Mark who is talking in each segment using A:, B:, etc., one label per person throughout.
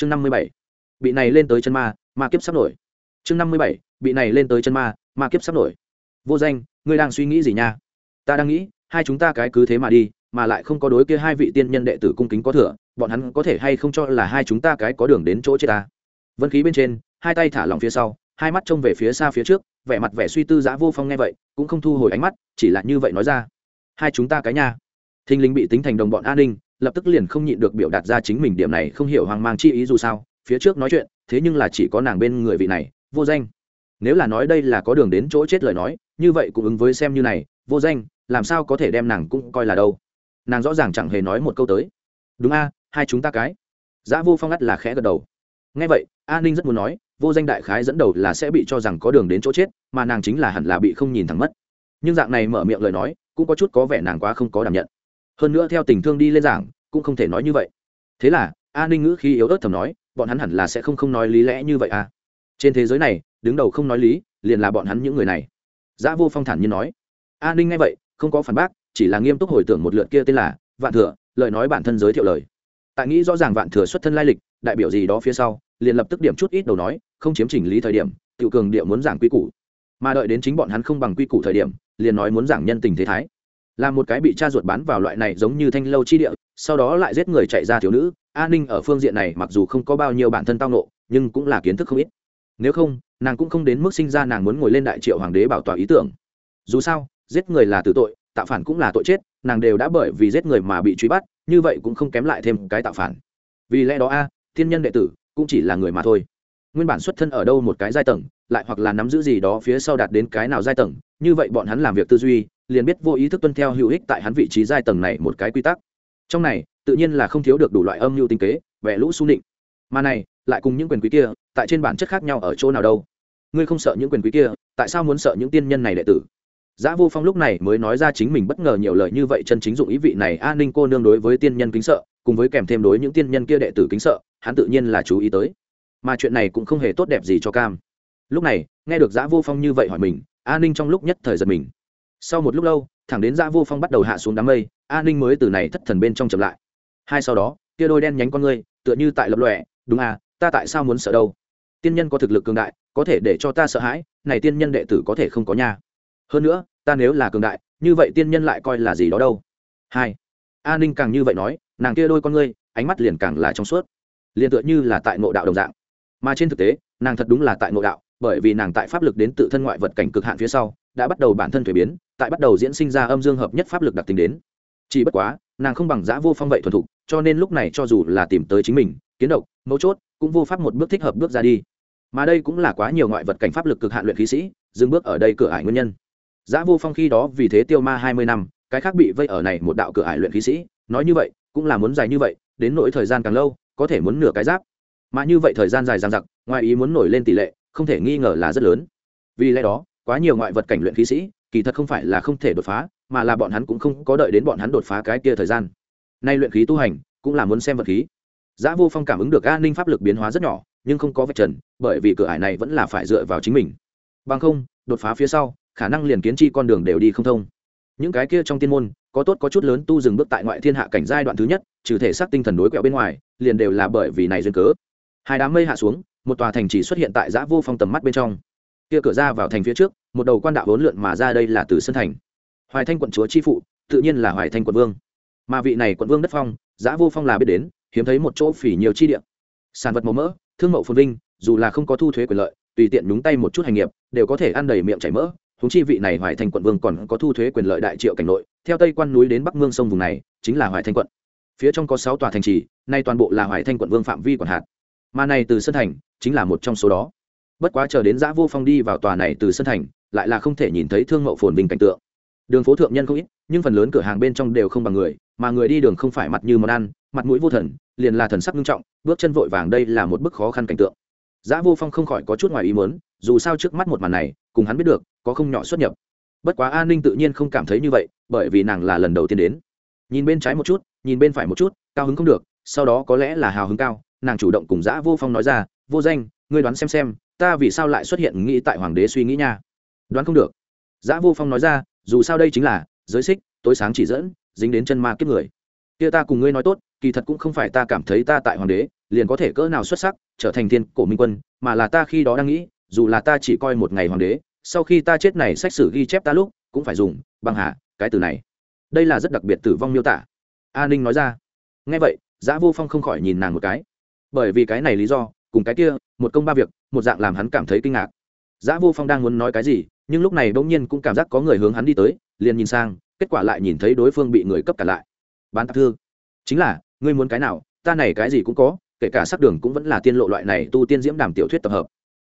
A: chương năm mươi bảy. Bị này lên tới chân ma ma kiếp sắp nổi. Chương năm mươi bảy. Bị này lên tới chân ma ma kiếp sắp nổi. Vô danh, ngươi đang suy nghĩ gì nha? Ta đang nghĩ, hai chúng ta cái cứ thế mà đi, mà lại không có đối kia hai vị tiên nhân đệ tử cung kính có thừa, bọn hắn có thể hay không cho là hai chúng ta cái có đường đến chỗ chết ta? Vân khí bên trên, hai tay thả lỏng phía sau, hai mắt trông về phía xa phía trước, vẻ mặt vẻ suy tư giã vô phong nghe vậy, cũng không thu hồi ánh mắt, chỉ là như vậy nói ra. Hai chúng ta cái nha. Thình linh bị tính thành đồng bọn an ninh lập tức liền không nhịn được biểu đạt ra chính mình điểm này, không hiểu hoang mang chi ý dù sao, phía trước nói chuyện, thế nhưng là chỉ có nàng bên người vị này, vô danh. Nếu là nói đây là có đường đến chỗ chết lời nói, như vậy cũng ứng với xem như này, vô danh, làm sao có thể đem nàng cũng coi là đâu? Nàng rõ ràng chẳng hề nói một câu tới. Đúng a, hai chúng ta cái. Giã vô phong ngắt là khẽ gật đầu. Ngay vậy an ninh rất muốn nói, vô danh đại khái dẫn đầu là sẽ bị cho rằng có đường đến chỗ chết, mà nàng chính là hẳn là bị không nhìn thẳng mất. Nhưng dạng này mở miệng lời nói, cũng có chút có vẻ nàng quá không có đảm nhận hơn nữa theo tình thương đi lên giảng, cũng không thể nói như vậy. Thế là, a ninh ngữ khi yếu ớt thầm nói, bọn hắn hẳn là sẽ không không nói lý lẽ như vậy à. Trên thế giới này, đứng đầu không nói lý, liền là bọn hắn những người này. Giã vô phong thản nhiên nói. A ninh nghe vậy, không có phản bác, chỉ là nghiêm túc hồi tưởng một lượt kia tên là vạn thừa, lời nói bản thân giới thiệu lời. Tại nghĩ rõ ràng vạn thừa xuất thân lai lịch, đại biểu gì đó phía sau, liền lập tức điểm chút ít đầu nói, không chiếm chỉnh lý thời điểm tự cường điệu muốn giảng quy củ. Mà đợi đến chính bọn hắn không bằng quy củ thời điểm, liền nói muốn giảng nhân tình thế thái là một cái bị cha ruột bán vào loại này giống như thanh lâu chi địa, sau đó lại giết người chạy ra thiếu nữ. An ninh ở phương diện này mặc dù không có bao nhiêu bản thân tao nộ nhưng cũng là kiến thức không ít. Nếu không, nàng cũng không đến mức sinh ra nàng muốn ngồi lên đại triệu hoàng đế bảo tỏa ý tưởng. Dù sao, giết người là tử tội, tạo phản cũng là tội chết, nàng đều đã bởi vì giết người mà bị truy bắt, như vậy cũng không kém lại thêm cái tạo phản. Vì lẽ đó a, thiên nhân đệ tử cũng chỉ là người mà thôi. Nguyên bản xuất thân ở đâu một cái giai tầng, lại hoặc là nắm giữ gì đó phía sau đạt đến cái nào giai tầng, như vậy bọn hắn làm việc tư duy liền biết vô ý thức tuân theo hữu ích tại hắn vị trí giai tầng này một cái quy tắc trong này tự nhiên là không thiếu được đủ loại âm mưu tinh kế vẽ lũ xung định mà này lại cùng những quyền quý kia tại trên bản chất khác nhau ở chỗ nào đâu ngươi không sợ những quyền quý kia tại sao muốn sợ những tiên nhân này đệ tử Giá Vô Phong lúc này mới nói ra chính mình bất ngờ nhiều lời như vậy chân chính dụng ý vị này an ninh cô nương đối với tiên nhân kính sợ, cùng với kèm thêm đối những tiên nhân kia đệ tử kính sợ, hắn tự nhiên là chú ý tới. Mà chuyện này cũng không hề tốt đẹp gì cho Cam. Lúc này, nghe được Giá Vô Phong như vậy hỏi mình, An Ninh trong lúc nhất thời giật mình. Sau một lúc lâu, thẳng đến Giá Vô Phong bắt đầu hạ xuống đám mây, An Ninh mới từ này thất thần bên trong chậm lại. Hai sau đó, kia đôi đen nhánh con ngươi, tựa như tại lập lòe, đúng à, ta tại sao muốn sợ đâu? Tiên nhân có thực lực cường đại, có thể để cho ta sợ hãi, này tiên nhân đệ tử có thể không có nhà hơn nữa ta nếu là cường đại như vậy tiên nhân lại coi là gì đó đâu hai a ninh càng như vậy nói nàng kia đôi con ngươi ánh mắt liền càng là trong suốt liền tựa như là tại ngộ đạo đồng dạng mà trên thực tế nàng thật đúng là tại ngộ đạo bởi vì nàng tại pháp lực đến tự thân ngoại vật cảnh cực hạn phía sau đã bắt đầu bản thân thuế biến tại bắt đầu diễn sinh ra âm dương hợp nhất pháp lực đặc tính đến chỉ bất quá nàng không bằng giã vô phong vậy thuần thục cho nên lúc này cho dù là tìm tới chính mình kiến độc mấu chốt cũng vô pháp một bước thích hợp bước ra đi mà đây cũng là quá nhiều ngoại vật cảnh pháp lực cực hạn luyện khí sĩ dừng bước ở đây cửa ải nguyên nhân giã Vô Phong khi đó vì thế tiêu ma hai mươi năm, cái khác bị vây ở này một đạo cửa ải luyện khí sĩ, nói như vậy, cũng là muốn dài như vậy, đến nỗi thời gian càng lâu, có thể muốn nửa cái giáp. Mà như vậy thời gian dài dằng dặc, ngoài ý muốn nổi lên tỷ lệ, không thể nghi ngờ là rất lớn. Vì lẽ đó, quá nhiều ngoại vật cảnh luyện khí sĩ, kỳ thật không phải là không thể đột phá, mà là bọn hắn cũng không có đợi đến bọn hắn đột phá cái kia thời gian. Nay luyện khí tu hành, cũng là muốn xem vật khí. Giá Vô Phong cảm ứng được an ninh pháp lực biến hóa rất nhỏ, nhưng không có vạch trần, bởi vì cửa ải này vẫn là phải dựa vào chính mình. Bằng không, đột phá phía sau, khả năng liền kiến chi con đường đều đi không thông những cái kia trong tiên môn có tốt có chút lớn tu dừng bước tại ngoại thiên hạ cảnh giai đoạn thứ nhất trừ thể xác tinh thần đối quẹo bên ngoài liền đều là bởi vì này duyên cớ hai đám mây hạ xuống một tòa thành chỉ xuất hiện tại giã vô phong tầm mắt bên trong kia cửa ra vào thành phía trước, một đầu quan đạo vốn lượn mà ra đây là từ sân thành. Hoài thanh quận chúa chi phụ, tự nhiên là hoài thanh quận vương. Mà vị này quận vương đất phong, giã vô phong là biết đến, hiếm thấy một chỗ phỉ nhiều chi địa. Sản vật màu mỡ, thương mẫu phồn vinh, dù là không có thu thuế quyền lợi, tùy tiện nhúng tay một chút hành nghiệp, đều có thể ăn đầy miệng chảy mỡ. Huống chi vị này hoài thành quận vương còn có thu thuế quyền lợi đại triệu cảnh nội, theo tây quan núi đến bắc mương sông vùng này, chính là hoài thanh quận. Phía trong có sáu tòa thành trì, nay toàn bộ là hoài thanh quận vương phạm vi quản hạt. Mà này từ sân thành, chính là một trong số đó bất quá chờ đến giã vô phong đi vào tòa này từ sân thành, lại là không thể nhìn thấy thương mậu phồn vinh cảnh tượng. Đường phố thượng nhân không ít, nhưng phần lớn cửa hàng bên trong đều không bằng người, mà người đi đường không phải mặt như món ăn, mặt mũi vô thần, liền là thần sắc nghiêm trọng, bước chân vội vàng đây là một bức khó khăn cảnh tượng. Giã vô phong không khỏi có chút ngoài ý muốn, dù sao trước mắt một màn này, cùng hắn biết được, có không nhỏ xuất nhập. Bất quá an ninh tự nhiên không cảm thấy như vậy, bởi vì nàng là lần đầu tiên đến. Nhìn bên trái một chút, nhìn bên phải một chút, cao hứng không được, sau đó có lẽ là hào hứng cao, nàng chủ động cùng giã vô phong nói ra, vô danh, ngươi đoán xem xem ta vì sao lại xuất hiện nghĩ tại hoàng đế suy nghĩ nha? Đoán không được. Giã vô phong nói ra, dù sao đây chính là giới xích, tối sáng chỉ dẫn, dính đến chân ma kiếp người. Kia ta cùng ngươi nói tốt, kỳ thật cũng không phải ta cảm thấy ta tại hoàng đế, liền có thể cỡ nào xuất sắc, trở thành thiên cổ minh quân, mà là ta khi đó đang nghĩ, dù là ta chỉ coi một ngày hoàng đế, sau khi ta chết này sách sử ghi chép ta lúc, cũng phải dùng bằng hạ cái từ này. Đây là rất đặc biệt tử vong miêu tả. A ninh nói ra. Ngay vậy, giã vô phong không khỏi nhìn nàng một cái. Bởi vì cái này lý do cùng cái kia, một công ba việc, một dạng làm hắn cảm thấy kinh ngạc. Giã vô phong đang muốn nói cái gì, nhưng lúc này bỗng nhiên cũng cảm giác có người hướng hắn đi tới, liền nhìn sang, kết quả lại nhìn thấy đối phương bị người cấp cả lại. Bán tạp thư. Chính là, ngươi muốn cái nào, ta này cái gì cũng có, kể cả sắc đường cũng vẫn là tiên lộ loại này tu tiên diễm đàm tiểu thuyết tập hợp.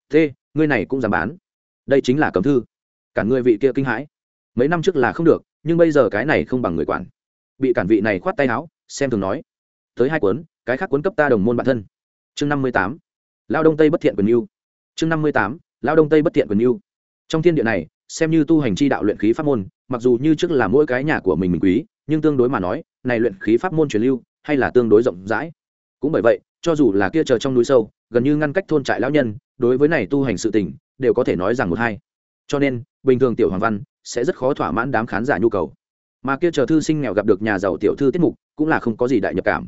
A: Thế, ngươi này cũng dám bán? Đây chính là cấm thư. Cả ngươi vị kia kinh hãi. Mấy năm trước là không được, nhưng bây giờ cái này không bằng người quản. Bị cản vị này khoát tay áo, xem thường nói. Tới hai cuốn, cái khác cuốn cấp ta đồng môn bản thân. Chương năm mươi tám lao đông tây bất thiện quyền yêu chương năm mươi tám, lao đông tây bất thiện quyền yêu trong thiên địa này, xem như tu hành chi đạo luyện khí pháp môn, mặc dù như trước là mỗi cái nhà của mình mình quý, nhưng tương đối mà nói, này luyện khí pháp môn truyền lưu, hay là tương đối rộng rãi. Cũng bởi vậy, cho dù là kia chờ trong núi sâu, gần như ngăn cách thôn trại lão nhân, đối với này tu hành sự tỉnh đều có thể nói rằng một hai. Cho nên, bình thường tiểu hoàng văn, sẽ rất khó thỏa mãn đám khán giả nhu cầu. Mà kia chờ thư sinh nghèo gặp được nhà giàu tiểu thư tiết mục, cũng là không có gì đại nhập cảm.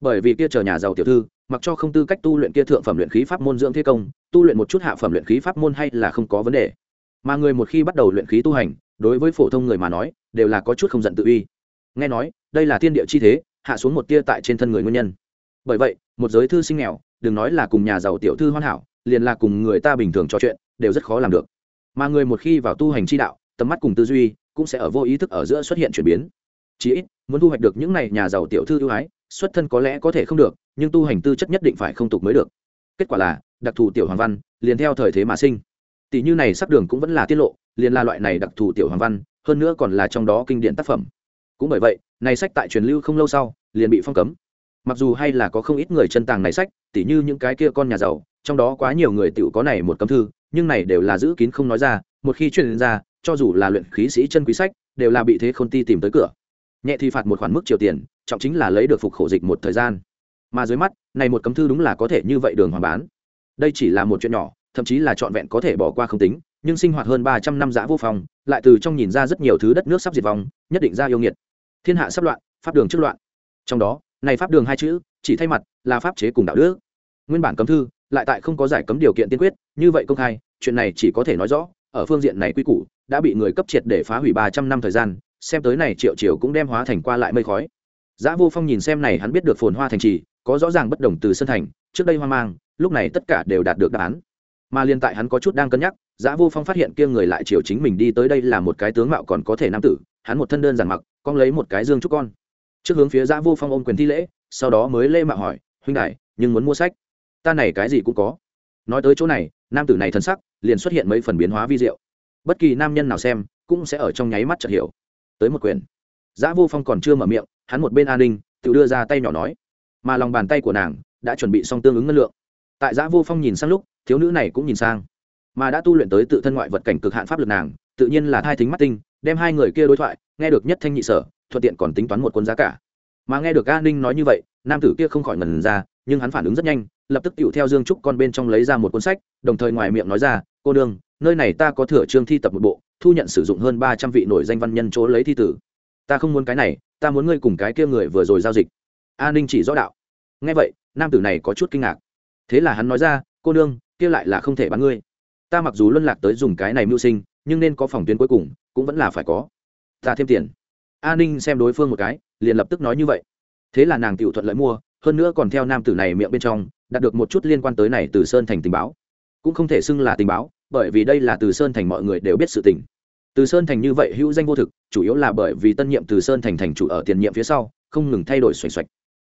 A: Bởi vì kia chờ nhà giàu tiểu thư mặc cho không tư cách tu luyện kia thượng phẩm luyện khí pháp môn dưỡng thế công, tu luyện một chút hạ phẩm luyện khí pháp môn hay là không có vấn đề. Mà người một khi bắt đầu luyện khí tu hành, đối với phổ thông người mà nói, đều là có chút không giận tự uy. Nghe nói, đây là thiên địa chi thế, hạ xuống một tia tại trên thân người nguyên nhân. Bởi vậy, một giới thư sinh nghèo, đừng nói là cùng nhà giàu tiểu thư hoàn hảo, liền là cùng người ta bình thường trò chuyện, đều rất khó làm được. Mà người một khi vào tu hành chi đạo, tầm mắt cùng tư duy cũng sẽ ở vô ý thức ở giữa xuất hiện chuyển biến. Chí ít, muốn thu hoạch được những này nhà giàu tiểu thư ưu ái, xuất thân có lẽ có thể không được nhưng tu hành tư chất nhất định phải không tục mới được. Kết quả là, đặc thù tiểu hoàng văn liền theo thời thế mà sinh. Tỷ như này sắp đường cũng vẫn là tiết lộ, liền là loại này đặc thù tiểu hoàng văn, hơn nữa còn là trong đó kinh điển tác phẩm. Cũng bởi vậy, này sách tại truyền lưu không lâu sau, liền bị phong cấm. Mặc dù hay là có không ít người chân tàng này sách, tỉ như những cái kia con nhà giàu, trong đó quá nhiều người tự có này một cấm thư, nhưng này đều là giữ kín không nói ra, một khi truyền ra, cho dù là luyện khí sĩ chân quý sách, đều là bị thế khôn ti tìm tới cửa. Nhẹ thì phạt một khoản mức triều tiền, trọng chính là lấy được phục khổ dịch một thời gian mà dưới mắt này một cấm thư đúng là có thể như vậy đường hoàng bán. Đây chỉ là một chuyện nhỏ thậm chí là trọn vẹn có thể bỏ qua không tính nhưng sinh hoạt hơn ba trăm năm giã vô phòng lại từ trong nhìn ra rất nhiều thứ đất nước sắp diệt vong nhất định ra yêu nghiệt. Thiên hạ sắp loạn pháp đường trước loạn. Trong đó này pháp đường hai chữ chỉ thay mặt là pháp chế cùng đạo đức. Nguyên bản cấm thư lại tại không có giải cấm điều kiện tiên quyết như vậy công khai chuyện này chỉ có thể nói rõ ở phương diện này quy củ đã bị người cấp triệt để phá hủy ba trăm năm thời gian xem tới này triệu triều cũng đem hóa thành qua lại mây khói. Giã Vô Phong nhìn xem này hắn biết được phồn hoa thành trì, có rõ ràng bất đồng từ sân thành, trước đây hoang mang, lúc này tất cả đều đạt được đáp án. Mà liên tại hắn có chút đang cân nhắc, giã Vô Phong phát hiện kia người lại chiều chính mình đi tới đây là một cái tướng mạo còn có thể nam tử, hắn một thân đơn giản mặc, con lấy một cái dương trúc con. Trước hướng phía giã Vô Phong ôm quyền thi lễ, sau đó mới lê mạo hỏi, huynh đại, nhưng muốn mua sách, ta này cái gì cũng có. Nói tới chỗ này, nam tử này thần sắc liền xuất hiện mấy phần biến hóa vi diệu. Bất kỳ nam nhân nào xem, cũng sẽ ở trong nháy mắt chợt hiểu. Tới một quyền. giã Vô Phong còn chưa mở miệng, hắn một bên an ninh tự đưa ra tay nhỏ nói mà lòng bàn tay của nàng đã chuẩn bị xong tương ứng ngân lượng. Tại giã vô phong nhìn sang lúc, thiếu nữ này cũng nhìn sang. Mà đã tu luyện tới tự thân ngoại vật cảnh cực hạn pháp lực nàng, tự nhiên là thai thính mắt tinh, đem hai người kia đối thoại, nghe được nhất thanh nhị sở, thuận tiện còn tính toán một quân giá cả. Mà nghe được a ninh nói như vậy, nam tử kia không khỏi ngần ra, nhưng hắn phản ứng rất nhanh, lập tức tựu theo dương trúc con bên trong lấy ra một cuốn sách, đồng thời ngoài miệng nói ra, cô đương nơi này ta có thừa trương thi tập một bộ, thu nhận sử dụng hơn ba trăm vị nổi danh văn nhân chỗ lấy thi tử. Ta không muốn cái này, ta muốn ngươi cùng cái kia người vừa rồi giao dịch a ninh chỉ rõ đạo. Nghe vậy, nam tử này có chút kinh ngạc. Thế là hắn nói ra, cô nương, kia lại là không thể bán ngươi. Ta mặc dù luân lạc tới dùng cái này mưu sinh, nhưng nên có phòng tuyến cuối cùng, cũng vẫn là phải có. Ta thêm tiền. A ninh xem đối phương một cái, liền lập tức nói như vậy. Thế là nàng tiểu thuận lợi mua, hơn nữa còn theo nam tử này miệng bên trong, đạt được một chút liên quan tới này từ sơn thành tình báo. Cũng không thể xưng là tình báo, bởi vì đây là từ sơn thành mọi người đều biết sự tình. Từ sơn thành như vậy hữu danh vô thực, chủ yếu là bởi vì tân nhiệm từ sơn thành thành chủ ở tiền nhiệm phía sau, không ngừng thay đổi xoành xoạch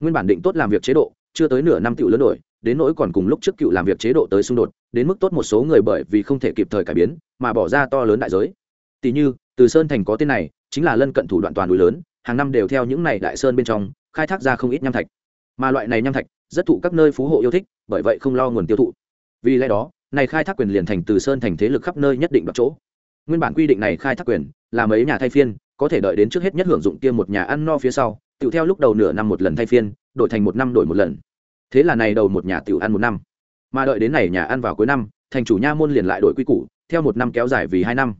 A: nguyên bản định tốt làm việc chế độ, chưa tới nửa năm cựu lớn đổi, đến nỗi còn cùng lúc trước cựu làm việc chế độ tới xung đột, đến mức tốt một số người bởi vì không thể kịp thời cải biến, mà bỏ ra to lớn đại giới. Tỷ như, từ sơn thành có tên này, chính là lân cận thủ đoạn toàn núi lớn, hàng năm đều theo những này đại sơn bên trong, khai thác ra không ít nham thạch. Mà loại này nham thạch, rất thụ các nơi phú hộ yêu thích, bởi vậy không lo nguồn tiêu thụ. Vì lẽ đó, này khai thác quyền liền thành từ sơn thành thế lực khắp nơi nhất định đoạt chỗ. Nguyên bản quy định này khai thác quyền là mấy nhà thay phiên, có thể đợi đến trước hết nhất hưởng dụng kia một nhà ăn no phía sau tự theo lúc đầu nửa năm một lần thay phiên, đổi thành một năm đổi một lần. Thế là này đầu một nhà tiểu ăn một năm. Mà đợi đến này nhà ăn vào cuối năm, thành chủ nha môn liền lại đổi quy củ, theo một năm kéo dài vì hai năm.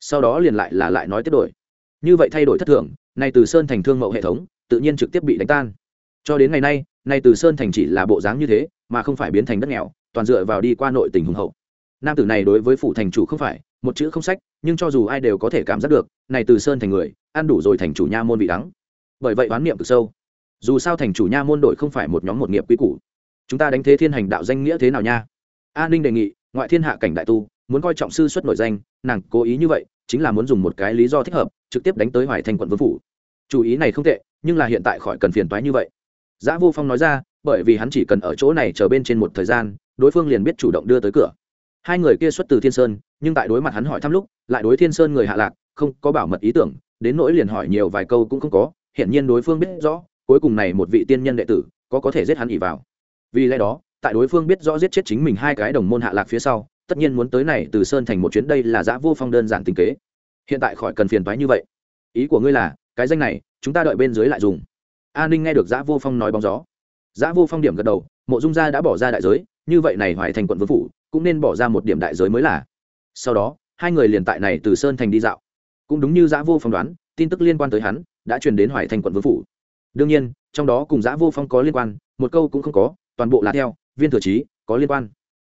A: Sau đó liền lại là lại nói tiếp đổi. Như vậy thay đổi thất thường này từ sơn thành thương mậu hệ thống, tự nhiên trực tiếp bị đánh tan. Cho đến ngày nay nay từ sơn thành chỉ là bộ dáng như thế, mà không phải biến thành đất nghèo, toàn dựa vào đi qua nội tình hùng hậu. Nam tử này đối với phủ thành chủ không phải, một chữ không sách, nhưng cho dù ai đều có thể cảm giác được, này từ sơn thành người, ăn đủ rồi thành chủ nha môn vị đắng bởi vậy oán niệm cực sâu. Dù sao thành chủ nha môn đội không phải một nhóm một nghiệp quý củ. Chúng ta đánh thế thiên hành đạo danh nghĩa thế nào nha? An ninh đề nghị, ngoại thiên hạ cảnh đại tu, muốn coi trọng sư xuất nổi danh, nàng cố ý như vậy, chính là muốn dùng một cái lý do thích hợp, trực tiếp đánh tới hoài thành quận vương phủ. Chủ ý này không tệ, nhưng là hiện tại khỏi cần phiền toái như vậy. Giã vô phong nói ra, bởi vì hắn chỉ cần ở chỗ này chờ bên trên một thời gian, đối phương liền biết chủ động đưa tới cửa. Hai người kia xuất từ thiên sơn, nhưng tại đối mặt hắn hỏi thăm lúc, lại đối thiên sơn người hạ lạc, không có bảo mật ý tưởng, đến nỗi liền hỏi nhiều vài câu cũng không có hiển nhiên đối phương biết rõ, cuối cùng này một vị tiên nhân đệ tử có có thể giết hắn ỉ vào. Vì lẽ đó, tại đối phương biết rõ giết chết chính mình hai cái đồng môn hạ lạc phía sau, tất nhiên muốn tới này từ sơn thành một chuyến đây là giã vô phong đơn giản tình kế. Hiện tại khỏi cần phiền toái như vậy. Ý của ngươi là, cái danh này, chúng ta đợi bên dưới lại dùng. A ninh nghe được giã vô phong nói bóng gió. Giã vô phong điểm gật đầu, mộ dung gia đã bỏ ra đại giới, như vậy này hoài thành quận vương phủ, cũng nên bỏ ra một điểm đại giới mới là. Sau đó, hai người liền tại này từ sơn thành đi dạo. Cũng đúng như giã vô phong đoán, tin tức liên quan tới hắn đã truyền đến hoài thành quận vương phủ. Đương nhiên, trong đó cùng giã vô phong có liên quan, một câu cũng không có, toàn bộ là theo, viên thừa trí có liên quan.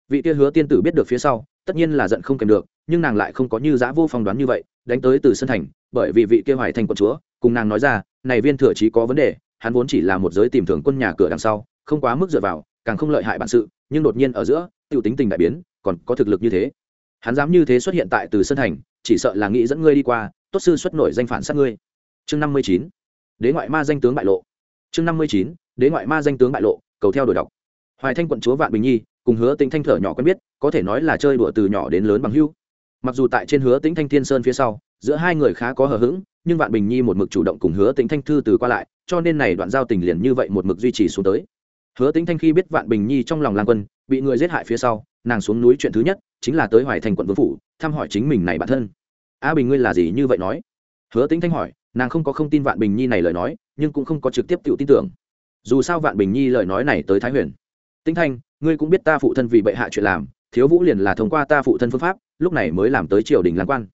A: Vị kia hứa tiên tử biết được phía sau, tất nhiên là giận không kèm được, nhưng nàng lại không có như giã vô phong đoán như vậy, đánh tới từ sân thành, bởi vì vị kia hoài thành quận chúa, cùng nàng nói ra, này viên thừa trí có vấn đề, hắn vốn chỉ là một giới tìm thường quân nhà cửa đằng sau, không quá mức dựa vào, càng không lợi hại bản sự, nhưng đột nhiên ở giữa tự tính tình đại biến, còn có thực lực như thế. Hắn dám như thế xuất hiện tại từ sân thành, chỉ sợ là nghĩ dẫn ngươi đi qua, tốt sư xuất nổi danh phản sát ngươi chương năm mươi chín, đế ngoại ma danh tướng bại lộ. Chương năm mươi chín, đế ngoại ma danh tướng bại lộ, cầu theo đổi đọc. Hoài thanh quận chúa vạn bình nhi cùng hứa tính thanh thở nhỏ quen biết, có thể nói là chơi đùa từ nhỏ đến lớn bằng hưu mặc dù tại trên hứa tính thanh thiên sơn phía sau, giữa hai người khá có hờ hững, nhưng vạn bình nhi một mực chủ động cùng hứa tính thanh thư từ qua lại, cho nên này đoạn giao tình liền như vậy một mực duy trì xuống tới. Hứa tính thanh khi biết vạn bình nhi trong lòng lang quân, bị người giết hại phía sau, nàng xuống núi chuyện thứ nhất, chính là tới hoài thành quận vương phủ, thăm hỏi chính mình này bản thân. A bình ngươi là gì như vậy nói? Hứa tính thanh hỏi nàng không có không tin vạn bình nhi này lời nói, nhưng cũng không có trực tiếp tự tin tưởng. Dù sao vạn bình nhi lời nói này tới thái huyền. Tinh thanh, ngươi cũng biết ta phụ thân vì bệ hạ chuyện làm, thiếu vũ liền là thông qua ta phụ thân phương pháp, lúc này mới làm tới triều đình làm quan.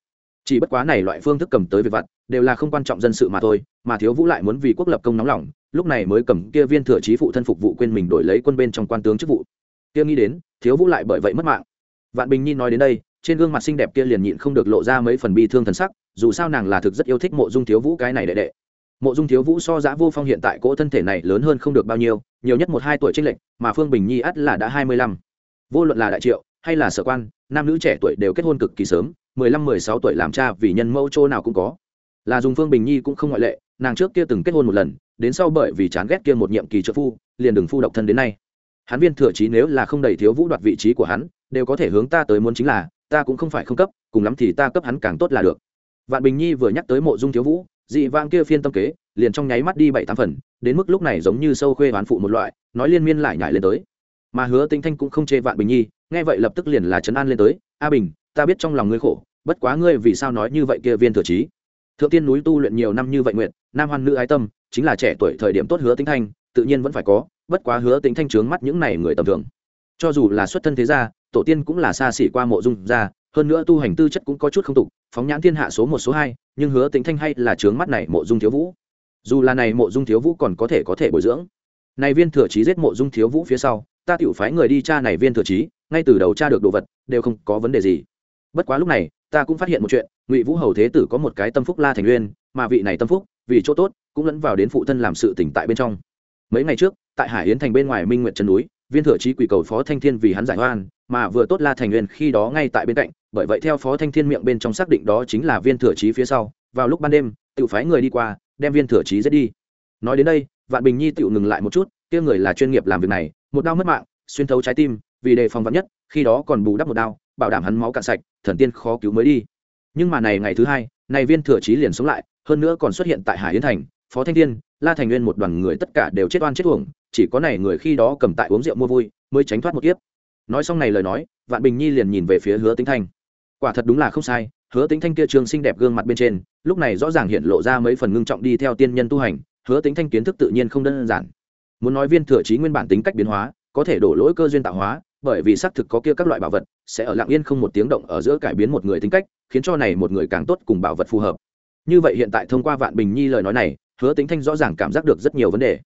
A: Chỉ bất quá này loại phương thức cầm tới về vặt, đều là không quan trọng dân sự mà thôi, mà thiếu vũ lại muốn vì quốc lập công nóng lòng, lúc này mới cầm kia viên thừa trí phụ thân phục vụ quên mình đổi lấy quân bên trong quan tướng chức vụ. Kia nghĩ đến, thiếu vũ lại bởi vậy mất mạng. Vạn bình nhi nói đến đây, trên gương mặt xinh đẹp kia liền nhịn không được lộ ra mấy phần bi thương thần sắc dù sao nàng là thực rất yêu thích mộ dung thiếu vũ cái này đệ đệ. Mộ dung thiếu vũ so giã vô phong hiện tại cỗ thân thể này lớn hơn không được bao nhiêu, nhiều nhất một hai tuổi tranh lệch, mà phương bình nhi ắt là đã hai mươi lăm. Vô luận là đại triệu, hay là sở quan, nam nữ trẻ tuổi đều kết hôn cực kỳ sớm, mười lăm, mười sáu tuổi làm cha vì nhân mẫu chỗ nào cũng có. Là dùng phương bình nhi cũng không ngoại lệ, nàng trước kia từng kết hôn một lần, đến sau bởi vì chán ghét kia một nhiệm kỳ trợ phu, liền đừng phu độc thân đến nay. Hắn viên thừa trí nếu là không đầy thiếu vũ đoạt vị trí của hắn, đều có thể hướng ta tới muốn chính là, ta cũng không phải không cấp, cùng lắm thì ta cấp hắn càng tốt là được vạn bình nhi vừa nhắc tới mộ dung thiếu vũ, dị vang kia phiên tâm kế, liền trong nháy mắt đi bảy tám phần, đến mức lúc này giống như sâu khuê oán phụ một loại, nói liên miên lại nhảy lên tới. Mà hứa tinh thanh cũng không chê vạn bình nhi, nghe vậy lập tức liền là trấn an lên tới, a bình, ta biết trong lòng ngươi khổ, bất quá ngươi vì sao nói như vậy kia viên thừa trí thượng tiên núi tu luyện nhiều năm như vậy nguyện, nam hoan nữ ái tâm, chính là trẻ tuổi thời điểm tốt hứa tinh thanh, tự nhiên vẫn phải có, bất quá hứa Tinh thanh trướng mắt những này người tầm thường. Cho dù là xuất thân thế gia, tổ tiên cũng là xa xỉ qua mộ dung gia, hơn nữa tu hành tư chất cũng có chút không tục phóng nhãn thiên hạ số một, số hai, nhưng hứa tính thanh hay là trướng mắt này mộ dung thiếu vũ. Dù là này mộ dung thiếu vũ còn có thể có thể bồi dưỡng. Này viên thừa trí giết mộ dung thiếu vũ phía sau, ta tiểu phái người đi tra này viên thừa trí, ngay từ đầu tra được đồ vật, đều không có vấn đề gì. Bất quá lúc này, ta cũng phát hiện một chuyện, ngụy vũ hầu thế tử có một cái tâm phúc la thành nguyên, mà vị này tâm phúc, vì chỗ tốt, cũng lẫn vào đến phụ thân làm sự tỉnh tại bên trong. Mấy ngày trước, tại hải yến thành bên ngoài minh nguyện chân núi viên thừa trí quỷ cầu phó thanh thiên vì hắn giải oan, mà vừa tốt la thành nguyên khi đó ngay tại bên cạnh, bởi vậy theo phó thanh thiên miệng bên trong xác định đó chính là viên thừa trí phía sau, vào lúc ban đêm tự phái người đi qua, đem viên thừa trí giết đi. Nói đến đây, vạn bình nhi tự ngừng lại một chút, kia người là chuyên nghiệp làm việc này, một đau mất mạng, xuyên thấu trái tim, vì đề phòng vắn nhất, khi đó còn bù đắp một đau bảo đảm hắn máu cạn sạch, thần tiên khó cứu mới đi. Nhưng mà này ngày thứ hai, này viên thừa trí liền sống lại, hơn nữa còn xuất hiện tại hải yến thành, phó thanh thiên, la thành nguyên một đoàn người tất cả đều chết oan chết uổng chỉ có này người khi đó cầm tại uống rượu mua vui, mới tránh thoát một kiếp. Nói xong này lời nói, vạn bình nhi liền nhìn về phía hứa tính thanh. Quả thật đúng là không sai, hứa tính thanh kia trường xinh đẹp gương mặt bên trên, lúc này rõ ràng hiện lộ ra mấy phần ngưng trọng đi theo tiên nhân tu hành, hứa tính thanh kiến thức tự nhiên không đơn giản. Muốn nói viên thừa trí nguyên bản tính cách biến hóa, có thể đổ lỗi cơ duyên tạo hóa, bởi vì xác thực có kia các loại bảo vật, sẽ ở lặng yên không một tiếng động ở giữa cải biến một người tính cách, khiến cho này một người càng tốt cùng bảo vật phù hợp. Như vậy hiện tại thông qua vạn bình nhi lời nói này, hứa tính thanh rõ ràng cảm giác được rất nhiều vấn đề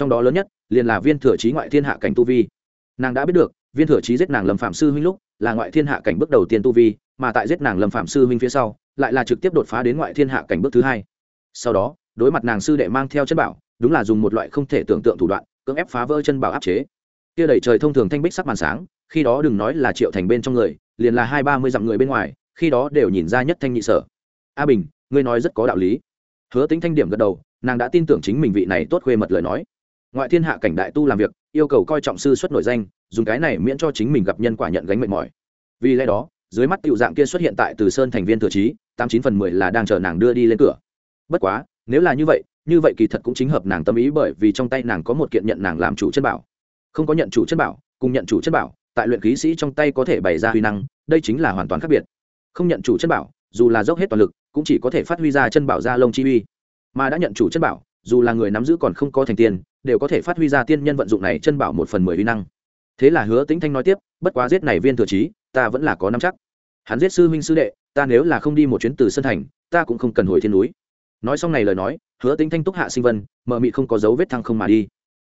A: trong đó lớn nhất liền là viên thừa trí ngoại thiên hạ cảnh tu vi. Nàng đã biết được, viên thừa trí giết nàng lâm phạm sư huynh lúc, là ngoại thiên hạ cảnh bước đầu tiên tu vi, mà tại giết nàng lâm phạm sư huynh phía sau, lại là trực tiếp đột phá đến ngoại thiên hạ cảnh bước thứ hai. Sau đó, đối mặt nàng sư đệ mang theo chân bảo, đúng là dùng một loại không thể tưởng tượng thủ đoạn, cưỡng ép phá vỡ chân bảo áp chế. Kia đẩy trời thông thường thanh bích sắc màn sáng, khi đó đừng nói là triệu thành bên trong người, liền là hai ba mươi dặm người bên ngoài, khi đó đều nhìn ra nhất thanh nhị sở. A bình, ngươi nói rất có đạo lý. Hứa tính thanh điểm gật đầu, nàng đã tin tưởng chính mình vị này tốt khuê mật lời nói ngoại thiên hạ cảnh đại tu làm việc, yêu cầu coi trọng sư xuất nổi danh, dùng cái này miễn cho chính mình gặp nhân quả nhận gánh mệt mỏi. Vì lẽ đó, dưới mắt tiểu dạng kia xuất hiện tại từ sơn thành viên thừa trí, tám chín phần mười là đang chờ nàng đưa đi lên cửa. Bất quá, nếu là như vậy như vậy kỳ thật cũng chính hợp nàng tâm ý bởi vì trong tay nàng có một kiện nhận nàng làm chủ chân bảo. Không có nhận chủ chân bảo, cùng nhận chủ chân bảo, tại luyện khí sĩ trong tay có thể bày ra huy năng, đây chính là hoàn toàn khác biệt. Không nhận chủ chân bảo, dù là dốc hết toàn lực, cũng chỉ có thể phát huy ra chân bảo ra lông chi uy. Mà đã nhận chủ chân bảo, dù là người nắm giữ còn không có thành tiền đều có thể phát huy ra tiên nhân vận dụng này chân bảo một phần mười uy năng. Thế là hứa tĩnh thanh nói tiếp, bất quá giết này viên thừa trí ta vẫn là có nắm chắc. Hắn giết sư huynh sư đệ, ta nếu là không đi một chuyến từ sân thành, ta cũng không cần hồi thiên núi. Nói xong này lời nói, hứa tĩnh thanh túc hạ sinh vân mợ mị không có dấu vết thăng không mà đi.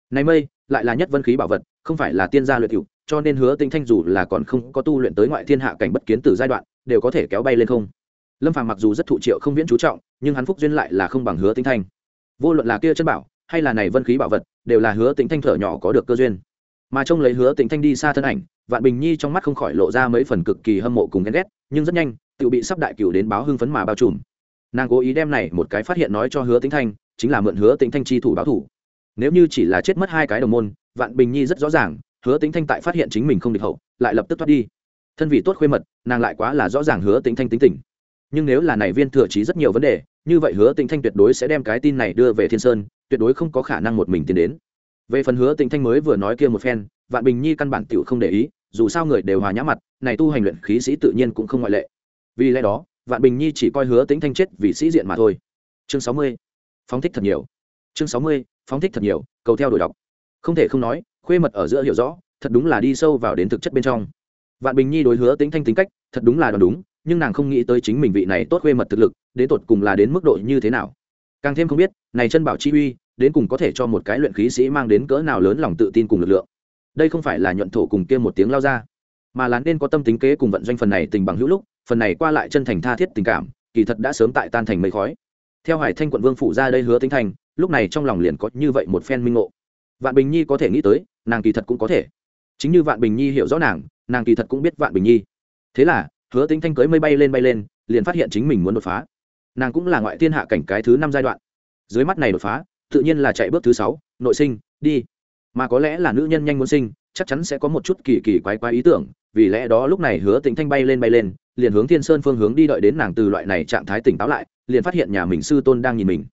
A: Này mây, lại là nhất vân khí bảo vật, không phải là tiên gia luyện cựu cho nên hứa tĩnh thanh dù là còn không có tu luyện tới ngoại thiên hạ cảnh bất kiến từ giai đoạn, đều có thể kéo bay lên không. Lâm phàm mặc dù rất thụ triệu không viễn chú trọng, nhưng hắn phúc duyên lại là không bằng hứa tĩnh thanh. Vô luận là kia chân bảo hay là này vân khí bảo vật, đều là hứa tĩnh thanh thở nhỏ có được cơ duyên. Mà trông lấy hứa tĩnh thanh đi xa thân ảnh, vạn bình nhi trong mắt không khỏi lộ ra mấy phần cực kỳ hâm mộ cùng ghen ghét, nhưng rất nhanh tự bị sắp đại cửu đến báo hưng phấn mà bao trùm. Nàng cố ý đem này một cái phát hiện nói cho hứa tĩnh thanh, chính là mượn hứa tĩnh thanh chi thủ báo thủ. Nếu như chỉ là chết mất hai cái đồng môn, vạn bình nhi rất rõ ràng, hứa tĩnh thanh tại phát hiện chính mình không địch hậu, lại lập tức thoát đi. Thân vị tốt khuê mật, nàng lại quá là rõ ràng hứa tĩnh thanh tính tình. Nhưng nếu là này viên thừa trí rất nhiều vấn đề, như vậy hứa tĩnh thanh tuyệt đối sẽ đem cái tin này đưa về thiên sơn tuyệt đối không có khả năng một mình tiến đến. Về phần hứa tĩnh thanh mới vừa nói kia một phen, vạn bình nhi căn bản tiểu không để ý, dù sao người đều hòa nhã mặt, này tu hành luyện khí sĩ tự nhiên cũng không ngoại lệ. Vì lẽ đó, vạn bình nhi chỉ coi hứa tĩnh thanh chết vì sĩ diện mà thôi. Chương sáu mươi, phóng thích thật nhiều. Chương sáu mươi, phóng thích thật nhiều, cầu theo đổi đọc. Không thể không nói, khuê mật ở giữa hiểu rõ, thật đúng là đi sâu vào đến thực chất bên trong. Vạn bình nhi đối hứa tĩnh thanh tính cách, thật đúng là đoán đúng, nhưng nàng không nghĩ tới chính mình vị này tốt khuê mật thực lực, đến tột cùng là đến mức độ như thế nào. Càng thêm không biết, này chân bảo chi uy đến cùng có thể cho một cái luyện khí sĩ mang đến cỡ nào lớn lòng tự tin cùng lực lượng. Đây không phải là nhuận thổ cùng kia một tiếng lao ra, mà là nên có tâm tính kế cùng vận doanh phần này tình bằng hữu lúc, phần này qua lại chân thành tha thiết tình cảm, kỳ thật đã sớm tại tan thành mây khói. Theo hải thanh quận vương phủ ra đây hứa tính thành, lúc này trong lòng liền có như vậy một phen minh ngộ. Vạn bình nhi có thể nghĩ tới, nàng kỳ thật cũng có thể. Chính như vạn bình nhi hiểu rõ nàng nàng kỳ thật cũng biết vạn bình nhi. Thế là, hứa tính thanh cưới mây bay lên bay lên, liền phát hiện chính mình muốn đột phá. Nàng cũng là ngoại thiên hạ cảnh cái thứ năm giai đoạn. Dưới mắt này đột phá tự nhiên là chạy bước thứ sáu, nội sinh, đi. Mà có lẽ là nữ nhân nhanh muốn sinh, chắc chắn sẽ có một chút kỳ kỳ quái quái ý tưởng, vì lẽ đó lúc này hứa tĩnh thanh bay lên bay lên, liền hướng thiên sơn phương hướng đi đợi đến nàng từ loại này trạng thái tỉnh táo lại, liền phát hiện nhà mình sư tôn đang nhìn mình.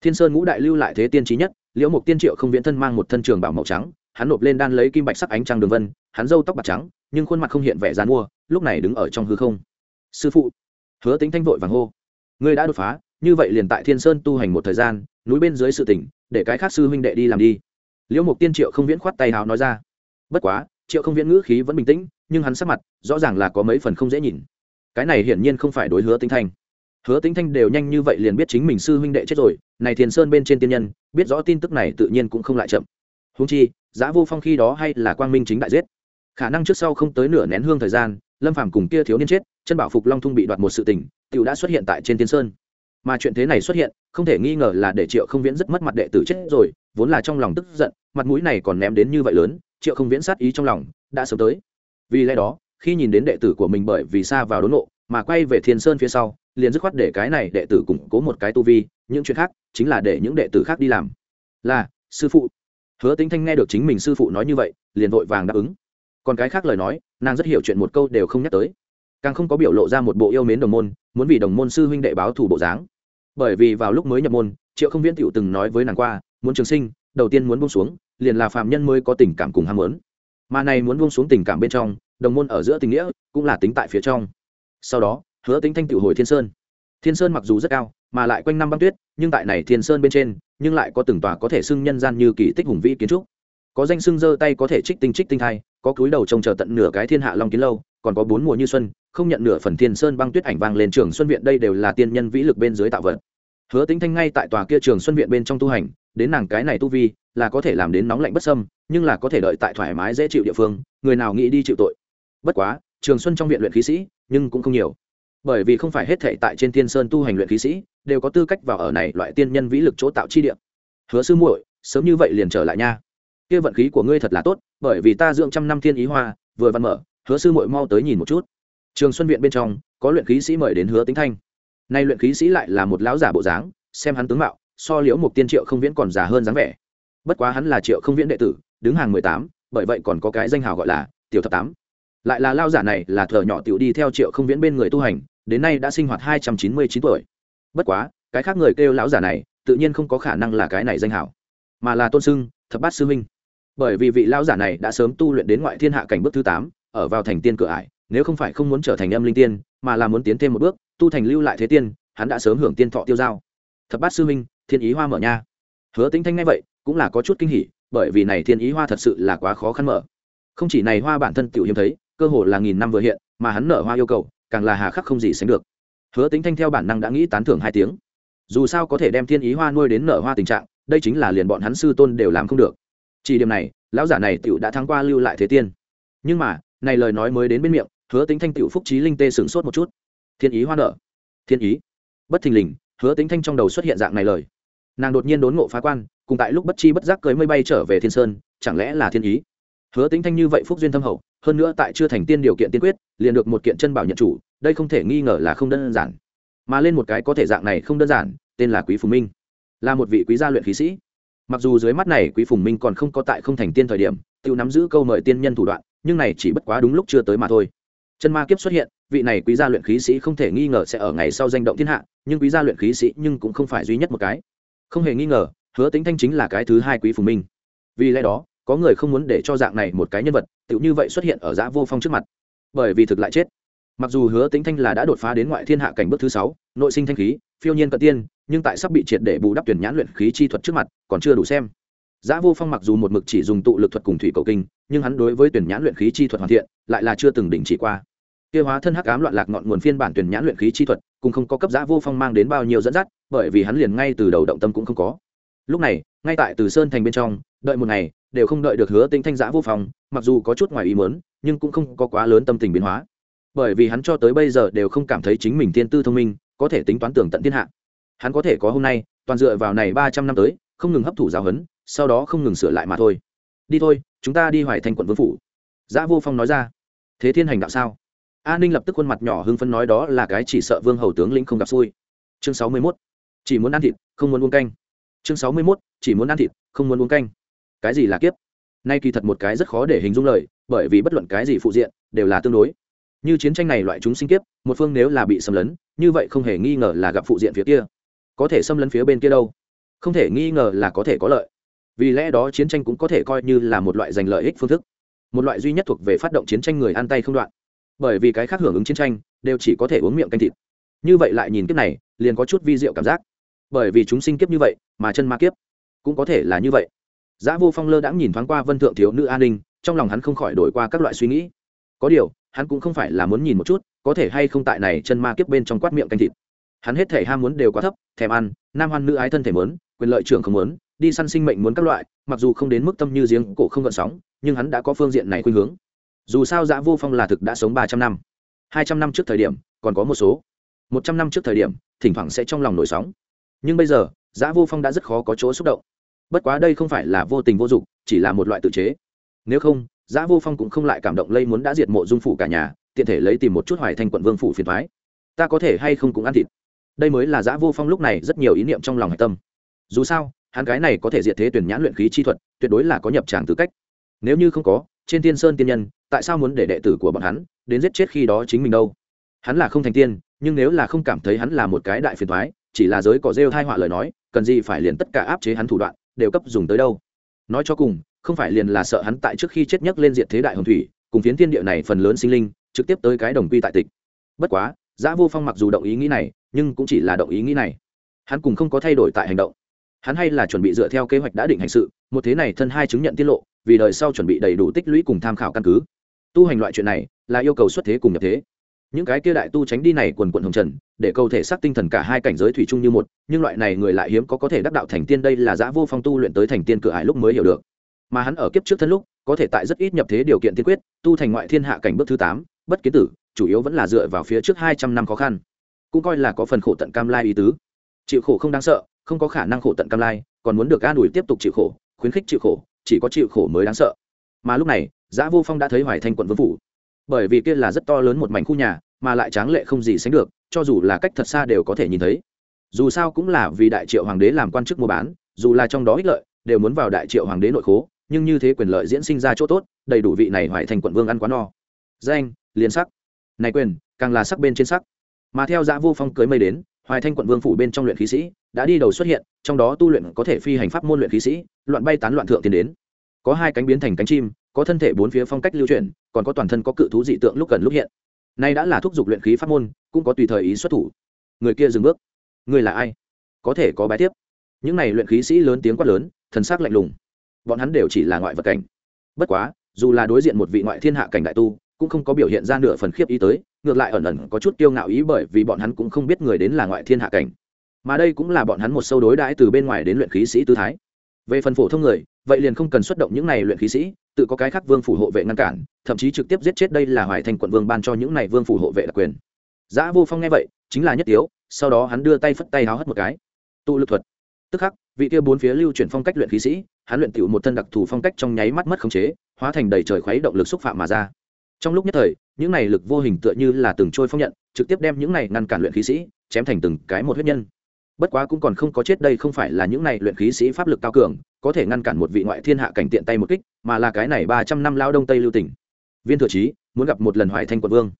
A: Thiên sơn ngũ đại lưu lại thế tiên trí nhất, liễu mục tiên triệu không viễn thân mang một thân trường bảo màu trắng, hắn nộp lên đan lấy kim bạch sắc ánh trăng đường vân, hắn râu tóc bạc trắng, nhưng khuôn mặt không hiện vẻ dán mua, lúc này đứng ở trong hư không. Sư phụ, hứa tính thanh vội vàng hô, ngươi đã đột phá như vậy liền tại thiên sơn tu hành một thời gian, núi bên dưới sự tỉnh, để cái khác sư huynh đệ đi làm đi. Liễu mục tiên triệu không viễn khoát tay hào nói ra. Bất quá, triệu không viễn ngữ khí vẫn bình tĩnh, nhưng hắn sắc mặt rõ ràng là có mấy phần không dễ nhìn. Cái này hiển nhiên không phải đối hứa tinh thanh. Hứa tinh thanh đều nhanh như vậy liền biết chính mình sư huynh đệ chết rồi, này thiền sơn bên trên tiên nhân, biết rõ tin tức này tự nhiên cũng không lại chậm. Húng chi giã vô phong khi đó hay là quang minh chính đại giết. Khả năng trước sau không tới nửa nén hương thời gian, lâm phàm cùng kia thiếu niên chết, chân bảo phục long thung bị đoạt một sự tình, tiểu đã xuất hiện tại trên tiên sơn mà chuyện thế này xuất hiện, không thể nghi ngờ là để triệu không viễn rất mất mặt đệ tử chết rồi, vốn là trong lòng tức giận, mặt mũi này còn ném đến như vậy lớn, triệu không viễn sát ý trong lòng, đã sớm tới. Vì lẽ đó, khi nhìn đến đệ tử của mình bởi vì xa vào đốn nộ, mà quay về thiên sơn phía sau, liền dứt khoát để cái này đệ tử củng cố một cái tu vi, những chuyện khác chính là để những đệ tử khác đi làm. Là, sư phụ. Hứa tính thanh nghe được chính mình sư phụ nói như vậy, liền vội vàng đáp ứng. Còn cái khác lời nói, nàng rất hiểu chuyện một câu đều không nhắc tới. Càng không có biểu lộ ra một bộ yêu mến đồng môn, muốn vì đồng môn sư huynh đệ báo thủ bộ dáng bởi vì vào lúc mới nhập môn, triệu không viễn t từng nói với nàng qua, muốn trường sinh, đầu tiên muốn buông xuống, liền là phạm nhân mới có tình cảm cùng ham muốn. Mà này muốn buông xuống tình cảm bên trong, đồng môn ở giữa tình nghĩa cũng là tính tại phía trong. Sau đó, hứa tính thanh tiểu hồi thiên sơn. Thiên sơn mặc dù rất cao, mà lại quanh năm băng tuyết, nhưng tại này thiên sơn bên trên, nhưng lại có từng tòa có thể xưng nhân gian như kỳ tích hùng vĩ kiến trúc. Có danh xưng giơ tay có thể trích tinh trích tinh thai, có cúi đầu trông chờ tận nửa cái thiên hạ long kiến lâu còn có bốn mùa như xuân, không nhận nửa phần thiên sơn băng tuyết ảnh vang lên trường xuân viện, đây đều là tiên nhân vĩ lực bên dưới tạo vật. Hứa tính thanh ngay tại tòa kia trường xuân viện bên trong tu hành, đến nàng cái này tu vi, là có thể làm đến nóng lạnh bất sâm nhưng là có thể đợi tại thoải mái dễ chịu địa phương, người nào nghĩ đi chịu tội. Bất quá, trường xuân trong viện luyện khí sĩ, nhưng cũng không nhiều. Bởi vì không phải hết thể tại trên thiên sơn tu hành luyện khí sĩ, đều có tư cách vào ở này loại tiên nhân vĩ lực chỗ tạo chi địa. Hứa sư muội, sớm như vậy liền trở lại nha. Kia vận khí của ngươi thật là tốt, bởi vì ta dưỡng trăm năm thiên ý hoa, vừa văn mở hứa sư muội mau tới nhìn một chút. Trường xuân viện bên trong, có luyện khí sĩ mời đến hứa tính thanh. Nay luyện khí sĩ lại là một lão giả bộ dáng, xem hắn tướng mạo, so liễu một tiên triệu không viễn còn già hơn dáng vẻ. Bất quá hắn là triệu không viễn đệ tử, đứng hàng mười tám, bởi vậy còn có cái danh hào gọi là tiểu thập tám. Lại là lao giả này là thợ nhỏ tiểu đi theo triệu không viễn bên người tu hành, đến nay đã sinh hoạt hai trăm chín mươi chín tuổi. Bất quá, cái khác người kêu lão giả này, tự nhiên không có khả năng là cái này danh hào, mà là tôn sưng, thập bát sư minh. Bởi vì vị lão giả này đã sớm tu luyện đến ngoại thiên hạ cảnh bước thứ tám ở vào thành tiên cửa ải, nếu không phải không muốn trở thành âm linh tiên, mà là muốn tiến thêm một bước, tu thành lưu lại thế tiên, hắn đã sớm hưởng tiên thọ tiêu giao. Thập bát sư minh thiên ý hoa mở nha. Hứa tính thanh ngay vậy, cũng là có chút kinh hỉ, bởi vì này thiên ý hoa thật sự là quá khó khăn mở. Không chỉ này hoa bản thân tiểu hiếm thấy, cơ hồ là nghìn năm vừa hiện, mà hắn nở hoa yêu cầu, càng là hà khắc không gì sánh được. Hứa tính thanh theo bản năng đã nghĩ tán thưởng hai tiếng. Dù sao có thể đem thiên ý hoa nuôi đến nở hoa tình trạng, đây chính là liền bọn hắn sư tôn đều làm không được. Chỉ điểm này, lão giả này tựu đã thắng qua lưu lại thế tiên. Nhưng mà này lời nói mới đến bên miệng, hứa tính thanh tựu phúc trí linh tê sửng sốt một chút. Thiên ý hoa nở. Thiên ý. Bất thình lình, hứa tính thanh trong đầu xuất hiện dạng này lời. Nàng đột nhiên đốn ngộ phá quan, cùng tại lúc bất chi bất giác cưới mây bay trở về thiên sơn, chẳng lẽ là thiên ý? Hứa tính thanh như vậy phúc duyên thâm hậu, hơn nữa tại chưa thành tiên điều kiện tiên quyết, liền được một kiện chân bảo nhận chủ, đây không thể nghi ngờ là không đơn giản. Mà lên một cái có thể dạng này không đơn giản, tên là quý phùng minh. Là một vị quý gia luyện khí sĩ. Mặc dù dưới mắt này quý phùng minh còn không có tại không thành tiên thời điểm tự nắm giữ câu mời tiên nhân thủ đoạn nhưng này chỉ bất quá đúng lúc chưa tới mà thôi. Chân ma kiếp xuất hiện, vị này quý gia luyện khí sĩ không thể nghi ngờ sẽ ở ngày sau danh động thiên hạ, nhưng quý gia luyện khí sĩ nhưng cũng không phải duy nhất một cái. Không hề nghi ngờ, hứa tính thanh chính là cái thứ hai quý phùng minh. Vì lẽ đó, có người không muốn để cho dạng này một cái nhân vật, tựu như vậy xuất hiện ở giã vô phong trước mặt. Bởi vì thực lại chết. Mặc dù hứa tính thanh là đã đột phá đến ngoại thiên hạ cảnh bước thứ sáu, nội sinh thanh khí, phiêu nhiên cận tiên, nhưng tại sắp bị triệt để bù đắp tuyển nhãn luyện khí chi thuật trước mặt, còn chưa đủ xem. Giá Vô Phong mặc dù một mực chỉ dùng tụ lực thuật cùng thủy cầu kinh, nhưng hắn đối với tuyển nhãn luyện khí chi thuật hoàn thiện, lại là chưa từng đỉnh chỉ qua. Kia hóa thân hắc ám loạn lạc ngọn nguồn phiên bản tuyển nhãn luyện khí chi thuật, cũng không có cấp Giá Vô Phong mang đến bao nhiêu dẫn dắt, bởi vì hắn liền ngay từ đầu động tâm cũng không có. Lúc này, ngay tại Từ Sơn thành bên trong, đợi một ngày, đều không đợi được hứa tinh thanh Giá Vô Phong, mặc dù có chút ngoài ý muốn, nhưng cũng không có quá lớn tâm tình biến hóa. Bởi vì hắn cho tới bây giờ đều không cảm thấy chính mình tiên tư thông minh, có thể tính toán tưởng tận thiên hạ. Hắn có thể có hôm nay, toàn dựa vào này ba trăm năm tới, không ngừng hấp thụ giáo huấn, sau đó không ngừng sửa lại mà thôi. Đi thôi, chúng ta đi hoài thành quận vương phủ. Giã vô phong nói ra. Thế thiên hành đạo sao? A ninh lập tức khuôn mặt nhỏ hưng phấn nói đó là cái chỉ sợ vương hầu tướng lĩnh không gặp xui. Chương sáu mươi mốt. Chỉ muốn ăn thịt, không muốn uống canh. Chương sáu mươi mốt. Chỉ muốn ăn thịt, không muốn uống canh. Cái gì là kiếp? Nay kỳ thật một cái rất khó để hình dung lời, bởi vì bất luận cái gì phụ diện, đều là tương đối. Như chiến tranh này loại chúng sinh kiếp, một phương nếu là bị xâm lấn, như vậy không hề nghi ngờ là gặp phụ diện phía kia. Có thể xâm lấn phía bên kia đâu? Không thể nghi ngờ là có thể có lợi vì lẽ đó chiến tranh cũng có thể coi như là một loại giành lợi ích phương thức. Một loại duy nhất thuộc về phát động chiến tranh người ăn tay không đoạn. Bởi vì cái khác hưởng ứng chiến tranh đều chỉ có thể uống miệng canh thịt. Như vậy lại nhìn kiếp này, liền có chút vi diệu cảm giác. Bởi vì chúng sinh kiếp như vậy, mà chân ma kiếp cũng có thể là như vậy. Giá vô phong lơ đãng nhìn thoáng qua vân thượng thiếu nữ an ninh, trong lòng hắn không khỏi đổi qua các loại suy nghĩ. Có điều, hắn cũng không phải là muốn nhìn một chút, có thể hay không tại này chân ma kiếp bên trong quát miệng canh thịt. Hắn hết thể ham muốn đều quá thấp, thèm ăn, nam hoan nữ ái thân thể mớn quyền lợi trưởng không muốn đi săn sinh mệnh muốn các loại, mặc dù không đến mức tâm như giếng cổ không gợn sóng, nhưng hắn đã có phương diện này khuynh hướng. Dù sao dã vô phong là thực đã sống ba trăm năm. Hai trăm năm trước thời điểm, còn có một số. Một trăm năm trước thời điểm, thỉnh thoảng sẽ trong lòng nổi sóng. Nhưng bây giờ dã vô phong đã rất khó có chỗ xúc động. Bất quá đây không phải là vô tình vô dụng chỉ là một loại tự chế. Nếu không dã vô phong cũng không lại cảm động lây muốn đã diệt mộ dung phủ cả nhà, tiện thể lấy tìm một chút hoài thành quận vương phủ phiền thoái ta có thể hay không cũng ăn thịt. Đây mới là dã vô phong lúc này rất nhiều ý niệm trong lòng hạch tâm. Dù sao hắn gái này có thể diệt thế tuyển nhãn luyện khí chi thuật, tuyệt đối là có nhập tràng tư cách. Nếu như không có, trên tiên sơn tiên nhân, tại sao muốn để đệ tử của bọn hắn đến giết chết khi đó chính mình đâu? Hắn là không thành tiên, nhưng nếu là không cảm thấy hắn là một cái đại phiền thoái chỉ là giới cỏ rêu thai họa lời nói, cần gì phải liền tất cả áp chế hắn thủ đoạn, đều cấp dùng tới đâu? Nói cho cùng, không phải liền là sợ hắn tại trước khi chết nhất lên diện thế đại hồng thủy, cùng phiến thiên địa này phần lớn sinh linh, trực tiếp tới cái đồng quy tại tịch. Bất quá, giã vô phong mặc dù động ý nghĩ này, nhưng cũng chỉ là động ý nghĩ này. Hắn cùng không có thay đổi tại hành động hắn hay là chuẩn bị dựa theo kế hoạch đã định hành sự, một thế này thân hai chứng nhận tiết lộ, vì đời sau chuẩn bị đầy đủ tích lũy cùng tham khảo căn cứ. Tu hành loại chuyện này là yêu cầu xuất thế cùng nhập thế. Những cái kia đại tu tránh đi này quần quận hồng trần, để cầu thể xác tinh thần cả hai cảnh giới thủy chung như một, nhưng loại này người lại hiếm có có thể đắc đạo thành tiên đây là giã vô phong tu luyện tới thành tiên cửa hải lúc mới hiểu được. Mà hắn ở kiếp trước thân lúc, có thể tại rất ít nhập thế điều kiện tiên quyết, tu thành ngoại thiên hạ cảnh bước thứ tám, bất kiến tử, chủ yếu vẫn là dựa vào phía trước hai trăm năm khó khăn. Cũng coi là có phần khổ tận cam lai ý tứ. Chịu khổ không đáng sợ không có khả năng khổ tận cam lai, còn muốn được an ủi tiếp tục chịu khổ, khuyến khích chịu khổ, chỉ có chịu khổ mới đáng sợ. Mà lúc này, giã vô phong đã thấy hoài thanh quận vương phủ. Bởi vì kia là rất to lớn một mảnh khu nhà, mà lại tráng lệ không gì sánh được, cho dù là cách thật xa đều có thể nhìn thấy. Dù sao cũng là vì đại triệu hoàng đế làm quan chức mua bán, dù là trong đó ích lợi, đều muốn vào đại triệu hoàng đế nội khố, nhưng như thế quyền lợi diễn sinh ra chỗ tốt, đầy đủ vị này hoài thành quận vương ăn quá no. Danh, liền sắc. Này quyền, càng là sắc bên trên sắc. Mà theo dã vô phong cưới mây đến hoài thanh quận vương phủ bên trong luyện khí sĩ đã đi đầu xuất hiện, trong đó tu luyện có thể phi hành pháp môn luyện khí sĩ, loạn bay tán loạn thượng tiến đến. Có hai cánh biến thành cánh chim, có thân thể bốn phía phong cách lưu chuyển, còn có toàn thân có cự thú dị tượng lúc cần lúc hiện. Nay đã là thúc giục luyện khí pháp môn, cũng có tùy thời ý xuất thủ. Người kia dừng bước. Người là ai? Có thể có bái tiếp. Những này luyện khí sĩ lớn tiếng quát lớn, thần sắc lạnh lùng. Bọn hắn đều chỉ là ngoại vật cảnh. Bất quá, dù là đối diện một vị ngoại thiên hạ cảnh đại tu cũng không có biểu hiện ra nửa phần khiếp ý tới, ngược lại ẩn ẩn có chút kiêu ngạo ý bởi vì bọn hắn cũng không biết người đến là ngoại thiên hạ cảnh. Mà đây cũng là bọn hắn một sâu đối đãi từ bên ngoài đến luyện khí sĩ tư thái. Về phần phổ thông người, vậy liền không cần xuất động những này luyện khí sĩ, tự có cái khác vương phủ hộ vệ ngăn cản, thậm chí trực tiếp giết chết đây là hoài thành quận vương ban cho những này vương phủ hộ vệ đặc quyền. Giã vô phong nghe vậy, chính là nhất tiếu, sau đó hắn đưa tay phất tay háo hất một cái. Tụ lực thuật. Tức khắc, vị kia bốn phía lưu chuyển phong cách luyện khí sĩ, hắn luyện tiểu một thân đặc thù phong cách trong nháy mắt mất khống chế, hóa thành đầy trời khuấy động lực xúc phạm mà ra trong lúc nhất thời, những này lực vô hình tựa như là từng trôi phong nhận, trực tiếp đem những này ngăn cản luyện khí sĩ, chém thành từng cái một huyết nhân. Bất quá cũng còn không có chết đây không phải là những này luyện khí sĩ pháp lực cao cường, có thể ngăn cản một vị ngoại thiên hạ cảnh tiện tay một kích, mà là cái này ba trăm năm lao đông tây lưu tỉnh. Viên thừa trí muốn gặp một lần hoài thanh quận vương.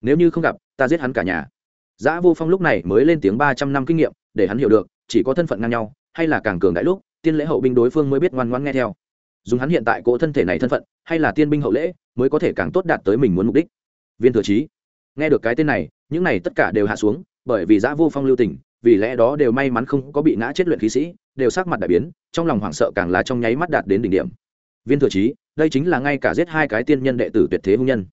A: Nếu như không gặp, ta giết hắn cả nhà. Giã vô phong lúc này mới lên tiếng ba trăm năm kinh nghiệm, để hắn hiểu được, chỉ có thân phận ngang nhau, hay là càng cường đại lúc, tiên lễ hậu binh đối phương mới biết ngoan ngoãn nghe theo dùng hắn hiện tại cỗ thân thể này thân phận, hay là tiên binh hậu lễ, mới có thể càng tốt đạt tới mình muốn mục đích. Viên thừa trí nghe được cái tên này, những này tất cả đều hạ xuống, bởi vì giã vô phong lưu tình, vì lẽ đó đều may mắn không có bị ngã chết luyện khí sĩ, đều sắc mặt đại biến, trong lòng hoảng sợ càng là trong nháy mắt đạt đến đỉnh điểm. Viên thừa trí đây chính là ngay cả giết hai cái tiên nhân đệ tử tuyệt thế hung nhân.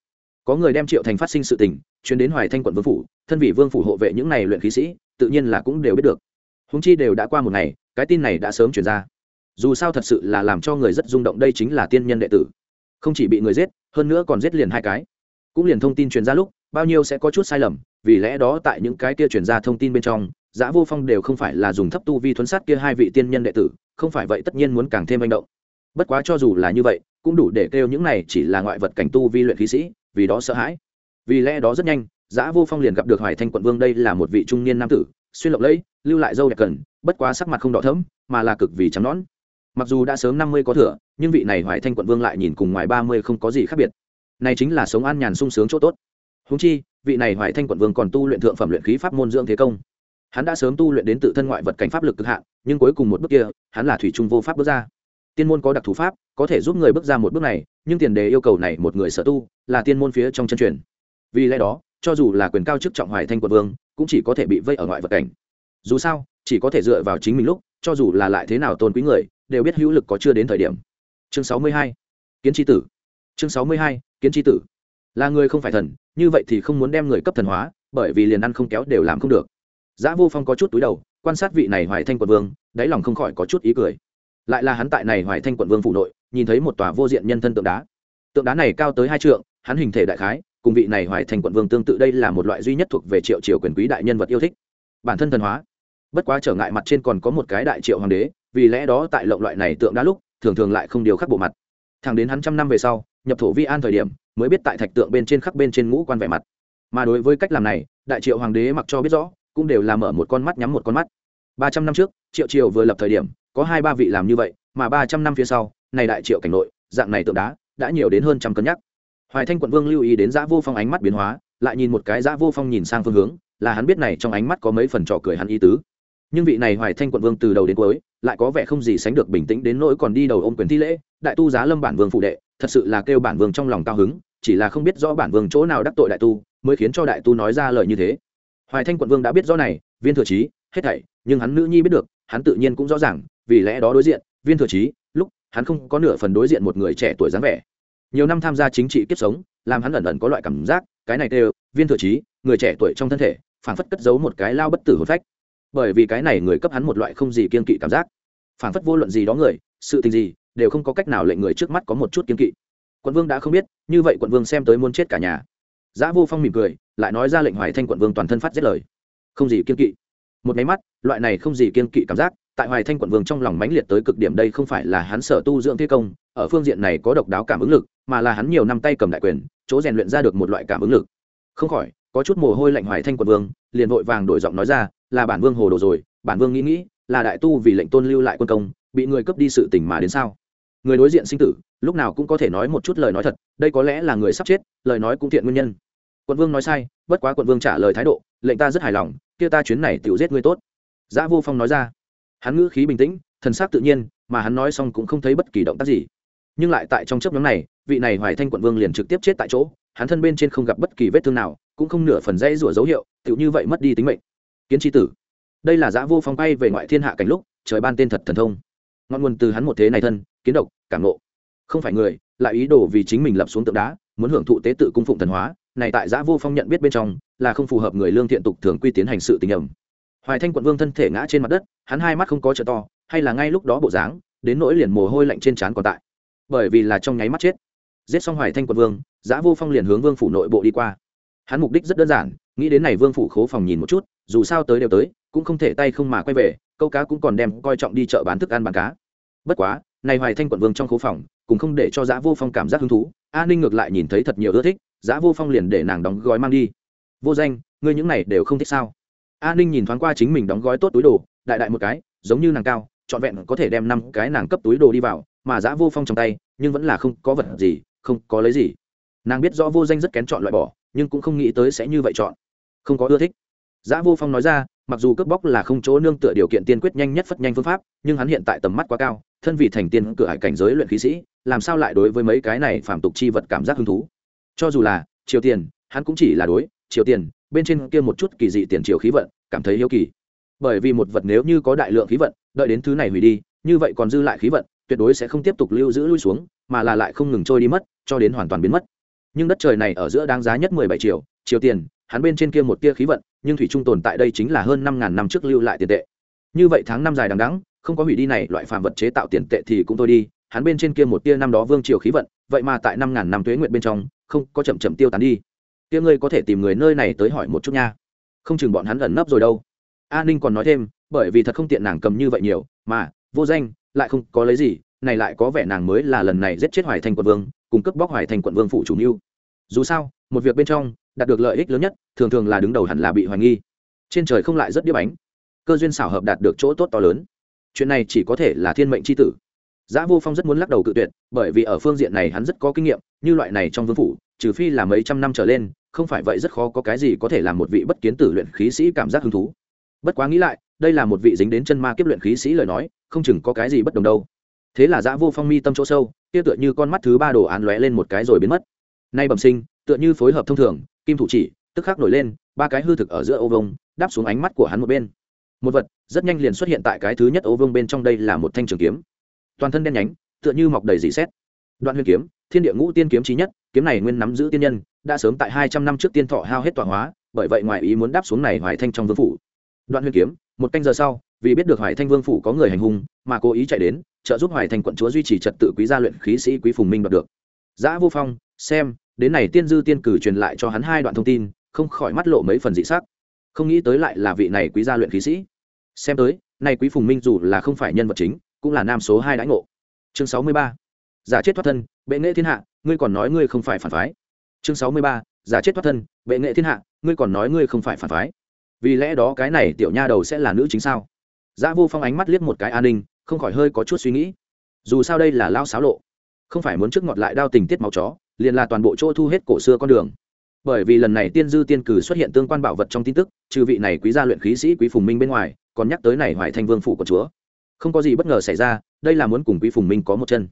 A: Có người đem triệu thành phát sinh sự tình chuyến đến hoài thanh quận vương phủ, thân vị vương phủ hộ vệ những này luyện khí sĩ, tự nhiên là cũng đều biết được. Húng chi đều đã qua một ngày, cái tin này đã sớm chuyển ra dù sao thật sự là làm cho người rất rung động, đây chính là tiên nhân đệ tử. Không chỉ bị người giết, hơn nữa còn giết liền hai cái. Cũng liền thông tin truyền ra lúc, bao nhiêu sẽ có chút sai lầm, vì lẽ đó tại những cái kia truyền ra thông tin bên trong, giã vô phong đều không phải là dùng thấp tu vi thuấn sát kia hai vị tiên nhân đệ tử, không phải vậy tất nhiên muốn càng thêm manh động. Bất quá cho dù là như vậy, cũng đủ để kêu những này chỉ là ngoại vật cảnh tu vi luyện khí sĩ, vì đó sợ hãi. Vì lẽ đó rất nhanh, giã vô phong liền gặp được hoài thanh quận vương đây là một vị trung niên nam tử, xuyên lộng lẫy, lưu lại dâu đẹp cần bất quá sắc mặt không đỏ thấm mà là cực vì trắng nón mặc dù đã sớm năm mươi có thừa nhưng vị này hoài thanh quận vương lại nhìn cùng ngoài ba mươi không có gì khác biệt. Này chính là sống an nhàn sung sướng chỗ tốt. Húng chi, vị này hoài thanh quận vương còn tu luyện thượng phẩm luyện khí pháp môn dưỡng thế công. Hắn đã sớm tu luyện đến tự thân ngoại vật cảnh pháp lực cực hạn, nhưng cuối cùng một bước kia, hắn là thủy trung vô pháp bước ra. Tiên môn có đặc thù pháp, có thể giúp người bước ra một bước này, nhưng tiền đề yêu cầu này một người sở tu, là tiên môn phía trong chân truyền. Vì lẽ đó, cho dù là quyền cao chức trọng hoài thanh quận vương, cũng chỉ có thể bị vây ở ngoại vật cảnh. Dù sao, chỉ có thể dựa vào chính mình lúc, cho dù là lại thế nào tôn quý người đều biết hữu lực có chưa đến thời điểm chương sáu mươi hai kiến tri tử chương sáu mươi hai kiến tri tử là người không phải thần như vậy thì không muốn đem người cấp thần hóa bởi vì liền ăn không kéo đều làm không được giã Vô Phong có chút túi đầu, quan sát vị này Hoài Thanh quận vương, đáy lòng không khỏi có chút ý cười. Lại là hắn tại này Hoài Thanh quận vương phủ nội, nhìn thấy một tòa vô diện nhân thân tượng đá. Tượng đá này cao tới hai trượng, hắn hình thể đại khái, cùng vị này Hoài Thanh quận vương tương tự đây là một loại duy nhất thuộc về Triệu Triều quyền quý đại nhân vật yêu thích. Bản thân thần hóa. Bất quá trở ngại mặt trên còn có một cái đại Triệu hoàng đế, vì lẽ đó tại lộng loại này tượng đá lúc, thường thường lại không điều khắc bộ mặt. Thẳng đến hắn trăm năm về sau, nhập thổ vi an thời điểm, mới biết tại thạch tượng bên trên khắc bên trên ngũ quan vẻ mặt. Mà đối với cách làm này, đại Triệu hoàng đế mặc cho biết rõ, cũng đều là mở một con mắt nhắm một con mắt ba trăm năm trước triệu triều vừa lập thời điểm có hai ba vị làm như vậy mà ba trăm năm phía sau này đại triệu cảnh nội dạng này tượng đá đã nhiều đến hơn trăm cân nhắc hoài thanh quận vương lưu ý đến giã vô phong ánh mắt biến hóa lại nhìn một cái giã vô phong nhìn sang phương hướng là hắn biết này trong ánh mắt có mấy phần trò cười hắn ý tứ nhưng vị này hoài thanh quận vương từ đầu đến cuối lại có vẻ không gì sánh được bình tĩnh đến nỗi còn đi đầu ôm quyền thi lễ, đại tu giá lâm bản vương phụ đệ, thật sự là kêu bản vương trong lòng cao hứng, chỉ là không biết rõ bản vương chỗ nào đắc tội đại tu, mới khiến cho đại tu nói ra lời như thế. Hoài thanh quận vương đã biết rõ này, viên thừa trí, hết thảy, nhưng hắn nữ nhi biết được, hắn tự nhiên cũng rõ ràng, vì lẽ đó đối diện, viên thừa trí, lúc, hắn không có nửa phần đối diện một người trẻ tuổi dáng vẻ. Nhiều năm tham gia chính trị kiếp sống, làm hắn ẩn ẩn có loại cảm giác, cái này đều, viên thừa trí, người trẻ tuổi trong thân thể, phảng phất cất giấu một cái lao bất tử hồn phách bởi vì cái này người cấp hắn một loại không gì kiên kỵ cảm giác. Phảng phất vô luận gì đó người, sự tình gì, đều không có cách nào lệnh người trước mắt có một chút kiên kỵ. Quận vương đã không biết, như vậy quận vương xem tới muốn chết cả nhà. Giã vô phong mỉm cười, lại nói ra lệnh hoài thanh quận vương toàn thân phát giết lời. Không gì kiên kỵ. Một máy mắt, loại này không gì kiên kỵ cảm giác, tại hoài thanh quận vương trong lòng mãnh liệt tới cực điểm đây không phải là hắn sở tu dưỡng thi công, ở phương diện này có độc đáo cảm ứng lực, mà là hắn nhiều năm tay cầm đại quyền, chỗ rèn luyện ra được một loại cảm ứng lực. Không khỏi, có chút mồ hôi lạnh hoài thanh quận vương, liền vội vàng đổi giọng nói ra là bản vương hồ đồ rồi, bản vương nghĩ nghĩ, là đại tu vì lệnh tôn lưu lại quân công, bị người cướp đi sự tình mà đến sao? Người đối diện sinh tử, lúc nào cũng có thể nói một chút lời nói thật, đây có lẽ là người sắp chết, lời nói cũng thiện nguyên nhân. Quận vương nói sai, bất quá quận vương trả lời thái độ, lệnh ta rất hài lòng, kia ta chuyến này tự giết ngươi tốt. Giã vô phong nói ra. Hắn ngữ khí bình tĩnh, thần sắc tự nhiên, mà hắn nói xong cũng không thấy bất kỳ động tác gì. Nhưng lại tại trong chấp nhóm này, vị này hoài thanh quận vương liền trực tiếp chết tại chỗ, hắn thân bên trên không gặp bất kỳ vết thương nào, cũng không nửa phần dây rủa dấu hiệu, tựu như vậy mất đi tính mệnh kiến tri tử. Đây là giã vô phong bay về ngoại thiên hạ cảnh lúc, trời ban tên thật thần thông. Ngọn nguồn từ hắn một thế này thân, kiến độc, cảm ngộ. Không phải người, lại ý đồ vì chính mình lập xuống tượng đá, muốn hưởng thụ tế tự cung phụng thần hóa, này tại giã vô phong nhận biết bên trong, là không phù hợp người lương thiện tục thường quy tiến hành sự tình ẩm. Hoài thanh quận vương thân thể ngã trên mặt đất, hắn hai mắt không có trợ to, hay là ngay lúc đó bộ dáng, đến nỗi liền mồ hôi lạnh trên trán còn tại. Bởi vì là trong nháy mắt chết. Giết xong hoài thanh quận vương giã vô phong liền hướng vương phủ nội bộ đi qua hắn mục đích rất đơn giản, nghĩ đến này vương phủ khố phòng nhìn một chút, dù sao tới đều tới, cũng không thể tay không mà quay về, câu cá cũng còn đem coi trọng đi chợ bán thức ăn bán cá. Bất quá, này hoài thanh quận vương trong khố phòng, cũng không để cho giã vô phong cảm giác hứng thú an ninh ngược lại nhìn thấy thật nhiều ưa thích, giã vô phong liền để nàng đóng gói mang đi. Vô danh, ngươi những này đều không thích sao? An ninh nhìn thoáng qua chính mình đóng gói tốt túi đồ, đại đại một cái, giống như nàng cao, trọn vẹn có thể đem năm cái nàng cấp túi đồ đi vào, mà giã vô phong trong tay, nhưng vẫn là không có vật gì, không có lấy gì. Nàng biết rõ vô danh rất kén chọn loại bỏ nhưng cũng không nghĩ tới sẽ như vậy chọn. Không có ưa thích. Giã vô phong nói ra, mặc dù cướp bóc là không chỗ nương tựa điều kiện tiên quyết nhanh nhất phất nhanh phương pháp, nhưng hắn hiện tại tầm mắt quá cao, thân vị thành tiên cửa hải cảnh giới luyện khí sĩ, làm sao lại đối với mấy cái này phạm tục chi vật cảm giác hứng thú? Cho dù là triều tiền, hắn cũng chỉ là đối triều tiền, bên trên kia một chút kỳ dị tiền triều khí vận, cảm thấy hiếu kỳ. Bởi vì một vật nếu như có đại lượng khí vận, đợi đến thứ này hủy đi, như vậy còn dư lại khí vận, tuyệt đối sẽ không tiếp tục lưu giữ lui xuống, mà là lại không ngừng trôi đi mất, cho đến hoàn toàn biến mất nhưng đất trời này ở giữa đáng giá nhất mười bảy triệu triều tiền, hắn bên trên kia một tia khí vận, nhưng thủy trung tồn tại đây chính là hơn năm ngàn năm trước lưu lại tiền tệ. Như vậy tháng năm dài đằng đẵng, không có hủy đi này, loại phàm vật chế tạo tiền tệ thì cũng thôi đi, hắn bên trên kia một tia năm đó vương triều khí vận, vậy mà tại năm ngàn năm tuế nguyện bên trong, không có chậm chậm tiêu tán đi. Tia ngươi có thể tìm người nơi này tới hỏi một chút nha. Không chừng bọn hắn ẩn nấp rồi đâu. A ninh còn nói thêm, bởi vì thật không tiện nàng cầm như vậy nhiều, mà, vô danh, lại không có lấy gì, này lại có vẻ nàng mới là lần này giết chết hoài thành quận vương cung cấp bóc hoài thành quận vương phụ chủ mưu. Dù sao một việc bên trong đạt được lợi ích lớn nhất thường thường là đứng đầu hẳn là bị hoài nghi. Trên trời không lại rất điếp bánh cơ duyên xảo hợp đạt được chỗ tốt to lớn. Chuyện này chỉ có thể là thiên mệnh c h i tử. Giá Vô Phong rất muốn lắc đầu cự tuyệt, bởi vì ở phương diện này hắn rất có kinh nghiệm, như loại này trong vương phủ, trừ phi là mấy trăm năm trở lên, không phải vậy rất khó có cái gì có thể làm một vị bất kiến tử luyện khí sĩ cảm giác hứng thú. Bất quá nghĩ lại, đây là một vị dính đến chân ma kiếp luyện khí sĩ lời nói, không chừng có cái gì bất đồng đâu. Thế là giã Vô Phong mi tâm chỗ sâu, kia tựa như con mắt thứ ba đồ án lóe lên một cái rồi biến mất. Nay bẩm sinh, tựa như phối hợp thông thường, kim thủ chỉ, tức khắc nổi lên, ba cái hư thực ở giữa ô vông, đáp xuống ánh mắt của hắn một bên. Một vật, rất nhanh liền xuất hiện tại cái thứ nhất ô vông bên trong đây là một thanh trường kiếm toàn thân đen nhánh tựa như mọc đầy dị xét đoạn huyền kiếm thiên địa ngũ tiên kiếm trí nhất kiếm này nguyên nắm giữ tiên nhân đã sớm tại hai trăm năm trước tiên thọ hao hết tọa hóa bởi vậy ngoài ý muốn đáp xuống này hoài thanh trong vương phủ đoạn huyền kiếm một canh giờ sau vì biết được hoài thanh vương phủ có người hành hung, mà cố ý chạy đến, trợ giúp hoài thanh quận chúa duy trì trật tự quý gia luyện khí sĩ quý phùng minh đoạt được. Giã vô phong, xem, đến này tiên dư tiên cử truyền lại cho hắn hai đoạn thông tin, không khỏi mắt lộ mấy phần dị sắc. Không nghĩ tới lại là vị này quý gia luyện khí sĩ. Xem tới, này quý phùng minh dù là không phải nhân vật chính, cũng là nam số hai đãi ngộ. Chương sáu mươi ba, giả chết thoát thân, bệ nghệ thiên hạ, ngươi còn nói ngươi không phải phản phái. Chương sáu mươi ba, giả chết thoát thân, bệ nghệ thiên hạ, ngươi còn nói ngươi không phải phản phái. Vì lẽ đó cái này tiểu nha đầu sẽ là nữ chính sao? Giả vô phong ánh mắt liếc một cái an ninh, không khỏi hơi có chút suy nghĩ. Dù sao đây là lao xáo lộ, không phải muốn trước ngọt lại đao tình tiết máu chó, liền là toàn bộ chỗ thu hết cổ xưa con đường. Bởi vì lần này tiên dư tiên cử xuất hiện tương quan bảo vật trong tin tức, trừ vị này quý gia luyện khí sĩ quý phùng minh bên ngoài, còn nhắc tới này hoài thanh vương phủ của chúa. Không có gì bất ngờ xảy ra, đây là muốn cùng quý phùng minh có một chân.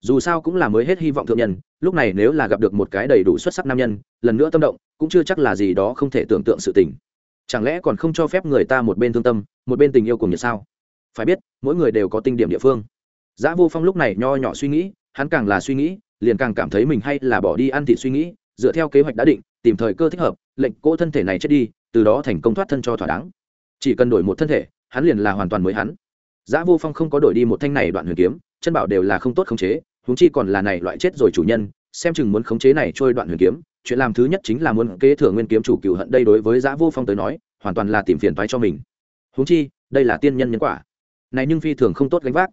A: Dù sao cũng là mới hết hy vọng thượng nhân, lúc này nếu là gặp được một cái đầy đủ xuất sắc nam nhân, lần nữa tâm động, cũng chưa chắc là gì đó không thể tưởng tượng sự tình chẳng lẽ còn không cho phép người ta một bên thương tâm một bên tình yêu cùng nhiệt sao? Phải biết mỗi người đều có tinh điểm địa phương. Giá vô phong lúc này nho nhỏ suy nghĩ hắn càng là suy nghĩ liền càng cảm thấy mình hay là bỏ đi ăn thịt suy nghĩ dựa theo kế hoạch đã định tìm thời cơ thích hợp lệnh cỗ thân thể này chết đi từ đó thành công thoát thân cho thỏa đáng. Chỉ cần đổi một thân thể hắn liền là hoàn toàn mới hắn. Giá Vô Phong không có đổi đi một thanh này đoạn huyền kiếm, chân bảo đều là không tốt khống chế, huống chi còn là này loại chết rồi chủ nhân, xem chừng muốn khống chế này trôi đoạn huyền kiếm, chuyện làm thứ nhất chính là muốn kế thừa nguyên kiếm chủ cửu hận đây đối với giã Vô Phong tới nói, hoàn toàn là tìm phiền toái cho mình. Huống chi, đây là tiên nhân nhân quả. Này nhưng phi thường không tốt gánh vác.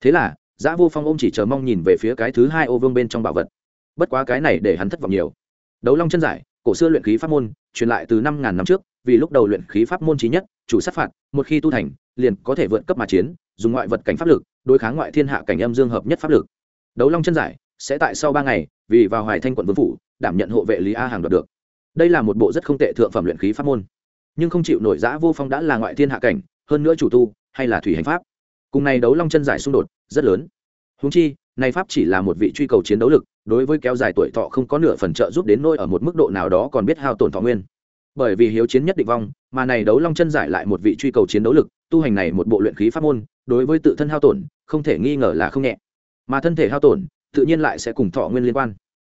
A: Thế là, giã Vô Phong ôm chỉ chờ mong nhìn về phía cái thứ hai ô vương bên trong bảo vật. Bất quá cái này để hắn thất vọng nhiều. Đấu Long chân giải, cổ xưa luyện khí pháp môn, truyền lại từ năm ngàn năm trước, vì lúc đầu luyện khí pháp môn trí nhất, chủ sát phạt, một khi tu thành, liền có thể vượt cấp mà chiến, dùng ngoại vật cảnh pháp lực đối kháng ngoại thiên hạ cảnh âm dương hợp nhất pháp lực đấu long chân giải sẽ tại sau ba ngày vì vào hoài thanh quận vương phủ đảm nhận hộ vệ lý a hàng đoạt được. Đây là một bộ rất không tệ thượng phẩm luyện khí pháp môn. Nhưng không chịu nổi giã vô phong đã là ngoại thiên hạ cảnh, hơn nữa chủ tu, hay là thủy hành pháp. Cùng này đấu long chân giải xung đột, rất lớn. Húng chi, này pháp chỉ là một vị truy cầu chiến đấu lực, đối với kéo dài tuổi thọ không có nửa phần trợ giúp đến nôi ở một mức độ nào đó còn biết hao tổn thọ nguyên. Bởi vì hiếu chiến nhất định vong, mà này đấu long chân giải lại một vị truy cầu chiến đấu lực, tu hành này một bộ luyện khí pháp môn, đối với tự thân hao tổn, không thể nghi ngờ là không nhẹ. Mà thân thể hao tổn, tự nhiên lại sẽ cùng thọ nguyên liên quan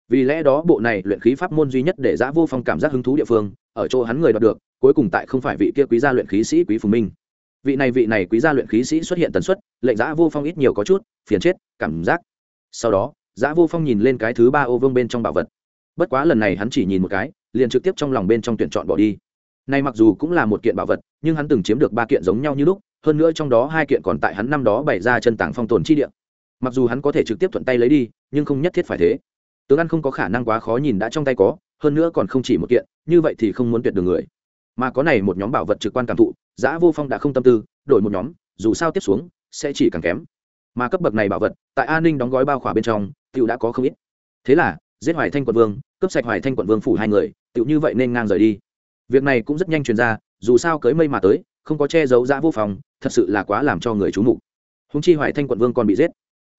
A: vì lẽ đó bộ này luyện khí pháp môn duy nhất để giã vô phong cảm giác hứng thú địa phương, ở chỗ hắn người đoạt được, cuối cùng tại không phải vị kia quý gia luyện khí sĩ quý phùng minh. Vị này vị này quý gia luyện khí sĩ xuất hiện tần suất, lệnh giã vô phong ít nhiều có chút, phiền chết, cảm giác. Sau đó, giã vô phong nhìn lên cái thứ ba ô vương bên trong bảo vật. Bất quá lần này hắn chỉ nhìn một cái, liền trực tiếp trong lòng bên trong tuyển chọn bỏ đi. Này mặc dù cũng là một kiện bảo vật, nhưng hắn từng chiếm được ba kiện giống nhau như lúc, hơn nữa trong đó hai kiện còn tại hắn năm đó bày ra chân tảng phong tồn chi địa. Mặc dù hắn có thể trực tiếp thuận tay lấy đi, nhưng không nhất thiết phải thế tướng ăn không có khả năng quá khó nhìn đã trong tay có, hơn nữa còn không chỉ một kiện, như vậy thì không muốn tuyệt đường người. Mà có này một nhóm bảo vật trực quan cảm thụ, giã vô phong đã không tâm tư, đổi một nhóm, dù sao tiếp xuống, sẽ chỉ càng kém. Mà cấp bậc này bảo vật, tại an ninh đóng gói bao khỏa bên trong tựu đã có không ít. Thế là, giết hoài thanh quận vương, cướp sạch hoài thanh quận vương phủ hai người tựu như vậy nên ngang rời đi. Việc này cũng rất nhanh truyền ra, dù sao cưới mây mà tới, không có che giấu giã vô phòng thật sự là quá làm cho người c h mục. Húng chi hoài thanh quận vương còn bị giết.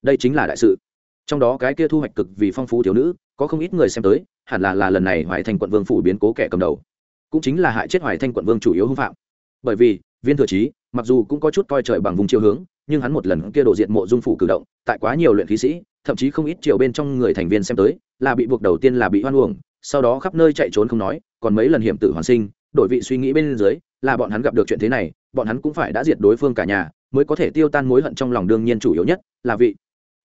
A: Đây chính là đại sự trong đó cái kia thu hoạch cực vì phong phú thiếu nữ, có không ít người xem tới, hẳn là là lần này hoài thanh quận vương phủ biến cố kẻ cầm đầu. Cũng chính là hại chết hoài thanh quận vương chủ yếu hưng phạm. Bởi vì, viên thừa trí, mặc dù cũng có chút coi trời bằng vùng chiều hướng, nhưng hắn một lần kia đổ diện mộ dung phủ cử động, tại quá nhiều luyện khí sĩ, thậm chí không ít chiều bên trong người thành viên xem tới, là bị buộc đầu tiên là bị hoan uổng, sau đó khắp nơi chạy trốn không nói, còn mấy lần hiểm tử hoàn sinh, đổi vị suy nghĩ bên dưới, là bọn hắn gặp được chuyện thế này, bọn hắn cũng phải đã diệt đối phương cả nhà, mới có thể tiêu tan mối hận trong lòng đương nhiên chủ yếu nhất, là vị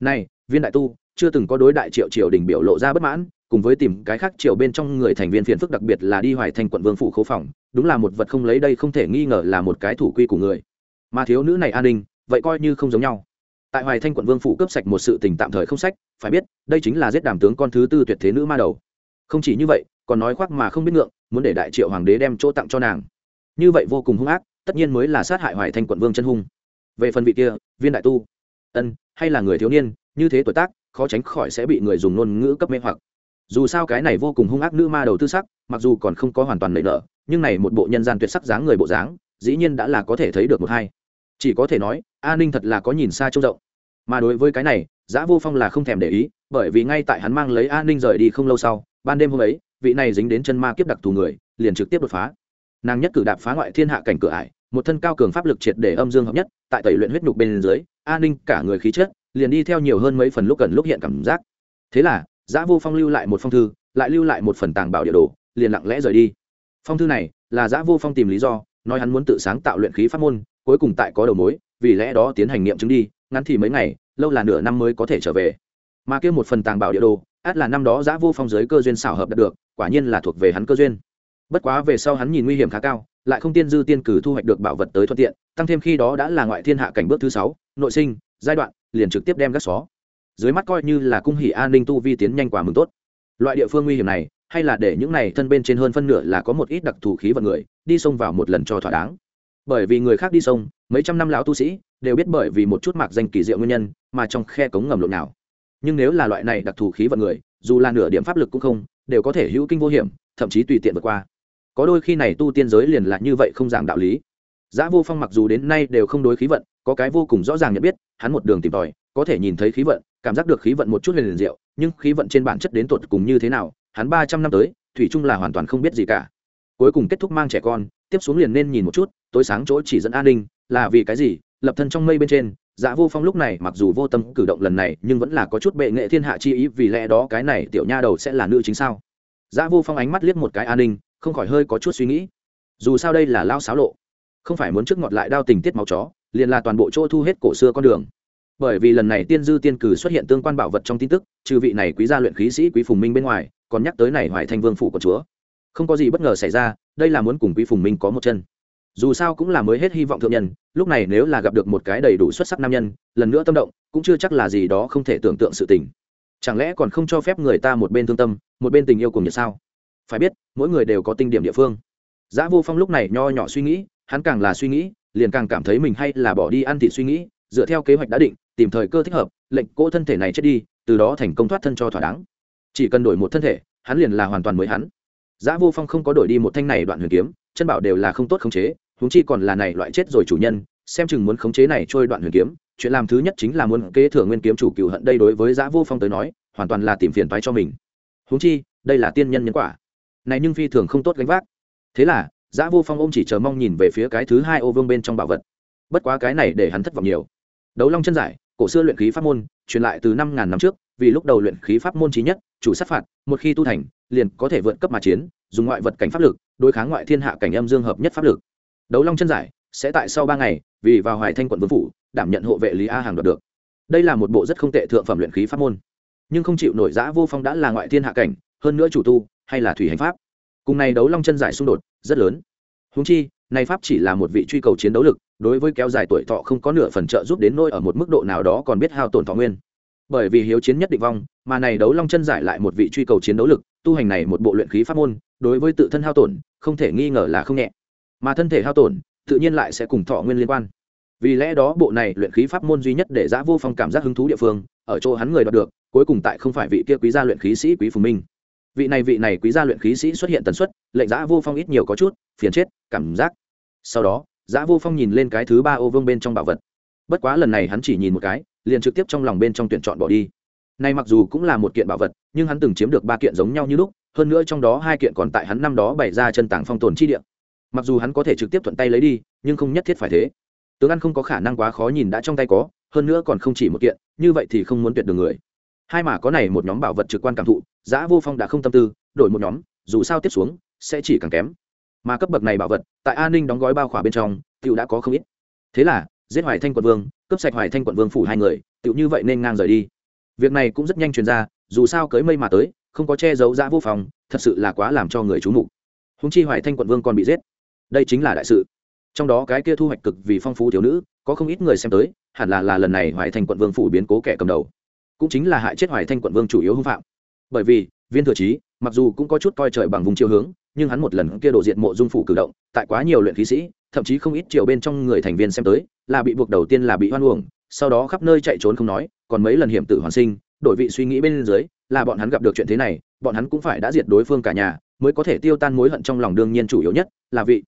A: này viên đại tu, chưa từng có đối đại triệu triều đình biểu lộ ra bất mãn, cùng với tìm cái khác triều bên trong người thành viên phiền phức đặc biệt là đi hoài thành quận vương phủ khấu phòng, đúng là một vật không lấy đây không thể nghi ngờ là một cái thủ quy của người. Mà thiếu nữ này an ninh, vậy coi như không giống nhau. Tại hoài thanh quận vương phủ cướp sạch một sự tình tạm thời không sách, phải biết, đây chính là giết đàm tướng con thứ tư tuyệt thế nữ ma đầu. Không chỉ như vậy, còn nói khoác mà không biết ngượng, muốn để đại triệu hoàng đế đem chỗ tặng cho nàng. Như vậy vô cùng hung ác, tất nhiên mới là sát hại hoài thanh quận vương chân hung. Về phần vị kia, viên đại tu, ân, hay là người thiếu niên như thế tuổi tác, khó tránh khỏi sẽ bị người dùng ngôn ngữ cấp mê hoặc. Dù sao cái này vô cùng hung ác nữ ma đầu tư sắc, mặc dù còn không có hoàn toàn nảy nở, nhưng này một bộ nhân gian tuyệt sắc dáng người bộ dáng, dĩ nhiên đã là có thể thấy được một hai. Chỉ có thể nói an ninh thật là có nhìn xa trông rộng. Mà đối với cái này, giã vô phong là không thèm để ý, bởi vì ngay tại hắn mang lấy an ninh rời đi không lâu sau, ban đêm hôm ấy, vị này dính đến chân ma kiếp đặc thù người, liền trực tiếp đột phá. Nàng nhất cử đạp phá ngoại thiên hạ cảnh cửa ải, một thân cao cường pháp lực triệt để âm dương hợp nhất, tại tẩy luyện huyết nhục bên dưới an ninh cả người khí chất liền đi theo nhiều hơn mấy phần lúc cần lúc hiện cảm giác. Thế là, giã vô phong lưu lại một phong thư, lại lưu lại một phần tàng bảo địa đồ, liền lặng lẽ rời đi. Phong thư này là giã vô phong tìm lý do, nói hắn muốn tự sáng tạo luyện khí pháp môn, cuối cùng tại có đầu mối, vì lẽ đó tiến hành nghiệm chứng đi, ngắn thì mấy ngày, lâu là nửa năm mới có thể trở về. Mà kia một phần tàng bảo địa đồ át là năm đó giã vô phong giới cơ duyên xảo hợp đạt được, quả nhiên là thuộc về hắn cơ duyên. Bất quá về sau hắn nhìn nguy hiểm khá cao, lại không tiên dư tiên cử thu hoạch được bảo vật tới thuận tiện, tăng thêm khi đó đã là ngoại thiên hạ cảnh bước thứ sáu, nội sinh, giai đoạn liền trực tiếp đem gác xó. Dưới mắt coi như là cung hỷ an ninh tu vi tiến nhanh quả mừng tốt. Loại địa phương nguy hiểm này, hay là để những này thân bên trên hơn phân nửa là có một ít đặc thù khí vận người, đi sông vào một lần cho thỏa đáng. Bởi vì người khác đi sông, mấy trăm năm lão tu sĩ, đều biết bởi vì một chút mạc danh kỳ diệu nguyên nhân, mà trong khe cống ngầm lộn nào. Nhưng nếu là loại này đặc thù khí vận người, dù là nửa điểm pháp lực cũng không, đều có thể hữu kinh vô hiểm, thậm chí tùy tiện vượt qua. Có đôi khi này tu tiên giới liền là như vậy không giảng đạo lý. Giá Vô Phong mặc dù đến nay đều không đối khí vận, có cái vô cùng rõ ràng nhận biết, hắn một đường tìm tòi, có thể nhìn thấy khí vận, cảm giác được khí vận một chút liền liền diệu, nhưng khí vận trên bản chất đến tuột cùng như thế nào, hắn ba trăm năm tới, thủy chung là hoàn toàn không biết gì cả. Cuối cùng kết thúc mang trẻ con, tiếp xuống liền nên nhìn một chút, tối sáng chỗ chỉ dẫn an ninh, là vì cái gì? Lập thân trong mây bên trên, Dạ Vô Phong lúc này mặc dù vô tâm cử động lần này, nhưng vẫn là có chút bệ nghệ thiên hạ chi ý, vì lẽ đó cái này tiểu nha đầu sẽ là nữ chính sao? Dạ Vô Phong ánh mắt liếc một cái an ninh, không khỏi hơi có chút suy nghĩ dù sao đây là lao xáo lộ không phải muốn trước ngọt lại đao tình tiết máu chó, liền là toàn bộ chỗ thu hết cổ xưa con đường. Bởi vì lần này tiên dư tiên cử xuất hiện tương quan bảo vật trong tin tức, trừ vị này quý gia luyện khí sĩ quý phùng minh bên ngoài, còn nhắc tới này hoài thanh vương phủ của chúa. Không có gì bất ngờ xảy ra, đây là muốn cùng quý phùng minh có một chân. Dù sao cũng là mới hết hy vọng thượng nhân, lúc này nếu là gặp được một cái đầy đủ xuất sắc nam nhân, lần nữa tâm động, cũng chưa chắc là gì đó không thể tưởng tượng sự tình. Chẳng lẽ còn không cho phép người ta một bên thương tâm, một bên tình yêu cùng nhật sao? Phải biết, mỗi người đều có tinh điểm địa phương. Giá vô phong lúc này nho nhỏ suy nghĩ hắn càng là suy nghĩ, liền càng cảm thấy mình hay là bỏ đi ăn thịt suy nghĩ, dựa theo kế hoạch đã định, tìm thời cơ thích hợp, lệnh cỗ thân thể này chết đi, từ đó thành công thoát thân cho thỏa đáng. Chỉ cần đổi một thân thể, hắn liền là hoàn toàn mới hắn. Giá vô phong không có đổi đi một thanh này đoạn huyền kiếm, chân bảo đều là không tốt khống chế, huống chi còn là này loại chết rồi chủ nhân, xem chừng muốn khống chế này trôi đoạn huyền kiếm, chuyện làm thứ nhất chính là muốn kế thừa nguyên kiếm chủ cựu hận đây đối với giá vô phong tới nói, hoàn toàn là tìm phiền toái cho mình. Huống chi, đây là tiên nhân nhân quả. Này nhưng phi thường không tốt gánh vác. Thế là Giã vô phong ôm chỉ chờ mong nhìn về phía cái thứ hai ô vương bên trong bảo vật. Bất quá cái này để hắn thất vọng nhiều. Đấu long chân giải, cổ xưa luyện khí pháp môn, truyền lại từ năm ngàn năm trước, vì lúc đầu luyện khí pháp môn trí nhất, chủ sát phạt, một khi tu thành, liền có thể vượt cấp mà chiến, dùng ngoại vật cảnh pháp lực, đối kháng ngoại thiên hạ cảnh âm dương hợp nhất pháp lực. Đấu long chân giải sẽ tại sau ba ngày, vì vào hoài thanh quận vương phủ, đảm nhận hộ vệ lý a hàng đoạt được. Đây là một bộ rất không tệ thượng phẩm luyện khí pháp môn. Nhưng không chịu nổi giã vô phong đã là ngoại thiên hạ cảnh, hơn nữa chủ tu, hay là thủy hành pháp cùng này đấu long chân giải xung đột rất lớn. Húng chi, này pháp chỉ là một vị truy cầu chiến đấu lực, đối với kéo dài tuổi thọ không có nửa phần trợ giúp đến nôi ở một mức độ nào đó còn biết hao tổn thọ nguyên. Bởi vì hiếu chiến nhất định vong, mà này đấu long chân giải lại một vị truy cầu chiến đấu lực, tu hành này một bộ luyện khí pháp môn, đối với tự thân hao tổn, không thể nghi ngờ là không nhẹ. Mà thân thể hao tổn, tự nhiên lại sẽ cùng thọ nguyên liên quan. Vì lẽ đó bộ này luyện khí pháp môn duy nhất để giã vô phong cảm giác hứng thú địa phương, ở chỗ hắn người đoạt được, cuối cùng tại không phải vị kia quý gia luyện khí sĩ quý phùng minh vị này vị này quý gia luyện khí sĩ xuất hiện tần suất, lệnh giã vô phong ít nhiều có chút phiền chết, cảm giác. Sau đó, giã vô phong nhìn lên cái thứ ba ô vương bên trong bảo vật. Bất quá lần này hắn chỉ nhìn một cái, liền trực tiếp trong lòng bên trong tuyển chọn bỏ đi. Nay mặc dù cũng là một kiện bảo vật, nhưng hắn từng chiếm được ba kiện giống nhau như lúc, hơn nữa trong đó hai kiện còn tại hắn năm đó bày ra chân tảng phong tồn chi địa. Mặc dù hắn có thể trực tiếp thuận tay lấy đi, nhưng không nhất thiết phải thế. Tướng ăn không có khả năng quá khó nhìn đã trong tay có, hơn nữa còn không chỉ một kiện, như vậy thì không muốn tuyệt được người. Hai mà có này một nhóm bảo vật trực quan cảm thụ giã vô phong đã không tâm tư, đổi một nhóm, dù sao tiếp xuống, sẽ chỉ càng kém. Mà cấp bậc này bảo vật, tại an ninh đóng gói bao khỏa bên trong tựu đã có không ít. Thế là, giết hoài thanh quận vương, cướp sạch hoài thanh quận vương phủ hai người tựu như vậy nên ngang rời đi. Việc này cũng rất nhanh truyền ra, dù sao cưới mây mà tới, không có che giấu giã vô phòng thật sự là quá làm cho người chú mục. Húng chi hoài thanh quận vương còn bị giết. Đây chính là đại sự. Trong đó cái kia thu hoạch cực vì phong phú thiếu nữ, có không ít người xem tới, hẳn là là lần này hoài thanh quận vương phủ biến cố kẻ cầm đầu. Cũng chính là hại chết hoài thanh quận vương chủ yếu hưng phạm bởi vì, viên thừa trí, mặc dù cũng có chút coi trời bằng vùng chiều hướng, nhưng hắn một lần kia đổ diện mộ dung phủ cử động, tại quá nhiều luyện khí sĩ, thậm chí không ít chiều bên trong người thành viên xem tới, là bị buộc đầu tiên là bị hoan uổng, sau đó khắp nơi chạy trốn không nói, còn mấy lần hiểm tử hoàn sinh, đổi vị suy nghĩ bên dưới, là bọn hắn gặp được chuyện thế này, bọn hắn cũng phải đã diệt đối phương cả nhà, mới có thể tiêu tan mối hận trong lòng đương nhiên chủ yếu nhất là vị.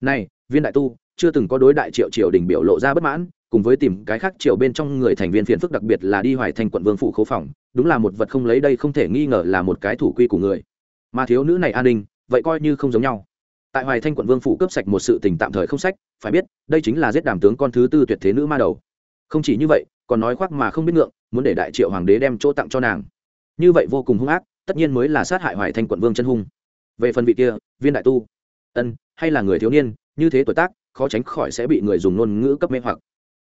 A: Này, viên đại tu, chưa từng có đối đại triệu triều đình biểu lộ ra bất mãn cùng với tìm cái khác triệu bên trong người thành viên phiền phức đặc biệt là đi hoài thành quận vương phủ khố phòng, đúng là một vật không lấy đây không thể nghi ngờ là một cái thủ quy của người. Mà thiếu nữ này an ninh, vậy coi như không giống nhau. Tại hoài thanh quận vương phủ cướp sạch một sự tình tạm thời không sách, phải biết, đây chính là giết đàm tướng con thứ tư tuyệt thế nữ ma đầu. Không chỉ như vậy, còn nói khoác mà không biết ngượng, muốn để đại triệu hoàng đế đem chỗ tặng cho nàng. Như vậy vô cùng hung ác, tất nhiên mới là sát hại hoài thanh quận vương chân hung. Về phần vị kia, viên đại tu, ân, hay là người thiếu niên, như thế tuổi tác, khó tránh khỏi sẽ bị người dùng ngôn ngữ cấp mê hoặc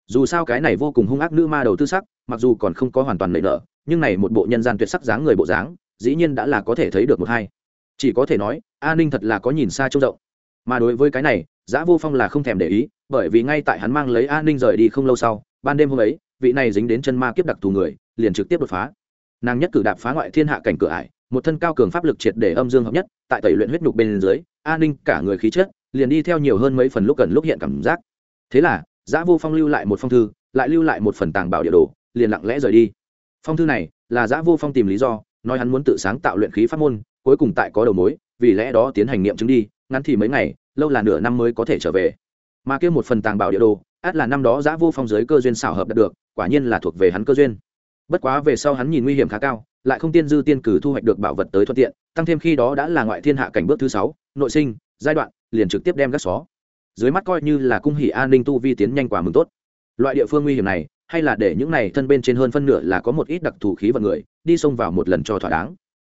A: dù sao cái này vô cùng hung ác nữ ma đầu tư sắc mặc dù còn không có hoàn toàn nảy nở nhưng này một bộ nhân gian tuyệt sắc dáng người bộ dáng dĩ nhiên đã là có thể thấy được một hai. Chỉ có thể nói a ninh thật là có nhìn xa trông rộng. Mà đối với cái này giã vô phong là không thèm để ý bởi vì ngay tại hắn mang lấy a ninh rời đi không lâu sau ban đêm hôm ấy vị này dính đến chân ma kiếp đặc thù người liền trực tiếp đột phá. Nàng nhất cử đạp phá ngoại thiên hạ cảnh cửa ải một thân cao cường pháp lực triệt để âm dương hợp nhất tại tẩy luyện huyết nhục bên dưới a ninh cả người khí chết, liền đi theo nhiều hơn mấy phần lúc cần lúc hiện cảm giác. Thế là giã vô phong lưu lại một phong thư, lại lưu lại một phần tàng bảo địa đồ, liền lặng lẽ rời đi. Phong thư này là giã vô phong tìm lý do, nói hắn muốn tự sáng tạo luyện khí pháp môn, cuối cùng tại có đầu mối, vì lẽ đó tiến hành nghiệm chứng đi, ngắn thì mấy ngày, lâu là nửa năm mới có thể trở về. Mà kêu một phần tàng bảo địa đồ, át là năm đó giã vô phong giới cơ duyên xảo hợp đạt được, quả nhiên là thuộc về hắn cơ duyên. Bất quá về sau hắn nhìn nguy hiểm khá cao, lại không tiên dư tiên cử thu hoạch được bảo vật tới thuận tiện, tăng thêm khi đó đã là ngoại thiên hạ cảnh bước thứ sáu, nội sinh, giai đoạn, liền trực tiếp đem gác xó dưới mắt coi như là cung hỷ an ninh tu vi tiến nhanh quả mừng tốt. Loại địa phương nguy hiểm này hay là để những này thân bên trên hơn phân nửa là có một ít đặc thù khí vận người đi sông vào một lần cho thỏa đáng.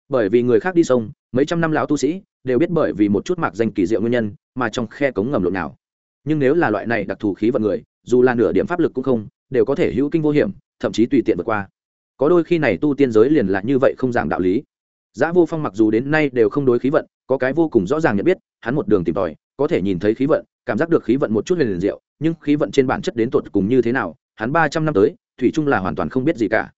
A: Bởi vì người khác đi sông mấy trăm năm lão tu sĩ đều biết bởi vì một chút mạc danh kỳ diệu nguyên nhân mà trong khe cống ngầm lộn nào. Nhưng nếu là loại này đặc thù khí vận người dù là nửa điểm pháp lực cũng không đều có thể hữu kinh vô hiểm thậm chí tùy tiện vượt qua. Có đôi khi này tu tiên giới liền là như vậy không giảng đạo lý. Giá Vô Phong mặc dù đến nay đều không đối khí vận, có cái vô cùng rõ ràng nhận biết, hắn một đường tìm tòi, có thể nhìn thấy khí vận, cảm giác được khí vận một chút huyền liền diệu, nhưng khí vận trên bản chất đến tuột cùng như thế nào, hắn ba trăm năm tới, thủy chung là hoàn toàn không biết gì cả.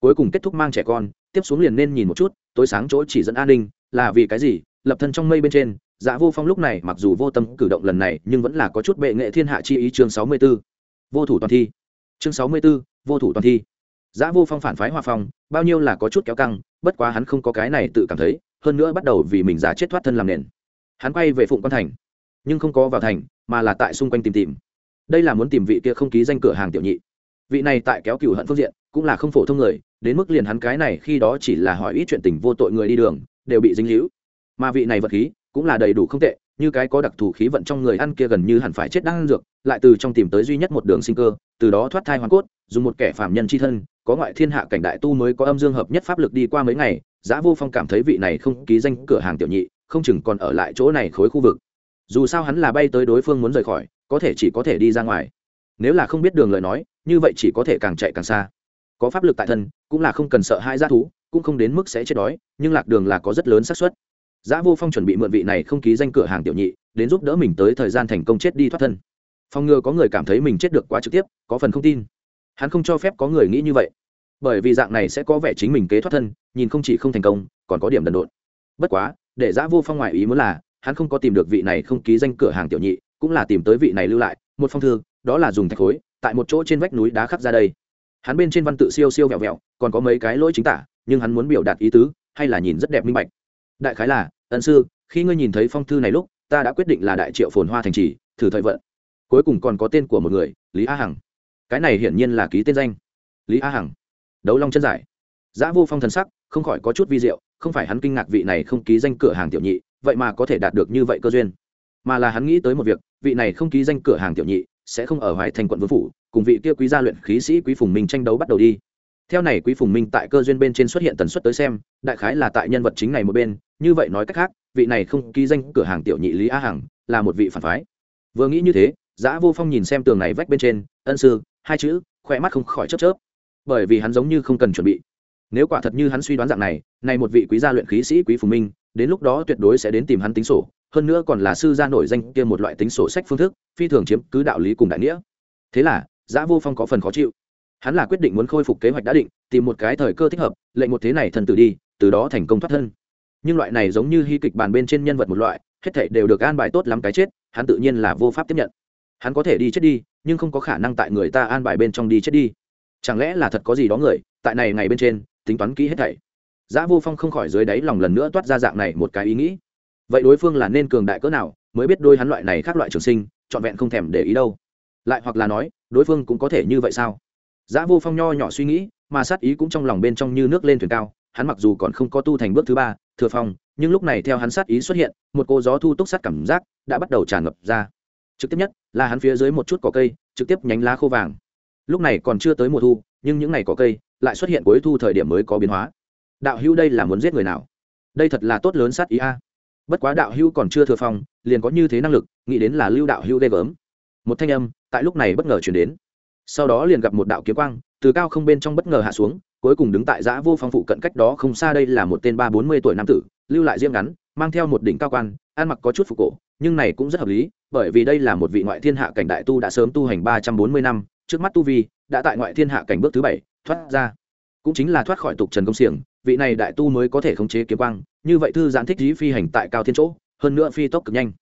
A: Cuối cùng kết thúc mang trẻ con, tiếp xuống liền nên nhìn một chút, tối sáng chỗ chỉ dẫn an ninh, là vì cái gì? Lập thân trong mây bên trên, Dạ Vô Phong lúc này mặc dù vô tâm cử động lần này, nhưng vẫn là có chút bệ nghệ thiên hạ chi ý chương sáu mươi 64. Vô thủ toàn thi. Chương sáu mươi 64, vô thủ toàn thi. Dạ Vô Phong phản phái Hoa Phong, bao nhiêu là có chút kéo căng, bất quá hắn không có cái này tự cảm thấy, hơn nữa bắt đầu vì mình giả chết thoát thân làm nền. Hắn quay về Phụng Quan thành, nhưng không có vào thành, mà là tại xung quanh tìm tìm. Đây là muốn tìm vị kia không ký danh cửa hàng tiểu nhị. Vị này tại kéo cửu hận phương diện, cũng là không phổ thông người, đến mức liền hắn cái này khi đó chỉ là hỏi ít chuyện tình vô tội người đi đường, đều bị dính hữu Mà vị này vật khí, cũng là đầy đủ không tệ, như cái có đặc thù khí vận trong người ăn kia gần như hẳn phải chết đang ăn dược, lại từ trong tìm tới duy nhất một đường sinh cơ, từ đó thoát thai hoàn cốt, dùng một kẻ phàm nhân chi thân, có ngoại thiên hạ cảnh đại tu mới có âm dương hợp nhất pháp lực đi qua mấy ngày giá vô phong cảm thấy vị này không ký danh cửa hàng tiểu nhị không chừng còn ở lại chỗ này khối khu vực dù sao hắn là bay tới đối phương muốn rời khỏi, có thể chỉ có thể đi ra ngoài. Nếu là không biết đường lời nói, như vậy chỉ có thể càng chạy càng xa. Có pháp lực tại thân, cũng là không cần sợ hai g thú, cũng không đến mức sẽ chết đói, nhưng lạc đường là có rất lớn xác suất. Giá vô phong chuẩn bị mượn vị này không ký danh cửa hàng tiểu nhị, đến giúp đỡ mình tới thời gian thành công chết đi thoát thân. Phong ngừa có người cảm thấy mình chết được quá trực tiếp, có phần không tin. Hắn không cho phép có người nghĩ như vậy. Bởi vì dạng này sẽ có vẻ chính mình kế thoát thân, nhìn không chỉ không thành công, còn có điểm đần độn. Bất quá, để giã vô phong ngoại ý muốn là hắn không có tìm được vị này không ký danh cửa hàng tiểu nhị, cũng là tìm tới vị này lưu lại, một phong thư, đó là dùng thạch khối, tại một chỗ trên vách núi đá khắc ra đây. Hắn bên trên văn tự siêu siêu vẹo vẹo, còn có mấy cái lỗi chính tả, nhưng hắn muốn biểu đạt ý tứ, hay là nhìn rất đẹp minh bạch. Đại khái là, ân sư, khi ngươi nhìn thấy phong thư này lúc, ta đã quyết định là đại triệu phồn hoa thành trì, thử thời vận. Cuối cùng còn có tên của một người, lý a hằng. Cái này hiển nhiên là ký tên danh. Lý a hằng. Đấu long chân giải. Giã vô phong thần sắc, không khỏi có chút vi diệu, không phải hắn kinh ngạc vị này không ký danh cửa hàng tiểu nhị vậy mà có thể đạt được như vậy cơ duyên. Mà là hắn nghĩ tới một việc, vị này không ký danh cửa hàng tiểu nhị sẽ không ở hoài thành quận vương phủ, cùng vị kia quý gia luyện khí sĩ quý phùng minh tranh đấu bắt đầu đi. Theo này quý phùng minh tại cơ duyên bên trên xuất hiện tần suất tới xem, đại khái là tại nhân vật chính này một bên, như vậy nói cách khác, vị này không ký danh cửa hàng tiểu nhị lý a hằng là một vị phản phái. Vừa nghĩ như thế, giã vô phong nhìn xem tường này vách bên trên, ân sư, hai chữ khoe mắt không khỏi chớp chớp. Bởi vì hắn giống như không cần chuẩn bị. Nếu quả thật như hắn suy đoán dạng này này một vị quý gia luyện khí sĩ quý phùng minh đến lúc đó tuyệt đối sẽ đến tìm hắn tính sổ, hơn nữa còn là sư gia nổi danh kia một loại tính sổ sách phương thức, phi thường chiếm cứ đạo lý cùng đại nghĩa. Thế là giã vô phong có phần khó chịu. Hắn là quyết định muốn khôi phục kế hoạch đã định, tìm một cái thời cơ thích hợp, lệnh một thế này thần tử đi, từ đó thành công thoát thân. Nhưng loại này giống như hy kịch bàn bên trên nhân vật một loại, hết thảy đều được an bài tốt lắm cái chết, hắn tự nhiên là vô pháp tiếp nhận. Hắn có thể đi chết đi, nhưng không có khả năng tại người ta an bài bên trong đi chết đi. Chẳng lẽ là thật có gì đó người, tại này ngày bên trên, tính toán kỹ hết thảy. Giã Vô Phong không khỏi dưới đáy lòng lần nữa toát ra dạng này một cái ý nghĩ. Vậy đối phương là nên cường đại cỡ nào, mới biết đôi hắn loại này khác loại trường sinh, trọn vẹn không thèm để ý đâu. Lại hoặc là nói, đối phương cũng có thể như vậy sao? Giã Vô Phong nho nhỏ suy nghĩ, mà sát ý cũng trong lòng bên trong như nước lên thuyền cao, hắn mặc dù còn không có tu thành bước thứ ba, thừa phong, nhưng lúc này theo hắn sát ý xuất hiện, một cô gió thu túc sát cảm giác đã bắt đầu tràn ngập ra. Trực tiếp nhất, là hắn phía dưới một chút cỏ cây, trực tiếp nhánh lá khô vàng lúc này còn chưa tới mùa thu nhưng những ngày có cây lại xuất hiện cuối thu thời điểm mới có biến hóa đạo hữu đây là muốn giết người nào? Đây thật là tốt lớn sát ý a. Bất quá đạo hữu còn chưa thừa phong, liền có như thế năng lực, nghĩ đến là lưu đạo hữu ghê gớm. Một thanh âm, tại lúc này bất ngờ chuyển đến. Sau đó liền gặp một đạo kiếm quang, từ cao không bên trong bất ngờ hạ xuống, cuối cùng đứng tại giã vô phong phụ cận cách đó không xa đây là một tên ba bốn mươi tuổi nam tử, lưu lại riêng ngắn, mang theo một đỉnh cao quan, ăn mặc có chút phục cổ, nhưng này cũng rất hợp lý, bởi vì đây là một vị ngoại thiên hạ cảnh đại tu đã sớm tu hành ba trăm bốn mươi năm, trước mắt tu vi, đã tại ngoại thiên hạ cảnh bước thứ bảy, thoát ra. Cũng chính là thoát khỏi tục trần công xiềng vị này đại tu mới có thể khống chế kiếm quang như vậy thư giãn thích dí phi hành tại cao thiên chỗ hơn nữa phi tốc cực nhanh.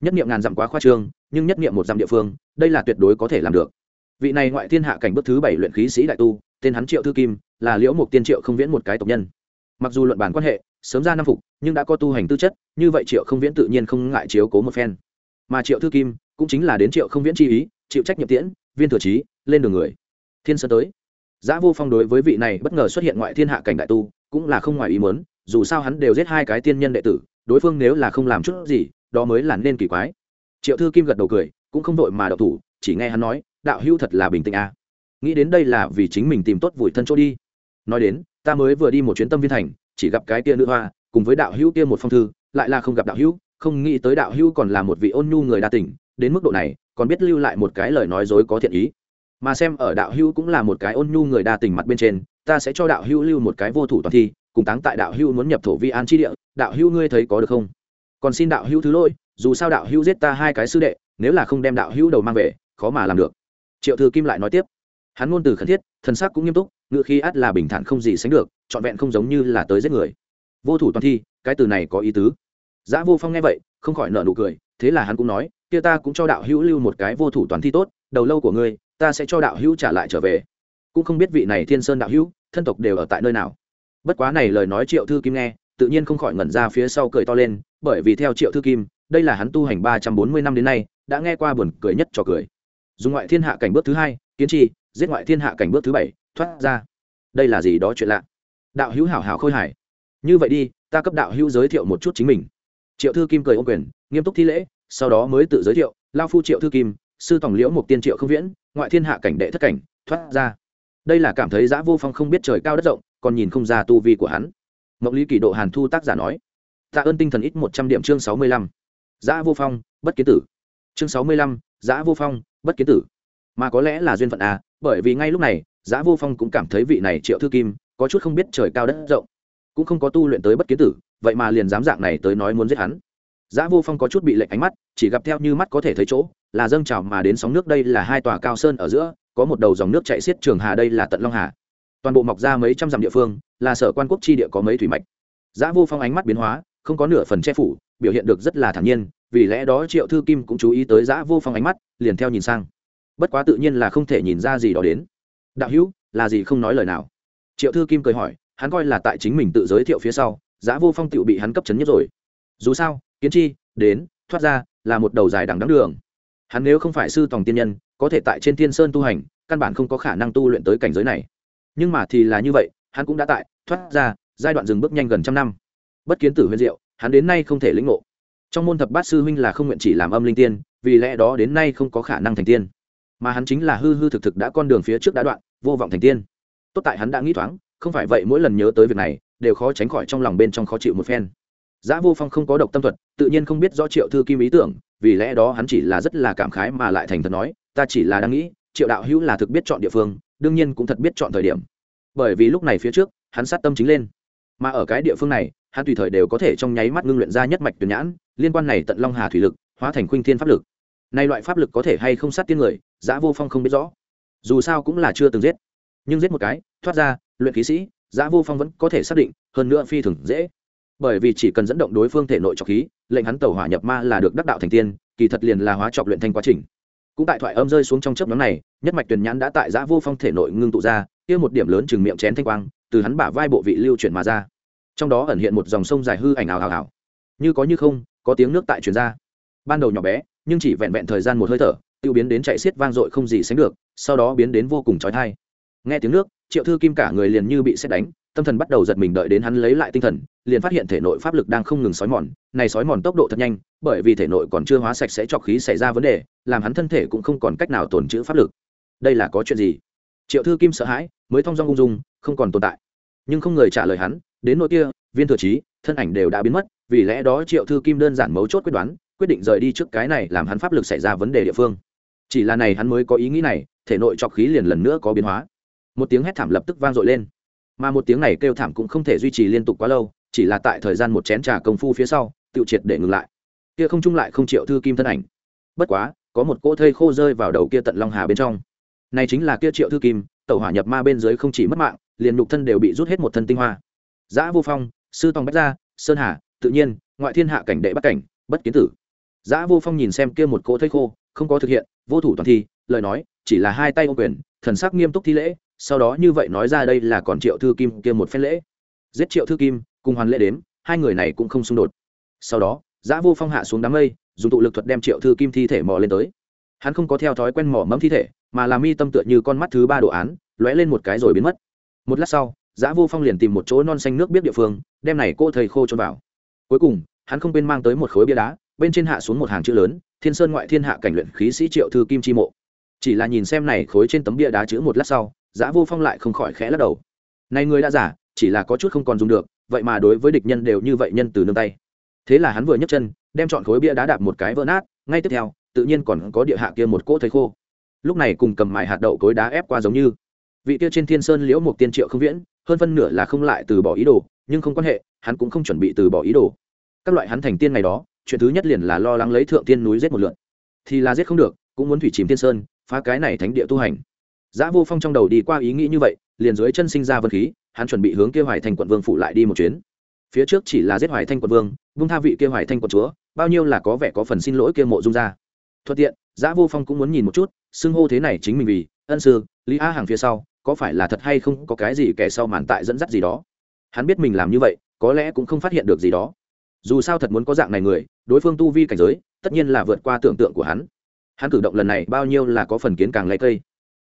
A: Nhất niệm ngàn dặm quá khoa trương nhưng nhất niệm một dặm địa phương đây là tuyệt đối có thể làm được. Vị này ngoại thiên hạ cảnh bước thứ bảy luyện khí sĩ đại tu tên hắn triệu thư kim là liễu mục tiên triệu không viễn một cái tộc nhân. Mặc dù luận bản quan hệ sớm ra năm phục nhưng đã có tu hành tư chất như vậy triệu không viễn tự nhiên không ngại chiếu cố một phen. Mà triệu thư kim cũng chính là đến triệu không viễn chi ý chịu trách nhiệm tiễn viên thừa trí lên đường người. Thiên sơn tới. Giã Vô Phong đối với vị này bất ngờ xuất hiện ngoại thiên hạ cảnh đại tu, cũng là không ngoài ý muốn, dù sao hắn đều giết hai cái tiên nhân đệ tử, đối phương nếu là không làm chút gì, đó mới là nên kỳ quái. Triệu Thư Kim gật đầu cười, cũng không vội mà động thủ, chỉ nghe hắn nói, đạo hữu thật là bình tĩnh a. À. Nghĩ đến đây là vì chính mình tìm tốt vùi thân chỗ đi. Nói đến, ta mới vừa đi một chuyến tâm viên thành, chỉ gặp cái kia nữ hoa, cùng với đạo hữu kia một phong thư, lại là không gặp đạo hữu không nghĩ tới đạo hữu còn là một vị ôn nhu người đa tình đến mức độ này còn biết lưu lại một cái lời nói dối có thiện ý mà xem ở đạo hữu cũng là một cái ôn nhu người đa tình mặt bên trên ta sẽ cho đạo hữu lưu một cái vô thủ toàn thi, cùng táng tại đạo hữu muốn nhập thổ vi an chi địa, đạo hữu ngươi thấy có được không? Còn xin đạo hữu thứ lỗi, dù sao đạo hữu giết ta hai cái sư đệ, nếu là không đem đạo hữu đầu mang về, khó mà làm được. Triệu thư kim lại nói tiếp. Hắn ngôn từ khẩn thiết thân xác cũng nghiêm túc, ngựa khi át là bình thản không gì sánh được, trọn vẹn không giống như là tới giết người. Vô thủ toàn thi, cái từ này có ý tứ. Giã vô phong nghe vậy, không khỏi nợ nụ cười, thế là hắn cũng nói, kia ta cũng cho đạo hữu lưu một cái vô thủ toàn thi tốt, đầu lâu của ngươi, ta sẽ cho đạo hữu trả lại trở về cũng không biết vị này thiên sơn đạo hữu, thân tộc đều ở tại nơi nào. Bất quá này lời nói triệu thư kim nghe, tự nhiên không khỏi ngẩn ra phía sau cười to lên, bởi vì theo triệu thư kim, đây là hắn tu hành ba trăm bốn mươi năm đến nay, đã nghe qua buồn cười nhất cho cười. Dùng ngoại thiên hạ cảnh bước thứ hai, kiến trì, giết ngoại thiên hạ cảnh bước thứ bảy, thoát ra. Đây là gì đó chuyện lạ. Đạo hữu hảo hảo khôi hài. Như vậy đi, ta cấp đạo hữu giới thiệu một chút chính mình. Triệu thư kim cười ô quyền, nghiêm túc thi lễ, sau đó mới tự giới thiệu, lao phu triệu thư kim, sư tổng liễu một tiên triệu không viễn, ngoại thiên hạ cảnh đệ thất cảnh, thoát ra đây là cảm thấy giã vô phong không biết trời cao đất rộng, còn nhìn không ra tu vi của hắn. Mộng lý kỷ độ hàn thu tác giả nói, tạ ơn tinh thần ít một trăm điểm chương sáu mươi lăm. Giã vô phong, bất kiến tử. Chương sáu mươi lăm, giã vô phong, bất kiến tử. Mà có lẽ là duyên phận à bởi vì ngay lúc này, giã vô phong cũng cảm thấy vị này triệu thư kim có chút không biết trời cao đất rộng, cũng không có tu luyện tới bất kiến tử, vậy mà liền dám dạng này tới nói muốn giết hắn. Giã vô phong có chút bị lệnh ánh mắt, chỉ gặp theo như mắt có thể thấy chỗ, là dâng trào mà đến sóng nước đây là hai tòa cao sơn ở giữa có một đầu dòng nước chạy xiết trường hà đây là tận long hà. Toàn bộ mọc ra mấy trăm dặm địa phương, là sở quan quốc chi địa có mấy thủy mạch. Giã vô phong ánh mắt biến hóa, không có nửa phần che phủ, biểu hiện được rất là thản nhiên, vì lẽ đó triệu thư kim cũng chú ý tới giã vô phong ánh mắt, liền theo nhìn sang. Bất quá tự nhiên là không thể nhìn ra gì đó đến. Đạo hữu, là gì không nói lời nào? Triệu thư kim cười hỏi, hắn coi là tại chính mình tự giới thiệu phía sau, giã vô phong tựu bị hắn cấp chấn nhất rồi. Dù sao, kiến chi, đến, thoát ra, là một đầu dài đằng đắng đường. Hắn nếu không phải sư tòng tiên nhân có thể tại trên thiên sơn tu hành căn bản không có khả năng tu luyện tới cảnh giới này. Nhưng mà thì là như vậy hắn cũng đã tại thoát ra giai đoạn dừng bước nhanh gần trăm năm. Bất kiến tử huyền diệu hắn đến nay không thể lĩnh ngộ. Trong môn thập bát sư huynh là không nguyện chỉ làm âm linh tiên vì lẽ đó đến nay không có khả năng thành tiên. Mà hắn chính là hư hư thực thực đã con đường phía trước đã đoạn vô vọng thành tiên. Tốt tại hắn đã nghĩ thoáng không phải vậy mỗi lần nhớ tới việc này đều khó tránh khỏi trong lòng bên trong khó chịu một phen. Giá Vô Phong không có độc tâm thuật, tự nhiên không biết rõ Triệu Thư Kim ý tưởng, vì lẽ đó hắn chỉ là rất là cảm khái mà lại thành thật nói, ta chỉ là đang nghĩ, Triệu đạo hữu là thực biết chọn địa phương, đương nhiên cũng thật biết chọn thời điểm. Bởi vì lúc này phía trước, hắn sát tâm chính lên. Mà ở cái địa phương này, hắn tùy thời đều có thể trong nháy mắt ngưng luyện ra nhất mạch tuyển nhãn, liên quan này tận Long Hà thủy lực, hóa thành khuynh thiên pháp lực. Nay loại pháp lực có thể hay không sát tiên người, giã Vô Phong không biết rõ. Dù sao cũng là chưa từng giết, nhưng giết một cái, thoát ra, luyện khí sĩ, giã Vô Phong vẫn có thể xác định, hơn nữa phi thường dễ bởi vì chỉ cần dẫn động đối phương thể nội trọc khí lệnh hắn tẩu hỏa nhập ma là được đắc đạo thành tiên kỳ thật liền là hóa trọc luyện thanh quá trình cũng tại thoại âm rơi xuống trong chớp nhóm này, nhất mạch tuyển nhãn đã tại giã vô phong thể nội ngưng tụ ra, kia một điểm lớn chừng miệng chén thanh quang, từ hắn bả vai bộ vị lưu chuyển mà ra. Trong đó ẩn hiện một dòng sông dài hư ảnh ảo ảo ảo. Như có như không, có tiếng nước tại truyền ra. Ban đầu nhỏ bé, nhưng chỉ vẹn vẹn thời gian một hơi thở, tiêu biến đến chạy xiết vang dội không gì sánh được, sau đó biến đến vô cùng trói thai nghe tiếng nước, triệu thư kim cả người liền như bị xét đánh tâm thần bắt đầu giật mình đợi đến hắn lấy lại tinh thần, liền phát hiện thể nội pháp lực đang không ngừng xói mòn. Này xói mòn tốc độ thật nhanh, bởi vì thể nội còn chưa hóa sạch sẽ cho khí xảy ra vấn đề, làm hắn thân thể cũng không còn cách nào tồn trữ pháp lực. Đây là có chuyện gì? Triệu thư kim sợ hãi, mới thong dong ung dung, không còn tồn tại. Nhưng không người trả lời hắn, đến nội kia, viên thừa trí, thân ảnh đều đã biến mất, vì lẽ đó triệu thư kim đơn giản mấu chốt quyết đoán, quyết định rời đi trước cái này làm hắn pháp lực xảy ra vấn đề địa phương. Chỉ là này hắn mới có ý nghĩ này, thể nội trọc khí liền lần nữa có biến hóa. Một tiếng hét thảm lập tức vang dội lên mà một tiếng này kêu thảm cũng không thể duy trì liên tục quá lâu, chỉ là tại thời gian một chén trà công phu phía sau tự triệt để ngừng lại. Kia không trung lại không triệu thư kim thân ảnh. Bất quá, có một cỗ thây khô rơi vào đầu kia tận long hà bên trong. Này chính là kia triệu thư kim, tẩu hỏa nhập ma bên dưới không chỉ mất mạng, liền nhục thân đều bị rút hết một thân tinh hoa. Giã vô phong, sư tòng bách gia, sơn hà, tự nhiên, ngoại thiên hạ cảnh đệ bắc cảnh, bất kiến tử. Giã vô phong nhìn xem kia một cỗ thây khô, không có thực hiện, vô thủ toàn thi, lời nói, chỉ là hai tay ô quyền, thần sắc nghiêm túc thi lễ sau đó như vậy nói ra đây là còn triệu thư kim kia một phen lễ. Giết triệu thư kim, cùng hoàn lễ đếm, hai người này cũng không xung đột. Sau đó, giã vô phong hạ xuống đám mây, dùng tụ lực thuật đem triệu thư kim thi thể mò lên tới. Hắn không có theo thói quen mò mẫm thi thể, mà làm mi tâm tựa như con mắt thứ ba đồ án, lóe lên một cái rồi biến mất. Một lát sau, giã vô phong liền tìm một chỗ non xanh nước biết địa phương, đem này cô thầy khô cho vào. Cuối cùng, hắn không quên mang tới một khối bia đá, bên trên hạ xuống một hàng chữ lớn, thiên sơn ngoại thiên hạ cảnh luyện khí sĩ triệu thư kim chi mộ chỉ là nhìn xem này khối trên tấm bia đá chữ một lát sau, giã vô phong lại không khỏi khẽ lắc đầu. Này người đã giả, chỉ là có chút không còn dùng được, vậy mà đối với địch nhân đều như vậy nhân từ nương tay. Thế là hắn vừa nhấc chân, đem chọn khối bia đá đạp một cái vỡ nát, ngay tiếp theo, tự nhiên còn có địa hạ kia một cỗ thấy khô. Lúc này cùng cầm mài hạt đậu cối đá ép qua giống như. Vị kia trên thiên sơn liễu một tiên triệu không viễn, hơn phân nửa là không lại từ bỏ ý đồ, nhưng không quan hệ, hắn cũng không chuẩn bị từ bỏ ý đồ. Các loại hắn thành tiên ngày đó, chuyện thứ nhất liền là lo lắng lấy thượng tiên núi giết một lượn thì là giết không được, cũng muốn thủy chìm thiên sơn phá cái này thánh địa tu hành Giá Vô Phong trong đầu đi qua ý nghĩ như vậy, liền dưới chân sinh ra vân khí, hắn chuẩn bị hướng kia Hoài Thanh quận vương phủ lại đi một chuyến. Phía trước chỉ là giết Hoài Thanh quận vương, vung tha vị kia Hoài Thanh quận chúa, bao nhiêu là có vẻ có phần xin lỗi kia mộ dung ra. Thuận tiện, Giá Vô Phong cũng muốn nhìn một chút, xưng hô thế này chính mình vì ân sư, Lý A hàng phía sau, có phải là thật hay không có cái gì kẻ sau màn tại dẫn dắt gì đó. Hắn biết mình làm như vậy, có lẽ cũng không phát hiện được gì đó. Dù sao thật muốn có dạng này người, đối phương tu vi cảnh giới, tất nhiên là vượt qua tưởng tượng của hắn. Hắn cử động lần này bao nhiêu là có phần kiến càng lấy cây.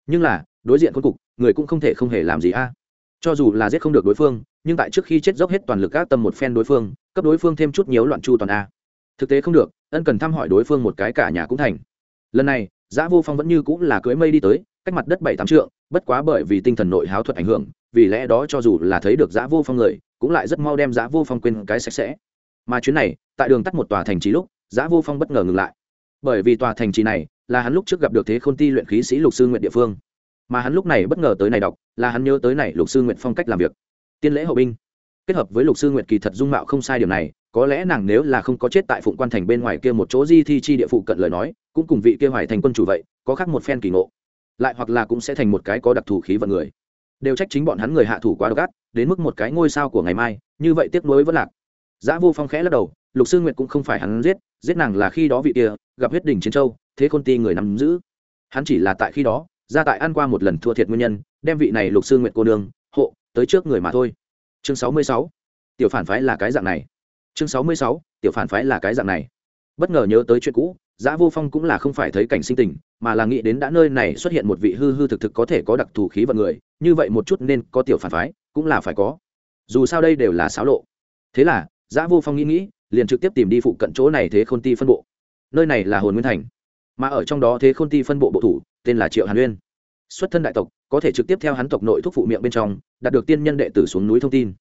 A: Nhưng là, đối diện khôn cục, người cũng không thể không hề làm gì a. À. Cho dù là giết không được đối phương, nhưng tại trước khi chết dốc hết toàn lực các tâm một phen đối phương, cấp đối phương thêm chút nhiễu loạn chu toàn a. À. Thực tế không được, ân cần thăm hỏi đối phương một cái cả nhà cũng thành. Lần này, giã vô phong vẫn như cũng là cưới mây đi tới, cách mặt đất bảy tám trượng, bất quá bởi vì tinh thần nội háo thuật ảnh hưởng, vì lẽ đó cho dù là thấy được giã vô phong người, cũng lại rất mau đem giã vô phong quên cái sạch sẽ. Mà chuyến này, tại đường tắt một tòa thành trí lúc, giã vô phong bất ngờ ngừng lại bởi vì tòa thành trì này là hắn lúc trước gặp được thế khôn ti luyện khí sĩ lục sư nguyện địa phương. Mà hắn lúc này bất ngờ tới này đọc, là hắn nhớ tới này lục sư nguyện phong cách làm việc. Tiên lễ hậu binh. Kết hợp với lục sư nguyện kỳ thật dung mạo không sai điều này, có lẽ nàng nếu là không có chết tại phụng quan thành bên ngoài kia một chỗ di thi chi địa phụ cận lời nói, cũng cùng vị kia hoài thành quân chủ vậy, có khác một phen kỳ ngộ. Lại hoặc là cũng sẽ thành một cái có đặc thù khí vận người. Đều trách chính bọn hắn người hạ thủ quá độc ác, đến mức một cái ngôi sao của ngày mai, như vậy tiếc nuối vẫn lạc. Giã vô phong khẽ lắc đầu, lục sư nguyệt cũng không phải hắn giết giết nàng là khi đó vị kia gặp huyết đỉnh chiến châu thế khôn ti người nắm giữ hắn chỉ là tại khi đó ra tại ăn qua một lần thua thiệt nguyên nhân đem vị này lục sư nguyện cô nương hộ tới trước người mà thôi chương sáu mươi sáu tiểu phản phái là cái dạng này chương sáu mươi sáu tiểu phản phái là cái dạng này bất ngờ nhớ tới chuyện cũ giã Vô Phong cũng là không phải thấy cảnh sinh tình, mà là nghĩ đến đã nơi này xuất hiện một vị hư hư thực thực có thể có đặc thù khí vận người, như vậy một chút nên có tiểu phản phái, cũng là phải có. Dù sao đây đều là xáo lộ. Thế là, giã Vô Phong nghĩ nghĩ, liền trực tiếp tìm đi phụ cận chỗ này Thế Khôn Ti phân bộ. Nơi này là Hồn Nguyên Thành, mà ở trong đó Thế Khôn Ti phân bộ bộ thủ, tên là Triệu Hàn Nguyên. Xuất thân đại tộc, có thể trực tiếp theo hắn tộc nội thúc phụ miệng bên trong, đạt được tiên nhân đệ tử xuống núi thông tin.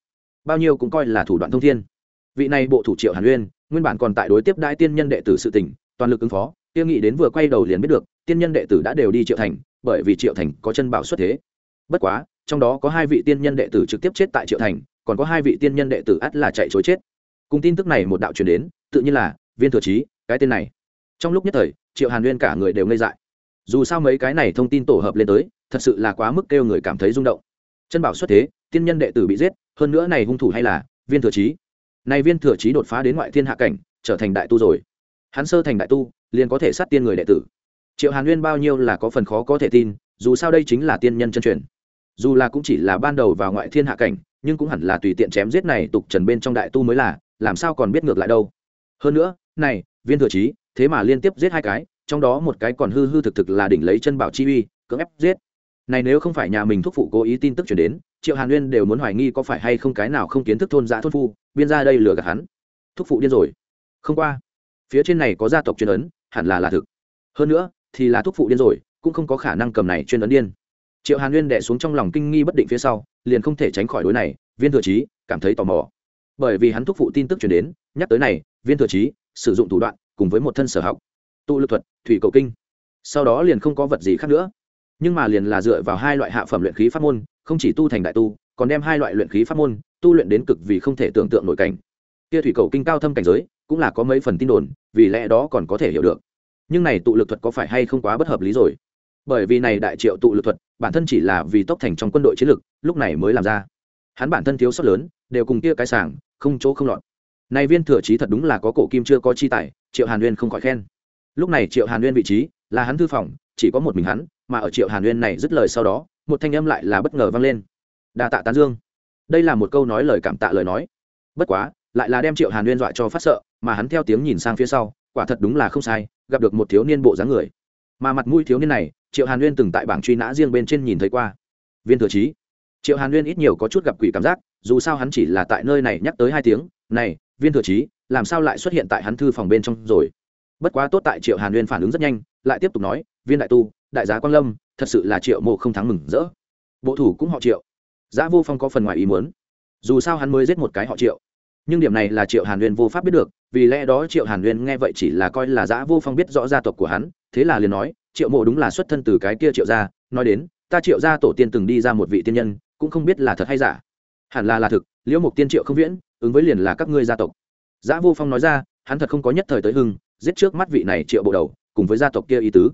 A: Bao nhiêu cũng coi là thủ đoạn thông thiên. Vị này bộ thủ Triệu Hàn Nguyên, nguyên bản còn tại đối tiếp đại tiên nhân đệ tử sự tình, toàn lực ứng phó, tiêu nghĩ đến vừa quay đầu liền biết được, tiên nhân đệ tử đã đều đi Triệu Thành, bởi vì Triệu Thành có chân bảo xuất thế. Bất quá, trong đó có hai vị tiên nhân đệ tử trực tiếp chết tại Triệu Thành, còn có hai vị tiên nhân đệ tử ắt là chạy chối chết cùng tin tức này một đạo truyền đến, tự nhiên là, viên thừa trí, cái tên này. Trong lúc nhất thời, triệu hàn nguyên cả người đều ngây dại. Dù sao mấy cái này thông tin tổ hợp lên tới, thật sự là quá mức kêu người cảm thấy rung động. Chân bảo xuất thế, tiên nhân đệ tử bị giết, hơn nữa này hung thủ hay là, viên thừa trí. Này viên thừa trí đột phá đến ngoại thiên hạ cảnh, trở thành đại tu rồi. Hắn sơ thành đại tu, liền có thể sát tiên người đệ tử. Triệu hàn nguyên bao nhiêu là có phần khó có thể tin, dù sao đây chính là tiên nhân chân truyền. Dù là cũng chỉ là ban đầu vào ngoại thiên hạ cảnh, nhưng cũng hẳn là tùy tiện chém giết này tục trần bên trong đại tu mới là làm sao còn biết ngược lại đâu? Hơn nữa, này, viên thừa trí, thế mà liên tiếp giết hai cái, trong đó một cái còn hư hư thực thực là đỉnh lấy chân bảo chi uy, cưỡng ép giết. Này nếu không phải nhà mình thúc phụ cố ý tin tức chuyển đến, triệu hàn nguyên đều muốn hoài nghi có phải hay không cái nào không kiến thức thôn giã thôn phu, biên ra đây lừa gạt hắn. Thúc phụ điên rồi. Không qua, phía trên này có gia tộc chuyên ấn, hẳn là là thực. Hơn nữa, thì là thúc phụ điên rồi, cũng không có khả năng cầm này chuyên ấn điên. Triệu hàn nguyên đẻ xuống trong lòng kinh nghi bất định phía sau, liền không thể tránh khỏi đối này, viên thừa trí, cảm thấy tò mò bởi vì hắn thúc phụ tin tức chuyển đến, nhắc tới này, viên thừa trí, sử dụng thủ đoạn, cùng với một thân sở học, tụ lực thuật, thủy cầu kinh. Sau đó liền không có vật gì khác nữa. Nhưng mà liền là dựa vào hai loại hạ phẩm luyện khí pháp môn, không chỉ tu thành đại tu, còn đem hai loại luyện khí pháp môn, tu luyện đến cực vì không thể tưởng tượng nổi cảnh. Kia thủy cầu kinh cao thâm cảnh giới, cũng là có mấy phần tin đồn, vì lẽ đó còn có thể hiểu được. Nhưng này tụ lực thuật có phải hay không quá bất hợp lý rồi? Bởi vì này đại triệu tụ lực thuật, bản thân chỉ là vì tốc thành trong quân đội chiến lực, lúc này mới làm ra. Hắn bản thân thiếu sót lớn đều cùng kia cái sảng, không chỗ không lọt. Này viên thừa trí thật đúng là có cổ kim chưa có chi tài, triệu hàn uyên không khỏi khen. Lúc này triệu hàn uyên vị trí là hắn thư phòng, chỉ có một mình hắn, mà ở triệu hàn uyên này dứt lời sau đó, một thanh âm lại là bất ngờ vang lên. Đa tạ tán dương. Đây là một câu nói lời cảm tạ lời nói. Bất quá, lại là đem triệu hàn uyên dọa cho phát sợ, mà hắn theo tiếng nhìn sang phía sau, quả thật đúng là không sai, gặp được một thiếu niên bộ dáng người. Mà mặt mũi thiếu niên này, triệu hàn uyên từng tại bảng truy nã riêng bên trên nhìn thấy qua. Viên thừa trí. Triệu hàn uyên ít nhiều có chút gặp quỷ cảm giác dù sao hắn chỉ là tại nơi này nhắc tới hai tiếng, này, viên thừa trí, làm sao lại xuất hiện tại hắn thư phòng bên trong rồi? Bất quá tốt tại triệu hàn uyên phản ứng rất nhanh, lại tiếp tục nói, viên đại tu, đại giá quang lâm, thật sự là triệu mộ không thắng mừng rỡ. Bộ thủ cũng họ triệu. Giá vô phong có phần ngoài ý muốn. Dù sao hắn mới giết một cái họ triệu. Nhưng điểm này là triệu hàn uyên vô pháp biết được, vì lẽ đó triệu hàn uyên nghe vậy chỉ là coi là giã vô phong biết rõ gia tộc của hắn, thế là liền nói, triệu mộ đúng là xuất thân từ cái kia triệu gia, nói đến, ta triệu gia tổ tiên từng đi ra một vị tiên nhân, cũng không biết là thật hay giả hẳn là là thực, liễu mục tiên triệu không viễn, ứng với liền là các ngươi gia tộc. Giã vô phong nói ra, hắn thật không có nhất thời tới hưng, giết trước mắt vị này triệu bộ đầu, cùng với gia tộc kia ý tứ.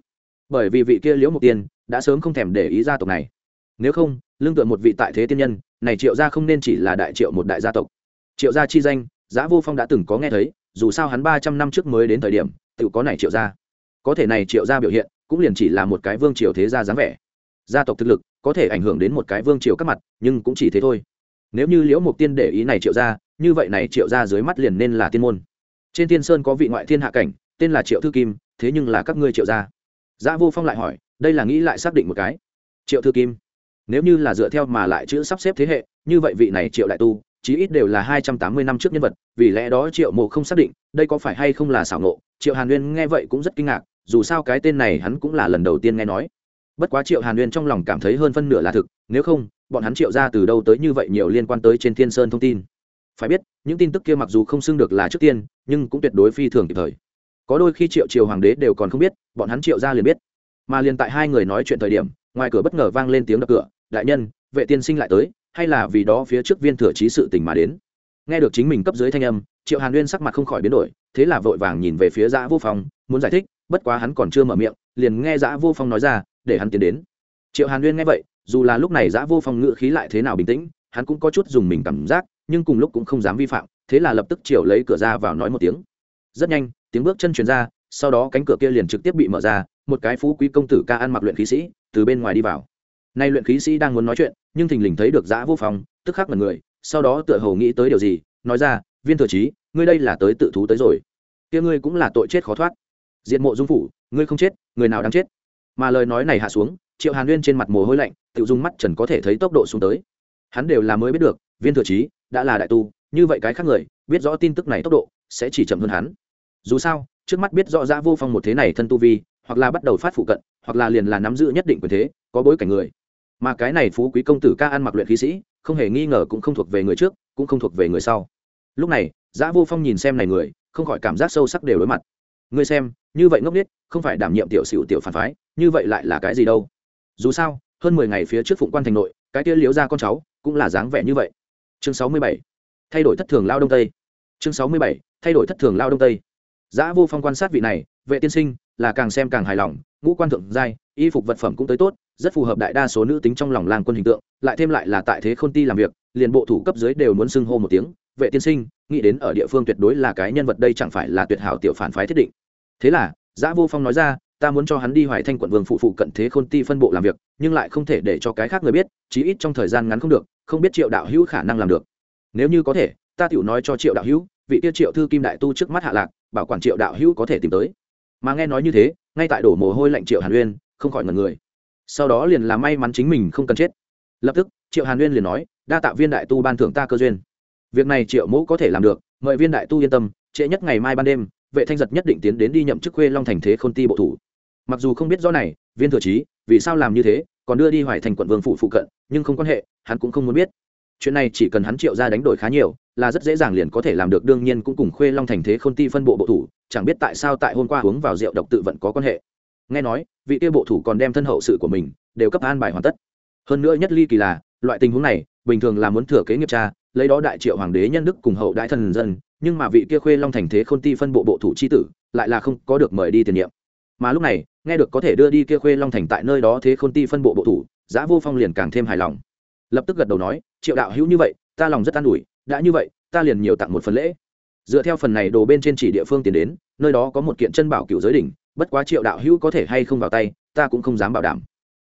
A: Bởi vì vị kia liễu mục tiên đã sớm không thèm để ý gia tộc này. Nếu không, lương tựa một vị tại thế tiên nhân, này triệu gia không nên chỉ là đại triệu một đại gia tộc. Triệu gia chi danh, giã vô phong đã từng có nghe thấy, dù sao hắn ba trăm năm trước mới đến thời điểm, tự có này triệu gia. Có thể này triệu gia biểu hiện, cũng liền chỉ là một cái vương triều thế gia dáng vẻ. Gia tộc thực lực có thể ảnh hưởng đến một cái vương triều các mặt, nhưng cũng chỉ thế thôi nếu như liễu mục tiên để ý này triệu gia, như vậy này triệu gia dưới mắt liền nên là tiên môn. Trên tiên sơn có vị ngoại thiên hạ cảnh, tên là triệu thư kim, thế nhưng là các ngươi triệu gia. Giã vô phong lại hỏi, đây là nghĩ lại xác định một cái. Triệu thư kim, nếu như là dựa theo mà lại chữ sắp xếp thế hệ, như vậy vị này triệu đại tu, chí ít đều là hai trăm tám mươi năm trước nhân vật, vì lẽ đó triệu mộ không xác định, đây có phải hay không là xảo ngộ. Triệu hàn nguyên nghe vậy cũng rất kinh ngạc, dù sao cái tên này hắn cũng là lần đầu tiên nghe nói bất quá triệu hàn nguyên trong lòng cảm thấy hơn phân nửa là thực, nếu không, bọn hắn triệu ra từ đâu tới như vậy nhiều liên quan tới trên thiên sơn thông tin. Phải biết, những tin tức kia mặc dù không xưng được là trước tiên, nhưng cũng tuyệt đối phi thường kịp thời. Có đôi khi triệu triều hoàng đế đều còn không biết, bọn hắn triệu ra liền biết. Mà liền tại hai người nói chuyện thời điểm, ngoài cửa bất ngờ vang lên tiếng đập cửa, đại nhân, vệ tiên sinh lại tới, hay là vì đó phía trước viên thừa trí sự tình mà đến? Nghe được chính mình cấp dưới thanh âm, triệu hàn uyên sắc mặt không khỏi biến đổi, thế là vội vàng nhìn về phía giã vô phong, muốn giải thích, bất quá hắn còn chưa mở miệng, liền nghe giã vô phong nói ra để hắn tiến đến. Triệu hàn uyên nghe vậy, dù là lúc này giã vô phong ngự khí lại thế nào bình tĩnh, hắn cũng có chút dùng mình cảm giác, nhưng cùng lúc cũng không dám vi phạm, thế là lập tức triệu lấy cửa ra vào nói một tiếng. Rất nhanh, tiếng bước chân truyền ra, sau đó cánh cửa kia liền trực tiếp bị mở ra, một cái phú quý công tử ca ăn mặc luyện khí sĩ, từ bên ngoài đi vào. Nay luyện khí sĩ đang muốn nói chuyện, nhưng thình lình thấy được giã vô phong, tức khắc là người, sau đó tựa hồ nghĩ tới điều gì, nói ra, viên thừa trí ngươi đây là tới tự thú tới rồi. Kia ngươi cũng là tội chết khó thoát. Diện mộ dung phủ, ngươi không chết, người nào đang chết? Mà lời nói này hạ xuống, triệu hàn nguyên trên mặt mồ hôi lạnh, tự dùng mắt trần có thể thấy tốc độ xuống tới. Hắn đều là mới biết được, viên thừa trí, đã là đại tu, như vậy cái khác người, biết rõ tin tức này tốc độ, sẽ chỉ chậm hơn hắn. Dù sao, trước mắt biết rõ ra vô phong một thế này thân tu vi, hoặc là bắt đầu phát phụ cận, hoặc là liền là nắm giữ nhất định quyền thế, có bối cảnh người. Mà cái này phú quý công tử ca ăn mặc luyện khí sĩ, không hề nghi ngờ cũng không thuộc về người trước, cũng không thuộc về người sau. Lúc này, giã vô phong nhìn xem này người, không khỏi cảm giác sâu sắc đều đối mặt ngươi xem, như vậy ngốc n không phải đảm nhiệm tiểu sửu tiểu phản phái, như vậy lại là cái gì đâu? Dù sao, hơn mười ngày phía trước phụng quan thành nội, cái kia liếu ra con cháu cũng là dáng vẻ như vậy. Chương sáu mươi bảy, thay đổi thất thường lao đông tây. Chương sáu mươi bảy, thay đổi thất thường lao đông tây. Giã vô phong quan sát vị này, vệ tiên sinh, là càng xem càng hài lòng, ngũ quan thượng giai, y phục vật phẩm cũng tới tốt, rất phù hợp đại đa số nữ tính trong lòng làng quân hình tượng, lại thêm lại là tại thế khôn ti làm việc, liền bộ thủ cấp dưới đều muốn xưng hô một tiếng vệ tiên sinh, nghĩ đến ở địa phương tuyệt đối là cái nhân vật đây chẳng phải là tuyệt hảo tiểu phản phái thiết định. Thế là, giã vô phong nói ra, ta muốn cho hắn đi hoài thanh quận vương phụ phụ cận thế khôn ti phân bộ làm việc, nhưng lại không thể để cho cái khác người biết, chí ít trong thời gian ngắn không được, không biết triệu đạo hữu khả năng làm được. Nếu như có thể, ta tiểu nói cho triệu đạo hữu, vị tiêu triệu thư kim đại tu trước mắt hạ lạc, bảo quản triệu đạo hữu có thể tìm tới. Mà nghe nói như thế, ngay tại đổ mồ hôi lạnh triệu hàn uyên, không khỏi ngần người. Sau đó liền là may mắn chính mình không cần chết. Lập tức, triệu hàn uyên liền nói, đa tạ viên đại tu ban thưởng ta cơ duyên việc này triệu mẫu có thể làm được, mời viên đại tu yên tâm, trễ nhất ngày mai ban đêm, vệ thanh giật nhất định tiến đến đi nhậm chức khuê long thành thế khôn ti bộ thủ. Mặc dù không biết rõ này, viên thừa trí, vì sao làm như thế, còn đưa đi hoài thành quận vương phụ phụ cận, nhưng không quan hệ, hắn cũng không muốn biết. Chuyện này chỉ cần hắn triệu ra đánh đổi khá nhiều, là rất dễ dàng liền có thể làm được, đương nhiên cũng cùng khuê long thành thế khôn ti phân bộ bộ thủ, chẳng biết tại sao tại hôm qua uống vào rượu độc tự vận có quan hệ. Nghe nói, vị kia bộ thủ còn đem thân hậu sự của mình, đều cấp an bài hoàn tất. Hơn nữa nhất ly kỳ là, loại tình huống này bình thường là muốn thừa kế nghiệp cha, lấy đó đại triệu hoàng đế nhân đức cùng hậu đại thần dân, nhưng mà vị kia khuê long thành thế khôn ti phân bộ bộ thủ c h i tử, lại là không có được mời đi tiền nhiệm. Mà lúc này, nghe được có thể đưa đi kia khuê long thành tại nơi đó thế khôn ti phân bộ bộ thủ, giã vô phong liền càng thêm hài lòng. Lập tức gật đầu nói, triệu đạo hữu như vậy, ta lòng rất an ủi, đã như vậy, ta liền nhiều tặng một phần lễ. Dựa theo phần này đồ bên trên chỉ địa phương tiền đến, nơi đó có một kiện chân bảo cựu giới đỉnh, bất quá triệu đạo hữu có thể hay không vào tay, ta cũng không dám bảo đảm.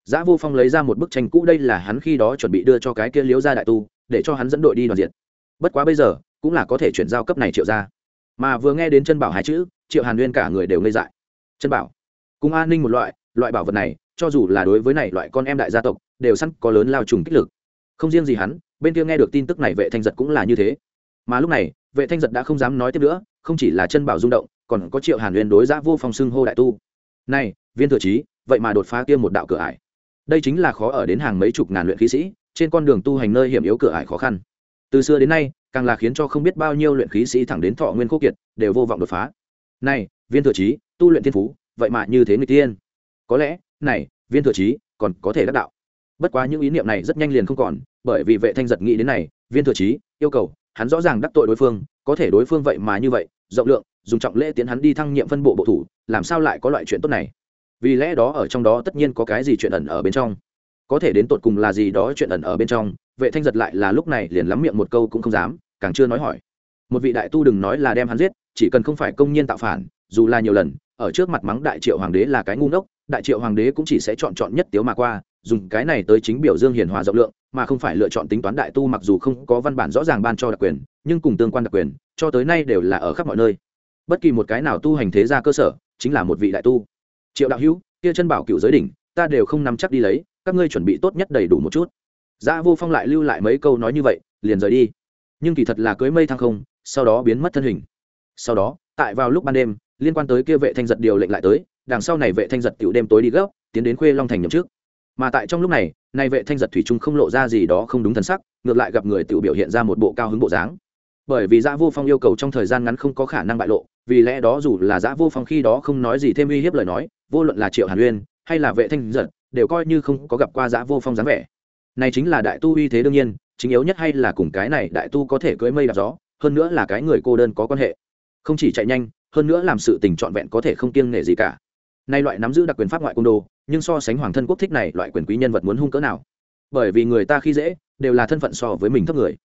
A: Giá Vô Phong lấy ra một bức tranh cũ đây là hắn khi đó chuẩn bị đưa cho cái kia Liễu gia đại tu, để cho hắn dẫn đội đi đoàn diện. Bất quá bây giờ, cũng là có thể chuyển giao cấp này Triệu gia. Mà vừa nghe đến chân bảo hai chữ, Triệu Hàn Nguyên cả người đều ngây dại. Chân bảo, cùng an ninh một loại, loại bảo vật này, cho dù là đối với này loại con em đại gia tộc, đều sẵn có lớn lao trùng kích lực. Không riêng gì hắn, bên kia nghe được tin tức này Vệ Thanh giật cũng là như thế. Mà lúc này, Vệ Thanh giật đã không dám nói tiếp nữa, không chỉ là chân bảo rung động, còn có Triệu Hàn Nguyên đối Giá Vô Phong xưng hô đại tu. Này, viên thừa chí, vậy mà đột phá kia một đạo cửa ải đây chính là khó ở đến hàng mấy chục ngàn luyện khí sĩ, trên con đường tu hành nơi hiểm yếu cửa ải khó khăn. Từ xưa đến nay, càng là khiến cho không biết bao nhiêu luyện khí sĩ thẳng đến thọ nguyên khô kiệt, đều vô vọng đột phá. Này, viên thừa trí, tu luyện thiên phú, vậy mà như thế người tiên có lẽ, này, viên thừa trí, còn có thể đắc đạo. Bất quá những ý niệm này rất nhanh liền không còn, bởi vì vệ thanh giật nghĩ đến này, viên thừa trí, yêu cầu, hắn rõ ràng đắc tội đối phương, có thể đối phương vậy mà như vậy, rộng lượng, dùng trọng lễ tiến hắn đi thăng nhiệm phân bộ bộ thủ, làm sao lại có loại chuyện tốt này? Vì lẽ đó ở trong đó tất nhiên có cái gì chuyện ẩn ở bên trong. Có thể đến tột cùng là gì đó chuyện ẩn ở bên trong, vệ thanh giật lại là lúc này liền lắm miệng một câu cũng không dám, càng chưa nói hỏi. Một vị đại tu đừng nói là đem hắn giết, chỉ cần không phải công nhiên tạo phản, dù là nhiều lần, ở trước mặt mắng đại triệu hoàng đế là cái ngu ngốc, đại triệu hoàng đế cũng chỉ sẽ chọn chọn nhất tiếu mà qua, dùng cái này tới chính biểu dương hiền hòa rộng lượng, mà không phải lựa chọn tính toán đại tu mặc dù không có văn bản rõ ràng ban cho đặc quyền, nhưng cùng tương quan đặc quyền, cho tới nay đều là ở khắp mọi nơi. Bất kỳ một cái nào tu hành thế ra cơ sở, chính là một vị đại tu triệu đạo hữu kia chân bảo cựu giới đỉnh ta đều không nắm chắc đi lấy các ngươi chuẩn bị tốt nhất đầy đủ một chút Dạ Vô Phong lại lưu lại mấy câu nói như vậy, liền rời đi. Nhưng kỳ thật là cưới mây thăng không, sau đó biến mất thân hình. Sau đó, tại vào lúc ban đêm, liên quan tới kia vệ thanh giật điều lệnh lại tới, đằng sau này vệ thanh giật tiểu đêm tối đi gấp, tiến đến khuê long thành nhậm trước. Mà tại trong lúc này, này vệ thanh giật thủy trung không lộ ra gì đó không đúng thần sắc, ngược lại gặp người tiểu biểu hiện ra một bộ cao hứng bộ dáng. Bởi vì Dạ Vô Phong yêu cầu trong thời gian ngắn không có khả năng bại lộ, vì lẽ đó dù là Dạ Vô Phong khi đó không nói gì thêm uy hiếp lời nói, vô luận là Triệu Hàn Uyên hay là vệ thanh giật, đều coi như không có gặp qua giã Vô Phong dáng vẻ. Này chính là đại tu uy thế đương nhiên chính yếu nhất hay là cùng cái này đại tu có thể cưỡi mây đạp gió hơn nữa là cái người cô đơn có quan hệ. Không chỉ chạy nhanh hơn nữa làm sự tình trọn vẹn có thể không kiêng nể gì cả. Nay loại nắm giữ đặc quyền pháp ngoại côn đồ nhưng so sánh hoàng thân quốc thích này loại quyền quý nhân vật muốn hung cỡ nào? Bởi vì người ta khi dễ đều là thân phận so với mình thấp người.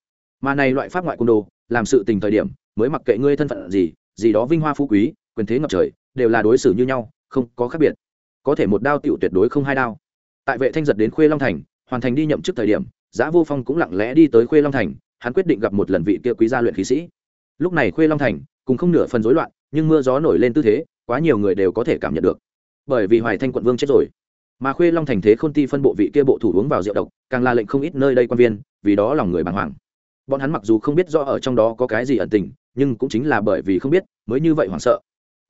A: Mà này loại pháp ngoại côn đồ làm sự tình thời điểm mới mặc kệ ngươi thân phận gì gì đó vinh hoa phú quý quyền thế ngập trời đều là đối xử như nhau không có khác biệt. Có thể một đao tựu tuyệt đối không hai đao. Tại vệ thanh giật đến khuê long thành, hoàn thành đi nhậm chức thời điểm, giã vô phong cũng lặng lẽ đi tới khuê long thành, hắn quyết định gặp một lần vị kia quý gia luyện khí sĩ. Lúc này khuê long thành cùng không nửa phần rối loạn, nhưng mưa gió nổi lên tư thế, quá nhiều người đều có thể cảm nhận được. Bởi vì hoài thanh quận vương chết rồi, mà khuê long thành thế k h ô n ti phân bộ vị kia bộ thủ uống vào rượu độc, càng là lệnh không ít nơi đây quan viên, vì đó lòng người bàng hoàng. Bọn hắn mặc dù không biết rõ ở trong đó có cái gì ẩn tình, nhưng cũng chính là bởi vì không biết, mới như vậy hoảng sợ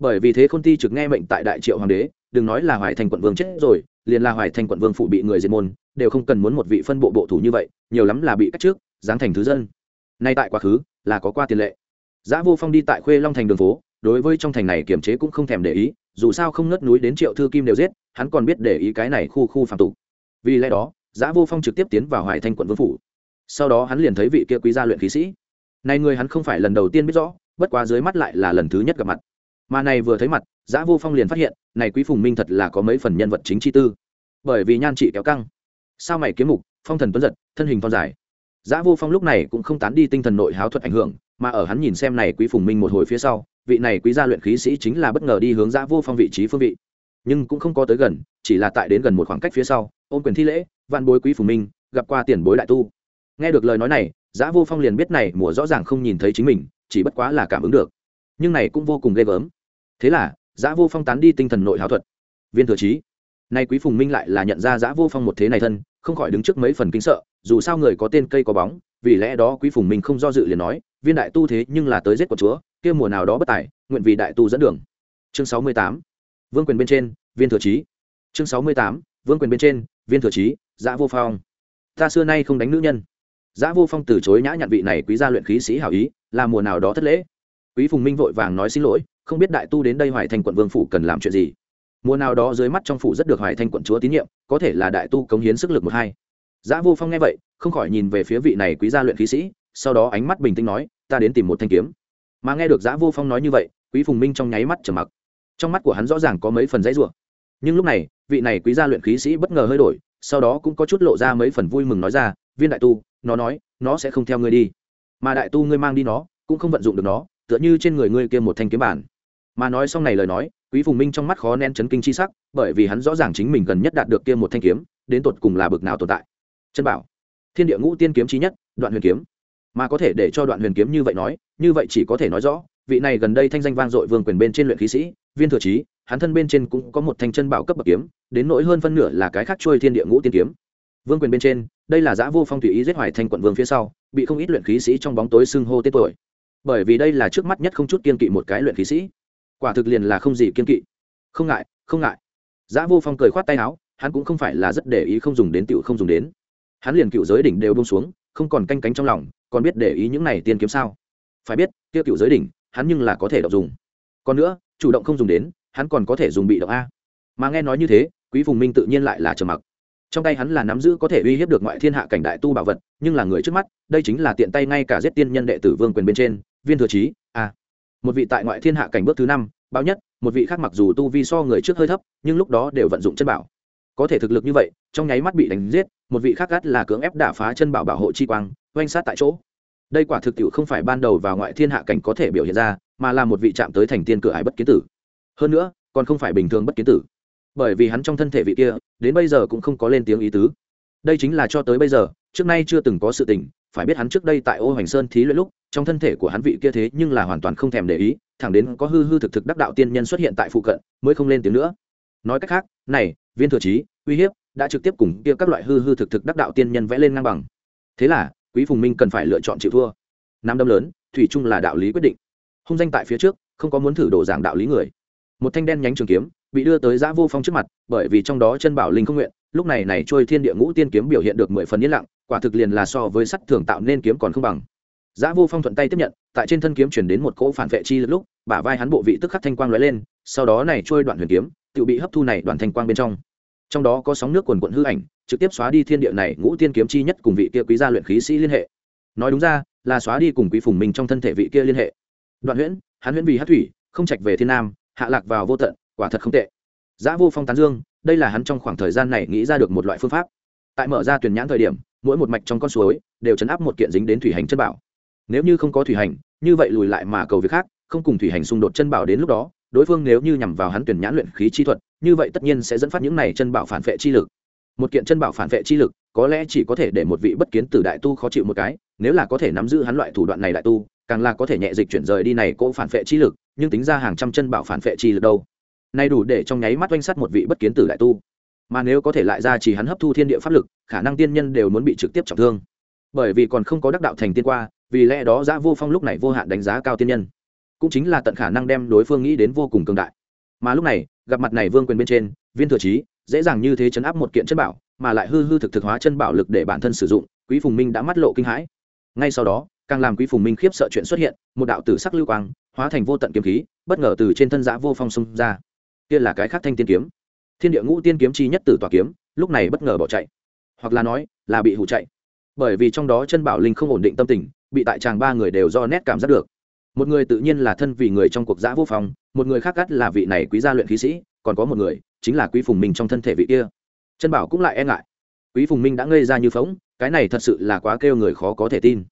A: bởi vì thế k h ô n ti trực nghe mệnh tại đại triệu hoàng đế, đừng nói là hoài thành quận vương chết rồi, liền là hoài thành quận vương phụ bị người diệt môn, đều không cần muốn một vị phân bộ bộ thủ như vậy, nhiều lắm là bị cách trước, giáng thành thứ dân. Nay tại quá khứ, là có qua tiền lệ. Giã vô phong đi tại khuê long thành đường phố, đối với trong thành này kiềm chế cũng không thèm để ý, dù sao không ngất núi đến triệu thư kim đều giết, hắn còn biết để ý cái này khu khu phạm tục. Vì lẽ đó, giã vô phong trực tiếp tiến vào hoài thanh quận vương phủ. Sau đó hắn liền thấy vị kia quý gia luyện khí sĩ. Này người hắn không phải lần đầu tiên biết rõ, bất quá dưới mắt lại là lần thứ nhất gặp mặt mà này vừa thấy mặt, giã vô phong liền phát hiện, này quý phùng minh thật là có mấy phần nhân vật chính chi tư. Bởi vì nhan trị kéo căng. Sao mày kiếm mục, phong thần tuấn giật, thân hình thon dài. Giã vô phong lúc này cũng không tán đi tinh thần nội háo thuật ảnh hưởng, mà ở hắn nhìn xem này quý phùng minh một hồi phía sau, vị này quý gia luyện khí sĩ chính là bất ngờ đi hướng giã vô phong vị trí phương vị. Nhưng cũng không có tới gần, chỉ là tại đến gần một khoảng cách phía sau, ôm quyền thi lễ văn bối quý phùng minh, gặp qua tiền bối đại tu. Nghe được lời nói này, giã vô phong liền biết này mùa rõ ràng không nhìn thấy chính mình, chỉ bất quá là cảm ứng được. Nhưng này cũng vô cùng ghê gớm thế là, giã vô phong tán đi tinh thần nội hảo thuật. Viên thừa trí. Nay quý phùng minh lại là nhận ra giã vô phong một thế này thân, không khỏi đứng trước mấy phần kính sợ, dù sao người có tên cây có bóng, vì lẽ đó quý phùng minh không do dự liền nói, viên đại tu thế nhưng là tới giết của chúa, kia mùa nào đó bất tài, nguyện vì đại tu dẫn đường. Chương sáu mươi tám. Vương quyền bên trên, viên thừa trí. Chương sáu mươi tám. Vương quyền bên trên, viên thừa trí, giã vô phong. Ta xưa nay không đánh nữ nhân. Giã vô phong từ chối nhã nhặn vị này quý gia luyện khí sĩ hảo ý, là mùa nào đó thất lễ. Quý phùng minh vội vàng nói xin lỗi không biết đại tu đến đây hoài thành quận vương phủ cần làm chuyện gì. Mùa nào đó dưới mắt trong phủ rất được hoài thanh quận chúa tín nhiệm, có thể là đại tu cống hiến sức lực một hai. Giã vô phong nghe vậy, không khỏi nhìn về phía vị này quý gia luyện khí sĩ, sau đó ánh mắt bình tĩnh nói, ta đến tìm một thanh kiếm. Mà nghe được giã vô phong nói như vậy, quý phùng minh trong nháy mắt trầm mặc. Trong mắt của hắn rõ ràng có mấy phần dãy rủa. Nhưng lúc này, vị này quý gia luyện khí sĩ bất ngờ hơi đổi, sau đó cũng có chút lộ ra mấy phần vui mừng nói ra, viên đại tu, nó nói, nó sẽ không theo ngươi đi. Mà đại tu ngươi mang đi nó, cũng không vận dụng được nó, tựa như trên người ngươi kia một thanh kiếm bản mà nói xong này lời nói, quý phùng minh trong mắt khó nén chấn kinh chi sắc, bởi vì hắn rõ ràng chính mình cần nhất đạt được kia một thanh kiếm, đến tột cùng là bực nào tồn tại. Chân bảo. Thiên địa ngũ tiên kiếm chí nhất, đoạn huyền kiếm. Mà có thể để cho đoạn huyền kiếm như vậy nói, như vậy chỉ có thể nói rõ, vị này gần đây thanh danh vang dội vương quyền bên trên luyện khí sĩ, viên thừa chí hắn thân bên trên cũng có một thanh chân bảo cấp bậc kiếm, đến nỗi hơn phân nửa là cái khác trôi thiên địa ngũ tiên kiếm. Vương quyền bên trên, đây là giã vô phong tùy ý giết hoài thanh quận vương phía sau, bị không ít luyện khí sĩ trong bóng tối xưng hô tết tuổi. Bởi vì đây là trước mắt nhất không chút kiên kỵ một cái luyện khí sĩ quả thực liền là không gì kiên kỵ. Không ngại không ngại. Giã vô phong cười khoát tay áo, hắn cũng không phải là rất để ý không dùng đến tựu không dùng đến. Hắn liền cựu giới đỉnh đều bông xuống, không còn canh cánh trong lòng, còn biết để ý những này tiên kiếm sao? Phải biết tiêu cựu giới đỉnh, hắn nhưng là có thể đọc dùng. Còn nữa, chủ động không dùng đến, hắn còn có thể dùng bị động a. Mà nghe nói như thế, quý phùng minh tự nhiên lại là trầm mặc. Trong tay hắn là nắm giữ có thể uy hiếp được ngoại thiên hạ cảnh đại tu bảo vật, nhưng là người trước mắt, đây chính là tiện tay ngay cả giết tiên nhân đệ tử vương quyền bên trên, viên thừa trí a một vị tại ngoại thiên hạ cảnh bước thứ năm báo nhất, một vị khác mặc dù tu vi so người trước hơi thấp, nhưng lúc đó đều vận dụng chân bảo. Có thể thực lực như vậy, trong nháy mắt bị đánh giết, một vị khác gắt là cưỡng ép đả phá chân bảo bảo hộ chi quang, oanh sát tại chỗ. Đây quả thực tiệu không phải ban đầu vào ngoại thiên hạ cảnh có thể biểu hiện ra, mà là một vị chạm tới thành tiên cửa ải bất kiến tử. Hơn nữa, còn không phải bình thường bất kiến tử. Bởi vì hắn trong thân thể vị kia, đến bây giờ cũng không có lên tiếng ý tứ. Đây chính là cho tới bây giờ, trước nay chưa từng có sự tình, phải biết hắn trước đây tại ô hoành sơn thí luyện lúc trong thân thể của hắn vị kia thế nhưng là hoàn toàn không thèm để ý, thẳng đến có hư hư thực thực đắc đạo tiên nhân xuất hiện tại phụ cận, mới không lên tiếng nữa. Nói cách khác, này, viên thừa trí, uy hiếp, đã trực tiếp cùng kia các loại hư hư thực thực đắc đạo tiên nhân vẽ lên ngang bằng. Thế là, quý phùng minh cần phải lựa chọn chịu thua. Nam đâm lớn, thủy chung là đạo lý quyết định. Hung danh tại phía trước, không có muốn thử đổ giảng đạo lý người. Một thanh đen nhánh trường kiếm, bị đưa tới giã vô phong trước mặt, bởi vì trong đó chân bảo linh không nguyện, lúc này này trôi thiên địa ngũ tiên kiếm biểu hiện được mười phần yên lặng, quả thực liền là so với sắt thường tạo nên kiếm còn không bằng. Giả vô phong thuận tay tiếp nhận, tại trên thân kiếm truyền đến một cỗ phản vệ chi lúc, bả vai hắn bộ vị tức khắc thanh quang lóe lên, sau đó này trôi đoạn huyền kiếm tự bị hấp thu này đoạn thanh quang bên trong. Trong đó có sóng nước cuồn cuộn hư ảnh, trực tiếp xóa đi thiên địa này ngũ tiên kiếm chi nhất cùng vị kia quý gia luyện khí sĩ liên hệ. Nói đúng ra, là xóa đi cùng quý phùng minh trong thân thể vị kia liên hệ. Đoạn huyễn hắn huyễn vì hắc thủy, không trạch về thiên nam, hạ lạc vào vô tận, quả thật không tệ. Giả vô phong tán dương, đây là hắn trong khoảng thời gian này nghĩ ra được một loại phương pháp. Tại mở ra tuyển nhãn thời điểm, mỗi một mạch trong con suối đều chấn áp một kiện dính đến thủy hành chân bảo nếu như không có thủy hành, như vậy lùi lại mà cầu việc khác, không cùng thủy hành xung đột chân bảo đến lúc đó, đối phương nếu như nhằm vào hắn tuyển nhãn luyện khí chi thuật, như vậy tất nhiên sẽ dẫn phát những này chân bảo phản vệ chi lực. Một kiện chân bảo phản vệ chi lực, có lẽ chỉ có thể để một vị bất kiến tử đại tu khó chịu một cái, nếu là có thể nắm giữ hắn loại thủ đoạn này đại tu, càng là có thể nhẹ dịch chuyển rời đi này cỗ phản vệ chi lực, nhưng tính ra hàng trăm chân bảo phản vệ chi lực đâu. Nay đủ để trong nháy mắt oanh sắt một vị bất kiến tử đại tu. Mà nếu có thể lại ra chỉ hắn hấp thu thiên địa pháp lực, khả năng tiên nhân đều muốn bị trực tiếp trọng thương. Bởi vì còn không có đắc đạo thành tiên qua vì lẽ đó giã vô phong lúc này vô hạn đánh giá cao tiên nhân. Cũng chính là tận khả năng đem đối phương nghĩ đến vô cùng cường đại. Mà lúc này, gặp mặt này vương quyền bên trên, viên thừa trí, dễ dàng như thế chấn áp một kiện chân bảo, mà lại hư hư thực thực hóa chân bảo lực để bản thân sử dụng, quý phùng minh đã mắt lộ kinh hãi. Ngay sau đó, càng làm quý phùng minh khiếp sợ chuyện xuất hiện, một đạo tử sắc lưu quang, hóa thành vô tận kiếm khí, bất ngờ từ trên thân giã vô phong xông ra. Kia là cái khác thanh tiên kiếm. Thiên địa ngũ tiên kiếm chi nhất tử tòa kiếm, lúc này bất ngờ bỏ chạy. Hoặc là nói, là bị hụ chạy. Bởi vì trong đó chân bảo linh không ổn định tâm tình bị tại chàng ba người đều do nét cảm giác được. Một người tự nhiên là thân vì người trong cuộc giã vô phòng, một người khác gắt là vị này quý gia luyện khí sĩ, còn có một người chính là quý phùng minh trong thân thể vị kia. Chân bảo cũng lại e ngại. Quý phùng minh đã ngây ra như phóng cái này thật sự là quá kêu người khó có thể tin.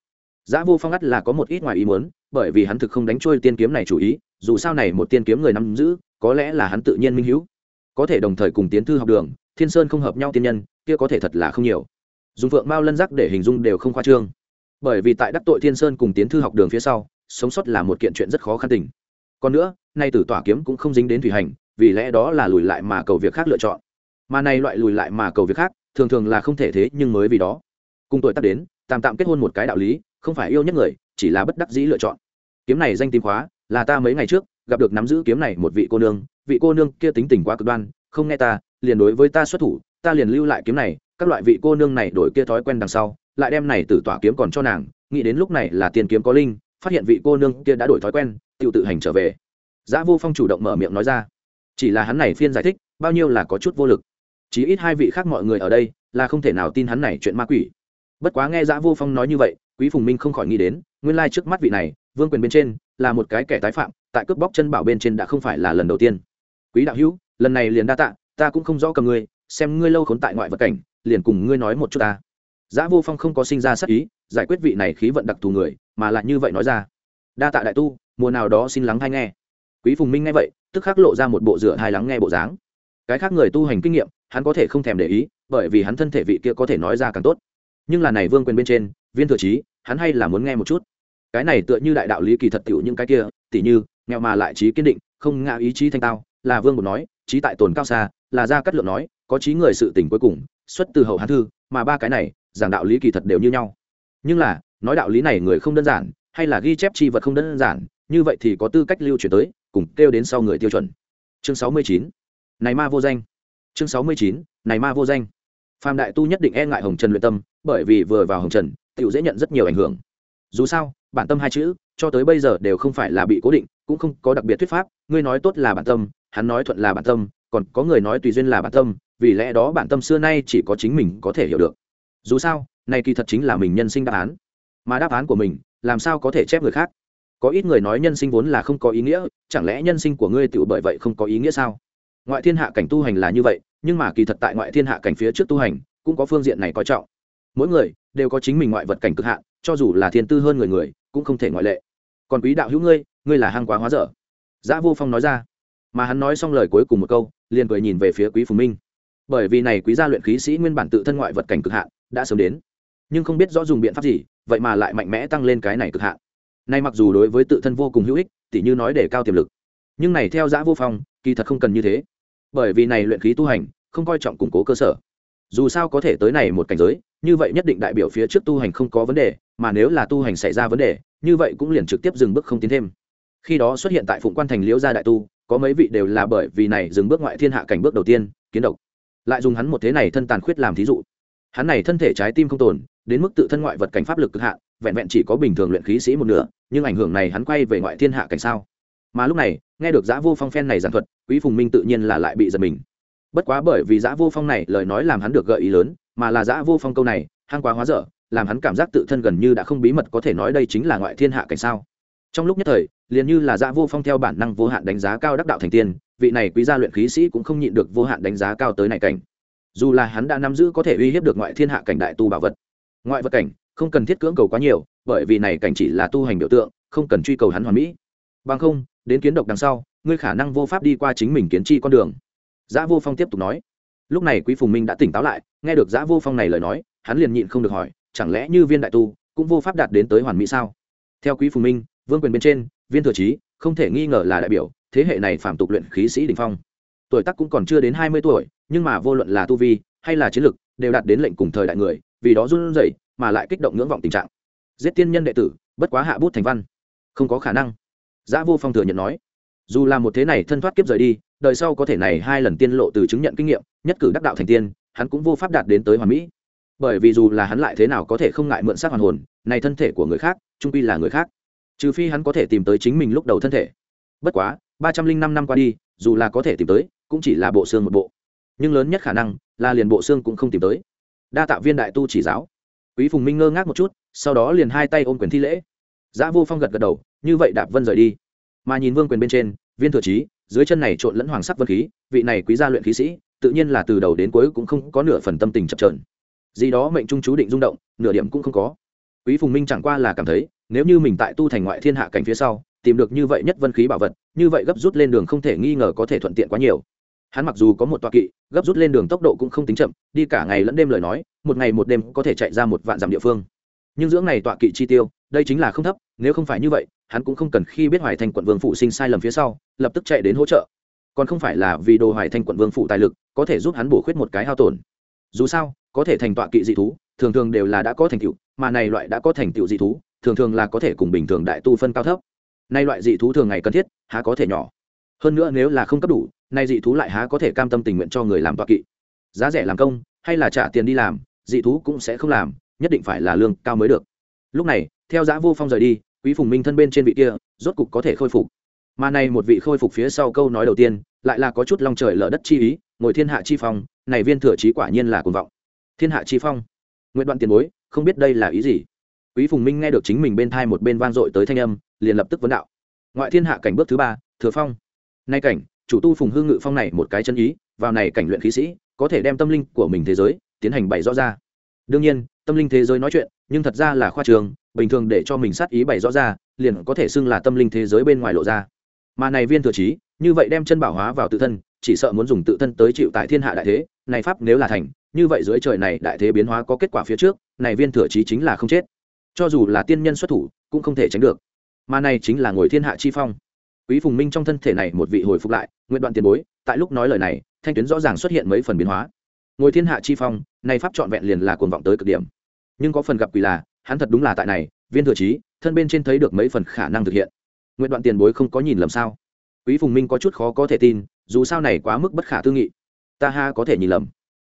A: Giã vô phong ắt là có một ít ngoài ý muốn, bởi vì hắn thực không đánh trôi tiên kiếm này chủ ý, dù sao này một tiên kiếm người nắm giữ, có lẽ là hắn tự nhiên minh hữu. Có thể đồng thời cùng tiến thư học đường, thiên sơn không hợp nhau tiên nhân, kia có thể thật là không nhiều. Dùng phượng mao lân giác để hình dung đều không khoa trương bởi vì tại đắc tội thiên sơn cùng tiến thư học đường phía sau, sống sót là một kiện chuyện rất khó khăn tình. Còn nữa, nay tử tỏa kiếm cũng không dính đến thủy hành, vì lẽ đó là lùi lại mà cầu việc khác lựa chọn. Mà nay loại lùi lại mà cầu việc khác, thường thường là không thể thế nhưng mới vì đó. Cùng tuổi tác đến tạm tạm kết hôn một cái đạo lý, không phải yêu nhất người, chỉ là bất đắc dĩ lựa chọn. Kiếm này danh tím khóa, là ta mấy ngày trước, gặp được nắm giữ kiếm này một vị cô nương, vị cô nương kia tính tình quá cực đoan, không nghe ta, liền đối với ta xuất thủ, ta liền lưu lại kiếm này, các loại vị cô nương này đổi kia thói quen đằng sau lại đem này từ tỏa kiếm còn cho nàng nghĩ đến lúc này là tiền kiếm có linh phát hiện vị cô nương kia đã đổi thói quen tự tự hành trở về Giá Vô Phong chủ động mở miệng nói ra. Chỉ là hắn này phiên giải thích, bao nhiêu là có chút vô lực. Chỉ ít hai vị khác mọi người ở đây, là không thể nào tin hắn này chuyện ma quỷ. Bất quá nghe Giá Vô Phong nói như vậy, Quý Phùng Minh không khỏi nghĩ đến, nguyên lai trước mắt vị này, vương quyền bên trên, là một cái kẻ tái phạm, tại cướp bóc chân bảo bên trên đã không phải là lần đầu tiên. Quý đạo hữu, lần này liền đa tạ, ta cũng không rõ cầm ngươi, xem ngươi lâu khốn tại ngoại vật cảnh, liền cùng ngươi nói một chút ta giã Vô Phong không có sinh ra sát ý, giải quyết vị này khí vận đặc thù người, mà lại như vậy nói ra. Đa tạ đại tu, mùa nào đó xin lắng hay nghe. Quý phùng minh nghe vậy tức khắc lộ ra một bộ rửa hai lắng nghe bộ dáng. Cái khác người tu hành kinh nghiệm hắn có thể không thèm để ý bởi vì hắn thân thể vị kia có thể nói ra càng tốt. Nhưng là này vương quyền bên trên viên thừa trí hắn hay là muốn nghe một chút. Cái này tựa như đại đạo lý kỳ thật tiểu những cái kia tỉ như nghèo mà lại trí kiên định không ngã ý chí thanh tao là vương một nói trí tại tồn cao xa là ra cắt lượng nói có trí người sự tỉnh cuối cùng xuất từ hậu hán thư mà ba cái này giảng đạo lý kỳ thật đều như nhau. Nhưng là, nói đạo lý này người không đơn giản, hay là ghi chép chi vật không đơn giản, như vậy thì có tư cách lưu truyền tới, cùng kêu đến sau người tiêu chuẩn. Chương sáu mươi chín, này ma vô danh. Chương sáu mươi chín, này ma vô danh. Phạm đại tu nhất định e ngại hồng trần luyện tâm, bởi vì vừa vào hồng trần, tiểu dễ nhận rất nhiều ảnh hưởng. Dù sao, bản tâm hai chữ, cho tới bây giờ đều không phải là bị cố định, cũng không có đặc biệt thuyết pháp, ngươi nói tốt là bản tâm, hắn nói thuận là bản tâm, còn có người nói tùy duyên là bản tâm, vì lẽ đó bản tâm xưa nay chỉ có chính mình có thể hiểu được dù sao, này kỳ thật chính là mình nhân sinh đáp án. Mà đáp án của mình, làm sao có thể chép người khác? Có ít người nói nhân sinh vốn là không có ý nghĩa, chẳng lẽ nhân sinh của ngươi tự bởi vậy không có ý nghĩa sao? Ngoại thiên hạ cảnh tu hành là như vậy, nhưng mà kỳ thật tại ngoại thiên hạ cảnh phía trước tu hành, cũng có phương diện này coi trọng. Mỗi người đều có chính mình ngoại vật cảnh cực hạn, cho dù là thiên tư hơn người người, cũng không thể ngoại lệ. Còn quý đạo hữu ngươi ngươi là hang quá hóa dở. Giã vô phong nói ra. Mà hắn nói xong lời cuối cùng một câu, liền cười nhìn về phía quý phùng minh. Bởi vì này quý gia luyện khí sĩ nguyên bản tự thân ngoại vật cảnh cực hạn đã sớm đến. Nhưng không biết rõ dùng biện pháp gì, vậy mà lại mạnh mẽ tăng lên cái này cực hạn. Nay mặc dù đối với tự thân vô cùng hữu ích, tỉ như nói để cao tiềm lực, nhưng này theo giã vô phong, kỳ thật không cần như thế. Bởi vì này luyện khí tu hành, không coi trọng củng cố cơ sở. Dù sao có thể tới này một cảnh giới, như vậy nhất định đại biểu phía trước tu hành không có vấn đề, mà nếu là tu hành xảy ra vấn đề, như vậy cũng liền trực tiếp dừng bước không tiến thêm. Khi đó xuất hiện tại phụng quan thành liễu gia đại tu, có mấy vị đều là bởi vì này dừng bước ngoại thiên hạ cảnh bước đầu tiên, kiến độc. Lại dùng hắn một thế này thân tàn khuyết làm thí dụ hắn này thân thể trái tim không tồn, đến mức tự thân ngoại vật cảnh pháp lực cực hạn, vẹn vẹn chỉ có bình thường luyện khí sĩ một nửa, nhưng ảnh hưởng này hắn quay về ngoại thiên hạ cảnh sao? Mà lúc này, nghe được giã vô phong phen này giảng thuật, quý phùng minh tự nhiên là lại bị giật mình. Bất quá bởi vì giã vô phong này lời nói làm hắn được gợi ý lớn, mà là giã vô phong câu này, hang quá hóa dở, làm hắn cảm giác tự thân gần như đã không bí mật có thể nói đây chính là ngoại thiên hạ cảnh sao? Trong lúc nhất thời, liền như là giã vô phong theo bản năng vô hạn đánh giá cao đắc đạo thành tiên, vị này quý gia luyện khí sĩ cũng không nhịn được vô hạn đánh giá cao tới này cảnh dù là hắn đã nắm giữ có thể uy hiếp được ngoại thiên hạ cảnh đại tu bảo vật, ngoại vật cảnh không cần thiết cưỡng cầu quá nhiều, bởi vì này cảnh chỉ là tu hành biểu tượng, không cần truy cầu hắn hoàn mỹ. Bằng không, đến kiến độc đằng sau, ngươi khả năng vô pháp đi qua chính mình kiến chi con đường. Giã vô phong tiếp tục nói. Lúc này quý phùng minh đã tỉnh táo lại, nghe được giã vô phong này lời nói, hắn liền nhịn không được hỏi, chẳng lẽ như viên đại tu cũng vô pháp đạt đến tới hoàn mỹ sao? Theo quý phùng minh, vương quyền bên trên, viên thừa trí, không thể nghi ngờ là đại biểu, thế hệ này phạm tục luyện khí sĩ đình phong. Tuổi tác cũng còn chưa đến hai mươi tuổi nhưng mà vô luận là tu vi hay là chiến lực đều đạt đến lệnh cùng thời đại người, vì đó run rẩy mà lại kích động ngưỡng vọng tình trạng. Giết tiên nhân đệ tử, bất quá hạ bút thành văn, không có khả năng. Giã vô phong thừa nhận nói, dù là một thế này thân thoát kiếp rời đi, đời sau có thể này hai lần tiên lộ từ chứng nhận kinh nghiệm, nhất cử đắc đạo thành tiên, hắn cũng vô pháp đạt đến tới hoàn mỹ. Bởi vì dù là hắn lại thế nào có thể không ngại mượn sát hoàn hồn, này thân thể của người khác trung pi là người khác. Trừ phi hắn có thể tìm tới chính mình lúc đầu thân thể. Bất quá, ba trăm linh năm năm qua đi, dù là có thể tìm tới, cũng chỉ là bộ xương một bộ nhưng lớn nhất khả năng là liền bộ xương cũng không tìm tới. Đa tạ viên đại tu chỉ giáo. Quý phùng minh ngơ ngác một chút, sau đó liền hai tay ôm quyền thi lễ. Giã vô phong gật gật đầu, như vậy đạp vân rời đi. Mà nhìn vương quyền bên trên, viên thừa trí, dưới chân này trộn lẫn hoàng sắc vân khí, vị này quý gia luyện khí sĩ, tự nhiên là từ đầu đến cuối cũng không có nửa phần tâm tình chập trờn gì đó mệnh trung chú định rung động, nửa điểm cũng không có. Quý phùng minh chẳng qua là cảm thấy, nếu như mình tại tu thành ngoại thiên hạ cảnh phía sau, tìm được như vậy nhất vân khí bảo vật, như vậy gấp rút lên đường không thể nghi ngờ có thể thuận tiện quá nhiều hắn mặc dù có một toa kỵ, gấp rút lên đường tốc độ cũng không tính chậm, đi cả ngày lẫn đêm lời nói, một ngày một đêm có thể chạy ra một vạn dặm địa phương. Nhưng dưỡng này tọa kỵ chi tiêu, đây chính là không thấp, nếu không phải như vậy, hắn cũng không cần khi biết hoài thành quận vương phụ sinh sai lầm phía sau, lập tức chạy đến hỗ trợ. Còn không phải là vì đồ hoài thành quận vương phụ tài lực, có thể giúp hắn bổ khuyết một cái hao tổn. Dù sao, có thể thành tọa kỵ dị thú, thường thường đều là đã có thành tựu, mà này loại đã có thành tựu dị thú, thường thường là có thể cùng bình thường đại tu phân cao thấp. Nay loại dị thú thường ngày cần thiết, há có thể nhỏ. Hơn nữa nếu là không cấp đủ nay dị thú lại há có thể cam tâm tình nguyện cho người làm tọa kỵ. Giá rẻ làm công, hay là trả tiền đi làm, dị thú cũng sẽ không làm, nhất định phải là lương cao mới được. Lúc này, theo giã vô phong rời đi, quý phùng minh thân bên trên vị kia, rốt cục có thể khôi phục. Mà này một vị khôi phục phía sau câu nói đầu tiên, lại là có chút lòng trời lở đất chi ý, ngồi thiên hạ chi phong, này viên thừa trí quả nhiên là cuồng vọng. Thiên hạ chi phong. Nguyện đoạn tiền bối, không biết đây là ý gì? Quý phùng minh nghe được chính mình bên thai một bên vang dội tới thanh âm, liền lập tức vấn đạo. Ngoại thiên hạ cảnh bước thứ ba, thừa phong. Nay cảnh chủ tu phùng hương ngự phong này một cái chân ý, vào này cảnh luyện khí sĩ, có thể đem tâm linh của mình thế giới tiến hành bày rõ ra. Đương nhiên, tâm linh thế giới nói chuyện, nhưng thật ra là khoa trường, bình thường để cho mình sát ý bày rõ ra, liền có thể xưng là tâm linh thế giới bên ngoài lộ ra. Mà này viên thừa trí, như vậy đem chân bảo hóa vào tự thân, chỉ sợ muốn dùng tự thân tới chịu tại thiên hạ đại thế, này pháp nếu là thành, như vậy dưới trời này đại thế biến hóa có kết quả phía trước, này viên thừa trí chính là không chết. Cho dù là tiên nhân xuất thủ, cũng không thể tránh được. Mà này chính là ngồi thiên hạ chi phong quý phùng minh trong thân thể này một vị hồi phục lại, nguyện đoạn tiền bối, tại lúc nói lời này, thanh tuyến rõ ràng xuất hiện mấy phần biến hóa. Ngồi thiên hạ chi phong, này pháp trọn vẹn liền là cuồng vọng tới cực điểm. Nhưng có phần gặp quỷ là, hắn thật đúng là tại này, viên thừa trí, thân bên trên thấy được mấy phần khả năng thực hiện. Nguyện đoạn tiền bối không có nhìn lầm sao? Quý phùng minh có chút khó có thể tin, dù sao này quá mức bất khả tư nghị. Ta ha có thể nhìn lầm.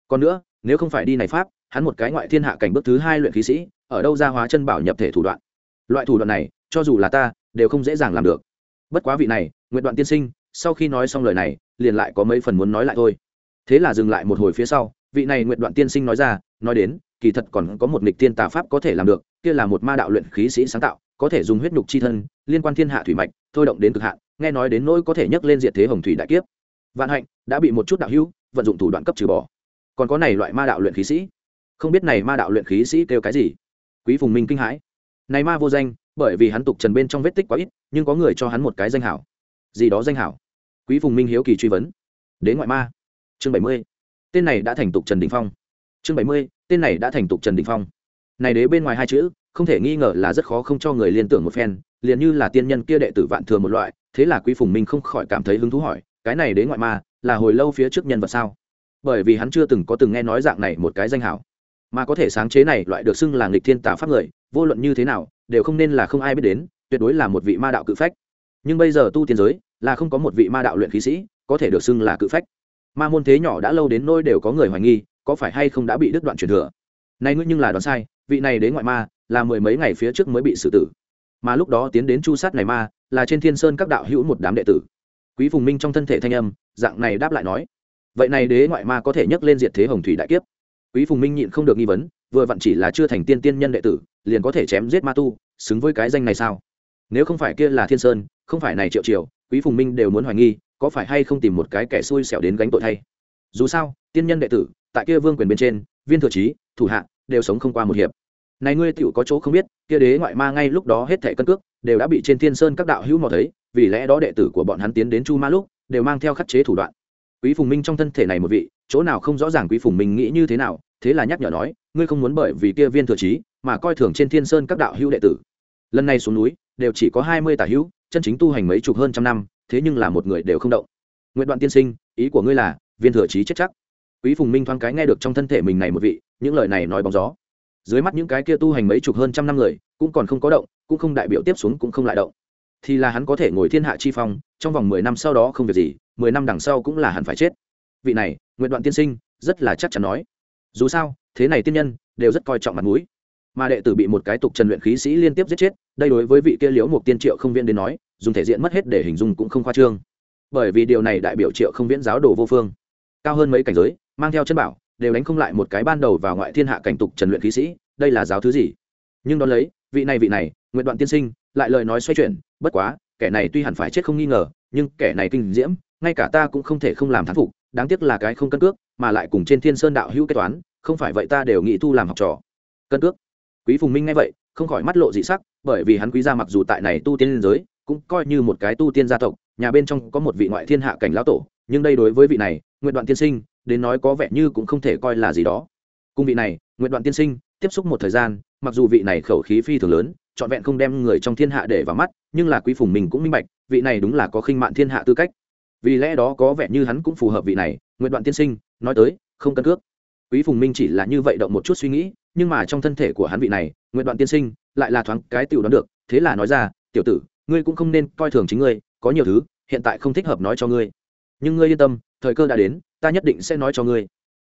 A: Còn nữa, nếu không phải đi này pháp, hắn một cái ngoại thiên hạ cảnh bước thứ hai luyện khí sĩ, ở đâu ra hóa chân bảo nhập thể thủ đoạn. Loại thủ đoạn này, cho dù là ta, đều không dễ dàng làm được bất quá vị này nguyện đoạn tiên sinh, sau khi nói xong lời này, liền lại có mấy phần muốn nói lại thôi. Thế là dừng lại một hồi phía sau, vị này nguyện đoạn tiên sinh nói ra, nói đến, kỳ thật còn có một nghịch tiên tà pháp có thể làm được, kia là một ma đạo luyện khí sĩ sáng tạo, có thể dùng huyết nhục chi thân, liên quan thiên hạ thủy mạch, thôi động đến cực hạn, nghe nói đến nỗi có thể nhấc lên diệt thế hồng thủy đại kiếp. Vạn hạnh đã bị một chút đạo hữu vận dụng thủ đoạn cấp trừ bỏ. Còn có này loại ma đạo luyện khí sĩ. Không biết này ma đạo luyện khí sĩ kêu cái gì. Quý phùng minh kinh hãi. Này ma vô danh bởi vì hắn tục trần bên trong vết tích quá ít, nhưng có người cho hắn một cái danh hảo. Gì đó danh hảo? Quý phùng minh hiếu kỳ truy vấn. Đến ngoại ma. Chương bảy mươi. Tên này đã thành tục trần đình phong. Chương bảy mươi, tên này đã thành tục trần đình phong. Này đế bên ngoài hai chữ, không thể nghi ngờ là rất khó không cho người liên tưởng một phen, liền như là tiên nhân kia đệ tử vạn thừa một loại, thế là quý phùng minh không khỏi cảm thấy hứng thú hỏi, cái này đế ngoại ma, là hồi lâu phía trước nhân vật sao? Bởi vì hắn chưa từng có từng nghe nói dạng này một cái danh hảo. Mà có thể sáng chế này loại được xưng là nghịch thiên tả pháp người vô luận như thế nào, đều không nên là không ai biết đến, tuyệt đối là một vị ma đạo cự phách. Nhưng bây giờ tu tiên giới là không có một vị ma đạo luyện khí sĩ có thể được xưng là cự phách. Ma môn thế nhỏ đã lâu đến nôi đều có người hoài nghi, có phải hay không đã bị đứt đoạn truyền thừa? Nay ngươi nhưng là đoán sai, vị này đến ngoại ma là mười mấy ngày phía trước mới bị xử tử. Mà lúc đó tiến đến chu sát này ma là trên thiên sơn các đạo hữu một đám đệ tử. Quý phùng minh trong thân thể thanh âm, dạng này đáp lại nói, vậy này đế ngoại ma có thể nhấc lên diệt thế hồng thủy đại kiếp? Quý phùng minh nhịn không được nghi vấn, vừa vặn chỉ là chưa thành tiên tiên nhân đệ tử liền có thể chém giết ma tu, xứng với cái danh này sao? Nếu không phải kia là thiên sơn, không phải này triệu triều, quý phùng minh đều muốn hoài nghi, có phải hay không tìm một cái kẻ xui xẻo đến gánh tội thay? Dù sao, tiên nhân đệ tử, tại kia vương quyền bên trên, viên thừa trí, thủ hạ, đều sống không qua một hiệp. Này ngươi tựu có chỗ không biết, kia đế ngoại ma ngay lúc đó hết thẻ cân cước, đều đã bị trên thiên sơn các đạo hữu mò thấy, vì lẽ đó đệ tử của bọn hắn tiến đến chu ma lúc, đều mang theo khắc chế thủ đoạn. Quý phùng minh trong thân thể này một vị, chỗ nào không rõ ràng quý phùng minh nghĩ như thế nào, thế là nhắc nhở nói ngươi không muốn bởi vì kia viên thừa trí mà coi thường trên thiên sơn các đạo hữu đệ tử. Lần này xuống núi, đều chỉ có hai mươi tả hữu, chân chính tu hành mấy chục hơn trăm năm, thế nhưng là một người đều không động. Nguyện đoạn tiên sinh, ý của ngươi là, viên thừa trí chết chắc. Quý phùng minh thoáng cái nghe được trong thân thể mình này một vị, những lời này nói bóng gió. Dưới mắt những cái kia tu hành mấy chục hơn trăm năm người, cũng còn không có động, cũng không đại biểu tiếp xuống cũng không lại động. Thì là hắn có thể ngồi thiên hạ chi phong, trong vòng mười năm sau đó không việc gì, mười năm đằng sau cũng là hẳn phải chết. Vị này nguyện đoạn tiên sinh, rất là chắc chắn nói dù sao, thế này tiên nhân đều rất coi trọng mặt mũi. Mà đệ tử bị một cái tục trần luyện khí sĩ liên tiếp giết chết, đây đối với vị kia liễu một tiên triệu không viễn đến nói, dùng thể diện mất hết để hình dung cũng không khoa trương. Bởi vì điều này đại biểu triệu không viễn giáo đồ vô phương. Cao hơn mấy cảnh giới, mang theo chân bảo, đều đánh không lại một cái ban đầu vào ngoại thiên hạ cảnh tục trần luyện khí sĩ, đây là giáo thứ gì? Nhưng đón lấy, vị này vị này nguyện đoạn tiên sinh, lại lời nói xoay chuyển, bất quá, kẻ này tuy hẳn phải chết không nghi ngờ, nhưng kẻ này kinh diễm, ngay cả ta cũng không thể không làm thán phục đáng tiếc là cái không cân cước, mà lại cùng trên thiên sơn đạo hữu kế toán, không phải vậy ta đều nghĩ thu làm học trò. Cân cước? Quý phùng minh nghe vậy, không khỏi mắt lộ dị sắc, bởi vì hắn quý gia mặc dù tại này tu tiên liên giới, cũng coi như một cái tu tiên gia tộc, nhà bên trong có một vị ngoại thiên hạ cảnh lão tổ, nhưng đây đối với vị này nguyện đoạn tiên sinh, đến nói có vẻ như cũng không thể coi là gì đó. Cung vị này nguyện đoạn tiên sinh, tiếp xúc một thời gian, mặc dù vị này khẩu khí phi thường lớn, trọn vẹn không đem người trong thiên hạ để vào mắt, nhưng là quý phùng mình cũng minh bạch, vị này đúng là có khinh mạn thiên hạ tư cách vì lẽ đó có vẻ như hắn cũng phù hợp vị này nguyện đoạn tiên sinh, nói tới, không cân cước. Quý phùng minh chỉ là như vậy động một chút suy nghĩ, nhưng mà trong thân thể của hắn vị này nguyện đoạn tiên sinh, lại là thoáng cái tiểu đoán được, thế là nói ra, tiểu tử, ngươi cũng không nên coi thường chính ngươi, có nhiều thứ, hiện tại không thích hợp nói cho ngươi. Nhưng ngươi yên tâm, thời cơ đã đến, ta nhất định sẽ nói cho ngươi.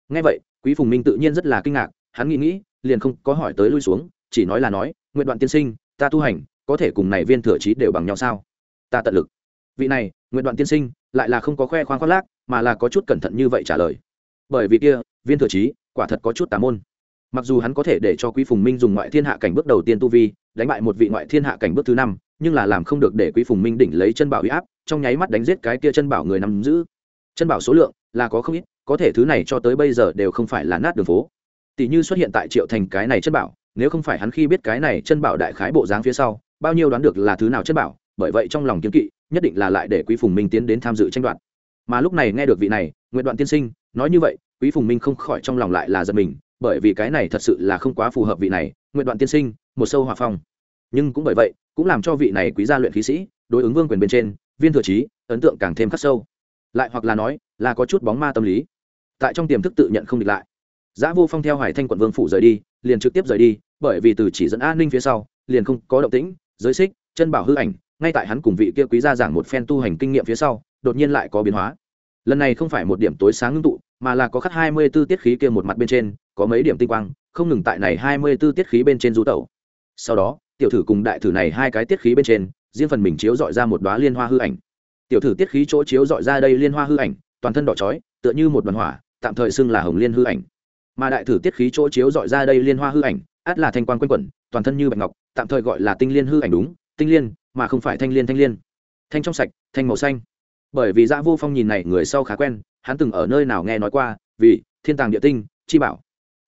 A: Ngay vậy, quý phùng minh tự nhiên rất là kinh ngạc, hắn nghĩ nghĩ, liền không có hỏi tới lui xuống, chỉ nói là nói nguyện đoạn tiên sinh, ta tu hành, có thể cùng này viên thừa trí đều bằng nhau sao? Ta tận lực. Vị này nguyện đoạn tiên sinh lại là không có khoe khoang khoác lác, mà là có chút cẩn thận như vậy trả lời. Bởi vì kia, viên thừa trí, quả thật có chút tà môn. Mặc dù hắn có thể để cho quý phùng minh dùng ngoại thiên hạ cảnh bước đầu tiên tu vi, đánh bại một vị ngoại thiên hạ cảnh bước thứ năm, nhưng là làm không được để quý phùng minh đỉnh lấy chân bảo huy áp, trong nháy mắt đánh giết cái kia chân bảo người nắm giữ. Chân bảo số lượng là có không ít, có thể thứ này cho tới bây giờ đều không phải là nát đường phố. Tỷ như xuất hiện tại triệu thành cái này chân bảo, nếu không phải hắn khi biết cái này chân bảo đại khái bộ dáng phía sau, bao nhiêu đoán được là thứ nào chân bảo, bởi vậy trong lòng kiếm kỵ nhất định là lại để quý phùng minh tiến đến tham dự tranh đoạt. Mà lúc này nghe được vị này nguyện đoạn tiên sinh, nói như vậy, quý phùng minh không khỏi trong lòng lại là giật mình, bởi vì cái này thật sự là không quá phù hợp vị này nguyện đoạn tiên sinh, một sâu hòa phong. Nhưng cũng bởi vậy, cũng làm cho vị này quý gia luyện khí sĩ, đối ứng vương quyền bên trên, viên thừa trí, ấn tượng càng thêm khắc sâu. Lại hoặc là nói, là có chút bóng ma tâm lý. Tại trong tiềm thức tự nhận không địch lại. Giã vô phong theo hải thanh quận vương phủ rời đi, liền trực tiếp rời đi, bởi vì từ chỉ dẫn an ninh phía sau, liền không có động tĩnh, giới xích, chân bảo hư ảnh ngay tại hắn cùng vị kia quý gia giảng một phen tu hành kinh nghiệm phía sau, đột nhiên lại có biến hóa. Lần này không phải một điểm tối sáng ngưng tụ, mà là có khắc hai mươi b ố tiết khí kia một mặt bên trên, có mấy điểm tinh quang, không ngừng tại này hai mươi 24 tiết khí bên trên du tẩu. Sau đó, tiểu thử cùng đại thử này hai cái tiết khí bên trên, riêng phần mình chiếu dọi ra một đóa liên hoa hư ảnh. Tiểu thử tiết khí chỗ chiếu dọi ra đây liên hoa hư ảnh, toàn thân đỏ chói, tựa như một đoàn hỏa, tạm thời xưng là hồng liên hư ảnh. Mà đại thử tiết khí chỗ chiếu dọi ra đây liên hoa hư ảnh, át là thanh quan quấn quẩn, toàn thân như bạch ngọc, tạm thời gọi là tinh liên hư ảnh đúng, tinh liên mà không phải thanh liên thanh liên. Thanh trong sạch, thanh màu xanh. Bởi vì dã vô phong nhìn này người sau khá quen, hắn từng ở nơi nào nghe nói qua, vì thiên tàng địa tinh, chi bảo.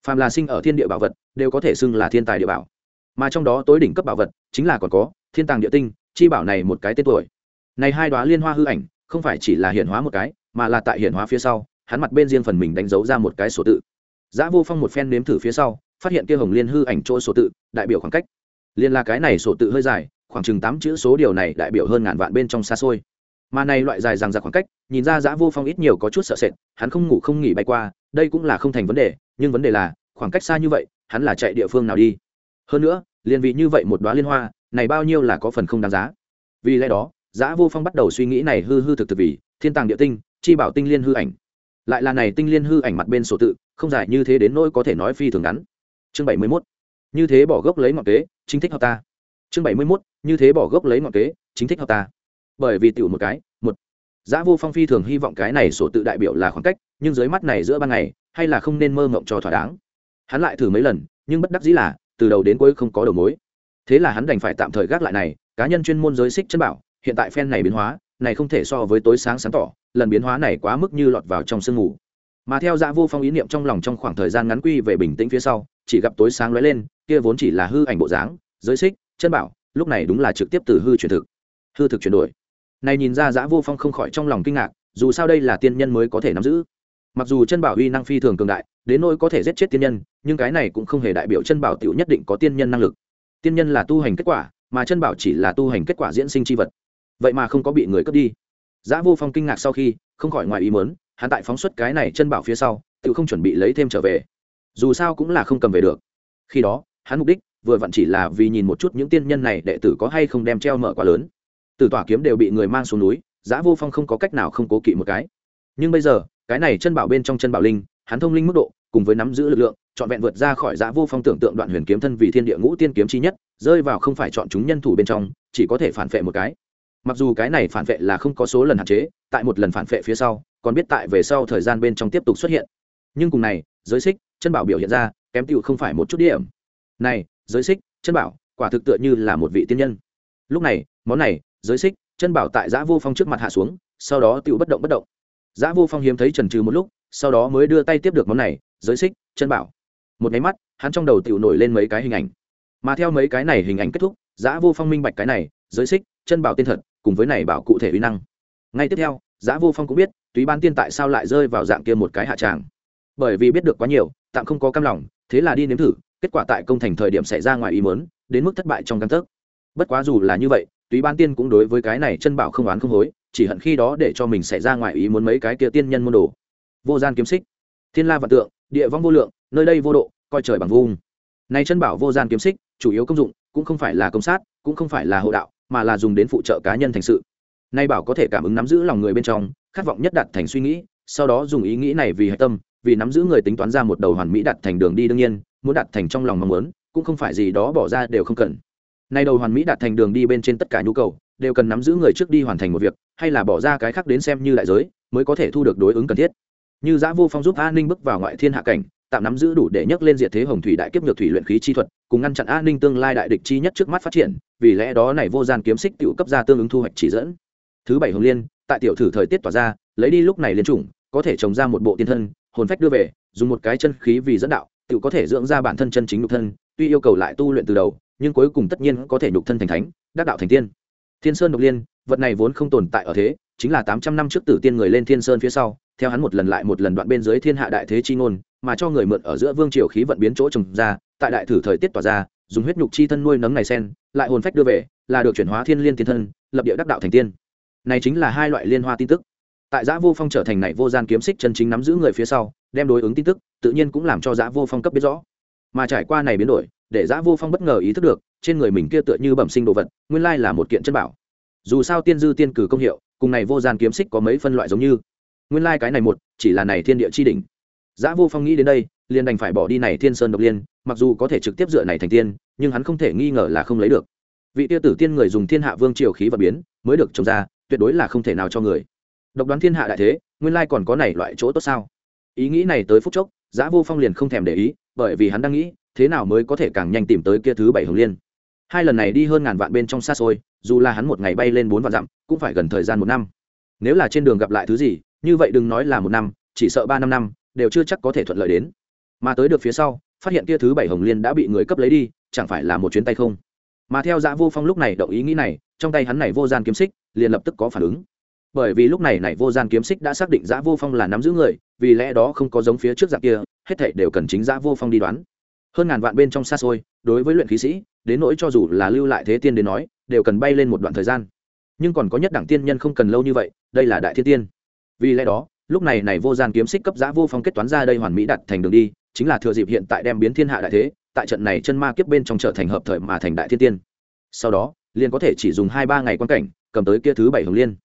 A: Phàm là sinh ở thiên địa bảo vật, đều có thể xưng là thiên tài địa bảo. Mà trong đó tối đỉnh cấp bảo vật, chính là còn có, thiên tàng địa tinh, chi bảo này một cái tên tuổi. Này hai đoá liên hoa hư ảnh, không phải chỉ là hiển hóa một cái, mà là tại hiển hóa phía sau, hắn mặt bên riêng phần mình đánh dấu ra một cái số tự. Giã vô phong một phen nếm thử phía sau, phát hiện kia hồng liên hư ảnh chỗ số tự, đại biểu khoảng cách. Liên là cái này số tự hơi dài khoảng chừng tám chữ số điều này đại biểu hơn ngàn vạn bên trong xa xôi. Mà này loại dài rằng giặc khoảng cách, nhìn ra giã vô phong ít nhiều có chút sợ sệt, hắn không ngủ không nghỉ bay qua, đây cũng là không thành vấn đề, nhưng vấn đề là, khoảng cách xa như vậy, hắn là chạy địa phương nào đi? Hơn nữa, liền vị như vậy một đoá liên hoa, này bao nhiêu là có phần không đáng giá. Vì lẽ đó, giã vô phong bắt đầu suy nghĩ này hư hư thực thực vì, thiên tàng địa tinh, chi bảo tinh liên hư ảnh. Lại là này tinh liên hư ảnh mặt bên sổ tự, không dài như thế đến nỗi có thể nói phi thường ngắn. Chương bảy mươi mốt. Như thế bỏ gốc lấy ngọn kế, chính thích hợp ta chương bảy mươi mốt, như thế bỏ gốc lấy ngọn kế, chính thích hợp ta. Bởi vì tiểu một cái, một. Giá vô phong phi thường hy vọng cái này sổ tự đại biểu là khoảng cách, nhưng dưới mắt này giữa ban ngày, hay là không nên mơ mộng cho thỏa đáng. Hắn lại thử mấy lần, nhưng bất đắc dĩ là, từ đầu đến cuối không có đầu mối. Thế là hắn đành phải tạm thời gác lại này, cá nhân chuyên môn giới xích chân bảo, hiện tại phen này biến hóa, này không thể so với tối sáng sáng tỏ, lần biến hóa này quá mức như lọt vào trong sương mù. Mà theo dạ vô phong ý niệm trong lòng trong khoảng thời gian ngắn quy về bình tĩnh phía sau, chỉ gặp tối sáng lóe lên, kia vốn chỉ là hư ảnh bộ dáng, giới xích chân bảo lúc này đúng là trực tiếp từ hư chuyển thực. Hư thực chuyển đổi. Này nhìn ra giã vô phong không khỏi trong lòng kinh ngạc dù sao đây là tiên nhân mới có thể nắm giữ. Mặc dù chân bảo uy năng phi thường cường đại đến nỗi có thể giết chết tiên nhân nhưng cái này cũng không hề đại biểu chân bảo tiểu nhất định có tiên nhân năng lực. Tiên nhân là tu hành kết quả mà chân bảo chỉ là tu hành kết quả diễn sinh chi vật. Vậy mà không có bị người cướp đi. Giã Vô Phong kinh ngạc sau khi, không khỏi ngoài ý muốn, hắn tại phóng xuất cái này chân bảo phía sau, tự không chuẩn bị lấy thêm trở về. Dù sao cũng là không cầm về được. Khi đó, hắn mục đích vừa vặn chỉ là vì nhìn một chút những tiên nhân này đệ tử có hay không đem treo mở quá lớn. từ tỏa kiếm đều bị người mang xuống núi, Giá Vô Phong không có cách nào không cố kỵ một cái. Nhưng bây giờ, cái này chân bảo bên trong chân bảo linh, hắn thông linh mức độ, cùng với nắm giữ lực lượng, chọn vẹn vượt ra khỏi Giá Vô Phong tưởng tượng đoạn huyền kiếm thân vì thiên địa ngũ tiên kiếm chi nhất, rơi vào không phải chọn chúng nhân thủ bên trong, chỉ có thể phản vệ một cái mặc dù cái này phản vệ là không có số lần hạn chế tại một lần phản vệ phía sau còn biết tại về sau thời gian bên trong tiếp tục xuất hiện nhưng cùng này giới xích chân bảo biểu hiện ra kém tựu không phải một chút điểm này giới xích, chân bảo, quả thực tựa như là một vị tiên nhân. Lúc này, món này, giới xích, chân bảo tại giã vô phong trước mặt hạ xuống, sau đó tựu bất động bất động. Giã vô phong hiếm thấy trần trừ một lúc, sau đó mới đưa tay tiếp được món này, giới xích, chân bảo. Một nháy mắt, hắn trong đầu tựu nổi lên mấy cái hình ảnh. Mà theo mấy cái này hình ảnh kết thúc, giã vô phong minh bạch cái này, giới xích, chân bảo tên thật cùng với này bảo cụ thể uy năng. Ngay tiếp theo, giã vô phong cũng biết, túy ban tiên tại sao lại rơi vào dạng kia một cái hạ tràng. Bởi vì biết được quá nhiều, tạm không có cam lòng, thế là đi nếm thử kết quả tại công thành thời điểm xảy ra ngoài ý mớn đến mức thất bại trong căn tấc. Bất quá dù là như vậy, túy ban tiên cũng đối với cái này chân bảo không oán không hối, chỉ hận khi đó để cho mình xảy ra ngoài ý muốn mấy cái kia tiên nhân môn đồ. Vô gian kiếm xích. Thiên la vạn tượng, địa vong vô lượng, nơi đây vô độ, coi trời bằng vung. Nay chân bảo vô gian kiếm xích, chủ yếu công dụng, cũng không phải là công sát, cũng không phải là hộ đạo, mà là dùng đến phụ trợ cá nhân thành sự. Nay bảo có thể cảm ứng nắm giữ lòng người bên trong, khát vọng nhất đặt thành suy nghĩ, sau đó dùng ý nghĩ này vì hạch tâm, vì nắm giữ người tính toán ra một đầu hoàn mỹ đặt thành đường đi đương nhiên muốn đạt thành trong lòng mong muốn, cũng không phải gì đó bỏ ra đều không cần. Nay đầu hoàn mỹ đạt thành đường đi bên trên tất cả nhu cầu, đều cần nắm giữ người trước đi hoàn thành một việc, hay là bỏ ra cái khác đến xem như đại giới, mới có thể thu được đối ứng cần thiết. Như giã vô phong giúp an ninh bước vào ngoại thiên hạ cảnh, tạm nắm giữ đủ để nhấc lên diệt thế hồng thủy đại kiếp nhược thủy luyện khí chi thuật, cùng ngăn chặn an ninh tương lai đại địch chi nhất trước mắt phát triển, vì lẽ đó này vô gian kiếm xích tiểu cấp ra tương ứng thu hoạch chỉ dẫn. Thứ bảy hồng liên, tại tiểu thử thời tiết tỏa ra, lấy đi lúc này liên chủng, có thể trồng ra một bộ tiên thân, hồn phách đưa về, dùng một cái chân khí vì dẫn đạo tự có thể dưỡng ra bản thân chân chính nhục thân, tuy yêu cầu lại tu luyện từ đầu, nhưng cuối cùng tất nhiên có thể nhục thân thành thánh, đắc đạo thành tiên. Thiên sơn độc liên, vật này vốn không tồn tại ở thế, chính là tám trăm năm trước tử tiên người lên thiên sơn phía sau, theo hắn một lần lại một lần đoạn bên dưới thiên hạ đại thế chi ngôn, mà cho người mượn ở giữa vương triều khí vận biến chỗ trồng ra, tại đại thử thời tiết tỏa ra, dùng huyết nhục chi thân nuôi nấng này sen lại hồn phách đưa về, là được chuyển hóa thiên liên tiên thân, lập địa đắc đạo thành tiên. Này chính là hai loại liên hoa tin tức tại giã vô phong trở thành này vô gian kiếm xích chân chính nắm giữ người phía sau đem đối ứng tin tức tự nhiên cũng làm cho giã vô phong cấp biết rõ mà trải qua này biến đổi để giã vô phong bất ngờ ý thức được trên người mình kia tựa như bẩm sinh đồ vật nguyên lai là một kiện chân bảo dù sao tiên dư tiên cử công hiệu cùng này vô gian kiếm xích có mấy phân loại giống như nguyên lai cái này một chỉ là này thiên địa chi đỉnh giã Vô Phong nghĩ đến đây, liền đành phải bỏ đi này Thiên Sơn độc liên, mặc dù có thể trực tiếp dựa này thành tiên, nhưng hắn không thể nghi ngờ là không lấy được. Vị tiêu tử tiên người dùng Thiên Hạ Vương triều khí vật biến, mới được trồng ra, tuyệt đối là không thể nào cho người. Độc đoán thiên hạ đại thế, nguyên lai còn có này loại chỗ tốt sao? Ý nghĩ này tới phút chốc, giã Vô Phong liền không thèm để ý, bởi vì hắn đang nghĩ, thế nào mới có thể càng nhanh tìm tới kia thứ bảy hồng liên. Hai lần này đi hơn ngàn vạn bên trong xa xôi, dù là hắn một ngày bay lên bốn vạn dặm, cũng phải gần thời gian một năm. Nếu là trên đường gặp lại thứ gì, như vậy đừng nói là một năm, chỉ sợ ba năm năm đều chưa chắc có thể thuận lợi đến mà tới được phía sau phát hiện kia thứ bảy hồng liên đã bị người cấp lấy đi chẳng phải là một chuyến tay không mà theo dã vô phong lúc này động ý nghĩ này trong tay hắn này vô gian kiếm xích liền lập tức có phản ứng bởi vì lúc này này vô gian kiếm xích đã xác định giã vô phong là nắm giữ người, vì lẽ đó không có giống phía trước dạng kia, hết thảy đều cần chính giã vô phong đi đoán. Hơn ngàn vạn bên trong xa xôi, đối với luyện khí sĩ, đến nỗi cho dù là lưu lại thế tiên đến nói, đều cần bay lên một đoạn thời gian. Nhưng còn có nhất đẳng tiên nhân không cần lâu như vậy, đây là đại thiên tiên. Vì lẽ đó, lúc này này vô gian kiếm xích cấp giã vô phong kết toán ra đây hoàn mỹ đặt thành đường đi, chính là thừa dịp hiện tại đem biến thiên hạ đại thế, tại trận này chân ma kiếp bên trong trở thành hợp thời mà thành đại thiên tiên. Sau đó, liền có thể chỉ dùng hai ba ngày quan cảnh, cầm tới kia thứ bảy hồng liên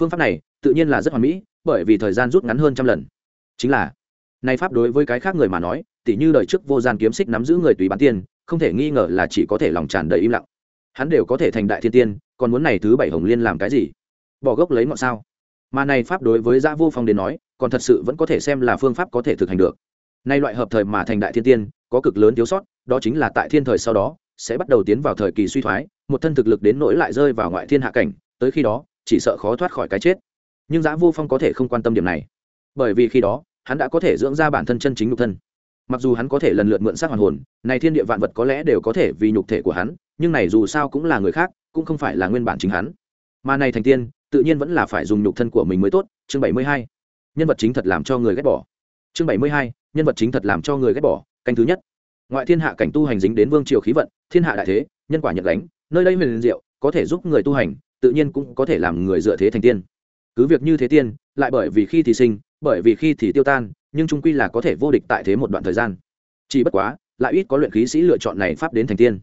A: phương pháp này tự nhiên là rất hoàn mỹ, bởi vì thời gian rút ngắn hơn trăm lần. Chính là, này pháp đối với cái khác người mà nói, tỉ như đời trước vô gian kiếm xích nắm giữ người tùy bán tiên không thể nghi ngờ là chỉ có thể lòng tràn đầy im lặng. Hắn đều có thể thành đại thiên tiên, còn muốn này thứ bảy hồng liên làm cái gì? Bỏ gốc lấy ngọn sao? Mà này pháp đối với giã vô phong đến nói, còn thật sự vẫn có thể xem là phương pháp có thể thực hành được. Nay loại hợp thời mà thành đại thiên tiên, có cực lớn thiếu sót, đó chính là tại thiên thời sau đó, sẽ bắt đầu tiến vào thời kỳ suy thoái, một thân thực lực đến nỗi lại rơi vào ngoại thiên hạ cảnh, tới khi đó chỉ sợ khó thoát khỏi cái chết. Nhưng giã vô phong có thể không quan tâm điểm này. Bởi vì khi đó, hắn đã có thể dưỡng ra bản thân chân chính nhục thân. Mặc dù hắn có thể lần lượt mượn xác hoàn hồn, này thiên địa vạn vật có lẽ đều có thể vì nhục thể của hắn, nhưng này dù sao cũng là người khác, cũng không phải là nguyên bản chính hắn. Mà này thành tiên, tự nhiên vẫn là phải dùng nhục thân của mình mới tốt, chương bảy mươi hai. Nhân vật chính thật làm cho người ghét bỏ. Chương bảy mươi hai, nhân vật chính thật làm cho người ghét bỏ, canh thứ nhất. Ngoại thiên hạ cảnh tu hành dính đến vương triều khí vận, thiên hạ đại thế, nhân quả nhận đánh nơi đây huyền diệu, có thể giúp người tu hành tự nhiên cũng có thể làm người dựa thế thành tiên. Cứ việc như thế tiên, lại bởi vì khi thì sinh, bởi vì khi thì tiêu tan, nhưng trung quy là có thể vô địch tại thế một đoạn thời gian. Chỉ bất quá, lại ít có luyện khí sĩ lựa chọn này pháp đến thành tiên.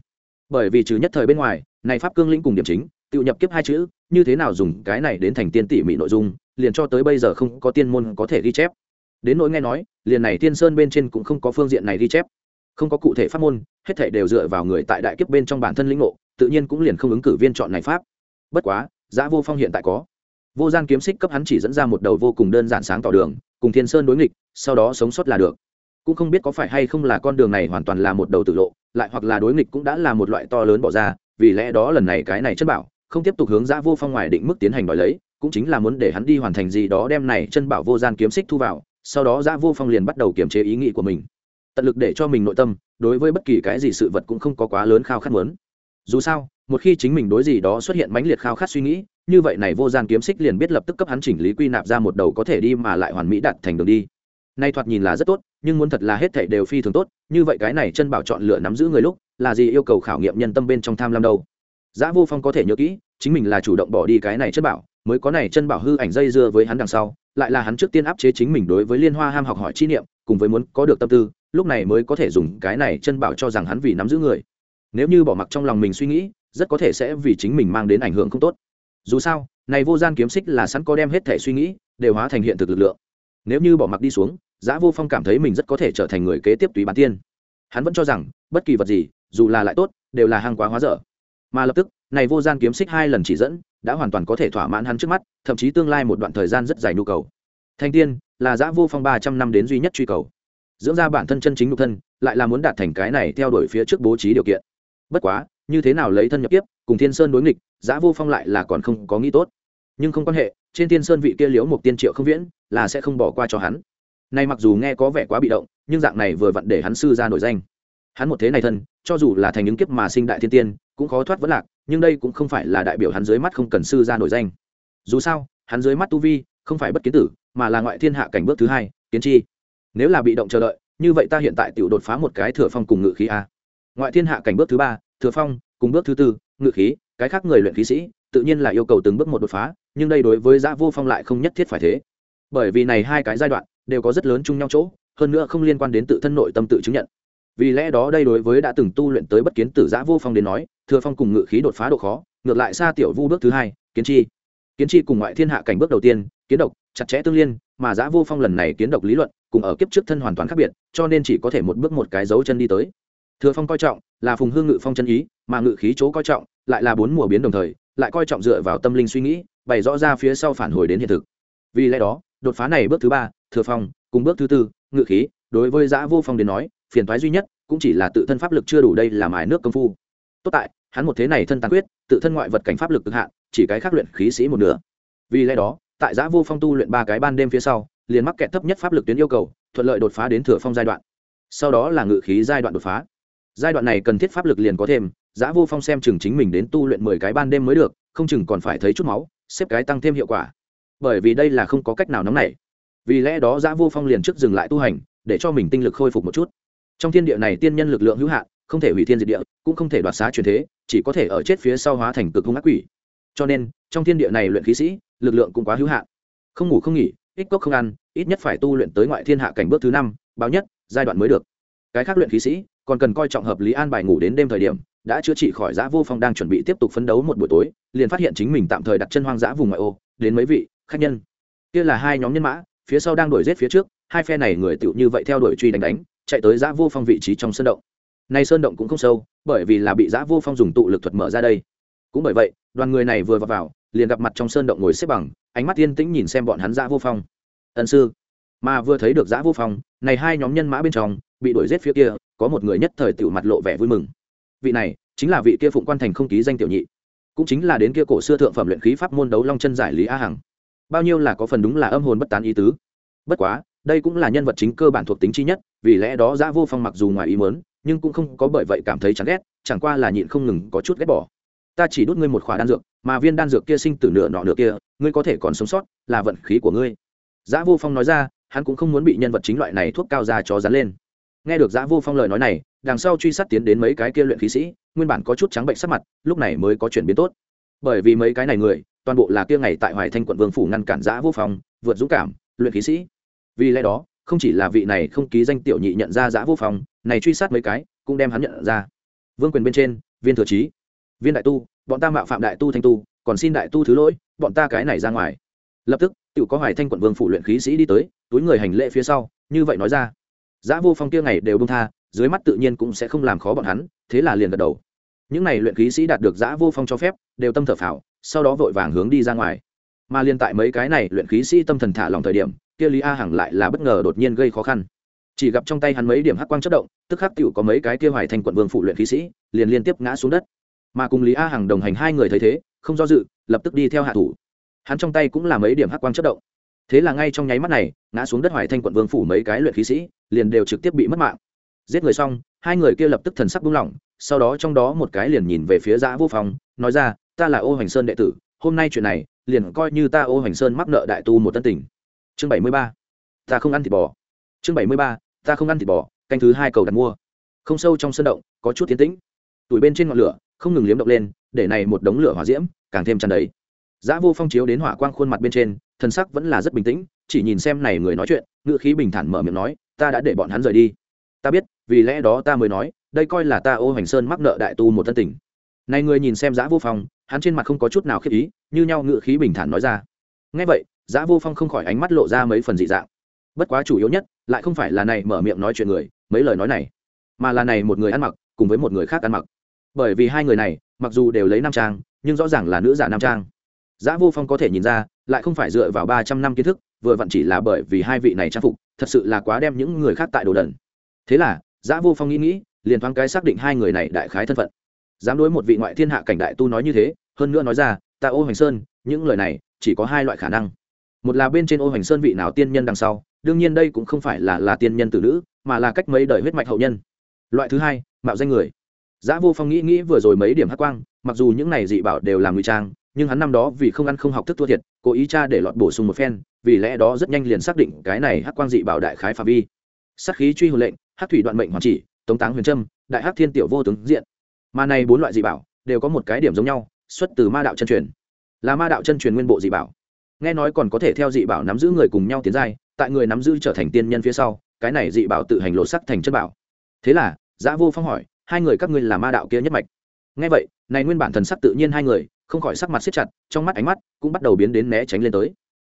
A: Bởi vì trừ nhất thời bên ngoài, này pháp cương lĩnh cùng điểm chính, tự nhập kiếp hai chữ, như thế nào dùng cái này đến thành tiên tỉ mỉ nội dung, liền cho tới bây giờ không có tiên môn có thể ghi chép. Đến nỗi nghe nói, liền này tiên sơn bên trên cũng không có phương diện này ghi chép. Không có cụ thể pháp môn, hết thể đều dựa vào người tại đại kiếp bên trong bản thân lĩnh ngộ, tự nhiên cũng liền không ứng cử viên chọn này pháp bất quá, giã vô phong hiện tại có. Vô gian kiếm xích cấp hắn chỉ dẫn ra một đầu vô cùng đơn giản sáng tỏ đường, cùng thiên sơn đối nghịch, sau đó sống sót là được. Cũng không biết có phải hay không là con đường này hoàn toàn là một đầu tự lộ, lại hoặc là đối nghịch cũng đã là một loại to lớn bỏ ra, vì lẽ đó lần này cái này chân bảo, không tiếp tục hướng giã vô phong ngoài định mức tiến hành đòi lấy, cũng chính là muốn để hắn đi hoàn thành gì đó đem này chân bảo vô gian kiếm xích thu vào, sau đó giã vô phong liền bắt đầu kiềm chế ý nghĩ của mình. Tận lực để cho mình nội tâm, đối với bất kỳ cái gì sự vật cũng không có quá lớn khao khát muốn. Dù sao một khi chính mình đối gì đó xuất hiện mãnh liệt khao khát suy nghĩ như vậy này vô gian kiếm xích liền biết lập tức cấp hắn chỉnh lý quy nạp ra một đầu có thể đi mà lại hoàn mỹ đặt thành đường đi nay thoạt nhìn là rất tốt nhưng muốn thật là hết thảy đều phi thường tốt như vậy cái này chân bảo chọn lựa nắm giữ người lúc là gì yêu cầu khảo nghiệm nhân tâm bên trong tham lam đâu Giá Vô Phong có thể nhớ kỹ, chính mình là chủ động bỏ đi cái này chân bảo, mới có này chân bảo hư ảnh dây dưa với hắn đằng sau, lại là hắn trước tiên áp chế chính mình đối với Liên Hoa ham học hỏi chi niệm, cùng với muốn có được tâm tư, lúc này mới có thể dùng cái này chân bảo cho rằng hắn vì nắm giữ người. Nếu như bỏ mặc trong lòng mình suy nghĩ, rất có thể sẽ vì chính mình mang đến ảnh hưởng không tốt. Dù sao, này vô gian kiếm xích là sẵn có đem hết thể suy nghĩ, đều hóa thành hiện thực lực lượng. Nếu như bỏ mặc đi xuống, giã Vô Phong cảm thấy mình rất có thể trở thành người kế tiếp tùy bán tiên. Hắn vẫn cho rằng, bất kỳ vật gì, dù là lại tốt, đều là hàng quá hóa dở mà lập tức này vô gian kiếm xích hai lần chỉ dẫn đã hoàn toàn có thể thỏa mãn hắn trước mắt thậm chí tương lai một đoạn thời gian rất dài nhu cầu thanh tiên là giã vô phong ba trăm năm đến duy nhất truy cầu dưỡng ra bản thân chân chính nhục thân lại là muốn đạt thành cái này theo đuổi phía trước bố trí điều kiện bất quá như thế nào lấy thân nhập tiếp cùng thiên sơn đối nghịch, giã vô phong lại là còn không có nghĩ tốt. Nhưng không quan hệ, trên thiên sơn vị kia liễu một tiên triệu không viễn, là sẽ không bỏ qua cho hắn. Nay mặc dù nghe có vẻ quá bị động, nhưng dạng này vừa vặn để hắn sư ra nổi danh. Hắn một thế này thân, cho dù là thành những kiếp mà sinh đại thiên tiên, cũng khó thoát vẫn lạc, nhưng đây cũng không phải là đại biểu hắn dưới mắt không cần sư ra nổi danh. Dù sao, hắn dưới mắt tu vi, không phải bất kiến tử, mà là ngoại thiên hạ cảnh bước thứ hai, kiến chi. Nếu là bị động chờ đợi, như vậy ta hiện tại tự đột phá một cái thừa phong cùng ngự khí a. Ngoại thiên hạ cảnh bước thứ ba thừa phong, cùng bước thứ tư, ngự khí, cái khác người luyện khí sĩ, tự nhiên là yêu cầu từng bước một đột phá, nhưng đây đối với giã vô phong lại không nhất thiết phải thế. Bởi vì này hai cái giai đoạn đều có rất lớn chung nhau chỗ, hơn nữa không liên quan đến tự thân nội tâm tự chứng nhận. Vì lẽ đó đây đối với đã từng tu luyện tới bất kiến tử giã vô phong đến nói, thừa phong cùng ngự khí đột phá độ khó, ngược lại xa tiểu vu bước thứ hai, kiến chi. Kiến chi cùng ngoại thiên hạ cảnh bước đầu tiên, kiến độc, chặt chẽ tương liên, mà giã vô phong lần này kiến độc lý luận, cùng ở kiếp trước thân hoàn toàn khác biệt, cho nên chỉ có thể một bước một cái dấu chân đi tới. Thừa phong coi trọng là phùng hương ngự phong chân ý, mà ngự khí chỗ coi trọng, lại là bốn mùa biến đồng thời, lại coi trọng dựa vào tâm linh suy nghĩ, bày rõ ra phía sau phản hồi đến hiện thực. Vì lẽ đó, đột phá này bước thứ ba, thừa phong, cùng bước thứ tư, ngự khí, đối với giã vô phong đến nói, phiền thoái duy nhất cũng chỉ là tự thân pháp lực chưa đủ đây làm mài nước công phu. Tốt tại, hắn một thế này thân tàn quyết, tự thân ngoại vật cảnh pháp lực cực hạn, chỉ cái khác luyện khí sĩ một nửa. Vì lẽ đó, tại giã vô phong tu luyện ba cái ban đêm phía sau, liền mắc kẹt thấp nhất pháp lực tuyến yêu cầu, thuận lợi đột phá đến thừa phong giai đoạn. Sau đó là ngự khí giai đoạn đột phá giai đoạn này cần thiết pháp lực liền có thêm, giã vô phong xem chừng chính mình đến tu luyện mười cái ban đêm mới được, không chừng còn phải thấy chút máu, xếp cái tăng thêm hiệu quả. Bởi vì đây là không có cách nào nóng nảy. Vì lẽ đó giã vô phong liền trước dừng lại tu hành, để cho mình tinh lực khôi phục một chút. Trong thiên địa này tiên nhân lực lượng hữu hạn, không thể hủy thiên diệt địa, cũng không thể đoạt xá truyền thế, chỉ có thể ở chết phía sau hóa thành cực hung ác quỷ. Cho nên, trong thiên địa này luyện khí sĩ, lực lượng cũng quá hữu hạn. Không ngủ không nghỉ, ít cốc không ăn, ít nhất phải tu luyện tới ngoại thiên hạ cảnh bước thứ năm báo nhất, giai đoạn mới được. Cái khác luyện khí sĩ còn cần coi trọng hợp lý an bài ngủ đến đêm thời điểm đã chữa trị khỏi giã vô phong đang chuẩn bị tiếp tục phấn đấu một buổi tối liền phát hiện chính mình tạm thời đặt chân hoang dã vùng ngoại ô đến mấy vị khách nhân. Kia là hai nhóm nhân mã phía sau đang đuổi rết phía trước hai phe này người tựu như vậy theo đuổi truy đánh đánh chạy tới giã vô phong vị trí trong sơn động. Nay sơn động cũng không sâu bởi vì là bị giã vô phong dùng tụ lực thuật mở ra đây. Cũng bởi vậy đoàn người này vừa vào, vào liền gặp mặt trong sơn động ngồi xếp bằng ánh mắt yên tĩnh nhìn xem bọn hắn giã vô phong. Ẩn sư. Mà vừa thấy được giã vô phong này hai nhóm nhân mã bên trong bị đuổi giết phía kia có một người nhất thời tiểu mặt lộ vẻ vui mừng. Vị này, chính là vị kia phụng quan thành không ký danh tiểu nhị. Cũng chính là đến kia cổ xưa thượng phẩm luyện khí pháp môn đấu long chân giải lý a hằng. Bao nhiêu là có phần đúng là âm hồn bất tán ý tứ. Bất quá, đây cũng là nhân vật chính cơ bản thuộc tính chi nhất, vì lẽ đó giã vô phong mặc dù ngoài ý mớn nhưng cũng không có bởi vậy cảm thấy chán ghét, chẳng qua là nhịn không ngừng có chút ghét bỏ. Ta chỉ đút ngươi một khỏa đan dược, mà viên đan dược kia sinh từ nửa nọ nửa kia, ngươi có thể còn sống sót, là vận khí của ngươi. Giã vô phong nói ra, hắn cũng không muốn bị nhân vật chính loại này thuốc cao ra cho dán lên nghe được giã vô phong lời nói này, đằng sau truy sát tiến đến mấy cái kia luyện khí sĩ, nguyên bản có chút trắng bệnh sắc mặt, lúc này mới có chuyển biến tốt. Bởi vì mấy cái này người, toàn bộ là kia ngày tại hoài thanh quận vương phủ ngăn cản giã vô phong, vượt dũng cảm, luyện khí sĩ. Vì lẽ đó, không chỉ là vị này không ký danh tiểu nhị nhận ra giã vô phong, này truy sát mấy cái, cũng đem hắn nhận ra. Vương quyền bên trên, viên thừa trí, viên đại tu, bọn ta mạo phạm đại tu thanh tu, còn xin đại tu thứ lỗi, bọn ta cái này ra ngoài. Lập tức tự có hoài thanh quận vương phủ luyện khí sĩ đi tới, túi người hành lễ phía sau, như vậy nói ra. Giá vô phong kia ngày đều bông tha, dưới mắt tự nhiên cũng sẽ không làm khó bọn hắn, thế là liền gật đầu. Những này luyện khí sĩ đạt được Giá vô phong cho phép, đều tâm thở phào, sau đó vội vàng hướng đi ra ngoài. Mà liên tại mấy cái này luyện khí sĩ tâm thần thả lòng thời điểm, kia lý a hằng lại là bất ngờ đột nhiên gây khó khăn. Chỉ gặp trong tay hắn mấy điểm hắc quang chớp động, tức khắc tiểu có mấy cái kia hoài thành quận vương phụ luyện khí sĩ, liền liên tiếp ngã xuống đất. Mà cùng lý a hằng đồng hành hai người thấy thế, không do dự, lập tức đi theo hạ thủ. Hắn trong tay cũng là mấy điểm hắc quang chớp động. Thế là ngay trong nháy mắt này, ngã xuống đất hoài thanh quận vương phủ mấy cái luyện khí sĩ liền đều trực tiếp bị mất mạng. Giết người xong, hai người kia lập tức thần sắc buông lỏng, sau đó trong đó một cái liền nhìn về phía giã vô phong, nói ra, ta là ô hoành sơn đệ tử, hôm nay chuyện này, liền coi như ta ô hoành sơn mắc nợ đại tu một tân tình. Chương bảy mươi ba, ta không ăn thịt bò. Chương bảy mươi ba, ta không ăn thịt bò, canh thứ hai cầu đặt mua. Không sâu trong sân động, có chút tiến tĩnh. Tuổi bên trên ngọn lửa, không ngừng liếm động lên, để này một đống lửa hỏa diễm, càng thêm tràn đầy. Giã vô phong chiếu đến hỏa quang khuôn mặt bên trên, thần sắc vẫn là rất bình tĩnh, chỉ nhìn xem này người nói chuyện ngự khí bình thản mở miệng nói ta đã để bọn hắn rời đi. Ta biết, vì lẽ đó ta mới nói, đây coi là ta ô hoành sơn mắc nợ đại tu một thân tình. Này người nhìn xem giã vô phong, hắn trên mặt không có chút nào khiếp ý, như nhau ngự khí bình thản nói ra. Ngay vậy, giã vô phong không khỏi ánh mắt lộ ra mấy phần dị dạng. Bất quá chủ yếu nhất, lại không phải là này mở miệng nói chuyện người, mấy lời nói này, mà là này một người ăn mặc, cùng với một người khác ăn mặc. Bởi vì hai người này, mặc dù đều lấy nam trang, nhưng rõ ràng là nữ giả nam trang. Giả vô phong có thể nhìn ra lại không phải dựa vào ba trăm năm kiến thức vừa vặn chỉ là bởi vì hai vị này trang phục thật sự là quá đem những người khác tại đồ đần. Thế là Giả vô phong nghĩ nghĩ liền thoáng cái xác định hai người này đại khái thân phận. Dám đối một vị ngoại thiên hạ cảnh đại tu nói như thế hơn nữa nói ra ta ô hoành sơn những lời này chỉ có hai loại khả năng. Một là bên trên ô hoành sơn vị nào tiên nhân đằng sau đương nhiên đây cũng không phải là là tiên nhân tử nữ mà là cách mấy đời huyết mạch hậu nhân. Loại thứ hai mạo danh người. Giá Vô Phong nghĩ nghĩ vừa rồi mấy điểm hắc quang, mặc dù những này dị bảo đều là ngụy trang, nhưng hắn năm đó vì không ăn không học thức thua thiệt, cố ý tra để lọt bổ sung một phen, vì lẽ đó rất nhanh liền xác định cái này hắc quang dị bảo đại khái phạm vi. Sát khí truy hồn lệnh, hắc thủy đoạn mệnh hoàn chỉ, tống táng huyền trâm, đại hắc thiên tiểu vô tướng diện. Mà này bốn loại dị bảo đều có một cái điểm giống nhau, xuất từ ma đạo chân truyền. Là ma đạo chân truyền nguyên bộ dị bảo. Nghe nói còn có thể theo dị bảo nắm giữ người cùng nhau tiến giai, tại người nắm giữ trở thành tiên nhân phía sau, cái này dị bảo tự hành lộ sắc thành chân bảo. Thế là, giã Vô Phong hỏi, hai người các ngươi là ma đạo kia nhất mạch Nghe vậy này nguyên bản thần sắc tự nhiên hai người không khỏi sắc mặt siết chặt, trong mắt ánh mắt cũng bắt đầu biến đến né tránh lên tới.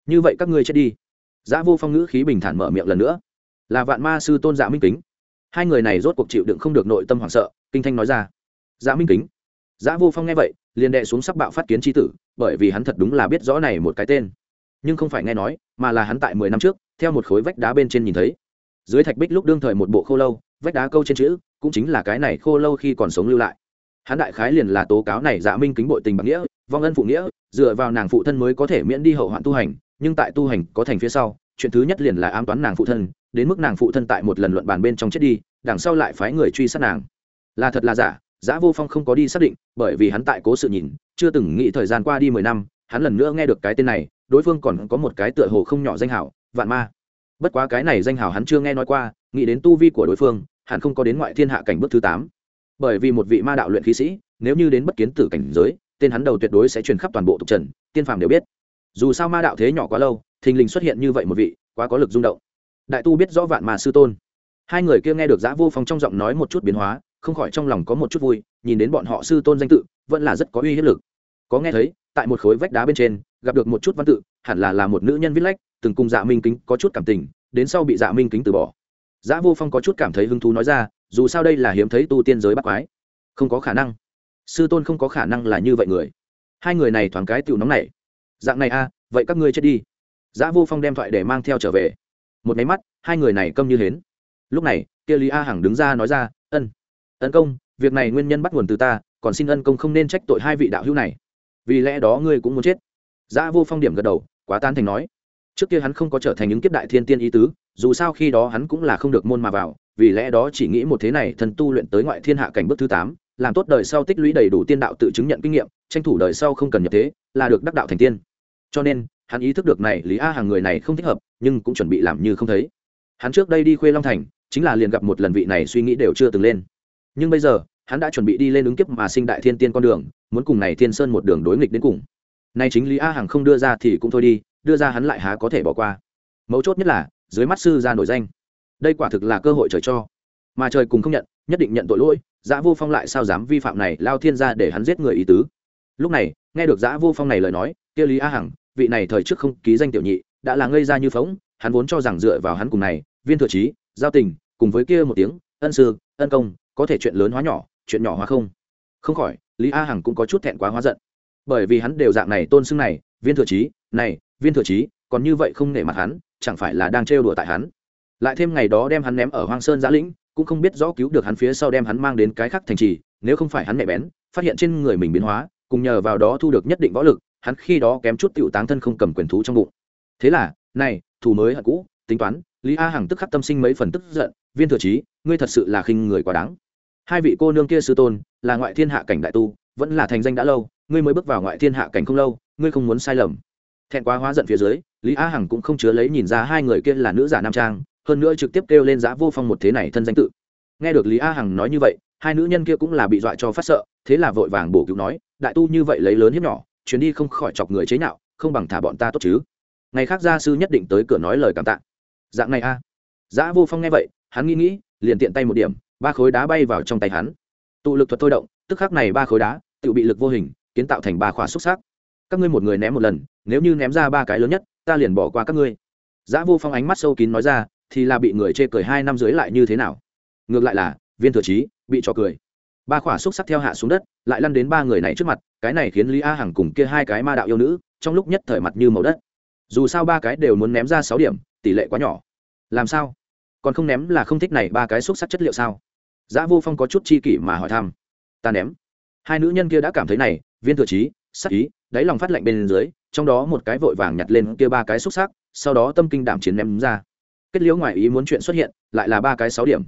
A: Như vậy các ngươi chết đi. Giã vô phong ngữ khí bình thản mở miệng lần nữa. Là vạn ma sư tôn dạ minh kính. Hai người này rốt cuộc chịu đựng không được nội tâm hoảng sợ, kinh thanh nói ra. Dạ minh kính. Giã vô phong nghe vậy, liền đệ xuống sắc bạo phát kiến tri tử, bởi vì hắn thật đúng là biết rõ này một cái tên. Nhưng không phải nghe nói, mà là hắn tại mười năm trước, theo một khối vách đá bên trên nhìn thấy. Dưới thạch bích lúc đương thời một bộ khô lâu, vách đá câu trên chữ cũng chính là cái này khô lâu khi còn sống lưu lại hắn đại khái liền là tố cáo này dạ minh kính bội tình bằng nghĩa, vong ân phụ nghĩa, dựa vào nàng phụ thân mới có thể miễn đi hậu hoạn tu hành, nhưng tại tu hành có thành phía sau, chuyện thứ nhất liền là ám toán nàng phụ thân, đến mức nàng phụ thân tại một lần luận bàn bên trong chết đi, đằng sau lại phái người truy sát nàng. Là thật là giả giả vô phong không có đi xác định, bởi vì hắn tại cố sự nhìn, chưa từng nghĩ thời gian qua đi mười năm, hắn lần nữa nghe được cái tên này, đối phương còn có một cái tựa hồ không nhỏ danh hảo, vạn ma. Bất quá cái này danh hảo hắn chưa nghe nói qua, nghĩ đến tu vi của đối phương hắn không có đến ngoại thiên hạ cảnh bước thứ tám bởi vì một vị ma đạo luyện khí sĩ, nếu như đến bất kiến tử cảnh giới, tên hắn đầu tuyệt đối sẽ truyền khắp toàn bộ tục trần, tiên phàm đều biết. Dù sao ma đạo thế nhỏ quá lâu, thình lình xuất hiện như vậy một vị, quá có lực rung động. Đại tu biết rõ vạn mà sư tôn. Hai người kia nghe được giã vô phong trong giọng nói một chút biến hóa, không khỏi trong lòng có một chút vui, nhìn đến bọn họ sư tôn danh tự, vẫn là rất có uy hiếp lực. Có nghe thấy, tại một khối vách đá bên trên, gặp được một chút văn tự, hẳn là là một nữ nhân viết lách, từng cùng dạ minh kính có chút cảm tình, đến sau bị dạ minh kính từ bỏ. Giã vô phong có chút cảm thấy hứng thú nói ra dù sao đây là hiếm thấy tu tiên giới bắt quái. Không có khả năng. Sư tôn không có khả năng là như vậy người. Hai người này thoáng cái tiểu nóng này dạng này a à, vậy các ngươi chết đi. Giã vô phong đem thoại để mang theo trở về. Một máy mắt hai người này câm như hến. Lúc này kia lý a hằng đứng ra nói ra ân ân công việc này nguyên nhân bắt nguồn từ ta còn xin ân công không nên trách tội hai vị đạo hữu này. Vì lẽ đó ngươi cũng muốn chết. Giã vô phong điểm gật đầu quá tan thành nói. Trước kia hắn không có trở thành những kiếp đại thiên tiên ý tứ dù sao khi đó hắn cũng là không được môn mà vào vì lẽ đó chỉ nghĩ một thế này thần tu luyện tới ngoại thiên hạ cảnh bước thứ tám, làm tốt đời sau tích lũy đầy đủ tiên đạo tự chứng nhận kinh nghiệm, tranh thủ đời sau không cần nhập thế, là được đắc đạo thành tiên. Cho nên, hắn ý thức được này lý a hàng người này không thích hợp, nhưng cũng chuẩn bị làm như không thấy. Hắn trước đây đi khuê long thành, chính là liền gặp một lần vị này suy nghĩ đều chưa từng lên. Nhưng bây giờ, hắn đã chuẩn bị đi lên ứng kiếp mà sinh đại thiên tiên con đường, muốn cùng này thiên sơn một đường đối nghịch đến cùng. Nay chính lý a hằng không đưa ra thì cũng thôi đi, đưa ra hắn lại há có thể bỏ qua. Mấu chốt nhất là, dưới mắt sư ra nổi danh đây quả thực là cơ hội trời cho. Mà trời cùng không nhận, nhất định nhận tội lỗi, giã vô phong lại sao dám vi phạm này, lao thiên ra để hắn giết người ý tứ. Lúc này, nghe được giã vô phong này lời nói, kia lý a hằng, vị này thời trước không ký danh tiểu nhị, đã là ngây ra như phóng hắn vốn cho rằng dựa vào hắn cùng này, viên thừa trí, giao tình, cùng với kia một tiếng, ân sư, ân công, có thể chuyện lớn hóa nhỏ, chuyện nhỏ hóa không? Không khỏi, lý a hằng cũng có chút thẹn quá hóa giận. Bởi vì hắn đều dạng này tôn xưng này, viên thừa trí, này, viên thừa trí, còn như vậy không nể mặt hắn, chẳng phải là đang trêu đùa tại hắn? Lại thêm ngày đó đem hắn ném ở hoang sơn giã lĩnh, cũng không biết rõ cứu được hắn phía sau đem hắn mang đến cái khác thành trì, nếu không phải hắn mẹ bén, phát hiện trên người mình biến hóa, cùng nhờ vào đó thu được nhất định võ lực, hắn khi đó kém chút tựu táng thân không cầm quyền thú trong bụng. Thế là, này, thù mới hận cũ, tính toán, lý a hằng tức khắc tâm sinh mấy phần tức giận, viên thừa trí ngươi thật sự là khinh người quá đáng. Hai vị cô nương kia sư tôn, là ngoại thiên hạ cảnh đại tu, vẫn là thành danh đã lâu, ngươi mới bước vào ngoại thiên hạ cảnh không lâu, ngươi không muốn sai lầm. Thẹn quá hóa giận phía dưới, lý a hằng cũng không chứa lấy nhìn ra hai người kia là nữ giả nam trang hơn nữa trực tiếp kêu lên giá vô phong một thế này thân danh tự. Nghe được lý a hằng nói như vậy, hai nữ nhân kia cũng là bị dọa cho phát sợ, thế là vội vàng bổ cứu nói, đại tu như vậy lấy lớn hiếp nhỏ, chuyến đi không khỏi chọc người chế nhạo, không bằng thả bọn ta tốt chứ. Ngày khác gia sư nhất định tới cửa nói lời cảm tạ. Dạng này a. À. giá vô phong nghe vậy, hắn nghĩ nghĩ, liền tiện tay một điểm, ba khối đá bay vào trong tay hắn. Tụ lực thuật thôi động, tức khắc này ba khối đá, tự bị lực vô hình, kiến tạo thành ba khóa xúc xác các ngươi một người ném một lần, nếu như ném ra ba cái lớn nhất, ta liền bỏ qua các ngươi. Giá vô phong ánh mắt sâu kín nói ra thì là bị người chê cười hai năm dưới lại như thế nào? Ngược lại là, viên thừa trí, bị trò cười. Ba khỏa xúc sắc theo hạ xuống đất, lại lăn đến ba người này trước mặt, cái này khiến lý a hằng cùng kia hai cái ma đạo yêu nữ, trong lúc nhất thời mặt như màu đất. Dù sao ba cái đều muốn ném ra sáu điểm, tỷ lệ quá nhỏ. Làm sao? Còn không ném là không thích này ba cái xúc sắc chất liệu sao? Giá vô phong có chút chi kỷ mà hỏi thăm. Ta ném. Hai nữ nhân kia đã cảm thấy này, viên thừa trí, sắc ý, đáy lòng phát lạnh bên dưới, trong đó một cái vội vàng nhặt lên kia ba cái xúc sắc, sau đó tâm kinh đảm chiến ném ra kết liễu ngoài ý muốn chuyện xuất hiện, lại là ba cái sáu điểm.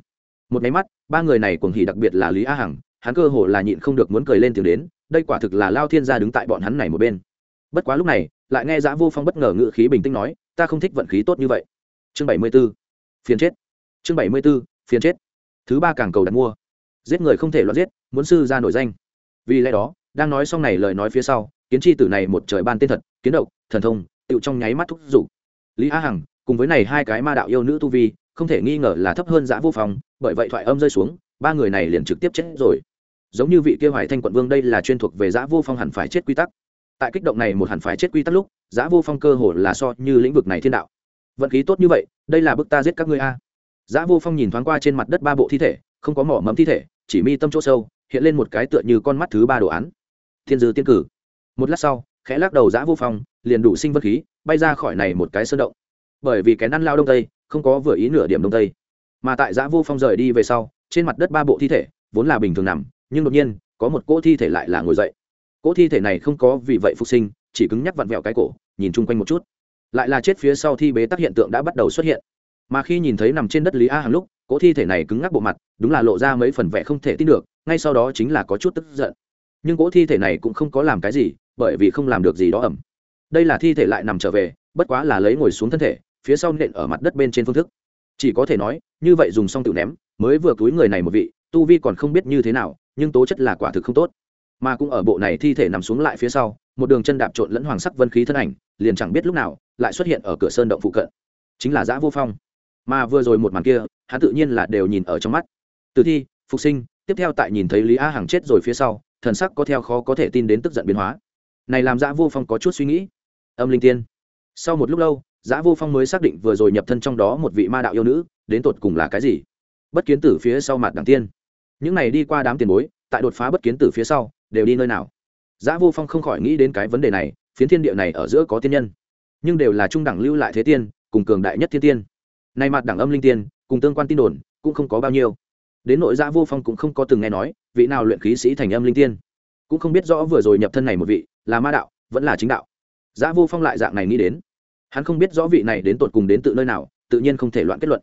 A: Một máy mắt, ba người này cuồng hỉ đặc biệt là lý a hằng, hắn cơ hồ là nhịn không được muốn cười lên tiếng đến, đây quả thực là lao thiên gia đứng tại bọn hắn này một bên. Bất quá lúc này, lại nghe giã vô phong bất ngờ ngự khí bình tĩnh nói, ta không thích vận khí tốt như vậy. Chương bảy mươi b ố phiền chết. Chương bảy mươi b ố phiền chết. Thứ ba càng cầu đặt mua. Giết người không thể loạn giết, muốn sư ra nổi danh. Vì lẽ đó, đang nói xong này lời nói phía sau, kiến tri tử này một trời ban tên thật, kiến độc, thần thông, tựu trong nháy mắt thúc giục. Lý a hằng cùng với này hai cái ma đạo yêu nữ tu vi không thể nghi ngờ là thấp hơn giã vô phong bởi vậy thoại âm rơi xuống ba người này liền trực tiếp chết rồi giống như vị kia hoài thanh quận vương đây là chuyên thuộc về giã vô phong hẳn phải chết quy tắc tại kích động này một hẳn phải chết quy tắc lúc giã vô phong cơ hồ là so như lĩnh vực này thiên đạo vận khí tốt như vậy đây là bức ta giết các ngươi a giã Vô Phong nhìn thoáng qua trên mặt đất ba bộ thi thể, không có mỏ mẫm thi thể, chỉ mi tâm chỗ sâu, hiện lên một cái tựa như con mắt thứ ba đồ án. Thiên dư tiên cử. Một lát sau, khẽ lắc đầu giã Vô Phong, liền đủ sinh vật khí, bay ra khỏi này một cái sơn động. Bởi vì cái năn lao đông tây, không có vừa ý nửa điểm đông tây. Mà tại giã Vô Phong rời đi về sau, trên mặt đất ba bộ thi thể, vốn là bình thường nằm, nhưng đột nhiên, có một cỗ thi thể lại là ngồi dậy. Cỗ thi thể này không có vì vậy phục sinh, chỉ cứng nhắc vặn vẹo cái cổ, nhìn chung quanh một chút. Lại là chết phía sau thi bế tắc hiện tượng đã bắt đầu xuất hiện mà khi nhìn thấy nằm trên đất lý a hàng lúc cỗ thi thể này cứng ngắc bộ mặt đúng là lộ ra mấy phần vẻ không thể tin được ngay sau đó chính là có chút tức giận nhưng cỗ thi thể này cũng không có làm cái gì bởi vì không làm được gì đó ẩm đây là thi thể lại nằm trở về bất quá là lấy ngồi xuống thân thể phía sau nện ở mặt đất bên trên phương thức. Chỉ có thể nói, như vậy dùng xong tự ném, mới vừa túi người này một vị, tu vi còn không biết như thế nào, nhưng tố chất là quả thực không tốt. Mà cũng ở bộ này thi thể nằm xuống lại phía sau, một đường chân đạp trộn lẫn hoàng sắc vân khí thân ảnh, liền chẳng biết lúc nào, lại xuất hiện ở cửa sơn động phụ cận. Chính là giã vô phong. Mà vừa rồi một màn kia, hắn tự nhiên là đều nhìn ở trong mắt. Từ thi, phục sinh, tiếp theo tại nhìn thấy lý a hằng chết rồi phía sau, thần sắc có theo khó có thể tin đến tức giận biến hóa. Này làm giã vô phong có chút suy nghĩ. Âm linh tiên. Sau một lúc lâu giã vô phong mới xác định vừa rồi nhập thân trong đó một vị ma đạo yêu nữ, đến tột cùng là cái gì? Bất kiến tử phía sau mặt đằng tiên. Những này đi qua đám tiền bối, tại đột phá bất kiến tử phía sau, đều đi nơi nào? Giã vô phong không khỏi nghĩ đến cái vấn đề này, phiến thiên địa này ở giữa có tiên nhân, nhưng đều là trung đẳng lưu lại thế tiên, cùng cường đại nhất thiên tiên. Nay mặt đẳng âm linh tiên, cùng tương quan tin đồn, cũng không có bao nhiêu. Đến nội giã vô phong cũng không có từng nghe nói, vị nào luyện khí sĩ thành âm linh tiên. Cũng không biết rõ vừa rồi nhập thân này một vị, là ma đạo, vẫn là chính đạo. Giã vô phong lại dạng này nghĩ đến hắn không biết rõ vị này đến tột cùng đến tự nơi nào, tự nhiên không thể loạn kết luận.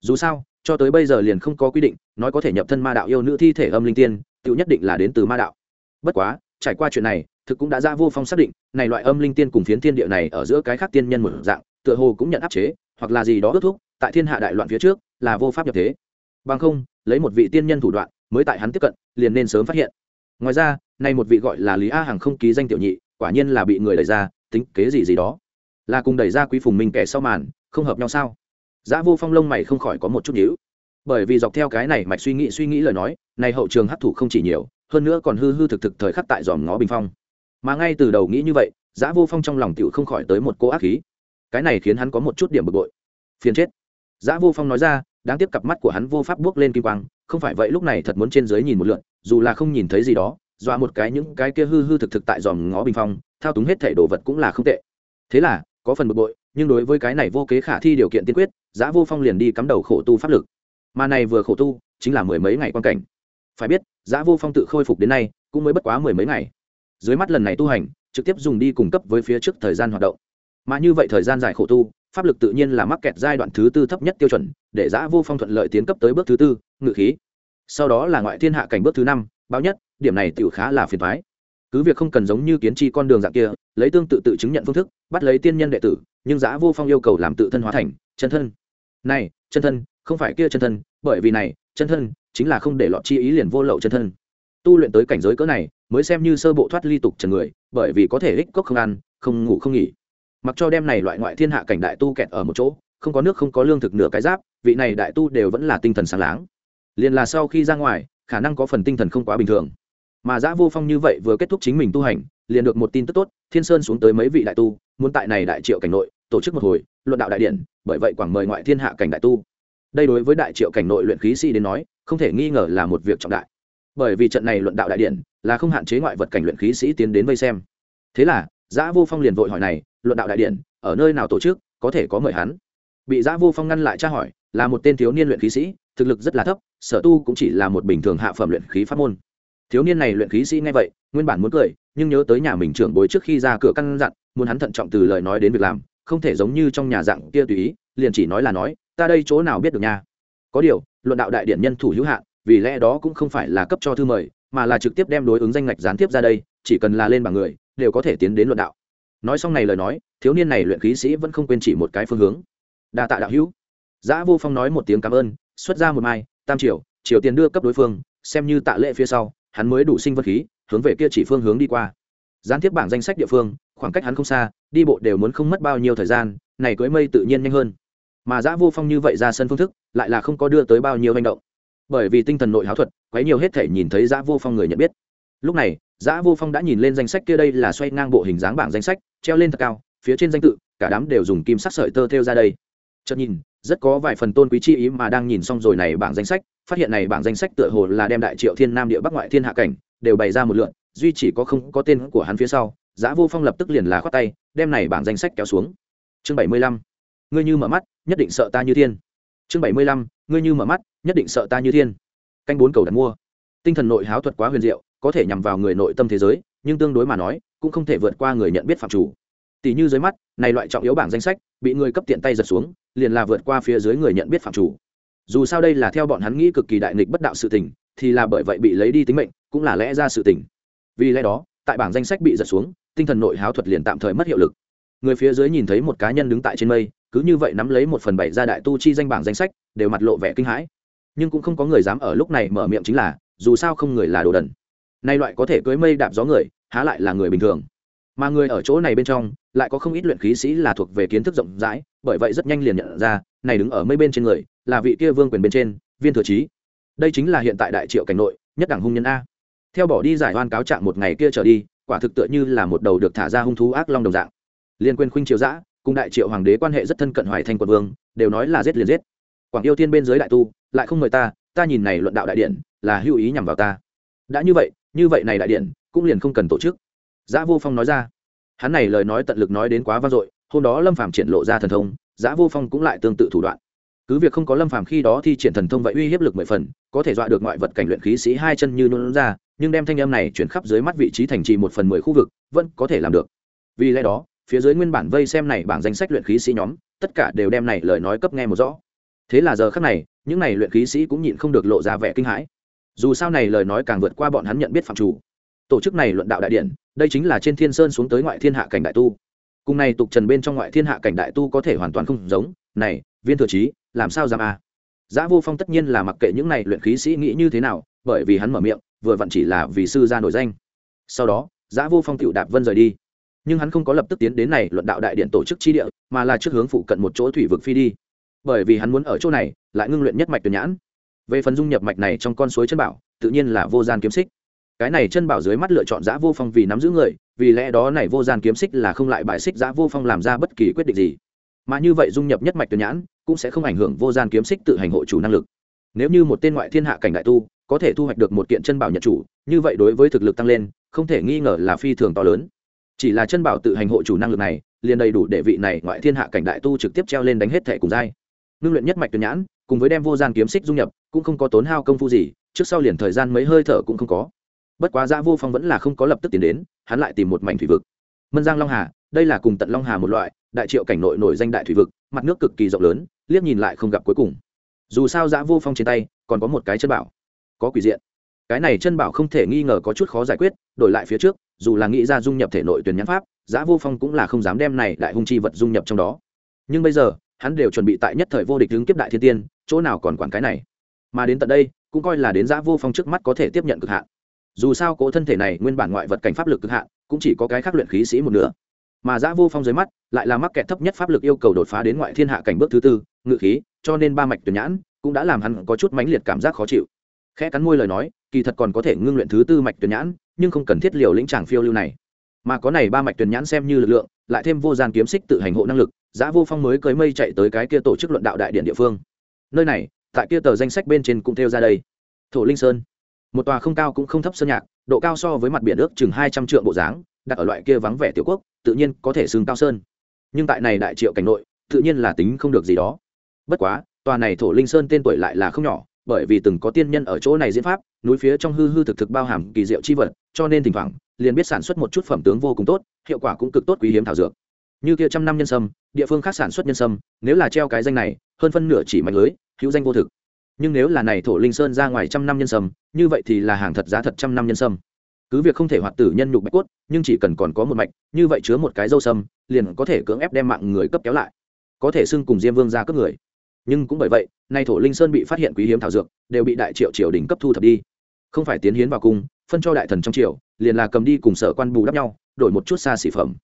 A: Dù sao, cho tới bây giờ liền không có quy định, nói có thể nhập thân ma đạo yêu nữ thi thể âm linh tiên, tự nhất định là đến từ ma đạo. Bất quá, trải qua chuyện này, thực cũng đã ra vô phong xác định, này loại âm linh tiên cùng phiến thiên địa này ở giữa cái khác tiên nhân một dạng, tựa hồ cũng nhận áp chế, hoặc là gì đó ước thúc tại thiên hạ đại loạn phía trước, là vô pháp nhập thế. Bằng không, lấy một vị tiên nhân thủ đoạn, mới tại hắn tiếp cận, liền nên sớm phát hiện. Ngoài ra, nay một vị gọi là lý a hằng không ký danh tiểu nhị, quả nhiên là bị người đẩy ra, tính kế gì gì đó là cùng đẩy ra quý phùng minh kẻ sau màn không hợp nhau sao? Giá vô phong lông mày không khỏi có một chút nhữ bởi vì dọc theo cái này mạch suy nghĩ suy nghĩ lời nói này hậu trường hấp thụ không chỉ nhiều hơn nữa còn hư hư thực thực thời khắc tại dòm ngó bình phong. Mà ngay từ đầu nghĩ như vậy giá vô phong trong lòng tựu không khỏi tới một cô ác khí. Cái này khiến hắn có một chút điểm bực bội. Phiền chết. Giá Vô Phong nói ra, đáng tiếc cặp mắt của hắn vô pháp bước lên kim quang, không phải vậy lúc này thật muốn trên dưới nhìn một lượt, dù là không nhìn thấy gì đó, dọa một cái những cái kia hư hư thực thực tại dòm ngó bình phong, thao túng hết thể đồ vật cũng là không tệ. Thế là, có phần bực bội, nhưng đối với cái này vô kế khả thi điều kiện tiên quyết, giã Vô Phong liền đi cắm đầu khổ tu pháp lực. Mà này vừa khổ tu, chính là mười mấy ngày quan cảnh. Phải biết, giã Vô Phong tự khôi phục đến nay, cũng mới bất quá mười mấy ngày. Dưới mắt lần này tu hành, trực tiếp dùng đi cung cấp với phía trước thời gian hoạt động. Mà như vậy thời gian dài khổ tu, pháp lực tự nhiên là mắc kẹt giai đoạn thứ tư thấp nhất tiêu chuẩn để giã vô phong thuận lợi tiến cấp tới bước thứ tư ngự khí sau đó là ngoại thiên hạ cảnh bước thứ năm báo nhất điểm này tự khá là phiền thoái cứ việc không cần giống như kiến tri con đường dạng kia, lấy tương tự tự chứng nhận phương thức, bắt lấy tiên nhân đệ tử, nhưng giá vô phong yêu cầu làm tự thân hóa thành chân thân. Này, chân thân, không phải kia chân thân, bởi vì này, chân thân chính là không để lọt chi ý liền vô lậu chân thân. Tu luyện tới cảnh giới cỡ này, mới xem như sơ bộ thoát ly tục trần người, bởi vì có thể ích cốc không ăn, không ngủ không nghỉ. Mặc cho đem này loại ngoại thiên hạ cảnh đại tu kẹt ở một chỗ, không có nước không có lương thực nửa cái giáp, vị này đại tu đều vẫn là tinh thần sáng láng. Liền là sau khi ra ngoài, khả năng có phần tinh thần không quá bình thường mà giã vô phong như vậy vừa kết thúc chính mình tu hành, liền được một tin tức tốt, thiên sơn xuống tới mấy vị đại tu, muốn tại này đại triệu cảnh nội, tổ chức một hồi, luận đạo đại điển bởi vậy quảng mời ngoại thiên hạ cảnh đại tu. Đây đối với đại triệu cảnh nội luyện khí sĩ đến nói, không thể nghi ngờ là một việc trọng đại. Bởi vì trận này luận đạo đại điển là không hạn chế ngoại vật cảnh luyện khí sĩ tiến đến vây xem. Thế là, giã vô phong liền vội hỏi này, luận đạo đại điển ở nơi nào tổ chức, có thể có mời hắn? Bị giã vô phong ngăn lại tra hỏi, là một tên thiếu niên luyện khí sĩ, thực lực rất là thấp, sở tu cũng chỉ là một bình thường hạ phẩm luyện khí pháp môn thiếu niên này luyện khí sĩ nghe vậy, nguyên bản muốn cười, nhưng nhớ tới nhà mình trưởng bối trước khi ra cửa căn dặn, muốn hắn thận trọng từ lời nói đến việc làm, không thể giống như trong nhà dạng kia tùy ý, liền chỉ nói là nói, ta đây chỗ nào biết được nha? Có điều, luận đạo đại điện nhân thủ hữu hạn, vì lẽ đó cũng không phải là cấp cho thư mời, mà là trực tiếp đem đối ứng danh ngạch gián tiếp ra đây, chỉ cần là lên bảng người, đều có thể tiến đến luận đạo. Nói xong này lời nói, thiếu niên này luyện khí sĩ vẫn không quên chỉ một cái phương hướng. Đa tạ đạo hữu. Giã vô phong nói một tiếng cảm ơn, xuất ra một mai, tam triệu triều tiền đưa cấp đối phương, xem như tạ lệ phía sau hắn mới đủ sinh vật khí, hướng về kia chỉ phương hướng đi qua. Gián tiếp bảng danh sách địa phương, khoảng cách hắn không xa, đi bộ đều muốn không mất bao nhiêu thời gian, này cưới mây tự nhiên nhanh hơn. Mà giã vô phong như vậy ra sân phương thức, lại là không có đưa tới bao nhiêu manh động. Bởi vì tinh thần nội háo thuật, quấy nhiều hết thể nhìn thấy giã vô phong người nhận biết. Lúc này giã vô phong đã nhìn lên danh sách kia đây là xoay ngang bộ hình dáng bảng danh sách, treo lên thật cao, phía trên danh tự, cả đám đều dùng kim sắc sợi tơ theo ra đây. Chợt nhìn, rất có vài phần tôn quý chi ý mà đang nhìn xong rồi này bảng danh sách phát hiện này bảng danh sách tựa hồ là đem đại triệu thiên nam địa bắc ngoại thiên hạ cảnh đều bày ra một lượn, duy chỉ có không có tên của hắn phía sau giá vô phong lập tức liền là khoát tay, đem này bảng danh sách kéo xuống. Chương bảy mươi lăm, ngươi như mở mắt, nhất định sợ ta như thiên. Chương bảy mươi lăm, ngươi như mở mắt, nhất định sợ ta như thiên. Canh bốn cầu đặt mua. Tinh thần nội háo thuật quá huyền diệu, có thể nhằm vào người nội tâm thế giới, nhưng tương đối mà nói, cũng không thể vượt qua người nhận biết phạm chủ. Tỷ như dưới mắt, này loại trọng yếu bảng danh sách, bị người cấp tiện tay giật xuống, liền là vượt qua phía dưới người nhận biết phạm chủ dù sao đây là theo bọn hắn nghĩ cực kỳ đại nghịch bất đạo sự tình, thì là bởi vậy bị lấy đi tính mệnh, cũng là lẽ ra sự tình. Vì lẽ đó, tại bảng danh sách bị giật xuống, tinh thần nội háo thuật liền tạm thời mất hiệu lực. Người phía dưới nhìn thấy một cá nhân đứng tại trên mây, cứ như vậy nắm lấy một phần bảy gia đại tu chi danh bảng danh sách, đều mặt lộ vẻ kinh hãi. Nhưng cũng không có người dám ở lúc này mở miệng chính là, dù sao không người là đồ đần. Nay loại có thể cưới mây đạp gió người, há lại là người bình thường. Mà người ở chỗ này bên trong, lại có không ít luyện khí sĩ là thuộc về kiến thức rộng rãi, bởi vậy rất nhanh liền nhận ra, này đứng ở mây bên trên người là vị kia vương quyền bên trên, viên thừa trí. Đây chính là hiện tại đại triệu cảnh nội, nhất đẳng hung nhân a. Theo bỏ đi giải oan cáo trạng một ngày kia trở đi, quả thực tựa như là một đầu được thả ra hung thú ác long đồng dạng. Liên quên khuynh triều giã cùng đại triệu hoàng đế quan hệ rất thân cận hoài thanh quận vương, đều nói là giết liền giết. Quảng yêu thiên bên dưới đại tu, lại không mời ta ta nhìn này luận đạo đại điện, là hữu ý nhằm vào ta. Đã như vậy như vậy này đại điện, cũng liền không cần tổ chức. Giã vô phong nói ra. Hắn này lời nói tận lực nói đến quá vang dội, hôm đó lâm phàm triển lộ ra thần thông giã vô phong cũng lại tương tự thủ đoạn cứ việc không có lâm phàm khi đó thi triển thần thông vậy uy hiếp lực mười phần có thể dọa được ngoại vật cảnh luyện khí sĩ hai chân như nôn ra nhưng đem thanh âm này chuyển khắp dưới mắt vị trí thành trì một phần mười khu vực vẫn có thể làm được. Vì lẽ đó phía dưới nguyên bản vây xem này bảng danh sách luyện khí sĩ nhóm tất cả đều đem này lời nói cấp nghe một rõ. Thế là giờ khác này những này luyện khí sĩ cũng nhịn không được lộ ra vẻ kinh hãi. Dù sao này lời nói càng vượt qua bọn hắn nhận biết phạm chủ. Tổ chức này luận đạo đại điển, đây chính là trên thiên sơn xuống tới ngoại thiên hạ cảnh đại tu cùng này tục trần bên trong ngoại thiên hạ cảnh đại tu có thể hoàn toàn không giống này viên thừa trí làm sao dám a à? Giá Vô Phong tất nhiên là mặc kệ những này luyện khí sĩ nghĩ như thế nào, bởi vì hắn mở miệng, vừa vặn chỉ là vì sư gia nổi danh. Sau đó, Giá Vô Phong tiểu đạp vân rời đi. Nhưng hắn không có lập tức tiến đến này luận đạo đại điện tổ chức chi địa, mà là trước hướng phụ cận một chỗ thủy vực phi đi. Bởi vì hắn muốn ở chỗ này, lại ngưng luyện nhất mạch tuyển nhãn. Về phần dung nhập mạch này trong con suối chân bảo, tự nhiên là vô gian kiếm xích. Cái này chân bảo dưới mắt lựa chọn Giá Vô Phong vì nắm giữ người, vì lẽ đó này vô gian kiếm xích là không lại bài xích Giá Vô Phong làm ra bất kỳ quyết định gì. Mà như vậy dung nhập nhất mạch tuyển nhãn, cũng sẽ không ảnh hưởng vô gian kiếm xích tự hành hộ chủ năng lực. Nếu như một tên ngoại thiên hạ cảnh đại tu có thể thu hoạch được một kiện chân bảo nhận chủ như vậy đối với thực lực tăng lên không thể nghi ngờ là phi thường to lớn. Chỉ là chân bảo tự hành hộ chủ năng lực này liền đầy đủ để vị này ngoại thiên hạ cảnh đại tu trực tiếp treo lên đánh hết thẻ cùng dai ngưng luyện nhất mạch tuyển nhãn cùng với đem vô gian kiếm xích dung nhập cũng không có tốn hao công phu gì trước sau liền thời gian mấy hơi thở cũng không có bất quá giã vô phong vẫn là không có lập tức tiến đến, hắn lại tìm một mảnh thủy vực. Mân giang long hà, đây là cùng tận long hà một loại, đại triệu cảnh nội nổi danh đại thủy vực, mặt nước cực kỳ rộng lớn, liếc nhìn lại không gặp cuối cùng. Dù sao giã vô phong trên tay, còn có một cái chân bảo, có quỷ diện. Cái này chân bảo không thể nghi ngờ có chút khó giải quyết, đổi lại phía trước, dù là nghĩ ra dung nhập thể nội tuyển nhãn pháp giã vô phong cũng là không dám đem này đại hung chi vật dung nhập trong đó. Nhưng bây giờ, hắn đều chuẩn bị tại nhất thời vô địch đứng kiếp đại thiên tiên, chỗ nào còn quản cái này. Mà đến tận đây, cũng coi là đến giã vô phong trước mắt có thể tiếp nhận cực hạn dù sao cỗ thân thể này nguyên bản ngoại vật cảnh pháp lực cực hạn, cũng chỉ có cái khác luyện khí sĩ một nửa. Mà giã vô phong dưới mắt, lại là mắc kẹt thấp nhất pháp lực yêu cầu đột phá đến ngoại thiên hạ cảnh bước thứ tư, ngự khí, cho nên ba mạch tuyển nhãn, cũng đã làm hắn có chút mãnh liệt cảm giác khó chịu. Khẽ cắn môi lời nói, kỳ thật còn có thể ngưng luyện thứ tư mạch tuyển nhãn, nhưng không cần thiết liều lĩnh tràng phiêu lưu này. Mà có này ba mạch tuyển nhãn xem như lực lượng, lại thêm vô gian kiếm xích tự hành hộ năng lực, giã vô phong mới cưới mây chạy tới cái kia tổ chức luận đạo đại điện địa phương. Nơi này, tại kia tờ danh sách bên trên cũng theo ra đây. Thổ linh sơn một tòa không cao cũng không thấp sơn nhạc, độ cao so với mặt biển ước chừng hai trăm triệu bộ dáng, đặt ở loại kia vắng vẻ tiểu quốc, tự nhiên có thể xương cao sơn. Nhưng tại này đại triệu cảnh nội, tự nhiên là tính không được gì đó. Bất quá, tòa này thổ linh sơn tên tuổi lại là không nhỏ, bởi vì từng có tiên nhân ở chỗ này diễn pháp, núi phía trong hư hư thực thực bao hàm kỳ diệu chi vật, cho nên thỉnh thoảng, liền biết sản xuất một chút phẩm tướng vô cùng tốt, hiệu quả cũng cực tốt quý hiếm thảo dược. Như kia trăm năm nhân sâm, địa phương khác sản xuất nhân sâm, nếu là treo cái danh này, hơn phân nửa chỉ mạnh lưới, hữu danh vô thực nhưng nếu là này thổ linh sơn ra ngoài trăm năm nhân sâm, như vậy thì là hàng thật giá thật trăm năm nhân sâm. Cứ việc không thể hoạt tử nhân nhục bạch cốt, nhưng chỉ cần còn có một mạch, như vậy chứa một cái dâu sâm, liền có thể cưỡng ép đem mạng người cấp kéo lại. Có thể xưng cùng diêm vương ra cấp người. Nhưng cũng bởi vậy, nay thổ linh sơn bị phát hiện quý hiếm thảo dược, đều bị đại triệu triều đình cấp thu thập đi. Không phải tiến hiến vào cung, phân cho đại thần trong triều, liền là cầm đi cùng sở quan bù đắp nhau, đổi một chút xa xỉ phẩm.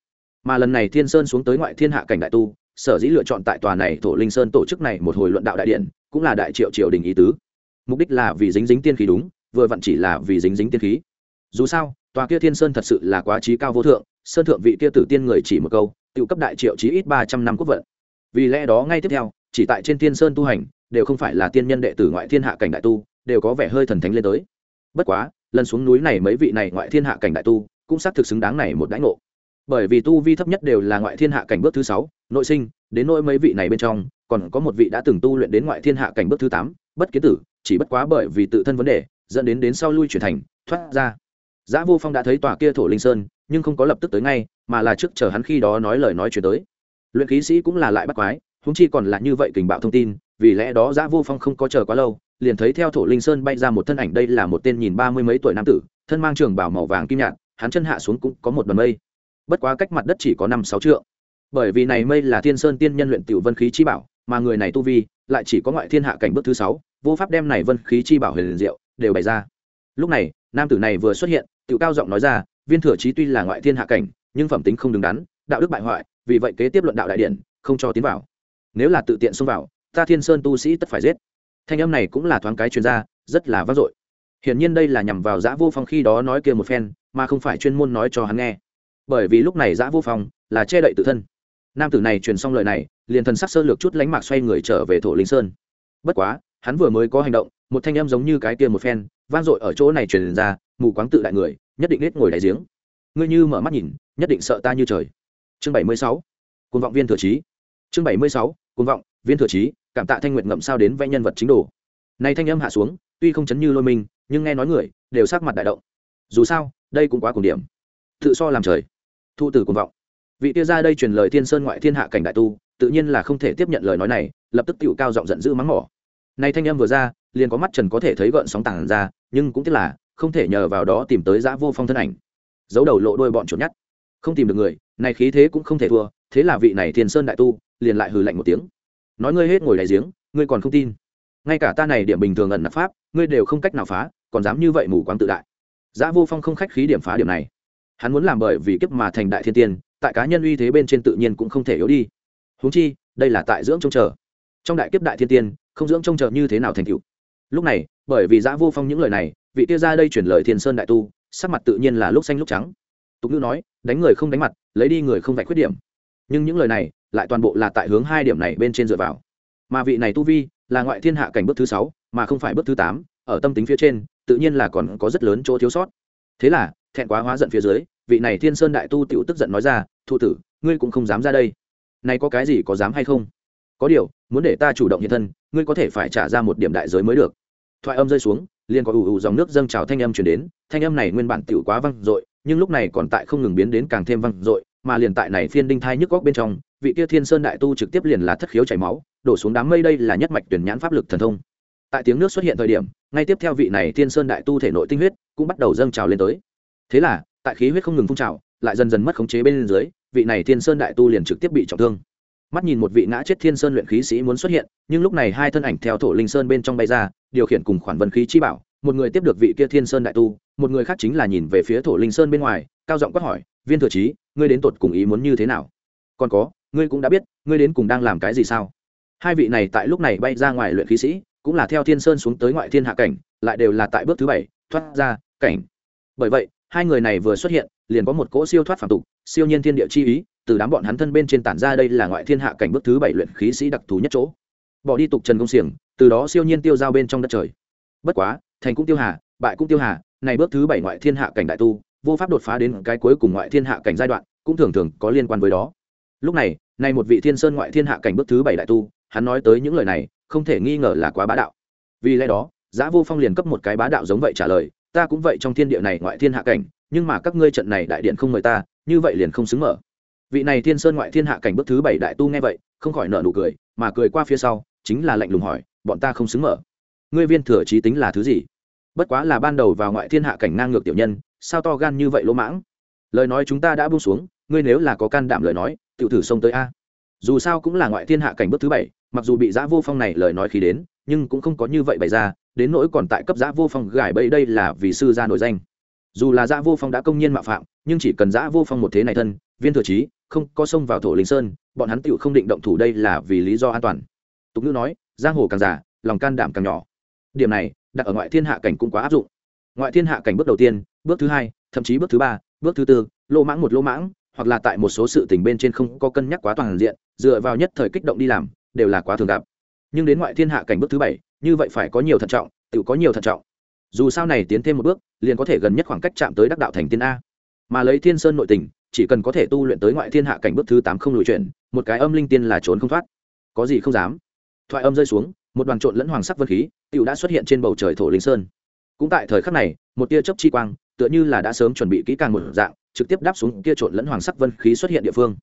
A: Mà lần này thiên sơn xuống tới ngoại thiên hạ cảnh đại tu sở dĩ lựa chọn tại tòa này thổ linh sơn tổ chức này một hồi luận đạo đại điện, cũng là đại triệu triều đình ý tứ. Mục đích là vì dính dính tiên khí đúng, vừa vặn chỉ là vì dính dính tiên khí. Dù sao, tòa kia thiên sơn thật sự là quá trí cao vô thượng, sơn thượng vị kia tử tiên người chỉ một câu, tự cấp đại triệu chí ít ba trăm năm quốc vận. Vì lẽ đó ngay tiếp theo, chỉ tại trên thiên sơn tu hành, đều không phải là tiên nhân đệ tử ngoại thiên hạ cảnh đại tu, đều có vẻ hơi thần thánh lên tới. Bất quá, lần xuống núi này mấy vị này ngoại thiên hạ cảnh đại tu, cũng xác thực xứng đáng này một đãi ngộ bởi vì tu vi thấp nhất đều là ngoại thiên hạ cảnh bước thứ sáu nội sinh đến nỗi mấy vị này bên trong còn có một vị đã từng tu luyện đến ngoại thiên hạ cảnh bước thứ tám bất kiến tử chỉ bất quá bởi vì tự thân vấn đề dẫn đến đến sau lui chuyển thành thoát ra giã Vô Phong đã thấy tòa kia thổ linh sơn, nhưng không có lập tức tới ngay, mà là trước chờ hắn khi đó nói lời nói chuyện tới. Luyện khí sĩ cũng là lại bắt quái, húng chi còn là như vậy kình bạo thông tin, vì lẽ đó giã Vô Phong không có chờ quá lâu, liền thấy theo thổ linh sơn bay ra một thân ảnh đây là một tên nhìn ba mươi mấy tuổi nam tử, thân mang trường bào màu vàng kim nhạt, hắn chân hạ xuống cũng có một đoàn mây. Bất quá cách mặt đất chỉ có năm sáu trượng. Bởi vì này mây là Thiên Sơn tiên nhân luyện tiểu vân khí chi bảo, mà người này tu vi lại chỉ có ngoại thiên hạ cảnh bước thứ sáu, vô pháp đem này vân khí chi bảo huyền diệu đều bày ra. Lúc này, nam tử này vừa xuất hiện, tiểu cao giọng nói ra viên thừa trí tuy là ngoại thiên hạ cảnh nhưng phẩm tính không đứng đắn đạo đức bại hoại vì vậy kế tiếp luận đạo đại điện không cho tiến vào nếu là tự tiện xông vào ta thiên sơn tu sĩ tất phải giết thanh âm này cũng là thoáng cái chuyên gia rất là vang dội hiển nhiên đây là nhằm vào giã vô phong khi đó nói kia một phen mà không phải chuyên môn nói cho hắn nghe bởi vì lúc này giã vô phong là che đậy tự thân. Nam tử này truyền xong lời này, liền thần sắc sơ lược chút lánh mạc xoay người trở về thổ linh sơn. Bất quá, hắn vừa mới có hành động, một thanh âm giống như cái kia một phen, vang dội ở chỗ này truyền ra, mù quáng tự đại người, nhất định nết ngồi đại giếng. Ngươi như mở mắt nhìn, nhất định sợ ta như trời. Chương bảy mươi sáu côn vọng viên thừa trí. Chương bảy mươi sáu côn vọng viên thừa trí, cảm tạ thanh nguyện ngậm sao đến vẽ nhân vật chính đồ. Nay thanh âm hạ xuống, tuy không chấn như lôi mình, nhưng nghe nói người đều sắc mặt đại động. Dù sao, đây cũng quá cùng điểm. Tự so làm trời thu từ cuồng vọng. Vị tia ra đây truyền lời thiên sơn ngoại thiên hạ cảnh đại tu, tự nhiên là không thể tiếp nhận lời nói này, lập tức tiểu cao giọng giận dữ mắng mỏ. Này thanh âm vừa ra, liền có mắt trần có thể thấy gợn sóng tàng ra, nhưng cũng tiếc là, không thể nhờ vào đó tìm tới giã vô phong thân ảnh. Giấu đầu lộ đôi bọn chuột nhắt không tìm được người, này khí thế cũng không thể thua, thế là vị này thiên sơn đại tu, liền lại hừ lạnh một tiếng. Nói ngươi hết ngồi đại giếng, ngươi còn không tin. Ngay cả ta này điểm bình thường ẩn nạp pháp, ngươi đều không cách nào phá, còn dám như vậy mù quáng tự đại. Giã vô phong không khách khí điểm phá điểm này hắn muốn làm bởi vì kiếp mà thành đại thiên tiên, tại cá nhân uy thế bên trên tự nhiên cũng không thể yếu đi. Huống chi, đây là tại dưỡng trông chờ. Trong đại kiếp đại thiên tiên, không dưỡng trông chờ như thế nào thành cựu lúc này, bởi vì giã vô phong những lời này, vị tia ra đây chuyển lời thiên sơn đại tu, sắc mặt tự nhiên là lúc xanh lúc trắng. Tục ngữ nói, đánh người không đánh mặt, lấy đi người không vạch khuyết điểm. Nhưng những lời này, lại toàn bộ là tại hướng hai điểm này bên trên dựa vào. Mà vị này tu vi, là ngoại thiên hạ cảnh bước thứ sáu, mà không phải bước thứ tám, ở tâm tính phía trên, tự nhiên là còn có rất lớn chỗ thiếu sót. Thế là thẹn quá hóa giận phía dưới, vị này thiên sơn đại tu tiểu tức giận nói ra thụ tử, ngươi cũng không dám ra đây. Này có cái gì có dám hay không? Có điều, muốn để ta chủ động hiện thân, ngươi có thể phải trả ra một điểm đại giới mới được. Thoại âm rơi xuống, liền có ủ ủ dòng nước dâng trào thanh âm chuyển đến, thanh âm này nguyên bản tựu quá văng dội, nhưng lúc này còn tại không ngừng biến đến càng thêm văng dội, mà liền tại này phiên đinh thai nhức góc bên trong, vị kia thiên sơn đại tu trực tiếp liền là thất khiếu chảy máu, đổ xuống đám mây đây là nhất mạch tuyển nhãn pháp lực thần thông. Tại tiếng nước xuất hiện thời điểm, ngay tiếp theo vị này thiên sơn đại tu thể nội tinh huyết cũng bắt đầu dâng trào lên tới thế là, tại khí huyết không ngừng phun trào, lại dần dần mất khống chế bên dưới, vị này thiên sơn đại tu liền trực tiếp bị trọng thương. Mắt nhìn một vị ngã chết thiên sơn luyện khí sĩ muốn xuất hiện, nhưng lúc này hai thân ảnh theo thổ linh sơn bên trong bay ra, điều khiển cùng khoản vân khí chi bảo, một người tiếp được vị kia thiên sơn đại tu, một người khác chính là nhìn về phía thổ linh sơn bên ngoài, cao giọng quát hỏi, viên thừa trí ngươi đến tột cùng ý muốn như thế nào? Còn có, ngươi cũng đã biết, ngươi đến cùng đang làm cái gì sao? Hai vị này tại lúc này bay ra ngoài luyện khí sĩ, cũng là theo thiên sơn xuống tới ngoại thiên hạ cảnh, lại đều là tại bước thứ bảy, thoát ra cảnh. Bởi vậy hai người này vừa xuất hiện, liền có một cỗ siêu thoát phản tục, siêu nhiên thiên địa chi ý, từ đám bọn hắn thân bên trên tản ra đây là ngoại thiên hạ cảnh bước thứ bảy luyện khí sĩ đặc thù nhất chỗ. Bỏ đi tục trần công xiềng, từ đó siêu nhiên tiêu giao bên trong đất trời. Bất quá, thành cũng tiêu hà, bại cũng tiêu hà, này bước thứ bảy ngoại thiên hạ cảnh đại tu, vô pháp đột phá đến cái cuối cùng ngoại thiên hạ cảnh giai đoạn, cũng thường thường có liên quan với đó. Lúc này này một vị thiên sơn ngoại thiên hạ cảnh bước thứ bảy đại tu, hắn nói tới những lời này, không thể nghi ngờ là quá bá đạo. Vì lẽ đó, giá vô phong liền cấp một cái bá đạo giống vậy trả lời ta cũng vậy trong thiên địa này ngoại thiên hạ cảnh, nhưng mà các ngươi trận này đại điện không mời ta, như vậy liền không xứng mở. Vị này thiên sơn ngoại thiên hạ cảnh bước thứ bảy đại tu nghe vậy, không khỏi nợ nụ cười, mà cười qua phía sau, chính là lạnh lùng hỏi, bọn ta không xứng mở. Ngươi viên thừa trí tính là thứ gì? Bất quá là ban đầu vào ngoại thiên hạ cảnh ngang ngược tiểu nhân, sao to gan như vậy lỗ mãng? Lời nói chúng ta đã buông xuống, ngươi nếu là có can đảm lời nói tự thử xông tới a. Dù sao cũng là ngoại thiên hạ cảnh bước thứ bảy, mặc dù bị giã vô phong này lời nói khi đến nhưng cũng không có như vậy bày ra, đến nỗi còn tại cấp giã vô phong gài bẫy đây là vì sư gia nổi danh. Dù là giã vô phong đã công nhiên mạo phạm, nhưng chỉ cần giã vô phong một thế này thân, viên thừa trí, không có xông vào thổ linh sơn, bọn hắn tựu không định động thủ đây là vì lý do an toàn. Tục ngữ nói, giang hồ càng già, lòng can đảm càng nhỏ. Điểm này, đặt ở ngoại thiên hạ cảnh cũng quá áp dụng. Ngoại thiên hạ cảnh bước đầu tiên, bước thứ hai, thậm chí bước thứ ba, bước thứ tư, lô mãng một lô mãng, hoặc là tại một số sự tình bên trên không có cân nhắc quá toàn diện, dựa vào nhất thời kích động đi làm, đều là quá thường gặp nhưng đến ngoại thiên hạ cảnh bước thứ bảy, như vậy phải có nhiều thận trọng, tự có nhiều thận trọng. Dù sau này tiến thêm một bước, liền có thể gần nhất khoảng cách chạm tới đắc đạo thành tiên a. Mà lấy thiên sơn nội tình, chỉ cần có thể tu luyện tới ngoại thiên hạ cảnh bước thứ tám không lùi chuyển, một cái âm linh tiên là trốn không thoát. Có gì không dám. Thoại âm rơi xuống, một đoàn trộn lẫn hoàng sắc vân khí tựu đã xuất hiện trên bầu trời thổ linh sơn. Cũng tại thời khắc này, một tia chớp chi quang, tựa như là đã sớm chuẩn bị kỹ càng một dạng, trực tiếp đáp xuống kia trộn lẫn hoàng sắc vân khí xuất hiện địa phương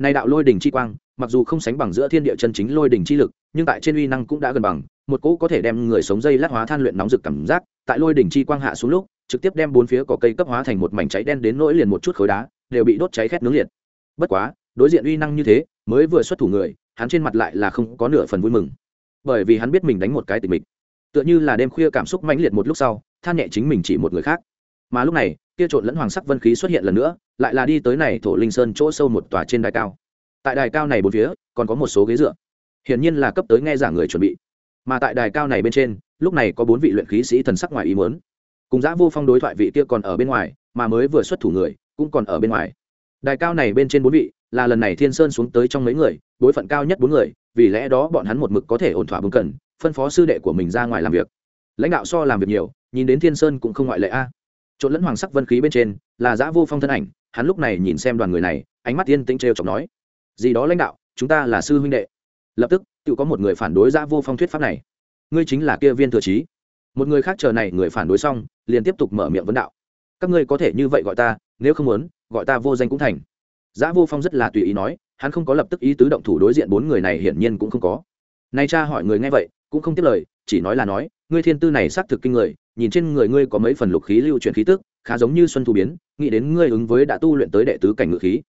A: nay đạo lôi đỉnh chi quang, mặc dù không sánh bằng giữa thiên địa chân chính lôi đỉnh chi lực, nhưng tại trên uy năng cũng đã gần bằng, một cỗ có thể đem người sống dây lát hóa than luyện nóng rực cảm giác, tại lôi đỉnh chi quang hạ xuống lúc, trực tiếp đem bốn phía cỏ cây cấp hóa thành một mảnh cháy đen đến nỗi liền một chút khối đá, đều bị đốt cháy khét nướng liệt. Bất quá, đối diện uy năng như thế, mới vừa xuất thủ người, hắn trên mặt lại là không có nửa phần vui mừng. Bởi vì hắn biết mình đánh một cái tình mình tựa như là đêm khuya cảm xúc mãnh liệt một lúc sau, than nhẹ chính mình chỉ một người khác. Mà lúc này, kia trộn lẫn hoàng sắc vân khí xuất hiện lần nữa lại là đi tới này thổ linh sơn chỗ sâu một tòa trên đài cao. Tại đài cao này bốn phía, còn có một số ghế dựa. Hiển nhiên là cấp tới nghe giảng người chuẩn bị. Mà tại đài cao này bên trên, lúc này có bốn vị luyện khí sĩ thần sắc ngoài ý muốn. Cùng giã vô phong đối thoại vị kia còn ở bên ngoài, mà mới vừa xuất thủ người, cũng còn ở bên ngoài. Đài cao này bên trên bốn vị, là lần này thiên sơn xuống tới trong mấy người bối phận cao nhất bốn người, vì lẽ đó bọn hắn một mực có thể ổn thỏa bưng cần, phân phó sư đệ của mình ra ngoài làm việc. Lãnh đạo so làm việc nhiều, nhìn đến thiên sơn cũng không ngoại lệ a. Trộn lẫn hoàng sắc vân khí bên trên, là giã vô phong thân ảnh hắn lúc này nhìn xem đoàn người này, ánh mắt yên tĩnh trêu chọc nói, gì đó lãnh đạo, chúng ta là sư huynh đệ. Lập tức, tự có một người phản đối giã vô phong thuyết pháp này. Ngươi chính là kia viên thừa trí. Một người khác chờ này người phản đối xong, liền tiếp tục mở miệng vấn đạo, các ngươi có thể như vậy gọi ta, nếu không muốn, gọi ta vô danh cũng thành. Giã vô phong rất là tùy ý nói, hắn không có lập tức ý tứ động thủ đối diện bốn người này hiển nhiên cũng không có. Nay cha hỏi người nghe vậy, cũng không tiếp lời, chỉ nói là nói, ngươi thiên tư này xác thực kinh người, nhìn trên người ngươi có mấy phần lục khí lưu chuyển khí tức khá giống như xuân thu biến, nghĩ đến ngươi ứng với đã tu luyện tới đệ tứ cảnh ngự khí.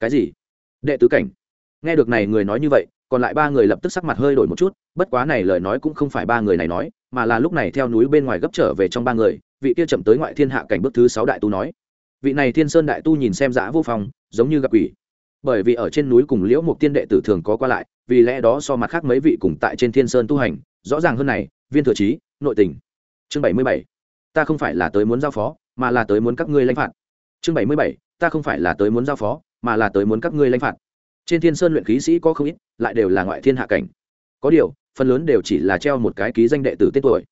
A: Cái gì? Đệ tứ cảnh? Nghe được này người nói như vậy, còn lại ba người lập tức sắc mặt hơi đổi một chút, bất quá này lời nói cũng không phải ba người này nói, mà là lúc này theo núi bên ngoài gấp trở về trong ba người, vị kia chậm tới ngoại thiên hạ cảnh bước thứ sáu đại tu nói. Vị này thiên sơn đại tu nhìn xem dã vô phong, giống như gặp quỷ. Bởi vì ở trên núi cùng liễu một tiên đệ tử thường có qua lại, vì lẽ đó so mặt khác mấy vị cùng tại trên thiên sơn tu hành, rõ ràng hơn này, viên thừa trí nội tình. Chương bảy mươi bảy. Ta không phải là tới muốn giao phó mà là tới muốn các ngươi lãnh phạt. Chương bảy mươi bảy, ta không phải là tới muốn giao phó, mà là tới muốn các ngươi lãnh phạt. Trên thiên sơn luyện khí sĩ có không ít, lại đều là ngoại thiên hạ cảnh. Có điều, phần lớn đều chỉ là treo một cái ký danh đệ tử tên tuổi.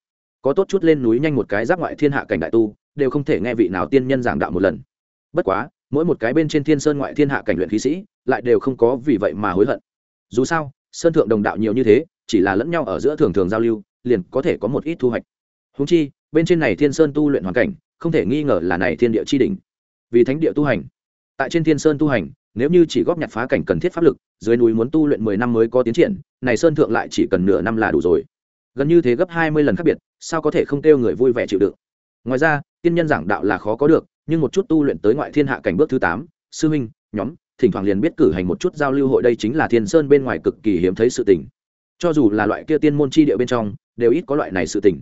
A: Có tốt chút lên núi nhanh một cái giáp ngoại thiên hạ cảnh đại tu, đều không thể nghe vị nào tiên nhân giảng đạo một lần. Bất quá, mỗi một cái bên trên thiên sơn ngoại thiên hạ cảnh luyện khí sĩ, lại đều không có vì vậy mà hối hận. Dù sao, sơn thượng đồng đạo nhiều như thế, chỉ là lẫn nhau ở giữa thường thường giao lưu, liền có thể có một ít thu hoạch. Húng chi, bên trên này thiên sơn tu luyện hoàn cảnh không thể nghi ngờ là này thiên địa chi đỉnh. Vì thánh địa tu hành, tại trên thiên sơn tu hành, nếu như chỉ góp nhặt phá cảnh cần thiết pháp lực, dưới núi muốn tu luyện mười năm mới có tiến triển, này sơn thượng lại chỉ cần nửa năm là đủ rồi. Gần như thế gấp hai mươi lần khác biệt, sao có thể không kêu người vui vẻ chịu đựng? Ngoài ra, tiên nhân giảng đạo là khó có được, nhưng một chút tu luyện tới ngoại thiên hạ cảnh bước thứ tám, sư huynh, nhóm, thỉnh thoảng liền biết cử hành một chút giao lưu hội đây chính là thiên sơn bên ngoài cực kỳ hiếm thấy sự tình. Cho dù là loại kia tiên môn chi địa bên trong, đều ít có loại này sự tình.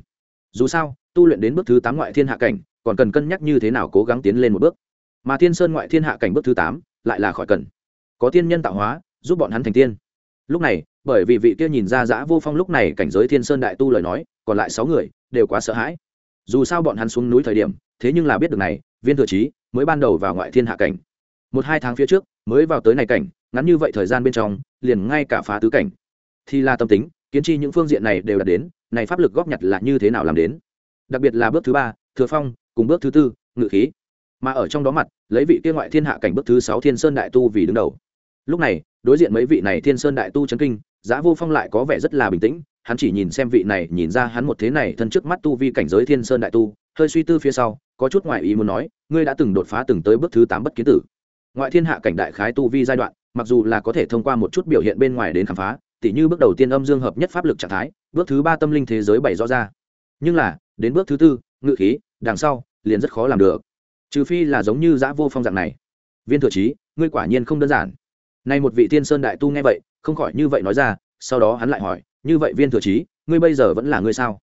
A: Dù sao, tu luyện đến bước thứ tám ngoại thiên hạ cảnh còn cần cân nhắc như thế nào cố gắng tiến lên một bước. Mà thiên sơn ngoại thiên hạ cảnh bước thứ tám lại là khỏi cần. Có tiên nhân tạo hóa, giúp bọn hắn thành tiên. Lúc này, bởi vì vị kia nhìn ra dã vô phong lúc này cảnh giới thiên sơn đại tu lời nói, còn lại sáu người đều quá sợ hãi. Dù sao bọn hắn xuống núi thời điểm, thế nhưng là biết được này, viên thừa trí mới ban đầu vào ngoại thiên hạ cảnh. Một hai tháng phía trước, mới vào tới này cảnh, ngắn như vậy thời gian bên trong, liền ngay cả phá tứ cảnh. Thì là tâm tính, kiến chi những phương diện này đều đạt đến, này pháp lực góp nhặt là như thế nào làm đến? Đặc biệt là bước thứ ba, thừa phong cùng bước thứ tư, ngự khí. Mà ở trong đó mặt, lấy vị kia ngoại thiên hạ cảnh bước thứ sáu thiên sơn đại tu vì đứng đầu. Lúc này, đối diện mấy vị này thiên sơn đại tu chấn kinh, giá vô phong lại có vẻ rất là bình tĩnh, hắn chỉ nhìn xem vị này, nhìn ra hắn một thế này thân trước mắt tu vi cảnh giới thiên sơn đại tu, hơi suy tư phía sau, có chút ngoại ý muốn nói, ngươi đã từng đột phá từng tới bước thứ tám bất kiến tử. Ngoại thiên hạ cảnh đại khái tu vi giai đoạn, mặc dù là có thể thông qua một chút biểu hiện bên ngoài đến khám phá, tỉ như bước đầu tiên âm dương hợp nhất pháp lực trạng thái, bước thứ ba tâm linh thế giới bày rõ ra. Nhưng là, đến bước thứ tư ngự khí, đằng sau, liền rất khó làm được. Trừ phi là giống như giã vô phong dạng này. Viên thừa trí, ngươi quả nhiên không đơn giản. Nay một vị thiên sơn đại tu nghe vậy, không khỏi như vậy nói ra, sau đó hắn lại hỏi, như vậy viên thừa trí, ngươi bây giờ vẫn là ngươi sao?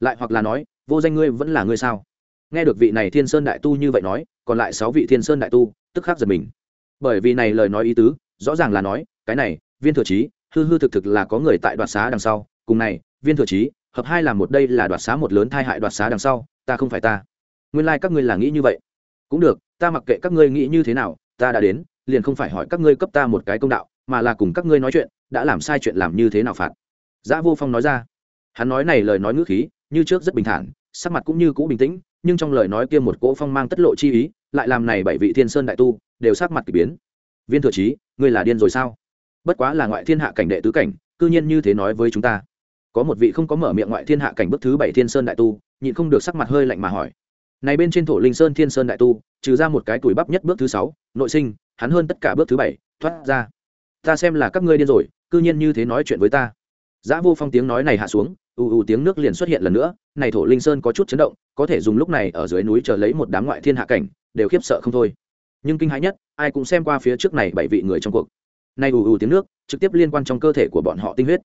A: Lại hoặc là nói, vô danh ngươi vẫn là ngươi sao? Nghe được vị này thiên sơn đại tu như vậy nói, còn lại sáu vị thiên sơn đại tu, tức khắc giật mình. Bởi vì này lời nói ý tứ, rõ ràng là nói, cái này, viên thừa trí, hư hư thực thực là có người tại đoạt xá đằng sau, cùng này, viên thừa trí, hợp hai là một đây là đoạt xá một lớn thai hại đoạt xá đằng sau ta không phải ta. Nguyên lai、like、các ngươi là nghĩ như vậy. Cũng được, ta mặc kệ các ngươi nghĩ như thế nào, ta đã đến, liền không phải hỏi các ngươi cấp ta một cái công đạo, mà là cùng các ngươi nói chuyện, đã làm sai chuyện làm như thế nào phạt. Giã vô phong nói ra. Hắn nói này lời nói ngữ khí, như trước rất bình thản, sắc mặt cũng như cũ bình tĩnh, nhưng trong lời nói kia một cỗ phong mang tất lộ chi ý, lại làm này bảy vị thiên sơn đại tu, đều sắc mặt k ỳ biến. Viên thừa trí ngươi là điên rồi sao? Bất quá là ngoại thiên hạ cảnh đệ tứ cảnh, cư nhiên như thế nói với chúng ta. Có một vị không có mở miệng ngoại thiên hạ cảnh bức thứ bảy thiên sơn đại tu nhịn không được sắc mặt hơi lạnh mà hỏi. Này bên trên thổ linh sơn thiên sơn đại tu, trừ ra một cái tuổi bắp nhất bước thứ sáu, nội sinh, hắn hơn tất cả bước thứ bảy, thoát ra. Ta xem là các ngươi điên rồi, cư nhiên như thế nói chuyện với ta. Giã vô phong tiếng nói này hạ xuống, ù ù tiếng nước liền xuất hiện lần nữa, này thổ linh sơn có chút chấn động, có thể dùng lúc này ở dưới núi chờ lấy một đám ngoại thiên hạ cảnh, đều khiếp sợ không thôi. Nhưng kinh hãi nhất, ai cũng xem qua phía trước này bảy vị người trong cuộc. Này ù ù tiếng nước, trực tiếp liên quan trong cơ thể của bọn họ tinh huyết.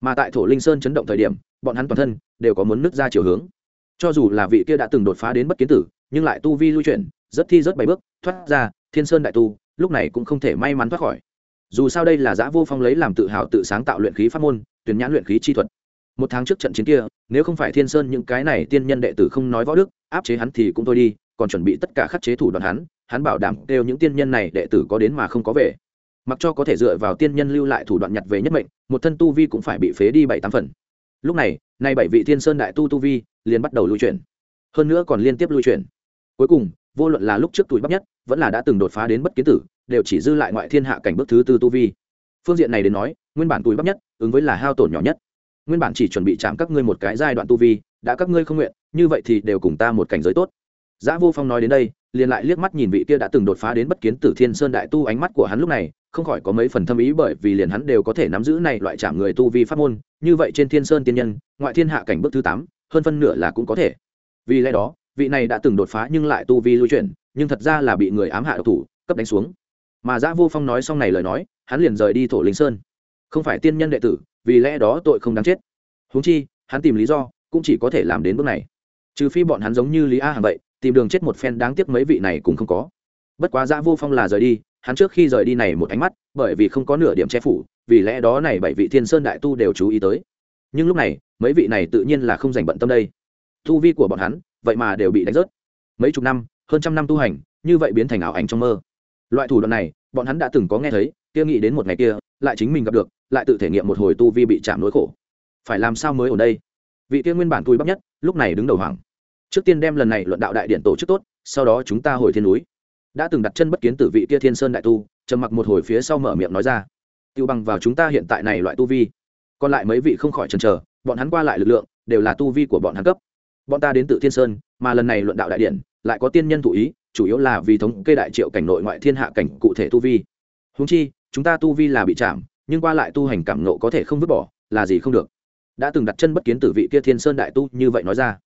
A: Mà tại thổ linh sơn chấn động thời điểm, bọn hắn toàn thân đều có muốn nứt ra chiều hướng cho dù là vị kia đã từng đột phá đến bất kiến tử, nhưng lại tu vi lưu chuyển, rất thi rất bảy bước, thoát ra, thiên sơn đại tu, lúc này cũng không thể may mắn thoát khỏi. Dù sao đây là giã vô phong lấy làm tự hào tự sáng tạo luyện khí pháp môn, tuyển nhãn luyện khí chi thuật. Một tháng trước trận chiến kia, nếu không phải thiên sơn những cái này tiên nhân đệ tử không nói võ đức, áp chế hắn thì cũng thôi đi, còn chuẩn bị tất cả khắc chế thủ đoạn hắn hắn bảo đảm đều những tiên nhân này đệ tử có đến mà không có về. Mặc cho có thể dựa vào tiên nhân lưu lại thủ đoạn nhặt về nhất mệnh, một thân tu vi cũng phải bị phế đi bảy tám phần. Lúc này nay bảy vị thiên sơn đại tu tu vi liền bắt đầu lưu chuyển hơn nữa còn liên tiếp lưu chuyển. Cuối cùng vô luận là lúc trước tuổi bắp nhất vẫn là đã từng đột phá đến bất kiến tử đều chỉ dư lại ngoại thiên hạ cảnh bước thứ tư tu vi. Phương diện này đến nói nguyên bản tuổi bắp nhất ứng với là hao tổn nhỏ nhất. Nguyên bản chỉ chuẩn bị chạm các ngươi một cái giai đoạn tu vi đã các ngươi không nguyện như vậy thì đều cùng ta một cảnh giới tốt. Giá Vô Phong nói đến đây, liền lại liếc mắt nhìn vị kia đã từng đột phá đến bất kiến Tử Thiên Sơn đại tu ánh mắt của hắn lúc này, không khỏi có mấy phần thâm ý bởi vì liền hắn đều có thể nắm giữ này loại chạm người tu vi pháp môn, như vậy trên Thiên Sơn tiên nhân, ngoại thiên hạ cảnh bước thứ tám, hơn phân nửa là cũng có thể. Vì lẽ đó, vị này đã từng đột phá nhưng lại tu vi lưu chuyển, nhưng thật ra là bị người ám hạ độc thủ, cấp đánh xuống. Mà Giá Vô Phong nói xong này lời nói, hắn liền rời đi Thổ Linh Sơn. Không phải tiên nhân đệ tử, vì lẽ đó tội không đáng chết. Huống chi, hắn tìm lý do, cũng chỉ có thể làm đến bước này. Trừ phi bọn hắn giống như Lý A Hằng vậy, tìm đường chết một phen đáng tiếc mấy vị này cũng không có bất quá dã vô phong là rời đi hắn trước khi rời đi này một ánh mắt, bởi vì không có nửa điểm che phủ, vì lẽ đó này bảy vị thiên sơn đại tu đều chú ý tới. Nhưng lúc này, mấy vị này tự nhiên là không dành bận tâm đây. Tu vi của bọn hắn, vậy mà đều bị đánh rớt. Mấy chục năm, hơn trăm năm tu hành, như vậy biến thành ảo ảnh trong mơ. Loại thủ đoạn này, bọn hắn đã từng có nghe thấy, kia nghĩ đến một ngày kia, lại chính mình gặp được, lại tự thể nghiệm một hồi tu vi bị chạm nỗi khổ. Phải làm sao mới ở đây? Vị kia nguyên bản tui bắp nhất, lúc này đứng đầu hoàng trước tiên đem lần này luận đạo đại điện tổ chức tốt, sau đó chúng ta hồi thiên núi đã từng đặt chân bất kiến tử vị kia thiên sơn đại tu, trầm mặc một hồi phía sau mở miệng nói ra. Tiêu bằng vào chúng ta hiện tại này loại tu vi. Còn lại mấy vị không khỏi chần chờ, bọn hắn qua lại lực lượng, đều là tu vi của bọn hắn cấp. Bọn ta đến tự thiên sơn, mà lần này luận đạo đại điện, lại có tiên nhân thụ ý, chủ yếu là vì thống kê đại triệu cảnh nội ngoại thiên hạ cảnh cụ thể tu vi. Húng chi, chúng ta tu vi là bị chạm, nhưng qua lại tu hành cảm nộ có thể không vứt bỏ, là gì không được. Đã từng đặt chân bất kiến tử vị kia thiên sơn đại tu như vậy nói ra.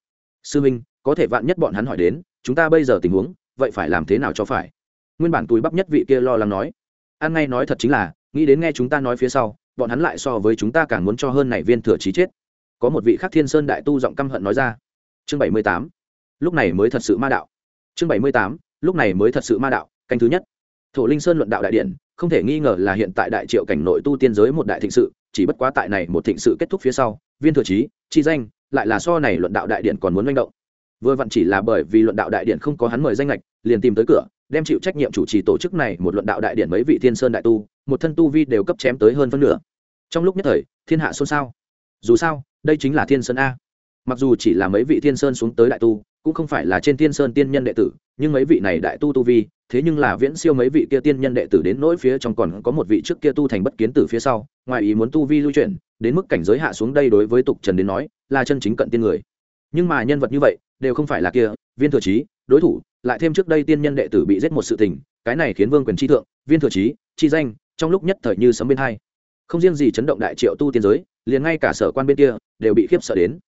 A: Sư minh, có thể vạn nhất bọn hắn hỏi đến, chúng ta bây giờ tình huống vậy phải làm thế nào cho phải? Nguyên bản túi bắp nhất vị kia lo lắng nói. An ngay nói thật chính là, nghĩ đến nghe chúng ta nói phía sau, bọn hắn lại so với chúng ta càng muốn cho hơn này viên thừa trí chết. Có một vị khắc thiên sơn đại tu giọng căm hận nói ra. Chương bảy mươi tám. Lúc này mới thật sự ma đạo. Chương bảy mươi tám. Lúc này mới thật sự ma đạo, canh thứ nhất. Thổ linh sơn luận đạo đại điện, không thể nghi ngờ là hiện tại đại triệu cảnh nội tu tiên giới một đại thịnh sự, chỉ bất quá tại này một thịnh sự kết thúc phía sau, viên thừa trí chi danh, lại là so này luận đạo đại điện còn muốn manh động vừa vặn chỉ là bởi vì luận đạo đại điện không có hắn mời danh lệch liền tìm tới cửa, đem chịu trách nhiệm chủ trì tổ chức này một luận đạo đại điện mấy vị thiên sơn đại tu, một thân tu vi đều cấp chém tới hơn phân nửa. Trong lúc nhất thời, thiên hạ xôn xao. Dù sao, đây chính là thiên sơn a. Mặc dù chỉ là mấy vị thiên sơn xuống tới đại tu, cũng không phải là trên thiên sơn tiên nhân đệ tử, nhưng mấy vị này đại tu tu vi, thế nhưng là viễn siêu mấy vị kia tiên nhân đệ tử đến nỗi phía trong còn có một vị trước kia tu thành bất kiến tử phía sau, ngoài ý muốn tu vi lưu chuyển, đến mức cảnh giới hạ xuống đây đối với tục trần đến nói, là chân chính cận tiên người. Nhưng mà nhân vật như vậy đều không phải là kia, viên thừa trí đối thủ, lại thêm trước đây tiên nhân đệ tử bị giết một sự tình, cái này khiến vương quyền chi thượng, viên thừa trí chi danh, trong lúc nhất thời như sấm bên hai. Không riêng gì chấn động đại triệu tu tiên giới, liền ngay cả sở quan bên kia, đều bị khiếp sợ đến.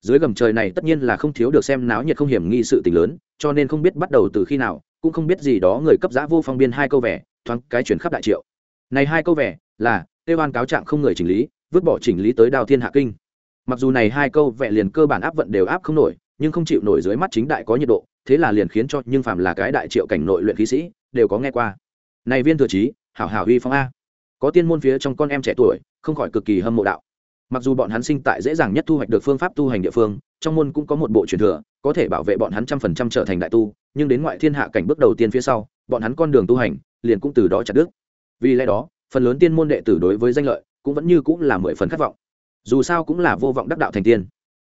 A: Dưới gầm trời này tất nhiên là không thiếu được xem náo nhiệt không hiểm nghi sự tình lớn, cho nên không biết bắt đầu từ khi nào, cũng không biết gì đó người cấp giã vô phong biên hai câu vẻ, thoáng cái chuyển khắp đại triệu. Này hai câu vẻ, là, tê oan cáo trạng không người chỉnh lý, vứt bỏ chỉnh lý tới đào thiên hạ kinh. Mặc dù này hai câu vẽ liền cơ bản áp vận đều áp không nổi nhưng không chịu nổi dưới mắt chính đại có nhiệt độ, thế là liền khiến cho nhưng phàm là cái đại triệu cảnh nội luyện khí sĩ, đều có nghe qua. Này viên thừa trí, hảo hảo huy phong a. Có tiên môn phía trong con em trẻ tuổi, không khỏi cực kỳ hâm mộ đạo. Mặc dù bọn hắn sinh tại dễ dàng nhất thu hoạch được phương pháp tu hành địa phương, trong môn cũng có một bộ truyền thừa, có thể bảo vệ bọn hắn trăm phần trăm trở thành đại tu, nhưng đến ngoại thiên hạ cảnh bước đầu tiên phía sau, bọn hắn con đường tu hành, liền cũng từ đó chặt đứt. Vì lẽ đó, phần lớn tiên môn đệ tử đối với danh lợi, cũng vẫn như cũng là mười phần khát vọng. Dù sao cũng là vô vọng đắc đạo thành tiên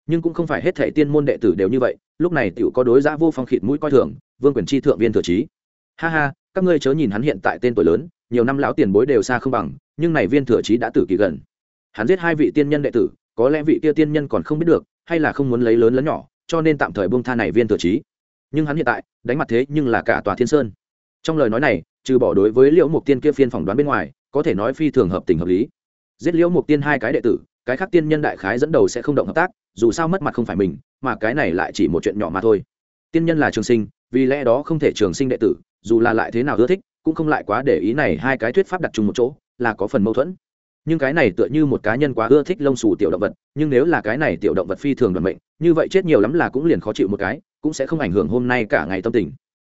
A: nhưng cũng không phải hết thảy tiên môn đệ tử đều như vậy, lúc này tiểu có đối giã vô phong khịt mũi coi thường, vương quyền chi thượng viên thừa trí. Ha ha, các ngươi chớ nhìn hắn hiện tại tên tuổi lớn, nhiều năm lão tiền bối đều xa không bằng, nhưng này viên thừa trí đã tử kỳ gần. Hắn giết hai vị tiên nhân đệ tử, có lẽ vị kia tiên nhân còn không biết được, hay là không muốn lấy lớn lớn nhỏ, cho nên tạm thời buông tha này viên thừa trí. Nhưng hắn hiện tại, đánh mặt thế nhưng là cả tòa thiên sơn. Trong lời nói này, trừ bỏ đối với liễu mục tiên kia phiên phỏng đoán bên ngoài, có thể nói phi thường hợp tình hợp lý. Giết liễu mục tiên hai cái đệ tử cái khác tiên nhân đại khái dẫn đầu sẽ không động hợp tác, dù sao mất mặt không phải mình, mà cái này lại chỉ một chuyện nhỏ mà thôi. Tiên nhân là trường sinh, vì lẽ đó không thể trường sinh đệ tử, dù là lại thế nào ưa thích, cũng không lại quá để ý này hai cái thuyết pháp đặt chung một chỗ, là có phần mâu thuẫn. Nhưng cái này tựa như một cá nhân quá ưa thích lông xù tiểu động vật, nhưng nếu là cái này tiểu động vật phi thường đoàn mệnh, như vậy chết nhiều lắm là cũng liền khó chịu một cái, cũng sẽ không ảnh hưởng hôm nay cả ngày tâm tình.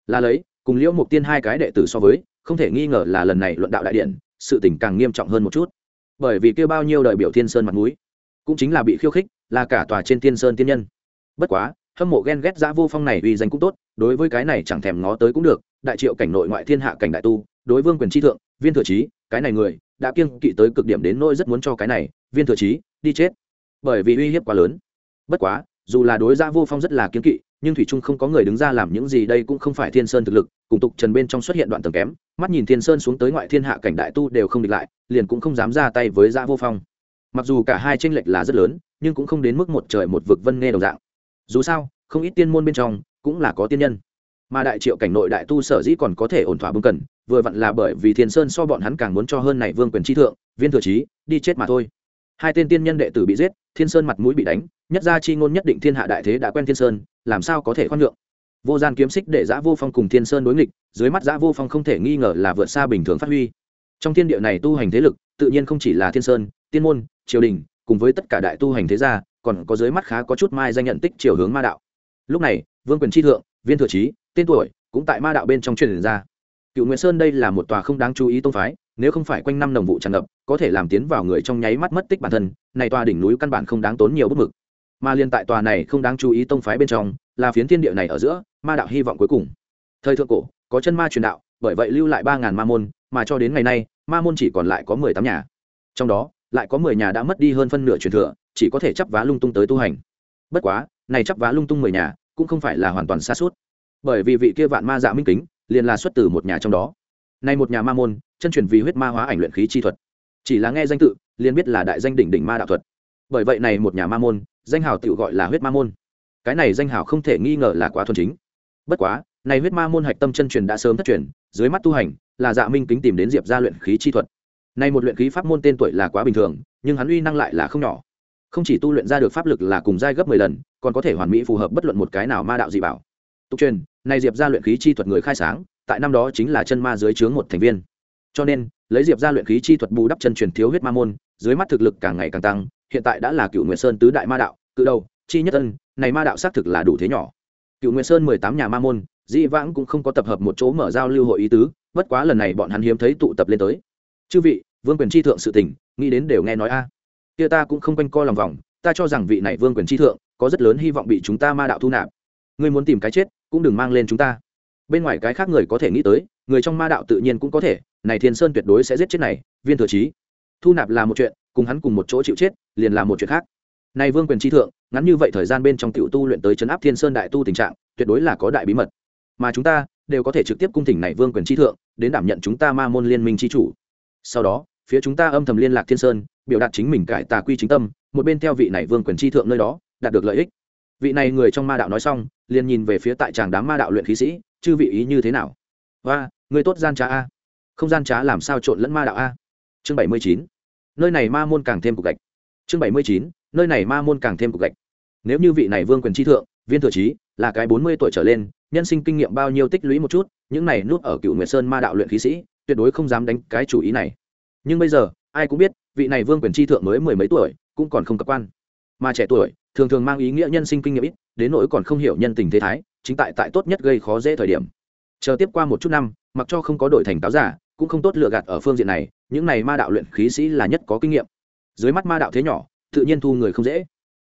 A: Là lấy, cùng liễu mục tiên hai cái đệ tử so với, không thể nghi ngờ là lần này luận đạo đại điện, sự tình càng nghiêm trọng hơn một chút bởi vì kêu bao nhiêu đời biểu thiên sơn mặt mũi, cũng chính là bị khiêu khích, là cả tòa trên thiên sơn tiên nhân. Bất quá, hâm mộ ghen ghét giã vô phong này uy danh cũng tốt, đối với cái này chẳng thèm ngó tới cũng được, đại triệu cảnh nội ngoại thiên hạ cảnh đại tu, đối vương quyền tri thượng, viên thừa trí, cái này người, đã kiêng kỵ tới cực điểm đến nỗi rất muốn cho cái này, viên thừa trí, đi chết. Bởi vì uy hiếp quá lớn. Bất quá dù là đối giã vô phong rất là kiêng kỵ, nhưng thủy trung không có người đứng ra làm những gì đây cũng không phải thiên sơn thực lực, cùng tục trần bên trong xuất hiện đoạn tầng kém, mắt nhìn thiên sơn xuống tới ngoại thiên hạ cảnh đại tu đều không địch lại, liền cũng không dám ra tay với giã vô phong. Mặc dù cả hai tranh lệch là rất lớn, nhưng cũng không đến mức một trời một vực vân nghe đồng dạng. Dù sao, không ít tiên môn bên trong cũng là có tiên nhân. Mà đại triệu cảnh nội đại tu sở dĩ còn có thể ổn thỏa bưng cần, vừa vặn là bởi vì thiên sơn so bọn hắn càng muốn cho hơn này vương quyền chi thượng, viên thừa trí đi chết mà thôi hai tên tiên nhân đệ tử bị giết, thiên sơn mặt mũi bị đánh, nhất ra chi ngôn nhất định thiên hạ đại thế đã quen thiên sơn, làm sao có thể khoan nhượng? Vô gian kiếm xích để giã vô phong cùng thiên sơn đối nghịch, dưới mắt giã vô phong không thể nghi ngờ là vượt xa bình thường phát huy. Trong thiên địa này tu hành thế lực, tự nhiên không chỉ là thiên sơn, tiên môn, triều đình, cùng với tất cả đại tu hành thế gia, còn có dưới mắt khá có chút mai danh nhận tích chiều hướng ma đạo. Lúc này, vương quyền tri thượng, viên thừa trí tên tuổi, cũng tại ma đạo bên trong truyền ra. Cựu nguyễn sơn đây là một tòa không đáng chú ý tông phái nếu không phải quanh năm đồng vụ tràn ngập, có thể làm tiến vào người trong nháy mắt mất tích bản thân, này tòa đỉnh núi căn bản không đáng tốn nhiều bút mực. Mà liên tại tòa này không đáng chú ý tông phái bên trong, là phiến thiên địa này ở giữa, ma đạo hy vọng cuối cùng. Thời thượng cổ, có chân ma truyền đạo, bởi vậy lưu lại ba ngàn ma môn, mà cho đến ngày nay, ma môn chỉ còn lại có mười tám nhà. Trong đó, lại có mười nhà đã mất đi hơn phân nửa truyền thừa, chỉ có thể chấp vá lung tung tới tu hành. Bất quá, này chấp vá lung tung mười nhà, cũng không phải là hoàn toàn xa suốt. Bởi vì vị kia vạn ma dạ minh kính, liền là xuất từ một nhà trong đó nay một nhà ma môn, chân truyền vì huyết ma hóa ảnh luyện khí chi thuật. Chỉ là nghe danh tự, liền biết là đại danh đỉnh đỉnh ma đạo thuật. Bởi vậy này một nhà ma môn, danh hào tự gọi là huyết ma môn. Cái này danh hào không thể nghi ngờ là quá thuần chính. Bất quá, này huyết ma môn hạch tâm chân truyền đã sớm thất truyền, dưới mắt tu hành, là dạ minh kính tìm đến diệp ra luyện khí chi thuật. Nay một luyện khí pháp môn tên tuổi là quá bình thường, nhưng hắn uy năng lại là không nhỏ. Không chỉ tu luyện ra được pháp lực là cùng giai gấp mười lần, còn có thể hoàn mỹ phù hợp bất luận một cái nào ma đạo dị bảo. Tục truyền, này diệp ra luyện khí chi thuật người khai sáng tại năm đó chính là chân ma dưới trướng một thành viên. Cho nên, lấy diệp ra luyện khí chi thuật bù đắp chân truyền thiếu huyết ma môn, dưới mắt thực lực càng ngày càng tăng, hiện tại đã là cựu nguyệt sơn tứ đại ma đạo, cự đầu, chi nhất ân, này ma đạo xác thực là đủ thế nhỏ. Cựu nguyệt sơn mười tám nhà ma môn, dĩ vãng cũng không có tập hợp một chỗ mở giao lưu hội ý tứ, bất quá lần này bọn hắn hiếm thấy tụ tập lên tới. Chư vị, vương quyền chi thượng sự tình, nghĩ đến đều nghe nói a. Kia ta cũng không quanh co lòng vòng, ta cho rằng vị này vương quyền chi thượng có rất lớn hy vọng bị chúng ta ma đạo thu nạp. Ngươi muốn tìm cái chết, cũng đừng mang lên chúng ta bên ngoài cái khác người có thể nghĩ tới, người trong ma đạo tự nhiên cũng có thể, này thiên sơn tuyệt đối sẽ giết chết này, viên thừa trí thu nạp là một chuyện, cùng hắn cùng một chỗ chịu chết, liền là một chuyện khác. Này vương quyền chi thượng, ngắn như vậy thời gian bên trong tiểu tu luyện tới chấn áp thiên sơn đại tu tình trạng, tuyệt đối là có đại bí mật. Mà chúng ta, đều có thể trực tiếp cung thỉnh này vương quyền chi thượng, đến đảm nhận chúng ta ma môn liên minh chi chủ. Sau đó, phía chúng ta âm thầm liên lạc thiên sơn, biểu đạt chính mình cải tà quy chính tâm, một bên theo vị này vương quyền chi thượng nơi đó, đạt được lợi ích. Vị này người trong ma đạo nói xong liền nhìn về phía tại tràng đám ma đạo luyện khí sĩ, chư vị ý như thế nào? Và người tốt gian trá a. Không gian trá làm sao trộn lẫn ma đạo a? Chương bảy mươi chín. Nơi này ma môn càng thêm cục gạch. Chương bảy mươi chín. Nơi này ma môn càng thêm cục gạch. Nếu như vị này vương quyền chi thượng, viên thừa trí, là cái bốn mươi tuổi trở lên, nhân sinh kinh nghiệm bao nhiêu tích lũy một chút, những này núp ở cựu nguyệt sơn ma đạo luyện khí sĩ, tuyệt đối không dám đánh cái chủ ý này. Nhưng bây giờ, ai cũng biết, vị này vương quyền chi thượng mới mười mấy tuổi, cũng còn không cập quan. Mà trẻ tuổi thường thường mang ý nghĩa nhân sinh kinh nghiệm ít, đến nỗi còn không hiểu nhân tình thế thái, chính tại tại tốt nhất gây khó dễ thời điểm. Chờ tiếp qua một chút năm, mặc cho không có đổi thành táo giả, cũng không tốt lựa gạt ở phương diện này, những này ma đạo luyện khí sĩ là nhất có kinh nghiệm. Dưới mắt ma đạo thế nhỏ, tự nhiên thu người không dễ.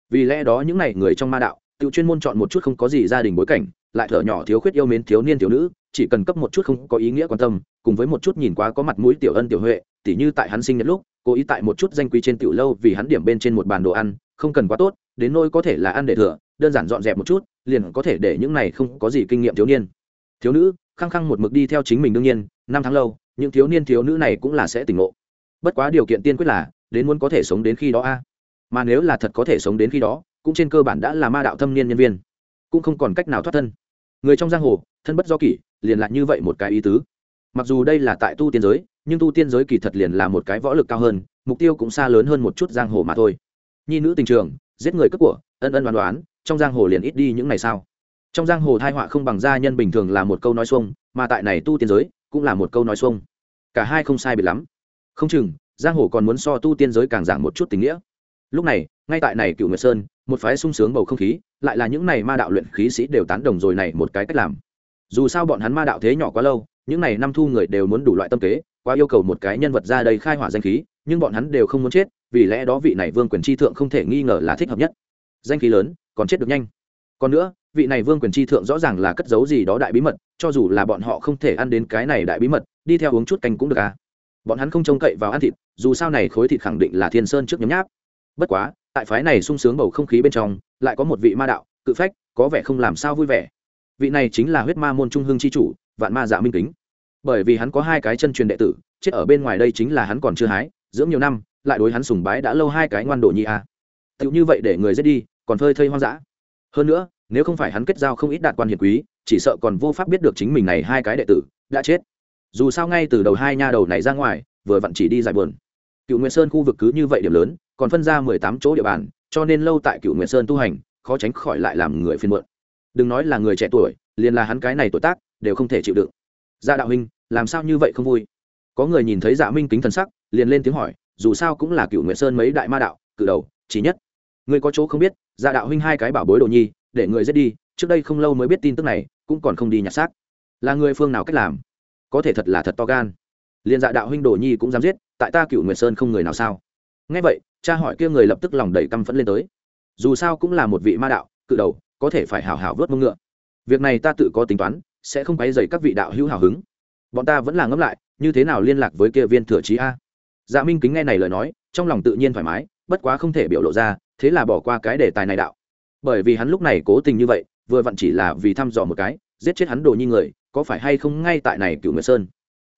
A: Vì lẽ đó những này người trong ma đạo, tự chuyên môn chọn một chút không có gì gia đình bối cảnh, lại thở nhỏ thiếu khuyết yêu mến thiếu niên thiếu nữ, chỉ cần cấp một chút không có ý nghĩa quan tâm, cùng với một chút nhìn quá có mặt mũi tiểu ân tiểu huệ, tỉ như tại hắn sinh nhật lúc, cố ý tại một chút danh quý trên tiểu lâu vì hắn điểm bên trên một bàn đồ ăn, không cần quá tốt đến nỗi có thể là ăn để thừa, đơn giản dọn dẹp một chút, liền có thể để những này không có gì kinh nghiệm thiếu niên. Thiếu nữ, khăng khăng một mực đi theo chính mình đương nhiên, năm tháng lâu, những thiếu niên thiếu nữ này cũng là sẽ tỉnh ngộ. Bất quá điều kiện tiên quyết là, đến muốn có thể sống đến khi đó a. Mà nếu là thật có thể sống đến khi đó, cũng trên cơ bản đã là ma đạo thâm niên nhân viên. Cũng không còn cách nào thoát thân. Người trong giang hồ, thân bất do kỷ, liền lại như vậy một cái ý tứ. Mặc dù đây là tại tu tiên giới, nhưng tu tiên giới kỳ thật liền là một cái võ lực cao hơn, mục tiêu cũng xa lớn hơn một chút giang hồ mà thôi. Nhi nữ tình trường giết người cướp của, ân ân đoán đoán, trong giang hồ liền ít đi những ngày sao? Trong giang hồ thai họa không bằng gia nhân bình thường là một câu nói xuông, mà tại này tu tiên giới cũng là một câu nói xuông. Cả hai không sai biệt lắm. Không chừng, giang hồ còn muốn so tu tiên giới càng giảm một chút tình nghĩa. Lúc này, ngay tại này cựu nguyệt sơn, một phái sung sướng bầu không khí, lại là những này ma đạo luyện khí sĩ đều tán đồng rồi này một cái cách làm. Dù sao bọn hắn ma đạo thế nhỏ quá lâu, những này năm thu người đều muốn đủ loại tâm kế, quá yêu cầu một cái nhân vật ra đây khai hỏa danh khí, nhưng bọn hắn đều không muốn chết vì lẽ đó vị này vương quyền chi thượng không thể nghi ngờ là thích hợp nhất. Danh khí lớn, còn chết được nhanh. Còn nữa, vị này vương quyền chi thượng rõ ràng là cất giấu gì đó đại bí mật, cho dù là bọn họ không thể ăn đến cái này đại bí mật, đi theo uống chút canh cũng được à. Bọn hắn không trông cậy vào ăn thịt, dù sao này khối thịt khẳng định là thiên sơn trước nhấm nháp. Bất quá, tại phái này sung sướng bầu không khí bên trong, lại có một vị ma đạo, cự phách, có vẻ không làm sao vui vẻ. Vị này chính là huyết ma môn trung hương c h i chủ, vạn ma dạ minh kính. Bởi vì hắn có hai cái chân truyền đệ tử, chết ở bên ngoài đây chính là hắn còn chưa hái, dưỡng nhiều năm lại đối hắn sùng bái đã lâu hai cái ngoan đồ nhi a. À. tựu như vậy để người giết đi, còn phơi thây hoang dã. Hơn nữa, nếu không phải hắn kết giao không ít đạt quan hiền quý, chỉ sợ còn vô pháp biết được chính mình này hai cái đệ tử đã chết. Dù sao ngay từ đầu hai nha đầu này ra ngoài, vừa vặn chỉ đi giải buồn. Cựu nguyệt sơn khu vực cứ như vậy điểm lớn, còn phân ra mười tám chỗ địa bàn, cho nên lâu tại cựu nguyệt sơn tu hành, khó tránh khỏi lại làm người phiên muộn. Đừng nói là người trẻ tuổi, liền là hắn cái này tuổi tác, đều không thể chịu đựng. Dạ đạo huynh, làm sao như vậy không vui? Có người nhìn thấy dạ minh kính thần sắc, liền lên tiếng hỏi dù sao cũng là cựu nguyệt sơn mấy đại ma đạo, cự đầu, chỉ nhất. Người có chỗ không biết dạ đạo huynh hai cái bảo bối đồ nhi, để người giết đi, trước đây không lâu mới biết tin tức này, cũng còn không đi nhặt xác. Là người phương nào cách làm? Có thể thật là thật to gan. Liền dạ đạo huynh đồ nhi cũng dám giết, tại ta cựu nguyệt sơn không người nào sao? Nghe vậy, cha hỏi kia người lập tức lòng đầy căm phẫn lên tới. Dù sao cũng là một vị ma đạo, cự đầu, có thể phải hào hào vớt mông ngựa. Việc này ta tự có tính toán, sẽ không quấy dày các vị đạo hữu hào hứng. Bọn ta vẫn là ngẫm lại, như thế nào liên lạc với kia viên thừa trí a? Dạ minh kính nghe này lời nói, trong lòng tự nhiên thoải mái, bất quá không thể biểu lộ ra, thế là bỏ qua cái đề tài này đạo. Bởi vì hắn lúc này cố tình như vậy, vừa vặn chỉ là vì thăm dò một cái, giết chết hắn đồ nhi người, có phải hay không ngay tại này cựu nguyệt sơn?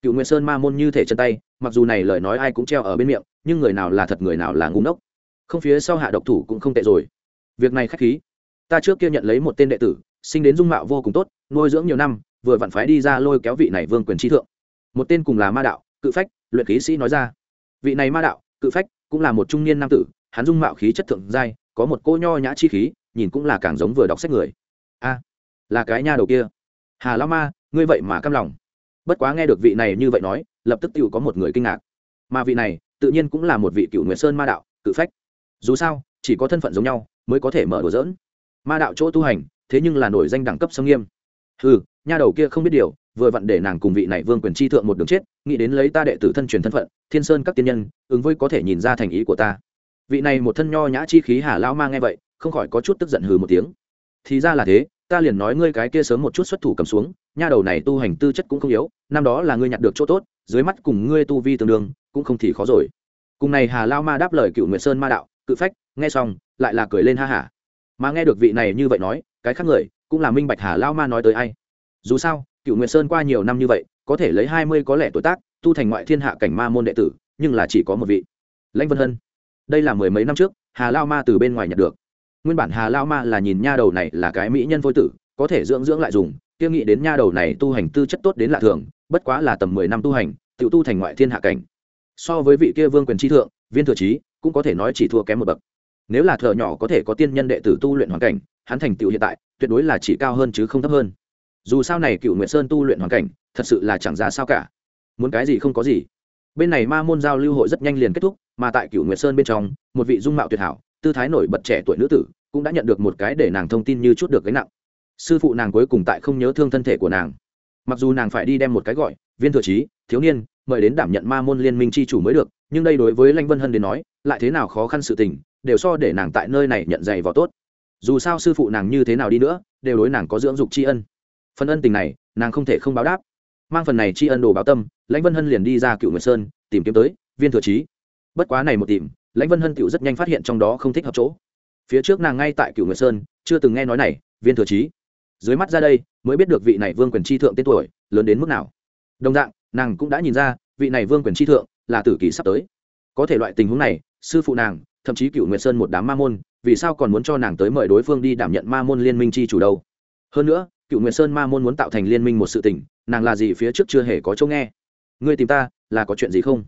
A: Cựu nguyệt sơn ma môn như thể chân tay, mặc dù này lời nói ai cũng treo ở bên miệng, nhưng người nào là thật người nào là ngu ngốc. Không phía sau hạ độc thủ cũng không tệ rồi. Việc này khách khí. Ta trước kia nhận lấy một tên đệ tử, sinh đến dung mạo vô cùng tốt, nuôi dưỡng nhiều năm, vừa vặn phái đi ra lôi kéo vị này vương quyền trí thượng. Một tên cùng là ma đạo, cự phách, luyện khí sĩ nói ra vị này ma đạo, cự phách, cũng là một trung niên nam tử, hắn dung mạo khí chất thượng giai, có một cô nho nhã chi khí, nhìn cũng là càng giống vừa đọc sách người. A, là cái nha đầu kia. Hà lao ma, ngươi vậy mà căm lòng. Bất quá nghe được vị này như vậy nói, lập tức tự có một người kinh ngạc. Mà vị này, tự nhiên cũng là một vị cựu nguyệt sơn ma đạo, cự phách. Dù sao, chỉ có thân phận giống nhau, mới có thể mở đồ dỡn ma đạo chỗ tu hành, thế nhưng là nổi danh đẳng cấp sông nghiêm. Ừ nha đầu kia không biết điều, vừa vặn để nàng cùng vị này vương quyền chi thượng một đường chết nghĩ đến lấy ta đệ tử thân truyền thân phận, thiên sơn các tiên nhân, ứng với có thể nhìn ra thành ý của ta. Vị này một thân nho nhã chi khí hà lao ma nghe vậy, không khỏi có chút tức giận hừ một tiếng. Thì ra là thế, ta liền nói ngươi cái kia sớm một chút xuất thủ cầm xuống, nha đầu này tu hành tư chất cũng không yếu, năm đó là ngươi nhặt được chỗ tốt, dưới mắt cùng ngươi tu vi tương đương, cũng không thì khó rồi. Cùng này hà lao ma đáp lời cựu nguyệt sơn ma đạo, cự phách, nghe xong, lại là cười lên ha hả. Mà nghe được vị này như vậy nói, cái khác người, cũng là minh bạch hà lao ma nói tới ai. Dù sao, cựu nguyệt sơn qua nhiều năm như vậy có thể lấy hai mươi có lẽ tuổi tác, tu thành ngoại thiên hạ cảnh ma môn đệ tử, nhưng là chỉ có một vị. Lãnh vân hân. Đây là mười mấy năm trước, hà lao ma từ bên ngoài nhận được. Nguyên bản hà lao ma là nhìn nha đầu này là cái mỹ nhân phôi tử, có thể dưỡng dưỡng lại dùng tiêu nghĩ đến nha đầu này tu hành tư chất tốt đến lạ thường, bất quá là tầm mười năm tu hành, tự tu thành ngoại thiên hạ cảnh. So với vị kia vương quyền tri thượng, viên thừa trí, cũng có thể nói chỉ thua kém một bậc. Nếu là thợ nhỏ có thể có tiên nhân đệ tử tu luyện hoàn cảnh, hắn thành tựu hiện tại, tuyệt đối là chỉ cao hơn chứ không thấp hơn dù sao này cựu nguyệt sơn tu luyện hoàn cảnh, thật sự là chẳng ra sao cả. Muốn cái gì không có gì. Bên này ma môn giao lưu hội rất nhanh liền kết thúc, mà tại cựu nguyệt sơn bên trong, một vị dung mạo tuyệt hảo, tư thái nổi bật trẻ tuổi nữ tử, cũng đã nhận được một cái để nàng thông tin như chút được gánh nặng. Sư phụ nàng cuối cùng tại không nhớ thương thân thể của nàng. Mặc dù nàng phải đi đem một cái gọi, viên thừa trí, thiếu niên, mời đến đảm nhận ma môn liên minh c h i chủ mới được, nhưng đây đối với lanh vân hân đến nói, lại thế nào khó khăn sự tình, đều so để nàng tại nơi này nhận giày vào tốt. Dù sao sư phụ nàng như thế nào đi nữa, đều đối nàng có dưỡng dục tri ân phần ân tình này, nàng không thể không báo đáp. Mang phần này tri ân đồ báo tâm, lãnh vân hân liền đi ra cựu nguyệt sơn, tìm kiếm tới viên thừa trí bất quá này một tìm, lãnh vân hân tựu rất nhanh phát hiện trong đó không thích hợp chỗ. Phía trước nàng ngay tại cựu nguyệt sơn, chưa từng nghe nói này, viên thừa trí dưới mắt ra đây, mới biết được vị này vương quyền tri thượng tên tuổi, lớn đến mức nào. Đồng dạng, nàng cũng đã nhìn ra, vị này vương quyền tri thượng là tử kỳ sắp tới. Có thể loại tình huống này, sư phụ nàng, thậm chí cựu nguyệt sơn một đám ma môn, vì sao còn muốn cho nàng tới mời đối phương đi đảm nhận ma môn liên minh chi chủ đâu? Hơn nữa cựu nguyệt sơn ma môn muốn tạo thành liên minh một sự tình, nàng là gì phía trước chưa hề có chỗ nghe. Ngươi tìm ta, là có chuyện gì không?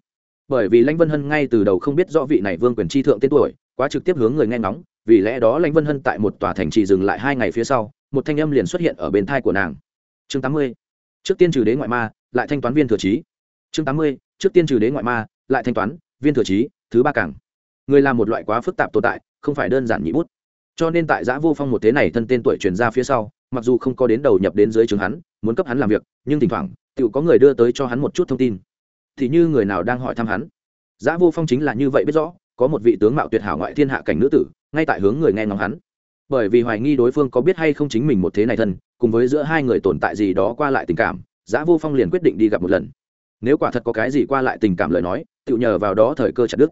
A: Bởi vì lãnh vân hân ngay từ đầu không biết rõ vị này vương quyền chi thượng tên tuổi, quá trực tiếp hướng người nghe ngóng, vì lẽ đó lãnh vân hân tại một tòa thành trì dừng lại hai ngày phía sau, một thanh âm liền xuất hiện ở bên thai của nàng. Chương tám mươi, trước tiên trừ đế ngoại ma, lại thanh toán viên thừa trí. Chương tám mươi, trước tiên trừ đế ngoại ma, lại thanh toán viên thừa trí, thứ ba cảng người là một loại quá phức tạp tồn tại, không phải đơn giản nhị bút. Cho nên tại giã vô phong một thế này thân tên tuổi truyền ra phía sau mặc dù không có đến đầu nhập đến dưới trường hắn, muốn cấp hắn làm việc, nhưng thỉnh thoảng tự có người đưa tới cho hắn một chút thông tin. Thì như người nào đang hỏi thăm hắn. Giã vô phong chính là như vậy biết rõ, có một vị tướng mạo tuyệt hảo ngoại thiên hạ cảnh nữ tử, ngay tại hướng người nghe ngóng hắn. Bởi vì hoài nghi đối phương có biết hay không chính mình một thế này thân, cùng với giữa hai người tồn tại gì đó qua lại tình cảm, giã vô phong liền quyết định đi gặp một lần. Nếu quả thật có cái gì qua lại tình cảm lời nói tự nhờ vào đó thời cơ chặt đức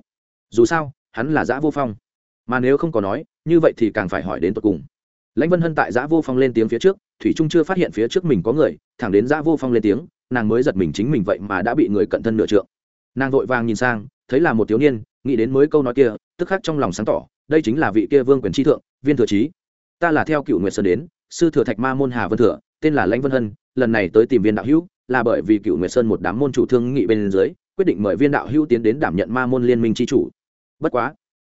A: dù sao, hắn là giã vô phong. Mà nếu không có nói, như vậy thì càng phải hỏi đến tột cùng lãnh vân hân tại giã vô phong lên tiếng phía trước, thủy trung chưa phát hiện phía trước mình có người, thẳng đến giã vô phong lên tiếng, nàng mới giật mình chính mình vậy mà đã bị người cận thân nửa trượng. Nàng vội vàng nhìn sang, thấy là một thiếu niên, nghĩ đến mới câu nói kia, tức khắc trong lòng sáng tỏ, đây chính là vị kia vương quyền tri thượng, viên thừa trí ta là theo cựu nguyệt sơn đến, sư thừa thạch ma môn hà vân thừa, tên là lãnh vân hân, lần này tới tìm viên đạo hữu, là bởi vì cựu nguyệt sơn một đám môn chủ thương nghị bên dưới, quyết định mời viên đạo hữu tiến đến đảm nhận ma môn liên minh tri chủ. Bất quá,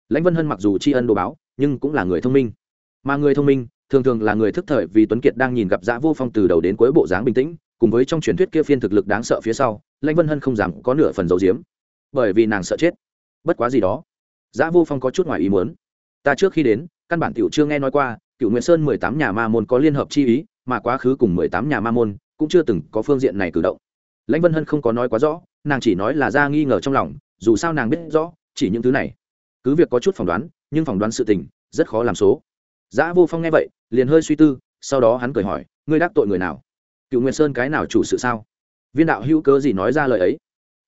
A: lãnh vân hân mặc dù tri ân đồ báo, nhưng cũng là người thông minh. Mà người thông minh thường thường là người thức thời vì tuấn kiệt đang nhìn gặp dã vô phong từ đầu đến cuối bộ dáng bình tĩnh, cùng với trong truyền thuyết kia phiên thực lực đáng sợ phía sau, lãnh vân hân không dám có nửa phần dấu diếm. Bởi vì nàng sợ chết. Bất quá gì đó. Dã vô phong có chút ngoài ý muốn. Ta trước khi đến, căn bản tiểu chưa nghe nói qua cựu nguyễn sơn mười tám nhà ma môn có liên hợp chi ý, mà quá khứ cùng mười tám nhà ma môn cũng chưa từng có phương diện này cử động. Lãnh vân hân không có nói quá rõ, nàng chỉ nói là ra nghi ngờ trong lòng, dù sao nàng biết rõ, chỉ những thứ này. Cứ việc có chút phỏng đoán, nhưng phỏng đoán sự tình, rất khó làm số. Giả vô phong nghe vậy, liền hơi suy tư, sau đó hắn cười hỏi, ngươi đắc tội người nào? Cựu nguyên sơn cái nào chủ sự sao? Viên đạo hữu cơ gì nói ra lời ấy?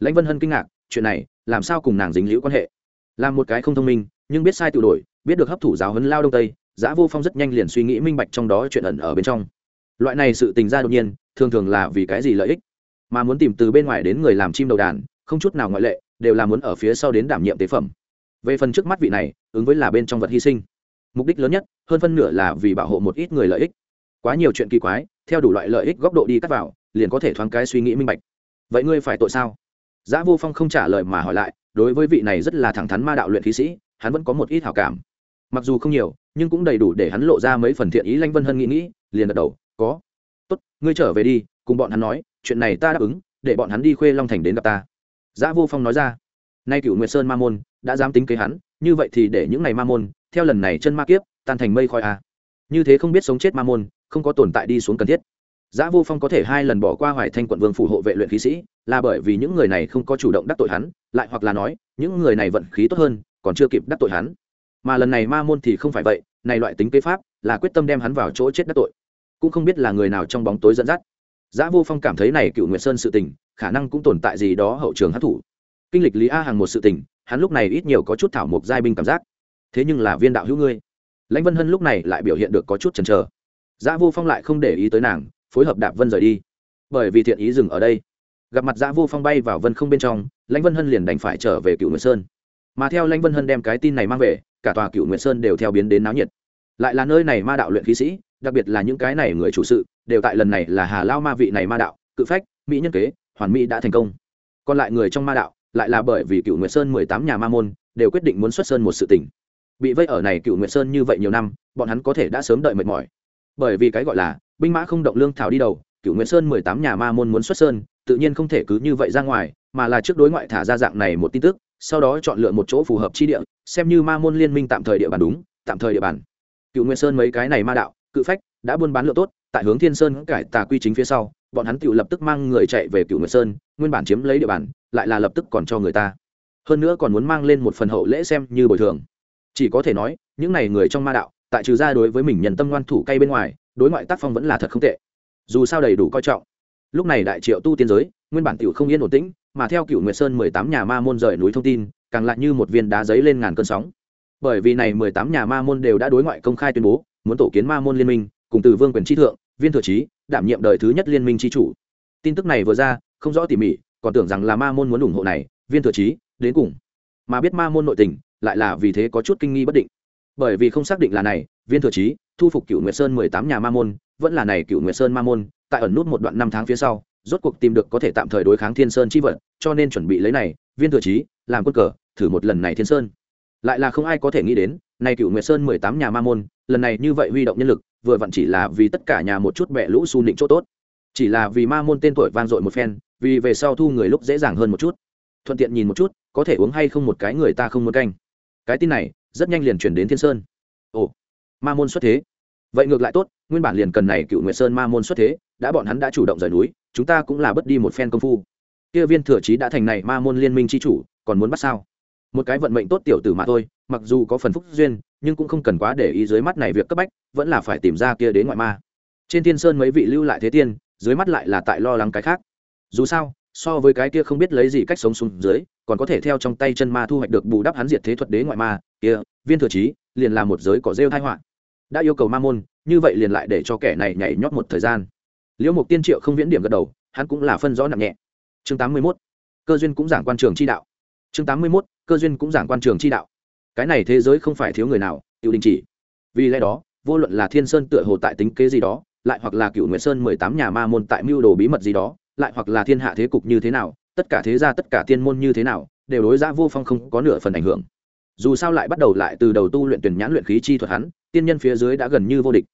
A: Lãnh vân hân kinh ngạc, chuyện này, làm sao cùng nàng dính liễu quan hệ? Làm một cái không thông minh, nhưng biết sai tự đổi, biết được hấp thụ giáo huấn lao đông tây Giả vô phong rất nhanh liền suy nghĩ minh bạch trong đó chuyện ẩn ở bên trong. Loại này sự tình ra đột nhiên, thường thường là vì cái gì lợi ích? Mà muốn tìm từ bên ngoài đến người làm chim đầu đàn, không chút nào ngoại lệ, đều là muốn ở phía sau đến đảm nhiệm tế phẩm. Về phần trước mắt vị này, ứng với là bên trong vật hy sinh mục đích lớn nhất hơn phân nửa là vì bảo hộ một ít người lợi ích quá nhiều chuyện kỳ quái theo đủ loại lợi ích góc độ đi cắt vào liền có thể thoáng cái suy nghĩ minh bạch vậy ngươi phải tội sao Giá Vô Phong không trả lời mà hỏi lại, đối với vị này rất là thẳng thắn ma đạo luyện khí sĩ, hắn vẫn có một ít hảo cảm. Mặc dù không nhiều, nhưng cũng đầy đủ để hắn lộ ra mấy phần thiện ý lanh Vân Hân nghĩ nghĩ, liền gật đầu, "Có." "Tốt, ngươi trở về đi, cùng bọn hắn nói, chuyện này ta đáp ứng, để bọn hắn đi Khuê Long thành đến gặp ta." Giá Vô Phong nói ra. Nay Cửu Nguyệt Sơn Ma môn đã dám tính kế hắn, như vậy thì để những ngày ma môn, theo lần này chân ma kiếp, tan thành mây khói a. À. Như thế không biết sống chết ma môn, không có tồn tại đi xuống cần thiết. Giá Vô Phong có thể hai lần bỏ qua Hoài Thanh quận vương phủ hộ vệ luyện khí sĩ, là bởi vì những người này không có chủ động đắc tội hắn, lại hoặc là nói, những người này vận khí tốt hơn, còn chưa kịp đắc tội hắn. Mà lần này ma môn thì không phải vậy, này loại tính kế pháp, là quyết tâm đem hắn vào chỗ chết đắc tội. Cũng không biết là người nào trong bóng tối dẫn dắt. Giá Vô Phong cảm thấy này Cựu Nguyệt Sơn sự tình, khả năng cũng tồn tại gì đó hậu trường hắc thủ. Kinh lịch Lý A Hàng một sự tình, hắn lúc này ít nhiều có chút thảo mộc giai binh cảm giác. Thế nhưng là viên đạo hữu ngươi. Lãnh Vân Hân lúc này lại biểu hiện được có chút chần chờ. Dã Vô Phong lại không để ý tới nàng, phối hợp đạp vân rời đi. Bởi vì thiện ý dừng ở đây. Gặp mặt dã vô phong bay vào vân không bên trong lãnh vân hân liền đành phải trở về cựu nguyệt sơn. Mà theo lãnh vân hân đem cái tin này mang về cả tòa cựu nguyệt sơn đều theo biến đến náo nhiệt. Lại là nơi này ma đạo luyện khí sĩ đặc biệt là những cái này người chủ sự đều tại lần này là hà lao ma vị này ma đạo cự phách mỹ nhân kế hoàn mỹ đã thành công. Còn lại người trong ma đạo lại là bởi vì cựu nguyệt sơn mười tám nhà ma môn đều quyết định muốn xuất sơn một sự tỉnh bị vây ở này cựu nguyệt sơn như vậy nhiều năm, bọn hắn có thể đã sớm đợi mệt mỏi. Bởi vì cái gọi là, binh mã không động lương thảo đi đầu, cựu nguyễn sơn mười tám nhà ma môn muốn xuất sơn, tự nhiên không thể cứ như vậy ra ngoài, mà là trước đối ngoại thả ra dạng này một tin tức, sau đó chọn lựa một chỗ phù hợp chi địa, xem như ma môn liên minh tạm thời địa bàn đúng, tạm thời địa bàn. Cựu nguyễn sơn mấy cái này ma đạo, cự phách, đã buôn bán lựa tốt, tại hướng thiên sơn cải tà quy chính phía sau, bọn hắn tự lập tức mang người chạy về cựu nguyệt sơn, nguyên bản chiếm lấy địa bàn, lại là lập tức còn cho người ta. Hơn nữa còn muốn mang lên một phần hậu lễ xem như bồi thường chỉ có thể nói, những n à y người trong ma đạo, tại trừ ra đối với mình nhân tâm ngoan thủ cay bên ngoài, đối ngoại tác phong vẫn là thật không tệ. Dù sao đầy đủ coi trọng. Lúc này đại triệu tu tiên giới, nguyên bản tiểu không yên ổn tĩnh, mà theo cựu nguyệt sơn mười tám nhà ma môn rời núi thông tin, càng lại như một viên đá giấy lên ngàn cơn sóng. Bởi vì này mười tám nhà ma môn đều đã đối ngoại công khai tuyên bố, muốn tổ kiến ma môn liên minh, cùng từ vương quyền tri thượng, viên thừa trí, đảm nhiệm đời thứ nhất liên minh tri chủ. Tin tức này vừa ra, không rõ tỉ mỉ, còn tưởng rằng là ma môn muốn ủng hộ này, viên thừa trí, đến cùng. Mà biết ma môn nội tình lại là vì thế có chút kinh nghi bất định. Bởi vì không xác định là này, viên thừa trí, thu phục cựu nguyệt sơn mười tám nhà ma môn, vẫn là này cựu nguyệt sơn ma môn, tại ẩn nút một đoạn năm tháng phía sau, rốt cuộc tìm được có thể tạm thời đối kháng thiên sơn chi vật, cho nên chuẩn bị lấy này, viên thừa trí, làm quân cờ, thử một lần này thiên sơn. Lại là không ai có thể nghĩ đến, này cựu nguyệt sơn mười tám nhà ma môn, lần này như vậy huy động nhân lực, vừa vặn chỉ là vì tất cả nhà một chút bẹ lũ su nịnh chỗ tốt. Chỉ là vì ma môn tên tuổi vang dội một phen, vì về sau thu người lúc dễ dàng hơn một chút. Thuận tiện nhìn một chút, có thể uống hay không một cái người ta không muốn canh cái tin này rất nhanh liền chuyển đến thiên sơn. Ồ, ma môn xuất thế. Vậy ngược lại tốt, nguyên bản liền cần này cựu nguyệt sơn ma môn xuất thế, đã bọn hắn đã chủ động rời núi, chúng ta cũng là bất đi một phen công phu. Kia viên thừa trí đã thành này ma môn liên minh chi chủ, còn muốn bắt sao? Một cái vận mệnh tốt tiểu tử mà thôi, mặc dù có phần phúc duyên, nhưng cũng không cần quá để ý dưới mắt này việc cấp bách, vẫn là phải tìm ra kia đến ngoại ma. Trên thiên sơn mấy vị lưu lại thế tiên, dưới mắt lại là tại lo lắng cái khác. Dù sao, so với cái kia không biết lấy gì cách sống xuống dưới còn có thể theo trong tay chân ma thu hoạch được bù đắp hắn diệt thế thuật đế ngoại ma, kia, viên thừa trí, liền là một giới cỏ rêu thai họa. Đã yêu cầu ma môn, như vậy liền lại để cho kẻ này nhảy nhót một thời gian. Liễu mục tiên triệu không viễn điểm gật đầu, hắn cũng là phân rõ nặng nhẹ. Chương tám mươi mốt, cơ duyên cũng giảng quan trường chi đạo. Chương tám mươi mốt, cơ duyên cũng giảng quan trường chi đạo. Cái này thế giới không phải thiếu người nào tự đình chỉ. Vì lẽ đó, vô luận là thiên sơn tựa hồ tại tính kế gì đó, lại hoặc là cựu nguyễn sơn mười tám nhà ma môn tại mưu đồ bí mật gì đó, lại hoặc là thiên hạ thế cục như thế nào tất cả thế gia tất cả tiên môn như thế nào, đều đối giã vô phong không có nửa phần ảnh hưởng. Dù sao lại bắt đầu lại từ đầu tu luyện tuyển nhãn luyện khí chi thuật hắn, tiên nhân phía dưới đã gần như vô địch.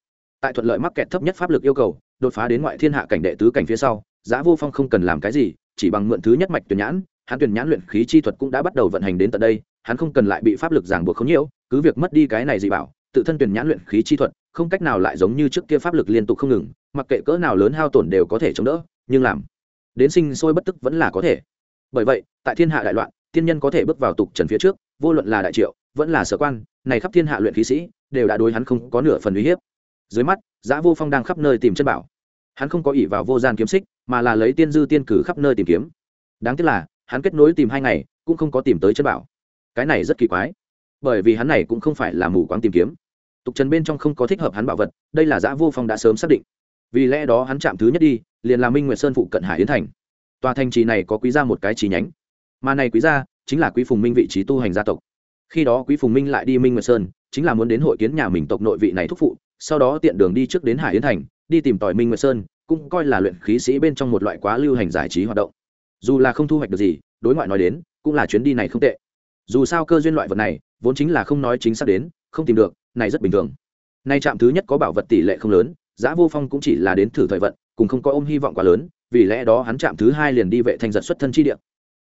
A: Tại thuận lợi mắc kẹt thấp nhất pháp lực yêu cầu, đột phá đến ngoại thiên hạ cảnh đệ tứ cảnh phía sau giã vô phong không cần làm cái gì, chỉ bằng mượn thứ nhất mạch tuyển nhãn, hắn tuyển nhãn luyện khí chi thuật cũng đã bắt đầu vận hành đến tận đây, hắn không cần lại bị pháp lực ràng buộc không nhiễu cứ việc mất đi cái này gì bảo, tự thân tuyển nhãn luyện khí chi thuật, không cách nào lại giống như trước kia pháp lực liên tục không ngừng, mặc kệ cỡ nào lớn hao tổn đều có thể chống đỡ, nhưng làm đến sinh sôi bất tức vẫn là có thể. Bởi vậy, tại thiên hạ đại loạn, tiên nhân có thể bước vào tục trần phía trước, vô luận là đại triệu, vẫn là sở quan, này khắp thiên hạ luyện khí sĩ, đều đã đối hắn không có nửa phần uy hiếp. Dưới mắt, giã vô phong đang khắp nơi tìm chân bảo. Hắn không có ỷ vào vô gian kiếm xích, mà là lấy tiên dư tiên cử khắp nơi tìm kiếm. Đáng tiếc là, hắn kết nối tìm hai ngày, cũng không có tìm tới chân bảo. Cái này rất kỳ quái, bởi vì hắn này cũng không phải là mù quáng tìm kiếm. Tục trần bên trong không có thích hợp hắn bảo vật, đây là giã vô phong đã sớm xác định. Vì lẽ đó hắn chạm thứ nhất đi liền là minh nguyệt sơn phụ cận hải yến thành. Tòa thành trì này có quý gia một cái trí nhánh. Mà này quý gia chính là quý phùng minh vị trí tu hành gia tộc. Khi đó quý phùng minh lại đi minh nguyệt sơn, chính là muốn đến hội kiến nhà mình tộc nội vị này thúc phụ, sau đó tiện đường đi trước đến hải yến thành, đi tìm tòi minh nguyệt sơn, cũng coi là luyện khí sĩ bên trong một loại quá lưu hành giải trí hoạt động. Dù là không thu hoạch được gì, đối ngoại nói đến, cũng là chuyến đi này không tệ. Dù sao cơ duyên loại vật này, vốn chính là không nói chính xác đến, không tìm được, này rất bình thường. Nay trạm thứ nhất có bảo vật tỷ lệ không lớn, giá vô phong cũng chỉ là đến thử thời vận cùng không có ôm hy vọng quá lớn, vì lẽ đó hắn chạm thứ hai liền đi vệ thanh giật xuất thân chi địa.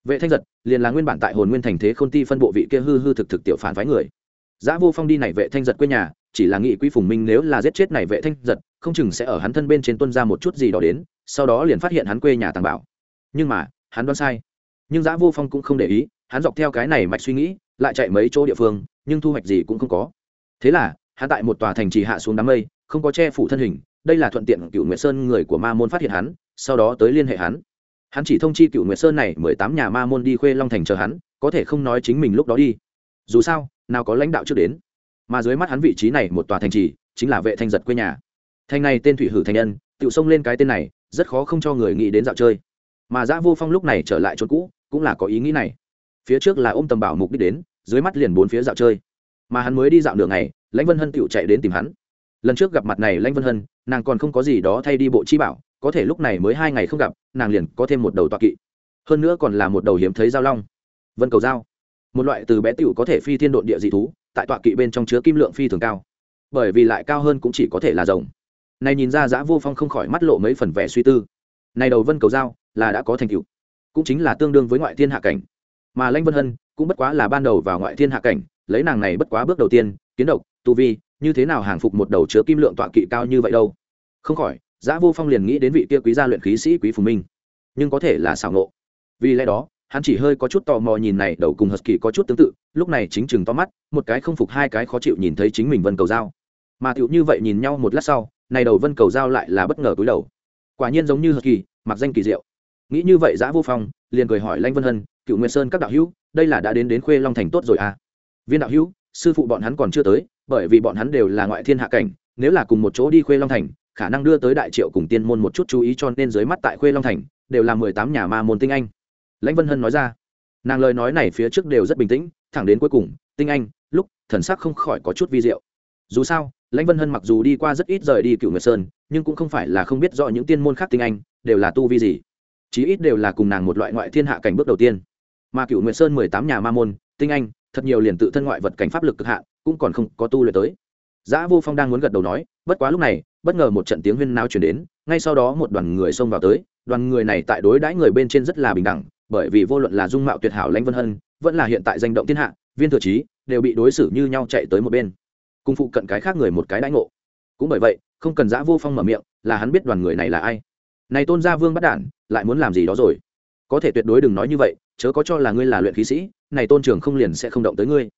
A: Vệ thanh giật liền là nguyên bản tại hồn nguyên thành thế khôn ti phân bộ vị kia hư hư thực thực tiểu phản phái người. Giá vô phong đi này vệ thanh giật quê nhà, chỉ là nghị quý phùng minh nếu là giết chết này vệ thanh giật, không chừng sẽ ở hắn thân bên trên tuân ra một chút gì đó đến, sau đó liền phát hiện hắn quê nhà tàng bảo. Nhưng mà, hắn đoán sai. Nhưng giá vô phong cũng không để ý, hắn dọc theo cái này mạch suy nghĩ, lại chạy mấy chỗ địa phương, nhưng thu hoạch gì cũng không có. Thế là, hắn tại một tòa thành trì hạ xuống đám mây, không có che phủ thân hình đây là thuận tiện cựu nguyệt sơn người của ma môn phát hiện hắn, sau đó tới liên hệ hắn. Hắn chỉ thông chi cựu nguyệt sơn này mười tám nhà ma môn đi khuê long thành chờ hắn, có thể không nói chính mình lúc đó đi. Dù sao, nào có lãnh đạo trước đến. Mà dưới mắt hắn vị trí này một tòa thành trì, chính là vệ thanh giật quê nhà. Thành này tên thủy hử thành nhân, tự xông lên cái tên này, rất khó không cho người nghĩ đến dạo chơi. Mà giã vô phong lúc này trở lại chỗ cũ, cũng là có ý nghĩ này. Phía trước là ôm tầm bảo mục đích đến, dưới mắt liền bốn phía dạo chơi. Mà hắn mới đi dạo đường này lãnh vân hân tựu chạy đến tìm hắn lần trước gặp mặt này lãnh vân hân, nàng còn không có gì đó thay đi bộ chi bảo, có thể lúc này mới hai ngày không gặp, nàng liền có thêm một đầu tọa kỵ. Hơn nữa còn là một đầu hiếm thấy giao long. Vân cầu giao. Một loại từ bé tiểu có thể phi thiên độn địa dị thú, tại tọa kỵ bên trong chứa kim lượng phi thường cao. Bởi vì lại cao hơn cũng chỉ có thể là rồng. Này nhìn ra giã vô phong không khỏi mắt lộ mấy phần vẻ suy tư. Này đầu vân cầu giao, là đã có thành tựu, cũng chính là tương đương với ngoại thiên hạ cảnh. Mà lãnh vân hân, cũng bất quá là ban đầu vào ngoại thiên hạ cảnh, lấy nàng này bất quá bước đầu tiên, kiến độc, tu vi như thế nào hàng phục một đầu chứa kim lượng tọa kỵ cao như vậy đâu? Không khỏi, giã vô phong liền nghĩ đến vị kia quý gia luyện khí sĩ quý phùng minh. Nhưng có thể là xảo nộ. Vì lẽ đó, hắn chỉ hơi có chút tò mò nhìn này đầu cùng hật kỳ có chút tương tự, lúc này chính chừng to mắt, một cái không phục hai cái khó chịu nhìn thấy chính mình vân cầu dao mà tựu như vậy nhìn nhau một lát sau, này đầu vân cầu dao lại là bất ngờ cúi đầu. Quả nhiên giống như hật kỳ, mặc danh kỳ diệu. Nghĩ như vậy giã vô phong liền cười hỏi lanh vân hân, cựu nguyệt sơn các đạo hữu, đây là đã đến đến khuê long thành tốt rồi à? Viên đạo hữu, sư phụ bọn hắn còn chưa tới bởi vì bọn hắn đều là ngoại thiên hạ cảnh, nếu là cùng một chỗ đi khuê long thành, khả năng đưa tới đại triệu cùng tiên môn một chút chú ý cho nên dưới mắt tại khuê long thành, đều là mười tám nhà ma môn tinh anh. Lãnh vân hân nói ra, nàng lời nói này phía trước đều rất bình tĩnh, thẳng đến cuối cùng, tinh anh, lúc, thần sắc không khỏi có chút vi diệu. Dù sao, lãnh vân hân mặc dù đi qua rất ít rời đi cựu nguyệt sơn, nhưng cũng không phải là không biết rõ những tiên môn khác tinh anh, đều là tu vi gì. Chí ít đều là cùng nàng một loại ngoại thiên hạ cảnh bước đầu tiên. Mà cựu nguyệt sơn mười tám nhà ma môn, tinh anh thật nhiều liền tự thân ngoại vật cảnh pháp lực cực hạn, cũng còn không có tu luyện tới. Giã vô phong đang muốn gật đầu nói, bất quá lúc này, bất ngờ một trận tiếng huyên nao chuyển đến, ngay sau đó một đoàn người xông vào tới, đoàn người này tại đối đãi người bên trên rất là bình đẳng, bởi vì vô luận là dung mạo tuyệt hảo lãnh vân hân, vẫn là hiện tại danh động thiên hạ, viên thừa trí, đều bị đối xử như nhau chạy tới một bên. Cùng phụ cận cái khác người một cái đãi ngộ. Cũng bởi vậy, không cần giã vô phong mở miệng, là hắn biết đoàn người này là ai. Này tôn gia vương bắt đản, lại muốn làm gì đó rồi? Có thể tuyệt đối đừng nói như vậy, chớ có cho là ngươi là luyện khí sĩ này tôn trưởng không liền sẽ không động tới ngươi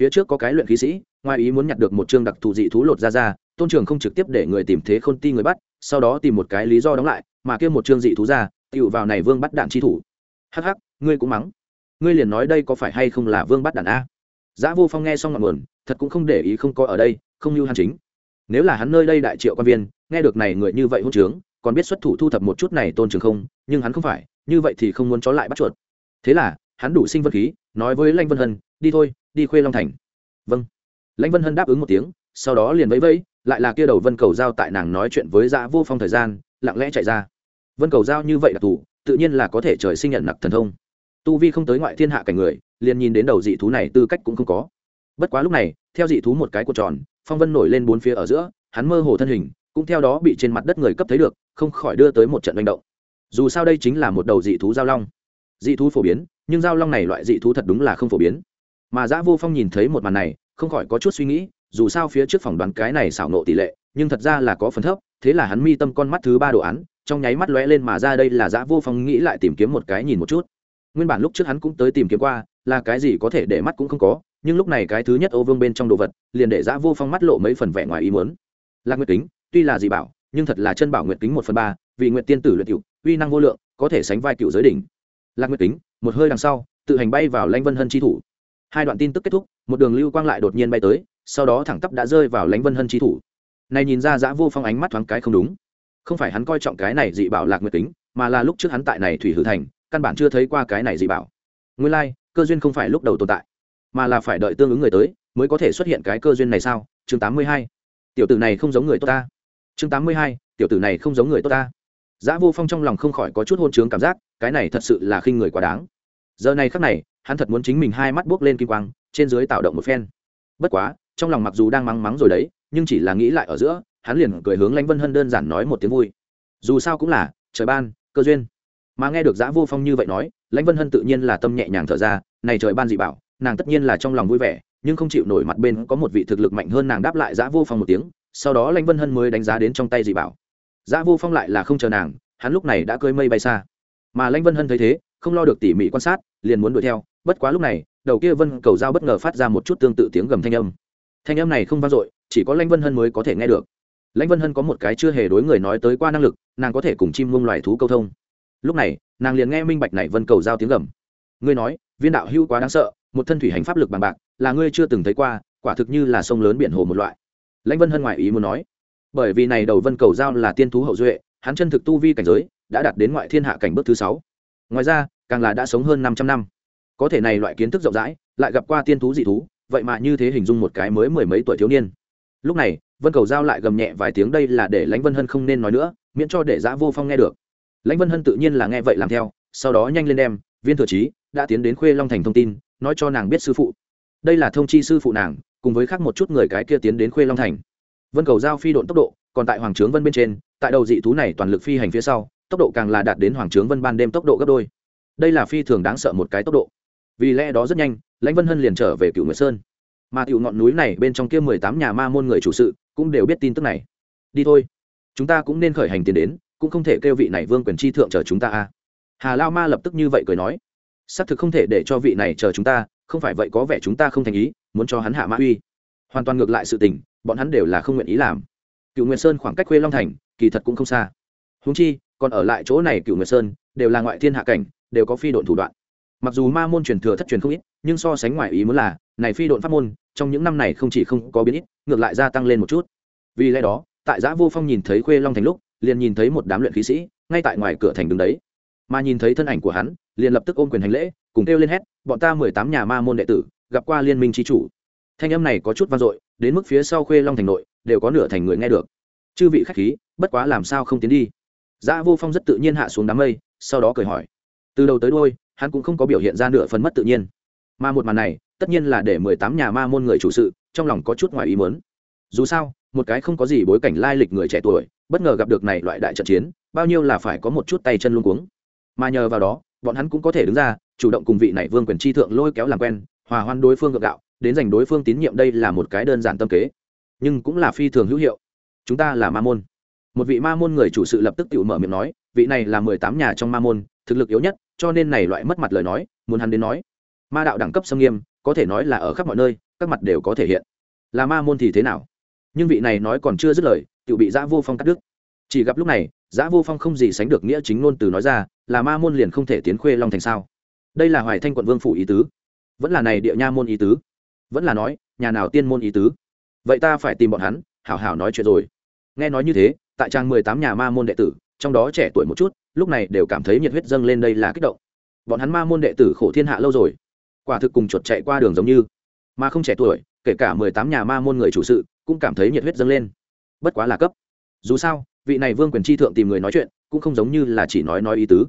A: phía trước có cái luyện khí sĩ ngoài ý muốn nhặt được một chương đặc thù dị thú lột ra ra tôn trưởng không trực tiếp để người tìm thế khôn ti người bắt sau đó tìm một cái lý do đóng lại mà kêu một chương dị thú ra tựu vào này vương bắt đạn chi thủ hắc hắc ngươi cũng mắng ngươi liền nói đây có phải hay không là vương bắt đạn a Giá Vô Phong nghe xong ngọn nguồn, thật cũng không để ý không có ở đây, không lưu hắn chính. Nếu là hắn nơi đây đại triệu quan viên, nghe được này người như vậy hôn trướng, còn biết xuất thủ thu thập một chút này tôn trường không, nhưng hắn không phải, như vậy thì không muốn chó lại bắt chuột. Thế là, hắn đủ sinh vật khí, nói với Lãnh Vân Hân, đi thôi, đi Khuê Long Thành. Vâng. Lãnh Vân Hân đáp ứng một tiếng, sau đó liền vẫy vẫy, lại là kia đầu Vân Cầu giao tại nàng nói chuyện với Giá Vô Phong thời gian, lặng lẽ chạy ra. Vân Cầu giao như vậy là tù, tự nhiên là có thể trời sinh nhận nặc thần thông tu vi không tới ngoại thiên hạ cảnh người liền nhìn đến đầu dị thú này tư cách cũng không có bất quá lúc này theo dị thú một cái cột tròn phong vân nổi lên bốn phía ở giữa hắn mơ hồ thân hình cũng theo đó bị trên mặt đất người cấp thấy được không khỏi đưa tới một trận manh động dù sao đây chính là một đầu dị thú giao long dị thú phổ biến nhưng giao long này loại dị thú thật đúng là không phổ biến. Mà giã vô phong nhìn thấy một màn này, không khỏi có chút suy nghĩ, dù sao phía trước phòng đoán cái này xảo nộ tỷ lệ, nhưng thật ra là có phần thấp, thế là hắn mi tâm con mắt thứ ba đồ án, trong nháy mắt lóe lên mà ra đây là giã vô phong nghĩ lại tìm kiếm một cái nhìn một chút. Nguyên bản lúc trước hắn cũng tới tìm kiếm qua, là cái gì có thể để mắt cũng không có, nhưng lúc này cái thứ nhất ô vương bên trong đồ vật, liền để giã vô phong mắt lộ mấy phần vẻ ngoài ý muốn. Lạc nguyệt kính, tuy là dị bảo, nhưng thật là chân bảo nguyệt kính một phần ba, vì nguyệt tiên tử luyện cựu uy năng vô lượng, có thể sánh vai cựu giới đỉnh lạc nguyệt kính một hơi đằng sau tự hành bay vào lãnh vân hân chi thủ. Hai đoạn tin tức kết thúc một đường lưu quang lại đột nhiên bay tới sau đó thẳng tắp đã rơi vào lãnh vân hân chi thủ. Này nhìn ra giã vô phong ánh mắt thoáng cái không đúng. Không phải hắn coi trọng cái này dị bảo lạc nguyệt kính mà là lúc trước hắn tại này thủy hử thành căn bản chưa thấy qua cái này dị bảo. Nguyên lai、like, cơ duyên không phải lúc đầu tồn tại mà là phải đợi tương ứng người tới mới có thể xuất hiện cái cơ duyên này sao? Chương tám mươi hai. Tiểu tử này không giống người tốt ta. Chương tám mươi hai. Tiểu tử này không giống người tốt ta. Giá Vô Phong trong lòng không khỏi có chút hôn trướng cảm giác, cái này thật sự là khinh người quá đáng. Giờ này khắc này, hắn thật muốn chính mình hai mắt buốc lên kim quang, trên dưới tạo động một phen. Bất quá, trong lòng mặc dù đang mắng mắng rồi đấy, nhưng chỉ là nghĩ lại ở giữa, hắn liền cười hướng Lãnh Vân Hân đơn giản nói một tiếng vui. Dù sao cũng là trời ban, cơ duyên mà nghe được giã vô phong như vậy nói lãnh vân hân tự nhiên là tâm nhẹ nhàng thở ra này trời ban dị bảo nàng tất nhiên là trong lòng vui vẻ nhưng không chịu nổi mặt bên có một vị thực lực mạnh hơn nàng đáp lại giã vô phong một tiếng sau đó lãnh vân hân mới đánh giá đến trong tay dị bảo Dã vô phong lại là không chờ nàng, hắn lúc này đã cơi mây bay xa. Mà lãnh vân hân thấy thế, không lo được tỉ mỉ quan sát, liền muốn đuổi theo. Bất quá lúc này, đầu kia vân cầu dao bất ngờ phát ra một chút tương tự tiếng gầm thanh âm. Thanh âm này không vang dội, chỉ có lãnh vân hân mới có thể nghe được. Lãnh vân hân có một cái chưa hề đối người nói tới qua năng lực, nàng có thể cùng chim muông loài thú câu thông. Lúc này, nàng liền nghe minh bạch này vân cầu Dao tiếng gầm. Ngươi nói, viên đạo hưu quá đáng sợ, một thân thủy hành pháp lực bằng bạc, là ngươi chưa từng thấy qua, quả thực như là sông lớn biển hồ một loại. Lãnh vân hân ngoài ý muốn nói bởi vì này đầu vân cầu giao là tiên thú hậu duệ, hắn chân thực tu vi cảnh giới đã đạt đến ngoại thiên hạ cảnh bước thứ sáu. Ngoài ra, càng là đã sống hơn 500 năm. Có thể này loại kiến thức rộng rãi, lại gặp qua tiên thú dị thú, vậy mà như thế hình dung một cái mới mười mấy tuổi thiếu niên. Lúc này, vân cầu giao lại gầm nhẹ vài tiếng đây là để lãnh vân hân không nên nói nữa, miễn cho để giã vô phong nghe được. Lãnh vân hân tự nhiên là nghe vậy làm theo, sau đó nhanh lên đem, viên thừa trí, đã tiến đến khuê long thành thông tin, nói cho nàng biết sư phụ. Đây là thông chi sư phụ nàng, cùng với khác một chút người cái kia tiến đến khuê long thành vân cầu giao phi độn tốc độ, còn tại hoàng trướng vân bên trên, tại đầu dị thú này toàn lực phi hành phía sau, tốc độ càng là đạt đến hoàng trướng vân ban đêm tốc độ gấp đôi. Đây là phi thường đáng sợ một cái tốc độ. Vì lẽ đó rất nhanh, lãnh vân hân liền trở về cựu nguyệt sơn. Mà cựu ngọn núi này bên trong kia mười tám nhà ma môn người chủ sự cũng đều biết tin tức này. Đi thôi. Chúng ta cũng nên khởi hành tiến đến, cũng không thể kêu vị này vương quyền chi thượng chờ chúng ta a. Hà lao ma lập tức như vậy cười nói. Xác thực không thể để cho vị này chờ chúng ta, không phải vậy có vẻ chúng ta không thành ý, muốn cho hắn hạ mã uy. Hoàn toàn ngược lại sự tình bọn hắn đều là không nguyện ý làm. Cựu nguyệt sơn khoảng cách quê long thành, kỳ thật cũng không xa. Húng chi, còn ở lại chỗ này cựu nguyệt sơn, đều là ngoại thiên hạ cảnh, đều có phi độn thủ đoạn. Mặc dù ma môn truyền thừa thất truyền không ít, nhưng so sánh ngoài ý muốn là, này phi độn pháp môn, trong những năm này không chỉ không có biến ít, ngược lại gia tăng lên một chút. Vì lẽ đó, tại giã vô phong nhìn thấy khuê long thành lúc, liền nhìn thấy một đám luyện khí sĩ, ngay tại ngoài cửa thành đứng đấy. Mà nhìn thấy thân ảnh của hắn, liền lập tức ôm quyền hành lễ, cùng kêu lên hét, bọn ta mười tám nhà ma môn đệ tử, gặp qua liên minh tri chủ. Thanh âm này có chút vang dội đến mức phía sau khuê long thành nội, đều có nửa thành người nghe được. Chư vị khách khí, bất quá làm sao không tiến đi? Giã vô phong rất tự nhiên hạ xuống đám mây, sau đó cười hỏi. Từ đầu tới đôi hắn cũng không có biểu hiện ra nửa phần mất tự nhiên. Mà một màn này, tất nhiên là để mười tám nhà ma môn người chủ sự, trong lòng có chút ngoài ý mớn dù sao, một cái không có gì bối cảnh lai lịch người trẻ tuổi, bất ngờ gặp được này loại đại trận chiến, bao nhiêu là phải có một chút tay chân luôn cuống. Mà nhờ vào đó, bọn hắn cũng có thể đứng ra, chủ động cùng vị này vương quyền chi thượng lôi kéo làm quen, hòa hoan đối phương gượng gạo đến giành đối phương tín nhiệm đây là một cái đơn giản tâm kế, nhưng cũng là phi thường hữu hiệu. Chúng ta là ma môn. Một vị ma môn người chủ sự lập tức tự mở miệng nói, vị này là mười tám nhà trong ma môn, thực lực yếu nhất, cho nên này loại mất mặt lời nói, muốn hắn đến nói. Ma đạo đẳng cấp xâm nghiêm, có thể nói là ở khắp mọi nơi, các mặt đều có thể hiện. Là ma môn thì thế nào? Nhưng vị này nói còn chưa dứt lời tự bị giã vô phong cắt đứt. Chỉ gặp lúc này, giã vô phong không gì sánh được nghĩa chính ngôn từ nói ra, là ma môn liền không thể tiến khuê long thành sao? Đây là hoài thanh quận vương phủ ý tứ. Vẫn là này địa nha môn ý tứ vẫn là nói, nhà nào tiên môn ý tứ? Vậy ta phải tìm bọn hắn, hảo hảo nói chuyện rồi. Nghe nói như thế, tại trang mười tám nhà ma môn đệ tử, trong đó trẻ tuổi một chút, lúc này đều cảm thấy nhiệt huyết dâng lên đây là kích động. Bọn hắn ma môn đệ tử khổ thiên hạ lâu rồi, quả thực cùng chuột chạy qua đường giống như. Mà không trẻ tuổi, kể cả mười tám nhà ma môn người chủ sự, cũng cảm thấy nhiệt huyết dâng lên. Bất quá là cấp. Dù sao, vị này vương quyền chi thượng tìm người nói chuyện, cũng không giống như là chỉ nói nói ý tứ.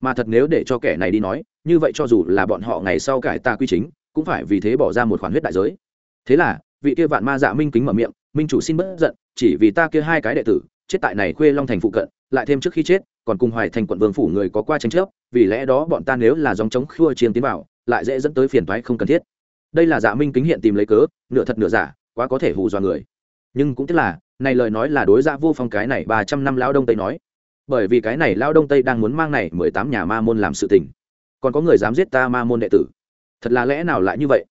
A: Mà thật nếu để cho kẻ này đi nói, như vậy cho dù là bọn họ ngày sau cải ta quy chính cũng phải vì thế bỏ ra một khoản huyết đại giới. Thế là, vị kia vạn ma dạ minh kính mở miệng, minh chủ xin bất giận, chỉ vì ta kia hai cái đệ tử, chết tại này khuê long thành phụ cận, lại thêm trước khi chết, còn cùng hoài thành quận vương phủ người có qua tranh chấp, vì lẽ đó bọn ta nếu là dòng chống khua chiến tiến vào, lại dễ dẫn tới phiền toái không cần thiết. Đây là dạ minh kính hiện tìm lấy cớ, nửa thật nửa giả, quá có thể hù dọa người. Nhưng cũng tức là, này lời nói là đối dạ vô phong cái này ba trăm năm lão đông tây nói. Bởi vì cái này lão đông tây đang muốn mang này mười tám nhà ma môn làm sự tình. Còn có người dám giết ta ma môn đệ tử thật là lẽ nào lại như vậy?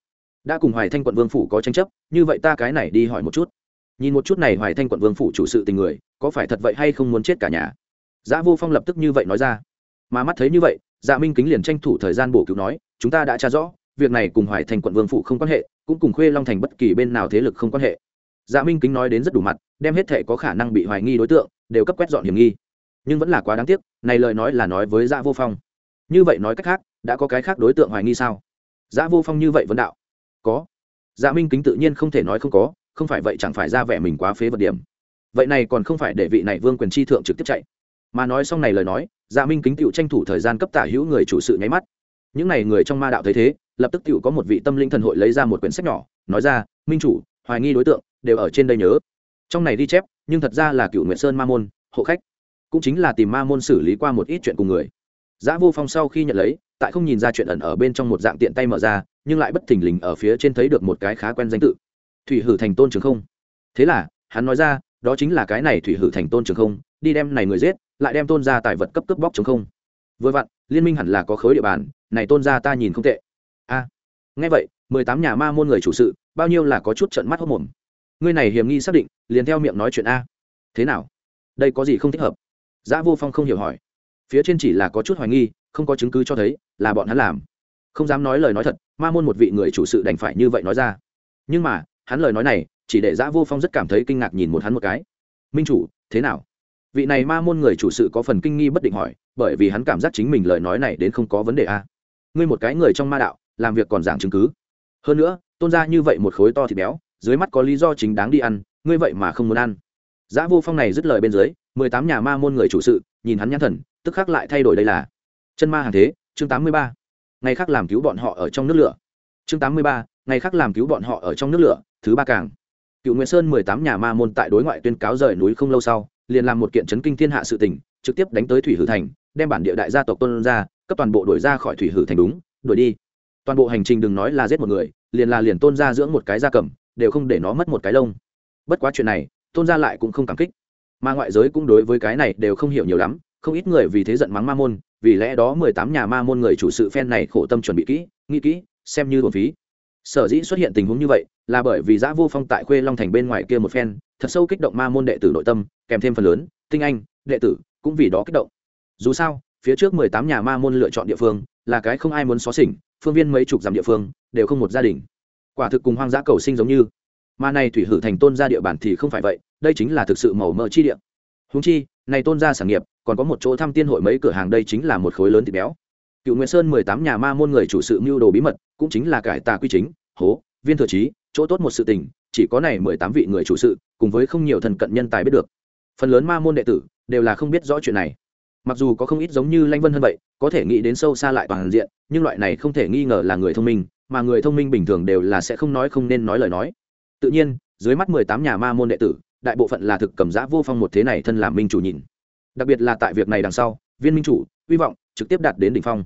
A: Đã cùng hoài thanh quận vương phủ có tranh chấp, như vậy ta cái này đi hỏi một chút. Nhìn một chút này hoài thanh quận vương phủ chủ sự tình người, có phải thật vậy hay không muốn chết cả nhà? Dạ vô phong lập tức như vậy nói ra. Mà mắt thấy như vậy dạ minh kính liền tranh thủ thời gian bổ cứu nói, chúng ta đã tra rõ, việc này cùng hoài thành quận vương phụ không quan hệ, cũng cùng khuê long thành bất kỳ bên nào thế lực không quan hệ. Dạ minh kính nói đến rất đủ mặt, đem hết thể có khả năng bị hoài nghi đối tượng, đều cấp quét dọn hiểm nghi. Nhưng vẫn là quá đáng tiếc, này lời nói là nói với dạ vô phong. Như vậy nói cách khác, đã có cái khác đối tượng hoài nghi sao? Giả vô phong như vậy vấn đạo. Có. Dạ minh kính tự nhiên không thể nói không có không phải vậy chẳng phải ra vẻ mình quá phế vật điểm. Vậy này còn không phải để vị này vương quyền chi thượng trực tiếp chạy. Mà nói xong này lời nói dạ minh kính tựu tranh thủ thời gian cấp tả hữu người chủ sự nháy mắt. Những này người trong ma đạo thấy thế lập tức tựu có một vị tâm linh thần hội lấy ra một quyển sách nhỏ nói ra minh chủ hoài nghi đối tượng đều ở trên đây nhớ. Trong này ghi chép nhưng thật ra là cửu nguyệt sơn ma môn hộ khách. Cũng chính là tìm ma môn xử lý qua một ít chuyện cùng người. Giá Vô Phong sau khi nhận lấy, tại không nhìn ra chuyện ẩn ở bên trong một dạng tiện tay mở ra, nhưng lại bất thình lình ở phía trên thấy được một cái khá quen danh tự. Thủy Hử Thành Tôn Trường Không. Thế là, hắn nói ra, đó chính là cái này Thủy Hử Thành Tôn Trường Không, đi đem này người giết, lại đem tôn gia tài vật cấp cướp bóc trường không. Vừa vặn liên minh hẳn là có khối địa bàn này tôn gia ta nhìn không tệ. A. Nghe vậy mười tám nhà ma môn người chủ sự bao nhiêu là có chút trận mắt hốc mồm ngươi này hiểm nghi xác định liền theo miệng nói chuyện a. Thế nào? Đây có gì không thích hợp? Giã vô phong không hiểu hỏi. Phía trên chỉ là có chút hoài nghi không có chứng cứ cho thấy là bọn hắn làm. Không dám nói lời nói thật, ma môn một vị người chủ sự đành phải như vậy nói ra. Nhưng mà, hắn lời nói này, chỉ để Giá vô phong rất cảm thấy kinh ngạc nhìn một hắn một cái. Minh chủ, thế nào? Vị này ma môn người chủ sự có phần kinh nghi bất định hỏi, bởi vì hắn cảm giác chính mình lời nói này đến không có vấn đề a. Ngươi một cái người trong ma đạo, làm việc còn giảng chứng cứ. Hơn nữa, tôn ra như vậy một khối to thịt béo, dưới mắt có lý do chính đáng đi ăn, ngươi vậy mà không muốn ăn. Giá vô phong này dứt lời bên dưới, mười tám nhà ma môn người chủ sự nhìn hắn nhãn thần, tức khắc lại thay đổi đây là chân ma hàng thế, chương tám mươi ba. Ngày khác làm cứu bọn họ ở trong nước lửa. Chương tám mươi ba, ngày khác làm cứu bọn họ ở trong nước lửa, thứ ba càng. Cựu nguyễn sơn mười tám nhà ma môn tại đối ngoại tuyên cáo rời núi không lâu sau, liền làm một kiện chấn kinh thiên hạ sự tình, trực tiếp đánh tới thủy hử thành, đem bản địa đại gia tộc tôn ra, cấp toàn bộ đuổi ra khỏi thủy hử thành đúng, đuổi đi. Toàn bộ hành trình đừng nói là giết một người, liền là liền tôn ra dưỡng một cái gia cầm, đều không để nó mất một cái lông. Bất quá chuyện này, tôn ra lại cũng không cảm kích. Mà ngoại giới cũng đối với cái này đều không hiểu nhiều lắm, không ít người vì thế giận mắng ma môn vì lẽ đó mười tám nhà ma môn người chủ sự phen này khổ tâm chuẩn bị kỹ, nghĩ kỹ, xem như thuần phí. Sở dĩ xuất hiện tình huống như vậy là bởi vì giã vô phong tại khuê long thành bên ngoài kia một phen, thật sâu kích động ma môn đệ tử nội tâm, kèm thêm phần lớn, tinh anh, đệ tử cũng vì đó kích động. Dù sao, phía trước mười tám nhà ma môn lựa chọn địa phương là cái không ai muốn xó xỉnh, phương viên mấy chục dặm địa phương đều không một gia đình. Quả thực cùng hoang dã cầu sinh giống như. Mà này thủy hử thành tôn gia địa bàn thì không phải vậy, đây chính là thực sự màu mỡ chi địa húng chi, này tôn gia sản nghiệp, còn có một chỗ thăm tiên hội mấy cửa hàng đây chính là một khối lớn thịt béo. Cựu nguyễn sơn mười tám nhà ma môn người chủ sự mưu đồ bí mật, cũng chính là cải tà quy chính, hố, viên thừa trí, chỗ tốt một sự tình, chỉ có này mười tám vị người chủ sự, cùng với không nhiều thần cận nhân tài biết được. Phần lớn ma môn đệ tử, đều là không biết rõ chuyện này. Mặc dù có không ít giống như lanh vân hơn vậy, có thể nghĩ đến sâu xa lại toàn diện, nhưng loại này không thể nghi ngờ là người thông minh, mà người thông minh bình thường đều là sẽ không nói không nên nói lời nói. Tự nhiên, dưới mắt mười tám nhà ma môn đệ tử đại bộ phận là thực cầm giã vô phong một thế này thân làm minh chủ nhìn. Đặc biệt là tại việc này đằng sau, viên minh chủ, hy vọng, trực tiếp đạt đến đỉnh phong.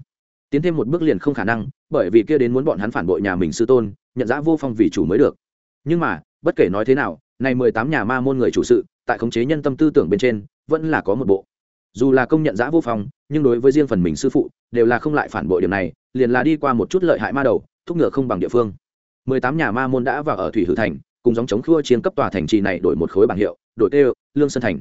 A: Tiến thêm một bước liền không khả năng, bởi vì kia đến muốn bọn hắn phản bội nhà mình sư tôn, nhận giã vô phong vì chủ mới được. Nhưng mà, bất kể nói thế nào, này mười tám nhà ma môn người chủ sự, tại khống chế nhân tâm tư tưởng bên trên, vẫn là có một bộ. Dù là công nhận giã vô phong, nhưng đối với riêng phần mình sư phụ, đều là không lại phản bội điểm này, liền là đi qua một chút lợi hại ma đầu, thúc ngựa không bằng địa phương. mười tám nhà ma môn đã vào ở thủy hử thành cùng dòng chống khua chiến cấp tòa thành trì này đổi một khối bảng hiệu, đổi tê lương sơn thành.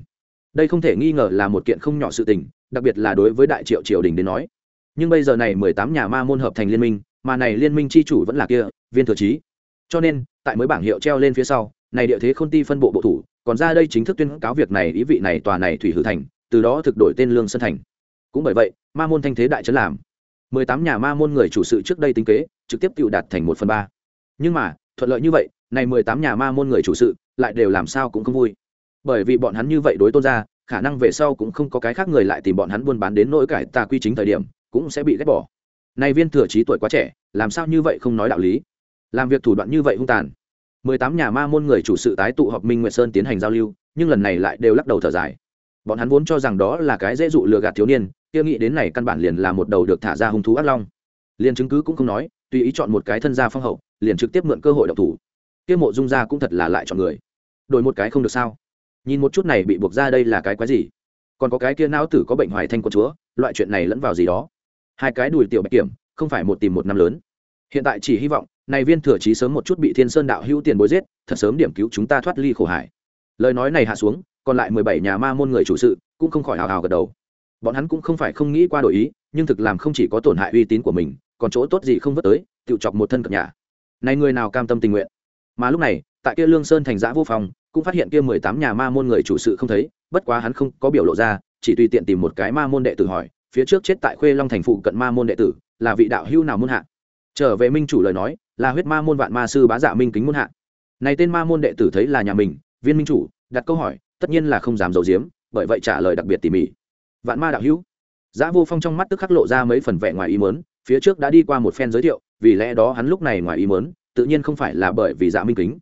A: Đây không thể nghi ngờ là một kiện không nhỏ sự tình, đặc biệt là đối với đại triệu triều đình đến nói. Nhưng bây giờ này mười tám nhà ma môn hợp thành liên minh, mà này liên minh c h i chủ vẫn là kia, viên thừa trí. Cho nên, tại mới bảng hiệu treo lên phía sau, này địa thế k h ô n ti phân bộ bộ thủ, còn ra đây chính thức tuyên cáo việc này ý vị này tòa này thủy hử thành, từ đó thực đổi tên lương sơn thành. Cũng bởi vậy, ma môn thanh thế đại trấn làm. Mười tám nhà ma môn người chủ sự trước đây tính kế, trực tiếp cựu đạt thành một phần ba. Nhưng mà, thuận lợi như vậy này mười tám nhà ma môn người chủ sự, lại đều làm sao cũng không vui. Bởi vì bọn hắn như vậy đối tôn ra khả năng về sau cũng không có cái khác người lại tìm bọn hắn buôn bán đến nỗi cải tà quy chính thời điểm, cũng sẽ bị ghét bỏ. Này viên thừa trí tuổi quá trẻ, làm sao như vậy không nói đạo lý? Làm việc thủ đoạn như vậy hung tàn. Mười tám nhà ma môn người chủ sự tái tụ họp minh nguyệt sơn tiến hành giao lưu, nhưng lần này lại đều lắc đầu thở dài. Bọn hắn vốn cho rằng đó là cái dễ dụ lừa gạt thiếu niên, kia nghĩ đến này căn bản liền là một đầu được thả ra hung thú ác long. Liền chứng cứ cũng không nói, tùy ý chọn một cái thân gia phong hậu, liền trực tiếp mượn cơ hội độc thủ kia mộ dung gia cũng thật là lại chọn người. Đổi một cái không được sao? Nhìn một chút này bị buộc ra đây là cái quái gì? Còn có cái kia não tử có bệnh hoài thanh của chúa, loại chuyện này lẫn vào gì đó? Hai cái đùi tiểu bạch kiểm, không phải một tìm một năm lớn. Hiện tại chỉ hy vọng, này viên thừa trí sớm một chút bị thiên sơn đạo hữu tiền bối giết, thật sớm điểm cứu chúng ta thoát ly khổ hải. Lời nói này hạ xuống, còn lại mười bảy nhà ma môn người chủ sự cũng không khỏi hào hào gật đầu. Bọn hắn cũng không phải không nghĩ qua đổi ý, nhưng thực làm không chỉ có tổn hại uy tín của mình, còn chỗ tốt gì không vất tới, tự chọc một thân cập nhà. Này người nào cam tâm tình nguyện? Mà lúc này tại kia lương sơn thành giã vô phòng cũng phát hiện kia mười tám nhà ma môn người chủ sự không thấy bất quá hắn không có biểu lộ ra chỉ tùy tiện tìm một cái ma môn đệ tử hỏi phía trước chết tại khuê long thành phụ cận ma môn đệ tử là vị đạo hưu nào môn hạ? Trở về minh chủ lời nói là huyết ma môn vạn ma sư bá dạ minh kính môn hạ. Này tên ma môn đệ tử thấy là nhà mình viên minh chủ đặt câu hỏi tất nhiên là không dám giấu giếm bởi vậy trả lời đặc biệt tỉ mỉ. Vạn ma đạo hữu. Giã Vô Phong trong mắt tức khắc lộ ra mấy phần vẻ ngoài ý mớn phía trước đã đi qua một phen giới thiệu, vì lẽ đó hắn lúc này ngoài ý mớn tự nhiên không phải là bởi vì Dạ Minh Kính,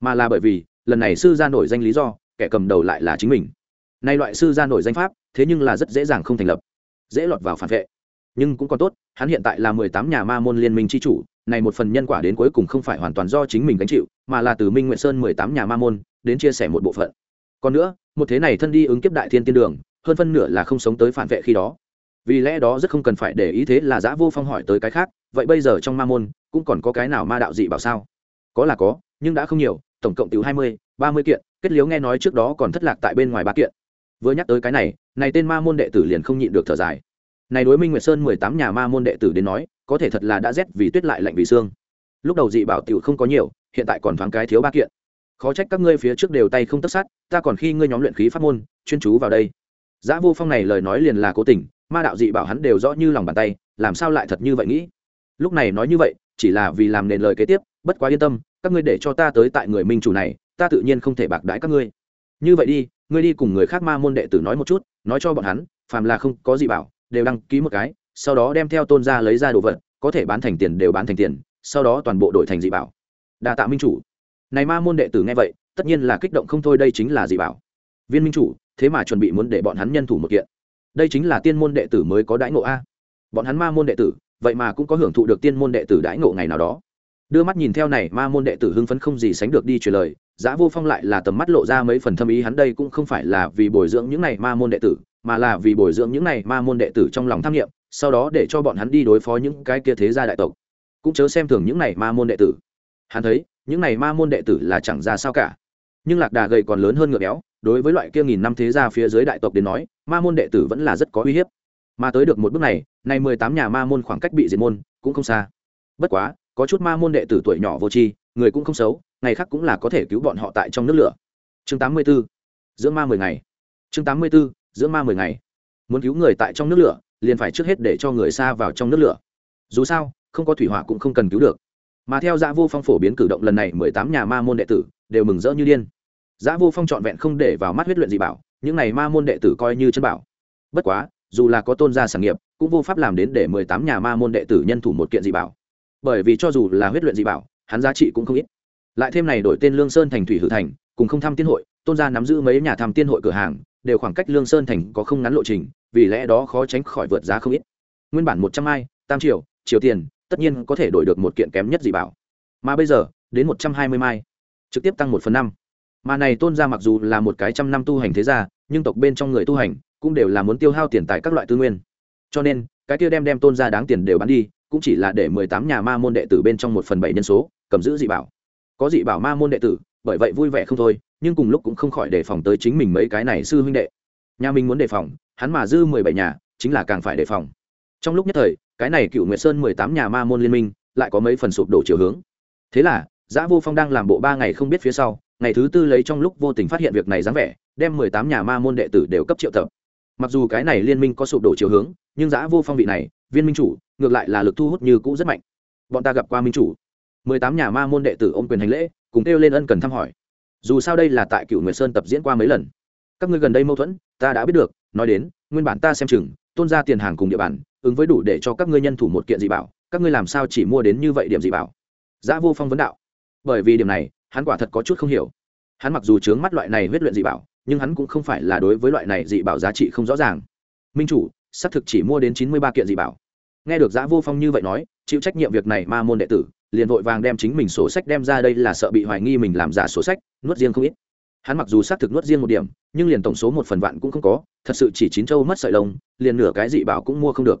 A: mà là bởi vì, lần này sư gia nổi danh lý do, kẻ cầm đầu lại là chính mình. Nay loại sư gia nổi danh pháp, thế nhưng là rất dễ dàng không thành lập dễ lọt vào phản vệ. Nhưng cũng còn tốt hắn hiện tại là mười tám nhà ma môn liên minh tri chủ này một phần nhân quả đến cuối cùng không phải hoàn toàn do chính mình gánh chịu mà là từ minh nguyện sơn mười tám nhà ma môn đến chia sẻ một bộ phận. Còn nữa một thế này thân đi ứng kiếp đại thiên tiên đường hơn phân nửa là không sống tới phản vệ khi đó. Vì lẽ đó rất không cần phải để ý thế là giã vô phong hỏi tới cái khác vậy bây giờ trong ma môn cũng còn có cái nào ma đạo dị bảo sao? Có là có, nhưng đã không nhiều, tổng cộng tiểu hai mươi, ba mươi kiện, kết liếu nghe nói trước đó còn thất lạc tại bên ngoài ba kiện. Vừa nhắc tới cái này này tên ma môn đệ tử liền không nhịn được thở dài. Này đối minh nguyệt sơn mười tám nhà ma môn đệ tử đến nói, có thể thật là đã rét vì tuyết lại lạnh vì xương. Lúc đầu dị bảo tiểu không có nhiều, hiện tại còn thoáng cái thiếu ba kiện. Khó trách các ngươi phía trước đều tay không tất sát, ta còn khi ngươi nhóm luyện khí pháp môn, chuyên chú vào đây. Giá vô phong này lời nói liền là cố tình, ma đạo dị bảo hắn đều rõ như lòng bàn tay, làm sao lại thật như vậy nghĩ? Lúc này nói như vậy chỉ là vì làm nền lời kế tiếp, bất quá yên tâm, các ngươi để cho ta tới tại người minh chủ này, ta tự nhiên không thể bạc đãi các ngươi. Như vậy đi, ngươi đi cùng người khác ma môn đệ tử nói một chút, nói cho bọn hắn, phàm là không có gì bảo, đều đăng ký một cái, sau đó đem theo tôn ra lấy ra đồ vật, có thể bán thành tiền đều bán thành tiền, sau đó toàn bộ đổi thành dị bảo. Đa tạ minh chủ. Này ma môn đệ tử nghe vậy, tất nhiên là kích động không thôi, đây chính là dị bảo. Viên minh chủ, thế mà chuẩn bị muốn để bọn hắn nhân thủ một kiện. Đây chính là tiên môn đệ tử mới có đãi ngộ a. Bọn hắn ma môn đệ tử vậy mà cũng có hưởng thụ được tiên môn đệ tử đãi ngộ ngày nào đó đưa mắt nhìn theo này ma môn đệ tử hưng phấn không gì sánh được đi truyền lời Giá Vô Phong lại là tầm mắt lộ ra mấy phần thâm ý hắn đây cũng không phải là vì bồi dưỡng những này ma môn đệ tử, mà là vì bồi dưỡng những này ma môn đệ tử trong lòng tham nghiệm, sau đó để cho bọn hắn đi đối phó những cái kia thế gia đại tộc. Cũng chớ xem thường những này ma môn đệ tử. Hắn thấy, những này ma môn đệ tử là chẳng ra sao cả. Nhưng lạc đà gầy còn lớn hơn ngựa béo, đối với loại kia nghìn năm thế gia phía dưới đại tộc đến nói, ma môn đệ tử vẫn là rất có uy hiếp mà tới được một bước này, nay mười tám nhà ma môn khoảng cách bị diệt môn cũng không xa. Bất quá, có chút ma môn đệ tử tuổi nhỏ vô tri, người cũng không xấu, ngày khác cũng là có thể cứu bọn họ tại trong nước lửa. Chương tám mươi 84. dưỡng ma mười ngày. Chương tám mươi 84. dưỡng ma mười ngày. Muốn cứu người tại trong nước lửa, liền phải trước hết để cho người xa vào trong nước lửa. Dù sao, không có thủy hỏa cũng không cần cứu được. Mà theo dã vô phong phổ biến cử động lần này, mười tám nhà ma môn đệ tử đều mừng rỡ như điên. Dã vô phong trọn vẹn không để vào mắt huyết luyện dị bảo, những này ma môn đệ tử coi như chân bảo. Bất quá dù là có tôn gia sản nghiệp, cũng vô pháp làm đến để mười tám nhà ma môn đệ tử nhân thủ một kiện dị bảo. Bởi vì cho dù là huyết luyện dị bảo, hắn giá trị cũng không ít. Lại thêm này đổi tên lương sơn thành thủy hử thành, cùng không thăm tiên hội, tôn gia nắm giữ mấy nhà tham tiên hội cửa hàng, đều khoảng cách lương sơn thành có không ngắn lộ trình, vì lẽ đó khó tránh khỏi vượt giá không ít. Nguyên bản một trăm ai tam triệu triệu tiền, tất nhiên có thể đổi được một kiện kém nhất dị bảo. Mà bây giờ, đến một trăm hai mươi mai, trực tiếp tăng một phần năm. Mà này tôn gia mặc dù là một cái trăm năm tu hành thế gia, nhưng tộc bên trong người tu hành cũng đều là muốn tiêu hao tiền tài các loại tư nguyên. Cho nên, cái kia đem đem tôn gia đáng tiền đều bán đi, cũng chỉ là để mười tám nhà ma môn đệ tử bên trong một phần bảy nhân số, cầm giữ dị bảo. Có dị bảo ma môn đệ tử, bởi vậy vui vẻ không thôi, nhưng cùng lúc cũng không khỏi đề phòng tới chính mình mấy cái này sư huynh đệ. Nhà mình muốn đề phòng, hắn mà dư mười bảy nhà, chính là càng phải đề phòng. Trong lúc nhất thời, cái này cựu nguyệt sơn mười tám nhà ma môn liên minh, lại có mấy phần sụp đổ chiều hướng. Thế là, giã vô phong đang làm bộ ba ngày không biết phía sau, ngày thứ tư lấy trong lúc vô tình phát hiện việc này dáng vẻ, đem mười tám nhà ma môn đệ tử đều cấp triệu tập mặc dù cái này liên minh có sụp đổ chiều hướng, nhưng giã vô phong vị này, viên minh chủ, ngược lại là lực thu hút như cũ rất mạnh. Bọn ta gặp qua minh chủ. Mười tám nhà ma môn đệ tử ôm quyền hành lễ, cùng kêu lên ân cần thăm hỏi. Dù sao đây là tại cựu nguyệt sơn tập diễn qua mấy lần. Các ngươi gần đây mâu thuẫn, ta đã biết được, nói đến, nguyên bản ta xem chừng, tôn ra tiền hàng cùng địa bàn, ứng với đủ để cho các ngươi nhân thủ một kiện dị bảo, các ngươi làm sao chỉ mua đến như vậy điểm dị bảo? Giã vô phong vấn đạo. Bởi vì điểm này, hắn quả thật có chút không hiểu. Hắn mặc dù chướng mắt loại này huyết luyện dị bảo nhưng hắn cũng không phải là đối với loại này dị bảo giá trị không rõ ràng. Minh chủ, xác thực chỉ mua đến chín mươi ba kiện dị bảo. Nghe được giã vô phong như vậy nói, chịu trách nhiệm việc này ma môn đệ tử, liền vội vàng đem chính mình sổ sách đem ra đây là sợ bị hoài nghi mình làm giả sổ sách, nuốt riêng không ít. Hắn mặc dù xác thực nuốt riêng một điểm, nhưng liền tổng số một phần vạn cũng không có, thật sự chỉ chín châu mất sợi lông, liền nửa cái dị bảo cũng mua không được.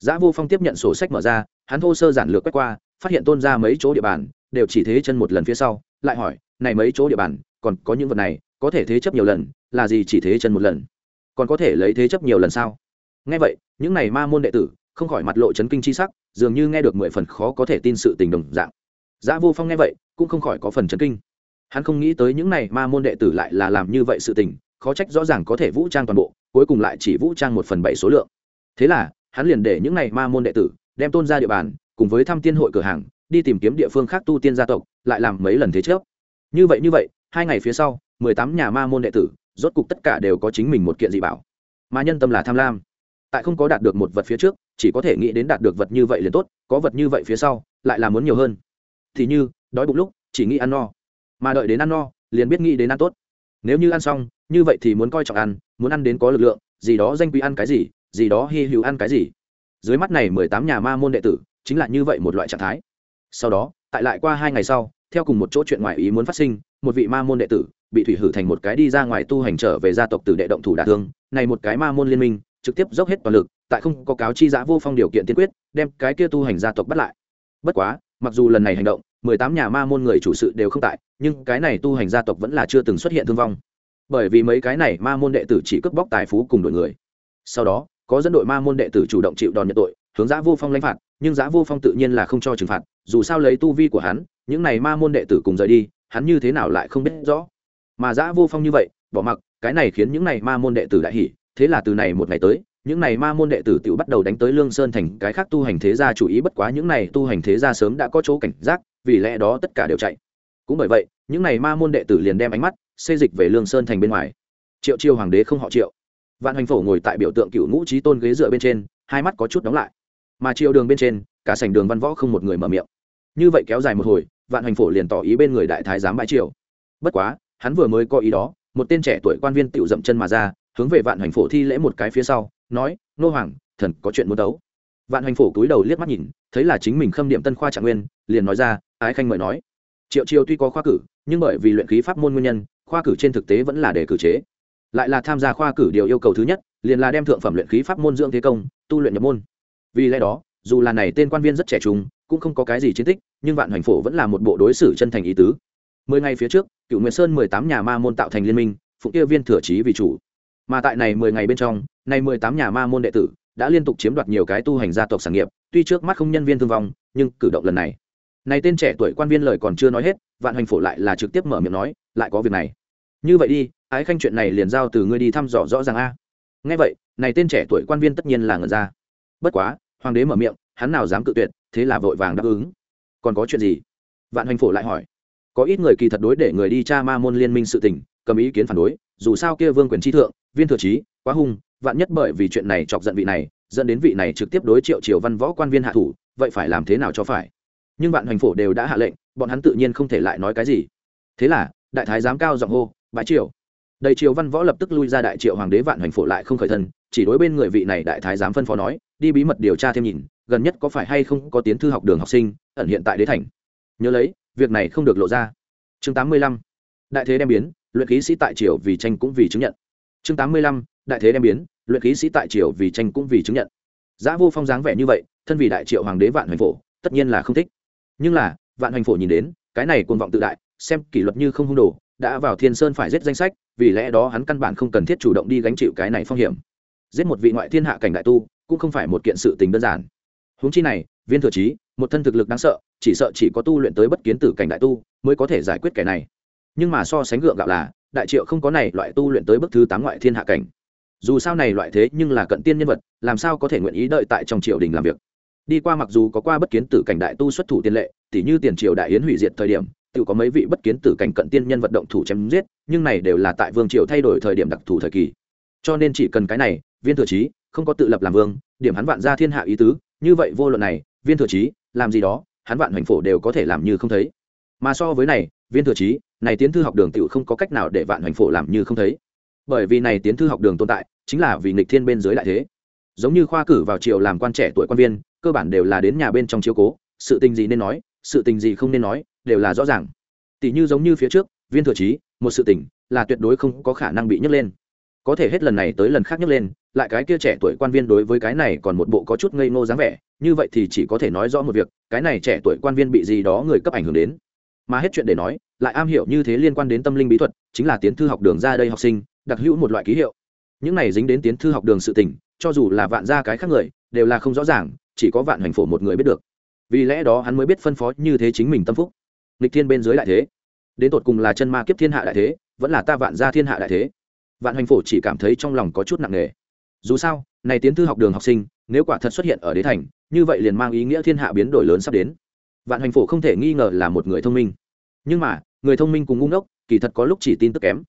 A: Giã vô phong tiếp nhận sổ sách mở ra, hắn thô sơ giản lược quét qua, phát hiện tôn ra mấy chỗ địa bàn, đều chỉ thế chân một lần phía sau, lại hỏi, này mấy chỗ địa bàn, còn có những vật này có thể thế chấp nhiều lần, là gì chỉ thế chân một lần? Còn có thể lấy thế chấp nhiều lần sao? Nghe vậy, những này ma môn đệ tử, không khỏi mặt lộ chấn kinh chi sắc, dường như nghe được mười phần khó có thể tin sự tình đồng dạng. Giá vô phong nghe vậy, cũng không khỏi có phần chấn kinh. Hắn không nghĩ tới những này ma môn đệ tử lại là làm như vậy sự tình, khó trách rõ ràng có thể vũ trang toàn bộ, cuối cùng lại chỉ vũ trang một phần bảy số lượng. Thế là, hắn liền để những này ma môn đệ tử, đem tôn ra địa bàn, cùng với thăm tiên hội cửa hàng, đi tìm kiếm địa phương khác tu tiên gia tộc, lại làm mấy lần thế trước như vậy như vậy hai ngày phía sau, mười tám nhà ma môn đệ tử, rốt cục tất cả đều có chính mình một kiện dị bảo. Mà nhân tâm là tham lam. Tại không có đạt được một vật phía trước, chỉ có thể nghĩ đến đạt được vật như vậy liền tốt, có vật như vậy phía sau, lại là muốn nhiều hơn. Thì như, đói bụng lúc, chỉ nghĩ ăn no. Mà đợi đến ăn no, liền biết nghĩ đến ăn tốt. Nếu như ăn xong, như vậy thì muốn coi trọng ăn, muốn ăn đến có lực lượng, gì đó danh quý ăn cái gì gì đó hy hữu ăn cái gì. Dưới mắt này mười tám nhà ma môn đệ tử, chính là như vậy một loại trạng thái. Sau đó, tại lại qua hai ngày sau, theo cùng một chỗ chuyện ngoài ý muốn phát sinh một vị ma môn đệ tử, bị thủy hử thành một cái đi ra ngoài tu hành trở về gia tộc từ đệ động thủ đả thương, này một cái ma môn liên minh, trực tiếp dốc hết toàn lực, tại không có cáo chi giã vô phong điều kiện tiên quyết, đem cái kia tu hành gia tộc bắt lại. Bất quá, mặc dù lần này hành động, mười tám nhà ma môn người chủ sự đều không tại, nhưng cái này tu hành gia tộc vẫn là chưa từng xuất hiện thương vong. Bởi vì mấy cái này ma môn đệ tử chỉ cướp bóc tài phú cùng đội người. Sau đó, có dẫn đội ma môn đệ tử chủ động chịu đòn nhận tội, hướng giã vô phong lãnh phạt, nhưng giã vô phong tự nhiên là không cho trừng phạt, dù sao lấy tu vi của hắn, những này ma môn đệ tử cùng rời đi hắn như thế nào lại không biết rõ? Mà giã vô phong như vậy, bỏ mặc, cái này khiến những này ma môn đệ tử đại hỉ, thế là từ này một ngày tới, những này ma môn đệ tử tự bắt đầu đánh tới lương sơn thành cái khác tu hành thế gia chủ ý bất quá những này tu hành thế gia sớm đã có chỗ cảnh giác, vì lẽ đó tất cả đều chạy. Cũng bởi vậy, những này ma môn đệ tử liền đem ánh mắt xê dịch về lương sơn thành bên ngoài. Triệu chiêu hoàng đế không họ triệu. Vạn hoành phổ ngồi tại biểu tượng cựu ngũ trí tôn ghế dựa bên trên, hai mắt có chút đóng lại. Mà triệu đường bên trên, cả sảnh đường văn võ không một người mở miệng. Như vậy kéo dài một hồi vạn hoành phổ liền tỏ ý bên người đại thái giám bãi triều. Bất quá, hắn vừa mới có ý đó, một tên trẻ tuổi quan viên tựu dậm chân mà ra, hướng về vạn hoành phổ thi lễ một cái phía sau, nói, nô hoàng, thần có chuyện muốn đấu. Vạn hoành phổ cúi đầu liếc mắt nhìn, thấy là chính mình khâm điểm tân khoa trạng nguyên, liền nói ra, ái khanh mời nói. Triệu triều tuy có khoa cử, nhưng bởi vì luyện khí pháp môn nguyên nhân, khoa cử trên thực tế vẫn là để cử chế. Lại là tham gia khoa cử điều yêu cầu thứ nhất, liền là đem thượng phẩm luyện khí pháp môn dưỡng thế công, tu luyện nhập môn. Vì lẽ đó, dù là này tên quan viên rất trẻ trung cũng không có cái gì chiến tích, nhưng vạn hoành phổ vẫn là một bộ đối xử chân thành ý tứ. Mười ngày phía trước cựu nguyệt sơn mười tám nhà ma môn tạo thành liên minh phụng kia viên thừa trí vì chủ. Mà tại này mười ngày bên trong nay mười tám nhà ma môn đệ tử đã liên tục chiếm đoạt nhiều cái tu hành gia tộc sản nghiệp, tuy trước mắt không nhân viên thương vong, nhưng cử động lần này. Này tên trẻ tuổi quan viên lời còn chưa nói hết, vạn hoành phổ lại là trực tiếp mở miệng nói, lại có việc này. Như vậy đi, ái khanh chuyện này liền giao từ ngươi đi thăm dò rõ ràng a. Nghe vậy, này tên trẻ tuổi quan viên tất nhiên là ngần ra. Bất quá, hoàng đế mở miệng, hắn nào dám cự tuyệt thế là vội vàng đáp ứng. Còn có chuyện gì? Vạn hoành phổ lại hỏi. Có ít người kỳ thật đối để người đi tra ma môn liên minh sự tình, cầm ý kiến phản đối, dù sao kia vương quyền chi thượng, viên thừa trí, quá hung, vạn nhất bởi vì chuyện này chọc giận vị này, dẫn đến vị này trực tiếp đối triệu triều văn võ quan viên hạ thủ, vậy phải làm thế nào cho phải? Nhưng vạn hoành phổ đều đã hạ lệnh, bọn hắn tự nhiên không thể lại nói cái gì. Thế là, đại thái giám cao giọng hô bãi triều đầy triều văn võ lập tức lui ra đại triệu hoàng đế vạn hoành phổ lại không khởi thân, chỉ đối bên người vị này đại thái giám phân phó nói, đi bí mật điều tra thêm nhìn, gần nhất có phải hay không có tiến thư học đường học sinh, ẩn hiện tại đế thành. Nhớ lấy, việc này không được lộ ra. Chương tám mươi lăm, đại thế đem biến, luyện khí sĩ tại triều vì tranh cũng vì chứng nhận. Chương tám mươi lăm, đại thế đem biến, luyện khí sĩ tại triều vì tranh cũng vì chứng nhận. Giá vô phong dáng vẻ như vậy, thân vì đại triệu hoàng đế vạn hoành phổ, tất nhiên là không thích. Nhưng là, vạn hoành phổ nhìn đến, cái này cuồng vọng tự đại, xem kỷ luật như không hung đồ đã vào thiên sơn phải giết danh sách, vì lẽ đó hắn căn bản không cần thiết chủ động đi gánh chịu cái này phong hiểm. Giết một vị ngoại thiên hạ cảnh đại tu, cũng không phải một kiện sự tình đơn giản. Huống chi này, viên thừa trí, một thân thực lực đáng sợ, chỉ sợ chỉ có tu luyện tới bất kiến tử cảnh đại tu mới có thể giải quyết kẻ này. Nhưng mà so sánh gượng gạo là, đại triệu không có này loại tu luyện tới bức thứ tám ngoại thiên hạ cảnh. Dù sao này loại thế nhưng là cận tiên nhân vật, làm sao có thể nguyện ý đợi tại trong triều đình làm việc? Đi qua mặc dù có qua bất kiến tử cảnh đại tu xuất thủ tiền lệ tỷ như tiền triều đại yến hủy diệt thời điểm tự có mấy vị bất kiến tử cảnh cận tiên nhân vận động thủ chém giết, nhưng này đều là tại vương triều thay đổi thời điểm đặc thù thời kỳ. Cho nên chỉ cần cái này, viên thừa trí không có tự lập làm vương, điểm hắn vạn ra thiên hạ ý tứ, như vậy vô luận này, viên thừa trí làm gì đó, hắn vạn hoành phổ đều có thể làm như không thấy. Mà so với này, viên thừa trí này tiến thư học đường tự không có cách nào để vạn hoành phổ làm như không thấy. Bởi vì này tiến thư học đường tồn tại, chính là vì nghịch thiên bên dưới lại thế. Giống như khoa cử vào triều làm quan trẻ tuổi quan viên, cơ bản đều là đến nhà bên trong chiếu cố, sự tình gì nên nói, sự tình gì không nên nói đều là rõ ràng. Tỷ như giống như phía trước, viên thừa trí, một sự tình, là tuyệt đối không có khả năng bị nhấc lên. Có thể hết lần này tới lần khác nhấc lên, lại cái kia trẻ tuổi quan viên đối với cái này còn một bộ có chút ngây ngô dáng vẻ, như vậy thì chỉ có thể nói rõ một việc, cái này trẻ tuổi quan viên bị gì đó người cấp ảnh hưởng đến. Mà hết chuyện để nói, lại am hiểu như thế liên quan đến tâm linh bí thuật, chính là tiến thư học đường ra đây học sinh, đặc hữu một loại ký hiệu. Những này dính đến tiến thư học đường sự tình, cho dù là vạn gia cái khác người, đều là không rõ ràng, chỉ có vạn hành phổ một người biết được. Vì lẽ đó hắn mới biết phân phó như thế chính mình tâm phúc nghịch thiên bên dưới đại thế. Đến tột cùng là chân ma kiếp thiên hạ đại thế, vẫn là ta vạn gia thiên hạ đại thế. Vạn Hoành phổ chỉ cảm thấy trong lòng có chút nặng nề. Dù sao, này tiến thư học đường học sinh, nếu quả thật xuất hiện ở đế thành, như vậy liền mang ý nghĩa thiên hạ biến đổi lớn sắp đến. Vạn Hoành phổ không thể nghi ngờ là một người thông minh. Nhưng mà, người thông minh cùng ngu ngốc, kỳ thật có lúc chỉ tin tức kém.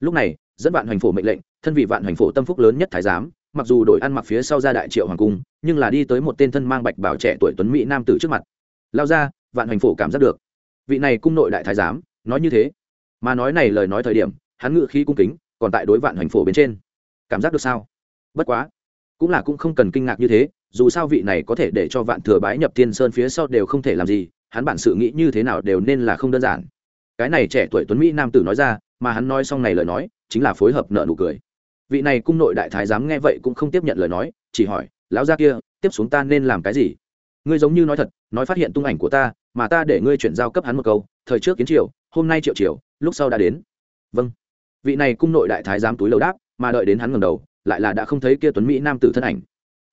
A: Lúc này, dẫn vạn Hoành phổ mệnh lệnh, thân vị vạn Hoành phổ tâm phúc lớn nhất thái giám, mặc dù đổi ăn mặc phía sau ra đại triệu hoàng cung, nhưng là đi tới một tên thân mang bạch bảo trẻ tuổi tuấn mỹ nam tử trước mặt. Lao ra, vạn Hoành phổ cảm giác được vị này cung nội đại thái giám, nói như thế. Mà nói này lời nói thời điểm, hắn ngự khí cung kính, còn tại đối vạn hoành phổ bên trên. Cảm giác được sao? Bất quá, cũng là cũng không cần kinh ngạc như thế, dù sao vị này có thể để cho vạn thừa bái nhập thiên sơn phía sau đều không thể làm gì, hắn bản sự nghĩ như thế nào đều nên là không đơn giản. Cái này trẻ tuổi tuấn mỹ nam tử nói ra, mà hắn nói xong này lời nói, chính là phối hợp nợ nụ cười. Vị này cung nội đại thái dám nghe vậy cũng không tiếp nhận lời nói, chỉ hỏi, lão gia kia, tiếp xuống ta nên làm cái gì? Ngươi giống như nói thật, nói phát hiện tung ảnh của ta mà ta để ngươi chuyển giao cấp hắn một câu, thời trước kiến triều, hôm nay triệu triều, lúc sau đã đến. Vâng. Vị này cung nội đại thái giám túi lầu đáp, mà đợi đến hắn ngầm đầu, lại là đã không thấy kia tuấn mỹ nam tử thân ảnh.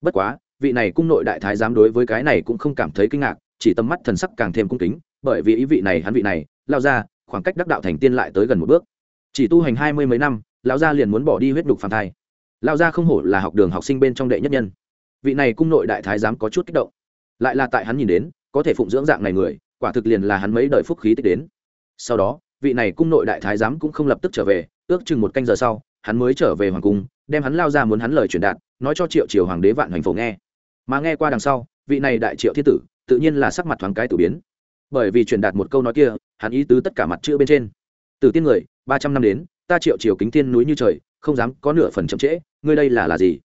A: Bất quá, vị này cung nội đại thái giám đối với cái này cũng không cảm thấy kinh ngạc, chỉ tầm mắt thần sắc càng thêm cung kính, bởi vì ý vị này hắn vị này, lao ra, khoảng cách đắc đạo thành tiên lại tới gần một bước. Chỉ tu hành hai mươi mấy năm, lão gia liền muốn bỏ đi huyết đục phản thai. Lão gia không hổ là học đường học sinh bên trong đệ nhất nhân. Vị này cung nội đại thái giám có chút kích động. Lại là tại hắn nhìn đến có thể phụng dưỡng dạng này người, quả thực liền là hắn mấy đời phúc khí tích đến. Sau đó, vị này cung nội đại thái giám cũng không lập tức trở về, ước chừng một canh giờ sau, hắn mới trở về hoàng cung, đem hắn lao ra muốn hắn lời truyền đạt, nói cho triệu triều hoàng đế vạn hoành phổ nghe. Mà nghe qua đằng sau, vị này đại triệu thiên tử, tự nhiên là sắc mặt thoáng cái tử biến. Bởi vì truyền đạt một câu nói kia, hắn ý tứ tất cả mặt chữ bên trên. Từ tiên người, ba trăm năm đến, ta triệu triều kính thiên núi như trời, không dám có nửa phần chậm trễ, ngươi đây là là gì?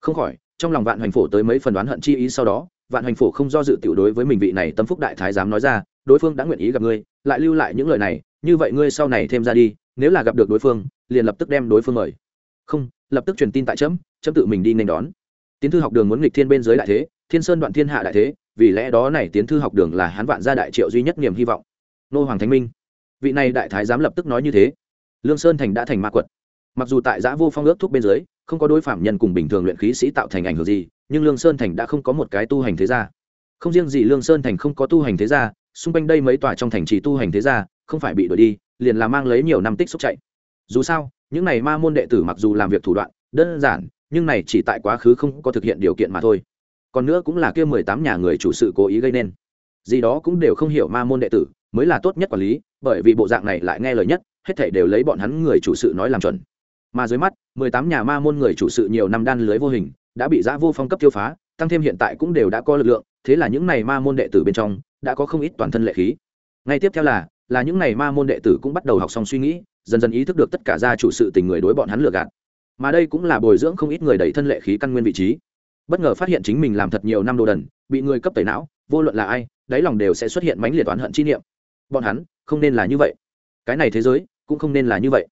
A: Không khỏi, trong lòng vạn hoành phổ tới mấy phần đoán hận chi ý sau đó vạn Hành phổ không do dự tiểu đối với mình vị này tâm phúc đại thái dám nói ra, đối phương đã nguyện ý gặp ngươi, lại lưu lại những lời này, như vậy ngươi sau này thêm ra đi, nếu là gặp được đối phương, liền lập tức đem đối phương mời. Không, lập tức truyền tin tại chấm chấm tự mình đi nên đón. Tiến thư học đường muốn nghịch thiên bên dưới đại thế, thiên sơn đoạn thiên hạ đại thế, vì lẽ đó này tiến thư học đường là hắn vạn gia đại triệu duy nhất niềm hy vọng. Nô hoàng thánh minh. Vị này đại thái dám lập tức nói như thế. Lương sơn thành đã thành ma quật. Mặc dù tại giã vô phong ước thuốc bên dưới không có đối phạm nhân cùng bình thường luyện khí sĩ tạo thành ảnh hưởng gì, nhưng lương sơn thành đã không có một cái tu hành thế gia. Không riêng gì lương sơn thành không có tu hành thế gia, xung quanh đây mấy tòa trong thành trì tu hành thế gia, không phải bị đuổi đi, liền là mang lấy nhiều năm tích xúc chạy. Dù sao, những này ma môn đệ tử mặc dù làm việc thủ đoạn, đơn giản, nhưng này chỉ tại quá khứ không có thực hiện điều kiện mà thôi. Còn nữa cũng là kia mười tám nhà người chủ sự cố ý gây nên. Gì đó cũng đều không hiểu ma môn đệ tử, mới là tốt nhất quản lý, bởi vì bộ dạng này lại nghe lời nhất, hết thảy đều lấy bọn hắn người chủ sự nói làm chuẩn. Mà dưới mắt mười tám nhà ma môn người chủ sự nhiều năm đan lưới vô hình, đã bị giã vô phong cấp tiêu phá, tăng thêm hiện tại cũng đều đã có lực lượng, thế là những này ma môn đệ tử bên trong, đã có không ít toàn thân lệ khí. Ngay tiếp theo là là những này ma môn đệ tử cũng bắt đầu học xong suy nghĩ, dần dần ý thức được tất cả gia chủ sự tình người đối bọn hắn lừa gạt. Mà đây cũng là bồi dưỡng không ít người đẩy thân lệ khí căn nguyên vị trí. Bất ngờ phát hiện chính mình làm thật nhiều năm đồ đần, bị người cấp tẩy não, vô luận là ai, đáy lòng đều sẽ xuất hiện mãnh liệt oán hận chi niệm. Bọn hắn, không nên là như vậy. Cái này thế giới, cũng không nên là như vậy.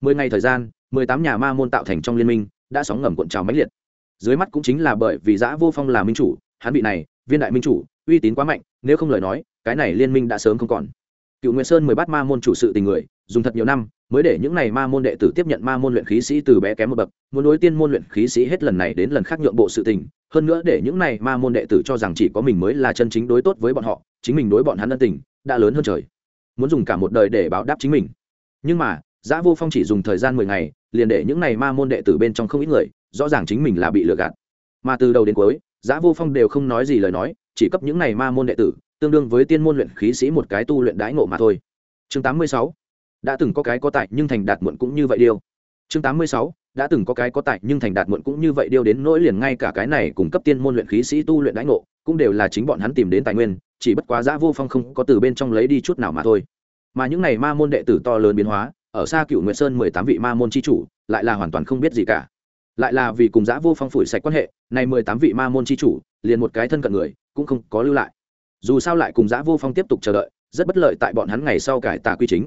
A: Mười ngày thời gian mười tám nhà ma môn tạo thành trong liên minh, đã sóng ngầm cuộn trào mãnh liệt. Dưới mắt cũng chính là bởi vì giã vô phong là minh chủ, hắn vị này, viên đại minh chủ, uy tín quá mạnh, nếu không lời nói, cái này liên minh đã sớm không còn. Cựu nguyễn sơn mười bát ma môn chủ sự tình người, dùng thật nhiều năm, mới để những này ma môn đệ tử tiếp nhận ma môn luyện khí sĩ từ bé kém một bậc, muốn đối tiên môn luyện khí sĩ hết lần này đến lần khác nhượng bộ sự tình. Hơn nữa để những này ma môn đệ tử cho rằng chỉ có mình mới là chân chính đối tốt với bọn họ, chính mình đối bọn hắn ân tình, đã lớn hơn trời. Muốn dùng cả một đời để báo đáp chính mình. Nhưng mà Giả vô phong chỉ dùng thời gian mười ngày, liền để những này ma môn đệ tử bên trong không ít người, rõ ràng chính mình là bị lừa gạt. Mà từ đầu đến cuối giả vô phong đều không nói gì lời nói, chỉ cấp những này ma môn đệ tử, tương đương với tiên môn luyện khí sĩ một cái tu luyện đãi ngộ mà thôi. Chương tám mươi sáu, đã từng có cái có tại nhưng thành đạt muộn cũng như vậy điều. chương tám mươi sáu, đã từng có cái có tại nhưng thành đạt muộn cũng như vậy điều đến nỗi liền ngay cả cái này cùng cấp tiên môn luyện khí sĩ tu luyện đãi ngộ, cũng đều là chính bọn hắn tìm đến tài nguyên, chỉ bất quá giả vô phong không có từ bên trong lấy đi chút nào mà thôi. Mà những này ma môn đệ tử to lớn biến hóa ở xa cựu nguyệt sơn mười tám vị ma môn c h i chủ, lại là hoàn toàn không biết gì cả. Lại là vì cùng giã vô phong phủi sạch quan hệ này mười tám vị ma môn c h i chủ, liền một cái thân cận người, cũng không có lưu lại. Dù sao lại cùng giã vô phong tiếp tục chờ đợi, rất bất lợi tại bọn hắn ngày sau cải tà quy chính.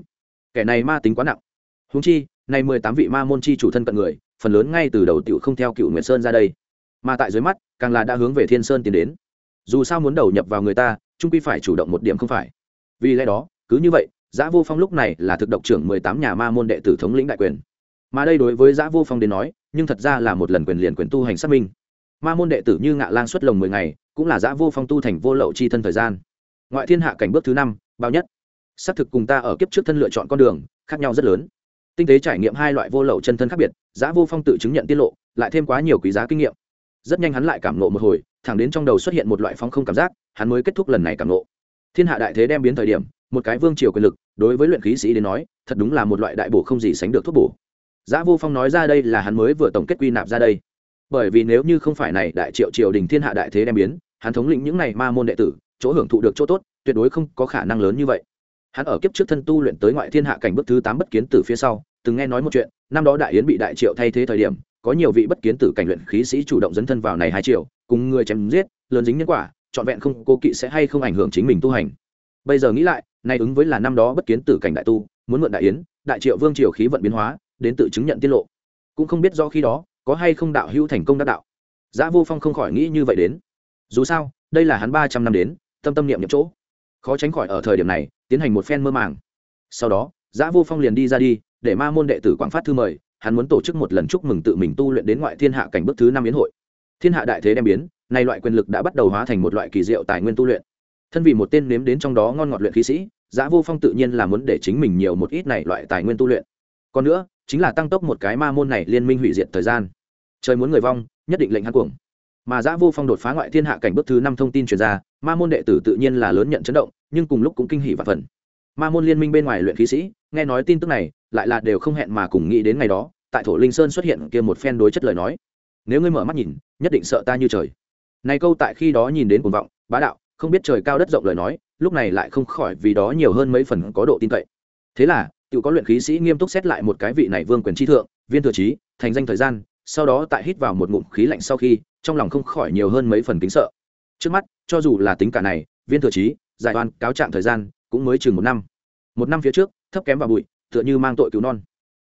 A: Kẻ này ma tính quá nặng. Húng chi này mười tám vị ma môn chi chủ thân cận người, phần lớn ngay từ đầu tiểu không theo cựu nguyệt sơn ra đây. Mà tại dưới mắt, càng là đã hướng về thiên sơn tiến đến. Dù sao muốn đầu nhập vào người ta, trung quy phải chủ động một điểm không phải. Vì lẽ đó, cứ như vậy giã vô phong lúc này là thực độc trưởng mười tám nhà ma môn đệ tử thống lĩnh đại quyền. Mà đây đối với giã vô phong đến nói, nhưng thật ra là một lần quyền liền quyền tu hành xác minh. Ma môn đệ tử như ngạ lan xuất lồng mười ngày, cũng là giã vô phong tu thành vô lậu chi thân thời gian. Ngoại thiên hạ cảnh bước thứ năm, bao nhất. Xác thực cùng ta ở kiếp trước thân lựa chọn con đường, khác nhau rất lớn. Tinh tế trải nghiệm hai loại vô lậu chân thân khác biệt, giã vô phong tự chứng nhận tiết lộ, lại thêm quá nhiều quý giá kinh nghiệm. Rất nhanh hắn lại cảm nộ một hồi, thẳng đến trong đầu xuất hiện một loại phong không cảm giác, hắn mới kết thúc lần này cảm nộ thiên hạ đại thế đem biến thời điểm một cái vương triều quyền lực, đối với luyện khí sĩ đến nói, thật đúng là một loại đại bổ không gì sánh được thuốc bổ. Giá vô phong nói ra đây là hắn mới vừa tổng kết quy nạp ra đây. Bởi vì nếu như không phải này đại triệu triều đình thiên hạ đại thế đem biến, hắn thống lĩnh những này ma môn đệ tử, chỗ hưởng thụ được chỗ tốt, tuyệt đối không có khả năng lớn như vậy. Hắn ở kiếp trước thân tu luyện tới ngoại thiên hạ cảnh bước thứ tám bất kiến từ phía sau, từng nghe nói một chuyện, năm đó đại yến bị đại triệu thay thế thời điểm, có nhiều vị bất kiến tử cảnh luyện khí sĩ chủ động dấn thân vào này hai triệu cùng người chém giết, lớn dính nhân quả, trọn vẹn không cố kỵ sẽ hay không ảnh hưởng chính mình tu hành. Bây giờ nghĩ lại nay ứng với là năm đó bất kiến tử cảnh đại tu, muốn mượn đại yến, đại triệu vương triều khí vận biến hóa, đến tự chứng nhận tiết lộ. Cũng không biết do khi đó, có hay không đạo hữu thành công đắc đạo. Giã vô phong không khỏi nghĩ như vậy đến. Dù sao, đây là hắn ba trăm năm đến, tâm tâm niệm nhập chỗ. Khó tránh khỏi ở thời điểm này, tiến hành một phen mơ màng. Sau đó, giã vô phong liền đi ra đi, để ma môn đệ tử quảng phát thư mời, hắn muốn tổ chức một lần chúc mừng tự mình tu luyện đến ngoại thiên hạ cảnh bước thứ năm yến hội. Thiên hạ đại thế đem biến, nay loại quyền lực đã bắt đầu hóa thành một loại kỳ diệu tài nguyên tu luyện thân vì một tên nếm đến trong đó ngon ngọt luyện khí sĩ giá vô phong tự nhiên là muốn để chính mình nhiều một ít này loại tài nguyên tu luyện. Còn nữa, chính là tăng tốc một cái ma môn này liên minh hủy diệt thời gian. Trời muốn người vong, nhất định lệnh hắn cuồng. Mà giã vô phong đột phá ngoại thiên hạ cảnh bước thứ năm thông tin truyền ra, ma môn đệ tử tự nhiên là lớn nhận chấn động, nhưng cùng lúc cũng kinh hỉ và phần. Ma môn liên minh bên ngoài luyện khí sĩ, nghe nói tin tức này, lại là đều không hẹn mà cùng nghĩ đến ngày đó, tại thổ linh sơn xuất hiện kia một phen đối chất lời nói. Nếu ngươi mở mắt nhìn, nhất định sợ ta như trời. Này câu tại khi đó nhìn đến cuồng vọng, bá đạo không biết trời cao đất rộng lời nói, lúc này lại không khỏi vì đó nhiều hơn mấy phần có độ tin cậy. Thế là tự có luyện khí sĩ nghiêm túc xét lại một cái vị này vương quyền tri thượng, viên thừa trí, thành danh thời gian, sau đó tại hít vào một ngụm khí lạnh sau khi, trong lòng không khỏi nhiều hơn mấy phần kính sợ. Trước mắt, cho dù là tính cả này, viên thừa trí, giải oan, cáo trạng thời gian, cũng mới chừng một năm. Một năm phía trước, thấp kém vào bụi, tựa như mang tội cứu non.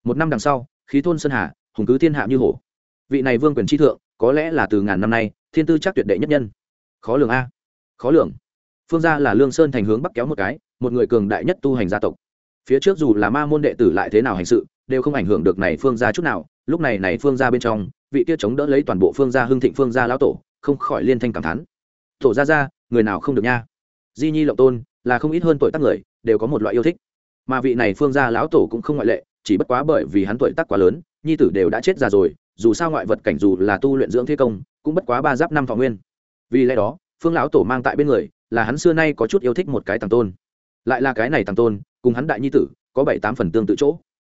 A: Một năm đằng sau, khí thôn sơn hà, hùng cứ thiên hạ như hổ. Vị này vương quyền tri thượng, có lẽ là từ ngàn năm nay, thiên tư chắc tuyệt đệ nhất nhân. Khó lường a khó lường. Phương gia là lương sơn thành hướng bắc kéo một cái một người cường đại nhất tu hành gia tộc. Phía trước dù là ma môn đệ tử lại thế nào hành sự đều không ảnh hưởng được này phương gia chút nào lúc này này phương gia bên trong vị kia chống đỡ lấy toàn bộ phương gia hưng thịnh phương gia lão tổ không khỏi liên thanh cảm thán. Tổ gia gia, người nào không được nha? Di nhi lộng tôn là không ít hơn tuổi tác người đều có một loại yêu thích. Mà vị này phương gia lão tổ cũng không ngoại lệ chỉ bất quá bởi vì hắn tuổi tác quá lớn nhi tử đều đã chết già rồi dù sao ngoại vật cảnh dù là tu luyện dưỡng thế công cũng bất quá ba giáp năm thọ nguyên. Vì lẽ đó phương lão tổ mang tại bên người, là hắn xưa nay có chút yêu thích một cái tàng tôn. Lại là cái này tàng tôn, cùng hắn đại nhi tử, có bảy tám phần tương tự chỗ.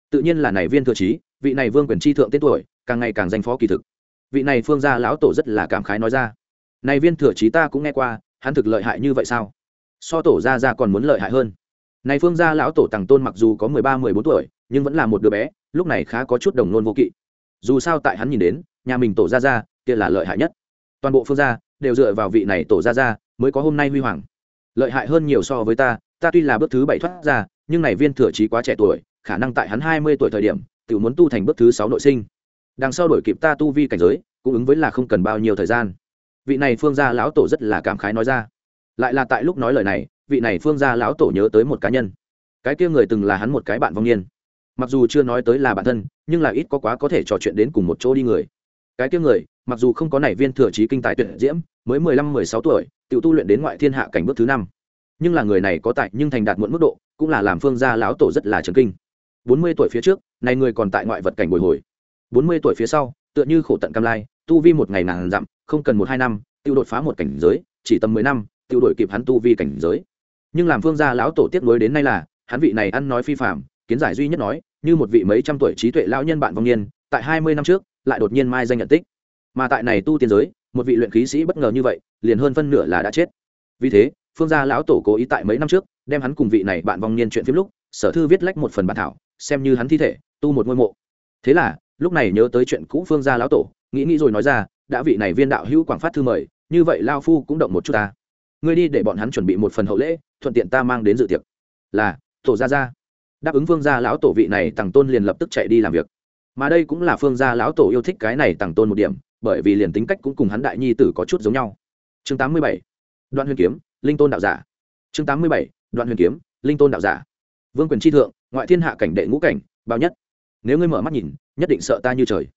A: Tự nhiên là này viên thừa trí, vị này vương quyền chi thượng tên tuổi, càng ngày càng danh phó kỳ thực. Vị này phương gia lão tổ rất là cảm khái nói ra. Này viên thừa trí ta cũng nghe qua, hắn thực lợi hại như vậy sao? So tổ gia gia còn muốn lợi hại hơn. Này phương gia lão tổ tàng tôn mặc dù có mười ba, mười bốn tuổi, nhưng vẫn là một đứa bé, lúc này khá có chút đồng nôn vô kỵ. Dù sao tại hắn nhìn đến, nhà mình tổ gia gia, kia là lợi hại nhất. Toàn bộ phương gia đều dựa vào vị này tổ ra ra mới có hôm nay huy hoàng. Lợi hại hơn nhiều so với ta ta tuy là bước thứ bảy thoát ra, nhưng này viên thừa trí quá trẻ tuổi, khả năng tại hắn hai mươi tuổi thời điểm, tự muốn tu thành bước thứ sáu nội sinh. Đằng sau đổi kịp ta tu vi cảnh giới, cũng ứng với là không cần bao nhiêu thời gian. Vị này phương gia lão tổ rất là cảm khái nói ra. Lại là tại lúc nói lời này, vị này phương gia lão tổ nhớ tới một cá nhân. Cái kia người từng là hắn một cái bạn vong niên. Mặc dù chưa nói tới là bản thân, nhưng là ít có quá có thể trò chuyện đến cùng một chỗ đi người. Cái kia người mặc dù không có nảy viên thừa trí kinh tài tuyệt diễm, mới mười lăm, mười sáu tuổi tự tu luyện đến ngoại thiên hạ cảnh bước thứ năm. Nhưng là người này có tại nhưng thành đạt muộn mức độ, cũng là làm phương gia lão tổ rất là trần kinh. Bốn mươi tuổi phía trước, này người còn tại ngoại vật cảnh bồi hồi. Bốn mươi tuổi phía sau, tựa như khổ tận cam lai, tu vi một ngày nàng dặm, không cần một hai năm, tiêu đột phá một cảnh giới, chỉ tầm mười năm, tiêu đổi kịp hắn tu vi cảnh giới. Nhưng làm phương gia lão tổ tiếp nối đến nay là, hắn vị này ăn nói phi phạm kiến giải duy nhất nói, như một vị mấy trăm tuổi trí tuệ lão nhân bạn vong niên, tại hai mươi năm trước, lại đột nhiên mai danh nhận tích mà tại này tu tiên giới, một vị luyện khí sĩ bất ngờ như vậy, liền hơn phân nửa là đã chết. Vì thế, phương gia lão tổ cố ý tại mấy năm trước, đem hắn cùng vị này bạn vong niên chuyện phim lúc, sở thư viết lách một phần bản thảo, xem như hắn thi thể, tu một ngôi mộ. Thế là, lúc này nhớ tới chuyện cũ phương gia lão tổ, nghĩ nghĩ rồi nói ra, đã vị này viên đạo hữu quảng phát thư mời, như vậy lao phu cũng động một chút ta. Ngươi đi để bọn hắn chuẩn bị một phần hậu lễ, thuận tiện ta mang đến dự tiệc. Là, tổ gia gia. Đáp ứng phương gia lão tổ vị này, tằng tôn liền lập tức chạy đi làm việc. Mà đây cũng là phương gia lão tổ yêu thích cái này tằng tôn một điểm bởi vì liền tính cách cũng cùng hắn đại nhi tử có chút giống nhau. Chương 87. đoạn huyền kiếm, linh tôn đạo giả. Chương 87. đoạn huyền kiếm, linh tôn đạo giả. Vương quyền tri thượng, ngoại thiên hạ cảnh đệ ngũ cảnh, bao nhất. Nếu ngươi mở mắt nhìn, nhất định sợ ta như trời.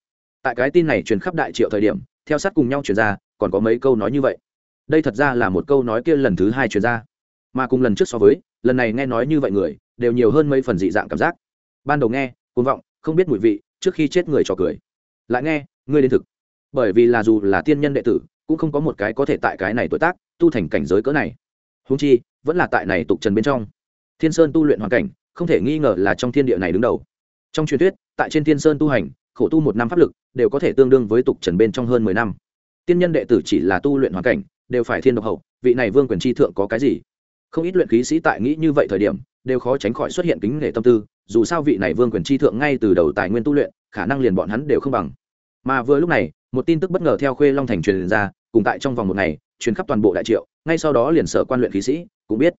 A: Tại cái tin này truyền khắp đại triệu thời điểm, theo sát cùng nhau truyền ra, còn có mấy câu nói như vậy. Đây thật ra là một câu nói kia lần thứ hai truyền ra. Mà cùng lần trước so với, lần này nghe nói như vậy người, đều nhiều hơn mấy phần dị dạng cảm giác. Ban đầu nghe, cuồng vọng, không biết mùi vị, trước khi chết người trò cười. Lại nghe, ngươi đến thực bởi vì là dù là tiên nhân đệ tử, cũng không có một cái có thể tại cái này tuổi tác, tu thành cảnh giới cỡ này. Húng chi, vẫn là tại này tục trần bên trong. Thiên sơn tu luyện hoàn cảnh, không thể nghi ngờ là trong thiên địa này đứng đầu. Trong truyền thuyết, tại trên thiên sơn tu hành, khổ tu một năm pháp lực, đều có thể tương đương với tục trần bên trong hơn mười năm. Tiên nhân đệ tử chỉ là tu luyện hoàn cảnh, đều phải thiên độc hậu, vị này vương quyền tri thượng có cái gì? Không ít luyện khí sĩ tại nghĩ như vậy thời điểm, đều khó tránh khỏi xuất hiện kính nể tâm tư, dù sao vị này vương quyền tri thượng ngay từ đầu tài nguyên tu luyện, khả năng liền bọn hắn đều không bằng. Mà vừa lúc này một tin tức bất ngờ theo khuê long thành truyền ra, cùng tại trong vòng một ngày, truyền khắp toàn bộ đại triệu, ngay sau đó liền sở quan luyện khí sĩ, cũng biết.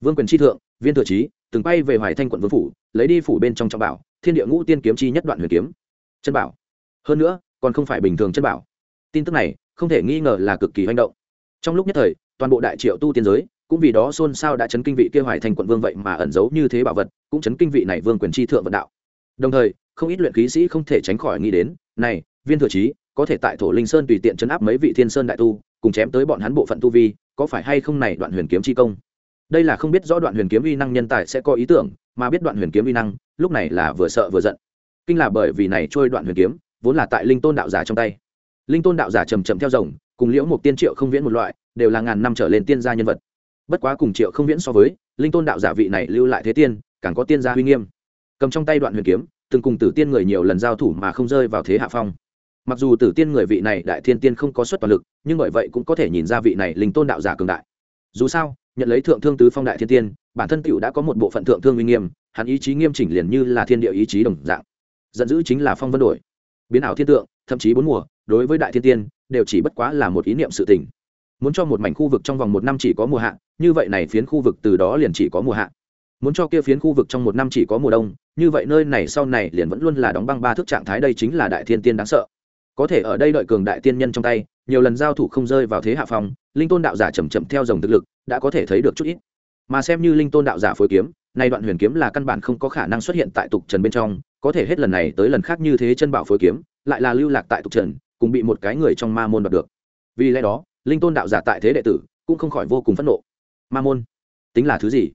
A: Vương quyền tri thượng, viên thừa trí, từng bay về hoài thanh quận vương phủ, lấy đi phủ bên trong trọng bảo, thiên địa ngũ tiên kiếm chi nhất đoạn huyền kiếm. Chân bảo. Hơn nữa, còn không phải bình thường chân bảo. Tin tức này, không thể nghi ngờ là cực kỳ manh động. Trong lúc nhất thời, toàn bộ đại triệu tu tiên giới, cũng vì đó xôn xao đã chấn kinh vị kia hoài thành quận vương vậy mà ẩn giấu như thế bảo vật, cũng chấn kinh vị này vương quyền chi thượng vận đạo. Đồng thời, không ít luyện khí sĩ không thể tránh khỏi nghĩ đến, này, viên thừa trí có thể tại thổ linh sơn tùy tiện chấn áp mấy vị thiên sơn đại tu, cùng chém tới bọn hắn bộ phận tu vi, có phải hay không này đoạn huyền kiếm chi công? Đây là không biết rõ đoạn huyền kiếm uy năng nhân tài sẽ có ý tưởng, mà biết đoạn huyền kiếm uy năng, lúc này là vừa sợ vừa giận. Kinh là bởi vì này trôi đoạn huyền kiếm, vốn là tại linh tôn đạo giả trong tay. Linh tôn đạo giả trầm trầm theo rồng, cùng liễu một tiên triệu không viễn một loại, đều là ngàn năm trở lên tiên gia nhân vật. Bất quá cùng triệu không viễn so với, linh tôn đạo giả vị này lưu lại thế tiên, càng có tiên gia uy nghiêm. Cầm trong tay đoạn huyền kiếm, từng cùng tử tiên người nhiều lần giao thủ mà không rơi vào thế hạ phong mặc dù tử tiên người vị này đại thiên tiên không có suất toàn lực, nhưng bởi vậy cũng có thể nhìn ra vị này linh tôn đạo giả cường đại. Dù sao, nhận lấy thượng thương tứ phong đại thiên tiên, bản thân cựu đã có một bộ phận thượng thương uy nghiêm, hắn ý chí nghiêm chỉnh liền như là thiên địa ý chí đồng dạng. Giận dữ chính là phong vân đổi. Biến ảo thiên tượng, thậm chí bốn mùa, đối với đại thiên tiên, đều chỉ bất quá là một ý niệm sự tình. Muốn cho một mảnh khu vực trong vòng một năm chỉ có mùa hạ, như vậy này phiến khu vực từ đó liền chỉ có mùa hạ. Muốn cho kia phiến khu vực trong một năm chỉ có mùa đông, như vậy nơi này sau này liền vẫn luôn là đóng băng ba thước trạng thái, đây chính là đại thiên tiên đáng sợ có thể ở đây đợi cường đại tiên nhân trong tay, nhiều lần giao thủ không rơi vào thế hạ phòng linh tôn đạo giả chầm chậm theo dòng thực lực, đã có thể thấy được chút ít. Mà xem như linh tôn đạo giả phối kiếm, nay đoạn huyền kiếm là căn bản không có khả năng xuất hiện tại tục trần bên trong, có thể hết lần này tới lần khác như thế chân bảo phối kiếm, lại là lưu lạc tại tục trần, cùng bị một cái người trong ma môn đoạt được. Vì lẽ đó, linh tôn đạo giả tại thế đệ tử cũng không khỏi vô cùng phẫn nộ. Ma môn? Tính là thứ gì?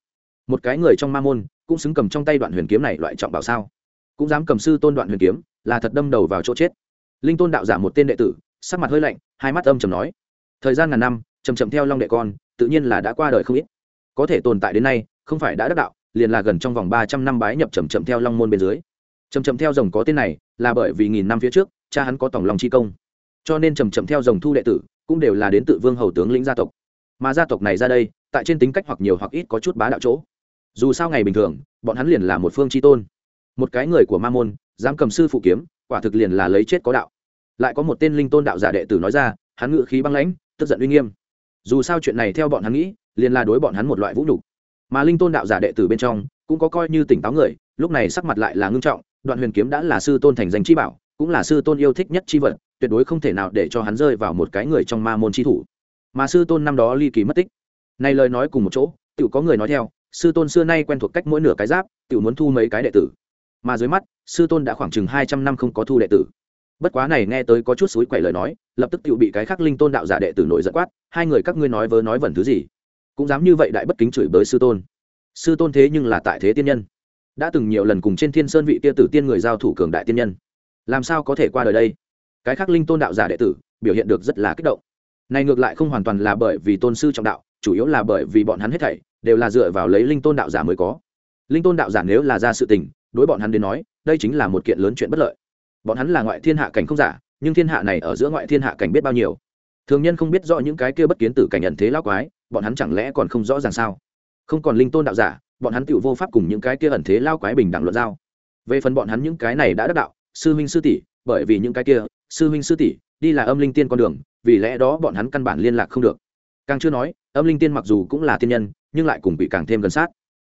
A: Một cái người trong ma môn cũng xứng cầm trong tay đoạn huyền kiếm này loại trọng bảo sao? Cũng dám cầm sư tôn đoạn huyền kiếm, là thật đâm đầu vào chỗ chết linh tôn đạo giả một tên đệ tử, sắc mặt hơi lạnh, hai mắt âm chầm nói, thời gian ngàn năm chầm chậm theo long đệ con, tự nhiên là đã qua đời không ít. Có thể tồn tại đến nay, không phải đã đắc đạo, liền là gần trong vòng ba trăm năm bái nhập chầm chậm theo long môn bên dưới. Chầm chậm theo rồng có tên này, là bởi vì nghìn năm phía trước, cha hắn có tổng lòng chi công. Cho nên chầm chậm theo rồng thu đệ tử, cũng đều là đến tự vương hầu tướng lĩnh gia tộc. Mà gia tộc này ra đây, tại trên tính cách hoặc nhiều hoặc ít có chút bá đạo chỗ. Dù sao ngày bình thường, bọn hắn liền là một phương tri tôn. Một cái người của ma môn, dám cầm sư phụ kiếm, quả thực liền là lấy chết có đạo lại có một tên linh tôn đạo giả đệ tử nói ra, hắn ngự khí băng lãnh, tức giận uy nghiêm. Dù sao chuyện này theo bọn hắn nghĩ, liền là đối bọn hắn một loại vũ nhục. Mà linh tôn đạo giả đệ tử bên trong, cũng có coi như tỉnh táo người, lúc này sắc mặt lại là ngưng trọng, đoạn huyền kiếm đã là sư tôn thành danh chi bảo, cũng là sư tôn yêu thích nhất chi vật, tuyệt đối không thể nào để cho hắn rơi vào một cái người trong ma môn chi thủ. Mà sư tôn năm đó ly kỳ mất tích. Này lời nói cùng một chỗ tự có người nói theo, sư tôn xưa nay quen thuộc cách mỗi nửa cái giáp tự muốn thu mấy cái đệ tử. Mà dưới mắt, sư tôn đã khoảng chừng hai trăm năm không có thu đệ tử bất quá này nghe tới có chút suối quẩy lời nói, lập tức tự bị cái khắc linh tôn đạo giả đệ tử nổi giận quát, hai người các ngươi nói vớ nói vẩn thứ gì? Cũng dám như vậy đại bất kính chửi bới sư tôn. Sư tôn thế nhưng là tại thế tiên nhân. Đã từng nhiều lần cùng trên thiên sơn vị tia tử tiên người giao thủ cường đại tiên nhân. Làm sao có thể qua đời đây? Cái khắc linh tôn đạo giả đệ tử, biểu hiện được rất là kích động. Này ngược lại không hoàn toàn là bởi vì tôn sư trọng đạo, chủ yếu là bởi vì bọn hắn hết thảy đều là dựa vào lấy linh tôn đạo giả mới có. Linh tôn đạo giả nếu là ra sự tình, đối bọn hắn đến nói, đây chính là một kiện lớn chuyện bất lợi bọn hắn là ngoại thiên hạ cảnh không giả, nhưng thiên hạ này ở giữa ngoại thiên hạ cảnh biết bao nhiêu. Thường nhân không biết rõ những cái kia bất kiến tử cảnh nhận thế lão quái, bọn hắn chẳng lẽ còn không rõ ràng sao? Không còn linh tôn đạo giả, bọn hắn tự vô pháp cùng những cái kia ẩn thế lao quái bình đẳng luận giao. Về phần bọn hắn những cái này đã đắc đạo, sư huynh sư tỷ, bởi vì những cái kia, sư huynh sư tỷ, đi là âm linh tiên con đường, vì lẽ đó bọn hắn căn bản liên lạc không được. Càng chưa nói, âm linh tiên mặc dù cũng là tiên nhân, nhưng lại cùng bị càng thêm gần sát.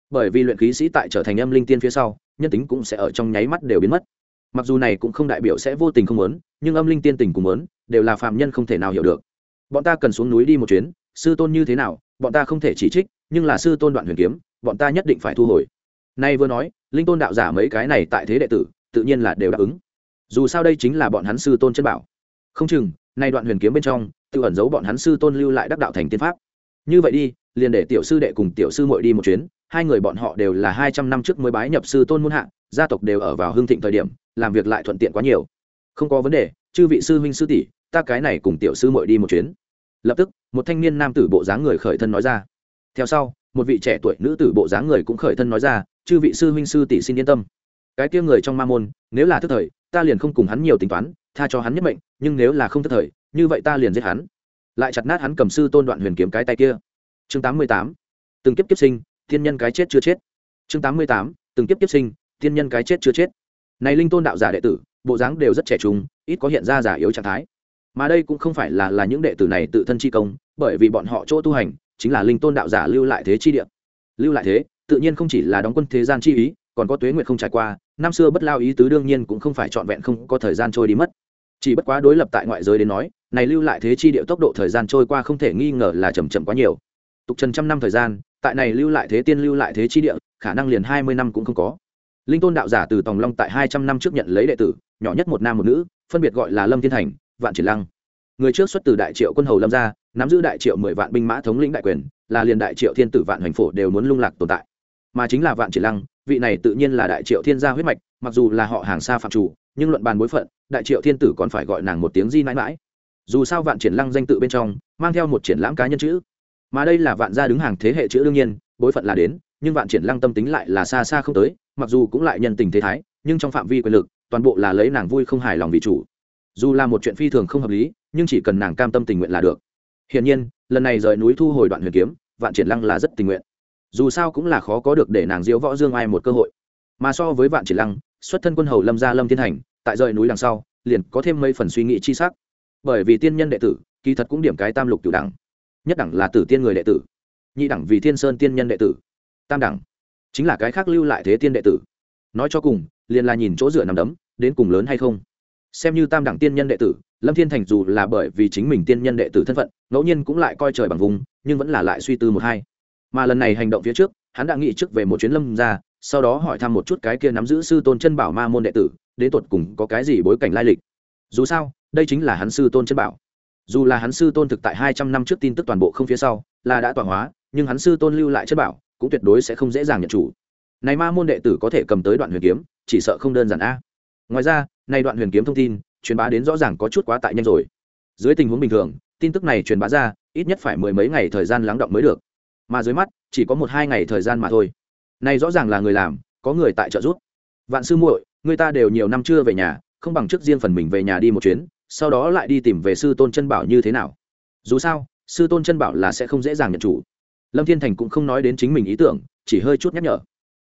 A: Bởi vì luyện khí sĩ tại trở thành âm linh tiên phía sau, nhân tính cũng sẽ ở trong nháy mắt đều biến mất mặc dù này cũng không đại biểu sẽ vô tình không muốn, nhưng âm linh tiên tình cùng muốn, đều là phạm nhân không thể nào hiểu được. Bọn ta cần xuống núi đi một chuyến, sư tôn như thế nào, bọn ta không thể chỉ trích, nhưng là sư tôn đoạn huyền kiếm, bọn ta nhất định phải thu hồi. Nay vừa nói, linh tôn đạo giả mấy cái này tại thế đệ tử, tự nhiên là đều đáp ứng. Dù sao đây chính là bọn hắn sư tôn chân bảo. Không chừng, nay đoạn huyền kiếm bên trong, tự ẩn giấu bọn hắn sư tôn lưu lại đắc đạo thành tiên pháp. Như vậy đi, liền để tiểu sư đệ cùng tiểu sư muội đi một chuyến, hai người bọn họ đều là hai trăm năm trước mới bái nhập sư tôn muôn hạ, gia tộc đều ở vào hương thịnh thời điểm làm việc lại thuận tiện quá nhiều. Không có vấn đề, chư vị sư huynh sư tỷ, ta cái này cùng tiểu sư muội đi một chuyến. Lập tức, một thanh niên nam tử bộ dáng người khởi thân nói ra. Theo sau, một vị trẻ tuổi nữ tử bộ dáng người cũng khởi thân nói ra, chư vị sư huynh sư tỷ xin yên tâm. Cái kia người trong ma môn, nếu là thức thời, ta liền không cùng hắn nhiều tính toán, tha cho hắn nhất mệnh, nhưng nếu là không thức thời, như vậy ta liền giết hắn. Lại chặt nát hắn cầm sư tôn đoạn huyền kiếm cái tay kia. Chương tám mươi tám, từng kiếp kiếp sinh, thiên nhân cái chết chưa chết. Chương tám mươi tám, từng kiếp kiếp sinh, thiên nhân cái chết chưa chết này linh tôn đạo giả đệ tử, bộ dáng đều rất trẻ trung, ít có hiện ra giả yếu trạng thái. Mà đây cũng không phải là là những đệ tử này tự thân chi công, bởi vì bọn họ chỗ tu hành, chính là linh tôn đạo giả lưu lại thế chi địa. Lưu lại thế, tự nhiên không chỉ là đóng quân thế gian chi ý, còn có tuế nguyện không trải qua, năm xưa bất lao ý tứ đương nhiên cũng không phải trọn vẹn không có thời gian trôi đi mất. Chỉ bất quá đối lập tại ngoại giới đến nói, này lưu lại thế chi địa tốc độ thời gian trôi qua không thể nghi ngờ là chậm chậm quá nhiều. Tục trần trăm năm thời gian, tại này lưu lại thế tiên lưu lại thế chi địa, khả năng liền hai mươi năm cũng không có linh tôn đạo giả từ tòng long tại hai trăm năm trước nhận lấy đệ tử, nhỏ nhất một nam một nữ, phân biệt gọi là lâm thiên thành, vạn triển lăng. Người trước xuất từ đại triệu quân hầu lâm gia, nắm giữ đại triệu mười vạn binh mã thống lĩnh đại quyền, là liền đại triệu thiên tử vạn hoành phổ đều muốn lung lạc tồn tại. Mà chính là vạn triển lăng, vị này tự nhiên là đại triệu thiên gia huyết mạch, mặc dù là họ hàng xa phạm chủ, nhưng luận bàn bối phận, đại triệu thiên tử còn phải gọi nàng một tiếng di mãi mãi dù sao vạn triển lăng danh tự bên trong, mang theo một triển lãm cá nhân chữ. Mà đây là vạn gia đứng hàng thế hệ chữ đương nhiên, bối phận là đến nhưng vạn triển lăng tâm tính lại là xa xa không tới, mặc dù cũng lại nhân tình thế thái, nhưng trong phạm vi quyền lực, toàn bộ là lấy nàng vui không hài lòng vì chủ. Dù là một chuyện phi thường không hợp lý, nhưng chỉ cần nàng cam tâm tình nguyện là được. Hiển nhiên, lần này rời núi thu hồi đoạn huyền kiếm, vạn triển lăng là rất tình nguyện. Dù sao cũng là khó có được để nàng diễu võ dương ai một cơ hội. Mà so với vạn triển lăng, xuất thân quân hầu lâm gia lâm thiên hành, tại rời núi đằng sau, liền có thêm mấy phần suy nghĩ chi sắc. Bởi vì tiên nhân đệ tử, kỳ thật cũng điểm cái tam lục tiểu đẳng. Nhất đẳng là tử tiên người đệ tử. Nhị đẳng vì thiên sơn tiên nhân đệ tử tam đẳng, chính là cái khác lưu lại thế tiên đệ tử. Nói cho cùng, liền là nhìn chỗ dựa nằm đấm, đến cùng lớn hay không. Xem như tam đẳng tiên nhân đệ tử, lâm thiên thành dù là bởi vì chính mình tiên nhân đệ tử thân phận, ngẫu nhiên cũng lại coi trời bằng vùng, nhưng vẫn là lại suy tư một hai. Mà lần này hành động phía trước, hắn đã nghĩ trước về một chuyến lâm ra, sau đó hỏi thăm một chút cái kia nắm giữ sư tôn chân bảo ma môn đệ tử, đến tột cùng có cái gì bối cảnh lai lịch. Dù sao, đây chính là hắn sư tôn chân bảo. Dù là hắn sư tôn thực tại hai trăm năm trước tin tức toàn bộ không phía sau, là đã tọa hóa, nhưng hắn sư tôn lưu lại chân bảo cũng tuyệt đối sẽ không dễ dàng nhận chủ. Này ma môn đệ tử có thể cầm tới đoạn huyền kiếm, chỉ sợ không đơn giản a. Ngoài ra, này đoạn huyền kiếm thông tin, truyền bá đến rõ ràng có chút quá tại nhanh rồi. Dưới tình huống bình thường, tin tức này truyền bá ra, ít nhất phải mười mấy ngày thời gian lắng động mới được. Mà dưới mắt, chỉ có một hai ngày thời gian mà thôi. Này rõ ràng là người làm, có người tại trợ giúp. Vạn sư muội, người ta đều nhiều năm chưa về nhà, không bằng trước riêng phần mình về nhà đi một chuyến, sau đó lại đi tìm về sư tôn chân bảo như thế nào. Dù sao, sư tôn chân bảo là sẽ không dễ dàng nhận chủ lâm thiên thành cũng không nói đến chính mình ý tưởng, chỉ hơi chút nhắc nhở.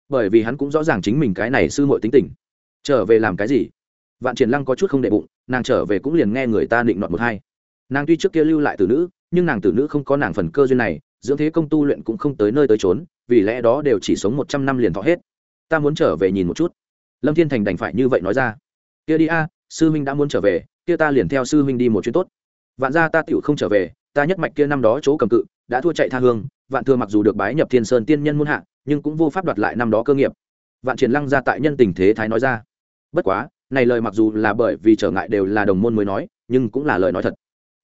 A: Bởi vì hắn cũng rõ ràng chính mình cái này sư muội tính tình. Trở về làm cái gì? Vạn triển lăng có chút không đệ bụng, nàng trở về cũng liền nghe người ta định nọt một hai. Nàng tuy trước kia lưu lại tử nữ, nhưng nàng tử nữ không có nàng phần cơ duyên này, dưỡng thế công tu luyện cũng không tới nơi tới trốn vì lẽ đó đều chỉ sống một trăm năm liền thọ hết. Ta muốn trở về nhìn một chút. Lâm thiên thành đành phải như vậy nói ra. Kia đi a, sư huynh đã muốn trở về, kia ta liền theo sư huynh đi một chuyến tốt. Vạn gia ta tựu không trở về, ta nhất mạch kia năm đó chỗ cầm cự, đã thua chạy tha hương vạn thừa mặc dù được bái nhập thiên sơn tiên nhân muôn hạ, nhưng cũng vô pháp đoạt lại năm đó cơ nghiệp. Vạn triển lăng ra tại nhân tình thế thái nói ra. Bất quá, này lời mặc dù là bởi vì trở ngại đều là đồng môn mới nói, nhưng cũng là lời nói thật.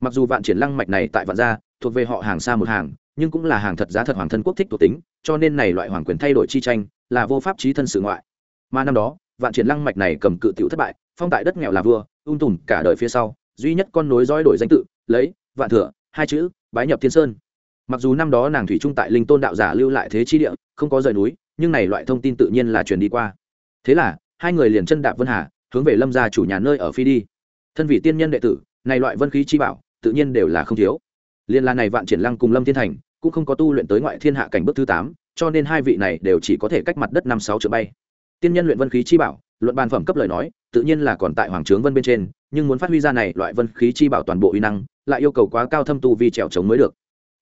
A: Mặc dù vạn triển lăng mạch này tại vạn gia, thuộc về họ hàng xa một hàng, nhưng cũng là hàng thật giá thật hoàng thân quốc thích thuộc tính, cho nên này loại hoàng quyền thay đổi chi tranh là vô pháp trí thân sự ngoại. Mà năm đó, vạn triển lăng mạch này cầm cự tiểu thất bại, phong tại đất nghèo là vua, ung tùm cả đời phía sau, duy nhất con nối dõi đổi danh tự, lấy, vạn thừa, hai chữ, bái nhập thiên sơn mặc dù năm đó nàng thủy trung tại linh tôn đạo giả lưu lại thế chi địa, không có rời núi, nhưng này loại thông tin tự nhiên là truyền đi qua. Thế là, hai người liền chân đạp vân hà, hướng về lâm gia chủ nhà nơi ở phi đi. Thân vị tiên nhân đệ tử, này loại vân khí chi bảo, tự nhiên đều là không thiếu. Liên la này vạn triển lăng cùng lâm thiên thành, cũng không có tu luyện tới ngoại thiên hạ cảnh bước thứ tám, cho nên hai vị này đều chỉ có thể cách mặt đất năm sáu trượng bay. Tiên nhân luyện vân khí chi bảo, luận bàn phẩm cấp lời nói, tự nhiên là còn tại hoàng trướng vân bên trên, nhưng muốn phát huy ra này loại vân khí chi bảo toàn bộ uy năng, lại yêu cầu quá cao thâm tu vi trèo trống mới được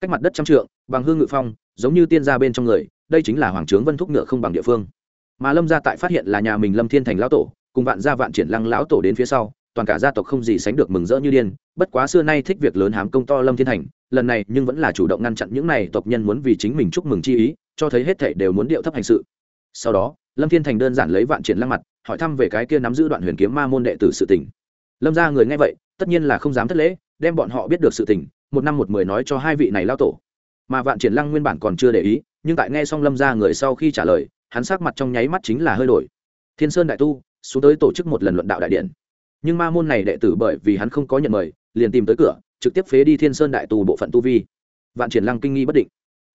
A: cách mặt đất trăm trượng, bằng hương ngự phong, giống như tiên gia bên trong người, đây chính là hoàng trướng vân thúc ngựa không bằng địa phương. Mà lâm gia tại phát hiện là nhà mình lâm thiên thành lão tổ, cùng vạn gia vạn triển lăng lão tổ đến phía sau, toàn cả gia tộc không gì sánh được mừng rỡ như điên, bất quá xưa nay thích việc lớn hám công to lâm thiên thành, lần này nhưng vẫn là chủ động ngăn chặn những này tộc nhân muốn vì chính mình chúc mừng chi ý, cho thấy hết thảy đều muốn điệu thấp hành sự. Sau đó, lâm thiên thành đơn giản lấy vạn triển lăng mặt, hỏi thăm về cái kia nắm giữ đoạn huyền kiếm ma môn đệ tử sự tình. Lâm gia người nghe vậy, tất nhiên là không dám thất lễ, đem bọn họ biết được sự tình một năm một mười nói cho hai vị này lao tổ. Mà vạn triển lăng nguyên bản còn chưa để ý, nhưng tại nghe xong lâm gia người sau khi trả lời, hắn sắc mặt trong nháy mắt chính là hơi đổi. Thiên sơn đại tu, xuống tới tổ chức một lần luận đạo đại điện. Nhưng ma môn này đệ tử bởi vì hắn không có nhận mời, liền tìm tới cửa, trực tiếp phế đi thiên sơn đại tu bộ phận tu vi. Vạn triển lăng kinh nghi bất định.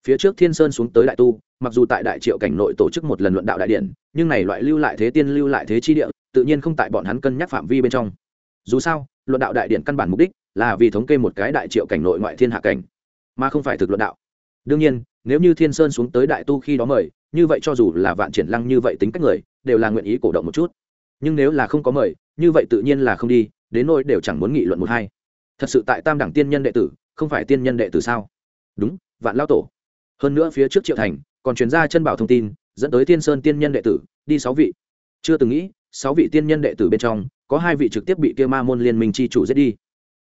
A: Phía trước thiên sơn xuống tới đại tu, mặc dù tại đại triệu cảnh nội tổ chức một lần luận đạo đại điện, nhưng này loại lưu lại thế tiên, lưu lại thế chi địa, tự nhiên không tại bọn hắn cân nhắc phạm vi bên trong dù sao, luận đạo đại điện căn bản mục đích là vì thống kê một cái đại triệu cảnh nội ngoại thiên hạ cảnh, mà không phải thực luận đạo. Đương nhiên, nếu như thiên sơn xuống tới đại tu khi đó mời, như vậy cho dù là vạn triển lăng như vậy tính cách người, đều là nguyện ý cổ động một chút. Nhưng nếu là không có mời, như vậy tự nhiên là không đi, đến nỗi đều chẳng muốn nghị luận một hai. Thật sự tại tam đẳng tiên nhân đệ tử, không phải tiên nhân đệ tử sao? Đúng, vạn lao tổ. Hơn nữa phía trước triệu thành còn chuyển ra chân bảo thông tin, dẫn tới Thiên sơn tiên nhân đệ tử, đi sáu vị. Chưa từng nghĩ, sáu vị tiên nhân đệ tử bên trong có hai vị trực tiếp bị kia ma môn liên minh chi chủ giết đi.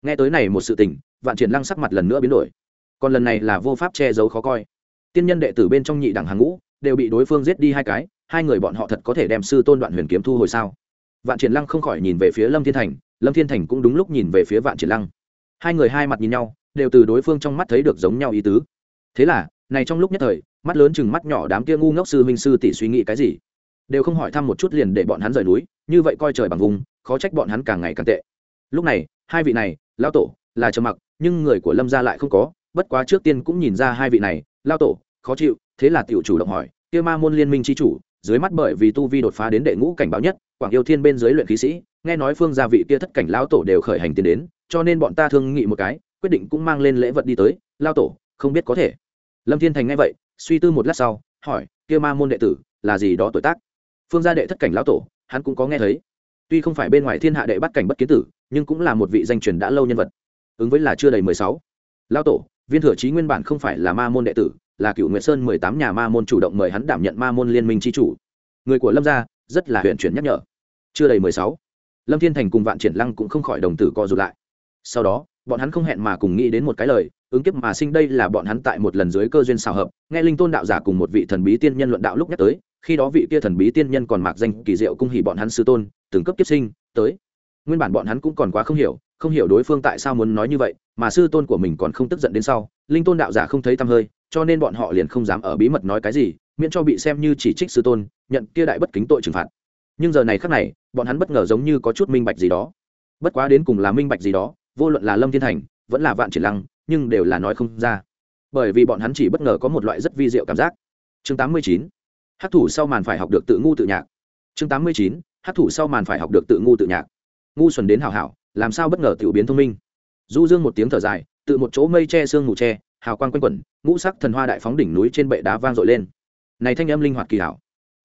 A: Nghe tới này một sự tình, vạn triển lăng sắc mặt lần nữa biến đổi. Còn lần này là vô pháp che giấu khó coi. Tiên nhân đệ tử bên trong nhị đẳng hàng ngũ đều bị đối phương giết đi hai cái, hai người bọn họ thật có thể đem sư tôn đoạn huyền kiếm thu hồi sao? Vạn triển lăng không khỏi nhìn về phía lâm thiên thành, lâm thiên thành cũng đúng lúc nhìn về phía vạn triển lăng. Hai người hai mặt nhìn nhau, đều từ đối phương trong mắt thấy được giống nhau ý tứ. Thế là, này trong lúc nhất thời, mắt lớn chừng mắt nhỏ đám kia ngu ngốc sư huynh sư tỷ suy nghĩ cái gì? Đều không hỏi thăm một chút liền để bọn hắn rời núi, như vậy coi trời bằng vùng khó trách bọn hắn càng ngày càng tệ. Lúc này, hai vị này lao tổ, là trầm mặc, nhưng người của lâm gia lại không có, bất quá trước tiên cũng nhìn ra hai vị này lao tổ, khó chịu, thế là tiểu chủ động hỏi, kia ma môn liên minh chi chủ, dưới mắt bởi vì tu vi đột phá đến đệ ngũ cảnh báo nhất, quảng yêu thiên bên dưới luyện khí sĩ, nghe nói phương gia vị kia thất cảnh lão tổ đều khởi hành tiến đến, cho nên bọn ta thương nghị một cái, quyết định cũng mang lên lễ vật đi tới lao tổ, không biết có thể. Lâm thiên thành nghe vậy, suy tư một lát sau, hỏi, kia ma môn đệ tử, là gì đó tuổi tác? Phương gia đệ thất cảnh lão tổ, hắn cũng có nghe thấy tuy không phải bên ngoài thiên hạ đệ bắt cảnh bất kiến tử, nhưng cũng là một vị danh truyền đã lâu nhân vật. Ứng với là chưa đầy mười sáu. Lão tổ, viên thừa trí nguyên bản không phải là ma môn đệ tử, là cựu nguyễn sơn mười tám nhà ma môn chủ động mời hắn đảm nhận ma môn liên minh tri chủ. Người của lâm gia, rất là huyện chuyển nhắc nhở. Chưa đầy mười sáu. Lâm thiên thành cùng vạn triển lăng cũng không khỏi đồng tử co rụt lại. Sau đó, bọn hắn không hẹn mà cùng nghĩ đến một cái lời, ứng kiếp mà sinh đây là bọn hắn tại một lần dưới cơ duyên xào hợp, nghe linh tôn đạo giả cùng một vị thần bí tiên nhân luận đạo lúc nhắc tới khi đó vị kia thần bí tiên nhân còn mạc danh kỳ diệu cung hỉ bọn hắn sư tôn, từng cấp kiếp sinh, tới. Nguyên bản bọn hắn cũng còn quá không hiểu không hiểu đối phương tại sao muốn nói như vậy, mà sư tôn của mình còn không tức giận đến sau, linh tôn đạo giả không thấy tăm hơi, cho nên bọn họ liền không dám ở bí mật nói cái gì, miễn cho bị xem như chỉ trích sư tôn, nhận kia đại bất kính tội trừng phạt. Nhưng giờ này khác này, bọn hắn bất ngờ giống như có chút minh bạch gì đó. Bất quá đến cùng là minh bạch gì đó, vô luận là lâm thiên thành, vẫn là vạn triển lăng, nhưng đều là nói không ra. Bởi vì bọn hắn chỉ bất ngờ có một loại rất vi diệu cảm giác. Chương 89 hát thủ sau màn phải học được tự ngu tự nhạc. Chương 89. hát thủ sau màn phải học được tự ngu tự nhạc. Ngu xuẩn đến hảo hảo, làm sao bất ngờ tiểu biến thông minh. Du dương một tiếng thở dài, tự một chỗ mây che sương mù che, hào quang quanh quẩn, ngũ sắc thần hoa đại phóng đỉnh núi trên bệ đá vang dội lên. Này thanh âm linh hoạt kỳ hảo.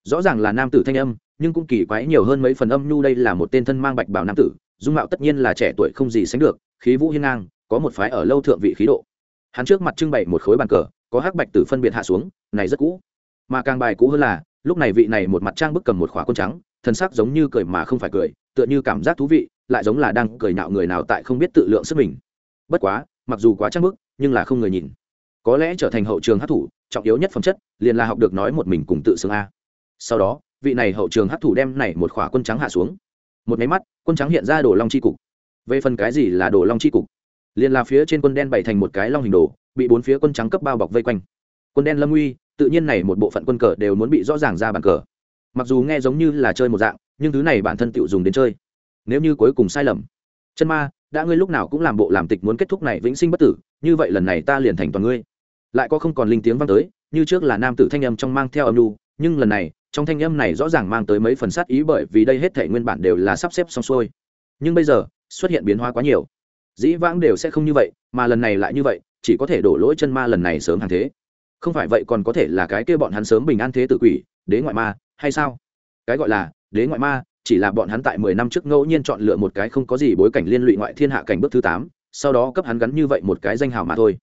A: Rõ ràng là nam tử thanh âm, nhưng cũng kỳ quái nhiều hơn mấy phần âm nhu đây là một tên thân mang bạch bảo nam tử, dung mạo tất nhiên là trẻ tuổi không gì sánh được, khí vũ hiên ngang, có một phái ở lâu thượng vị khí độ. Hắn trước mặt trưng bày một khối bàn cờ, có hắc bạch tử phân biệt hạ xuống, này rất cũ mà càng bài cũ hơn là, lúc này vị này một mặt trang bức cầm một khóa quân trắng, thân sắc giống như cười mà không phải cười, tựa như cảm giác thú vị, lại giống là đang cười nhạo người nào tại không biết tự lượng sức mình. Bất quá, mặc dù quá trang bức, nhưng là không người nhìn. Có lẽ trở thành hậu trường hát thủ, trọng yếu nhất phẩm chất, liền là học được nói một mình cùng tự xưng a. Sau đó, vị này hậu trường hát thủ đem này một khỏa quân trắng hạ xuống. Một máy mắt, quân trắng hiện ra đồ long c h i cục. Về phần cái gì là đồ long c h i cục? Liền là phía trên quân đen bày thành một cái long hình đồ, bị bốn phía quân trắng cấp bao bọc vây quanh. Quân đen lâm uy tự nhiên này một bộ phận quân cờ đều muốn bị rõ ràng ra bàn cờ. Mặc dù nghe giống như là chơi một dạng, nhưng thứ này bản thân tự dùng đến chơi. Nếu như cuối cùng sai lầm. Chân ma, đã ngươi lúc nào cũng làm bộ làm tịch muốn kết thúc này vĩnh sinh bất tử, như vậy lần này ta liền thành toàn ngươi. Lại có không còn linh tiếng vang tới, như trước là nam tử thanh âm trong mang theo âm lưu nhưng lần này, trong thanh âm này rõ ràng mang tới mấy phần sát ý bởi vì đây hết thể nguyên bản đều là sắp xếp xong xuôi. Nhưng bây giờ, xuất hiện biến hóa quá nhiều. Dĩ vãng đều sẽ không như vậy, mà lần này lại như vậy, chỉ có thể đổ lỗi chân ma lần này sớm hàng thế không phải vậy còn có thể là cái kia bọn hắn sớm bình an thế tự quỷ, đế ngoại ma, hay sao? Cái gọi là đế ngoại ma, chỉ là bọn hắn tại mười năm trước ngẫu nhiên chọn lựa một cái không có gì bối cảnh liên lụy ngoại thiên hạ cảnh bước thứ tám, sau đó cấp hắn gắn như vậy một cái danh hào mà thôi.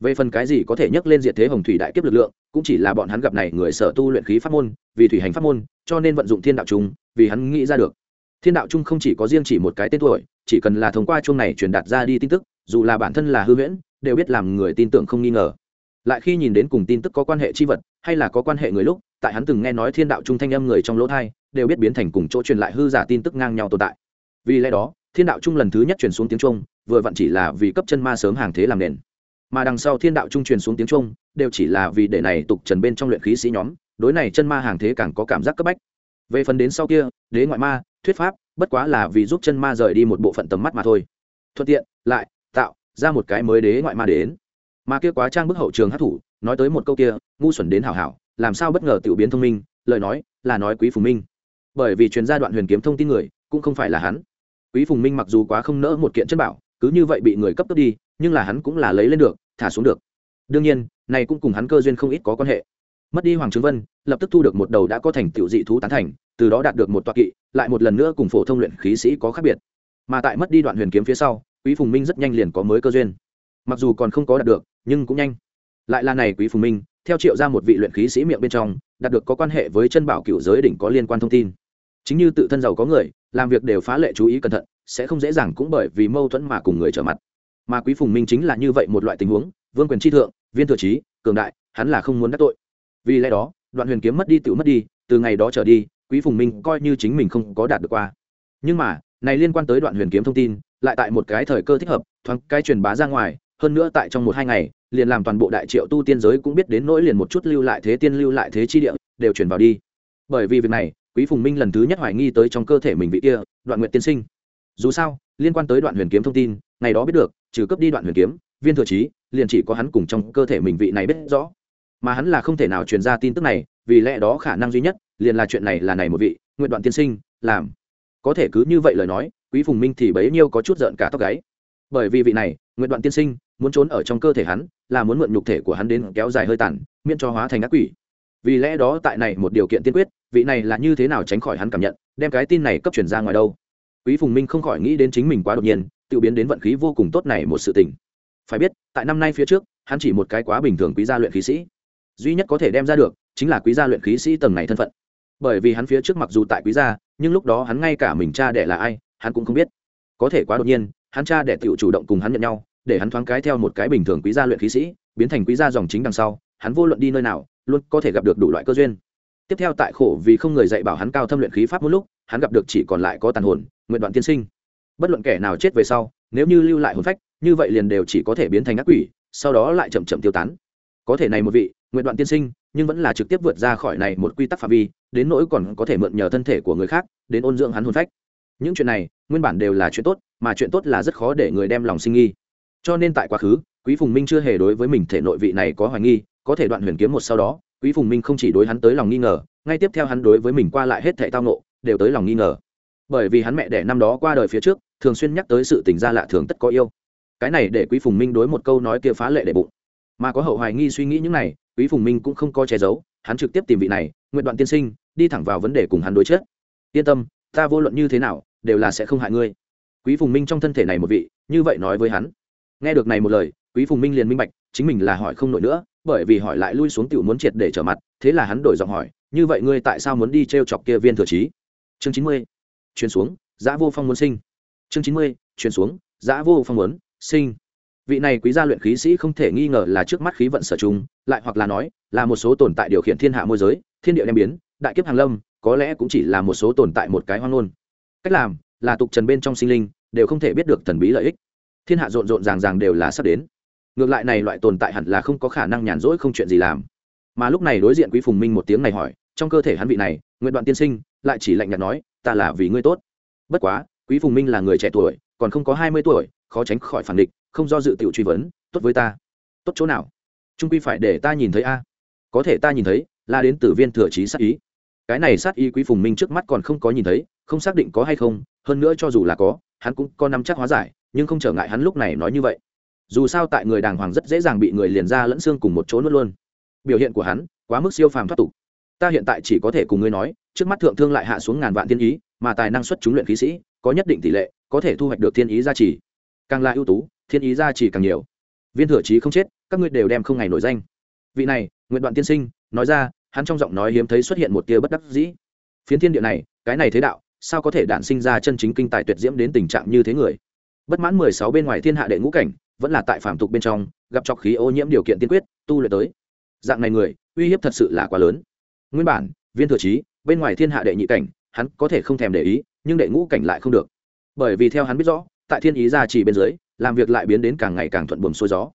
A: Về phần cái gì có thể nhắc lên diện thế hồng thủy đại kiếp lực lượng, cũng chỉ là bọn hắn gặp này người sở tu luyện khí pháp môn, vì thủy hành pháp môn, cho nên vận dụng thiên đạo trung vì hắn nghĩ ra được. Thiên đạo trung không chỉ có riêng chỉ một cái tên tuổi, chỉ cần là thông qua chung này truyền đạt ra đi tin tức, dù là bản thân là hư huyễn, đều biết làm người tin tưởng không nghi ngờ lại khi nhìn đến cùng tin tức có quan hệ chi vật, hay là có quan hệ người lúc, tại hắn từng nghe nói thiên đạo trung thanh âm người trong lỗ thai, đều biết biến thành cùng chỗ truyền lại hư giả tin tức ngang nhau tồn tại. Vì lẽ đó, thiên đạo trung lần thứ nhất truyền xuống tiếng trung, vừa vặn chỉ là vì cấp chân ma sớm hàng thế làm nền. Mà đằng sau thiên đạo trung truyền xuống tiếng trung, đều chỉ là vì để này tục trần bên trong luyện khí sĩ nhóm, đối này chân ma hàng thế càng có cảm giác cấp bách. Về phần đến sau kia, đế ngoại ma, thuyết pháp, bất quá là vì giúp chân ma rời đi một bộ phận tầm mắt mà thôi. Thuận tiện, lại, tạo ra một cái mới đế ngoại ma đến mà kia quá trang bức hậu trường hát thủ, nói tới một câu kia, ngu xuẩn đến hảo hảo, làm sao bất ngờ tiểu biến thông minh, lời nói là nói quý phùng minh. Bởi vì chuyên gia đoạn huyền kiếm thông tin người, cũng không phải là hắn. Quý phùng minh mặc dù quá không nỡ một kiện chất bảo, cứ như vậy bị người cấp cấp đi, nhưng là hắn cũng là lấy lên được, thả xuống được. Đương nhiên, này cũng cùng hắn cơ duyên không ít có quan hệ. Mất đi hoàng trướng vân, lập tức thu được một đầu đã có thành tiểu dị thú tán thành, từ đó đạt được một toa kỵ, lại một lần nữa cùng phổ thông luyện khí sĩ có khác biệt. Mà tại mất đi đoạn huyền kiếm phía sau, quý phùng minh rất nhanh liền có mới cơ duyên. Mặc dù còn không có đạt được nhưng cũng nhanh. Lại là này quý phùng minh, theo triệu ra một vị luyện khí sĩ miệng bên trong, đạt được có quan hệ với chân bảo cựu giới đỉnh có liên quan thông tin. Chính như tự thân giàu có người, làm việc đều phá lệ chú ý cẩn thận, sẽ không dễ dàng cũng bởi vì mâu thuẫn mà cùng người trở mặt. Mà quý phùng minh chính là như vậy một loại tình huống, vương quyền tri thượng, viên thừa trí, cường đại, hắn là không muốn đắc tội. Vì lẽ đó, đoạn huyền kiếm mất đi tự mất đi, từ ngày đó trở đi, quý phùng minh coi như chính mình không có đạt được qua. Nhưng mà, này liên quan tới đoạn huyền kiếm thông tin, lại tại một cái thời cơ thích hợp, thoáng cái truyền bá ra ngoài hơn nữa tại trong một hai ngày, liền làm toàn bộ đại triệu tu tiên giới cũng biết đến nỗi liền một chút lưu lại thế tiên lưu lại thế chi địa, đều chuyển vào đi. Bởi vì việc này, quý phùng minh lần thứ nhất hoài nghi tới trong cơ thể mình vị kia, đoạn nguyện tiên sinh. Dù sao, liên quan tới đoạn huyền kiếm thông tin, ngày đó biết được, trừ cấp đi đoạn huyền kiếm, viên thừa trí liền chỉ có hắn cùng trong cơ thể mình vị này biết rõ. Mà hắn là không thể nào truyền ra tin tức này, vì lẽ đó khả năng duy nhất, liền là chuyện này là này một vị nguyện đoạn tiên sinh, làm. Có thể cứ như vậy lời nói, quý phùng minh thì bấy nhiêu có chút giận cả tóc gáy. Bởi vì vị này nguyện đoạn tiên sinh muốn trốn ở trong cơ thể hắn, là muốn mượn nhục thể của hắn đến kéo dài hơi tàn, miễn cho hóa thành ác quỷ. Vì lẽ đó tại này một điều kiện tiên quyết, vị này là như thế nào tránh khỏi hắn cảm nhận, đem cái tin này cấp chuyển ra ngoài đâu. Quý phùng minh không khỏi nghĩ đến chính mình quá đột nhiên, tự biến đến vận khí vô cùng tốt này một sự tình. Phải biết, tại năm nay phía trước, hắn chỉ một cái quá bình thường quý gia luyện khí sĩ. Duy nhất có thể đem ra được, chính là quý gia luyện khí sĩ tầng này thân phận. Bởi vì hắn phía trước mặc dù tại quý gia, nhưng lúc đó hắn ngay cả mình cha đẻ là ai, hắn cũng không biết. Có thể quá đột nhiên, hắn cha đẻ tự chủ động cùng hắn nhận nhau để hắn thoáng cái theo một cái bình thường quý gia luyện khí sĩ, biến thành quý gia dòng chính đằng sau, hắn vô luận đi nơi nào, luôn có thể gặp được đủ loại cơ duyên. Tiếp theo tại khổ vì không người dạy bảo hắn cao thâm luyện khí pháp một lúc, hắn gặp được chỉ còn lại có tàn hồn, nguyện đoạn tiên sinh. Bất luận kẻ nào chết về sau, nếu như lưu lại hồn phách, như vậy liền đều chỉ có thể biến thành ác quỷ, sau đó lại chậm chậm tiêu tán. Có thể này một vị, nguyện đoạn tiên sinh, nhưng vẫn là trực tiếp vượt ra khỏi này một quy tắc phạm vi, đến nỗi còn có thể mượn nhờ thân thể của người khác, đến ôn dưỡng hắn hồn phách. Những chuyện này, nguyên bản đều là chuyện tốt, mà chuyện tốt là rất khó để người đem lòng sinh nghi cho nên tại quá khứ, quý phùng minh chưa hề đối với mình thể nội vị này có hoài nghi, có thể đoạn huyền kiếm một sau đó, quý phùng minh không chỉ đối hắn tới lòng nghi ngờ, ngay tiếp theo hắn đối với mình qua lại hết thệ tao nộ đều tới lòng nghi ngờ. Bởi vì hắn mẹ đẻ năm đó qua đời phía trước, thường xuyên nhắc tới sự tình gia lạ thường tất có yêu. Cái này để quý phùng minh đối một câu nói kia phá lệ để bụng. Mà có hậu hoài nghi suy nghĩ những này, quý phùng minh cũng không có che giấu, hắn trực tiếp tìm vị này nguyện đoạn tiên sinh, đi thẳng vào vấn đề cùng hắn đối chết yên tâm, ta vô luận như thế nào, đều là sẽ không hại ngươi. Quý phùng minh trong thân thể này một vị, như vậy nói với hắn nghe được này một lời, quý phùng minh liền minh bạch, chính mình là hỏi không nổi nữa, bởi vì hỏi lại lui xuống tiểu muốn triệt để trở mặt, thế là hắn đổi giọng hỏi, như vậy ngươi tại sao muốn đi t r e o chọc kia viên thừa trí? Chương chín mươi, chuyển xuống giã vô phong muốn sinh. Chương chín mươi, chuyển xuống giã vô phong muốn sinh. Vị này quý gia luyện khí sĩ không thể nghi ngờ là trước mắt khí vận sở trung, lại hoặc là nói, là một số tồn tại điều khiển thiên hạ môi giới, thiên địa đem biến, đại kiếp hàng lâm, có lẽ cũng chỉ là một số tồn tại một cái hoang ngôn. Cách làm, là tục trần bên trong sinh linh, đều không thể biết được thần bí lợi ích thiên hạ rộn rộn ràng ràng đều là sắp đến. Ngược lại này loại tồn tại hẳn là không có khả năng nhàn rỗi không chuyện gì làm. Mà lúc này đối diện quý phùng minh một tiếng này hỏi, trong cơ thể hắn vị này nguyện đoạn tiên sinh, lại chỉ lạnh nhạt nói, ta là vì ngươi tốt. Bất quá, quý phùng minh là người trẻ tuổi, còn không có hai mươi tuổi, khó tránh khỏi phản địch, không do dự tiểu truy vấn, tốt với ta. Tốt chỗ nào? Trung quy phải để ta nhìn thấy a. Có thể ta nhìn thấy, là đến từ viên thừa trí sát ý. Cái này sát ý quý phùng minh trước mắt còn không có nhìn thấy, không xác định có hay không, hơn nữa cho dù là có, hắn cũng có nắm chắc hóa giải nhưng không trở ngại hắn lúc này nói như vậy. Dù sao tại người đàng hoàng rất dễ dàng bị người liền ra lẫn xương cùng một chỗ nuốt luôn. Biểu hiện của hắn, quá mức siêu phàm thoát tục. Ta hiện tại chỉ có thể cùng ngươi nói, trước mắt thượng thương lại hạ xuống ngàn vạn thiên ý, mà tài năng xuất chúng luyện khí sĩ, có nhất định tỷ lệ, có thể thu hoạch được thiên ý gia trì. Càng là ưu tú, thiên ý gia trì càng nhiều. Viên thừa trí không chết, các ngươi đều đem không ngày nổi danh. Vị này nguyện đoạn tiên sinh, nói ra, hắn trong giọng nói hiếm thấy xuất hiện một tia bất đắc dĩ. Phiến thiên địa này, cái này thế đạo, sao có thể đản sinh ra chân chính kinh tài tuyệt diễm đến tình trạng như thế người? Bất mãn mười sáu bên ngoài thiên hạ đệ ngũ cảnh, vẫn là tại phạm tục bên trong, gặp trọc khí ô nhiễm điều kiện tiên quyết, tu luyện tới. Dạng này người, uy hiếp thật sự là quá lớn. Nguyên bản, viên thừa trí, bên ngoài thiên hạ đệ nhị cảnh, hắn có thể không thèm để ý, nhưng đệ ngũ cảnh lại không được. Bởi vì theo hắn biết rõ, tại thiên ý gia trì bên dưới, làm việc lại biến đến càng ngày càng thuận buồm xuôi gió.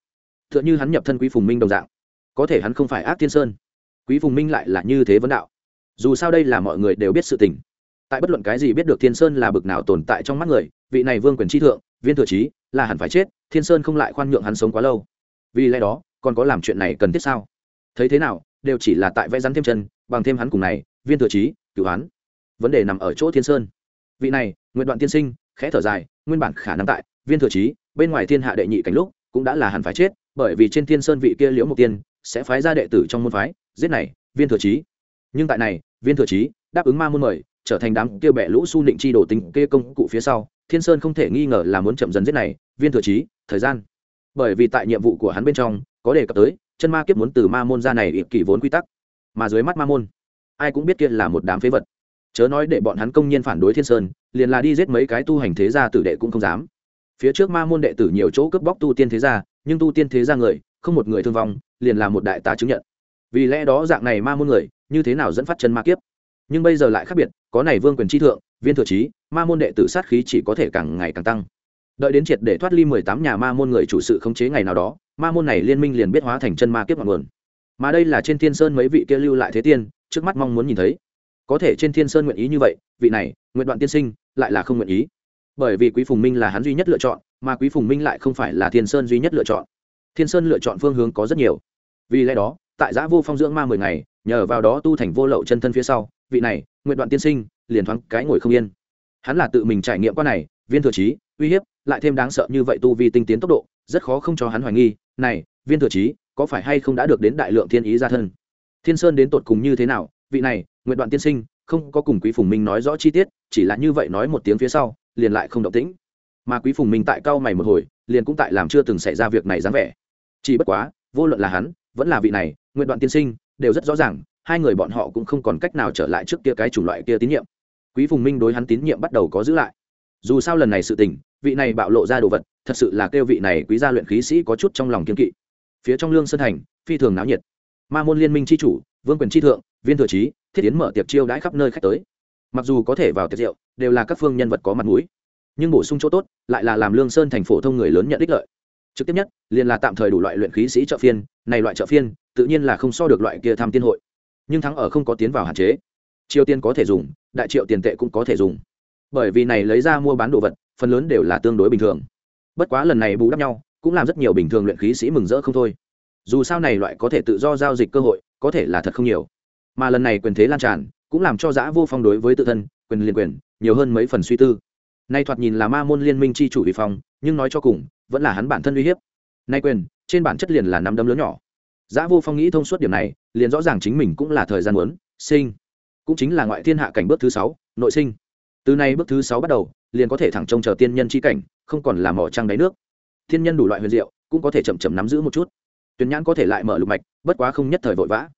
A: T h ư ợ n h ư hắn nhập thân quý phùng minh đồng dạng. Có thể hắn không phải ác thiên sơn. Quý phùng minh lại là như thế vấn đạo. Dù sao đây là mọi người đều biết sự tình. Tại bất luận cái gì biết được thiên sơn là bực nào tồn tại trong mắt người, vị này vương quyền tri thượng viên thừa trí, là hẳn phải chết, thiên sơn không lại khoan nhượng hắn sống quá lâu. Vì lẽ đó, còn có làm chuyện này cần thiết sao? Thấy thế nào, đều chỉ là tại vẽ rắn thêm chân, bằng thêm hắn cùng này, viên thừa trí, cửu hắn vấn đề nằm ở chỗ thiên sơn. Vị này nguyện đoạn tiên sinh, khẽ thở dài, nguyên bản khả năng tại, viên thừa trí, bên ngoài thiên hạ đệ nhị cảnh lúc, cũng đã là hẳn phải chết, bởi vì trên thiên sơn vị kia liễu mục tiên, sẽ phái ra đệ tử trong môn phái, giết này, viên thừa trí. Nhưng tại này, viên thừa trí, đáp ứng ma môn mời, trở thành đám kia bẻ lũ su nịnh chi đổ tình kê công cụ phía sau thiên sơn không thể nghi ngờ là muốn chậm dần giết này, viên thừa trí, thời gian. Bởi vì tại nhiệm vụ của hắn bên trong, có đề cập tới, chân ma kiếp muốn từ ma môn ra này ịp kỷ vốn quy tắc, mà dưới mắt ma môn, ai cũng biết kia là một đám phế vật. Chớ nói để bọn hắn công nhiên phản đối thiên sơn, liền là đi giết mấy cái tu hành thế gia tử đệ cũng không dám. Phía trước ma môn đệ tử nhiều chỗ cướp bóc tu tiên thế gia, nhưng tu tiên thế gia người, không một người thương vong, liền là một đại tá chứng nhận. Vì lẽ đó dạng này ma môn người, như thế nào dẫn phát chân ma kiếp? Nhưng bây giờ lại khác biệt, có này vương quyền tri thượng viên thừa trí, ma môn đệ tử sát khí chỉ có thể càng ngày càng tăng. Đợi đến triệt để thoát ly mười tám nhà ma môn người chủ sự khống chế ngày nào đó, ma môn này liên minh liền biết hóa thành chân ma kiếp ngọn nguồn. Mà đây là trên thiên sơn mấy vị kia lưu lại thế tiên, trước mắt mong muốn nhìn thấy. Có thể trên thiên sơn nguyện ý như vậy, vị này nguyện đoạn tiên sinh, lại là không nguyện ý. Bởi vì quý phùng minh là hắn duy nhất lựa chọn, mà quý phùng minh lại không phải là thiên sơn duy nhất lựa chọn. Thiên sơn lựa chọn phương hướng có rất nhiều. Vì lẽ đó, tại giã vô phong dưỡng ma mười ngày, nhờ vào đó tu thành vô lậu chân thân phía sau, vị này nguyện đoạn tiên sinh liền thoáng cái ngồi không yên. Hắn là tự mình trải nghiệm qua này, viên thừa trí, uy hiếp, lại thêm đáng sợ như vậy tu vi tinh tiến tốc độ, rất khó không cho hắn hoài nghi, này, viên thừa trí, có phải hay không đã được đến đại lượng thiên ý gia thân? Thiên sơn đến tột cùng như thế nào? Vị này nguyện đoạn tiên sinh, không có cùng quý phùng minh nói rõ chi tiết, chỉ là như vậy nói một tiếng phía sau, liền lại không động tĩnh. Mà quý phùng minh tại cao mày một hồi, liền cũng tại làm chưa từng xảy ra việc này dáng vẻ. Chỉ bất quá, vô luận là hắn, vẫn là vị này nguyện đoạn tiên sinh, đều rất rõ ràng, hai người bọn họ cũng không còn cách nào trở lại trước kia cái chủng loại kia tín nhiệm quý phùng minh đối hắn tín nhiệm bắt đầu có giữ lại. Dù sao lần này sự tình, vị này bạo lộ ra đồ vật, thật sự là kêu vị này quý gia luyện khí sĩ có chút trong lòng kiên kỵ. Phía trong lương sơn thành, phi thường náo nhiệt. Ma môn liên minh c h i chủ, vương quyền tri thượng, viên thừa trí, thiết tiến mở tiệc chiêu đãi khắp nơi khách tới. Mặc dù có thể vào tiệc rượu, đều là các phương nhân vật có mặt mũi. Nhưng bổ sung chỗ tốt, lại là làm lương sơn thành phổ thông người lớn nhận ích lợi. Trực tiếp nhất, liền là tạm thời đủ loại luyện khí sĩ trợ phiên, này loại trợ phiên, tự nhiên là không so được loại kia tham tiên hội. Nhưng thắng ở không có tiến vào hạn chế triều tiên có thể dùng, đại triệu tiền tệ cũng có thể dùng. Bởi vì này lấy ra mua bán đồ vật, phần lớn đều là tương đối bình thường. Bất quá lần này bù đắp nhau, cũng làm rất nhiều bình thường luyện khí sĩ mừng rỡ không thôi. Dù sao này loại có thể tự do giao dịch cơ hội, có thể là thật không nhiều. Mà lần này quyền thế lan tràn, cũng làm cho giã vô phong đối với tự thân, quyền liên quyền, nhiều hơn mấy phần suy tư. Nay thoạt nhìn là ma môn liên minh c h i chủ vi phong, nhưng nói cho cùng, vẫn là hắn bản thân uy hiếp. Nay quyền, trên bản chất liền là nắm đấm lớn nhỏ. Giã vô phong nghĩ thông suốt điểm này, liền rõ ràng chính mình cũng là thời gian muốn sinh cũng chính là ngoại thiên hạ cảnh bước thứ sáu, nội sinh. Từ nay bước thứ sáu bắt đầu, liền có thể thẳng trông chờ tiên nhân c h i cảnh, không còn là mỏ trăng đáy nước. Thiên nhân đủ loại huyền diệu, cũng có thể chậm chậm nắm giữ một chút. Tuyển nhãn có thể lại mở lục mạch, bất quá không nhất thời vội vã.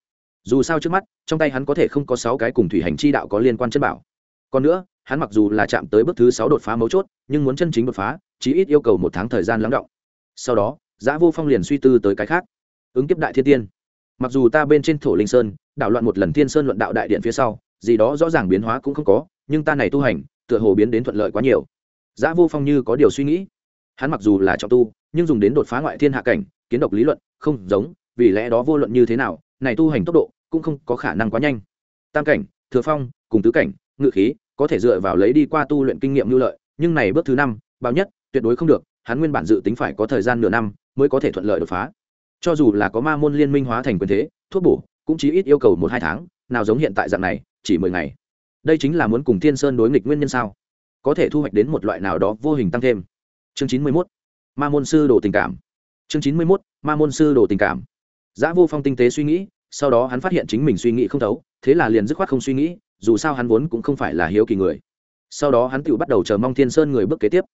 A: Dù sao trước mắt, trong tay hắn có thể không có sáu cái cùng thủy hành chi đạo có liên quan chân bảo. Còn nữa, hắn mặc dù là chạm tới bước thứ sáu đột phá mấu chốt, nhưng muốn chân chính đột phá, chí ít yêu cầu một tháng thời gian lắng động. Sau đó, giã vô phong liền suy tư tới cái khác. Ứng kiếp đại thiên tiên. Mặc dù ta bên trên thổ linh sơn đảo loạn một lần thiên sơn luận đạo đại điện phía sau, gì đó rõ ràng biến hóa cũng không có, nhưng ta này tu hành, tựa hồ biến đến thuận lợi quá nhiều. Giã vô phong như có điều suy nghĩ. Hắn mặc dù là trọng tu, nhưng dùng đến đột phá ngoại thiên hạ cảnh, kiến độc lý luận, không giống, vì lẽ đó vô luận như thế nào, này tu hành tốc độ cũng không có khả năng quá nhanh. Tam cảnh, thừa phong, cùng tứ cảnh, ngự khí, có thể dựa vào lấy đi qua tu luyện kinh nghiệm lưu lợi, nhưng này bước thứ năm, bao nhất, tuyệt đối không được, hắn nguyên bản dự tính phải có thời gian nửa năm mới có thể thuận lợi đột phá. Cho dù là có ma môn liên minh hóa thành quyền thế, thuốc bổ cũng chỉ ít yêu cầu một hai tháng, nào giống hiện tại dạng này, chỉ mười ngày. Đây chính là muốn cùng thiên sơn đối nghịch nguyên nhân sao? Có thể thu hoạch đến một loại nào đó vô hình tăng thêm. Chương chín mươi mốt, ma môn sư đồ tình cảm. Chương chín mươi mốt, ma môn sư đồ tình cảm. Giã vô phong tinh tế suy nghĩ, sau đó hắn phát hiện chính mình suy nghĩ không thấu, thế là liền dứt khoát không suy nghĩ, dù sao hắn vốn cũng không phải là hiếu kỳ người. Sau đó hắn tự bắt đầu chờ mong thiên sơn người bước kế tiếp.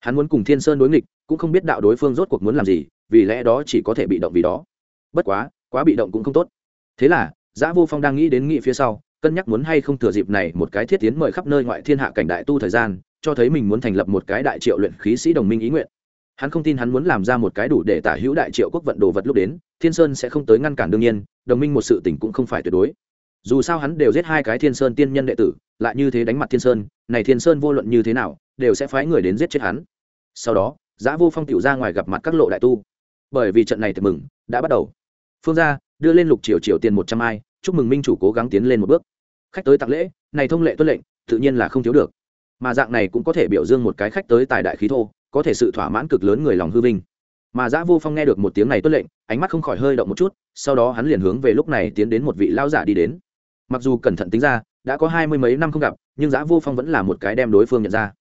A: Hắn muốn cùng thiên sơn đối nghịch, cũng không biết đạo đối phương rốt cuộc muốn làm gì, vì lẽ đó chỉ có thể bị động vì đó. Bất quá quá bị động cũng không tốt thế là, giã vô phong đang nghĩ đến nghị phía sau, cân nhắc muốn hay không thừa dịp này một cái thiết tiến mời khắp nơi ngoại thiên hạ cảnh đại tu thời gian, cho thấy mình muốn thành lập một cái đại triệu luyện khí sĩ đồng minh ý nguyện. Hắn không tin hắn muốn làm ra một cái đủ để tả hữu đại triệu quốc vận đồ vật lúc đến, thiên sơn sẽ không tới ngăn cản đương nhiên, đồng minh một sự tình cũng không phải tuyệt đối. Dù sao hắn đều giết hai cái thiên sơn tiên nhân đệ tử, lại như thế đánh mặt thiên sơn, này thiên sơn vô luận như thế nào, đều sẽ phái người đến giết chết hắn. Sau đó, giã vô phong tiểu ra ngoài gặp mặt các lộ đại tu. Bởi vì trận này thật mừng đã bắt đầu phương gia, đưa lên lục triệu triệu tiền một trăm ai, chúc mừng minh chủ cố gắng tiến lên một bước. Khách tới tặng lễ, này thông lệ tuân lệnh, tự nhiên là không thiếu được. Mà dạng này cũng có thể biểu dương một cái khách tới tài đại khí thô, có thể sự thỏa mãn cực lớn người lòng hư vinh. Mà giã vô phong nghe được một tiếng này tuân lệnh, ánh mắt không khỏi hơi động một chút, sau đó hắn liền hướng về lúc này tiến đến một vị lao giả đi đến. Mặc dù cẩn thận tính ra, đã có hai mươi mấy năm không gặp, nhưng giã vô phong vẫn là một cái đem đối phương nhận ra.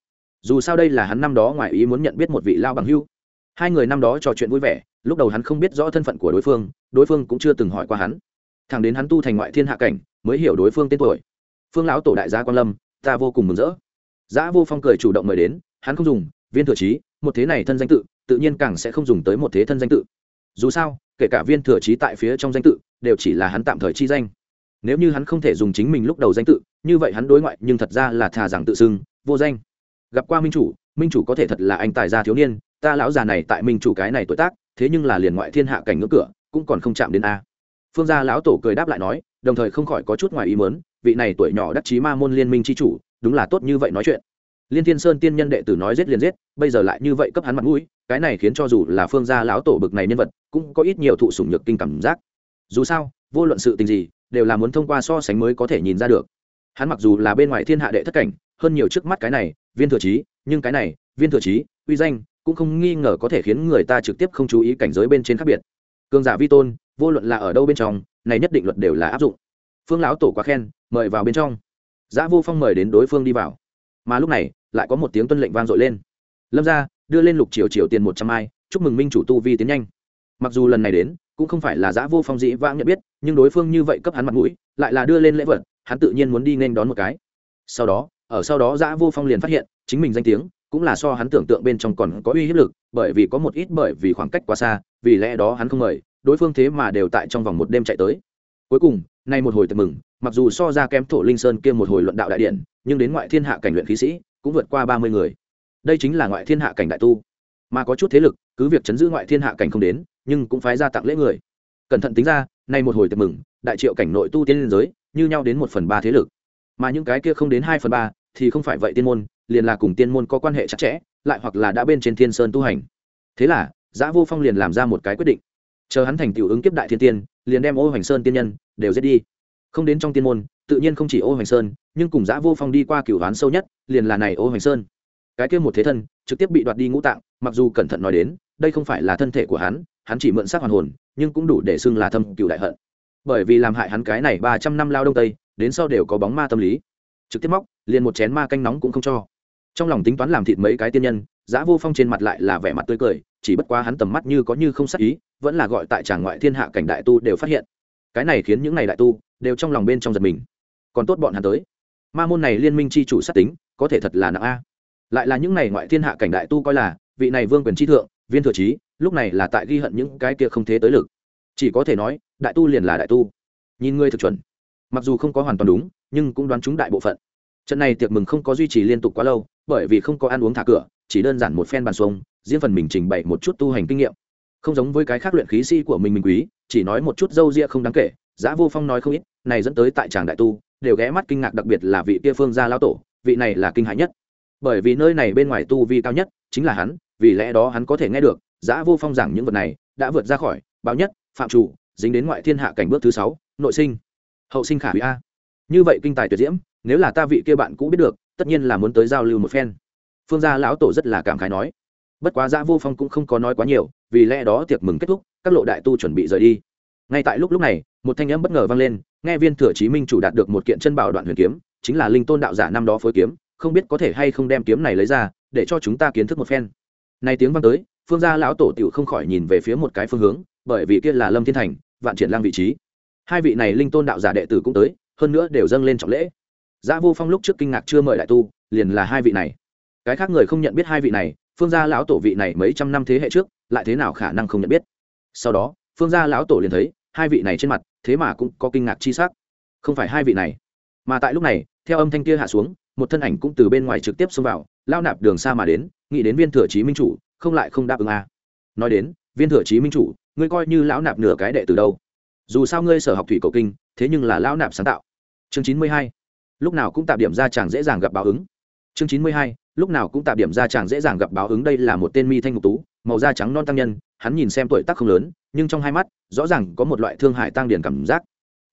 A: Dù sao đây là hắn năm đó ngoài ý muốn nhận biết một vị lao bằng hưu. Hai người năm đó trò chuyện vui vẻ lúc đầu hắn không biết rõ thân phận của đối phương đối phương cũng chưa từng hỏi qua hắn. Thẳng đến hắn tu thành ngoại thiên hạ cảnh, mới hiểu đối phương tên tuổi. Phương lão tổ đại gia quan lâm, ta vô cùng mừng rỡ. Giã vô phong cười chủ động mời đến, hắn không dùng, viên thừa trí, một thế này thân danh tự tự nhiên càng sẽ không dùng tới một thế thân danh tự. Dù sao, kể cả viên thừa trí tại phía trong danh tự, đều chỉ là hắn tạm thời chi danh. Nếu như hắn không thể dùng chính mình lúc đầu danh tự, như vậy hắn đối ngoại nhưng thật ra là thà rằng tự xưng, vô danh. Gặp qua minh chủ minh chủ có thể thật là anh tài gia thiếu niên, ta lão già này tại minh chủ cái này tuổi tác thế nhưng là liền ngoại thiên hạ cảnh ngưỡng cửa, cũng còn không chạm đến a. Phương gia lão tổ cười đáp lại nói, đồng thời không khỏi có chút ngoài ý mớn vị này tuổi nhỏ đắc chí ma môn liên minh c h i chủ, đúng là tốt như vậy nói chuyện. Liên thiên sơn tiên nhân đệ tử nói giết liền giết, bây giờ lại như vậy cấp hắn mặt mũi, cái này khiến cho dù là phương gia lão tổ bực này nhân vật, cũng có ít nhiều thụ sủng nhược kinh cảm giác. Dù sao, vô luận sự tình gì, đều là muốn thông qua so sánh mới có thể nhìn ra được. Hắn mặc dù là bên ngoài thiên hạ đệ thất cảnh, hơn nhiều trước mắt cái này, viên thừa trí nhưng cái này, viên thừa trí uy danh cũng không nghi ngờ có thể khiến người ta trực tiếp không chú ý cảnh giới bên trên khác biệt. Cường giả vi tôn, vô luận là ở đâu bên trong, này nhất định luật đều là áp dụng. Phương lão tổ quá khen, mời vào bên trong. Giã vô phong mời đến đối phương đi vào. Mà lúc này, lại có một tiếng tuân lệnh vang dội lên. Lâm ra đưa lên lục triều triều tiền một trăm ai chúc mừng minh chủ tu vi tiến nhanh. Mặc dù lần này đến, cũng không phải là giã vô phong dĩ vãng nhận biết, nhưng đối phương như vậy cấp hắn mặt mũi, lại là đưa lên lễ vật, hắn tự nhiên muốn đi nên đón một cái. Sau đó, ở sau đó giã vô phong liền phát hiện, chính mình danh tiếng cũng là so hắn tưởng tượng bên trong còn có uy hiếp lực, bởi vì có một ít bởi vì khoảng cách quá xa, vì lẽ đó hắn không mời, đối phương thế mà đều tại trong vòng một đêm chạy tới. Cuối cùng, nay một hồi tự mừng, mặc dù so ra kém thổ linh sơn kia một hồi luận đạo đại điện, nhưng đến ngoại thiên hạ cảnh luyện khí sĩ, cũng vượt qua ba mươi người. Đây chính là ngoại thiên hạ cảnh đại tu. Mà có chút thế lực, cứ việc chấn giữ ngoại thiên hạ cảnh không đến, nhưng cũng phái ra tặng lễ người. Cẩn thận tính ra, nay một hồi tiệc mừng, đại triệu cảnh nội tu tiên liên giới, như nhau đến một phần ba thế lực. Mà những cái kia không đến hai phần ba, thì không phải vậy tiên môn liền là cùng tiên môn có quan hệ chặt chẽ, lại hoặc là đã bên trên thiên sơn tu hành. Thế là, giã vô phong liền làm ra một cái quyết định. Chờ hắn thành tiểu ứng kiếp đại thiên tiên, liền đem ô hoành sơn tiên nhân đều giết đi. Không đến trong tiên môn, tự nhiên không chỉ ô hoành sơn, nhưng cùng giã vô phong đi qua cửu hoán sâu nhất, liền là này ô hoành sơn. Cái kia một thế thân, trực tiếp bị đoạt đi ngũ tạng, mặc dù cẩn thận nói đến, đây không phải là thân thể của hắn hắn chỉ mượn xác hoàn hồn, nhưng cũng đủ để xưng là thâm cựu đại hận. Bởi vì làm hại hắn cái này ba trăm năm lao đông tây, đến sau đều có bóng ma tâm lý. Trực tiếp móc, liền một chén ma canh nóng cũng không cho trong lòng tính toán làm thịt mấy cái tiên nhân, giã vô phong trên mặt lại là vẻ mặt tươi cười, chỉ bất quá hắn tầm mắt như có như không sắc ý, vẫn là gọi tại tràng ngoại thiên hạ cảnh đại tu đều phát hiện. Cái này khiến những n à y đại tu đều trong lòng bên trong giật mình. Còn tốt bọn hắn tới. Ma môn này liên minh c h i chủ sát tính, có thể thật là nặng a. Lại là những n à y ngoại thiên hạ cảnh đại tu coi là, vị này vương quyền tri thượng, viên thừa trí, lúc này là tại ghi hận những cái kia không thế tới lực. Chỉ có thể nói, đại tu liền là đại tu. Nhìn ngươi thực chuẩn. Mặc dù không có hoàn toàn đúng, nhưng cũng đoán chúng đại bộ phận trận này tiệc mừng không có duy trì liên tục quá lâu, bởi vì không có ăn uống thả cửa, chỉ đơn giản một phen bàn xuông, riêng phần mình trình bày một chút tu hành kinh nghiệm. Không giống với cái khác luyện khí sĩ của mình mình quý, chỉ nói một chút dâu ria không đáng kể, giá vô phong nói không ít, này dẫn tới tại tràng đại tu, đều ghé mắt kinh ngạc đặc biệt là vị kia phương gia lao tổ, vị này là kinh hãi nhất. Bởi vì nơi này bên ngoài tu vi cao nhất chính là hắn, vì lẽ đó hắn có thể nghe được, giá vô phong giảng những vật này, đã vượt ra khỏi, báo nhất, phạm chủ, dính đến ngoại thiên hạ cảnh bước thứ sáu, nội sinh, hậu sinh khả hủy a. Như vậy kinh tài tuyệt diễm nếu là ta vị kia bạn cũng biết được, tất nhiên là muốn tới giao lưu một phen. Phương gia lão tổ rất là cảm khái nói. Bất quá giã vô phong cũng không có nói quá nhiều, vì lẽ đó tiệc mừng kết thúc, các lộ đại tu chuẩn bị rời đi. Ngay tại lúc lúc này, một thanh âm bất ngờ vang lên, nghe viên thừa chí minh chủ đạt được một kiện chân bảo đoạn huyền kiếm, chính là linh tôn đạo giả năm đó phối kiếm, không biết có thể hay không đem kiếm này lấy ra, để cho chúng ta kiến thức một phen. Nay tiếng vang tới, phương gia lão tổ tiểu không khỏi nhìn về phía một cái phương hướng, bởi vì kia là lâm thiên thành, vạn triển lang vị trí. Hai vị này linh tôn đạo giả đệ tử cũng tới, hơn nữa đều dâng lên trọng lễ. Giả Vô Phong lúc trước kinh ngạc chưa mời đại tu, liền là hai vị này. Cái khác người không nhận biết hai vị này, Phương gia lão tổ vị này mấy trăm năm thế hệ trước, lại thế nào khả năng không nhận biết. Sau đó, Phương gia lão tổ liền thấy, hai vị này trên mặt, thế mà cũng có kinh ngạc chi sắc. Không phải hai vị này, mà tại lúc này, theo âm thanh kia hạ xuống, một thân ảnh cũng từ bên ngoài trực tiếp xông vào, lao nạp đường xa mà đến, nghĩ đến Viên Thừa Chí Minh chủ, không lại không đáp ứng a. Nói đến, Viên Thừa Chí Minh chủ, ngươi coi như lão nạp nửa cái đệ từ đâu? Dù sao ngươi sở học thủy cổ kinh, thế nhưng là lão nạp sáng tạo. Chương chín mươi hai lúc nào cũng tạo điểm ra chàng dễ dàng gặp báo ứng. Chương chín mươi hai, lúc nào cũng tạo điểm ra chàng dễ dàng gặp báo ứng đây là một tên mi thanh ngục tú, màu da trắng non tăng nhân, hắn nhìn xem tuổi tác không lớn, nhưng trong hai mắt, rõ ràng có một loại thương hại tăng điển cảm giác.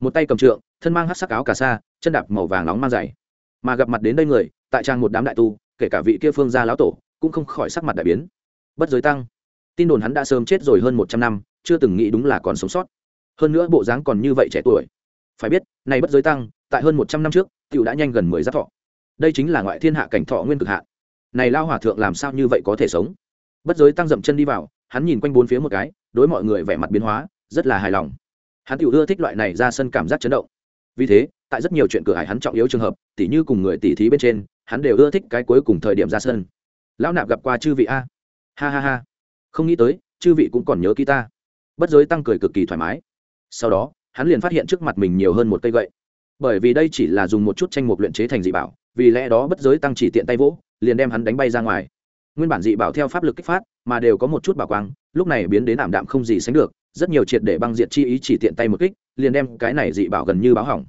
A: Một tay cầm trượng, thân mang hát sắc áo cà sa, chân đạp màu vàng nóng mang dày mà gặp mặt đến đây người, tại trang một đám đại tu, kể cả vị kia phương gia lão tổ, cũng không khỏi sắc mặt đại biến. Bất giới tăng. Tin đồn hắn đã sớm chết rồi hơn một trăm năm, chưa từng nghĩ đúng là còn sống sót. Hơn nữa bộ dáng còn như vậy trẻ tuổi. Phải biết này bất giới tăng, tại hơn một trăm năm trước tiểu đã nhanh gần mười giáp thọ. Đây chính là ngoại thiên hạ cảnh thọ nguyên cực hạn. Này lao hòa thượng làm sao như vậy có thể sống? Bất giới tăng dậm chân đi vào, hắn nhìn quanh bốn phía một cái, đối mọi người vẻ mặt biến hóa, rất là hài lòng. Hắn tiểu ưa thích loại này ra sân cảm giác chấn động. Vì thế, tại rất nhiều chuyện cửa hải hắn trọng yếu trường hợp, tỉ như cùng người tỉ thí bên trên, hắn đều ưa thích cái cuối cùng thời điểm ra sân. Lão nạp gặp qua chư vị a. Ha ha ha. Không nghĩ tới, chư vị cũng còn nhớ ký ta. Bất giới tăng cười cực kỳ thoải mái. Sau đó, hắn liền phát hiện trước mặt mình nhiều hơn một cây gậy bởi vì đây chỉ là dùng một chút tranh mục luyện chế thành dị bảo, vì lẽ đó bất giới tăng chỉ tiện tay vỗ, liền đem hắn đánh bay ra ngoài. Nguyên bản dị bảo theo pháp lực kích phát, mà đều có một chút bảo quang, lúc này biến đến ảm đạm không gì sánh được, rất nhiều triệt để băng diệt chi ý chỉ tiện tay một kích, liền đem cái này dị bảo gần như báo hỏng.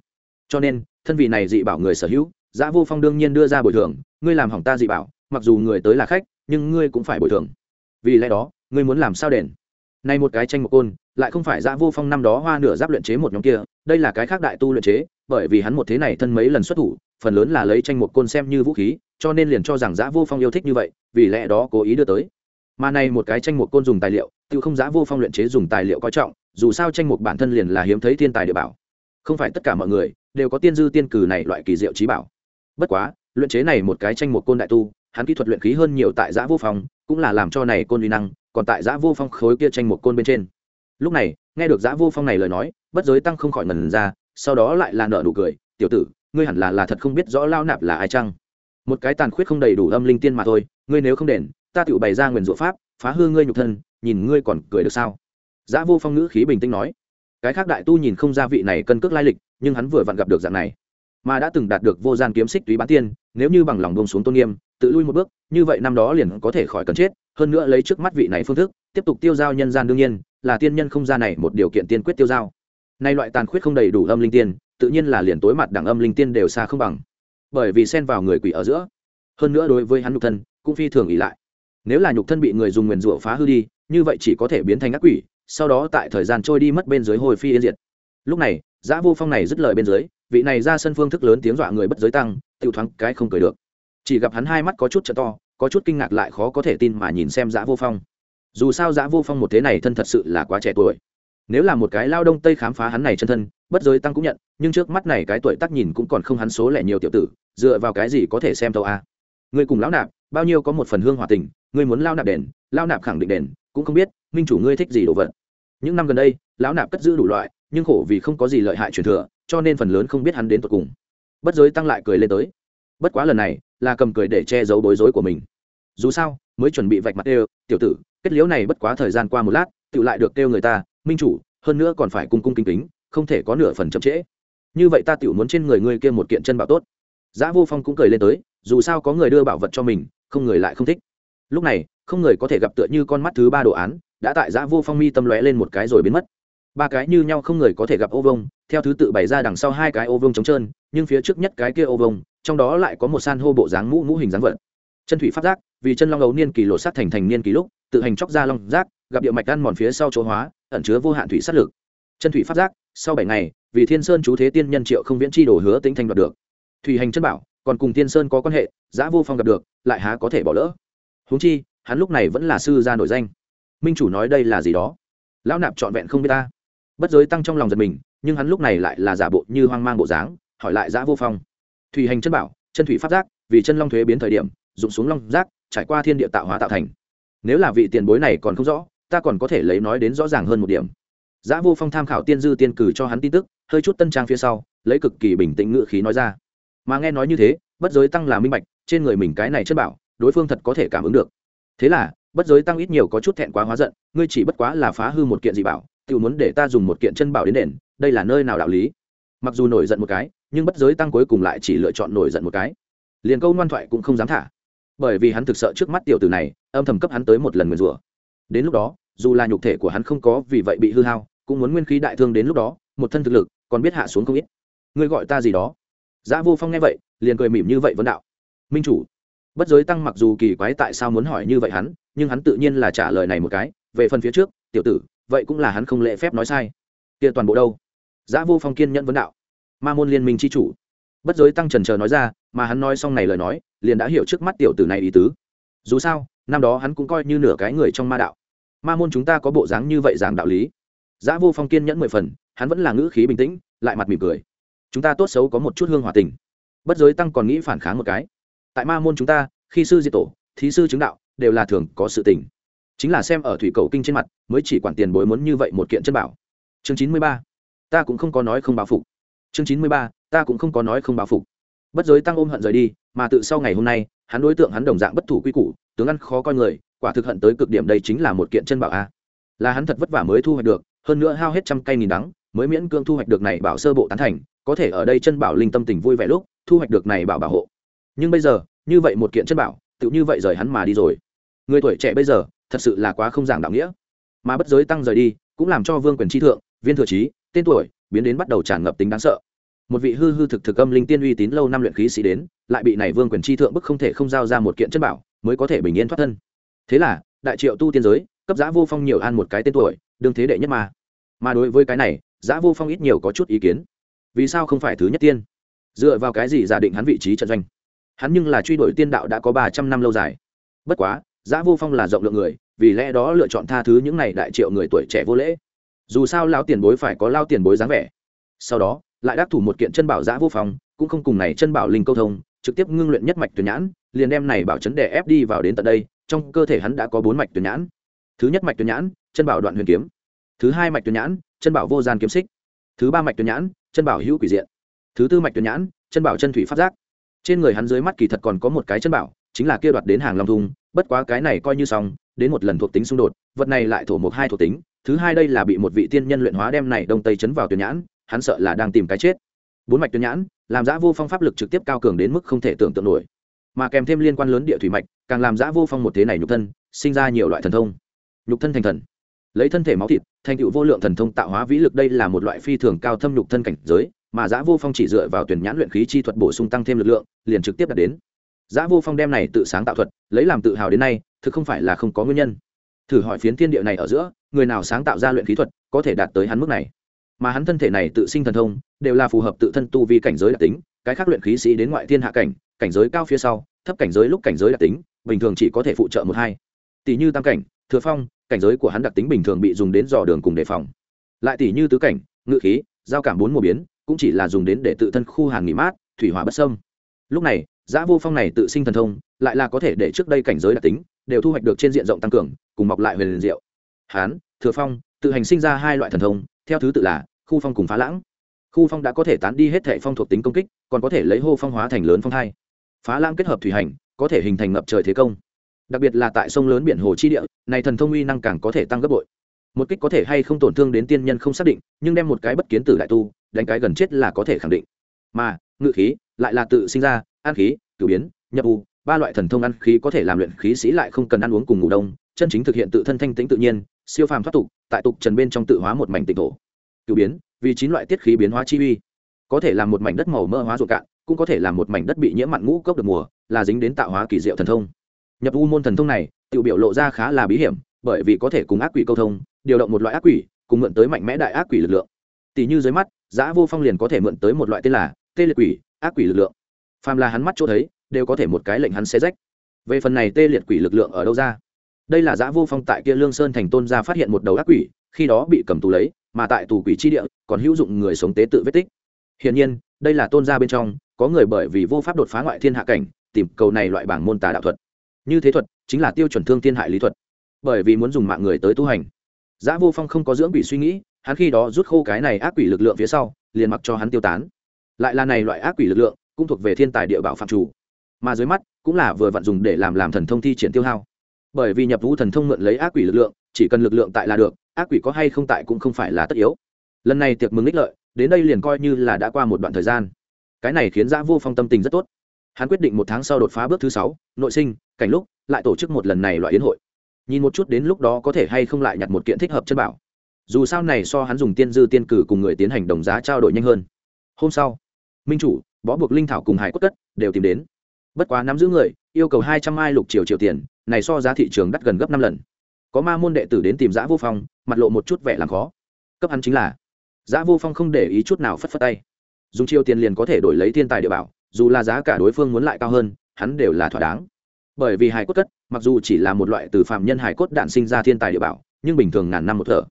A: Cho nên, thân vị này dị bảo người sở hữu, giã vô phong đương nhiên đưa ra bồi thường, ngươi làm hỏng ta dị bảo, mặc dù người tới là khách, nhưng ngươi cũng phải bồi thường. Vì lẽ đó, ngươi muốn làm sao đền? Này một cái tranh một côn, lại không phải Dã vô phong năm đó hoa nửa giáp luyện chế một nhóm kia, đây là cái khác đại tu luyện chế, bởi vì hắn một thế này thân mấy lần xuất thủ, phần lớn là lấy tranh một côn xem như vũ khí, cho nên liền cho rằng Dã vô phong yêu thích như vậy, vì lẽ đó cố ý đưa tới. Mà này một cái tranh một côn dùng tài liệu tiêu không Dã vô phong luyện chế dùng tài liệu coi trọng, dù sao tranh một bản thân liền là hiếm thấy thiên tài địa bảo. Không phải tất cả mọi người đều có tiên dư tiên cử này loại kỳ diệu trí bảo. Bất quá, luyện chế này một cái tranh một côn đại tu, hắn kỹ thuật luyện khí hơn nhiều tại Dã vô phong, cũng là làm cho này côn uy năng còn tại giã vô phong khối kia tranh một côn bên trên. Lúc này, nghe được giã vô phong này lời nói, bất giới tăng không khỏi ngần ra, sau đó lại là nợ nụ cười, tiểu tử, ngươi hẳn là là thật không biết rõ lao nạp là ai chăng? Một cái tàn khuyết không đầy đủ âm linh tiên mà thôi, ngươi nếu không đền, ta tự bày ra nguyền rủa pháp, phá hư ngươi nhục thân, nhìn ngươi còn cười được sao? Giã vô phong ngữ khí bình tĩnh nói. Cái khác đại tu nhìn không ra vị này cân cước lai lịch, nhưng hắn vừa vặn gặp được dạng này. Mà đã từng đạt được vô gian kiếm xích túy bán tiên, nếu như bằng lòng bông xuống tôn nghiêm, tự lui một bước, như vậy năm đó liền có thể khỏi cần chết hơn nữa lấy trước mắt vị này phương thức, tiếp tục tiêu giao nhân gian đương nhiên, là tiên nhân không gian này một điều kiện tiên quyết tiêu giao. Nay loại tàn khuyết không đầy đủ âm linh tiên, tự nhiên là liền tối mặt đẳng âm linh tiên đều xa không bằng. Bởi vì xen vào người quỷ ở giữa. Hơn nữa đối với hắn nhục thân, cũng phi thường ỉ lại. Nếu là nhục thân bị người dùng nguyền rủa phá hư đi, như vậy chỉ có thể biến thành ác quỷ, sau đó tại thời gian trôi đi mất bên dưới hồi phi yên diệt. Lúc này, giã vô phong này dứt lời bên dưới, vị này ra sân phương thức lớn tiếng dọa người bất giới tăng tự thoáng cái không cười được. Chỉ gặp hắn hai mắt có chút trợ to có chút kinh ngạc lại khó có thể tin mà nhìn xem giã vô phong. Dù sao giã vô phong một thế này thân thật sự là quá trẻ tuổi. Nếu là một cái lao đông tây khám phá hắn này chân thân, bất giới tăng cũng nhận, nhưng trước mắt này cái tuổi tác nhìn cũng còn không hắn số lẻ nhiều tiểu tử, dựa vào cái gì có thể xem tàu a? À. người cùng lão nạp, bao nhiêu có một phần hương hòa tình, ngươi muốn lao nạp đền, lao nạp khẳng định đền, cũng không biết, minh chủ ngươi thích gì đồ vật. Những năm gần đây, lão nạp cất giữ đủ loại, nhưng khổ vì không có gì lợi hại truyền thừa, cho nên phần lớn không biết hắn đến tột cùng. Bất giới tăng lại cười lên tới bất quá lần này, là cầm cười để che giấu bối rối của mình. Dù sao, mới chuẩn bị vạch mặt đều, tiểu tử, kết liễu này bất quá thời gian qua một lát, tự lại được kêu người ta, minh chủ, hơn nữa còn phải cung cung kính kính, không thể có nửa phần chậm trễ. Như vậy ta tiểu muốn trên người ngươi kia một kiện chân bảo tốt. Giá vô phong cũng cười lên tới, dù sao có người đưa bảo vật cho mình, không người lại không thích. Lúc này, không người có thể gặp tựa như con mắt thứ ba đồ án, đã tại giã vô phong mi tâm lóe lên một cái rồi biến mất. Ba cái như nhau không người có thể gặp ô vông theo thứ tự bày ra đằng sau hai cái ô vông trống trơn nhưng phía trước nhất cái kia ô vông, trong đó lại có một san hô bộ dáng mũ mũ hình dáng vật. Chân thủy phát giác, vì chân long ấu niên kỳ lột sát thành thành niên kỳ lúc, tự hành chóc ra long giác, gặp địa mạch ăn mòn phía sau chỗ hóa, ẩn chứa vô hạn thủy sát lực. Chân thủy phát giác, sau bảy ngày, vì thiên sơn chú thế tiên nhân triệu không viễn chi đồ hứa tính thanh đoạt được. Thủy hành chân bảo, còn cùng tiên sơn có quan hệ, giã vô phong gặp được, lại há có thể bỏ lỡ. Huống chi, hắn lúc này vẫn là sư gia nổi danh. Minh chủ nói đây là gì đó? Lão nạp trọn vẹn không biết ta. Bất giới tăng trong lòng giật mình, nhưng hắn lúc này lại là giả bộ như hoang mang bộ dáng hỏi lại giã vô phong. Thủy hành chân bảo, chân thủy pháp giác, vì chân long thuế biến thời điểm, dụng xuống long giác, trải qua thiên địa tạo hóa tạo thành. Nếu là vị tiền bối này còn không rõ, ta còn có thể lấy nói đến rõ ràng hơn một điểm. Giã vô phong tham khảo tiên dư tiên cử cho hắn tin tức, hơi chút tân trang phía sau, lấy cực kỳ bình tĩnh ngự khí nói ra. Mà nghe nói như thế, bất giới tăng là minh bạch, trên người mình cái này chân bảo, đối phương thật có thể cảm ứng được. Thế là, bất giới tăng ít nhiều có chút thẹn quá hóa giận, ngươi chỉ bất quá là phá hư một kiện gì bảo tự muốn để ta dùng một kiện chân bảo đến đền, đây là nơi nào đạo lý? Mặc dù nổi giận một cái nhưng bất giới tăng cuối cùng lại chỉ lựa chọn nổi giận một cái. Liền câu ngoan thoại cũng không dám thả. Bởi vì hắn thực sợ trước mắt tiểu tử này, âm thầm cấp hắn tới một lần nguyền rủa. Đến lúc đó, dù là nhục thể của hắn không có vì vậy bị hư hao, cũng muốn nguyên khí đại thương đến lúc đó, một thân thực lực còn biết hạ xuống không ít. Ngươi gọi ta gì đó? Giá vô phong nghe vậy, liền cười mỉm như vậy vấn đạo. Minh chủ, bất giới tăng mặc dù kỳ quái tại sao muốn hỏi như vậy hắn, nhưng hắn tự nhiên là trả lời này một cái, về phần phía trước, tiểu tử, vậy cũng là hắn không lễ phép nói sai. Kia toàn bộ đâu? Giá vô phong kiên nhẫn vấn đạo ma môn liên minh c h i chủ. Bất giới tăng trần trờ nói ra, mà hắn nói xong này lời nói, liền đã hiểu trước mắt tiểu tử này ý tứ. Dù sao, năm đó hắn cũng coi như nửa cái người trong ma đạo. Ma môn chúng ta có bộ dáng như vậy giảng đạo lý. Giã vô phong kiên nhẫn mười phần, hắn vẫn là ngữ khí bình tĩnh, lại mặt mỉm cười. Chúng ta tốt xấu có một chút hương hòa tình. Bất giới tăng còn nghĩ phản kháng một cái. Tại ma môn chúng ta, khi sư diệt tổ, thí sư chứng đạo, đều là thường có sự tình. Chính là xem ở thủy cầu kinh trên mặt, mới chỉ quản tiền bối muốn như vậy một kiện chân bảo. Chương chín mươi ba. Ta cũng không có nói không báo phục chương chín mươi ba, ta cũng không có nói không báo phục. Bất giới tăng ôm hận rời đi, mà tự sau ngày hôm nay, hắn đối tượng hắn đồng dạng bất thủ quy củ, tướng ăn khó coi người, quả thực hận tới cực điểm đây chính là một kiện chân bảo a. Là hắn thật vất vả mới thu hoạch được, hơn nữa hao hết trăm cây nghìn đắng, mới miễn cương thu hoạch được này bảo sơ bộ tán thành, có thể ở đây chân bảo linh tâm tình vui vẻ lúc, thu hoạch được này bảo bảo hộ. Nhưng bây giờ, như vậy một kiện chân bảo, tự như vậy rời hắn mà đi rồi. Người tuổi trẻ bây giờ, thật sự là quá không giảng đạo nghĩa. Mà bất giới tăng rời đi, cũng làm cho vương quyền tri thượng, viên thừa trí, tên tuổi, biến đến bắt đầu tràn ngập tính đáng sợ một vị hư hư thực thực âm linh tiên uy tín lâu năm luyện khí sĩ đến, lại bị này vương quyền chi thượng bức không thể không giao ra một kiện chất bảo, mới có thể bình yên thoát thân. Thế là, đại triệu tu tiên giới, cấp giã vô phong nhiều an một cái tên tuổi, đương thế đệ nhất mà mà đối với cái này, giã vô phong ít nhiều có chút ý kiến. Vì sao không phải thứ nhất tiên? Dựa vào cái gì giả định hắn vị trí trận doanh? Hắn nhưng là truy đuổi tiên đạo đã có ba trăm năm lâu dài. Bất quá, giã vô phong là rộng lượng người, vì lẽ đó lựa chọn tha thứ những này đại triệu người tuổi trẻ vô lễ. Dù sao lao tiền bối phải có lao tiền bối dáng vẻ. Sau đó lại đắc thủ một kiện chân bảo giã vô phong, cũng không cùng này chân bảo linh câu thông, trực tiếp ngưng luyện nhất mạch tuyển nhãn, liền đem này bảo chấn đè ép đi vào đến tận đây, trong cơ thể hắn đã có bốn mạch tuyển nhãn. Thứ nhất mạch tuyển nhãn, chân bảo đoạn huyền kiếm. Thứ hai mạch tuyển nhãn, chân bảo vô gian kiếm xích. Thứ ba mạch tuyển nhãn, chân bảo hữu quỷ diện. Thứ tư mạch tuyển nhãn, chân bảo chân thủy phát giác. Trên người hắn dưới mắt kỳ thật còn có một cái chân bảo, chính là kia đoạt đến hàng long thung, bất quá cái này coi như xong, đến một lần thuộc tính xung đột, vật này lại thổ một hai thuộc tính, thứ hai đây là bị một vị tiên nhân luyện hóa đem này đông tây chấn vào tuyển nhãn hắn sợ là đang tìm cái chết. Bốn mạch tuyến nhãn làm giã vô phong pháp lực trực tiếp cao cường đến mức không thể tưởng tượng nổi. Mà kèm thêm liên quan lớn địa thủy mạch càng làm giã vô phong một thế này nhục thân sinh ra nhiều loại thần thông. Nhục thân thành thần. Lấy thân thể máu thịt thành tựu vô lượng thần thông tạo hóa vĩ lực đây là một loại phi thường cao thâm nhục thân cảnh giới mà giã vô phong chỉ dựa vào tuyển nhãn luyện khí chi thuật bổ sung tăng thêm lực lượng liền trực tiếp đạt đến. Giã Vô Phong đem này tự sáng tạo thuật, lấy làm tự hào đến nay, thực không phải là không có nguyên nhân. Thử hỏi phiến thiên địa này ở giữa, người nào sáng tạo ra luyện khí thuật, có thể đạt tới hắn mức này? Mà hắn thân thể này tự sinh thần thông, đều là phù hợp tự thân tu vi cảnh giới đặc tính, cái khác luyện khí sĩ đến ngoại thiên hạ cảnh, cảnh giới cao phía sau, thấp cảnh giới lúc cảnh giới đặc tính, bình thường chỉ có thể phụ trợ một hai. Tỷ như tam cảnh, thừa phong, cảnh giới của hắn đặc tính bình thường bị dùng đến dò đường cùng đề phòng. Lại tỷ như tứ cảnh, ngự khí, giao cảm bốn mùa biến, cũng chỉ là dùng đến để tự thân khu hàng nghỉ mát, thủy hỏa bất sâm. Lúc này, giã Vô Phong này tự sinh thần thông, lại là có thể để trước đây cảnh giới đặc tính đều thu hoạch được trên diện rộng tăng cường, cùng mọc lại huyền diệu. Hán, Thừa Phong, tự hành sinh ra hai loại thần thông, theo thứ tự là khu phong cùng phá lãng. Khu phong đã có thể tán đi hết thể phong thuộc tính công kích, còn có thể lấy hô phong hóa thành lớn phong thai. Phá lãng kết hợp thủy hành, có thể hình thành ngập trời thế công. Đặc biệt là tại sông lớn biển hồ chi địa, này thần thông uy năng càng có thể tăng gấp bội. Một kích có thể hay không tổn thương đến tiên nhân không xác định, nhưng đem một cái bất kiến tử đại tu, đánh cái gần chết là có thể khẳng định. Mà, ngự khí lại là tự sinh ra, an khí cử biến nhập u ba loại thần thông ăn khí có thể làm luyện khí sĩ lại không cần ăn uống cùng ngủ đông chân chính thực hiện tự thân thanh tĩnh tự nhiên siêu phàm thoát tục, tại tục trần bên trong tự hóa một mảnh tịnh thổ. Cử biến, vì chín loại tiết khí biến hóa chi uy. Có thể làm một mảnh đất màu mơ hóa ruột cạn, cũng có thể làm một mảnh đất bị nhiễm mặn ngũ cốc được mùa, là dính đến tạo hóa kỳ diệu thần thông. Nhập u môn thần thông này, tự biểu lộ ra khá là bí hiểm, bởi vì có thể cùng ác quỷ câu thông, điều động một loại ác quỷ, cùng mượn tới mạnh mẽ đại ác quỷ lực lượng. Tỷ như dưới mắt, giã vô phong liền có thể mượn tới một loại tên là tê liệt quỷ, ác quỷ lực lượng. Phàm là hắn mắt chỗ thấy, đều có thể một cái lệnh hắn xé rách. Về phần này tê liệt quỷ lực lượng ở đâu ra? Đây là giã vô phong tại kia lương sơn thành tôn gia phát hiện một đầu ác quỷ, khi đó bị cầm tù lấy, mà tại tù quỷ chi địa, còn hữu dụng người sống tế tự vết tích. Hiển nhiên, đây là tôn gia bên trong, có người bởi vì vô pháp đột phá ngoại thiên hạ cảnh, tìm cầu này loại bảng môn tà đạo thuật. Như thế thuật, chính là tiêu chuẩn thương thiên hại lý thuật. Bởi vì muốn dùng mạng người tới tu hành. Giã vô phong không có dưỡng quỷ suy nghĩ, hắn khi đó rút khô cái này ác quỷ lực lượng phía sau, liền mặc cho hắn tiêu tán. Lại là này loại ác quỷ lực lượng, cũng thuộc về thiên tài địa bảo phạm chủ. Mà dưới mắt, cũng là vừa vặn dùng để làm làm thần thông thi triển tiêu hao bởi vì nhập vũ thần thông mượn lấy ác quỷ lực lượng, chỉ cần lực lượng tại là được, ác quỷ có hay không tại cũng không phải là tất yếu. Lần này tiệc mừng ích lợi, đến đây liền coi như là đã qua một đoạn thời gian. Cái này khiến giã vô phong tâm tình rất tốt. Hắn quyết định một tháng sau đột phá bước thứ sáu, nội sinh, cảnh lúc, lại tổ chức một lần này loại yến hội. Nhìn một chút đến lúc đó có thể hay không lại nhặt một kiện thích hợp chân bảo. Dù sao này so hắn dùng tiên dư tiên cử cùng người tiến hành đồng giá trao đổi nhanh hơn. Hôm sau, minh chủ, bó buộc linh thảo cùng hải cốt cất đều tìm đến. Bất quá nắm giữ người, yêu cầu hai trăm mai lục triệu triệu tiền này so giá thị trường đắt gần gấp năm lần. Có ma môn đệ tử đến tìm giã vô phong, mặt lộ một chút vẻ làm khó. Cấp hắn chính là, giã vô phong không để ý chút nào phất phất tay. Dùng chiêu tiền liền có thể đổi lấy thiên tài địa bảo, dù là giá cả đối phương muốn lại cao hơn, hắn đều là thỏa đáng. Bởi vì hải cốt cất, mặc dù chỉ là một loại từ phạm nhân hải cốt đạn sinh ra thiên tài địa bảo, nhưng bình thường ngàn năm một thở.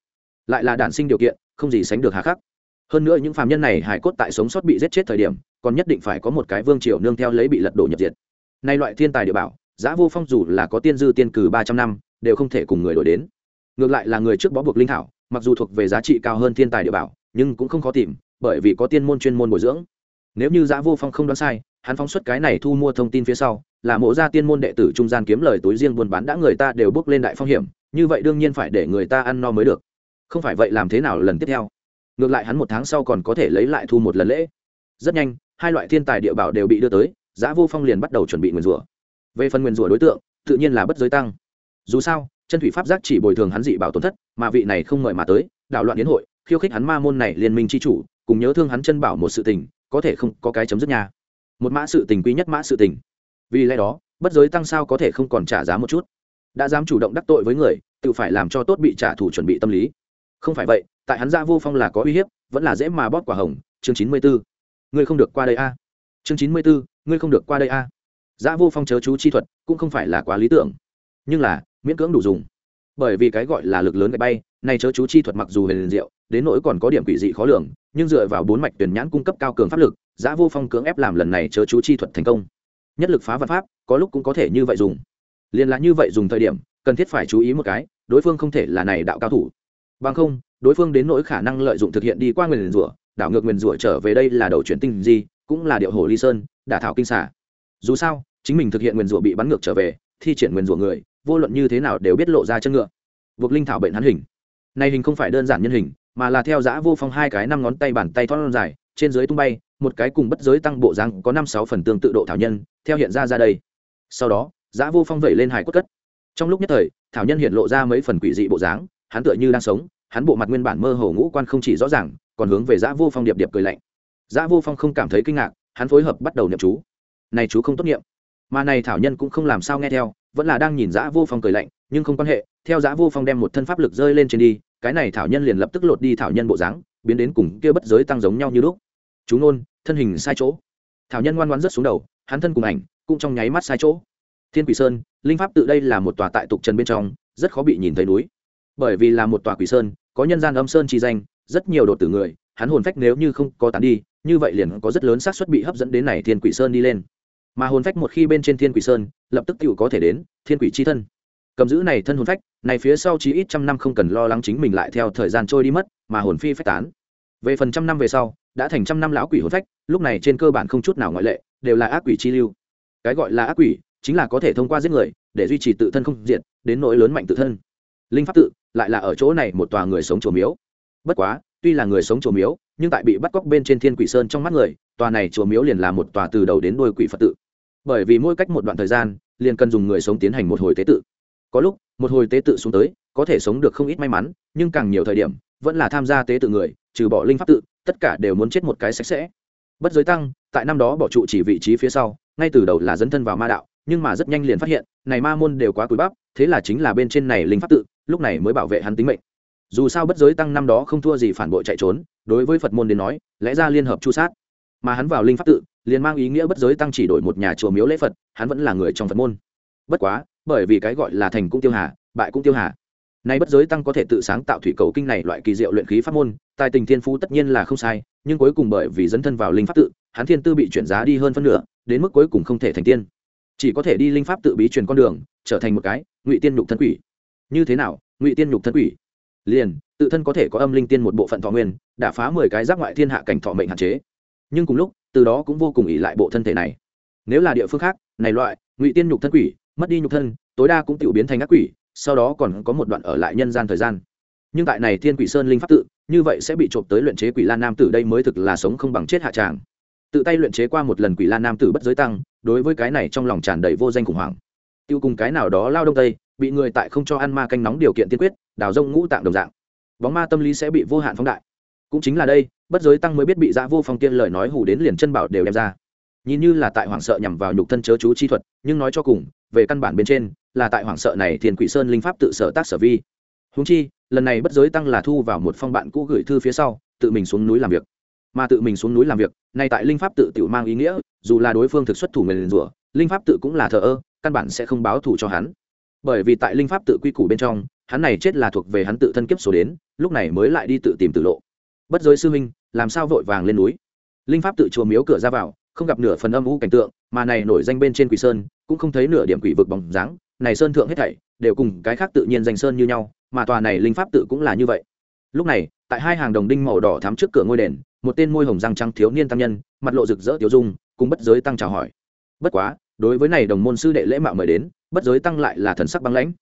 A: Lại là đạn sinh điều kiện, không gì sánh được hà khắc. Hơn nữa những phạm nhân này hải cốt tại sống sót bị giết chết thời điểm, còn nhất định phải có một cái vương triều nương theo lấy bị lật đổ nhập diệt. Nay loại thiên tài địa bảo giá vô phong dù là có tiên dư tiên cử ba trăm năm, đều không thể cùng người đổi đến. Ngược lại là người trước bó buộc linh thảo, mặc dù thuộc về giá trị cao hơn thiên tài địa bảo, nhưng cũng không khó tìm, bởi vì có tiên môn chuyên môn bồi dưỡng. Nếu như giá vô phong không đoán sai, hắn phóng xuất cái này thu mua thông tin phía sau, là mộ gia tiên môn đệ tử trung gian kiếm lời túi riêng buôn bán đã người ta đều bước lên đại phong hiểm, như vậy đương nhiên phải để người ta ăn no mới được. Không phải vậy làm thế nào lần tiếp theo? Ngược lại hắn một tháng sau còn có thể lấy lại thu một lần lễ. Rất nhanh, hai loại thiên tài địa bảo đều bị đưa tới giá vô phong liền bắt đầu chuẩn bị nguyền rủa về phần nguyền rủa đối tượng, tự nhiên là bất giới tăng. Dù sao, chân thủy pháp giác chỉ bồi thường hắn dị bảo tổn thất, mà vị này không mời mà tới, đạo loạn yến hội, khiêu khích hắn ma môn này liên minh c h i chủ, cùng nhớ thương hắn chân bảo một sự tình, có thể không có cái chấm dứt nhà một mã sự tình quý nhất mã sự tình. Vì lẽ đó, bất giới tăng sao có thể không còn trả giá một chút? Đã dám chủ động đắc tội với người, tự phải làm cho tốt bị trả thù chuẩn bị tâm lý. Không phải vậy, tại hắn gia vô phong là có uy hiếp, vẫn là dễ mà bóp quả hồng. Chương chín mươi bốn ngươi không được qua đây a. Chương chín mươi bốn ngươi không được qua đây a. à. Dã vô phong chớ chú chi thuật cũng không phải là quá lý tưởng. Nhưng là, miễn cưỡng đủ dùng. Bởi vì cái gọi là lực lớn gậy bay, này chớ chú chi thuật mặc dù huyền diệu, đến nỗi còn có điểm quỷ dị khó lường, nhưng dựa vào bốn mạch tuyển nhãn cung cấp cao cường pháp lực Dã vô phong cưỡng ép làm lần này chớ chú chi thuật thành công. Nhất lực phá vật pháp, có lúc cũng có thể như vậy dùng. Liên là như vậy dùng thời điểm, cần thiết phải chú ý một cái, đối phương không thể là này đạo cao thủ. Bằng không, đối phương đến nỗi khả năng lợi dụng thực hiện đi qua nguyền rủa, đảo ngược nguyền rủa trở về đây là đầu chuyển tinh gì cũng là điệu hồ ly sơn, đả thảo kinh xả dù sao, chính mình thực hiện nguyền rủa bị bắn ngược trở về, thi triển nguyền rủa người, vô luận như thế nào đều biết lộ ra chân ngựa. Buộc linh thảo bệnh hắn hình. Này hình không phải đơn giản nhân hình, mà là theo dã vô phong hai cái năm ngón tay bàn tay thon dài, trên dưới tung bay, một cái cùng bất giới tăng bộ răng có năm sáu phần tương tự độ thảo nhân, theo hiện ra ra đây. Sau đó, dã vô phong vẩy lên hải cốt cất. Trong lúc nhất thời, thảo nhân hiện lộ ra mấy phần quỷ dị bộ dáng, hắn tựa như đang sống, hắn bộ mặt nguyên bản mơ hồ ngũ quan không chỉ rõ ràng, còn hướng về dã vô phong điệp điệp cười lạnh. Dã vô phong không cảm thấy kinh ngạc, hắn phối hợp bắt đầu niệm chú này chú không tốt nghiệm. Mà này thảo nhân cũng không làm sao nghe theo, vẫn là đang nhìn dã vô phong cười lạnh, nhưng không quan hệ, theo dã vô phong đem một thân pháp lực rơi lên trên đi, cái này thảo nhân liền lập tức lột đi thảo nhân bộ dáng, biến đến cùng kia bất giới tăng giống nhau như lúc. Chú nôn thân hình sai chỗ. Thảo nhân ngoan ngoan rất xuống đầu, hắn thân cùng ảnh, cũng trong nháy mắt sai chỗ. Thiên quỷ sơn, linh pháp tự đây là một tòa tại tục trần bên trong, rất khó bị nhìn thấy núi. Bởi vì là một tòa quỷ sơn, có nhân gian âm sơn chi danh, rất nhiều đột tử người, hắn hồn phách nếu như không có tán đi, như vậy liền có rất lớn xác suất bị hấp dẫn đến này thiên quỷ sơn đi lên mà hồn phách một khi bên trên thiên quỷ sơn, lập tức tự có thể đến, thiên quỷ c h i thân. Cầm giữ này thân hồn phách, này phía sau chỉ ít trăm năm không cần lo lắng chính mình lại theo thời gian trôi đi mất, mà hồn phi phách tán. Về phần trăm năm về sau, đã thành trăm năm lão quỷ hồn phách, lúc này trên cơ bản không chút nào ngoại lệ, đều là ác quỷ chi lưu. Cái gọi là ác quỷ, chính là có thể thông qua giết người, để duy trì tự thân không diện đến nỗi lớn mạnh tự thân. Linh pháp tự, lại là ở chỗ này một tòa người sống chùa miếu. Bất quá, tuy là người sống chùa miếu, nhưng tại bị bắt cóc bên trên thiên quỷ sơn trong mắt người, tòa này chùa miếu liền là một tòa từ đầu đến đuôi quỷ phật tự bởi vì mỗi cách một đoạn thời gian, liền cần dùng người sống tiến hành một hồi tế tự. Có lúc, một hồi tế tự xuống tới, có thể sống được không ít may mắn, nhưng càng nhiều thời điểm, vẫn là tham gia tế tự người, trừ bỏ linh pháp tự, tất cả đều muốn chết một cái sạch sẽ. Bất giới tăng, tại năm đó bỏ trụ chỉ vị trí phía sau, ngay từ đầu là dấn thân vào ma đạo, nhưng mà rất nhanh liền phát hiện, này ma môn đều quá cúi bắp thế là chính là bên trên này linh pháp tự, lúc này mới bảo vệ hắn tính mệnh. Dù sao bất giới tăng năm đó không thua gì phản bội chạy trốn, đối với phật môn đến nói, lẽ ra liên hợp chu sát. Mà hắn vào linh pháp tự liền mang ý nghĩa bất giới tăng chỉ đổi một nhà chùa miếu lễ phật, hắn vẫn là người trong phật môn. Bất quá, bởi vì cái gọi là thành cũng tiêu hà, bại cũng tiêu hà. Nay bất giới tăng có thể tự sáng tạo thủy cầu kinh này loại kỳ diệu luyện khí pháp môn, tài tình thiên phú tất nhiên là không sai, nhưng cuối cùng bởi vì dẫn thân vào linh pháp tự, hắn thiên tư bị chuyển giá đi hơn phân nửa, đến mức cuối cùng không thể thành tiên. Chỉ có thể đi linh pháp tự bí truyền con đường, trở thành một cái ngụy tiên nhục thân quỷ. Như thế nào, ngụy tiên nhục thân quỷ? Liền, tự thân có thể có âm linh tiên một bộ phận thọ nguyên, đã phá mười cái giác ngoại thiên hạ cảnh thọ mệnh hạn chế. Nhưng cùng lúc từ đó cũng vô cùng ỉ lại bộ thân thể này. Nếu là địa phương khác, này loại, ngụy tiên nhục thân quỷ, mất đi nhục thân, tối đa cũng tự biến thành ác quỷ, sau đó còn có một đoạn ở lại nhân gian thời gian. Nhưng tại này thiên quỷ sơn linh pháp tự, như vậy sẽ bị trộm tới luyện chế quỷ lan nam tử đây mới thực là sống không bằng chết hạ tràng. Tự tay luyện chế qua một lần quỷ lan nam tử bất giới tăng, đối với cái này trong lòng tràn đầy vô danh khủng hoảng. Tiêu cùng cái nào đó lao đông tây, bị người tại không cho ăn ma canh nóng điều kiện tiên quyết, đào rông ngũ tạng đồng dạng. Bóng ma tâm lý sẽ bị vô hạn phóng đại. Cũng chính là đây bất giới tăng mới biết bị dã vô phong tiên lời nói hù đến liền chân bảo đều đem ra. Nhìn như là tại hoảng sợ nhằm vào nhục thân chớ chú chi thuật, nhưng nói cho cùng, về căn bản bên trên, là tại hoảng sợ này thiên quỷ sơn linh pháp tự sở tác sở vi. Húng chi, lần này bất giới tăng là thu vào một phong bạn cũ gửi thư phía sau, tự mình xuống núi làm việc. Mà tự mình xuống núi làm việc, nay tại linh pháp tự tự mang ý nghĩa, dù là đối phương thực xuất thủ mình rủa, linh pháp tự cũng là thờ ơ, căn bản sẽ không báo thù cho hắn. Bởi vì tại linh pháp tự quy củ bên trong, hắn này chết là thuộc về hắn tự thân kiếp số đến, lúc này mới lại đi tự tìm tự lộ bất giới sư huynh, làm sao vội vàng lên núi? Linh pháp tự chùa miếu cửa ra vào, không gặp nửa phần âm u cảnh tượng, mà này nổi danh bên trên quỷ sơn, cũng không thấy nửa điểm quỷ vực bóng dáng. Này sơn thượng hết thảy, đều cùng cái khác tự nhiên danh sơn như nhau, mà tòa này linh pháp tự cũng là như vậy. Lúc này, tại hai hàng đồng đinh màu đỏ thắm trước cửa ngôi đền, một tên môi hồng răng trắng thiếu niên tăng nhân, mặt lộ rực rỡ tiêu dung, cùng bất giới tăng chào hỏi. Bất quá, đối với này đồng môn sư đệ lễ mạo mời đến, bất giới tăng lại là thần sắc băng lãnh.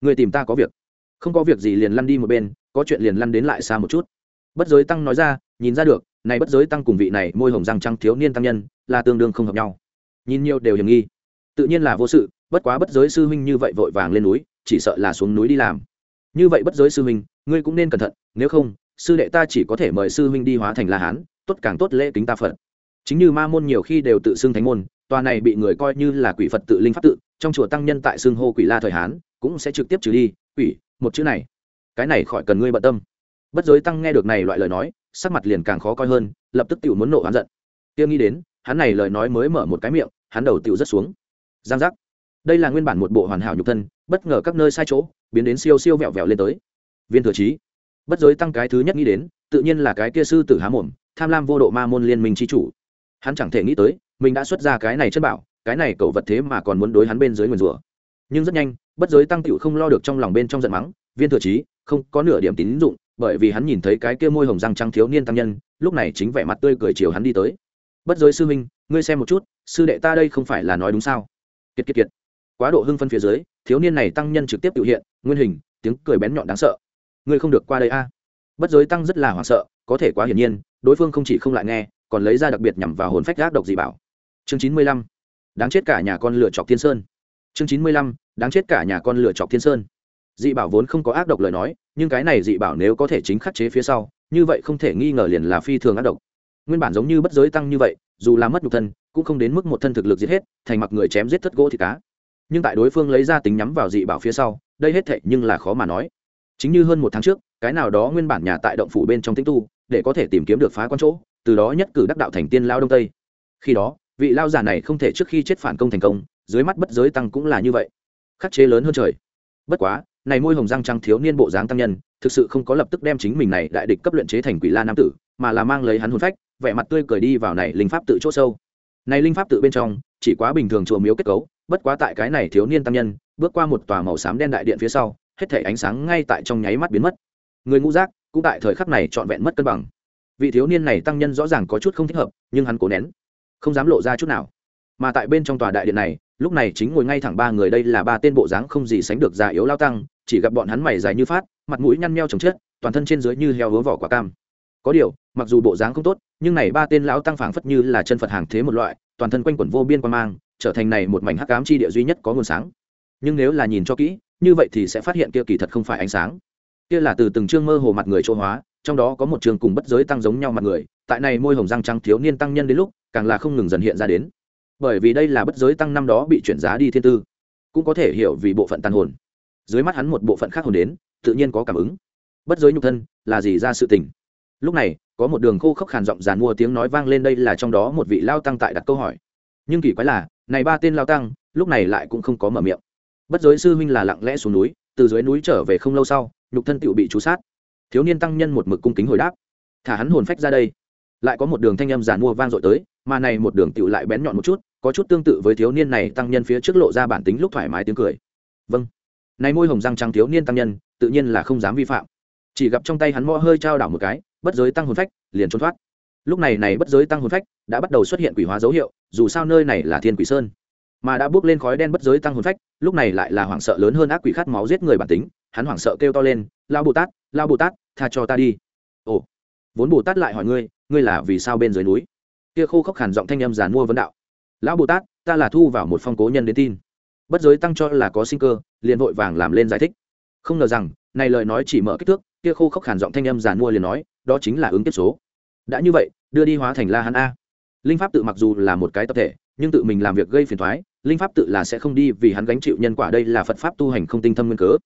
A: Người tìm ta có việc. Không có việc gì liền lăn đi một bên, có chuyện liền lăn đến lại xa một chút bất giới tăng nói ra, nhìn ra được, này bất giới tăng cùng vị này môi hồng răng trăng thiếu niên tăng nhân, là tương đương không hợp nhau. Nhìn nhiều đều hiểm nghi. Tự nhiên là vô sự, bất quá bất giới sư huynh như vậy vội vàng lên núi, chỉ sợ là xuống núi đi làm. Như vậy bất giới sư huynh, ngươi cũng nên cẩn thận, nếu không, sư đệ ta chỉ có thể mời sư huynh đi hóa thành la hán, tốt càng tốt lễ kính ta phật. Chính như ma môn nhiều khi đều tự xưng thánh môn, tòa này bị người coi như là quỷ phật tự linh pháp tự, trong chùa tăng nhân tại xưng hô quỷ la thời hán, cũng sẽ trực tiếp trừ đi. Quỷ, một chữ này. Cái này khỏi cần ngươi bận tâm bất giới tăng nghe được này loại lời nói, sắc mặt liền càng khó coi hơn, lập tức tự muốn nộ hắn giận. Tiêu nghĩ đến, hắn này lời nói mới mở một cái miệng, hắn đầu tự rất xuống. Giang giác. Đây là nguyên bản một bộ hoàn hảo nhục thân, bất ngờ các nơi sai chỗ, biến đến siêu siêu vẹo vẹo lên tới. Viên thừa trí. Bất giới tăng cái thứ nhất nghĩ đến, tự nhiên là cái kia sư tử há mồm, tham lam vô độ ma môn liên minh tri chủ. Hắn chẳng thể nghĩ tới, mình đã xuất ra cái này chất bảo, cái này cậu vật thế mà còn muốn đối hắn bên dưới nguyền rủa. Nhưng rất nhanh, bất giới tăng tựu không lo được trong lòng bên trong giận mắng, viên thừa trí, không có nửa điểm tín dụng bởi vì hắn nhìn thấy cái kia môi hồng răng trắng thiếu niên tăng nhân, lúc này chính vẻ mặt tươi cười chiều hắn đi tới. Bất giới sư huynh, ngươi xem một chút, sư đệ ta đây không phải là nói đúng sao? Kiệt kiệt kiệt. Quá độ hưng phân phía dưới, thiếu niên này tăng nhân trực tiếp tự hiện, nguyên hình, tiếng cười bén nhọn đáng sợ. Ngươi không được qua đây a. Bất giới tăng rất là hoảng sợ, có thể quá hiển nhiên, đối phương không chỉ không lại nghe, còn lấy ra đặc biệt nhằm vào hồn phách gác độc dị bảo. Chương chín mươi lăm. Đáng chết cả nhà con lửa chọc thiên sơn. Chương chín mươi lăm. Đáng chết cả nhà con lửa chọc thiên sơn dị bảo vốn không có ác độc lời nói, nhưng cái này dị bảo nếu có thể chính khắc chế phía sau, như vậy không thể nghi ngờ liền là phi thường ác độc. Nguyên bản giống như bất giới tăng như vậy, dù là mất nhục thân, cũng không đến mức một thân thực lực giết hết, thành mặc người chém giết thất gỗ thì cá. Nhưng tại đối phương lấy ra tính nhắm vào dị bảo phía sau, đây hết thệ nhưng là khó mà nói. Chính như hơn một tháng trước, cái nào đó nguyên bản nhà tại động phủ bên trong tĩnh tu, để có thể tìm kiếm được phá quan chỗ, từ đó nhất cử đắc đạo thành tiên lao đông tây. Khi đó, vị lao giả này không thể trước khi chết phản công thành công, dưới mắt bất giới tăng cũng là như vậy. Khắc chế lớn hơn trời. Bất quá này môi hồng răng trắng thiếu niên bộ dáng tăng nhân, thực sự không có lập tức đem chính mình này đại địch cấp luyện chế thành quỷ la nam tử, mà là mang lấy hắn hồn phách, vẻ mặt tươi cười đi vào này linh pháp tự chỗ sâu. Này linh pháp tự bên trong, chỉ quá bình thường chùa miếu kết cấu, bất quá tại cái này thiếu niên tăng nhân, bước qua một tòa màu xám đen đại điện phía sau, hết thể ánh sáng ngay tại trong nháy mắt biến mất. Người ngũ giác, cũng tại thời khắc này trọn vẹn mất cân bằng. Vị thiếu niên này tăng nhân rõ ràng có chút không thích hợp, nhưng hắn cố nén, không dám lộ ra chút nào. Mà tại bên trong tòa đại điện này, lúc này chính ngồi ngay thẳng ba người, đây là ba tên bộ dáng không gì sánh được già yếu lao tăng chỉ gặp bọn hắn mày dài như phát, mặt mũi nhăn meo chồng chết toàn thân trên dưới như heo hứa vỏ quả cam. Có điều, mặc dù bộ dáng không tốt, nhưng này ba tên lão tăng phảng phất như là chân phật hàng thế một loại, toàn thân quanh quẩn vô biên quan mang, trở thành này một mảnh hắc ám chi địa duy nhất có nguồn sáng. Nhưng nếu là nhìn cho kỹ, như vậy thì sẽ phát hiện kia kỳ thật không phải ánh sáng. Kia là từ từng chương mơ hồ mặt người chỗ hóa, trong đó có một trường cùng bất giới tăng giống nhau mặt người, tại này môi hồng răng trắng thiếu niên tăng nhân đến lúc, càng là không ngừng dần hiện ra đến. Bởi vì đây là bất giới tăng năm đó bị chuyển giá đi thiên tư, cũng có thể hiểu vì bộ phận tàn hồn dưới mắt hắn một bộ phận khác hồn đến, tự nhiên có cảm ứng. Bất giới nhục thân là gì ra sự tình? Lúc này, có một đường khô khốc khàn giọng dàn mua tiếng nói vang lên đây là trong đó một vị lao tăng tại đặt câu hỏi. Nhưng kỳ quái là, này ba tên lao tăng, lúc này lại cũng không có mở miệng. Bất giới sư huynh là lặng lẽ xuống núi, từ dưới núi trở về không lâu sau, nhục thân tựu bị chú sát. Thiếu niên tăng nhân một mực cung kính hồi đáp. Thả hắn hồn phách ra đây. Lại có một đường thanh âm giàn mua vang dội tới, mà này một đường tựu lại bén nhọn một chút, có chút tương tự với thiếu niên này tăng nhân phía trước lộ ra bản tính lúc thoải mái tiếng cười. Vâng này môi hồng răng trắng thiếu niên tăng nhân, tự nhiên là không dám vi phạm. Chỉ gặp trong tay hắn mõ hơi trao đảo một cái, bất giới tăng hồn phách, liền trốn thoát. Lúc này này bất giới tăng hồn phách đã bắt đầu xuất hiện quỷ hóa dấu hiệu, dù sao nơi này là thiên quỷ sơn. Mà đã bước lên khói đen bất giới tăng hồn phách, lúc này lại là hoảng sợ lớn hơn ác quỷ khát máu giết người bản tính, hắn hoảng sợ kêu to lên lao bồ tát lao bồ tát, tha cho ta đi. Ồ, vốn bồ tát lại hỏi ngươi ngươi là vì sao bên dưới núi? Kia khô khốc hẳn giọng thanh âm giàn mua vấn đạo. Lão bồ tát, ta là thu vào một phong cố nhân đến tin bất giới tăng cho là có sinh cơ, liền vội vàng làm lên giải thích. Không ngờ rằng, này lời nói chỉ mở kích thước, kia khô khốc hàn giọng thanh âm giàn mua liền nói, đó chính là ứng tiếp số. Đã như vậy, đưa đi hóa thành la hắn a. Linh pháp tự mặc dù là một cái tập thể, nhưng tự mình làm việc gây phiền thoái linh pháp tự là sẽ không đi vì hắn gánh chịu nhân quả đây là phật pháp tu hành không tinh thâm nguyên cớ.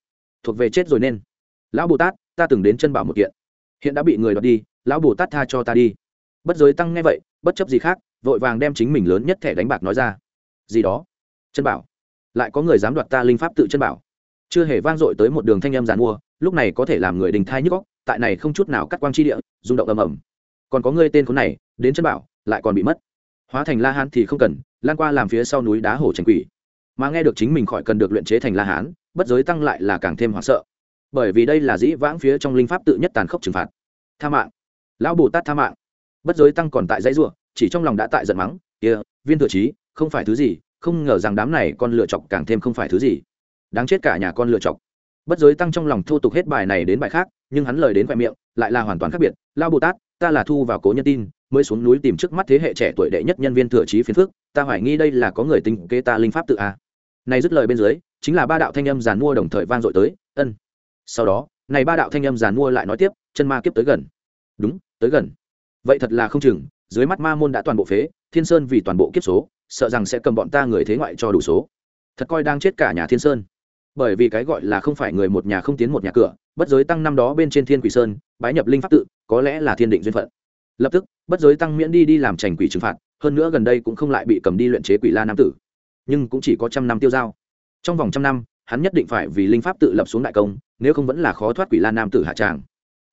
A: Thuộc về chết rồi nên. Lão bồ tát, ta từng đến chân bảo một kiện. Hiện đã bị người đoạt đi, lão bồ tát tha cho ta đi. Bất giới tăng nghe vậy, bất chấp gì khác, vội vàng đem chính mình lớn nhất thẻ đánh bạc nói ra. Gì đó? Chân bảo lại có người dám đoạt ta linh pháp tự chân bảo. Chưa hề vang dội tới một đường thanh âm giàn mua, lúc này có thể làm người đình thai nhức góc tại này không chút nào cắt quang chi địa, rung động ầm ầm. Còn có người tên khốn này, đến chân bảo, lại còn bị mất. Hóa thành la hán thì không cần, lan qua làm phía sau núi đá hổ tranh quỷ. Mà nghe được chính mình khỏi cần được luyện chế thành la hán, bất giới tăng lại là càng thêm hoảng sợ. Bởi vì đây là dĩ vãng phía trong linh pháp tự nhất tàn khốc trừng phạt. Tha mạng. Lão bồ tát tha mạng. Bất giới tăng còn tại dãy ruộng chỉ trong lòng đã tại giận mắng, kia, viên thừa trí không phải thứ gì không ngờ rằng đám này con lựa chọc càng thêm không phải thứ gì. Đáng chết cả nhà con lựa chọc. Bất giới tăng trong lòng thô tục hết bài này đến bài khác, nhưng hắn lời đến khoe miệng, lại là hoàn toàn khác biệt. Lao bồ tát, ta là thu vào cố nhân tin, mới xuống núi tìm trước mắt thế hệ trẻ tuổi đệ nhất nhân viên thừa trí phiến phước ta hoài nghi đây là có người tình kê ta linh pháp tự a. Này dứt lời bên dưới, chính là ba đạo thanh âm giàn mua đồng thời vang dội tới, ân. Sau đó, này ba đạo thanh âm giàn mua lại nói tiếp, chân ma kiếp tới gần. Đúng, tới gần. Vậy thật là không chừng dưới mắt ma môn đã toàn bộ phế, thiên sơn vì toàn bộ kiếp số, sợ rằng sẽ cầm bọn ta người thế ngoại cho đủ số. Thật coi đang chết cả nhà thiên sơn. Bởi vì cái gọi là không phải người một nhà không tiến một nhà cửa, bất giới tăng năm đó bên trên thiên quỷ sơn, bái nhập linh pháp tự, có lẽ là thiên định duyên phận. Lập tức, bất giới tăng miễn đi đi làm trành quỷ trừng phạt, hơn nữa gần đây cũng không lại bị cầm đi luyện chế quỷ la nam tử. Nhưng cũng chỉ có trăm năm tiêu giao trong vòng trăm năm, hắn nhất định phải vì linh pháp tự lập xuống đại công, nếu không vẫn là khó thoát quỷ la nam tử hạ tràng.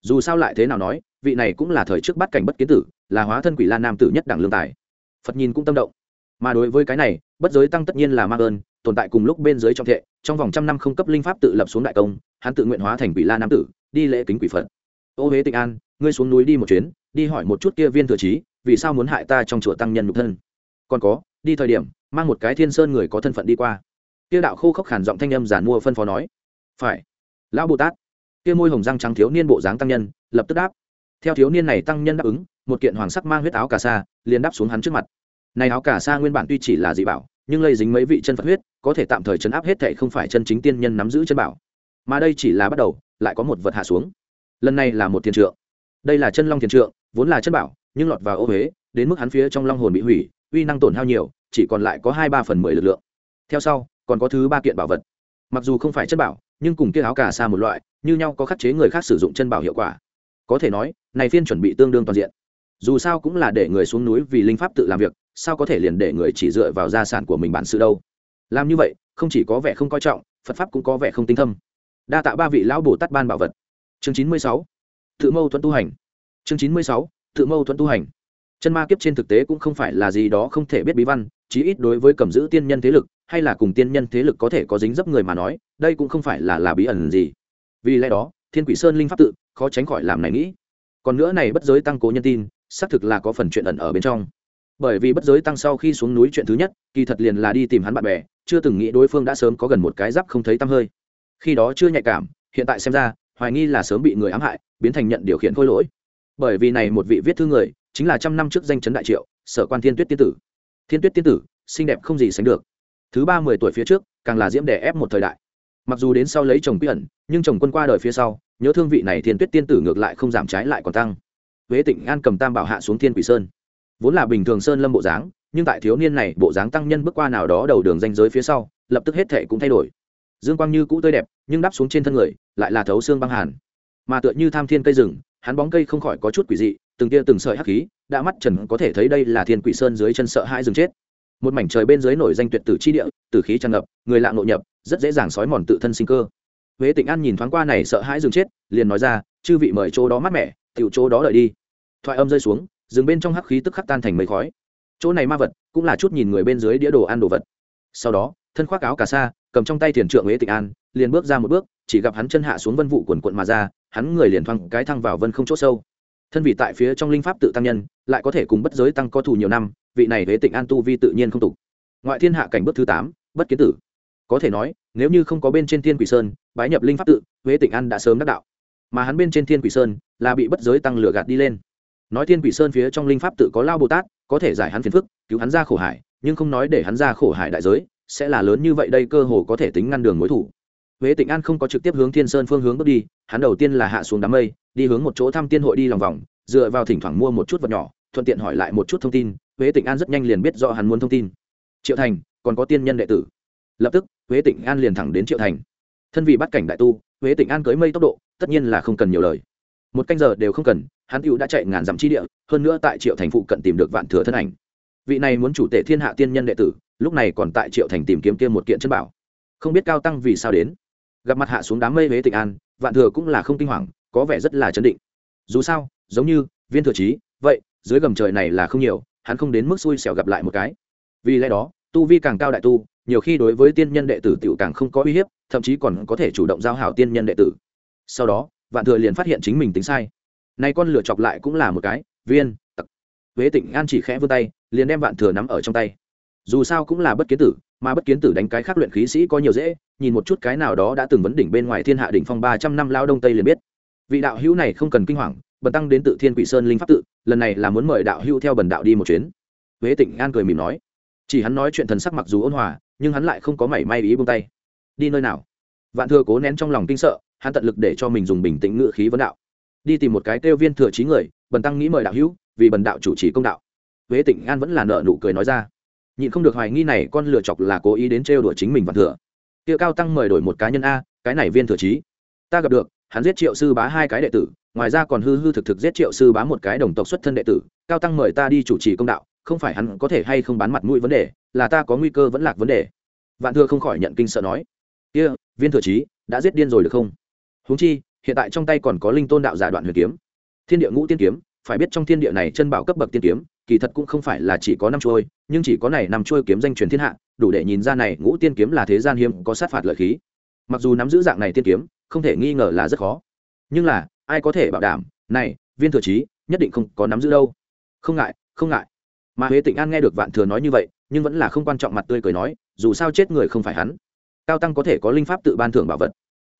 A: Dù sao lại thế nào nói vị này cũng là thời trước bắt cảnh bất kiến tử, là hóa thân quỷ la nam tử nhất đẳng lương tài. Phật nhìn cũng tâm động. Mà đối với cái này, bất giới tăng tất nhiên là mang ơn, tồn tại cùng lúc bên dưới trong thệ, trong vòng trăm năm không cấp linh pháp tự lập xuống đại công, hắn tự nguyện hóa thành quỷ la nam tử, đi lễ kính quỷ phật. Ô huế tịnh an, ngươi xuống núi đi một chuyến, đi hỏi một chút kia viên thừa trí, vì sao muốn hại ta trong chùa tăng nhân nhục thân? Còn có, đi thời điểm, mang một cái thiên sơn người có thân phận đi qua. Kia đạo khô khốc khản giọng thanh âm giản mua phân phó nói. Phải. Lão bồ tát. Kia môi hồng răng trắng thiếu niên bộ dáng tăng nhân, lập tức đáp theo thiếu niên này tăng nhân đáp ứng, một kiện hoàng sắc mang huyết áo cà sa, liền đáp xuống hắn trước mặt. Này áo cà sa nguyên bản tuy chỉ là dị bảo, nhưng lây dính mấy vị chân phật huyết, có thể tạm thời chấn áp hết thệ không phải chân chính tiên nhân nắm giữ chân bảo. Mà đây chỉ là bắt đầu, lại có một vật hạ xuống. Lần này là một thiên trượng. Đây là chân long thiên trượng, vốn là chân bảo, nhưng lọt vào ô huế, đến mức hắn phía trong long hồn bị hủy, uy năng tổn hao nhiều, chỉ còn lại có hai ba phần mười lực lượng. Theo sau, còn có thứ ba kiện bảo vật. Mặc dù không phải chân bảo, nhưng cùng kia áo cà sa một loại, như nhau có khắc chế người khác sử dụng chân bảo hiệu quả có thể nói, này phiên chuẩn bị tương đương toàn diện. Dù sao cũng là để người xuống núi vì linh pháp tự làm việc, sao có thể liền để người chỉ dựa vào gia sản của mình bản sự đâu? Làm như vậy, không chỉ có vẻ không coi trọng, phật pháp cũng có vẻ không tinh thâm. Đa tạ ba vị lão bồ tát ban bảo vật. Chương chín mươi sáu, tự mâu thuẫn tu hành. Chương chín mươi sáu, tự mâu thuẫn tu hành. Chân ma kiếp trên thực tế cũng không phải là gì đó không thể biết bí văn, chí ít đối với cầm giữ tiên nhân thế lực, hay là cùng tiên nhân thế lực có thể có dính dấp người mà nói, đây cũng không phải là là bí ẩn gì. Vì lẽ đó thiên quỷ sơn linh pháp tự, khó tránh khỏi làm này nghĩ. Còn nữa này bất giới tăng cố nhân tin, xác thực là có phần chuyện ẩn ở bên trong. Bởi vì bất giới tăng sau khi xuống núi chuyện thứ nhất, kỳ thật liền là đi tìm hắn bạn bè, chưa từng nghĩ đối phương đã sớm có gần một cái giáp không thấy tăm hơi. Khi đó chưa nhạy cảm, hiện tại xem ra, hoài nghi là sớm bị người ám hại, biến thành nhận điều khiển khôi lỗi. Bởi vì này một vị viết thư người, chính là trăm năm trước danh chấn đại triệu, sở quan thiên tuyết tiên tử. Thiên tuyết tiên tử, xinh đẹp không gì sánh được. Thứ ba mười tuổi phía trước, càng là diễm đẻ ép một thời đại mặc dù đến sau lấy chồng quy ẩn, nhưng chồng quân qua đời phía sau, nhớ thương vị này thiên tuyết tiên tử ngược lại không giảm trái lại còn tăng. Huế tịnh an cầm tam bảo hạ xuống thiên quỷ sơn. Vốn là bình thường sơn lâm bộ dáng, nhưng tại thiếu niên này, bộ dáng tăng nhân bước qua nào đó đầu đường danh giới phía sau, lập tức hết thể cũng thay đổi. Dương quang như cũ tươi đẹp, nhưng đắp xuống trên thân người, lại là thấu xương băng hàn. Mà tựa như tham thiên cây rừng, hắn bóng cây không khỏi có chút quỷ dị, từng tia từng sợi hắc khí, đã mắt trần có thể thấy đây là thiên quỷ sơn dưới chân sợ hãi rừng chết. Một mảnh trời bên dưới nổi danh tuyệt tử chi địa, tử khí tràn ngập, người lạ nội nhập rất dễ dàng sói mòn tự thân sinh cơ. Huế tịnh an nhìn thoáng qua này sợ hãi dừng chết, liền nói ra, chư vị mời chỗ đó mát mẻ, tiểu chỗ đó đợi đi. Thoại âm rơi xuống, rừng bên trong hắc khí tức khắc tan thành mây khói. Chỗ này ma vật cũng là chút nhìn người bên dưới đĩa đồ ăn đồ vật. Sau đó, thân khoác áo cà sa, cầm trong tay thiền trượng huế tịnh an, liền bước ra một bước, chỉ gặp hắn chân hạ xuống vân vụ quần quận mà ra, hắn người liền thoáng cái thăng vào vân không chỗ sâu. Thân vị tại phía trong linh pháp tự tăng nhân, lại có thể cùng bất giới tăng có thù nhiều năm, vị này huế tịnh an tu vi tự nhiên không tục. Ngoại thiên hạ cảnh bước thứ tám, bất kiến tử có thể nói, nếu như không có bên trên thiên quỷ sơn, bái nhập linh pháp tự, huế tịnh an đã sớm đắc đạo. Mà hắn bên trên thiên quỷ sơn là bị bất giới tăng lửa gạt đi lên. Nói thiên quỷ sơn phía trong linh pháp tự có lao bồ tát, có thể giải hắn phiền phức, cứu hắn ra khổ hải, nhưng không nói để hắn ra khổ hải đại giới, sẽ là lớn như vậy đây cơ hồ có thể tính ngăn đường mối thủ. Huế tịnh an không có trực tiếp hướng thiên sơn phương hướng bước đi, hắn đầu tiên là hạ xuống đám mây, đi hướng một chỗ thăm tiên hội đi lòng vòng, dựa vào thỉnh thoảng mua một chút vật nhỏ, thuận tiện hỏi lại một chút thông tin, huế tịnh an rất nhanh liền biết rõ hắn muốn thông tin. Triệu thành, còn có tiên nhân đệ tử. Lập tức huế tịnh an liền thẳng đến triệu thành. Thân vị bắt cảnh đại tu, huế tịnh an cưới mây tốc độ, tất nhiên là không cần nhiều lời. Một canh giờ đều không cần, hắn cựu đã chạy ngàn dặm chi địa, hơn nữa tại triệu thành phụ cận tìm được vạn thừa thân ảnh. Vị này muốn chủ tể thiên hạ tiên nhân đệ tử, lúc này còn tại triệu thành tìm kiếm kia một kiện chân bảo. Không biết cao tăng vì sao đến. Gặp mặt hạ xuống đám mây huế tịnh an, vạn thừa cũng là không kinh hoàng, có vẻ rất là chấn định. Dù sao, giống như, viên thừa trí, vậy, dưới gầm trời này là không nhiều, hắn không đến mức xui xẻo gặp lại một cái. Vì lẽ đó, tu vi càng cao đại tu nhiều khi đối với tiên nhân đệ tử tiểu càng không có uy hiếp, thậm chí còn có thể chủ động giao hảo tiên nhân đệ tử. Sau đó, vạn thừa liền phát hiện chính mình tính sai. Nay con lửa chọc lại cũng là một cái, viên, tặc. Huế tịnh an chỉ khẽ vươn tay, liền đem vạn thừa nắm ở trong tay. Dù sao cũng là bất kiến tử, mà bất kiến tử đánh cái khác luyện khí sĩ có nhiều dễ, nhìn một chút cái nào đó đã từng vấn đỉnh bên ngoài thiên hạ đỉnh phong ba trăm năm lao đông tây liền biết. Vị đạo hữu này không cần kinh hoàng, bần tăng đến tự thiên quỷ sơn linh pháp tự, lần này là muốn mời đạo hữu theo bần đạo đi một chuyến. Huế tịnh an cười mỉm nói. Chỉ hắn nói chuyện thần sắc mặc dù ôn hòa nhưng hắn lại không có mảy may ý buông tay. Đi nơi nào? Vạn thừa cố nén trong lòng kinh sợ, hắn tận lực để cho mình dùng bình tĩnh ngự khí vấn đạo. Đi tìm một cái kêu viên thừa trí người, bần tăng nghĩ mời đạo hữu, vì bần đạo chủ trì công đạo. Huế tịnh an vẫn là nợ nụ cười nói ra. Nhịn không được hoài nghi này con lừa chọc là cố ý đến trêu đuổi chính mình vạn thừa. Tiêu cao tăng mời đổi một cá nhân a, cái này viên thừa trí. Ta gặp được, hắn giết triệu sư bá hai cái đệ tử, ngoài ra còn hư hư thực thực giết triệu sư bá một cái đồng tộc xuất thân đệ tử. Cao tăng mời ta đi chủ trì công đạo không phải hắn có thể hay không bán mặt mũi vấn đề là ta có nguy cơ vẫn lạc vấn đề. Vạn thừa không khỏi nhận kinh sợ nói. Kia、yeah, viên thừa trí đã giết điên rồi được không? Huống chi hiện tại trong tay còn có linh tôn đạo giả đoạn huyền kiếm. Thiên địa ngũ tiên kiếm phải biết trong thiên địa này chân bảo cấp bậc tiên kiếm kỳ thật cũng không phải là chỉ có năm trôi nhưng chỉ có này năm trôi kiếm danh truyền thiên hạ đủ để nhìn ra này ngũ tiên kiếm là thế gian hiếm có sát phạt lợi khí. Mặc dù nắm giữ dạng này tiên kiếm không thể nghi ngờ là rất khó. Nhưng là ai có thể bảo đảm này viên thừa trí nhất định không có nắm giữ đâu. Không ngại không ngại mà huế tịnh an nghe được vạn thừa nói như vậy nhưng vẫn là không quan trọng mặt tươi cười nói dù sao chết người không phải hắn cao tăng có thể có linh pháp tự ban thưởng bảo vật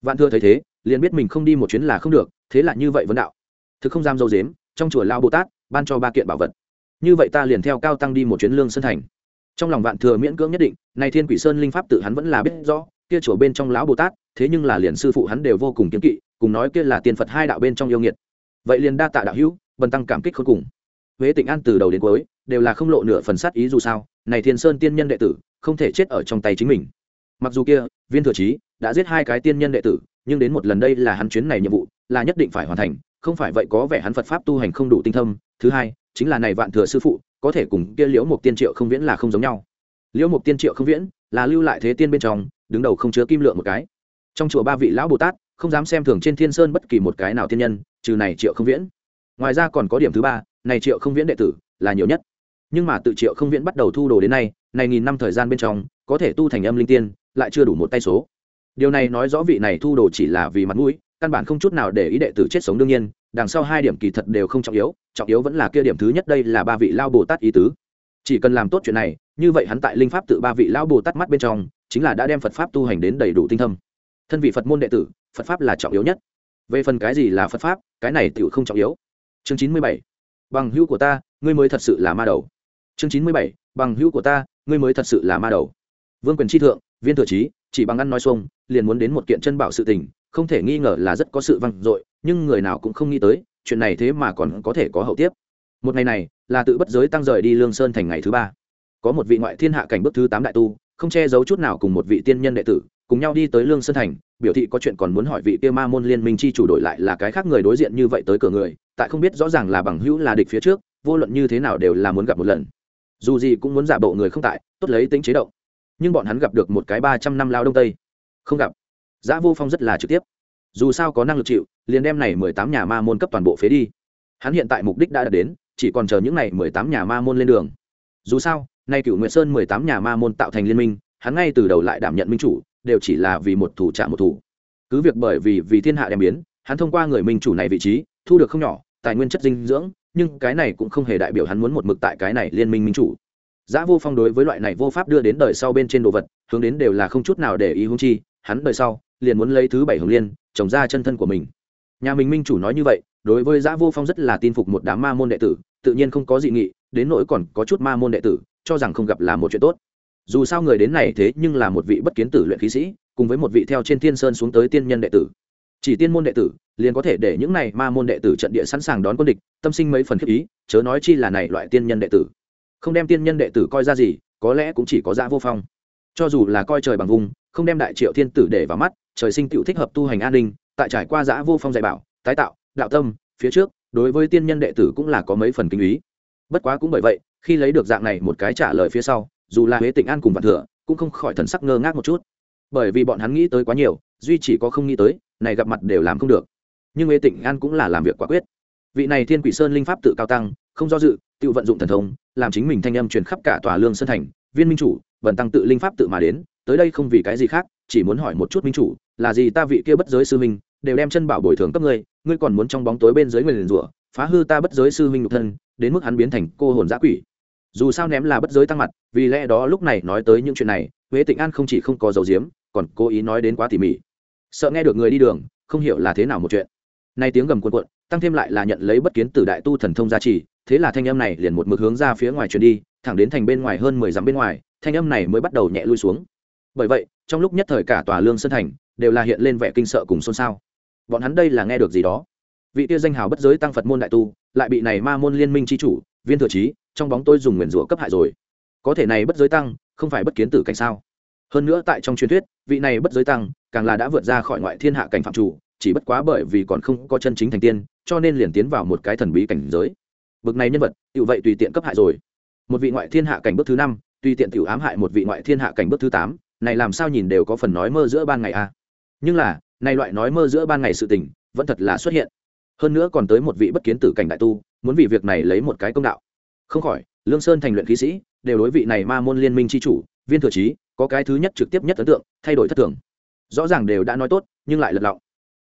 A: vạn thừa thấy thế liền biết mình không đi một chuyến là không được thế là như vậy vấn đạo thực không dám dâu dếm trong chùa lao bồ tát ban cho ba kiện bảo vật như vậy ta liền theo cao tăng đi một chuyến lương sơn thành trong lòng vạn thừa miễn cưỡng nhất định nay thiên quỷ sơn linh pháp tự hắn vẫn là biết rõ kia chùa bên trong lão bồ tát thế nhưng là liền sư phụ hắn đều vô cùng kiếm kỵ cùng nói kia là tiên phật hai đạo bên trong yêu nghiệt vậy liền đa tạ đạo hữu bần tăng cảm kích khôn cùng huế tịnh an từ đầu đến cuối đều là không lộ nửa phần sát ý dù sao, này thiên sơn tiên nhân đệ tử, không thể chết ở trong tay chính mình. Mặc dù kia, viên thừa chí đã giết hai cái tiên nhân đệ tử, nhưng đến một lần đây là hắn chuyến này nhiệm vụ, là nhất định phải hoàn thành, không phải vậy có vẻ hắn phật pháp tu hành không đủ tinh thâm thứ hai, chính là này vạn thừa sư phụ, có thể cùng kia liễu một tiên triệu không viễn là không giống nhau. Liễu một tiên triệu không viễn, là lưu lại thế tiên bên trong, đứng đầu không chứa kim lượng một cái. Trong chùa ba vị lão bồ tát, không dám xem thường trên thiên sơn bất kỳ một cái nào tiên nhân, trừ này triệu không viễn. Ngoài ra còn có điểm thứ ba, này triệu không viễn đệ tử, là nhiều nhất nhưng mà tự triệu không viễn bắt đầu thu đồ đến nay, này nghìn năm thời gian bên trong, có thể tu thành âm linh tiên, lại chưa đủ một tay số. Điều này nói rõ vị này thu đồ chỉ là vì mặt mũi, căn bản không chút nào để ý đệ tử chết sống đương nhiên, đằng sau hai điểm kỳ thật đều không trọng yếu trọng yếu vẫn là kia điểm thứ nhất đây là ba vị lao bồ tát ý tứ. Chỉ cần làm tốt chuyện này, như vậy hắn tại linh pháp tự ba vị lao bồ tát mắt bên trong, chính là đã đem phật pháp tu hành đến đầy đủ tinh thâm. Thân vị phật môn đệ tử, phật pháp là trọng yếu nhất. Về phần cái gì là phật pháp, cái này tựu không trọng yếu. Chương chín mươi bảy. Bằng hữu của ta, ngươi mới thật sự là ma đầu chương chín mươi bảy, bằng hữu của ta, ngươi mới thật sự là ma đầu. Vương quyền tri thượng, viên thừa trí, chỉ bằng ăn nói xuông, liền muốn đến một kiện chân bảo sự tình, không thể nghi ngờ là rất có sự văng dội, nhưng người nào cũng không nghĩ tới, chuyện này thế mà còn có thể có hậu tiếp. Một ngày này, là tự bất giới tăng rời đi lương sơn thành ngày thứ ba. Có một vị ngoại thiên hạ cảnh bước thứ tám đại tu, không che giấu chút nào cùng một vị tiên nhân đệ tử, cùng nhau đi tới lương sơn thành, biểu thị có chuyện còn muốn hỏi vị kia ma môn liên minh chi chủ đổi lại là cái khác người đối diện như vậy tới cửa người, tại không biết rõ ràng là bằng hữu là địch phía trước, vô luận như thế nào đều là muốn gặp một lần dù gì cũng muốn giả bộ người không tại, tốt lấy tính chế động. Nhưng bọn hắn gặp được một cái ba trăm năm lao đông tây. Không gặp. Giã vô phong rất là trực tiếp. Dù sao có năng lực chịu, liền đem này mười tám nhà ma môn cấp toàn bộ phế đi. Hắn hiện tại mục đích đã đạt đến, chỉ còn chờ những n à y mười tám nhà ma môn lên đường. Dù sao, nay cựu nguyệt sơn mười tám nhà ma môn tạo thành liên minh, hắn ngay từ đầu lại đảm nhận minh chủ, đều chỉ là vì một thủ trả một thủ. Cứ việc bởi vì vì thiên hạ đem biến, hắn thông qua người minh chủ này vị trí, thu được không nhỏ, tài nguyên chất dinh dưỡng nhưng cái này cũng không hề đại biểu hắn muốn một mực tại cái này liên minh minh chủ Giá Vô Phong đối với loại này vô pháp đưa đến đời sau bên trên đồ vật, hướng đến đều là không chút nào để ý hung chi, hắn đời sau liền muốn lấy thứ bảy hồng liên, trồng ra chân thân của mình. Nhà mình minh chủ nói như vậy, đối với Giá Vô Phong rất là tin phục một đám ma môn đệ tử, tự nhiên không có dị nghị, đến nỗi còn có chút ma môn đệ tử, cho rằng không gặp là một chuyện tốt. Dù sao người đến này thế nhưng là một vị bất kiến tử luyện khí sĩ, cùng với một vị theo trên thiên sơn xuống tới tiên nhân đệ tử. Chỉ tiên môn đệ tử, liền có thể để những này ma môn đệ tử trận địa sẵn sàng đón quân địch, tâm sinh mấy phần khiếp ý, chớ nói chi là này loại tiên nhân đệ tử. Không đem tiên nhân đệ tử coi ra gì có lẽ cũng chỉ có dã vô phong. Cho dù là coi trời bằng vùng không đem đại triệu thiên tử để vào mắt trời sinh tựu thích hợp tu hành an ninh tại trải qua dã vô phong dạy bảo tái tạo đạo tâm phía trước đối với tiên nhân đệ tử cũng là có mấy phần kinh ý. Bất quá cũng bởi vậy khi lấy được dạng này một cái trả lời phía sau dù là huế tịnh an cùng vạn thừa cũng không khỏi thần sắc ngơ ngác một chút. Bởi vì bọn hắn nghĩ tới quá nhiều duy chỉ có không nghĩ tới, này gặp mặt đều làm không được. Nhưng huế tịnh an cũng là làm việc quả quyết. Vị này thiên quỷ sơn linh pháp tự cao tăng, không do dự, tự vận dụng thần thông, làm chính mình thanh âm truyền khắp cả tòa lương sơn thành, viên minh chủ vần tăng tự linh pháp tự mà đến, tới đây không vì cái gì khác, chỉ muốn hỏi một chút minh chủ, là gì ta vị kia bất giới sư minh đều đem chân bảo bồi thường cấp ngươi ngươi còn muốn trong bóng tối bên dưới người liền rủa, phá hư ta bất giới sư minh nhục thân, đến mức hắn biến thành cô hồn giã quỷ. Dù sao ném là bất giới tăng mặt, vì lẽ đó lúc này nói tới những chuyện này huế tịnh an không chỉ không có dấu diếm, còn cố ý nói đến quá tỉ mỉ sợ nghe được người đi đường, không hiểu là thế nào một chuyện. Nay tiếng gầm cuộn cuộn, tăng thêm lại là nhận lấy bất kiến từ đại tu thần thông gia trì, thế là thanh âm này liền một mực hướng ra phía ngoài truyền đi, thẳng đến thành bên ngoài hơn mười dặm bên ngoài, thanh âm này mới bắt đầu nhẹ lui xuống. Bởi vậy, trong lúc nhất thời cả tòa lương sơn thành đều là hiện lên vẻ kinh sợ cùng xôn xao. Bọn hắn đây là nghe được gì đó? Vị tia danh hào bất giới tăng phật môn đại tu, lại bị này ma môn liên minh chi chủ, viên thừa trí, trong bóng tôi dùng nguyền rủa cấp hại rồi. Có thể này bất giới tăng, không phải bất kiến tử cảnh sao? Hơn nữa tại trong truyền thuyết, vị này bất giới tăng càng là đã vượt ra khỏi ngoại thiên hạ cảnh phạm chủ, chỉ bất quá bởi vì còn không có chân chính thành tiên, cho nên liền tiến vào một cái thần bí cảnh giới. Bực này nhân vật tự vậy tùy tiện cấp hại rồi. Một vị ngoại thiên hạ cảnh bước thứ năm, tùy tiện tự ám hại một vị ngoại thiên hạ cảnh bước thứ tám, này làm sao nhìn đều có phần nói mơ giữa ban ngày a. À. nhưng là, này loại nói mơ giữa ban ngày sự tình, vẫn thật là xuất hiện. Hơn nữa còn tới một vị bất kiến tử cảnh đại tu, muốn vì việc này lấy một cái công đạo. Không khỏi, lương sơn thành luyện khí sĩ, đều đối vị này ma môn liên minh c h i chủ, viên thừa trí, có cái thứ nhất trực tiếp nhất ấn tượng, thay đổi thất thường rõ ràng đều đã nói tốt, nhưng lại lật lọng.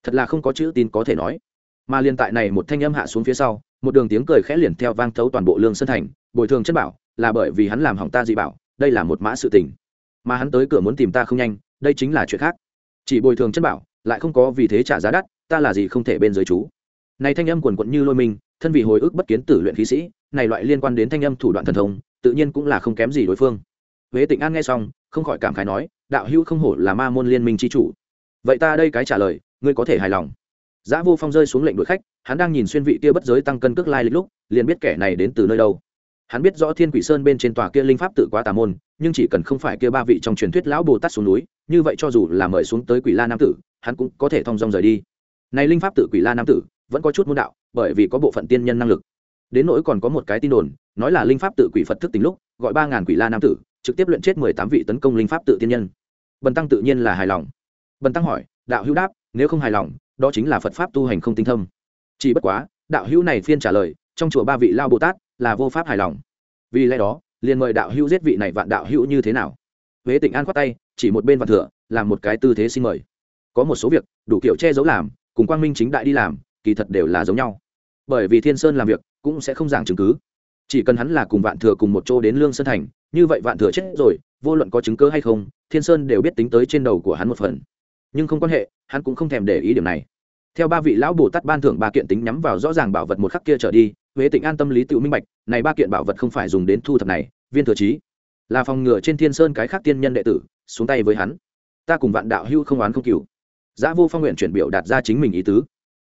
A: Thật là không có chữ tin có thể nói. Mà liên tại này một thanh âm hạ xuống phía sau, một đường tiếng cười khẽ liền theo vang thấu toàn bộ lương sơn thành, bồi thường chất bảo, là bởi vì hắn làm hỏng ta dị bảo, đây là một mã sự tình. Mà hắn tới cửa muốn tìm ta không nhanh, đây chính là chuyện khác. Chỉ bồi thường chất bảo, lại không có vì thế trả giá đắt, ta là gì không thể bên dưới chú. Này thanh âm quần quận như lôi mình, thân vị hồi ức bất kiến tử luyện khí sĩ, này loại liên quan đến thanh âm thủ đoạn thần thông, tự nhiên cũng là không kém gì đối phương. Huế tịnh an nghe xong, không khỏi cảm khái nói đạo hữu không hổ là ma môn liên minh c chủ vậy ta đây cái trả lời ngươi có thể hài lòng Giá Vô Phong rơi xuống lệnh đuổi khách, hắn đang nhìn xuyên vị kia bất giới tăng cân cước lai lịch lúc, liền biết kẻ này đến từ nơi đâu. Hắn biết rõ Thiên Quỷ Sơn bên trên tòa kia linh pháp tự quá tà môn, nhưng chỉ cần không phải kia ba vị trong truyền thuyết lão Bồ Tát xuống núi, như vậy cho dù là mời xuống tới Quỷ La nam tử, hắn cũng có thể thông dong rời đi. Này linh pháp tự Quỷ La nam tử, vẫn có chút môn đạo, bởi vì có bộ phận tiên nhân năng lực. Đến nỗi còn có một cái tin đồn, nói là linh pháp tự quỷ Phật thức tỉnh lúc, gọi ba ngàn Quỷ La nam tử, trực tiếp luyện chết mười tám vị tấn công linh pháp tự tiên nhân. Bần tăng tự nhiên là hài lòng. Bần tăng hỏi, đạo hữu đáp, nếu không hài lòng, đó chính là phật pháp tu hành không tinh thâm. Chỉ bất quá đạo hữu này phiên trả lời trong chùa ba vị lao bồ tát là vô pháp hài lòng. Vì lẽ đó liền mời đạo hữu giết vị này vạn đạo hữu như thế nào? Huế tịnh an khoát tay chỉ một bên vạn thừa làm một cái tư thế xin mời. Có một số việc đủ kiểu che giấu làm cùng quang minh chính đại đi làm kỳ thật đều là giống nhau. Bởi vì thiên sơn làm việc cũng sẽ không giảng chứng cứ. Chỉ cần hắn là cùng vạn thừa cùng một chỗ đến lương sơn thành như vậy vạn thừa chết rồi, vô luận có chứng cứ hay không, thiên sơn đều biết tính tới trên đầu của hắn một phần. Nhưng không quan hệ, hắn cũng không thèm để ý điểm này. Theo ba vị lão bồ tát ban thưởng ba kiện tính nhắm vào rõ ràng bảo vật một khắc kia trở đi, huế tịnh an tâm lý tự minh bạch, này ba kiện bảo vật không phải dùng đến thu thập này, viên thừa trí là phòng ngừa trên thiên sơn cái khác tiên nhân đệ tử, xuống tay với hắn. Ta cùng vạn đạo hưu không oán không cừu. Giã vô phong nguyện chuyển biểu đạt ra chính mình ý tứ.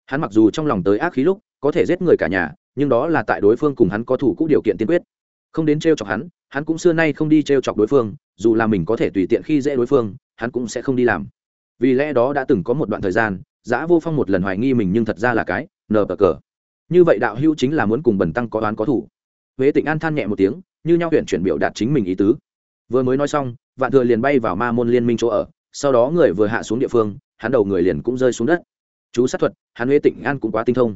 A: Hắn mặc dù trong lòng tới ác khí lúc, có thể giết người cả nhà, nhưng đó là tại đối phương cùng hắn có thủ cũ điều kiện tiên quyết không đến t chọc hắn hắn cũng xưa nay không đi t chọc đối phương, dù là mình có thể tùy tiện khi dễ đối phương, hắn cũng sẽ không đi làm. Vì lẽ đó đã từng có một đoạn thời gian, giã vô phong một lần hoài nghi mình nhưng thật ra là cái nờ bờ cờ. Như vậy đạo hữu chính là muốn cùng bần tăng có đoán có thủ huế tịnh an than nhẹ một tiếng, như nhau huyện chuyển biểu đạt chính mình ý tứ. Vừa mới nói xong, vạn thừa liền bay vào ma môn liên minh chỗ ở, sau đó người vừa hạ xuống địa phương, hắn đầu người liền cũng rơi xuống đất. Chú sát thuật, hắn huế tịnh an cũng quá tinh thông.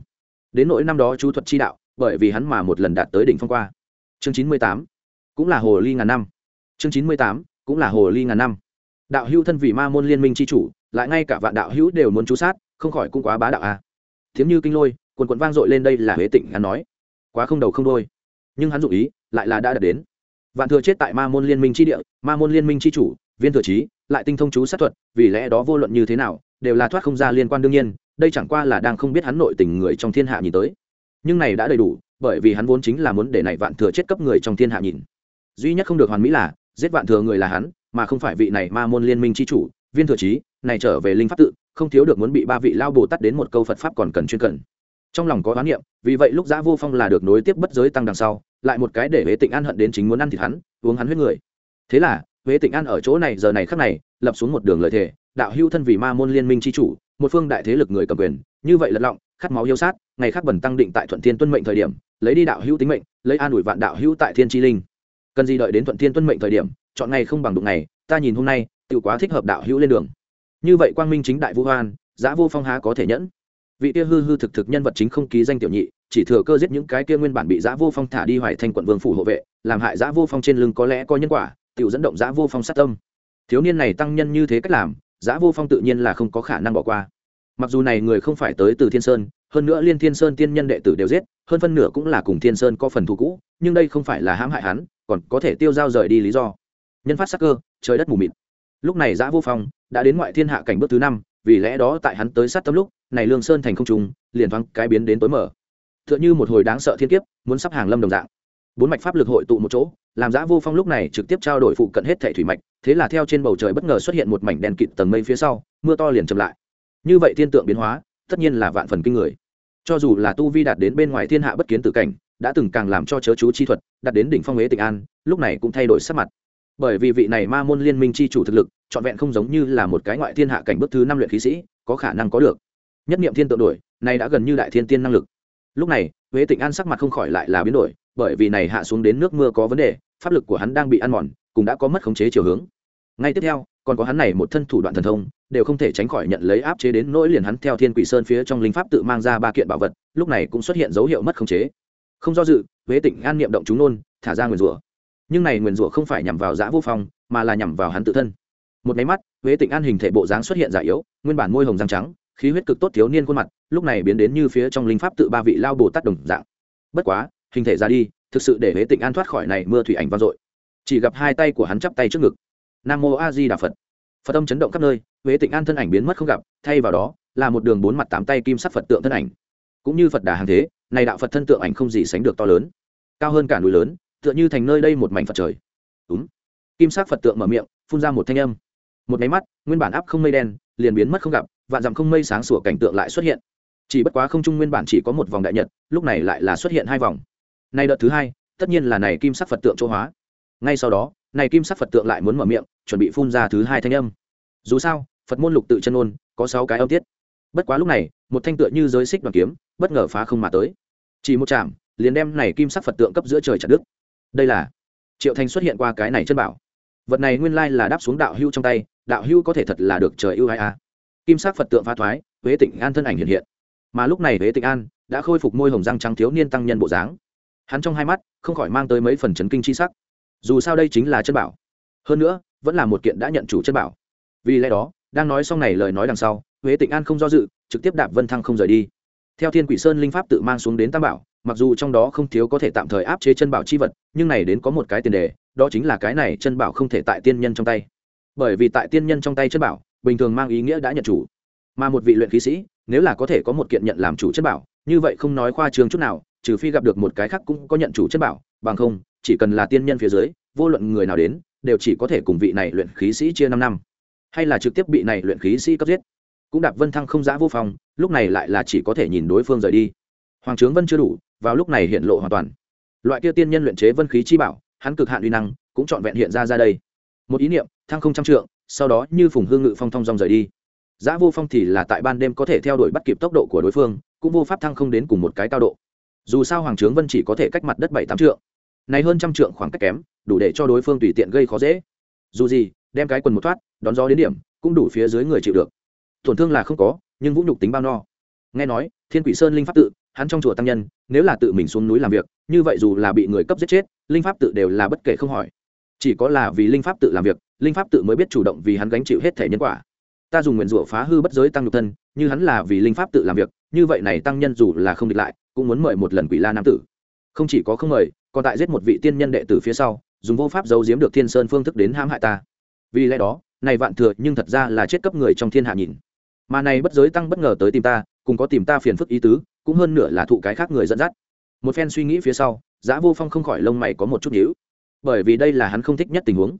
A: Đến nỗi năm đó chú thuật chi đạo, bởi vì hắn mà một lần đạt tới đỉnh phong qua chương chín mươi tám, cũng là hồ ly ngàn năm. Chương chín mươi tám, cũng là hồ ly ngàn năm. Đạo hữu thân vị ma môn liên minh c h i chủ, lại ngay cả vạn đạo hữu đều muốn chú sát, không khỏi cũng quá bá đạo à. thiếm như kinh lôi quần quận vang dội lên đây là huế tịnh, hắn nói. Quá không đầu không đôi. Nhưng hắn dụ ý, lại là đã đạt đến. Vạn thừa chết tại ma môn liên minh c địa, ma môn liên minh c chủ, viên thừa trí, lại tinh thông chú sát thuật, vì lẽ đó vô luận như thế nào, đều là thoát không ra liên quan đương nhiên, đây chẳng qua là đang không biết hắn nội tình người trong thiên hạ nhìn tới. Nhưng này đã đầy đủ bởi vì hắn vốn chính là muốn để này vạn thừa chết cấp người trong thiên hạ nhìn. Duy nhất không được hoàn mỹ là, giết vạn thừa người là hắn, mà không phải vị này ma môn liên minh c h i chủ, viên thừa trí, này trở về linh pháp tự, không thiếu được muốn bị ba vị lao bồ tát đến một câu phật pháp còn cần chuyên cần. Trong lòng có oán niệm, vì vậy lúc giã vô phong là được nối tiếp bất giới tăng đằng sau, lại một cái để huế tịnh an hận đến chính muốn ăn thịt hắn, uống hắn huyết người. Thế là, huế tịnh an ở chỗ này giờ này khắc này, lập xuống một đường lợi thể đạo hưu thân vì ma môn liên minh c h i chủ, một phương đại thế lực người cầm quyền, như vậy lật lọng, khát máu yêu sát ngày khác bẩn tăng định tại thuận thiên tuân mệnh thời điểm, lấy đi đạo hữu tính mệnh, lấy an ủi vạn đạo hữu tại thiên tri linh. Cần gì đợi đến thuận thiên tuân mệnh thời điểm, chọn ngày không bằng đụng ngày, ta nhìn hôm nay tự quá thích hợp đạo hữu lên đường. Như vậy quang minh chính đại vũ hoan giã vô phong há có thể nhẫn. Vị kia hư hư thực thực nhân vật chính không ký danh tiểu nhị, chỉ thừa cơ giết những cái kia nguyên bản bị giã vô phong thả đi hoài thành quận vương phủ hộ vệ, làm hại giã vô phong trên lưng có lẽ có nhân quả tự dẫn động giã vô phong sát tâm. Thiếu niên này tăng nhân như thế cách làm giã vô phong tự nhiên là không có khả năng bỏ qua. Mặc dù này người không phải tới từ thiên sơn hơn nữa liên thiên sơn tiên nhân đệ tử đều giết, hơn phân nửa cũng là cùng thiên sơn có phần thù cũ, nhưng đây không phải là hãm hại hắn, còn có thể tiêu dao rời đi lý do. Nhân phát sắc cơ, trời đất mù mịt. Lúc này giã vô phong đã đến ngoại thiên hạ cảnh bước thứ năm, vì lẽ đó tại hắn tới sát tâm lúc, này lương sơn thành không trùng liền thoáng cái biến đến tối mở t h ư ợ n h ư một hồi đáng sợ thiên kiếp, muốn sắp hàng lâm đồng dạng. Bốn mạch pháp lực hội tụ một chỗ, làm giã vô phong lúc này trực tiếp trao đổi phụ cận hết thẻ thủy mạch, thế là theo trên bầu trời bất ngờ xuất hiện một mảnh đèn kịt tầng mây phía sau, mưa to liền chậm lại. Như vậy thiên tượng biến hóa, tất nhiên là vạn phần kinh người cho dù là tu vi đạt đến bên ngoài thiên hạ bất kiến tử cảnh, đã từng càng làm cho chớ chú chi thuật, đạt đến đỉnh phong huế tịnh an, lúc này cũng thay đổi sắc mặt. Bởi vì vị này ma môn liên minh chi chủ thực lực, trọn vẹn không giống như là một cái ngoại thiên hạ cảnh bước thứ năm luyện khí sĩ, có khả năng có được. Nhất niệm thiên tượng đổi, nay đã gần như đại thiên tiên năng lực. Lúc này, huế tịnh an sắc mặt không khỏi lại là biến đổi, bởi vì này hạ xuống đến nước mưa có vấn đề, pháp lực của hắn đang bị ăn mòn, cũng đã có mất khống chế chiều hướng. Ngay tiếp theo còn có hắn này một thân thủ đoạn thần thông, đều không thể tránh khỏi nhận lấy áp chế đến nỗi liền hắn theo thiên quỷ sơn phía trong linh pháp tự mang ra ba kiện bảo vật, lúc này cũng xuất hiện dấu hiệu mất khống chế. Không do dự, huế tịnh an niệm động chúng nôn, thả ra nguyền rủa. Nhưng này nguyền rủa không phải nhằm vào giã vô phong, mà là nhằm vào hắn tự thân. Một máy mắt, huế tịnh an hình thể bộ dáng xuất hiện giả yếu, nguyên bản môi hồng răng trắng, khí huyết cực tốt thiếu niên khuôn mặt, lúc này biến đến như phía trong linh pháp tự ba vị lao bồ tát đồng dạng. Bất quá, hình thể ra đi, thực sự để huế tịnh an thoát khỏi này mưa thủy ảnh vang dội. Chỉ gặp hai tay của hắn chắp tay trước ngực nam mô a di đà phật. Phật âm chấn động khắp nơi, huế tịnh an thân ảnh biến mất không gặp, thay vào đó, là một đường bốn mặt tám tay kim sắc phật tượng thân ảnh. Cũng như phật đà hàng thế, này đạo phật thân tượng ảnh không gì sánh được to lớn. Cao hơn cả núi lớn, tựa như thành nơi đây một mảnh phật trời. Đúng kim sắc phật tượng mở miệng, phun ra một thanh âm. Một máy mắt, nguyên bản áp không mây đen, liền biến mất không gặp, vạn dặm không mây sáng sủa cảnh tượng lại xuất hiện. Chỉ bất quá không trung nguyên bản chỉ có một vòng đại nhật, lúc này lại là xuất hiện hai vòng. Nay đợt thứ hai, tất nhiên là này kim sắc phật tượng chỗ hóa. Ngay sau đó này kim sắc phật tượng lại muốn mở miệng, chuẩn bị phun ra thứ hai thanh âm. Dù sao, phật môn lục tự chân ôn, có sáu cái âm tiết. Bất quá lúc này, một thanh tựa như giới xích đoàn kiếm, bất ngờ phá không mà tới. Chỉ một chạm, liền đem này kim sắc phật tượng cấp giữa trời chặt đức đây là triệu thanh xuất hiện qua cái này chân bảo. Vật này nguyên lai là đáp xuống đạo hưu trong tay, đạo hưu có thể thật là được trời ưu ai a à. kim sắc phật tượng phá thoái, huế tịnh an thân ảnh hiện hiện. Mà lúc này huế tịnh an đã khôi phục môi hồng răng trắng thiếu niên tăng nhân bộ dáng. Hắn trong hai mắt không khỏi mang tới mấy phần chấn kinh chi sắc dù sao đây chính là chân bảo. Hơn nữa, vẫn là một kiện đã nhận chủ chân bảo. Vì lẽ đó, đang nói xong này lời nói đằng sau, huế tịnh an không do dự, trực tiếp đạp vân thăng không rời đi. Theo thiên quỷ sơn linh pháp tự mang xuống đến tam bảo, mặc dù trong đó không thiếu có thể tạm thời áp chế chân bảo chi vật, nhưng này đến có một cái tiền đề, đó chính là cái này chân bảo không thể tại tiên nhân trong tay. Bởi vì tại tiên nhân trong tay chân bảo, bình thường mang ý nghĩa đã nhận chủ. Mà một vị luyện khí sĩ, nếu là có thể có một kiện nhận làm chủ chân bảo, như vậy không nói khoa trương chút nào, trừ phi gặp được một cái khác cũng có nhận chủ chân bảo bằng không, chỉ cần là tiên nhân phía dưới, vô luận người nào đến, đều chỉ có thể cùng vị này luyện khí sĩ chia năm năm. Hay là trực tiếp bị này luyện khí sĩ cấp giết. Cũng đạp vân thăng không giã vô phòng, lúc này lại là chỉ có thể nhìn đối phương rời đi. Hoàng trướng vân chưa đủ, vào lúc này hiện lộ hoàn toàn. Loại kia tiên nhân luyện chế vân khí chi bảo, hắn cực hạn uy năng, cũng trọn vẹn hiện ra ra đây. Một ý niệm, thăng không trăm trượng, sau đó như phùng hương ngự phong thong dong rời đi. Giã vô phong thì là tại ban đêm có thể theo đuổi bắt kịp tốc độ của đối phương, cũng vô pháp thăng không đến cùng một cái cao độ. Dù sao hoàng trướng vân chỉ có thể cách mặt đất bảy tám trượng này hơn trăm trượng khoảng cách kém, đủ để cho đối phương tùy tiện gây khó dễ. Dù gì, đem cái quần một thoát, đón gió đến điểm, cũng đủ phía dưới người chịu được. Tổn thương là không có, nhưng vũ nhục tính bao no. Nghe nói, thiên quỷ sơn linh pháp tự, hắn trong chùa tăng nhân, nếu là tự mình xuống núi làm việc, như vậy dù là bị người cấp giết chết, linh pháp tự đều là bất kể không hỏi. Chỉ có là vì linh pháp tự làm việc, linh pháp tự mới biết chủ động vì hắn gánh chịu hết thể nhân quả. Ta dùng nguyện rủa phá hư bất giới tăng nhục thân, như hắn là vì linh pháp tự làm việc, như vậy này tăng nhân dù là không địch lại, cũng muốn mời một lần quỷ la nam tử. Không chỉ có không mời còn tại giết một vị tiên nhân đệ tử phía sau, dùng vô pháp giấu giếm được thiên sơn phương thức đến hãm hại ta. Vì lẽ đó, này vạn thừa nhưng thật ra là chết cấp người trong thiên hạ nhìn. Mà này bất giới tăng bất ngờ tới tìm ta, cùng có tìm ta phiền phức ý tứ, cũng hơn nửa là thụ cái khác người dẫn dắt. Một phen suy nghĩ phía sau, giã vô phong không khỏi lông mày có một chút nhíu. Bởi vì đây là hắn không thích nhất tình huống.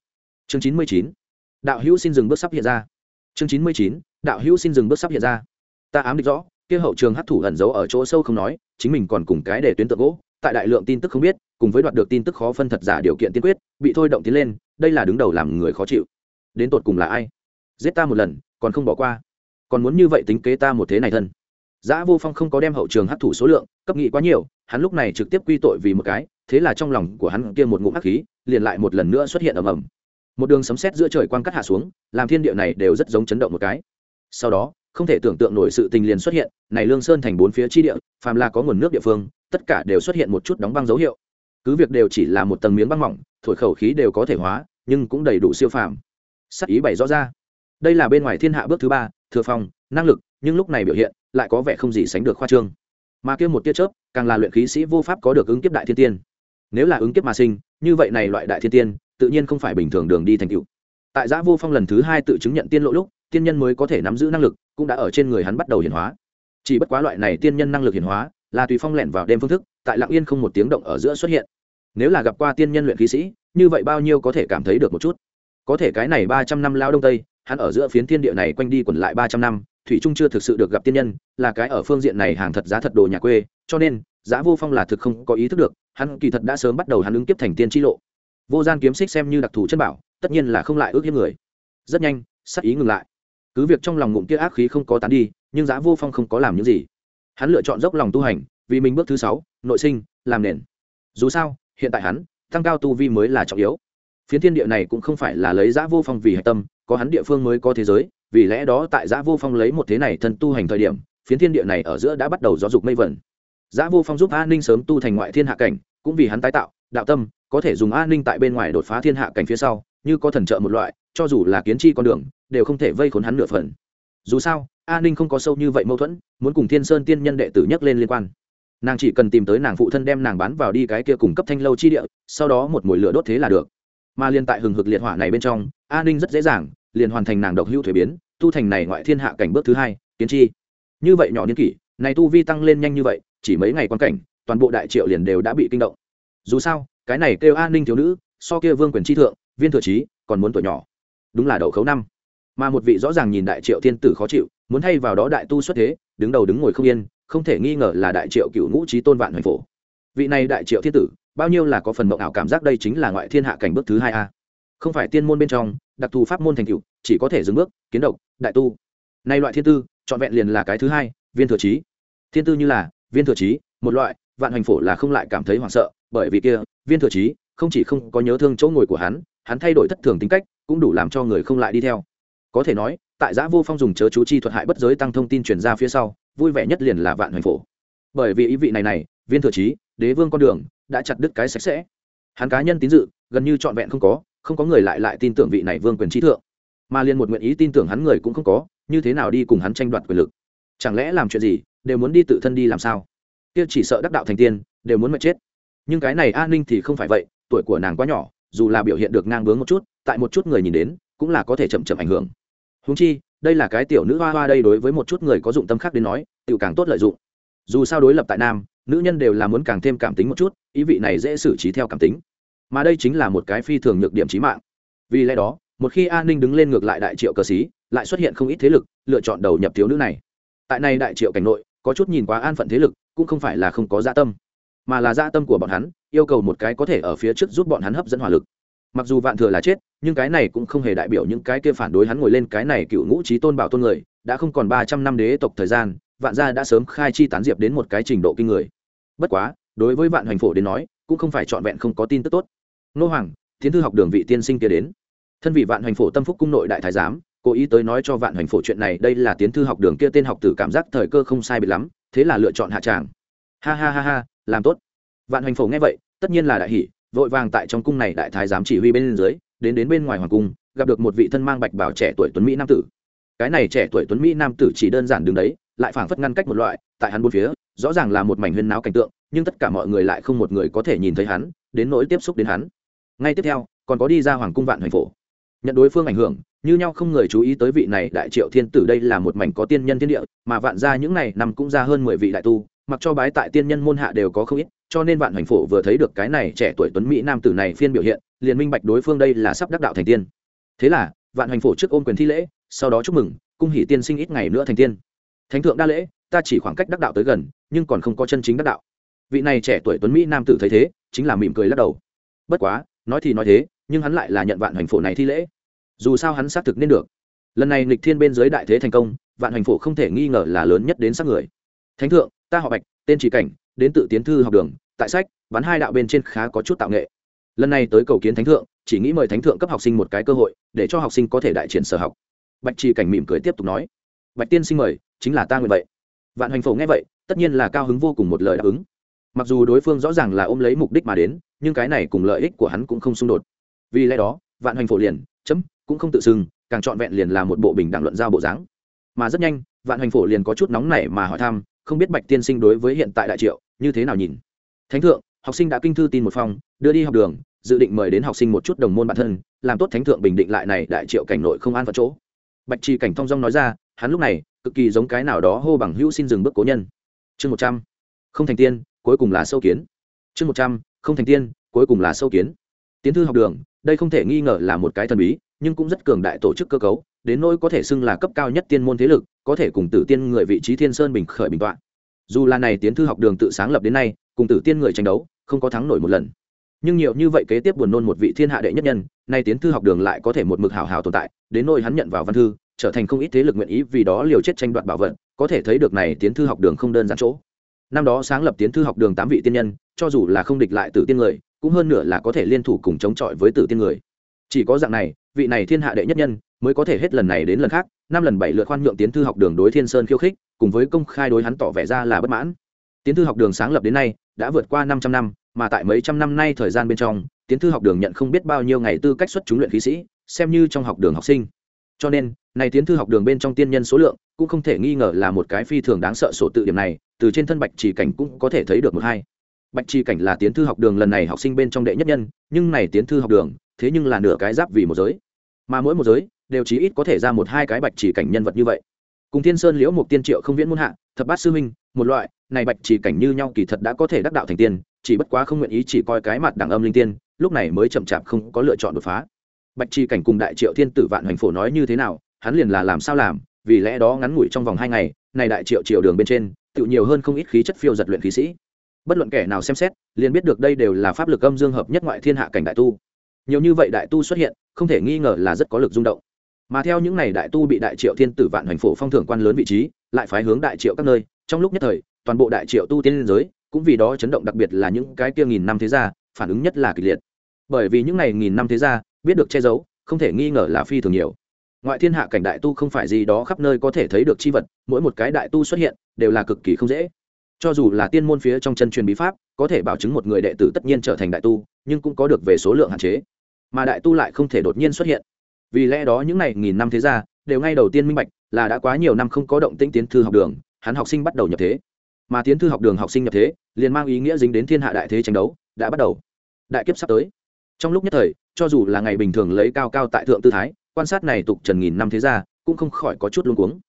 A: Chương chín mươi chín, đạo hữu xin dừng bước sắp hiện ra. Chương chín mươi chín, đạo hữu xin dừng bước sắp hiện ra. Ta ám địch rõ, kia hậu trường hấp thủ ẩn giấu ở chỗ sâu không nói, chính mình còn cùng cái để tuyến tượng gỗ tại đại lượng tin tức không biết cùng với đoạt được tin tức khó phân thật giả điều kiện tiên quyết bị thôi động tiến lên đây là đứng đầu làm người khó chịu đến tột cùng là ai giết ta một lần còn không bỏ qua còn muốn như vậy tính kế ta một thế này thân giã Vô Phong không có đem hậu trường hấp thủ số lượng, cấp nghị quá nhiều, hắn lúc này trực tiếp quy tội vì một cái, thế là trong lòng của hắn kia một ngụm hắc khí, liền lại một lần nữa xuất hiện ầm ầm. Một đường sấm sét giữa trời quang cắt hạ xuống, làm thiên địa này đều rất giống chấn động một cái. Sau đó, không thể tưởng tượng nổi sự tình liền xuất hiện, này Lương Sơn thành bốn phía chi địa, phàm là có nguồn nước địa phương, tất cả đều xuất hiện một chút đóng băng dấu hiệu. Cứ việc đều chỉ là một tầng miếng băng mỏng, thổi khẩu khí đều có thể hóa, nhưng cũng đầy đủ siêu phàm. Sắc ý bày rõ ra. Đây là bên ngoài thiên hạ bước thứ ba, thừa phong, năng lực, nhưng lúc này biểu hiện lại có vẻ không gì sánh được khoa trương mà kia một tia chớp càng là luyện khí sĩ vô pháp có được ứng kiếp đại thiên tiên nếu là ứng kiếp mà sinh như vậy này loại đại thiên tiên tự nhiên không phải bình thường đường đi thành cựu tại giã vô phong lần thứ hai tự chứng nhận tiên lộ lúc tiên nhân mới có thể nắm giữ năng lực cũng đã ở trên người hắn bắt đầu hiển hóa chỉ bất quá loại này tiên nhân năng lực hiển hóa là tùy phong lẻn vào đêm phương thức, tại lặng yên không một tiếng động ở giữa xuất hiện. Nếu là gặp qua tiên nhân luyện khí sĩ, như vậy bao nhiêu có thể cảm thấy được một chút. Có thể cái này ba trăm năm lao đông tây, hắn ở giữa phiến thiên địa này quanh đi quẩn lại ba trăm năm, thủy trung chưa thực sự được gặp tiên nhân, là cái ở phương diện này hàng thật giá thật đồ nhà quê, cho nên, giá vô phong là thực không có ý thức được, hắn kỳ thật đã sớm bắt đầu hắn ứng kiếp thành tiên tri lộ. Vô gian kiếm xích xem như đặc thù chân bảo, tất nhiên là không lại ước hiếp người. Rất nhanh sắc ý ngừng lại. Cứ việc trong lòng ngụm kia ác khí không có tán đi, nhưng giá vô phong không có làm những gì hắn lựa chọn dốc lòng tu hành, vì mình bước thứ sáu, nội sinh, làm nền. Dù sao, hiện tại hắn, tăng cao tu vi mới là trọng yếu. Phiến thiên địa này cũng không phải là lấy giã vô phong vì hạch tâm, có hắn địa phương mới có thế giới, vì lẽ đó tại giã vô phong lấy một thế này thân tu hành thời điểm, phiến thiên địa này ở giữa đã bắt đầu giáo dục mây vẩn. Giã vô phong giúp an ninh sớm tu thành ngoại thiên hạ cảnh, cũng vì hắn tái tạo, đạo tâm, có thể dùng an ninh tại bên ngoài đột phá thiên hạ cảnh phía sau, như có thần trợ một loại, cho dù là kiến chi con đường, đều không thể vây khốn hắn nửa phần dù sao, a ninh không có sâu như vậy mâu thuẫn, muốn cùng thiên sơn tiên nhân đệ tử nhắc lên liên quan. Nàng chỉ cần tìm tới nàng phụ thân đem nàng bán vào đi cái kia cùng cấp thanh lâu chi địa, sau đó một mồi lửa đốt thế là được. Mà liên tại hừng hực liệt hỏa này bên trong, a ninh rất dễ dàng, liền hoàn thành nàng độc hữu thuế biến, tu thành này ngoại thiên hạ cảnh bước thứ hai, kiến chi. Như vậy nhỏ niên kỷ, này tu vi tăng lên nhanh như vậy, chỉ mấy ngày quan cảnh, toàn bộ đại triệu liền đều đã bị kinh động. Dù sao, cái này kêu an ninh thiếu nữ, so kia vương quyền chi thượng, viên thừa trí còn muốn tuổi nhỏ. Đúng là đậu khấu năm mà một vị rõ ràng nhìn đại triệu thiên tử khó chịu, muốn thay vào đó đại tu xuất thế, đứng đầu đứng ngồi không yên, không thể nghi ngờ là đại triệu cựu ngũ trí tôn vạn hoành phổ. Vị này đại triệu thiên tử, bao nhiêu là có phần mộng ảo cảm giác đây chính là ngoại thiên hạ cảnh bước thứ hai a. Không phải tiên môn bên trong, đặc thù pháp môn thành cựu chỉ có thể dừng bước, kiến độc, đại tu. Nay loại thiên tư, trọn vẹn liền là cái thứ hai, viên thừa trí thiên tư như là, viên thừa trí một loại, vạn hoành phổ là không lại cảm thấy hoảng sợ, bởi vì kia, viên thừa trí không chỉ không có nhớ thương chỗ ngồi của hắn hắn thay đổi thất thường tính cách, cũng đủ làm cho người không lại đi theo có thể nói, tại giã vô phong dùng chớ chú chi thuật hại bất giới tăng thông tin truyền ra phía sau, vui vẻ nhất liền là vạn hoành phổ. Bởi vì ý vị này này, viên thừa trí đế vương con đường, đã chặt đứt cái sạch sẽ. Hắn cá nhân tín dự, gần như trọn vẹn không có không có người lại lại tin tưởng vị này vương quyền trí thượng. Mà liền một nguyện ý tin tưởng hắn người cũng không có, như thế nào đi cùng hắn tranh đoạt quyền lực? Chẳng lẽ làm chuyện gì, đều muốn đi tự thân đi làm sao? Kia chỉ sợ đắc đạo thành tiên, đều muốn mệt chết. Nhưng cái này an ninh thì không phải vậy, tuổi của nàng quá nhỏ, dù là biểu hiện được ngang bướng một chút, tại một chút người nhìn đến, cũng là có thể chậm chậm ảnh hưởng húng chi, đây là cái tiểu nữ hoa hoa đây đối với một chút người có dụng tâm khác đến nói tự càng tốt lợi dụng. Dù sao đối lập tại nam, nữ nhân đều là muốn càng thêm cảm tính một chút, ý vị này dễ xử trí theo cảm tính. Mà đây chính là một cái phi thường nhược điểm trí mạng. Vì lẽ đó, một khi an ninh đứng lên ngược lại đại triệu cờ xí lại xuất hiện không ít thế lực, lựa chọn đầu nhập thiếu nữ này. Tại này đại triệu cảnh nội, có chút nhìn quá an phận thế lực, cũng không phải là không có dạ tâm, mà là dạ tâm của bọn hắn, yêu cầu một cái có thể ở phía trước giúp bọn hắn hấp dẫn hỏa lực mặc dù vạn thừa là chết, nhưng cái này cũng không hề đại biểu những cái kia phản đối hắn ngồi lên cái này cựu ngũ trí tôn bảo tôn người, đã không còn ba trăm năm đế tộc thời gian, vạn gia đã sớm khai chi tán diệp đến một cái trình độ kinh người. Bất quá, đối với vạn hoành phổ đến nói, cũng không phải trọn vẹn không có tin tức tốt. Nô hoàng tiến thư học đường vị tiên sinh kia đến. Thân vị vạn hoành phổ tâm phúc cung nội đại thái giám, cố ý tới nói cho vạn hoành phổ chuyện này, đây là tiến thư học đường kia tên học tử cảm giác thời cơ không sai biệt lắm, thế là lựa chọn hạ tràng. Ha ha ha ha, làm tốt. Vạn hoành phổ nghe vậy, tất nhiên là đại hỷ vội vàng tại trong cung này đại thái giám chỉ huy bên dưới, đến đến bên ngoài hoàng cung, gặp được một vị thân mang bạch bảo trẻ tuổi tuấn mỹ nam tử. Cái này trẻ tuổi tuấn mỹ nam tử chỉ đơn giản đứng đấy, lại phảng phất ngăn cách một loại, tại hắn bốn phía, rõ ràng là một mảnh huyên náo cảnh tượng, nhưng tất cả mọi người lại không một người có thể nhìn thấy hắn, đến nỗi tiếp xúc đến hắn. Ngay tiếp theo, còn có đi ra hoàng cung vạn hoành phổ. Nhận đối phương ảnh hưởng, như nhau không người chú ý tới vị này đại triệu thiên tử đây là một mảnh có tiên nhân thiên địa, mà vạn ra những này nằm cũng ra hơn mười vị đại tu, mặc cho bái tại tiên nhân môn hạ đều có không ít cho nên vạn hoành phổ vừa thấy được cái này trẻ tuổi tuấn mỹ nam tử này phiên biểu hiện, liền minh bạch đối phương đây là sắp đắc đạo thành tiên. Thế là, vạn hoành phổ trước ôm quyền thi lễ, sau đó chúc mừng, cung hỷ tiên sinh ít ngày nữa thành tiên. Thánh thượng đa lễ, ta chỉ khoảng cách đắc đạo tới gần, nhưng còn không có chân chính đắc đạo. Vị này trẻ tuổi tuấn mỹ nam tử thấy thế, chính là mỉm cười lắc đầu. Bất quá, nói thì nói thế, nhưng hắn lại là nhận vạn hoành phổ này thi lễ. Dù sao hắn xác thực nên được. Lần này nghịch thiên bên dưới đại thế thành công, vạn hoành phổ không thể nghi ngờ là lớn nhất đến sắc người. Thánh thượng, ta họ bạch, tên chỉ cảnh, đến tự tiến thư học đường tại sách bắn hai đạo bên trên khá có chút tạo nghệ. Lần này tới cầu kiến thánh thượng, chỉ nghĩ mời thánh thượng cấp học sinh một cái cơ hội, để cho học sinh có thể đại triển sở học. Bạch trì cảnh mỉm cười tiếp tục nói, bạch tiên sinh mời, chính là ta nguyện vậy. Vạn hoành phổ nghe vậy, tất nhiên là cao hứng vô cùng một lời đáp ứng. Mặc dù đối phương rõ ràng là ôm lấy mục đích mà đến, nhưng cái này cùng lợi ích của hắn cũng không xung đột. Vì lẽ đó, vạn hoành phổ liền, chấm, cũng không tự xưng, càng trọn vẹn liền là một bộ bình đẳng luận giao bộ dáng. Mà rất nhanh, vạn hoành phổ liền có chút nóng nảy mà hỏi thăm, không biết bạch tiên sinh đối với hiện tại đại triệu, như thế nào nhìn? Thánh thượng, học sinh đã kinh thư tin một phong đưa đi học đường, dự định mời đến học sinh một chút đồng môn bản thân, làm tốt thánh thượng bình định lại này đại triệu cảnh nội không an phận chỗ. Bạch trì cảnh thong dong nói ra, hắn lúc này, cực kỳ giống cái nào đó hô bằng hữu xin dừng bước cố nhân. Chương một trăm, không thành tiên, cuối cùng là sâu kiến. Chương một trăm, không thành tiên, cuối cùng là sâu kiến. Tiến thư học đường, đây không thể nghi ngờ là một cái thần bí, nhưng cũng rất cường đại tổ chức cơ cấu, đến nỗi có thể xưng là cấp cao nhất tiên môn thế lực, có thể cùng tử tiên người vị trí thiên sơn bình khởi bình tọa. Dù là này tiến thư học đường tự sáng lập đến nay cùng tử tiên người tranh đấu, không có thắng nổi một lần. Nhưng nhiều như vậy kế tiếp buồn nôn một vị thiên hạ đệ nhất nhân, nay tiến thư học đường lại có thể một mực hào hào tồn tại, đến nỗi hắn nhận vào văn thư, trở thành không ít thế lực nguyện ý vì đó liều chết tranh đoạt bảo vật, có thể thấy được này tiến thư học đường không đơn giản chỗ. Năm đó sáng lập tiến thư học đường tám vị tiên nhân, cho dù là không địch lại tử tiên người, cũng hơn nửa là có thể liên thủ cùng chống chọi với tử tiên người. Chỉ có dạng này, vị này thiên hạ đệ nhất nhân mới có thể hết lần này đến lần khác, năm lần bảy lượt khoan nhượng tiến thư học đường đối thiên sơn khiêu khích, cùng với công khai đối hắn tỏ vẻ ra là bất mãn. Tiến thư học đường sáng lập đến nay đã vượt qua năm trăm năm, mà tại mấy trăm năm nay thời gian bên trong, tiến thư học đường nhận không biết bao nhiêu ngày tư cách xuất chúng luyện khí sĩ, xem như trong học đường học sinh. Cho nên, này tiến thư học đường bên trong tiên nhân số lượng cũng không thể nghi ngờ là một cái phi thường đáng sợ sổ tự điểm này, từ trên thân bạch Chỉ cảnh cũng có thể thấy được một hai. Bạch Chỉ cảnh là tiến thư học đường lần này học sinh bên trong đệ nhất nhân, nhưng này tiến thư học đường, thế nhưng là nửa cái giáp vì một giới. Mà mỗi một giới, đều chí ít có thể ra một hai cái bạch chỉ cảnh nhân vật như vậy. Cùng thiên sơn liễu một tiên triệu không viễn muôn hạ, thập bát sư huynh một loại, này bạch chỉ cảnh như nhau kỳ thật đã có thể đắc đạo thành tiên, chỉ bất quá không nguyện ý chỉ coi cái mặt đẳng âm linh tiên, lúc này mới chậm chạp không có lựa chọn đột phá. Bạch chỉ cảnh cùng đại triệu thiên tử vạn hoành phổ nói như thế nào, hắn liền là làm sao làm, vì lẽ đó ngắn ngủi trong vòng hai ngày, này đại triệu triệu đường bên trên tự nhiều hơn không ít khí chất phiêu giật luyện khí sĩ. Bất luận kẻ nào xem xét, liền biết được đây đều là pháp lực âm dương hợp nhất ngoại thiên hạ cảnh đại tu. Nhiều như vậy đại tu xuất hiện, không thể nghi ngờ là rất có lực rung động. Mà theo những n à y đại tu bị đại triệu thiên tử vạn hoành phổ phong thưởng quan lớn vị trí, lại phái hướng đại triệu các nơi trong lúc nhất thời, toàn bộ đại triệu tu tiên liên giới cũng vì đó chấn động đặc biệt là những cái kia nghìn năm thế gia, phản ứng nhất là kịch liệt. Bởi vì những n à y nghìn năm thế gia biết được che giấu, không thể nghi ngờ là phi thường nhiều. Ngoại thiên hạ cảnh đại tu không phải gì đó khắp nơi có thể thấy được chi vật, mỗi một cái đại tu xuất hiện đều là cực kỳ không dễ. Cho dù là tiên môn phía trong chân truyền bí pháp, có thể bảo chứng một người đệ tử tất nhiên trở thành đại tu, nhưng cũng có được về số lượng hạn chế. Mà đại tu lại không thể đột nhiên xuất hiện. Vì lẽ đó những n à y nghìn năm thế gia đều ngay đầu tiên minh bạch là đã quá nhiều năm không có động tĩnh tiến thư học đường hắn học sinh bắt đầu nhập thế. Mà tiến thư học đường học sinh nhập thế, liền mang ý nghĩa dính đến thiên hạ đại thế tranh đấu, đã bắt đầu. Đại kiếp sắp tới. Trong lúc nhất thời, cho dù là ngày bình thường lấy cao cao tại thượng tư thái, quan sát này tục trần nghìn năm thế gia, cũng không khỏi có chút luống cuống.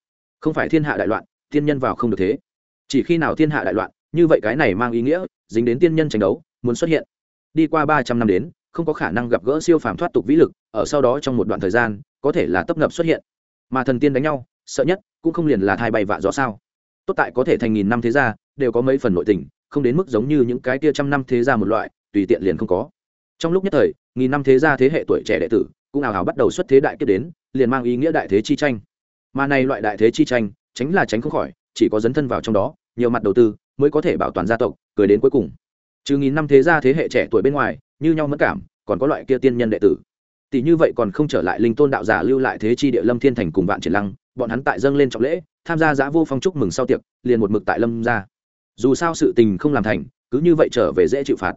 A: Không phải thiên hạ đại loạn, tiên nhân vào không được thế. Chỉ khi nào thiên hạ đại loạn, như vậy cái này mang ý nghĩa, dính đến tiên nhân tranh đấu, muốn xuất hiện. Đi qua ba trăm năm đến, không có khả năng gặp gỡ siêu phàm thoát tục vĩ lực, ở sau đó trong một đoạn thời gian, có thể là tấp nập xuất hiện. Mà thần tiên đánh nhau, sợ nhất, cũng không liền là thai bay vạ gió sao tốt tại có thể thành nghìn năm thế gia, đều có mấy phần nội tình, không đến mức giống như những cái tia trăm năm thế gia một loại, tùy tiện liền không có. Trong lúc nhất thời, nghìn năm thế gia thế hệ tuổi trẻ đệ tử cũng ảo hào bắt đầu xuất thế đại kết đến, liền mang ý nghĩa đại thế chi tranh. Mà này loại đại thế chi tranh, tránh là tránh không khỏi, chỉ có dấn thân vào trong đó, nhiều mặt đầu tư mới có thể bảo toàn gia tộc, cười đến cuối cùng. Trừ nghìn năm thế gia thế hệ trẻ tuổi bên ngoài, như nhau mất cảm, còn có loại kia tiên nhân đệ tử. Tỷ như vậy còn không trở lại linh tôn đạo giả lưu lại thế chi địa lâm thiên thành cùng vạn triển lăng, bọn hắn tại dâng lên trọng lễ tham gia giã vô phong chúc mừng sau tiệc, liền một mực tại lâm ra dù sao sự tình không làm thành, cứ như vậy trở về dễ chịu phạt.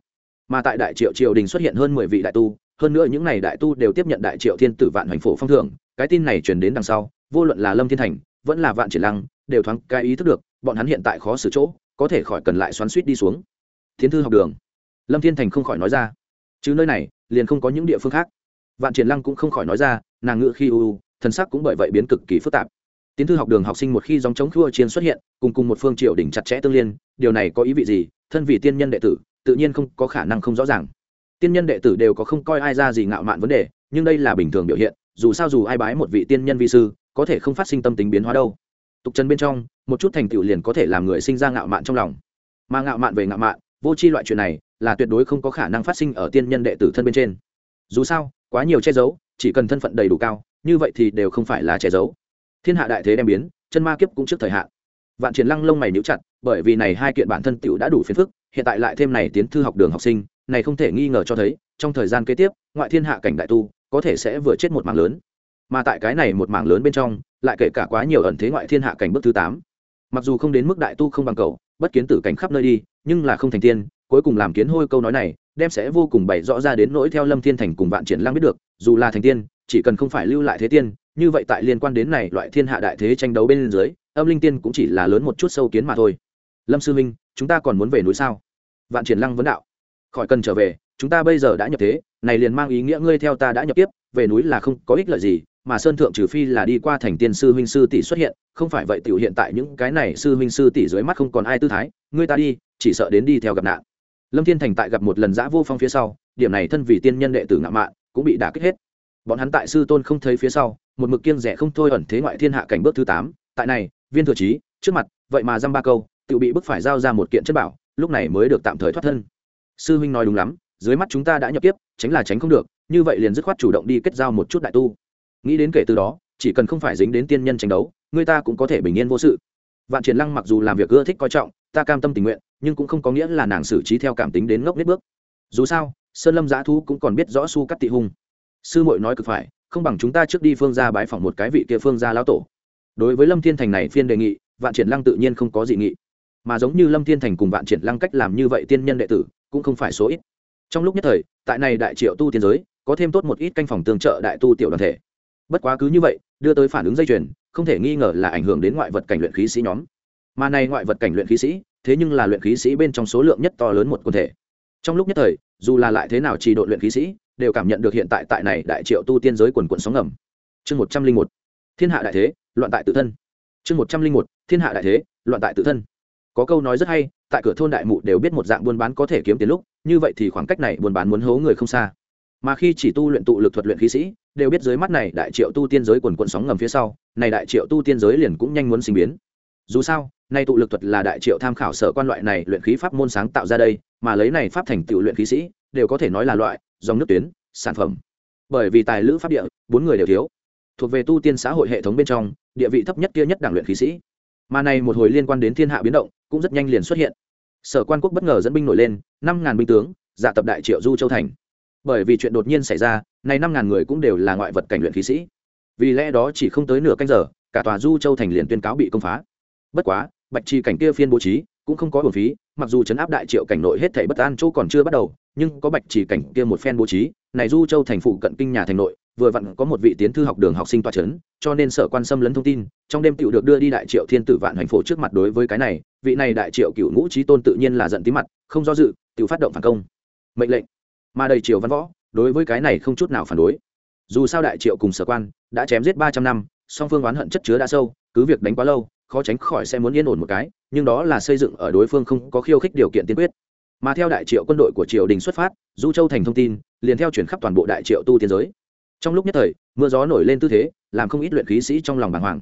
A: Mà tại đại triệu triều đình xuất hiện hơn mười vị đại tu, hơn nữa những n à y đại tu đều tiếp nhận đại triệu thiên tử vạn hoành phổ phong thưởng, cái tin này truyền đến đằng sau, vô luận là lâm thiên thành, vẫn là vạn triển lăng, đều thoáng cái ý thức được, bọn hắn hiện tại khó xử chỗ, có thể khỏi cần lại xoắn suýt đi xuống. Thiến thư học đường. Lâm thiên thành không khỏi nói ra. Chứ nơi này, liền không có những địa phương khác. Vạn triển lăng cũng không khỏi nói ra, nàng ngự khi u u, thần sắc cũng bởi vậy biến cực kỳ phức tạp tiến thư học đường học sinh một khi dòng chống khua chiến xuất hiện, cùng cùng một phương triều đỉnh chặt chẽ tương liên, điều này có ý vị gì? Thân vì tiên nhân đệ tử, tự nhiên không có khả năng không rõ ràng. Tiên nhân đệ tử đều có không coi ai ra gì ngạo mạn vấn đề, nhưng đây là bình thường biểu hiện, dù sao dù ai bái một vị tiên nhân vi sư, có thể không phát sinh tâm tính biến hóa đâu. Tục trần bên trong, một chút thành tựu liền có thể làm người sinh ra ngạo mạn trong lòng. Mà ngạo mạn về ngạo mạn, vô c h i loại chuyện này, là tuyệt đối không có khả năng phát sinh ở tiên nhân đệ tử thân bên trên. Dù sao, quá nhiều che giấu, chỉ cần thân phận đầy đủ cao, như vậy thì đều không phải là che giấu thiên hạ đại thế đem biến, chân ma kiếp cũng trước thời hạn. Vạn triển lăng lông mày níu chặt, bởi vì này hai kiện bản thân tựu đã đủ phiền phức, hiện tại lại thêm này tiến thư học đường học sinh, này không thể nghi ngờ cho thấy, trong thời gian kế tiếp, ngoại thiên hạ cảnh đại tu, có thể sẽ vừa chết một mảng lớn. Mà tại cái này một mảng lớn bên trong, lại kể cả quá nhiều ẩn thế ngoại thiên hạ cảnh bước thứ tám. Mặc dù không đến mức đại tu không bằng cầu bất kiến tử cảnh khắp nơi đi, nhưng là không thành tiên, cuối cùng làm kiến hôi câu nói này, đem sẽ vô cùng bày rõ ra đến nỗi theo lâm thiên thành cùng vạn triển lang biết được, dù là thành tiên, chỉ cần không phải lưu lại thế tiên như vậy tại liên quan đến này loại thiên hạ đại thế tranh đấu bên dưới, âm linh tiên cũng chỉ là lớn một chút sâu kiến mà thôi. Lâm sư minh chúng ta còn muốn về núi sao? Vạn triển lăng vấn đạo. Khỏi cần trở về, chúng ta bây giờ đã nhập thế, này liền mang ý nghĩa ngươi theo ta đã nhập tiếp, về núi là không có ích lợi gì, mà sơn thượng trừ phi là đi qua thành tiên sư huynh sư tỷ xuất hiện, không phải vậy tiểu hiện tại những cái này sư huynh sư tỷ dưới mắt không còn ai tư thái, ngươi ta đi, chỉ sợ đến đi theo gặp nạn. Lâm thiên thành tại gặp một lần giã vô phong phía sau, điểm này thân vì tiên nhân đệ tử ngạo mạn, cũng bị đả kích hết. Bọn hắn tại sư tôn không thấy phía sau một mực kiêng rẻ không thôi ẩn thế ngoại thiên hạ cảnh bước thứ tám, tại này, viên thừa trí, trước mặt, vậy mà dăm ba câu, tự bị bức phải giao ra một kiện chất bảo, lúc này mới được tạm thời thoát thân. Sư huynh nói đúng lắm, dưới mắt chúng ta đã nhập tiếp tránh là tránh không được, như vậy liền dứt khoát chủ động đi kết giao một chút đại tu. Nghĩ đến kể từ đó, chỉ cần không phải dính đến tiên nhân tranh đấu, người ta cũng có thể bình yên vô sự. Vạn triển lăng mặc dù làm việc ưa thích coi trọng, ta cam tâm tình nguyện, nhưng cũng không có nghĩa là nàng xử trí theo cảm tính đến ngốc nết bước. Dù sao, sơn lâm giã thu cũng còn biết rõ su cắt tị hung. Sư muội nói cực phải không bằng chúng ta trước đi phương gia bái phỏng một cái vị kia phương gia lão tổ. Đối với lâm thiên thành này phiên đề nghị, vạn triển lăng tự nhiên không có dị nghị. Mà giống như lâm thiên thành cùng vạn triển lăng cách làm như vậy tiên nhân đệ tử, cũng không phải số ít. Trong lúc nhất thời, tại này đại triệu tu tiên giới, có thêm tốt một ít canh phòng tương trợ đại tu tiểu đoàn thể. Bất quá cứ như vậy, đưa tới phản ứng dây chuyền, không thể nghi ngờ là ảnh hưởng đến ngoại vật cảnh luyện khí sĩ nhóm. Mà này ngoại vật cảnh luyện khí sĩ, thế nhưng là luyện khí sĩ bên trong số lượng nhất to lớn một quần thể. Trong lúc nhất thời, dù là lại thế nào chỉ độ luyện khí sĩ đều cảm nhận được hiện tại tại này đại triệu tu tiên giới quần quần sóng ngầm. Chương một trăm linh một, thiên hạ đại thế, loạn tại tự thân. Chương một trăm linh một, thiên hạ đại thế, loạn tại tự thân. Có câu nói rất hay, tại cửa thôn đại mụ đều biết một dạng buôn bán có thể kiếm tiền lúc, như vậy thì khoảng cách này buôn bán muốn hố người không xa. Mà khi chỉ tu luyện tụ lực thuật luyện khí sĩ, đều biết dưới mắt này đại triệu tu tiên giới quần quận sóng ngầm phía sau, này đại triệu tu tiên giới liền cũng nhanh muốn sinh biến. Dù sao, nay tụ lực thuật là đại triệu tham khảo sở quan loại này luyện khí pháp môn sáng tạo ra đây, mà lấy này pháp thành tựu luyện khí sĩ, đều có thể nói là loại dòng nước tuyến, sản phẩm. Bởi vì tài lữ pháp địa, bốn người đều thiếu. Thuộc về tu tiên xã hội hệ thống bên trong, địa vị thấp nhất kia nhất đảng luyện khí sĩ. Mà này một hồi liên quan đến thiên hạ biến động, cũng rất nhanh liền xuất hiện. Sở quan quốc bất ngờ dẫn binh nổi lên, năm ngàn binh tướng giả tập đại triệu du châu thành. Bởi vì chuyện đột nhiên xảy ra, này năm ngàn người cũng đều là ngoại vật cảnh luyện khí sĩ. Vì lẽ đó chỉ không tới nửa canh giờ, cả tòa du châu thành liền tuyên cáo bị công phá. Bất quá, bạch trì cảnh kia phiên bố trí, cũng không có hồn phí, mặc dù chấn áp đại triệu cảnh nội hết thảy bất an chỗ còn chưa bắt đầu nhưng có bạch chỉ cảnh kia một phen bố trí, này du châu thành phụ cận kinh nhà thành nội, vừa vặn có một vị tiến thư học đường học sinh toa chấn, cho nên sở quan xâm lấn thông tin, trong đêm tiểu được đưa đi đại triệu thiên tử vạn hành phổ trước mặt đối với cái này, vị này đại triệu cựu ngũ trí tôn tự nhiên là giận tí mặt, không do dự, tiểu phát động phản công. Mệnh lệnh. Mà đầy triều văn võ, đối với cái này không chút nào phản đối. Dù sao đại triệu cùng sở quan đã chém giết ba trăm năm, song phương oán hận chất chứa đã sâu, cứ việc đánh quá lâu, khó tránh khỏi sẽ muốn yên ổn một cái, nhưng đó là xây dựng ở đối phương không có khiêu khích điều kiện tiên quyết mà theo đại triệu quân đội của triều đình xuất phát, du châu thành thông tin, liền theo chuyển khắp toàn bộ đại triệu tu tiên giới. Trong lúc nhất thời, mưa gió nổi lên tư thế, làm không ít luyện khí sĩ trong lòng bàng hoàng.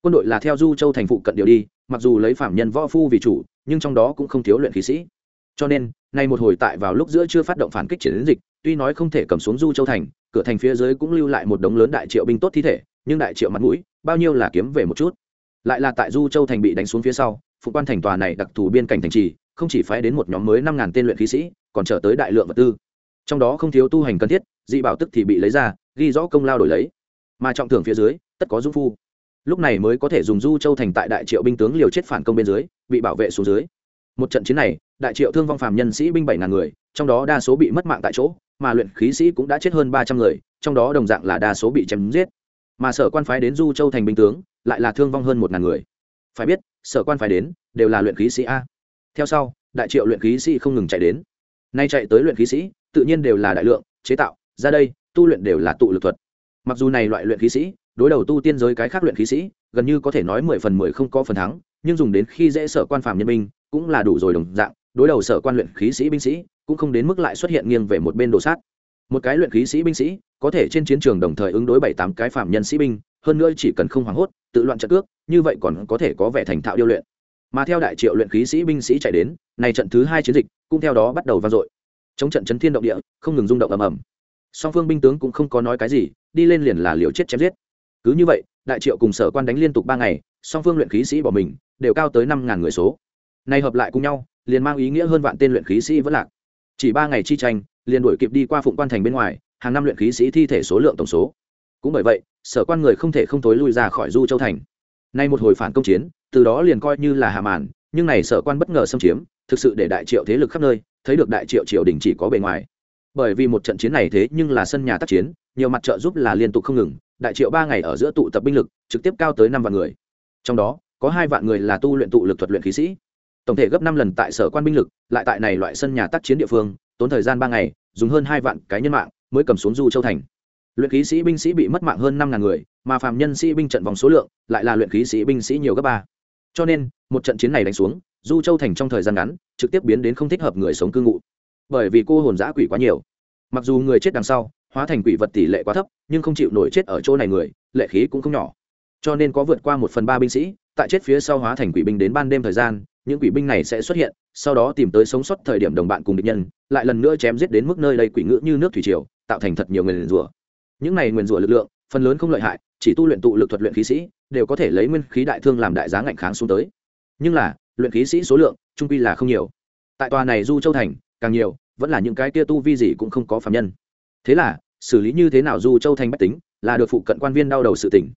A: Quân đội là theo du châu thành phụ cận điều đi, mặc dù lấy phạm nhân võ phu vì chủ, nhưng trong đó cũng không thiếu luyện khí sĩ. Cho nên, nay một hồi tại vào lúc giữa chưa phát động phản kích chiến dịch, tuy nói không thể cầm xuống du châu thành, cửa thành phía dưới cũng lưu lại một đống lớn đại triệu binh tốt thi thể, nhưng đại triệu mặt mũi, bao nhiêu là kiếm về một chút. Lại là tại du châu thành bị đánh xuống phía sau, phụ quan thành tòa này đặc thù biên cảnh thành trì không chỉ phái đến một nhóm mới năm ngàn tên luyện khí sĩ, còn trở tới đại lượng vật tư. Trong đó không thiếu tu hành cần thiết, dị bảo tức thì bị lấy ra, ghi rõ công lao đổi lấy. Mà trọng thưởng phía dưới, tất có dung phu. Lúc này mới có thể dùng du châu thành tại đại triệu binh tướng liều chết phản công bên dưới, bị bảo vệ xuống dưới. Một trận chiến này, đại triệu thương vong phàm nhân sĩ binh bảy ngàn người, trong đó đa số bị mất mạng tại chỗ, mà luyện khí sĩ cũng đã chết hơn ba trăm người, trong đó đồng dạng là đa số bị chém giết. Mà sở quan phái đến du châu thành binh tướng, lại là thương vong hơn một ngàn người. Phải biết, sở quan phái đến, đều là luyện khí sĩ a theo sau, đại triệu luyện khí sĩ không ngừng chạy đến. Nay chạy tới luyện khí sĩ, tự nhiên đều là đại lượng, chế tạo, ra đây, tu luyện đều là tụ lực thuật. Mặc dù này loại luyện khí sĩ, đối đầu tu tiên giới cái khác luyện khí sĩ, gần như có thể nói mười phần mười không có phần thắng, nhưng dùng đến khi dễ sở quan phạm nhân binh, cũng là đủ rồi đồng dạng, đối đầu sở quan luyện khí sĩ binh sĩ, cũng không đến mức lại xuất hiện nghiêng về một bên đồ sát. Một cái luyện khí sĩ binh sĩ, có thể trên chiến trường đồng thời ứng đối bảy tám cái phạm nhân sĩ binh, hơn nữa chỉ cần không hoảng hốt, tự loạn trận cước, như vậy còn có thể có vẻ thành thạo điêu luyện mà theo đại triệu luyện khí sĩ binh sĩ chạy đến, này trận thứ hai chiến dịch cũng theo đó bắt đầu vang dội. Chống trận chấn thiên động địa, không ngừng rung động ầm ầm. Song phương binh tướng cũng không có nói cái gì, đi lên liền là liều chết chém giết. Cứ như vậy, đại triệu cùng sở quan đánh liên tục ba ngày, song phương luyện khí sĩ bỏ mình, đều cao tới năm ngàn người số. Này hợp lại cùng nhau, liền mang ý nghĩa hơn vạn tên luyện khí sĩ vẫn lạc. Chỉ ba ngày chi tranh, liền đuổi kịp đi qua phụng quan thành bên ngoài, hàng năm luyện khí sĩ thi thể số lượng tổng số. Cũng bởi vậy, sở quan người không thể không tối lui ra khỏi du châu thành. Nay một hồi phản công chiến từ đó liền coi như là hạ màn, nhưng này sở quan bất ngờ xâm chiếm, thực sự để đại triệu thế lực khắp nơi, thấy được đại triệu triều đình chỉ có bề ngoài. Bởi vì một trận chiến này thế nhưng là sân nhà tác chiến, nhiều mặt trợ giúp là liên tục không ngừng, đại triệu ba ngày ở giữa tụ tập binh lực, trực tiếp cao tới năm vạn người. Trong đó, có hai vạn người là tu luyện tụ lực thuật luyện khí sĩ. Tổng thể gấp năm lần tại sở quan binh lực, lại tại này loại sân nhà tác chiến địa phương, tốn thời gian ba ngày, dùng hơn hai vạn cái nhân mạng, mới cầm xuống du châu thành. Luyện khí sĩ binh sĩ bị mất mạng hơn năm ngàn người, mà phạm nhân sĩ binh trận vòng số lượng, lại là luyện khí sĩ binh sĩ nhiều gấp ba cho nên, một trận chiến này đánh xuống, du châu thành trong thời gian ngắn, trực tiếp biến đến không thích hợp người sống cư ngụ. Bởi vì cô hồn giã quỷ quá nhiều. Mặc dù người chết đằng sau, hóa thành quỷ vật tỷ lệ quá thấp, nhưng không chịu nổi chết ở chỗ này người, lệ khí cũng không nhỏ. Cho nên có vượt qua một phần ba binh sĩ, tại chết phía sau hóa thành quỷ binh đến ban đêm thời gian, những quỷ binh này sẽ xuất hiện, sau đó tìm tới sống sót thời điểm đồng bạn cùng địch nhân, lại lần nữa chém giết đến mức nơi đây quỷ ngữ như nước thủy triều, tạo thành thật nhiều nguyền rủa. Những này nguyền rủa lực lượng, phần lớn không lợi hại, chỉ tu luyện tụ lực thuật luyện khí sĩ đều có thể lấy nguyên khí đại thương làm đại giá ngạnh kháng xuống tới. Nhưng là, luyện khí sĩ số lượng, trung quy là không nhiều. Tại tòa này du châu thành, càng nhiều, vẫn là những cái kia tu vi gì cũng không có phạm nhân. Thế là, xử lý như thế nào du châu thành bách tính, là được phụ cận quan viên đau đầu sự tỉnh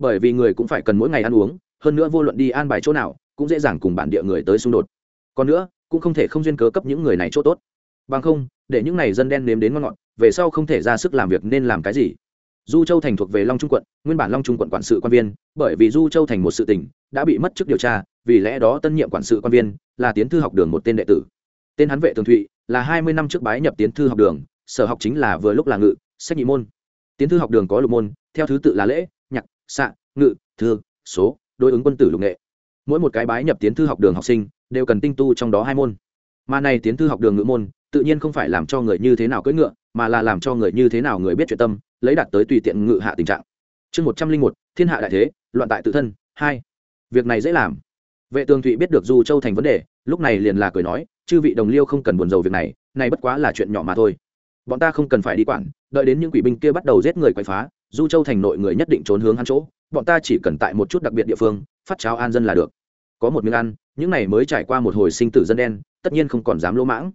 A: bởi vì người cũng phải cần mỗi ngày ăn uống, hơn nữa vô luận đi an bài chỗ nào, cũng dễ dàng cùng bản địa người tới xung đột. Còn nữa, cũng không thể không duyên cớ cấp những người này chỗ tốt. Bằng không, để những này dân đen nếm đến ngon ngọt, về sau không thể ra sức làm việc nên làm cái gì du châu thành thuộc về long trung quận, nguyên bản long trung quận quản sự quan viên, bởi vì du châu thành một sự tỉnh đã bị mất chức điều tra, vì lẽ đó tân nhiệm quản sự quan viên là tiến thư học đường một tên đệ tử. Tên hắn vệ tường thụy là hai mươi năm trước bái nhập tiến thư học đường, sở học chính là vừa lúc là ngự, sách nhị môn. Tiến thư học đường có lục môn, theo thứ tự là lễ, nhạc, xạ, ngự, thư, số, đối ứng quân tử lục nghệ. Mỗi một cái bái nhập tiến thư học đường học sinh đều cần tinh tu trong đó hai môn. Mà này tiến thư học đường ngữ môn tự nhiên không phải làm cho người như thế nào cưỡi ngựa, mà là làm cho người như thế nào người biết chuyện tâm lấy đạt tới tùy tiện ngự hạ tình trạng. Chương một trăm linh một, thiên hạ đại thế, loạn tại tự thân, hai. Việc này dễ làm. Vệ tường thụy biết được du châu thành vấn đề, lúc này liền là cười nói, chư vị đồng liêu không cần buồn rầu việc này này bất quá là chuyện nhỏ mà thôi. Bọn ta không cần phải đi quản, đợi đến những quỷ binh kia bắt đầu giết người quậy phá, du châu thành nội người nhất định trốn hướng hắn chỗ, bọn ta chỉ cần tại một chút đặc biệt địa phương, phát cháo an dân là được. Có một miếng ăn, những này mới trải qua một hồi sinh tử dân đen, tất nhiên không còn dám lỗ mãng.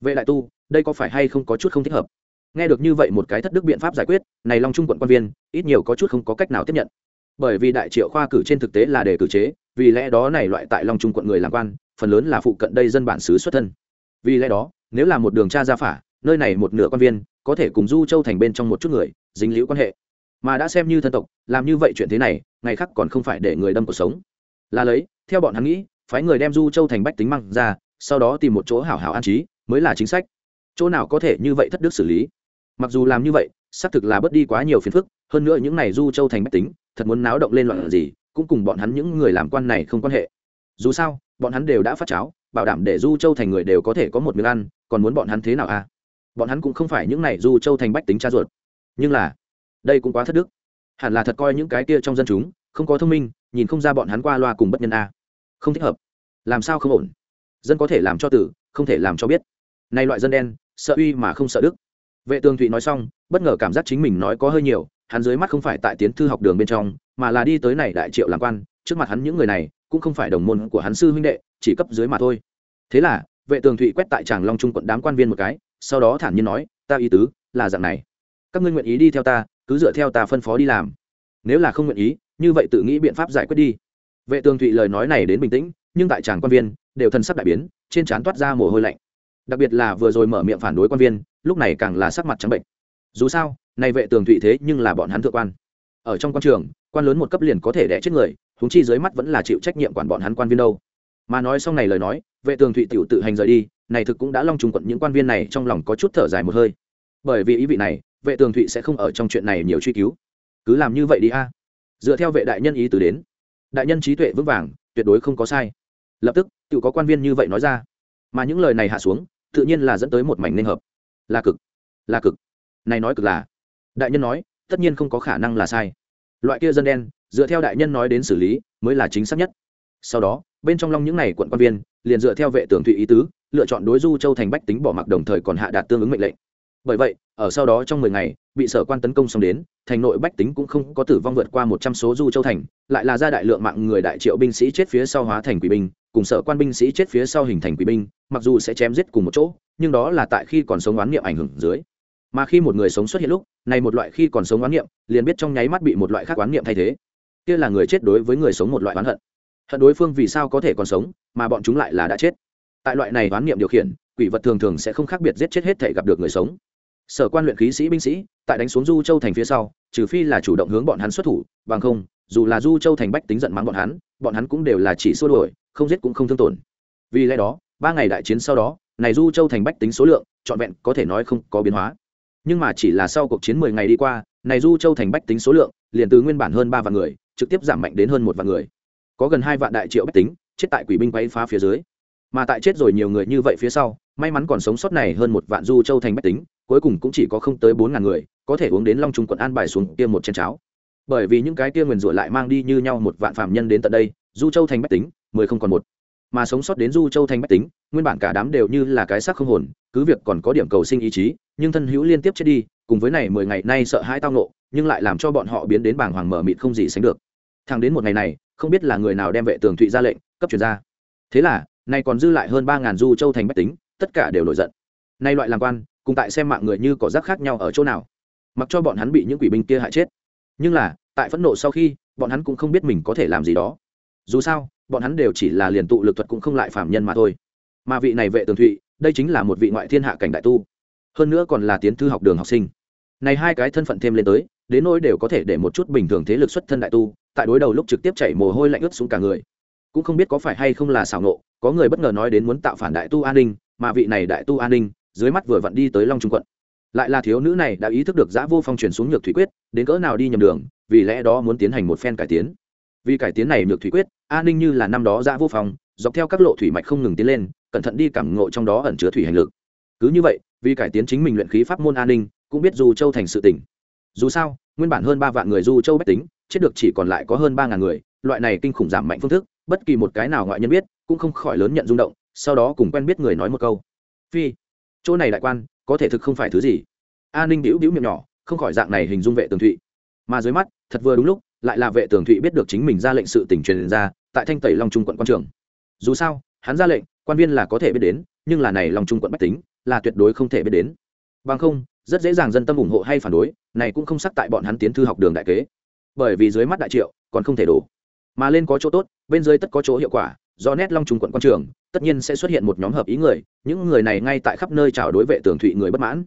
A: Vệ đại tu, đây có phải hay không có chút không thích hợp? Nghe được như vậy một cái thất đức biện pháp giải quyết, này long trung quận quan viên, ít nhiều có chút không có cách nào tiếp nhận. Bởi vì đại triệu khoa cử trên thực tế là để cử chế, vì lẽ đó này loại tại long trung quận người làm quan, phần lớn là phụ cận đây dân bản xứ xuất thân. Vì lẽ đó, nếu là một đường tra gia phả, nơi này một nửa quan viên, có thể cùng du châu thành bên trong một chút người, dính liễu quan hệ. Mà đã xem như thân tộc, làm như vậy chuyện thế này, ngày khác còn không phải để người đâm cuộc sống. Là lấy, theo bọn hắn nghĩ, phái người đem du châu thành bách tính măng ra, sau đó tìm một chỗ hảo hảo an trí, mới là chính sách. Chỗ nào có thể như vậy thất đức xử lý? Mặc dù làm như vậy, xác thực là bớt đi quá nhiều phiền phức, hơn nữa những này du châu thành bách tính, thật muốn náo động lên loạn gì, cũng cùng bọn hắn những người làm quan này không quan hệ. Dù sao, bọn hắn đều đã phát cháo, bảo đảm để du châu thành người đều có thể có một miếng ăn, còn muốn bọn hắn thế nào à? Bọn hắn cũng không phải những này du châu thành bách tính cha ruột. Nhưng là, đây cũng quá thất đức. Hẳn là thật coi những cái kia trong dân chúng, không có thông minh, nhìn không ra bọn hắn qua loa cùng bất nhân a. Không thích hợp. Làm sao không ổn? Dân có thể làm cho tử, không thể làm cho biết. Nay loại dân đen, sợ uy mà không sợ đức vệ tường thụy nói xong, bất ngờ cảm giác chính mình nói có hơi nhiều, hắn dưới mắt không phải tại tiến thư học đường bên trong, mà là đi tới này đại triệu làm quan, trước mặt hắn những người này, cũng không phải đồng môn của hắn sư huynh đệ, chỉ cấp dưới mà thôi. Thế là, vệ tường thụy quét tại tràng long trung quận đám quan viên một cái, sau đó thản nhiên nói, ta ý tứ là dạng này. Các ngươi nguyện ý đi theo ta, cứ dựa theo ta phân phó đi làm. Nếu là không nguyện ý, như vậy tự nghĩ biện pháp giải quyết đi. Vệ tường thụy lời nói này đến bình tĩnh, nhưng tại tràng quan viên, đều thân sắc đại biến, trên trán toát ra mồ hôi lạnh đặc biệt là vừa rồi mở miệng phản đối quan viên, lúc này càng là sắc mặt trắng bệnh. Dù sao, nay vệ tường thụy thế nhưng là bọn hắn thượng quan. Ở trong quan trường, quan lớn một cấp liền có thể đẻ chết người húng chi dưới mắt vẫn là chịu trách nhiệm quản bọn hắn quan viên đâu. Mà nói xong này lời nói, vệ tường thụy tiểu tự hành rời đi, này thực cũng đã long trùng quận những quan viên này trong lòng có chút thở dài một hơi. Bởi vì ý vị này, vệ tường thụy sẽ không ở trong chuyện này nhiều truy cứu. Cứ làm như vậy đi a. Dựa theo vệ đại nhân ý từ đến, đại nhân trí tuệ vững vàng, tuyệt đối không có sai. Lập tức tự có quan viên như vậy nói ra. Mà những lời này hạ xuống tự nhiên là dẫn tới một mảnh nên hợp. Là cực là cực. Này nói cực là, đại nhân nói, tất nhiên không có khả năng là sai. Loại kia dân đen, dựa theo đại nhân nói đến xử lý, mới là chính xác nhất. Sau đó, bên trong long những này quận quan viên, liền dựa theo vệ tưởng thụy ý tứ, lựa chọn đối du châu thành bách tính bỏ mặc đồng thời còn hạ đạt tương ứng mệnh lệnh. Bởi vậy, ở sau đó trong mười ngày, bị sở quan tấn công xong đến, thành nội bách tính cũng không có tử vong vượt qua một trăm số du châu thành, lại là ra đại lượng mạng người đại triệu binh sĩ chết phía sau hóa thành quỷ binh cùng sở quan binh sĩ chết phía sau hình thành quỷ binh, mặc dù sẽ chém giết cùng một chỗ, nhưng đó là tại khi còn sống oán niệm ảnh hưởng dưới. Mà khi một người sống xuất hiện lúc, này một loại khi còn sống oán niệm, liền biết trong nháy mắt bị một loại khác oán niệm thay thế. Kia là người chết đối với người sống một loại oán hận. Hận đối phương vì sao có thể còn sống, mà bọn chúng lại là đã chết. Tại loại này oán niệm điều khiển, quỷ vật thường thường sẽ không khác biệt giết chết hết thể gặp được người sống. Sở quan luyện khí sĩ binh sĩ, tại đánh xuống du châu thành phía sau, trừ phi là chủ động hướng bọn hắn xuất thủ, bằng không, dù là du châu thành bách tính giận mắng bọn hắn bọn hắn cũng đều là chỉ xua đuổi không giết cũng không thương tổn. Vì lẽ đó, ba ngày đại chiến sau đó, này du châu thành bách tính số lượng, trọn vẹn có thể nói không có biến hóa. Nhưng mà chỉ là sau cuộc chiến mười ngày đi qua, này du châu thành bách tính số lượng, liền từ nguyên bản hơn ba vạn người, trực tiếp giảm mạnh đến hơn một vạn người. Có gần hai vạn đại triệu bách tính, chết tại quỷ binh quấy phá phía dưới. Mà tại chết rồi nhiều người như vậy phía sau, may mắn còn sống sót này hơn một vạn du châu thành bách tính, cuối cùng cũng chỉ có không tới bốn ngàn người, có thể uống đến long trung quận an bài xuống kia một chén cháo. Bởi vì những cái kia nguyền rủa lại mang đi như nhau một vạn phạm nhân đến tận đây, du châu thành bách tính mười không còn một. Mà sống sót đến du châu thành bách tính, nguyên bản cả đám đều như là cái xác không hồn, cứ việc còn có điểm cầu sinh ý chí, nhưng thân hữu liên tiếp chết đi, cùng với này mười ngày nay sợ hãi tao nộ nhưng lại làm cho bọn họ biến đến bàng hoàng mở mịt không gì sánh được. Thằng đến một ngày này, không biết là người nào đem vệ tường thụy ra lệnh, cấp chuyển ra. Thế là, nay còn dư lại hơn ba ngàn du châu thành bách tính, tất cả đều nổi giận. Nay loại làm quan, cùng tại xem mạng người như có rác khác nhau ở chỗ nào. Mặc cho bọn hắn bị những quỷ binh kia hại chết. Nhưng là, tại phẫn nộ sau khi, bọn hắn cũng không biết mình có thể làm gì đó. Dù sao bọn hắn đều chỉ là liền tụ lực thuật cũng không lại phạm nhân mà thôi. Mà vị này vệ tường thụy, đây chính là một vị ngoại thiên hạ cảnh đại tu. Hơn nữa còn là tiến thư học đường học sinh. Này hai cái thân phận thêm lên tới, đến nỗi đều có thể để một chút bình thường thế lực xuất thân đại tu, tại đối đầu lúc trực tiếp chảy mồ hôi lạnh ướt xuống cả người. Cũng không biết có phải hay không là xảo nộ, có người bất ngờ nói đến muốn tạo phản đại tu an ninh, mà vị này đại tu an ninh, dưới mắt vừa vặn đi tới long trung quận. Lại là thiếu nữ này đã ý thức được giã vô phong truyền xuống nhược thủy quyết, đến cỡ nào đi nhầm đường, vì lẽ đó muốn tiến hành một phen cải tiến vì cải tiến này nhược thủy quyết an ninh như là năm đó ra vô phòng, dọc theo các lộ thủy mạch không ngừng tiến lên cẩn thận đi cảm ngộ trong đó ẩn chứa thủy hành lực. Cứ như vậy vì cải tiến chính mình luyện khí pháp môn an ninh cũng biết du châu thành sự tỉnh dù sao nguyên bản hơn ba vạn người du châu bách tính chết được chỉ còn lại có hơn ba ngàn người loại này kinh khủng giảm mạnh phương thức bất kỳ một cái nào ngoại nhân biết cũng không khỏi lớn nhận rung động sau đó cùng quen biết người nói một câu. Phi chỗ này đại quan có thể thực không phải thứ gì? A ninh đĩu đĩu miệng nhỏ không khỏi dạng này hình dung vệ tường thụy. Mà dưới mắt thật vừa đúng lúc lại là vệ tường thụy biết được chính mình ra lệnh sự tỉnh truyền ra, tại thanh tẩy long trung quận quan trường. Dù sao, hắn ra lệnh, quan viên là có thể biết đến, nhưng là này long trung quận bách tính, là tuyệt đối không thể biết đến. Bằng không, rất dễ dàng dân tâm ủng hộ hay phản đối, này cũng không sắc tại bọn hắn tiến thư học đường đại kế. Bởi vì dưới mắt đại triệu, còn không thể đổ. Mà lên có chỗ tốt, bên dưới tất có chỗ hiệu quả, do nét long trung quận quan trường, tất nhiên sẽ xuất hiện một nhóm hợp ý người, những người này ngay tại khắp nơi trào đối vệ tường thụy người bất mãn.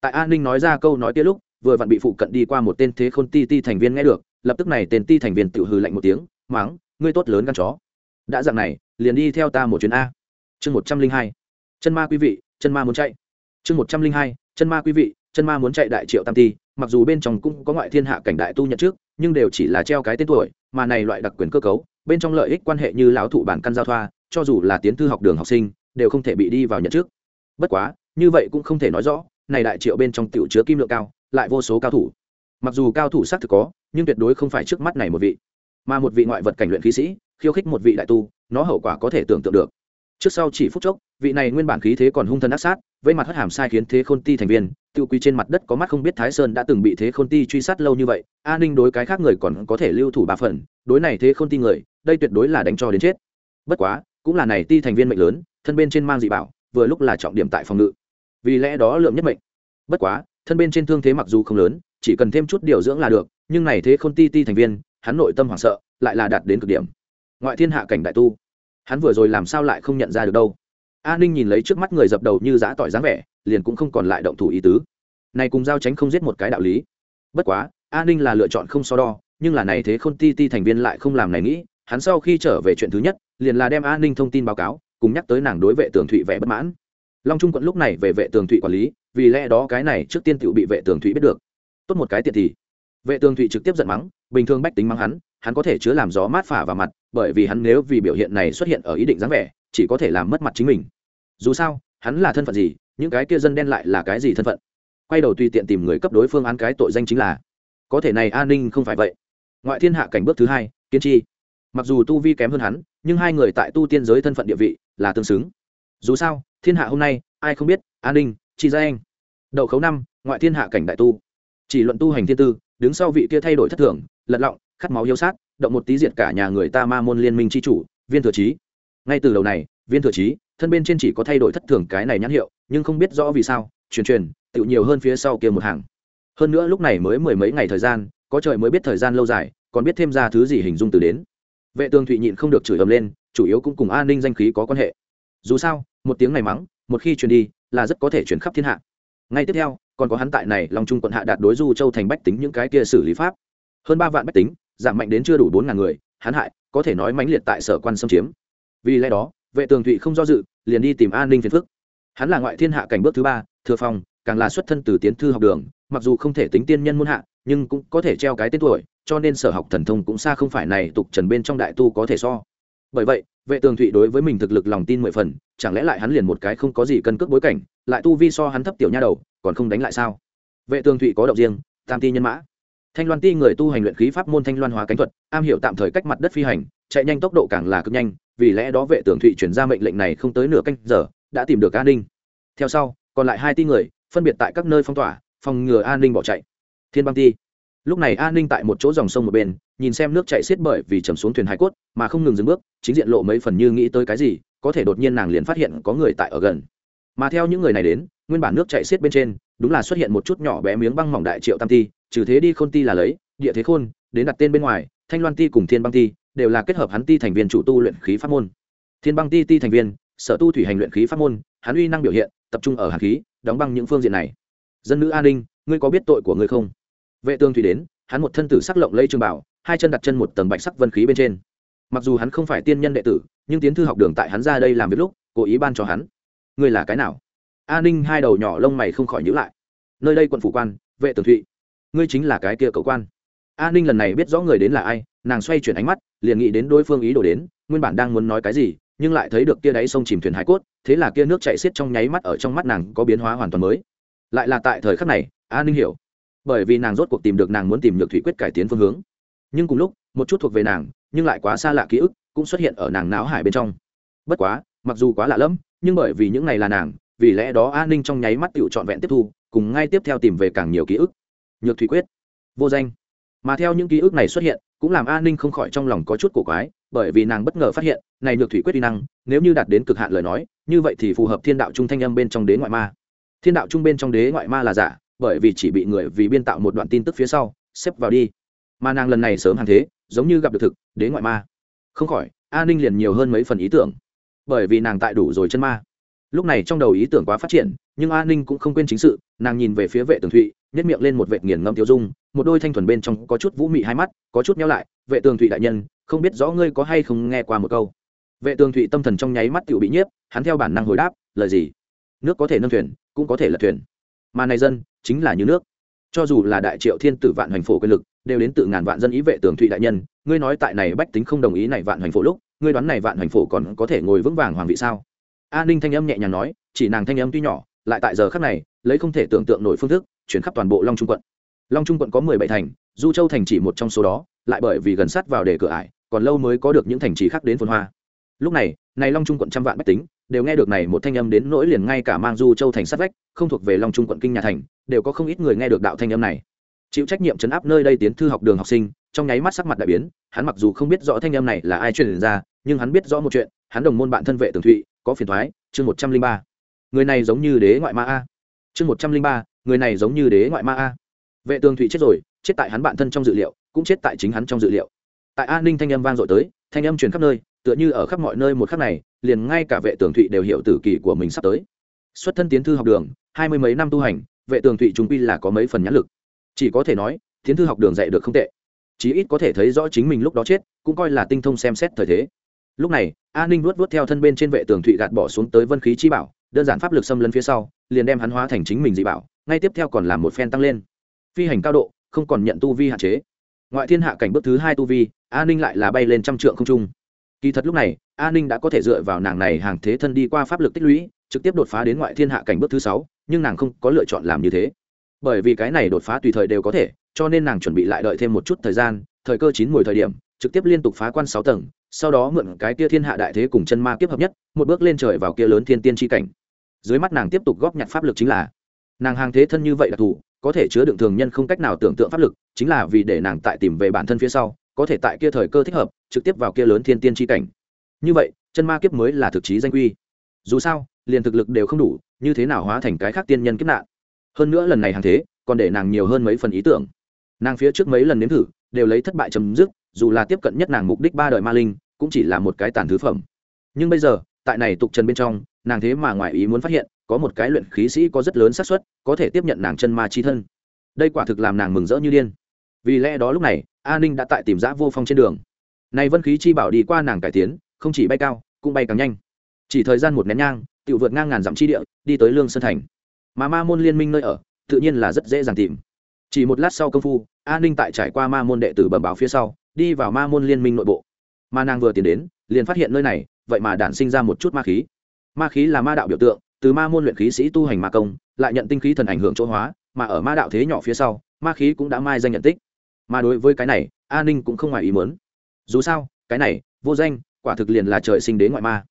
A: Tại an ninh nói ra câu nói kia lúc vừa vặn bị phụ cận đi qua một tên thế khôn ti ti thành viên nghe được, lập tức này tên ti thành viên tự hừ lạnh một tiếng mắng ngươi tốt lớn gan chó. Đã dạng này, liền đi theo ta một chuyến a. Chương một trăm linh hai. Chân ma quý vị, chân ma muốn chạy. Chương một trăm linh hai. Chân ma quý vị, chân ma muốn chạy đại triệu tam ti. Mặc dù bên trong cũng có ngoại thiên hạ cảnh đại tu nhận trước, nhưng đều chỉ là treo cái tên tuổi, mà này loại đặc quyền cơ cấu, bên trong lợi ích quan hệ như lão thụ bản căn giao thoa, cho dù là tiến thư học đường học sinh, đều không thể bị đi vào nhận trước. Bất quá, như vậy cũng không thể nói rõ, này đại triệu bên trong tiểu chứa kim lượng cao lại vô số cao thủ. Mặc dù cao thủ xác thực có, nhưng tuyệt đối không phải trước mắt này một vị. Mà một vị ngoại vật cảnh luyện khí sĩ, khiêu khích một vị đại tu, nó hậu quả có thể tưởng tượng được. Trước sau chỉ phút chốc, vị này nguyên bản khí thế còn hung thân ác sát với mặt hất hàm sai khiến thế khôn ti thành viên, tiêu quý trên mặt đất có mắt không biết thái sơn đã từng bị thế khôn ti truy sát lâu như vậy an ninh đối cái khác người còn có thể lưu thủ ba phần, đối này thế khôn ti người, đây tuyệt đối là đánh cho đến chết. Bất quá, cũng là này ti thành viên mệnh lớn, thân bên trên mang dị bảo, vừa lúc là trọng điểm tại phòng ngự. Vì lẽ đó lượng nhất mệnh. Bất quá thân bên trên thương thế mặc dù không lớn, chỉ cần thêm chút điều dưỡng là được, nhưng này thế khôn ti ti thành viên, hắn nội tâm hoảng sợ, lại là đạt đến cực điểm. Ngoại thiên hạ cảnh đại tu, hắn vừa rồi làm sao lại không nhận ra được đâu? A ninh nhìn lấy trước mắt người dập đầu như giã tỏi dáng vẻ, liền cũng không còn lại động thủ ý tứ. Này cùng giao tránh không giết một cái đạo lý. Bất quá, a ninh là lựa chọn không so đo, nhưng là này thế khôn ti ti thành viên lại không làm này nghĩ, hắn sau khi trở về chuyện thứ nhất, liền là đem a ninh thông tin báo cáo, cùng nhắc tới nàng đối vệ tường thụy vẻ bất mãn. Long trung quận lúc này về vệ tường thụy quản lý vì lẽ đó cái này trước tiên tự bị vệ tường thụy biết được. Tốt một cái tiện thì. Vệ tường thụy trực tiếp giận mắng, bình thường bách tính mắng hắn hắn có thể chứa làm gió mát phả vào mặt, bởi vì hắn nếu vì biểu hiện này xuất hiện ở ý định dáng vẻ, chỉ có thể làm mất mặt chính mình. Dù sao, hắn là thân phận gì, những cái kia dân đen lại là cái gì thân phận? Quay đầu tùy tiện tìm người cấp đối phương án cái tội danh chính là. Có thể này an ninh không phải vậy. Ngoại thiên hạ cảnh bước thứ hai, kiên tri mặc dù tu vi kém hơn hắn, nhưng hai người tại tu tiên giới thân phận địa vị là tương xứng. Dù sao, thiên hạ hôm nay, ai không biết an ninh chi ra anh. Đậu khấu năm, ngoại thiên hạ cảnh đại tu. Chỉ luận tu hành thiên tư, đứng sau vị kia thay đổi thất thường, lật lọng, khát máu yêu sát, động một tí diệt cả nhà người ta ma môn liên minh c h i chủ, viên thừa trí ngay từ đầu này, viên thừa trí thân bên trên chỉ có thay đổi thất thường cái này nhãn hiệu, nhưng không biết rõ vì sao, truyền truyền tự nhiều hơn phía sau kia một hàng. Hơn nữa lúc này mới mười mấy ngày thời gian, có trời mới biết thời gian lâu dài, còn biết thêm ra thứ gì hình dung từ đến. Vệ tường thụy nhịn không được chửi ầm lên, chủ yếu cũng cùng an ninh danh khí có quan hệ. Dù sao, một tiếng này mắng, một khi truyền đi là rất có thể chuyển khắp thiên hạ. Ngay tiếp theo, còn có hắn tại này long trung quận hạ đạt đối du châu thành bách tính những cái kia xử lý pháp. Hơn ba vạn bách tính, giảm mạnh đến chưa đủ bốn ngàn người, hắn hại, có thể nói mãnh liệt tại sở quan xâm chiếm. Vì lẽ đó, vệ tường thụy không do dự, liền đi tìm an ninh phiền phức. Hắn là ngoại thiên hạ cảnh bước thứ ba, thừa phòng càng là xuất thân từ tiến thư học đường, mặc dù không thể tính tiên nhân muôn hạ, nhưng cũng có thể treo cái tên tuổi, cho nên sở học thần thông cũng xa không phải này tục trần bên trong đại tu có thể so bởi vậy, vệ tường thụy đối với mình thực lực lòng tin mười phần, chẳng lẽ lại hắn liền một cái không có gì cân cước bối cảnh, lại tu vi so hắn thấp tiểu nha đầu, còn không đánh lại sao? Vệ tường thụy có động riêng, tam ti nhân mã. Thanh loan ti người tu hành luyện khí pháp môn thanh loan hóa cánh thuật, am hiểu tạm thời cách mặt đất phi hành, chạy nhanh tốc độ càng là cực nhanh, vì lẽ đó vệ tường thụy chuyển ra mệnh lệnh này không tới nửa canh giờ, đã tìm được an ninh. Theo sau, còn lại hai ti người, phân biệt tại các nơi phong tỏa, phòng ngừa an ninh bỏ chạy. Thiên băng ti lúc này an ninh tại một chỗ dòng sông một bên, nhìn xem nước chạy xiết bởi vì chầm xuống thuyền hải cốt, mà không ngừng dừng bước, chính diện lộ mấy phần như nghĩ tới cái gì, có thể đột nhiên nàng liền phát hiện có người tại ở gần. Mà theo những người này đến, nguyên bản nước chạy xiết bên trên, đúng là xuất hiện một chút nhỏ bé miếng băng mỏng đại triệu tam ti, trừ thế đi khôn ti là lấy, địa thế khôn, đến đặt tên bên ngoài, thanh loan ti cùng thiên băng ti, đều là kết hợp hắn ti thành viên chủ tu luyện khí pháp môn. Thiên băng ti ti thành viên, sở tu thủy hành luyện khí pháp môn, hắn uy năng biểu hiện, tập trung ở hàn khí, đóng băng những phương diện này. Dân nữ an ninh, ngươi có biết tội của ngươi không? Vệ tương thủy đến, hắn một thân tử sắc lộng lây trường bảo, hai chân đặt chân một tầng bạch sắc vân khí bên trên. Mặc dù hắn không phải tiên nhân đệ tử, nhưng tiến thư học đường tại hắn ra đây làm việc lúc, cố ý ban cho hắn. Ngươi là cái nào? A ninh hai đầu nhỏ lông mày không khỏi nhữ lại. Nơi đây quận phủ quan, vệ tường thụy. Ngươi chính là cái kia cầu quan. A ninh lần này biết rõ người đến là ai, nàng xoay chuyển ánh mắt, liền nghĩ đến đối phương ý đồ đến, nguyên bản đang muốn nói cái gì, nhưng lại thấy được kia đáy sông chìm thuyền hải cốt, thế là kia nước chạy xiết trong nháy mắt ở trong mắt nàng có biến hóa hoàn toàn mới. Lại là tại thời khắc này, a ninh hiểu bởi vì nàng rốt cuộc tìm được nàng muốn tìm nhược thủy quyết cải tiến phương hướng. Nhưng cùng lúc, một chút thuộc về nàng, nhưng lại quá xa lạ ký ức, cũng xuất hiện ở nàng não hải bên trong. Bất quá, mặc dù quá lạ lẫm, nhưng bởi vì những này là nàng, vì lẽ đó an ninh trong nháy mắt tựu trọn vẹn tiếp thu, cùng ngay tiếp theo tìm về càng nhiều ký ức. Nhược thủy quyết. Vô danh. Mà theo những ký ức này xuất hiện, cũng làm an ninh không khỏi trong lòng có chút cổ quái, bởi vì nàng bất ngờ phát hiện, này nhược thủy quyết uy năng, nếu như đạt đến cực hạn lời nói, như vậy thì phù hợp thiên đạo trung thanh âm bên trong đế ngoại ma. Thiên đạo trung bên trong đế ngoại ma là giả bởi vì chỉ bị người vì biên tạo một đoạn tin tức phía sau, xếp vào đi. Mà nàng lần này sớm hàng thế, giống như gặp được thực, đế ngoại ma. Không khỏi, a ninh liền nhiều hơn mấy phần ý tưởng. Bởi vì nàng tại đủ rồi chân ma. Lúc này trong đầu ý tưởng quá phát triển, nhưng a ninh cũng không quên chính sự, nàng nhìn về phía vệ tường thụy nhét miệng lên một vệ nghiền ngâm tiêu dung, một đôi thanh thuần bên trong có chút vũ mị hai mắt, có chút nhau lại, vệ tường thụy đại nhân, không biết rõ ngươi có hay không nghe qua một câu? Vệ tường thụy tâm thần trong nháy mắt tự bị nhiếp, hắn theo bản năng hồi đáp, lời gì? Nước có thể nâng thuyền, cũng có thể lật thuyền. Mà này dân chính là như nước. Cho dù là đại triệu thiên tử vạn hoành phổ quyền lực, đều đến từ ngàn vạn dân ý vệ tường thụy đại nhân, ngươi nói tại này bách tính không đồng ý này vạn hoành phổ lúc, ngươi đoán này vạn hoành phổ còn có thể ngồi vững vàng hoàng vị sao? A ninh thanh âm nhẹ nhàng nói, chỉ nàng thanh âm tuy nhỏ, lại tại giờ khắc này, lấy không thể tưởng tượng nổi phương thức, chuyển khắp toàn bộ long trung quận. Long trung quận có mười bảy thành, du châu thành chỉ một trong số đó, lại bởi vì gần sát vào để cửa ải, còn lâu mới có được những thành trì khác đến phồn hoa lúc này này long trung quận trăm vạn bách tính, đều nghe được này một thanh âm đến nỗi liền ngay cả mang du châu thành sát vách, không thuộc về long trung quận kinh nhà thành, đều có không ít người nghe được đạo thanh âm này. Chịu trách nhiệm chấn áp nơi đây tiến thư học đường học sinh, trong nháy mắt sắc mặt đại biến, hắn mặc dù không biết rõ thanh âm này là ai truyền ra, nhưng hắn biết rõ một chuyện, hắn đồng môn bạn thân vệ tường thụy, có phiền thoái, chương một trăm linh ba. Người này giống như đế ngoại ma a. Chương một trăm linh ba, người này giống như đế ngoại ma a. Vệ tường thụy chết rồi, chết tại hắn bạn thân trong dự liệu, cũng chết tại chính hắn trong dự liệu. Tại an ninh thanh âm vang dội tới, thanh âm truyền khắp nơi tựa như ở khắp mọi nơi một khắc này, liền ngay cả vệ tường thụy đều hiểu tử kỳ của mình sắp tới. Xuất thân tiến thư học đường, hai mươi mấy năm tu hành, vệ tường thụy chúng quy là có mấy phần nhãn lực. Chỉ có thể nói, tiến thư học đường dạy được không tệ. Chí ít có thể thấy rõ chính mình lúc đó chết, cũng coi là tinh thông xem xét thời thế. Lúc này an ninh vuốt vuốt theo thân bên trên vệ tường thụy gạt bỏ xuống tới vân khí chi bảo, đơn giản pháp lực xâm lấn phía sau, liền đem hắn hóa thành chính mình dị bảo, ngay tiếp theo còn làm một phen tăng lên. Phi hành cao độ, không còn nhận tu vi hạn chế. Ngoại thiên hạ cảnh bước thứ hai tu vi an ninh lại là bay lên trăm trượng không trung kỳ thật lúc này an ninh đã có thể dựa vào nàng này hàng thế thân đi qua pháp lực tích lũy, trực tiếp đột phá đến ngoại thiên hạ cảnh bước thứ sáu, nhưng nàng không có lựa chọn làm như thế. Bởi vì cái này đột phá tùy thời đều có thể, cho nên nàng chuẩn bị lại đợi thêm một chút thời gian, thời cơ chín mùi thời điểm, trực tiếp liên tục phá quan sáu tầng, sau đó mượn cái kia thiên hạ đại thế cùng chân ma kiếp hợp nhất, một bước lên trời vào kia lớn thiên tiên tri cảnh. Dưới mắt nàng tiếp tục góp nhặt pháp lực chính là, nàng hàng thế thân như vậy đặc thù có thể chứa đựng thường nhân không cách nào tưởng tượng pháp lực, chính là vì để nàng tại tìm về bản thân phía sau, có thể tại kia thời cơ thích hợp trực tiếp vào kia lớn thiên tiên tri cảnh. Như vậy, chân ma kiếp mới là thực chí danh quy dù sao, liền thực lực đều không đủ, như thế nào hóa thành cái khác tiên nhân kiếp nạn? Hơn nữa lần này hàng thế, còn để nàng nhiều hơn mấy phần ý tưởng. Nàng phía trước mấy lần nếm thử, đều lấy thất bại chấm dứt, dù là tiếp cận nhất nàng mục đích ba đời ma linh, cũng chỉ là một cái tàn thứ phẩm. Nhưng bây giờ, tại này tục trần bên trong, nàng thế mà ngoài ý muốn phát hiện, có một cái luyện khí sĩ có rất lớn xác suất, có thể tiếp nhận nàng chân ma chi thân. Đây quả thực làm nàng mừng rỡ như điên. Vì lẽ đó lúc này, a ninh đã tại tìm giã vô phong trên đường này vân khí chi bảo đi qua nàng cải tiến, không chỉ bay cao, cũng bay càng nhanh. Chỉ thời gian một nén nhang tự vượt ngang ngàn dặm chi địa, đi tới lương sơn thành. Mà ma môn liên minh nơi ở, tự nhiên là rất dễ dàng tìm. Chỉ một lát sau công phu, a ninh tại trải qua ma môn đệ tử bẩm báo phía sau, đi vào ma môn liên minh nội bộ. Ma nàng vừa tiến đến, liền phát hiện nơi này, vậy mà đản sinh ra một chút ma khí. Ma khí là ma đạo biểu tượng, từ ma môn luyện khí sĩ tu hành ma công, lại nhận tinh khí thần ảnh hưởng chỗ hóa, mà ở ma đạo thế nhỏ phía sau, ma khí cũng đã mai danh nhận tích. Mà đối với cái này, a ninh cũng không ngoài ý mớn dù sao, cái này, vô danh, quả thực liền là trời sinh đế ngoại ma.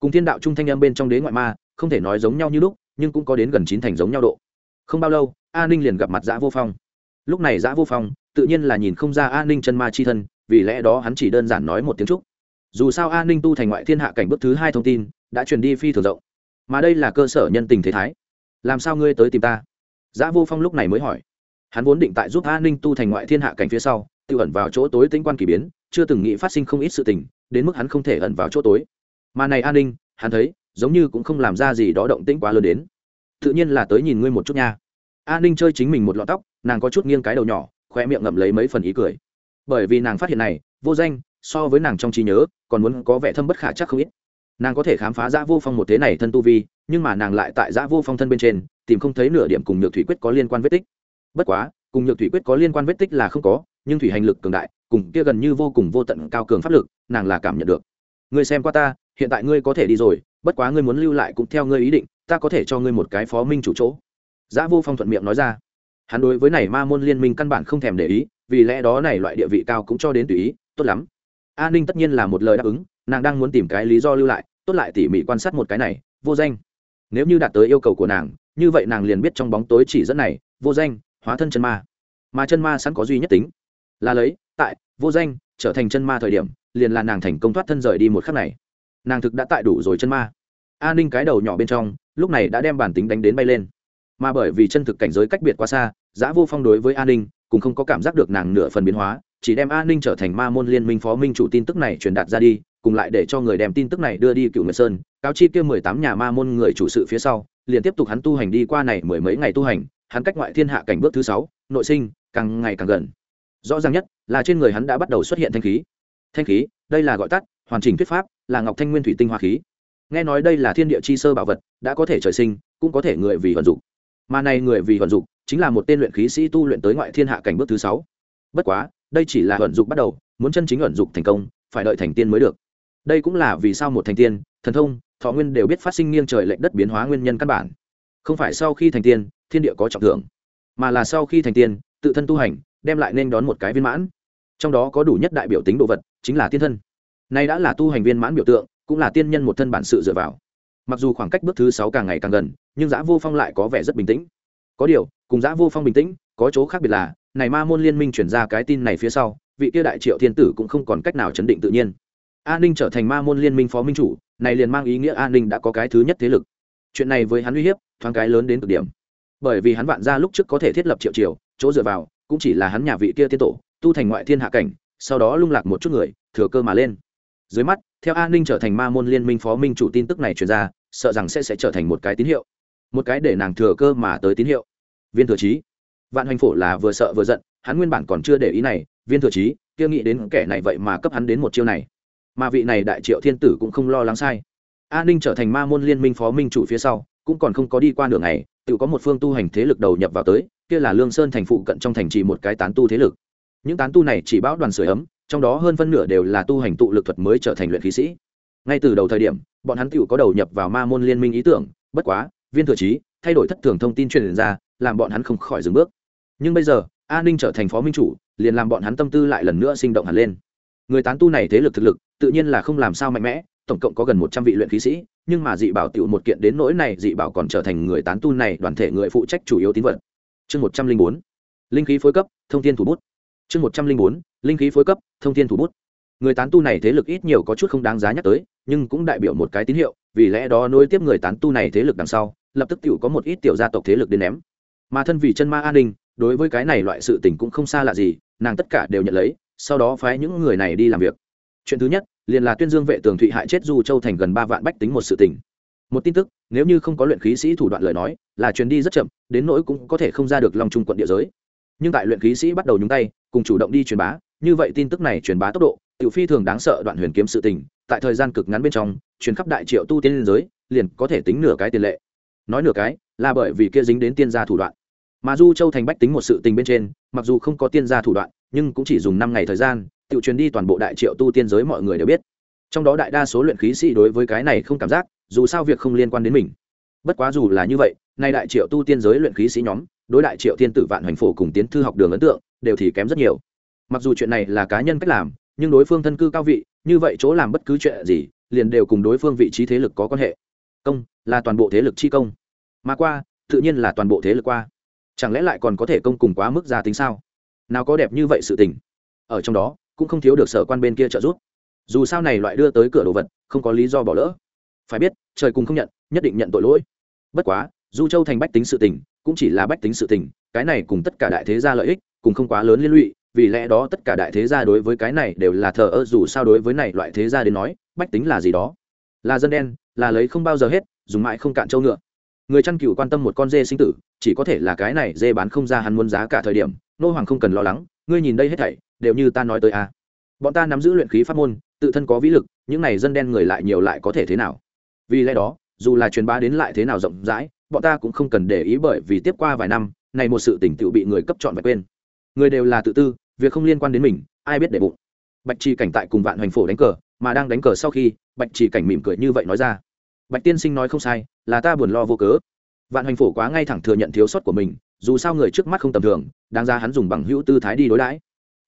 A: Cùng thiên đạo trung thanh âm bên trong đế ngoại ma, không thể nói giống nhau như lúc, nhưng cũng có đến gần chín thành giống nhau độ. Không bao lâu, a ninh liền gặp mặt giã vô phong. Lúc này giã vô phong, tự nhiên là nhìn không ra a ninh chân ma chi thân, vì lẽ đó hắn chỉ đơn giản nói một tiếng trúc dù sao a ninh tu thành ngoại thiên hạ cảnh bước thứ hai thông tin, đã truyền đi phi thường rộng. Mà đây là cơ sở nhân tình thế thái. Làm sao ngươi tới tìm ta? Giã vô phong lúc này mới hỏi. Hắn vốn định tại giúp a ninh tu thành ngoại thiên hạ cảnh phía sau, tự ẩn vào chỗ tối tính quan k ỳ biến chưa từng nghĩ phát sinh không ít sự tình, đến mức hắn không thể ẩn vào chỗ tối. Mà này an ninh, hắn thấy, giống như cũng không làm ra gì đó động tĩnh quá lớn đến. Tự nhiên là tới nhìn ngươi một chút nha. An ninh chơi chính mình một lọn tóc, nàng có chút nghiêng cái đầu nhỏ khoe miệng ngậm lấy mấy phần ý cười. Bởi vì nàng phát hiện này, vô danh, so với nàng trong trí nhớ, còn muốn có vẻ thâm bất khả chắc không ít. Nàng có thể khám phá giã vô phong một thế này thân tu vi, nhưng mà nàng lại tại giã vô phong thân bên trên, tìm không thấy nửa điểm cùng nhược thủy quyết có liên quan vết tích. Bất quá, cùng nhược thủy quyết có liên quan vết tích là không có, nhưng thủy hành lực cường đại cùng kia gần như vô cùng vô tận cao cường pháp lực, nàng là cảm nhận được. Ngươi xem qua ta, hiện tại ngươi có thể đi rồi, bất quá ngươi muốn lưu lại cũng theo ngươi ý định, ta có thể cho ngươi một cái phó minh chủ chỗ. Giã vô phong thuận miệng nói ra. Hắn đối với này ma môn liên minh căn bản không thèm để ý, vì lẽ đó này loại địa vị cao cũng cho đến tùy ý, tốt lắm. A ninh tất nhiên là một lời đáp ứng, nàng đang muốn tìm cái lý do lưu lại, tốt lại tỉ mỉ quan sát một cái này, vô danh. Nếu như đạt tới yêu cầu của nàng, như vậy nàng liền biết trong bóng tối chỉ dẫn này, vô danh, hóa thân chân ma. Mà chân ma sẵn có duy nhất tính là lấy tại, vô danh, trở thành chân ma thời điểm, liền là nàng thành công thoát thân rời đi một khắc này. Nàng thực đã tại đủ rồi chân ma. A ninh cái đầu nhỏ bên trong, lúc này đã đem bản tính đánh đến bay lên. Mà bởi vì chân thực cảnh giới cách biệt quá xa, giã vô phong đối với a ninh cũng không có cảm giác được nàng nửa phần biến hóa, chỉ đem a ninh trở thành ma môn liên minh phó minh chủ tin tức này truyền đạt ra đi, cùng lại để cho người đem tin tức này đưa đi cựu nguyệt sơn, cáo chi kia mười tám nhà ma môn người chủ sự phía sau, liền tiếp tục hắn tu hành đi qua này mười mấy ngày tu hành, hắn cách ngoại thiên hạ cảnh bước thứ sáu, nội sinh, càng ngày càng gần rõ ràng nhất là trên người hắn đã bắt đầu xuất hiện thanh khí. Thanh khí, đây là gọi tắt, hoàn chỉnh thuyết pháp, là ngọc thanh nguyên thủy tinh hoa khí. Nghe nói đây là thiên địa chi sơ bảo vật, đã có thể trời sinh, cũng có thể người vì vận dụng. Mà này người vì vận dụng, chính là một tên luyện khí sĩ tu luyện tới ngoại thiên hạ cảnh bước thứ sáu. Bất quá, đây chỉ là vận dụng bắt đầu, muốn chân chính vận dụng thành công, phải đợi thành tiên mới được. Đây cũng là vì sao một thành tiên, thần thông, thọ nguyên đều biết phát sinh nghiêng trời lệnh đất biến hóa nguyên nhân căn bản. Không phải sau khi thành tiên, thiên địa có trọng thưởng, mà là sau khi thành tiên, tự thân tu hành đem lại nên đón một cái viên mãn. Trong đó có đủ nhất đại biểu tính đồ vật, chính là tiên thân. Nay đã là tu hành viên mãn biểu tượng, cũng là tiên nhân một thân bản sự dựa vào. Mặc dù khoảng cách bước thứ sáu càng ngày càng gần, nhưng giã vô phong lại có vẻ rất bình tĩnh. Có điều, cùng giã vô phong bình tĩnh, có chỗ khác biệt là, này ma môn liên minh chuyển ra cái tin này phía sau, vị kia đại triệu thiên tử cũng không còn cách nào chấn định tự nhiên. An ninh trở thành ma môn liên minh phó minh chủ, này liền mang ý nghĩa an ninh đã có cái thứ nhất thế lực. Chuyện này với hắn uy hiếp, thoáng cái lớn đến cực điểm. Bởi vì hắn vạn ra lúc trước có thể thiết lập triệu triều, chỗ dựa vào cũng chỉ là hắn nhà vị kia tiên tổ, tu thành ngoại thiên hạ cảnh, sau đó lung lạc một chút người, thừa cơ mà lên. Dưới mắt, theo an ninh trở thành ma môn liên minh phó minh chủ tin tức này truyền ra, sợ rằng sẽ sẽ trở thành một cái tín hiệu. Một cái để nàng thừa cơ mà tới tín hiệu. Viên thừa trí vạn hoành phổ là vừa sợ vừa giận, hắn nguyên bản còn chưa để ý này, viên thừa trí kia nghĩ đến kẻ này vậy mà cấp hắn đến một chiêu này. Mà vị này đại triệu thiên tử cũng không lo lắng sai. An ninh trở thành ma môn liên minh phó minh chủ phía sau cũng còn không có đi qua nửa ngày, tự có một phương tu hành thế lực đầu nhập vào tới, kia là lương sơn thành phụ cận trong thành trì một cái tán tu thế lực. Những tán tu này chỉ bão đoàn sửa ấm, trong đó hơn phân nửa đều là tu hành tụ lực thuật mới trở thành luyện khí sĩ. Ngay từ đầu thời điểm, bọn hắn tự có đầu nhập vào ma môn liên minh ý tưởng, bất quá, viên thừa trí, thay đổi thất thường thông tin truyền ra, làm bọn hắn không khỏi dừng bước. Nhưng bây giờ an ninh trở thành phó minh chủ, liền làm bọn hắn tâm tư lại lần nữa sinh động hẳn lên. Người tán tu này thế lực thực lực, tự nhiên là không làm sao mạnh mẽ tổng cộng có gần một trăm vị luyện khí sĩ, nhưng mà dị bảo tiểu một kiện đến nỗi này, dị bảo còn trở thành người tán tu này, đoàn thể người phụ trách chủ yếu tín vật. Chương một trăm linh bốn, linh khí phối cấp, thông tin thủ bút. Chương một trăm linh bốn, linh khí phối cấp, thông tin thủ bút. Người tán tu này thế lực ít nhiều có chút không đáng giá nhắc tới, nhưng cũng đại biểu một cái tín hiệu, vì lẽ đó nối tiếp người tán tu này thế lực đằng sau, lập tức tiểu có một ít tiểu gia tộc thế lực đến ném. Mà thân vì chân ma an ninh, đối với cái này loại sự tình cũng không xa lạ gì, nàng tất cả đều nhận lấy, sau đó phái những người này đi làm việc. Chuyện thứ nhất liền là tuyên dương vệ tường thụy hại chết du châu thành gần ba vạn bách tính một sự tình. Một tin tức, nếu như không có luyện khí sĩ thủ đoạn lời nói, là chuyến đi rất chậm, đến nỗi cũng có thể không ra được lòng trung quận địa giới. Nhưng tại luyện khí sĩ bắt đầu nhúng tay, cùng chủ động đi truyền bá, như vậy tin tức này truyền bá tốc độ, tiểu phi thường đáng sợ đoạn huyền kiếm sự tình, tại thời gian cực ngắn bên trong, truyền khắp đại triệu tu tiên liên giới, liền có thể tính nửa cái tiền lệ. Nói nửa cái, là bởi vì kia dính đến tiên gia thủ đoạn. Mà du châu thành bách tính một sự tình bên trên, mặc dù không có tiên gia thủ đoạn, nhưng cũng chỉ dùng năm ngày thời gian tự truyền đi toàn bộ đại triệu tu tiên giới mọi người đều biết. Trong đó đại đa số luyện khí sĩ đối với cái này không cảm giác, dù sao việc không liên quan đến mình. Bất quá dù là như vậy, nay đại triệu tu tiên giới luyện khí sĩ nhóm, đối đại triệu tiên tử vạn hoành phổ cùng tiến thư học đường ấn tượng, đều thì kém rất nhiều. Mặc dù chuyện này là cá nhân cách làm, nhưng đối phương thân cư cao vị, như vậy chỗ làm bất cứ chuyện gì, liền đều cùng đối phương vị trí thế lực có quan hệ. Công, là toàn bộ thế lực chi công. Mà qua, tự nhiên là toàn bộ thế lực qua. Chẳng lẽ lại còn có thể công cùng quá mức gia tính sao? Nào có đẹp như vậy sự tình. Ở trong đó cũng không thiếu được sở quan bên kia trợ giúp. Dù sao này loại đưa tới cửa đồ vật, không có lý do bỏ lỡ. Phải biết, trời cùng không nhận, nhất định nhận tội lỗi. Bất quá, du châu thành bách tính sự tình, cũng chỉ là bách tính sự tình, cái này cùng tất cả đại thế gia lợi ích cùng không quá lớn liên lụy, vì lẽ đó tất cả đại thế gia đối với cái này đều là thờ ơ, dù sao đối với này loại thế gia đến nói, bách tính là gì đó? Là dân đen, là lấy không bao giờ hết, dùng mãi không cạn trâu ngựa. Người chăn cừu quan tâm một con dê sinh tử, chỉ có thể là cái này dê bán không ra hắn muốn giá cả thời điểm, nô hoàng không cần lo lắng, ngươi nhìn đây hết thảy đều như ta nói tới a bọn ta nắm giữ luyện khí pháp môn, tự thân có vĩ lực, những này dân đen người lại nhiều lại có thể thế nào? Vì lẽ đó, dù là truyền bá đến lại thế nào rộng rãi, bọn ta cũng không cần để ý bởi vì tiếp qua vài năm, này một sự tỉnh tự bị người cấp chọn và quên. Người đều là tự tư, việc không liên quan đến mình, ai biết để bụng. Bạch trì cảnh tại cùng vạn hoành phổ đánh cờ, mà đang đánh cờ sau khi, bạch trì cảnh mỉm cười như vậy nói ra. Bạch tiên sinh nói không sai, là ta buồn lo vô cớ. Vạn hoành phổ quá ngay thẳng thừa nhận thiếu sót của mình, dù sao người trước mắt không tầm thường, đáng ra hắn dùng bằng hữu tư thái đi đối đãi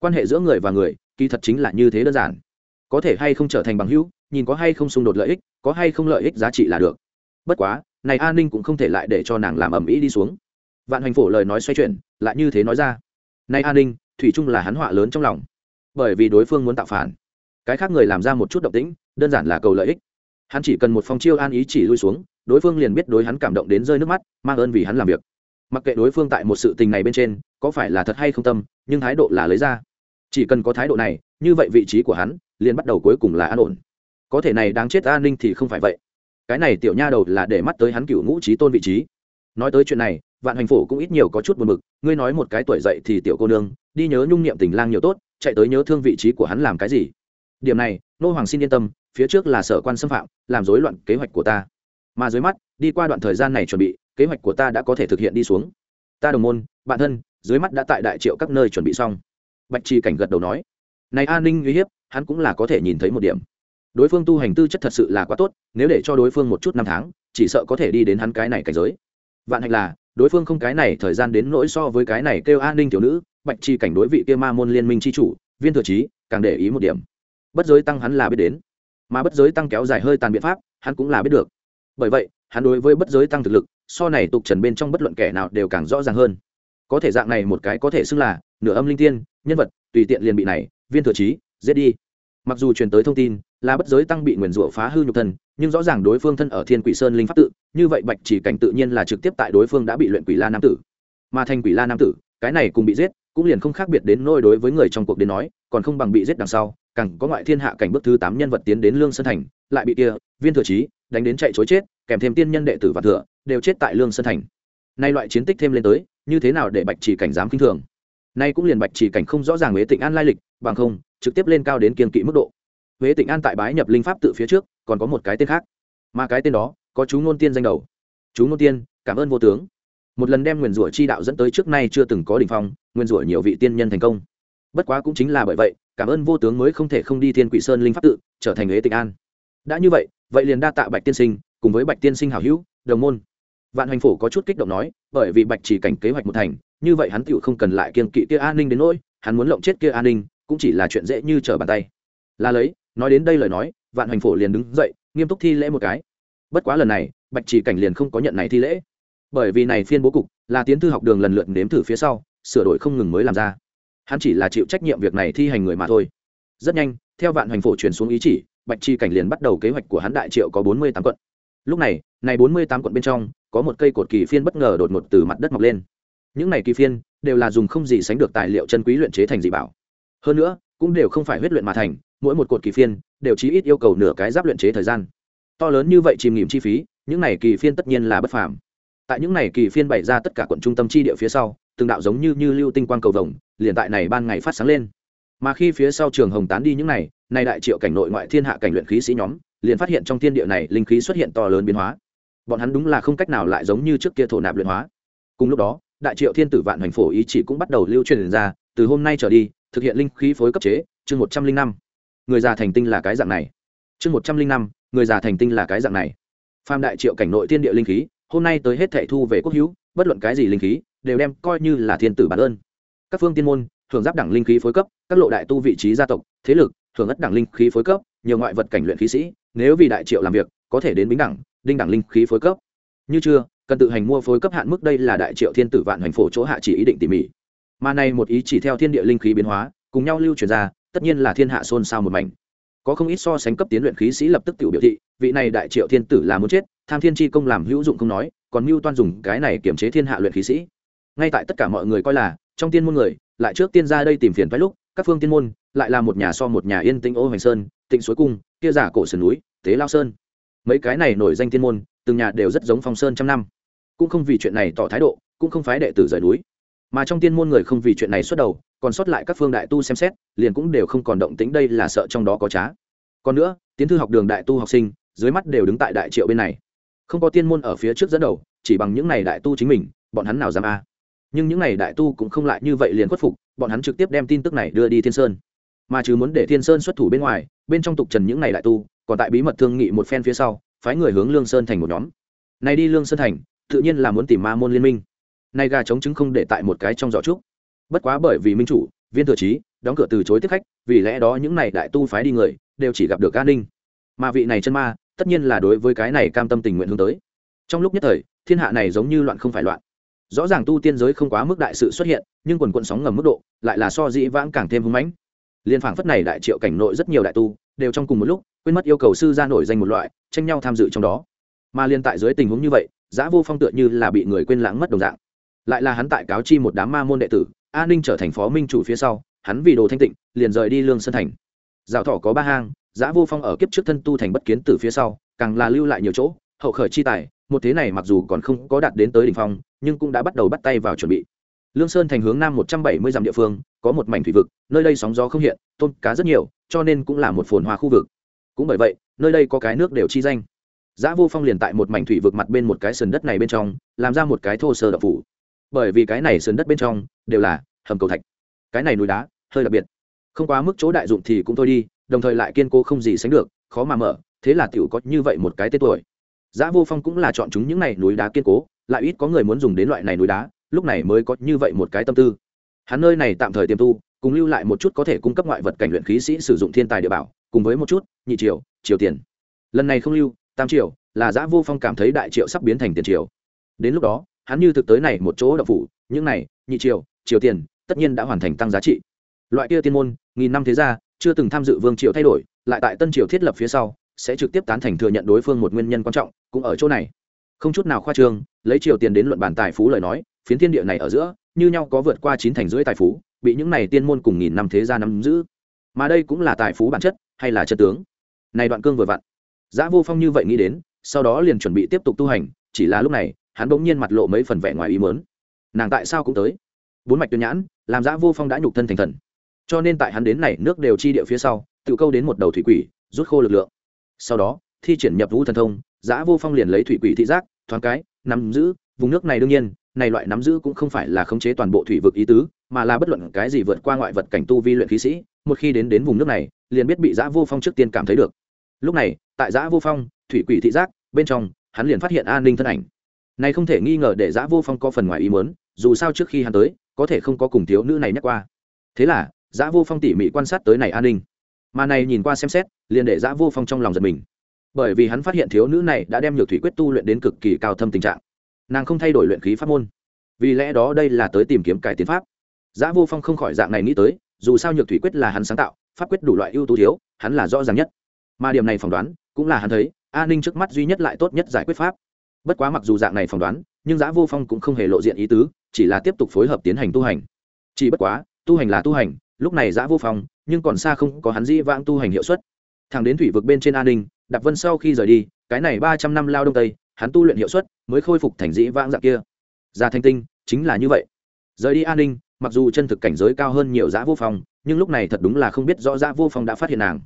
A: quan hệ giữa người và người, kỳ thật chính là như thế đơn giản. Có thể hay không trở thành bằng hữu, nhìn có hay không xung đột lợi ích, có hay không lợi ích giá trị là được. Bất quá, này an ninh cũng không thể lại để cho nàng làm ầm ĩ đi xuống. Vạn hoành phổ lời nói xoay chuyển, lại như thế nói ra. Này an ninh, thủy chung là hắn họa lớn trong lòng. Bởi vì đối phương muốn tạo phản. Cái khác người làm ra một chút động tĩnh, đơn giản là cầu lợi ích. Hắn chỉ cần một phong chiêu an ý chỉ lui xuống, đối phương liền biết đối hắn cảm động đến rơi nước mắt, mang ơn vì hắn làm việc. Mặc kệ đối phương tại một sự tình này bên trên, có phải là thật hay không tâm, nhưng thái độ là lấy ra chỉ cần có thái độ này, như vậy vị trí của hắn liền bắt đầu cuối cùng là an ổn. Có thể này đáng chết an ninh thì không phải vậy. Cái này tiểu nha đầu là để mắt tới hắn cựu ngũ trí tôn vị trí. Nói tới chuyện này, vạn hành phổ cũng ít nhiều có chút buồn bực, ngươi nói một cái tuổi dậy thì tiểu cô nương, đi nhớ nhung niệm tình lang nhiều tốt, chạy tới nhớ thương vị trí của hắn làm cái gì? Điểm này, nô hoàng xin yên tâm, phía trước là sở quan xâm phạm, làm rối loạn kế hoạch của ta. Mà dưới mắt, đi qua đoạn thời gian này chuẩn bị, kế hoạch của ta đã có thể thực hiện đi xuống. Ta đồng môn, bạn thân, dưới mắt đã tại đại triệu các nơi chuẩn bị xong bạch trì cảnh gật đầu nói, này an ninh uy hiếp, hắn cũng là có thể nhìn thấy một điểm. Đối phương tu hành tư chất thật sự là quá tốt, nếu để cho đối phương một chút năm tháng, chỉ sợ có thể đi đến hắn cái này cảnh giới. Vạn hạnh là, đối phương không cái này thời gian đến nỗi so với cái này kêu an ninh tiểu nữ, bạch chi cảnh đối vị kia ma môn liên minh chi chủ, viên thừa trí, càng để ý một điểm. Bất giới tăng hắn là biết đến, mà bất giới tăng kéo dài hơi tàn biện pháp, hắn cũng là biết được. Bởi vậy, hắn đối với bất giới tăng thực lực, so này tục trần bên trong bất luận kẻ nào đều càng rõ ràng hơn có thể dạng này một cái có thể xưng là nửa âm linh tiên, nhân vật, tùy tiện liền bị này, viên thừa trí, giết đi. Mặc dù truyền tới thông tin là bất giới tăng bị nguyền rủa phá hư nhục thân, nhưng rõ ràng đối phương thân ở thiên quỷ sơn linh pháp tự, như vậy bạch chỉ cảnh tự nhiên là trực tiếp tại đối phương đã bị luyện quỷ la nam tử. Mà thành quỷ la nam tử, cái này cùng bị giết, cũng liền không khác biệt đến nôi đối với người trong cuộc đến nói, còn không bằng bị giết đằng sau, càng có ngoại thiên hạ cảnh bước thứ tám nhân vật tiến đến lương sơn thành, lại bị kia, viên thừa trí, đánh đến chạy chối chết, kèm thêm tiên nhân đệ tử và thừa, đều chết tại lương sơn thành nay loại chiến tích thêm lên tới, như thế nào để bạch chỉ cảnh dám kinh thường? Nay cũng liền bạch chỉ cảnh không rõ ràng huế tịnh an lai lịch, bằng không, trực tiếp lên cao đến kiên kỵ mức độ. Huế tịnh an tại bái nhập linh pháp tự phía trước, còn có một cái tên khác. Mà cái tên đó, có chú ngôn tiên danh đầu. Chú ngôn tiên, cảm ơn vô tướng. Một lần đem nguyền rủa chi đạo dẫn tới trước nay chưa từng có đ ỉ n h phong, nguyền rủa nhiều vị tiên nhân thành công. Bất quá cũng chính là bởi vậy, cảm ơn vô tướng mới không thể không đi thiên quỷ sơn linh pháp tự, trở thành huế tịnh an. Đã như vậy vậy liền đa tạ bạch tiên sinh, cùng với bạch tiên sinh hảo hữu, đồng môn vạn hoành phổ có chút kích động nói, bởi vì bạch chỉ cảnh kế hoạch một thành, như vậy hắn tựu không cần lại kiên kỵ kia an ninh đến nỗi, hắn muốn lộng chết kia an ninh, cũng chỉ là chuyện dễ như trở bàn tay. Là lấy, nói đến đây lời nói, vạn hoành phổ liền đứng dậy, nghiêm túc thi lễ một cái. Bất quá lần này, bạch chỉ cảnh liền không có nhận này thi lễ. Bởi vì này phiên bố cục, là tiến thư học đường lần lượt nếm thử phía sau, sửa đổi không ngừng mới làm ra. Hắn chỉ là chịu trách nhiệm việc này thi hành người mà thôi. Rất nhanh, theo vạn hoành phổ truyền xuống ý chỉ, bạch chi cảnh liền bắt đầu kế hoạch của hắn đại triệu có bốn mươi tám quận. Lúc này này bốn mươi tám quận bên trong có một cây cột kỳ phiên bất ngờ đột ngột từ mặt đất mọc lên. Những này kỳ phiên đều là dùng không gì sánh được tài liệu chân quý luyện chế thành dị bảo. Hơn nữa, cũng đều không phải huyết luyện mà thành, mỗi một cột kỳ phiên đều chí ít yêu cầu nửa cái giáp luyện chế thời gian. To lớn như vậy chìm nghỉm chi phí, những này kỳ phiên tất nhiên là bất phàm. Tại những này kỳ phiên bày ra tất cả quận trung tâm chi địa phía sau, từng đạo giống như như lưu tinh quang cầu vồng, liền tại này ban ngày phát sáng lên. Mà khi phía sau trường hồng tán đi những này nay đại triệu cảnh nội ngoại thiên hạ cảnh luyện khí sĩ nhóm, liền phát hiện trong thiên địa này linh khí xuất hiện to lớn biến hóa bọn hắn đúng là không cách nào lại giống như trước kia thổ nạp luyện hóa. Cùng lúc đó, đại triệu thiên tử vạn hoành phổ ý chỉ cũng bắt đầu lưu truyền ra, từ hôm nay trở đi, thực hiện linh khí phối cấp chế, chương một trăm linh năm. Người già thành tinh là cái dạng này. Chương một trăm linh năm, người già thành tinh là cái dạng này. Phạm đại triệu cảnh nội thiên địa linh khí, hôm nay tới hết thệ thu về quốc hữu, bất luận cái gì linh khí, đều đem coi như là thiên tử bản ơn. Các phương tiên môn thường giáp đẳng linh khí phối cấp, các lộ đại tu vị trí gia tộc, thế lực thường ất đẳng linh khí phối cấp, nhiều ngoại vật cảnh luyện khí sĩ, nếu vì đại triệu làm việc, có thể đến bính đẳng đinh đẳng linh khí phối cấp. Như chưa, cần tự hành mua phối cấp hạn mức đây là đại triệu thiên tử vạn hành phổ chỗ hạ chỉ ý định tỉ mỉ. Mà này một ý chỉ theo thiên địa linh khí biến hóa, cùng nhau lưu truyền ra, tất nhiên là thiên hạ xôn xao một mảnh. Có không ít so sánh cấp tiến luyện khí sĩ lập tức tự biểu thị, vị này đại triệu thiên tử là muốn chết, tham thiên chi công làm hữu dụng không nói, còn mưu toan dùng cái này kiểm chế thiên hạ luyện khí sĩ. Ngay tại tất cả mọi người coi là, trong tiên môn người, lại trước tiên ra đây tìm phiền thoái lúc, các phương tiên môn, lại là một nhà so một nhà yên tĩnh ô hoành sơn, tịnh suối cung, kia giả cổ sườn núi, tế lao sơn mấy cái này nổi danh thiên môn, từng nhà đều rất giống phong sơn trăm năm. Cũng không vì chuyện này tỏ thái độ, cũng không phái đệ tử rời núi. Mà trong tiên môn người không vì chuyện này xuất đầu, còn sót lại các phương đại tu xem xét, liền cũng đều không còn động tính đây là sợ trong đó có trá. Còn nữa, tiến thư học đường đại tu học sinh, dưới mắt đều đứng tại đại triệu bên này. Không có tiên môn ở phía trước dẫn đầu, chỉ bằng những này đại tu chính mình, bọn hắn nào dám a? À? Nhưng những này đại tu cũng không lại như vậy liền khuất phục, bọn hắn trực tiếp đem tin tức này đưa đi thiên sơn. Mà chứ muốn để thiên sơn xuất thủ bên ngoài, bên trong tục trần những này đại tu còn tại bí mật thương nghị một phen phía sau, phái người hướng lương sơn thành một nhóm. Này đi lương sơn thành, tự nhiên là muốn tìm ma môn liên minh. Nay gà chống chứng không để tại một cái trong giỏ trúc. Bất quá bởi vì minh chủ, viên thừa trí, đóng cửa từ chối tiếp khách, vì lẽ đó những này đại tu phái đi người, đều chỉ gặp được an ninh. Mà vị này chân ma, tất nhiên là đối với cái này cam tâm tình nguyện hướng tới. Trong lúc nhất thời, thiên hạ này giống như loạn không phải loạn. Rõ ràng tu tiên giới không quá mức đại sự xuất hiện, nhưng quần quận sóng ngầm mức độ, lại là so dĩ vãng càng thêm hưng mãnh. Liên phảng phất này đại triệu cảnh nội rất nhiều đại tu đều trong cùng một lúc, quên mất yêu cầu sư ra nổi danh một loại, tranh nhau tham dự trong đó. Mà liên tại dưới tình huống như vậy, giã vô phong tựa như là bị người quên lãng mất đồng dạng. Lại là hắn tại cáo chi một đám ma môn đệ tử, an ninh trở thành phó minh chủ phía sau, hắn vì đồ thanh tịnh, liền rời đi lương sơn thành. Dạo thọ có ba hang, giã vô phong ở kiếp trước thân tu thành bất kiến từ phía sau, càng là lưu lại nhiều chỗ, hậu khởi chi tài, một thế này mặc dù còn không có đạt đến tới đỉnh phong, nhưng cũng đã bắt đầu bắt tay vào chuẩn bị lương sơn thành hướng nam một trăm bảy mươi dặm địa phương có một mảnh thủy vực nơi đây sóng gió không hiện tôm cá rất nhiều cho nên cũng là một phồn hoa khu vực. Cũng bởi vậy nơi đây có cái nước đều chi danh. Giá vô phong liền tại một mảnh thủy vực mặt bên một cái sườn đất này bên trong làm ra một cái thô sơ đập phủ. Bởi vì cái này sườn đất bên trong đều là hầm cầu thạch. Cái này núi đá hơi đặc biệt. Không quá mức chỗ đại dụng thì cũng thôi đi đồng thời lại kiên cố không gì sánh được khó mà mở thế là tiểu có như vậy một cái tên tuổi. Giá Vô Phong cũng là chọn chúng những này núi đá kiên cố, lại ít có người muốn dùng đến loại này núi đá, lúc này mới có như vậy một cái tâm tư. Hắn nơi này tạm thời tiềm tu, cùng lưu lại một chút có thể cung cấp ngoại vật cảnh luyện khí sĩ sử dụng thiên tài địa bảo, cùng với một chút nhị triệu, triều tiền. Lần này không lưu, tam triệu, là Giá Vô Phong cảm thấy đại triệu sắp biến thành tiền triệu. Đến lúc đó, hắn như thực tới này một chỗ đậu phủ, những này, nhị triệu, triều tiền, tất nhiên đã hoàn thành tăng giá trị. Loại kia tiên môn, nghìn năm thế gia, chưa từng tham dự vương triều thay đổi, lại tại tân triều thiết lập phía sau, sẽ trực tiếp tán thành thừa nhận đối phương một nguyên nhân quan trọng cũng ở chỗ này không chút nào khoa trương lấy triều tiền đến luận bản tài phú lời nói phiến thiên địa này ở giữa, như nhau có vượt qua chín thành rưỡi tài phú, bị những này tiên môn cùng nghìn năm thế gia nắm giữ. Mà đây cũng là tài phú bản chất, hay là chất tướng? Này đoạn cương vừa vặn. Giã vô phong như vậy nghĩ đến, sau đó liền chuẩn bị tiếp tục tu hành, chỉ là lúc này, hắn bỗng nhiên mặt lộ mấy phần vẻ ngoài ý mớn nàng tại sao cũng tới? Bốn mạch tuyên nhãn, làm giã vô phong đã nhục thân thành thần. Cho nên tại hắn đến này nước đều chi địa phía sau, tự câu đến một đầu thủy quỷ, rút khô lực lượng. Sau đó, thi triển nhập vũ thần thông, giã vô phong liền lấy thủy quỷ thị giác, thoáng cái, nắm giữ, vùng nước này đương nhiên này loại nắm giữ cũng không phải là khống chế toàn bộ thủy vực ý tứ, mà là bất luận cái gì vượt qua ngoại vật cảnh tu vi luyện khí sĩ, một khi đến đến vùng nước này, liền biết bị giã vô phong trước tiên cảm thấy được. Lúc này, tại giã vô phong, thủy quỷ thị giác, bên trong, hắn liền phát hiện an ninh thân ảnh. Này không thể nghi ngờ để giã vô phong có phần ngoài ý muốn, dù sao trước khi hắn tới, có thể không có cùng thiếu nữ này nhắc qua. Thế là, giã vô phong tỉ mỉ quan sát tới này an ninh. Mà này nhìn qua xem xét, liền để giã vô phong trong lòng giật mình. Bởi vì hắn phát hiện thiếu nữ này đã đem nhược thủy quyết tu luyện đến cực kỳ cao thâm tình trạng nàng không thay đổi luyện khí pháp môn. Vì lẽ đó đây là tới tìm kiếm cải tiến pháp. Giã vô phong không khỏi dạng này nghĩ tới, dù sao nhược thủy quyết là hắn sáng tạo, pháp quyết đủ loại ưu tú thiếu, hắn là rõ ràng nhất. Mà điểm này phỏng đoán, cũng là hắn thấy, an ninh trước mắt duy nhất lại tốt nhất giải quyết pháp. Bất quá mặc dù dạng này phỏng đoán, nhưng giã vô phong cũng không hề lộ diện ý tứ, chỉ là tiếp tục phối hợp tiến hành tu hành. Chỉ bất quá, tu hành là tu hành, lúc này giã vô phong, nhưng còn xa không có hắn dĩ vãng tu hành hiệu suất. Thằng đến thủy vực bên trên an ninh, đạp vân sau khi rời đi, cái này ba trăm năm lao đông tây hắn tu luyện hiệu suất mới khôi phục thành dĩ vãng dạng kia. Ra thanh tinh, chính là như vậy. Rời đi an ninh, mặc dù chân thực cảnh giới cao hơn nhiều giã vô phong, nhưng lúc này thật đúng là không biết rõ giã vô phong đã phát hiện nàng.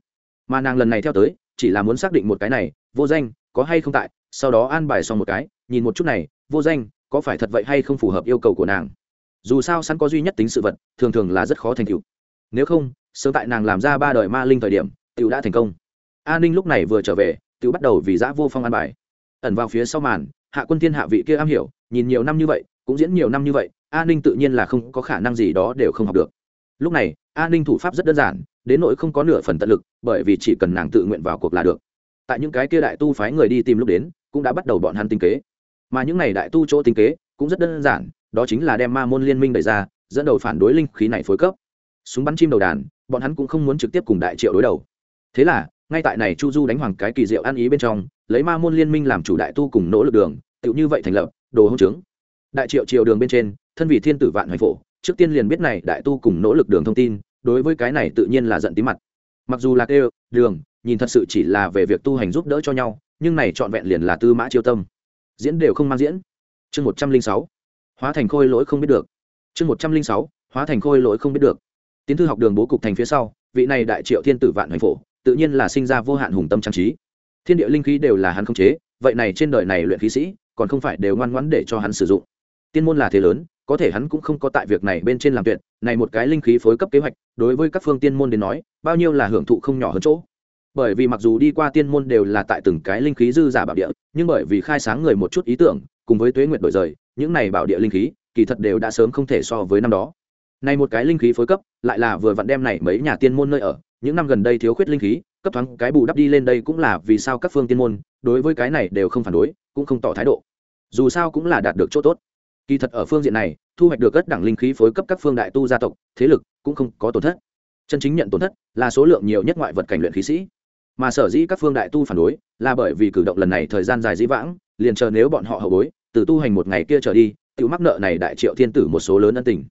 A: Mà nàng lần này theo tới, chỉ là muốn xác định một cái này, vô danh, có hay không tại, sau đó an bài xong một cái, nhìn một chút này, vô danh, có phải thật vậy hay không phù hợp yêu cầu của nàng. Dù sao sẵn có duy nhất tính sự vật, thường thường là rất khó thành tựu. Nếu không, sớm tại nàng làm ra ba đời ma linh thời điểm, tựu đã thành công. An ninh lúc này vừa trở về, tựu bắt đầu vì giã vô phong an bài ẩn vào phía sau màn, hạ quân thiên hạ vị kia am hiểu, nhìn nhiều năm như vậy, cũng diễn nhiều năm như vậy, a ninh tự nhiên là không có khả năng gì đó đều không học được. Lúc này, a ninh thủ pháp rất đơn giản, đến nỗi không có nửa phần tận lực, bởi vì chỉ cần nàng tự nguyện vào cuộc là được. Tại những cái kia đại tu phái người đi tìm lúc đến, cũng đã bắt đầu bọn hắn tinh kế. Mà những này đại tu chỗ tinh kế, cũng rất đơn giản, đó chính là đem ma môn liên minh đẩy ra, dẫn đầu phản đối linh khí này phối cấp. Súng bắn chim đầu đàn, bọn hắn cũng không muốn trực tiếp cùng đại triệu đối đầu. Thế là ngay tại này chu du đánh hoàng cái kỳ diệu ăn ý bên trong, lấy ma môn liên minh làm chủ đại tu cùng nỗ lực đường, tựu như vậy thành lập, đồ hông trướng. Đại triệu triều đường bên trên, thân vị thiên tử vạn hoành phổ, trước tiên liền biết này đại tu cùng nỗ lực đường thông tin, đối với cái này tự nhiên là giận tí mặt. Mặc dù là kêu, đường, nhìn thật sự chỉ là về việc tu hành giúp đỡ cho nhau, nhưng này trọn vẹn liền là tư mã chiêu tâm. Diễn đều không mang diễn. Chương một trăm linh sáu, hóa thành khôi lỗi không biết được. Chương một trăm linh sáu, hóa thành khôi lỗi không biết được. Tiến thư học đường bố cục thành phía sau, vị này đại triệu thiên tử vạn hoành phổ tự nhiên là sinh ra vô hạn hùng tâm trang trí. Thiên địa linh khí đều là hắn không chế, vậy này trên đời này luyện khí sĩ, còn không phải đều ngoan ngoãn để cho hắn sử dụng. Tiên môn là thế lớn, có thể hắn cũng không có tại việc này bên trên làm tuyệt, này một cái linh khí phối cấp kế hoạch, đối với các phương tiên môn đến nói, bao nhiêu là hưởng thụ không nhỏ hơn chỗ. Bởi vì mặc dù đi qua tiên môn đều là tại từng cái linh khí dư giả bảo địa, nhưng bởi vì khai sáng người một chút ý tưởng, cùng với tuế nguyện đổi rời, những này bảo địa linh khí, kỳ thật đều đã sớm không thể so với năm đó. Này một cái linh khí phối cấp, lại là vừa vặn đem này mấy nhà tiên môn nơi ở những năm gần đây thiếu khuyết linh khí, cấp thoáng cái bù đắp đi lên đây cũng là vì sao các phương tiên môn đối với cái này đều không phản đối, cũng không tỏ thái độ. Dù sao cũng là đạt được chỗ tốt. Kỳ thật ở phương diện này, thu hoạch được cất đẳng linh khí phối cấp các phương đại tu gia tộc, thế lực cũng không có tổn thất. Chân chính nhận tổn thất là số lượng nhiều nhất ngoại vật cảnh luyện khí sĩ. Mà sở dĩ các phương đại tu phản đối là bởi vì cử động lần này thời gian dài dĩ vãng, liền chờ nếu bọn họ hậu bối, từ tu hành một ngày kia trở đi tự mắc nợ này đại triệu thiên tử một số lớn ân tình.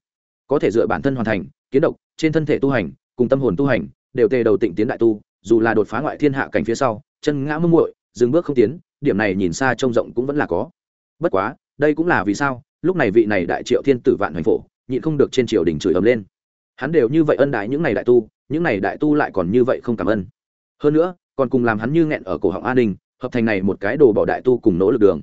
A: Có thể dựa bản thân hoàn thành, kiến độc, trên thân thể tu hành, cùng tâm hồn tu hành đều tề đầu tịnh tiến đại tu, dù là đột phá ngoại thiên hạ cảnh phía sau, chân ngã mưng muội, dừng bước không tiến, điểm này nhìn xa trông rộng cũng vẫn là có. Bất quá, đây cũng là vì sao, lúc này vị này đại triệu thiên tử vạn hoành phổ, nhịn không được trên triều đình chửi ầm lên. Hắn đều như vậy ân đại những này đại tu, những này đại tu lại còn như vậy không cảm ơn. Hơn nữa, còn cùng làm hắn như nghẹn ở cổ họng an ninh, hợp thành này một cái đồ bỏ đại tu cùng nỗ lực đường.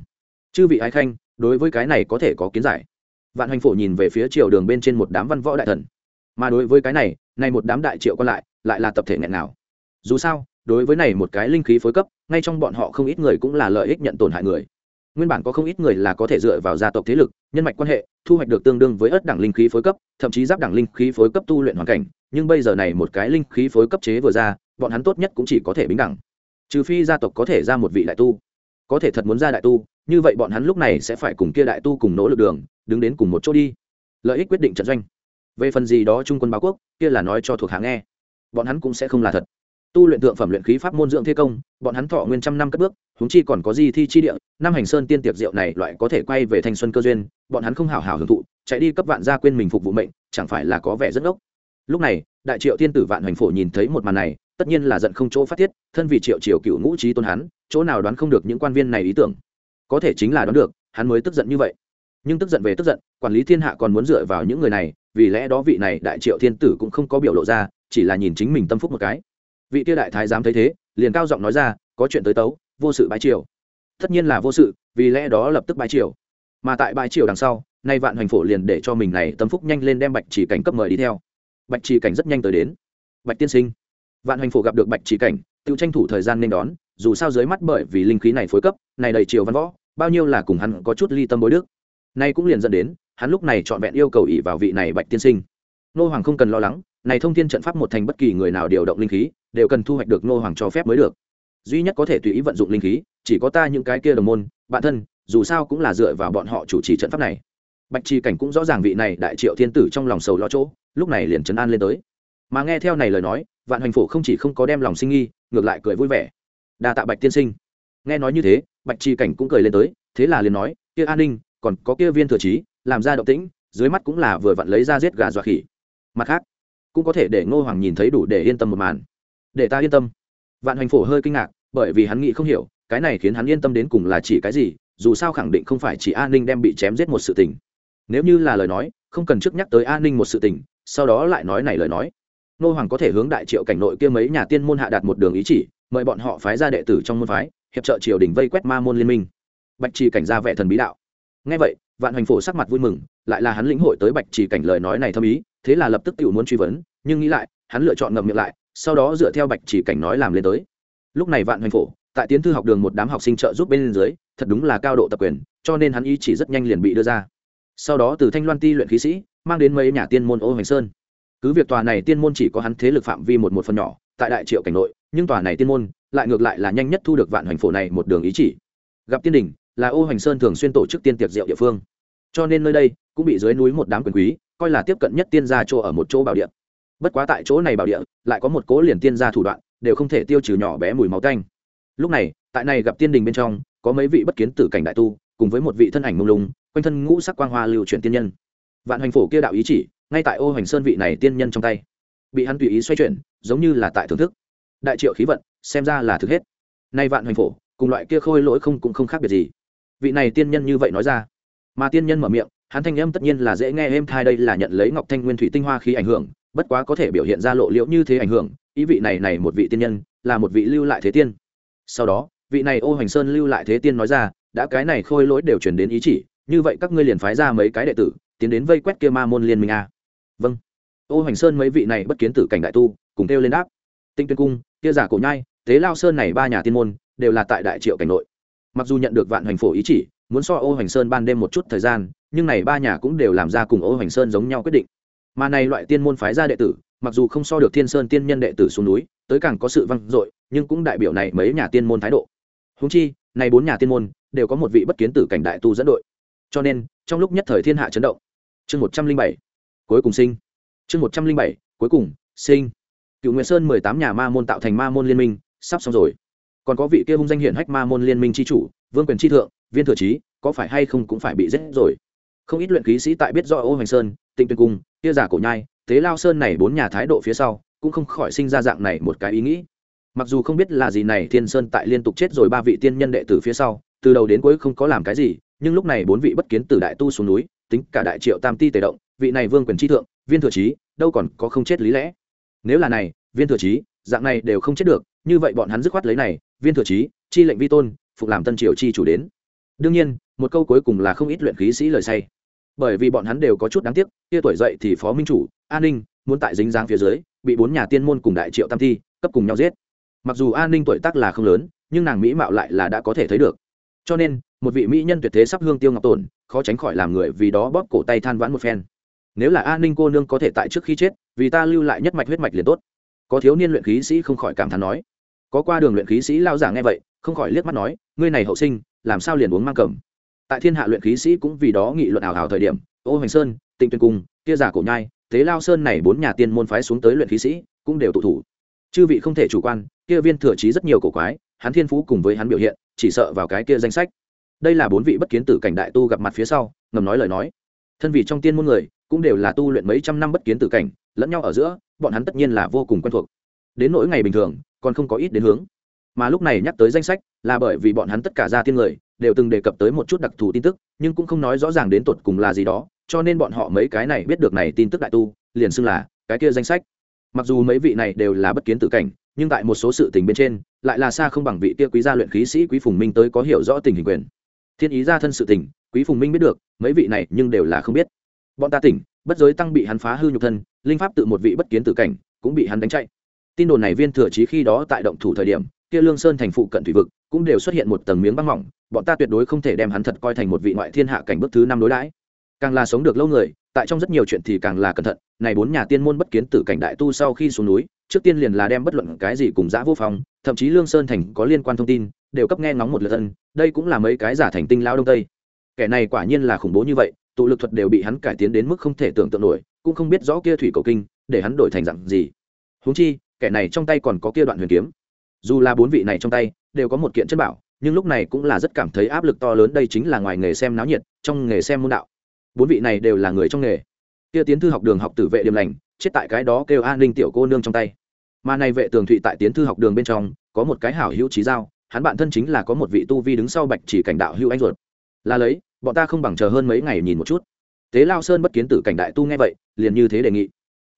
A: Chư vị ái khanh, đối với cái này có thể có kiến giải. Vạn hoành phổ nhìn về phía triều đường bên trên một đám văn võ đại thần. Mà đối với cái này nay một đám đại triệu còn lại lại là tập thể nghẹn nào dù sao, đối với này một cái linh khí phối cấp, ngay trong bọn họ không ít người cũng là lợi ích nhận tổn hại người. Nguyên bản có không ít người là có thể dựa vào gia tộc thế lực, nhân mạch quan hệ, thu hoạch được tương đương với ớt đẳng linh khí phối cấp, thậm chí giáp đẳng linh khí phối cấp tu luyện hoàn cảnh, nhưng bây giờ này một cái linh khí phối cấp chế vừa ra, bọn hắn tốt nhất cũng chỉ có thể bình đẳng. Trừ phi gia tộc có thể ra một vị đại tu. Có thể thật muốn ra đại tu, như vậy bọn hắn lúc này sẽ phải cùng kia đại tu cùng nỗ lực đường, đứng đến cùng một chỗ đi. Lợi ích quyết định trận doanh. Về phần gì đó trung quân báo quốc, kia là nói cho thuộc hạ nghe bọn hắn cũng sẽ không là thật. Tu luyện thượng phẩm luyện khí pháp môn dưỡng thế công, bọn hắn thọ nguyên trăm năm cất bước húng chi còn có gì thi chi địa, năm hành sơn tiên tiệc rượu này loại có thể quay về thanh xuân cơ duyên, bọn hắn không hào hào hưởng thụ, chạy đi cấp vạn gia quên mình phục vụ mệnh, chẳng phải là có vẻ rất ngốc? lúc này, đại triệu thiên tử vạn hoành phổ nhìn thấy một màn này, tất nhiên là giận không chỗ phát tiết thân vì triệu triều cựu ngũ trí tôn hắn, chỗ nào đoán không được những quan viên này ý tưởng. Có thể chính là đoán được, hắn mới tức giận như vậy. Nhưng tức giận về tức giận, quản lý thiên hạ còn muốn dựa vào những người này, vì lẽ đó vị này đại triệu thiên tử cũng không có biểu lộ ra chỉ là nhìn chính mình tâm phúc một cái. Vị kia đại thái dám thấy thế, liền cao giọng nói ra, có chuyện tới tấu, vô sự bái triều. Tất nhiên là vô sự, vì lẽ đó lập tức bái triều. Mà tại bái triều đằng sau, nay vạn hoành phổ liền để cho mình này tâm phúc nhanh lên đem bạch chỉ cảnh cấp mời đi theo. Bạch chỉ cảnh rất nhanh tới đến. Bạch tiên sinh. Vạn hoành phổ gặp được bạch chỉ cảnh, tự tranh thủ thời gian nên đón, dù sao dưới mắt bởi vì linh khí này phối cấp, này đầy triều văn võ, bao nhiêu là cùng hắn có chút ly tâm bối đức. Nay cũng liền dẫn đến, hắn lúc này trọn vẹn yêu cầu ỷ vào vị này bạch tiên sinh nô hoàng không cần lo lắng, này thông thiên trận pháp một thành bất kỳ người nào điều động linh khí, đều cần thu hoạch được nô hoàng cho phép mới được. Duy nhất có thể tùy ý vận dụng linh khí, chỉ có ta những cái kia đồng môn, bạn thân, dù sao cũng là dựa vào bọn họ chủ trì trận pháp này. Bạch trì cảnh cũng rõ ràng vị này đại triệu thiên tử trong lòng sầu lo chỗ, lúc này liền trấn an lên tới. Mà nghe theo này lời nói, vạn hoành phổ không chỉ không có đem lòng sinh nghi, ngược lại cười vui vẻ. Đa tạ bạch tiên sinh. Nghe nói như thế, bạch trì cảnh cũng cười lên tới, thế là liền nói, kia an ninh, còn có kia viên thừa trí làm ra động tĩnh, dưới mắt cũng là vừa vặn lấy ra giết gà dọa khỉ mặt khác, cũng có thể để ngô hoàng nhìn thấy đủ để yên tâm một màn. Để ta yên tâm. Vạn hoành phổ hơi kinh ngạc, bởi vì hắn nghĩ không hiểu, cái này khiến hắn yên tâm đến cùng là chỉ cái gì, dù sao khẳng định không phải chỉ an ninh đem bị chém giết một sự tình. Nếu như là lời nói, không cần trước nhắc tới an ninh một sự tình, sau đó lại nói này lời nói. Nô hoàng có thể hướng đại triệu cảnh nội kia mấy nhà tiên môn hạ đạt một đường ý chỉ, mời bọn họ phái ra đệ tử trong môn phái, hiệp trợ triều đình vây quét ma môn liên minh. Bạch trì cảnh ra vẻ thần bí đạo ngay vậy, vạn hoành phổ sắc mặt vui mừng, lại là hắn lĩnh hội tới bạch chỉ cảnh lời nói này thâm ý, thế là lập tức tự muốn truy vấn, nhưng nghĩ lại, hắn lựa chọn ngậm miệng lại, sau đó dựa theo bạch chỉ cảnh nói làm lên tới. Lúc này vạn hoành phổ, tại tiến thư học đường một đám học sinh trợ giúp bên dưới, thật đúng là cao độ tập quyền, cho nên hắn ý chỉ rất nhanh liền bị đưa ra. Sau đó từ thanh loan ti luyện khí sĩ, mang đến mấy nhà tiên môn ô hoành sơn. Cứ việc tòa này tiên môn chỉ có hắn thế lực phạm vi một một phần nhỏ, tại đại triệu cảnh nội, nhưng tòa này tiên môn, lại ngược lại là nhanh nhất thu được vạn hoành phổ này một đường ý chỉ. Gặp tiên đình là ô hoành sơn thường xuyên tổ chức tiên tiệc rượu địa phương. Cho nên nơi đây cũng bị dưới núi một đám quyền quý, coi là tiếp cận nhất tiên gia chỗ ở một chỗ bảo địa. Bất quá tại chỗ này bảo địa, lại có một cố liền tiên gia thủ đoạn, đều không thể tiêu trừ nhỏ bé mùi máu tanh. Lúc này, tại này gặp tiên đình bên trong, có mấy vị bất kiến tử cảnh đại tu, cùng với một vị thân ảnh mông lung, quanh thân ngũ sắc quang hoa lưu chuyển tiên nhân. Vạn hoành phổ kia đạo ý chỉ, ngay tại ô hoành sơn vị này tiên nhân trong tay. Bị hắn tùy ý xoay chuyển, giống như là tại thưởng thức. Đại triệu khí vận, xem ra là thực hết. Nay vạn hoành phổ, cùng loại kia khôi lỗi không cũng không khác biệt gì vị này tiên nhân như vậy nói ra. Mà tiên nhân mở miệng, hắn thanh âm tất nhiên là dễ nghe, êm thai đây là nhận lấy ngọc thanh nguyên thủy tinh hoa khí ảnh hưởng, bất quá có thể biểu hiện ra lộ liễu như thế ảnh hưởng, ý vị này này một vị tiên nhân, là một vị lưu lại thế tiên. Sau đó, vị này ô hoành sơn lưu lại thế tiên nói ra, đã cái này khôi lỗi đều chuyển đến ý chỉ, như vậy các ngươi liền phái ra mấy cái đệ tử, tiến đến vây quét kia ma môn liên minh a. Vâng. Ô hoành sơn mấy vị này bất kiến tử cảnh đại tu, cùng kêu lên đáp. Tinh tuyên cung, kia giả cổ nhai, tế lao sơn này ba nhà tiên môn, đều là tại đại triệu cảnh nội mặc dù nhận được vạn hoành phổ ý chỉ, muốn so ô hoành sơn ban đêm một chút thời gian, nhưng này ba nhà cũng đều làm ra cùng ô hoành sơn giống nhau quyết định. Mà này loại tiên môn phái ra đệ tử, mặc dù không so được thiên sơn tiên nhân đệ tử xuống núi, tới càng có sự văng dội, nhưng cũng đại biểu này mấy nhà tiên môn thái độ. Húng chi, này bốn nhà tiên môn đều có một vị bất kiến tử cảnh đại tu dẫn đội. Cho nên, trong lúc nhất thời thiên hạ chấn động. Chương một trăm linh bảy, cuối cùng sinh. Chương một trăm linh bảy, cuối cùng sinh. Cựu nguyễn sơn mười tám nhà ma môn tạo thành ma môn liên minh, sắp xong rồi còn có vị kia hung danh hiển hách ma môn liên minh tri chủ, vương quyền tri thượng, viên thừa trí, có phải hay không cũng phải bị giết rồi. Không ít luyện khí sĩ tại biết do ô hoành sơn, tịnh tuyên cung, kia giả cổ nhai, tế lao sơn này bốn nhà thái độ phía sau, cũng không khỏi sinh ra dạng này một cái ý nghĩ. Mặc dù không biết là gì này thiên sơn tại liên tục chết rồi ba vị tiên nhân đệ tử phía sau, từ đầu đến cuối không có làm cái gì, nhưng lúc này bốn vị bất kiến từ đại tu xuống núi, tính cả đại triệu tam ti tề động, vị này vương quyền tri thượng, viên thừa trí, đâu còn có không chết lý lẽ. Nếu là này, viên thừa trí, dạng này đều không chết được, như vậy bọn hắn dứt khoát lấy này viên thừa trí, chi lệnh vi tôn, phục làm tân triều chi chủ đến. Đương nhiên, một câu cuối cùng là không ít luyện khí sĩ lời say. Bởi vì bọn hắn đều có chút đáng tiếc, kia tuổi dậy thì phó minh chủ, an ninh, muốn tại dính dáng phía dưới, bị bốn nhà tiên môn cùng đại triệu tam thi, cấp cùng nhau giết. Mặc dù an ninh tuổi tác là không lớn, nhưng nàng mỹ mạo lại là đã có thể thấy được. Cho nên, một vị mỹ nhân tuyệt thế sắp hương tiêu ngọc tồn khó tránh khỏi làm người vì đó bóp cổ tay than vãn một phen. Nếu là an ninh cô nương có thể tại trước khi chết, vì ta lưu lại nhất mạch huyết mạch liền tốt. Có thiếu niên luyện khí sĩ không khỏi cảm thán nói có qua đường luyện khí sĩ lao giả nghe vậy, không khỏi liếc mắt nói, ngươi này hậu sinh, làm sao liền uống mang cầm? Tại thiên hạ luyện khí sĩ cũng vì đó nghị luận ảo hảo thời điểm, ô hoành sơn, tịnh tuyên cung, kia giả cổ nhai, tế lao sơn này bốn nhà tiên môn phái xuống tới luyện khí sĩ, cũng đều tụ thủ. Chư vị không thể chủ quan, kia viên thừa trí rất nhiều cổ quái, hắn thiên phú cùng với hắn biểu hiện, chỉ sợ vào cái kia danh sách. Đây là bốn vị bất kiến tử cảnh đại tu gặp mặt phía sau, ngầm nói lời nói. Thân vị trong tiên môn người, cũng đều là tu luyện mấy trăm năm bất kiến tử cảnh, lẫn nhau ở giữa, bọn hắn tất nhiên là vô cùng quen thuộc đến nỗi ngày bình thường, còn không có ít đến hướng. Mà lúc này nhắc tới danh sách, là bởi vì bọn hắn tất cả gia tiên người đều từng đề cập tới một chút đặc thù tin tức, nhưng cũng không nói rõ ràng đến tột cùng là gì đó, cho nên bọn họ mấy cái này biết được này tin tức đại tu, liền xưng là cái kia danh sách. Mặc dù mấy vị này đều là bất kiến tử cảnh, nhưng tại một số sự tình bên trên, lại là xa không bằng vị kia quý gia luyện khí sĩ quý phùng minh tới có hiểu rõ tình hình quyền. Thiên ý ra thân sự tình, quý phùng minh biết được, mấy vị này nhưng đều là không biết. Bọn ta tỉnh, bất giới tăng bị hắn phá hư nhục thân, linh pháp tự một vị bất kiến tử cảnh, cũng bị hắn đánh chạy tin đồn này viên thừa chí khi đó tại động thủ thời điểm, kia lương sơn thành phụ cận thủy vực cũng đều xuất hiện một tầng miếng băng mỏng, bọn ta tuyệt đối không thể đem hắn thật coi thành một vị ngoại thiên hạ cảnh bước thứ năm đối đãi. Càng là sống được lâu người, tại trong rất nhiều chuyện thì càng là cẩn thận, này bốn nhà tiên môn bất kiến tử cảnh đại tu sau khi xuống núi, trước tiên liền là đem bất luận cái gì cùng giã vô phòng thậm chí lương sơn thành có liên quan thông tin, đều cấp nghe ngóng một lượt thân đây cũng là mấy cái giả thành tinh lao đông tây. Kẻ này quả nhiên là khủng bố như vậy, tụ lực thuật đều bị hắn cải tiến đến mức không thể tưởng tượng nổi, cũng không biết rõ kia thủy cầu kinh, để hắn đổi thành dặn gì. Huống chi kẻ này trong tay còn có kia đoạn huyền kiếm. Dù là bốn vị này trong tay, đều có một kiện chất bảo, nhưng lúc này cũng là rất cảm thấy áp lực to lớn, đây chính là ngoài nghề xem náo nhiệt, trong nghề xem môn đạo. Bốn vị này đều là người trong nghề. Kia tiến thư học đường học tử vệ điểm lành, chết tại cái đó kêu an ninh tiểu cô nương trong tay. Mà này vệ tường thụy tại tiến thư học đường bên trong, có một cái hảo hữu trí giao, hắn bạn thân chính là có một vị tu vi đứng sau bạch chỉ cảnh đạo hữu anh ruột. Là lấy, bọn ta không bằng chờ hơn mấy ngày nhìn một chút. Tế lao sơn bất kiến tử cảnh đại tu nghe vậy, liền như thế đề nghị.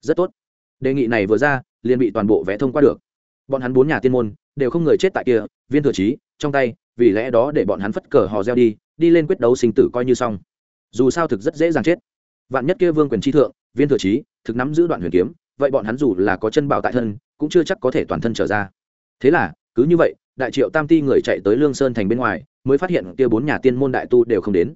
A: Rất tốt. Đề nghị này vừa ra liền bị toàn bộ vẽ thông qua được. Bọn hắn bốn nhà tiên môn đều không người chết tại kia, viên thừa trí, trong tay, vì lẽ đó để bọn hắn phất cờ hò reo đi đi lên quyết đấu sinh tử coi như xong. Dù sao thực rất dễ dàng chết. Vạn nhất kia vương quyền chi thượng, viên thừa trí, thực nắm giữ đoạn huyền kiếm, vậy bọn hắn dù là có chân bảo tại thân, cũng chưa chắc có thể toàn thân trở ra. Thế là, cứ như vậy, đại triệu tam ti người chạy tới lương sơn thành bên ngoài, mới phát hiện kia bốn nhà tiên môn đại tu đều không đến.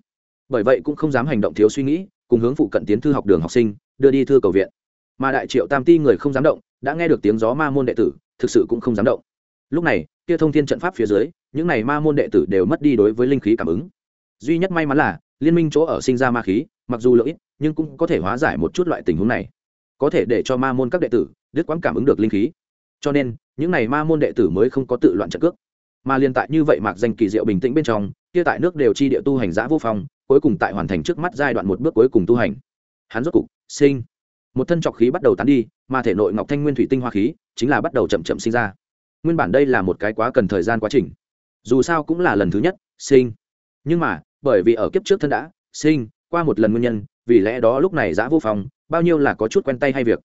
A: Bởi vậy cũng không dám hành động thiếu suy nghĩ, cùng hướng phụ cận tiến thư học đường học sinh, đưa đi thư cầu viện. Mà đại triệu tam ti người không dám động đã nghe được tiếng gió ma môn đệ tử, thực sự cũng không dám động. Lúc này, kia thông thiên trận pháp phía dưới, những này ma môn đệ tử đều mất đi đối với linh khí cảm ứng. Duy nhất may mắn là, liên minh chỗ ở sinh ra ma khí, mặc dù lợi nhưng cũng có thể hóa giải một chút loại tình huống này. Có thể để cho ma môn các đệ tử đứt quãng cảm ứng được linh khí. Cho nên, những này ma môn đệ tử mới không có tự loạn trận cước. Mà liên tại như vậy mạc danh kỳ diệu bình tĩnh bên trong, kia tại nước đều chi địa tu hành giã vô phong, cuối cùng tại hoàn thành trước mắt giai đoạn một bước cuối cùng tu hành. Hắn rốt cục, sinh. Một thân trọc khí bắt đầu tán đi mà thể nội ngọc thanh nguyên thủy tinh hoa khí chính là bắt đầu chậm chậm sinh ra. Nguyên bản đây là một cái quá cần thời gian quá trình. Dù sao cũng là lần thứ nhất, sinh. Nhưng mà, bởi vì ở kiếp trước thân đã, sinh, qua một lần nguyên nhân, vì lẽ đó lúc này giã vô phong, bao nhiêu là có chút quen tay hay việc.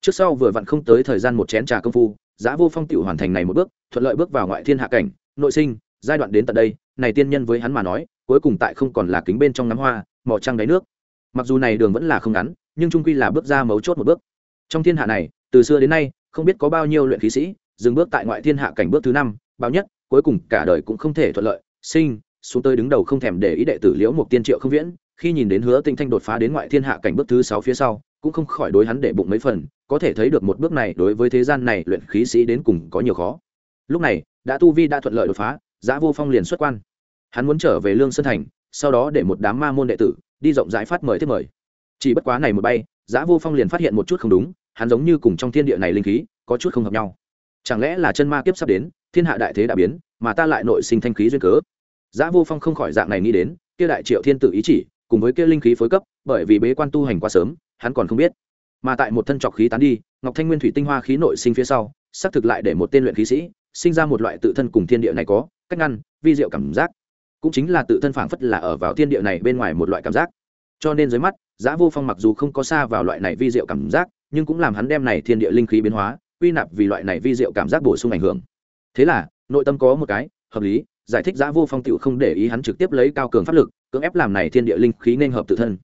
A: Trước sau vừa vặn không tới thời gian một chén trà công phu, giã vô phong tự hoàn thành này một bước, thuận lợi bước vào ngoại thiên hạ cảnh, nội sinh, giai đoạn đến tận đây, này tiên nhân với hắn mà nói, cuối cùng tại không còn là kính bên trong ngắm hoa mò trăng đáy nước. Mặc dù này đường vẫn là không ngắn, nhưng trung quy là bước ra mấu chốt một bước trong thiên hạ này, từ xưa đến nay, không biết có bao nhiêu luyện khí sĩ, dừng bước tại ngoại thiên hạ cảnh bước thứ năm, bao nhất, cuối cùng cả đời cũng không thể thuận lợi, sinh, xuống tới đứng đầu không thèm để ý đệ tử liễu một tiên triệu không viễn, khi nhìn đến hứa tinh thanh đột phá đến ngoại thiên hạ cảnh bước thứ sáu phía sau, cũng không khỏi đối hắn để bụng mấy phần, có thể thấy được một bước này đối với thế gian này luyện khí sĩ đến cùng có nhiều khó. Lúc này, đã tu vi đã thuận lợi đột phá, giã vô phong liền xuất quan. Hắn muốn trở về lương sơn thành, sau đó để một đám ma môn đệ tử đi rộng rãi phát mời tiếp mời. Chỉ bất quá này một bay, giã vô phong liền phát hiện một chút không đúng hắn giống như cùng trong thiên địa này linh khí, có chút không hợp nhau. Chẳng lẽ là chân ma kiếp sắp đến, thiên hạ đại thế đã biến, mà ta lại nội sinh thanh khí duyên cớ? Giã vô phong không khỏi dạng này nghĩ đến, kia đại triệu thiên tự ý chỉ, cùng với kia linh khí phối cấp, bởi vì bế quan tu hành quá sớm, hắn còn không biết. Mà tại một thân trọc khí tán đi, ngọc thanh nguyên thủy tinh hoa khí nội sinh phía sau, xác thực lại để một tên luyện khí sĩ, sinh ra một loại tự thân cùng thiên địa này có, cách ngăn, vi diệu cảm giác. Cũng chính là tự thân phảng phất là ở vào thiên địa này bên ngoài một loại cảm giác. Cho nên dưới mắt giã vô phong mặc dù không có xa vào loại này vi diệu cảm giác nhưng cũng làm hắn đem này thiên địa linh khí biến hóa, quy nạp vì loại này vi diệu cảm giác bổ sung ảnh hưởng. Thế là, nội tâm có một cái, hợp lý, giải thích giã vô phong tựu không để ý hắn trực tiếp lấy cao cường pháp lực, cưỡng ép làm này thiên địa linh khí nên hợp tự thân.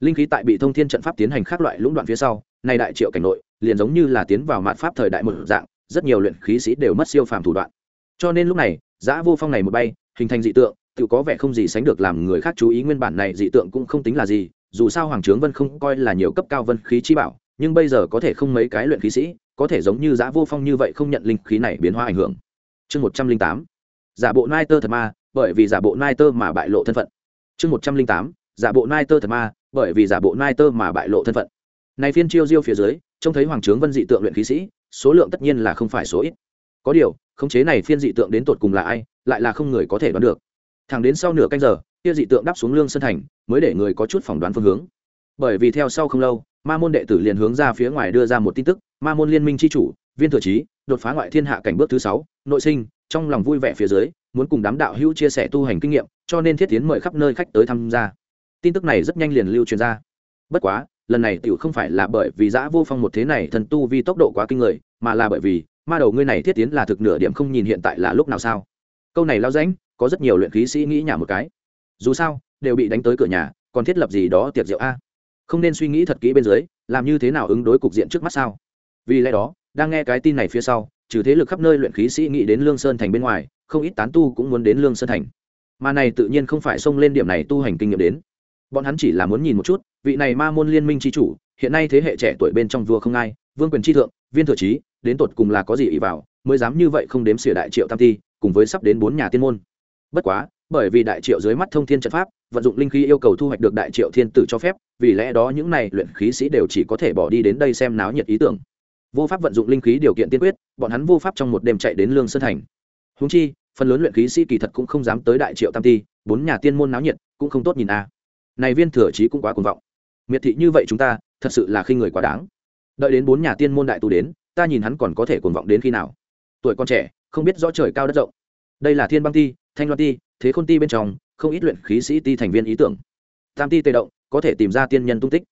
A: Linh khí tại bị thông thiên trận pháp tiến hành khác loại lũng đoạn phía sau nay đại triệu cảnh nội, liền giống như là tiến vào mạn pháp thời đại một dạng, rất nhiều luyện khí sĩ đều mất siêu phàm thủ đoạn. Cho nên lúc này giã vô phong này một bay, hình thành dị tượng tự có vẻ không gì sánh được làm người khác chú ý nguyên bản này dị tượng cũng không tính là gì, dù sao hoàng trướng vân không coi là nhiều cấp cao vân khí chi bảo nhưng bây giờ có thể không mấy cái luyện khí sĩ, có thể giống như giã vô phong như vậy không nhận linh khí này biến hóa ảnh hưởng. Chương một trăm linh tám, giả bộ nai tơ thật ma, bởi vì giả bộ nai tơ mà bại lộ thân phận. Chương một trăm linh tám, giả bộ nai tơ thật ma, bởi vì giả bộ nai tơ mà bại lộ thân phận. Này phiên chiêu diêu phía dưới, trông thấy hoàng trướng vân dị tượng luyện khí sĩ, số lượng tất nhiên là không phải số ít. Có điều, khống chế này phiên dị tượng đến tột cùng là ai, lại là không người có thể đoán được. Thẳng đến sau nửa canh giờ, kia dị tượng đáp xuống lương sân thành, mới để người có chút phỏng đoán phương hướng. Bởi vì theo sau không lâu ma môn đệ tử liền hướng ra phía ngoài đưa ra một tin tức, ma môn liên minh c h i chủ, viên thừa trí, đột phá ngoại thiên hạ cảnh bước thứ sáu, nội sinh, trong lòng vui vẻ phía dưới, muốn cùng đám đạo hữu chia sẻ tu hành kinh nghiệm, cho nên thiết tiến mời khắp nơi khách tới tham gia. Tin tức này rất nhanh liền lưu truyền ra. Bất quá, lần này tiểu không phải là bởi vì giã vô phong một thế này thần tu vi tốc độ quá kinh người, mà là bởi vì, ma đầu ngươi này thiết tiến là thực nửa điểm không nhìn hiện tại là lúc nào sao? Câu này lao rãnh, có rất nhiều luyện khí sĩ nghĩ nhà một cái. Dù sao, đều bị đánh tới cửa nhà, còn thiết lập gì đó tiệc rượu a? Không nên suy nghĩ thật kỹ bên dưới, làm như thế nào ứng đối cục diện trước mắt sao? Vì lẽ đó, đang nghe cái tin này phía sau, trừ thế lực khắp nơi luyện khí sĩ nghĩ đến lương sơn thành bên ngoài, không ít tán tu cũng muốn đến lương sơn thành. Mà này tự nhiên không phải xông lên điểm này tu hành kinh nghiệm đến. Bọn hắn chỉ là muốn nhìn một chút, vị này ma môn liên minh c h i chủ, hiện nay thế hệ trẻ tuổi bên trong vua không ai, vương quyền tri thượng, viên thừa trí, đến tột cùng là có gì ý vào, mới dám như vậy không đếm xỉa đại triệu tam ti, cùng với sắp đến bốn nhà tiên môn. Bất quá bởi vì đại triệu dưới mắt thông thiên trận pháp, vận dụng linh khí yêu cầu thu hoạch được đại triệu thiên tử cho phép, vì lẽ đó những này luyện khí sĩ đều chỉ có thể bỏ đi đến đây xem náo nhiệt ý tưởng. Vô pháp vận dụng linh khí điều kiện tiên quyết, bọn hắn vô pháp trong một đêm chạy đến lương sơn thành. Húng chi, phần lớn luyện khí sĩ kỳ thật cũng không dám tới đại triệu tam ti, bốn nhà tiên môn náo nhiệt, cũng không tốt nhìn a. Này viên thừa trí cũng quá cuồng vọng. Miệt thị như vậy chúng ta, thật sự là khi người quá đáng. Đợi đến bốn nhà tiên môn đại tu đến, ta nhìn hắn còn có thể cuồng vọng đến khi nào? Tuổi con trẻ, không biết rõ trời cao đất rộng. Đây là thiên băng ti, thanh loan ti thế khôn ti bên trong, không ít luyện khí sĩ ti thành viên ý tưởng. Tam ti tề động, có thể tìm ra tiên nhân tung tích.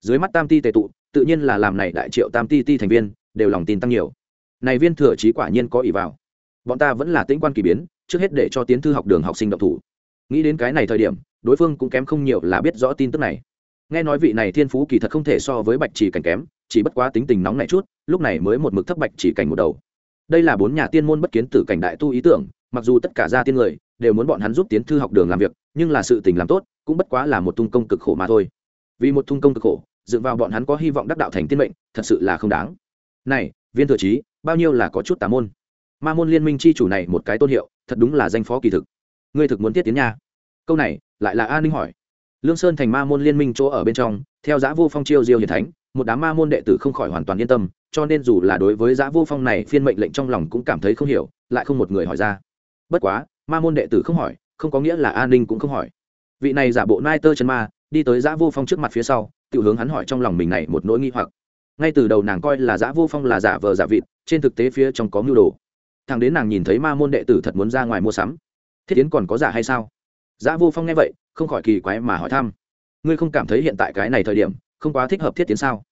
A: Dưới mắt tam ti tề tụ, tự nhiên là làm này đại triệu tam ti ti thành viên, đều lòng tin tăng nhiều. Này viên thừa trí quả nhiên có ý vào. Bọn ta vẫn là tĩnh quan kỳ biến, trước hết để cho tiến thư học đường học sinh độc thủ. Nghĩ đến cái này thời điểm, đối phương cũng kém không nhiều là biết rõ tin tức này. Nghe nói vị này thiên phú kỳ thật không thể so với bạch chỉ cảnh kém, chỉ bất quá tính tình nóng này chút, lúc này mới một mực thấp bạch chỉ cảnh một đầu. Đây là bốn nhà tiên môn bất kiến tử cảnh đại tu ý tưởng, mặc dù tất cả gia tiên người đều muốn bọn hắn giúp tiến thư học đường làm việc, nhưng là sự tình làm tốt, cũng bất quá là một tung công cực khổ mà thôi. Vì một tung công cực khổ, dựa vào bọn hắn có hy vọng đắc đạo thành tiên mệnh, thật sự là không đáng. Này, viên thừa trí, bao nhiêu là có chút tà môn. Ma môn liên minh c h i chủ này một cái tôn hiệu, thật đúng là danh phó kỳ thực. Ngươi thực muốn tiết tiến nha. Câu này, lại là a ninh hỏi. Lương sơn thành ma môn liên minh chỗ ở bên trong, theo Giá vô phong chiêu diêu hiền thánh, một đám ma môn đệ tử không khỏi hoàn toàn yên tâm, cho nên dù là đối với Giá vô phong này phiên mệnh lệnh trong lòng cũng cảm thấy không hiểu, lại không một người hỏi ra. Bất quá ma môn đệ tử không hỏi, không có nghĩa là an ninh cũng không hỏi. Vị này giả bộ nai tơ chân ma, đi tới giã vô phong trước mặt phía sau tự hướng hắn hỏi trong lòng mình này một nỗi nghi hoặc. Ngay từ đầu nàng coi là giã vô phong là giả vờ giả vịt, trên thực tế phía trong có mưu đồ. Thằng đến nàng nhìn thấy ma môn đệ tử thật muốn ra ngoài mua sắm. Thiết tiến còn có giả hay sao? Giã vô phong nghe vậy, không khỏi kỳ quái mà hỏi thăm. Ngươi không cảm thấy hiện tại cái này thời điểm, không quá thích hợp thiết tiến sao?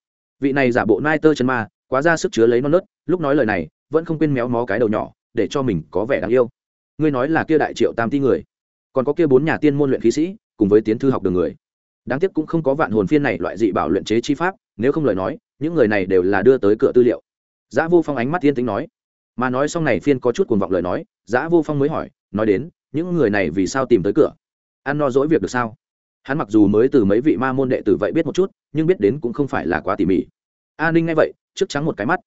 A: Vị này giả bộ nai tơ chân ma, quá ra sức chứa lấy non nớt, lúc nói lời này, vẫn không quên méo mó cái đầu nhỏ, để cho mình có vẻ đáng yêu ngươi nói là kia đại triệu tam ti người, còn có kia bốn nhà tiên môn luyện khí sĩ, cùng với tiến thư học đường người. Đáng tiếc cũng không có vạn hồn phiên này loại dị bảo luyện chế chi pháp, nếu không lời nói, những người này đều là đưa tới cửa tư liệu. Giã vô phong ánh mắt tiên tính nói. Mà nói xong này phiên có chút cuồng vọng lời nói, giã vô phong mới hỏi, nói đến, những người này vì sao tìm tới cửa? Ăn no dỗi việc được sao? Hắn mặc dù mới từ mấy vị ma môn đệ tử vậy biết một chút, nhưng biết đến cũng không phải là quá tỉ mỉ. A ninh nghe vậy, trước trắng một cái mắt.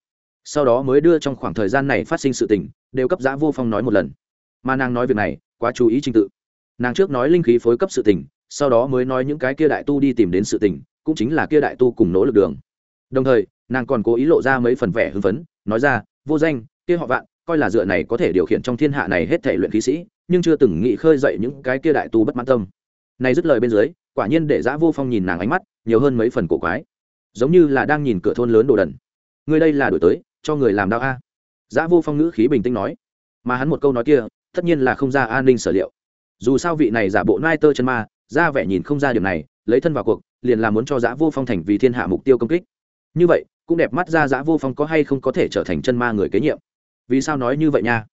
A: Sau đó mới đưa trong khoảng thời gian này phát sinh sự tình, đều cấp giã vô phong nói một lần mà nàng nói việc này quá chú ý trình tự. Nàng trước nói linh khí phối cấp sự tình, sau đó mới nói những cái kia đại tu đi tìm đến sự tình, cũng chính là kia đại tu cùng nỗ lực đường. Đồng thời, nàng còn cố ý lộ ra mấy phần vẻ hưng phấn, nói ra, vô danh, kia họ vạn, coi là dựa này có thể điều khiển trong thiên hạ này hết thể luyện khí sĩ, nhưng chưa từng nghĩ khơi dậy những cái kia đại tu bất mãn tâm. Này dứt lời bên dưới, quả nhiên để giã vô phong nhìn nàng ánh mắt, nhiều hơn mấy phần cổ quái. Giống như là đang nhìn cửa thôn lớn đồ đần. Người đây là đổi tới, cho người làm đau a. Giã vô phong ngữ khí bình tĩnh nói. Mà hắn một câu nói kia tất nhiên là không ra an ninh sở liệu. Dù sao vị này giả bộ nai tơ chân ma, ra vẻ nhìn không ra điểm này, lấy thân vào cuộc, liền là muốn cho giã vô phong thành vì thiên hạ mục tiêu công kích. Như vậy, cũng đẹp mắt ra giã vô phong có hay không có thể trở thành chân ma người kế nhiệm. Vì sao nói như vậy nha?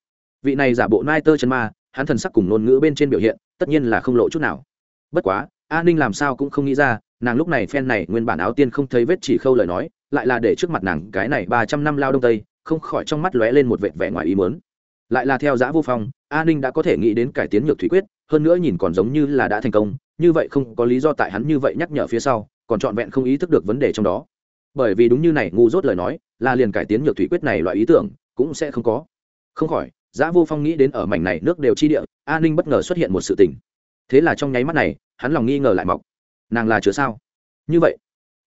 A: Vị này giả bộ nai tơ chân ma, hắn thần sắc cùng ngôn ngữ bên trên biểu hiện, tất nhiên là không lộ chút nào. Bất quá an ninh làm sao cũng không nghĩ ra, nàng lúc này phen này nguyên bản áo tiên không thấy vết chỉ khâu lời nói, lại là để trước mặt nàng cái này ba trăm năm lao đông tây, không khỏi trong mắt lóe lên một vệt vẻ ngoài ý mớn lại là theo giã vô phong, A ninh đã có thể nghĩ đến cải tiến nhược thủy quyết, hơn nữa nhìn còn giống như là đã thành công, như vậy không có lý do tại hắn như vậy nhắc nhở phía sau, còn trọn vẹn không ý thức được vấn đề trong đó. Bởi vì đúng như này, ngu dốt lời nói, là liền cải tiến nhược thủy quyết này loại ý tưởng, cũng sẽ không có. Không khỏi, giã vô phong nghĩ đến ở mảnh này nước đều chi địa, A ninh bất ngờ xuất hiện một sự tình. Thế là trong nháy mắt này, hắn lòng nghi ngờ lại mọc. Nàng là chứa sao? Như vậy,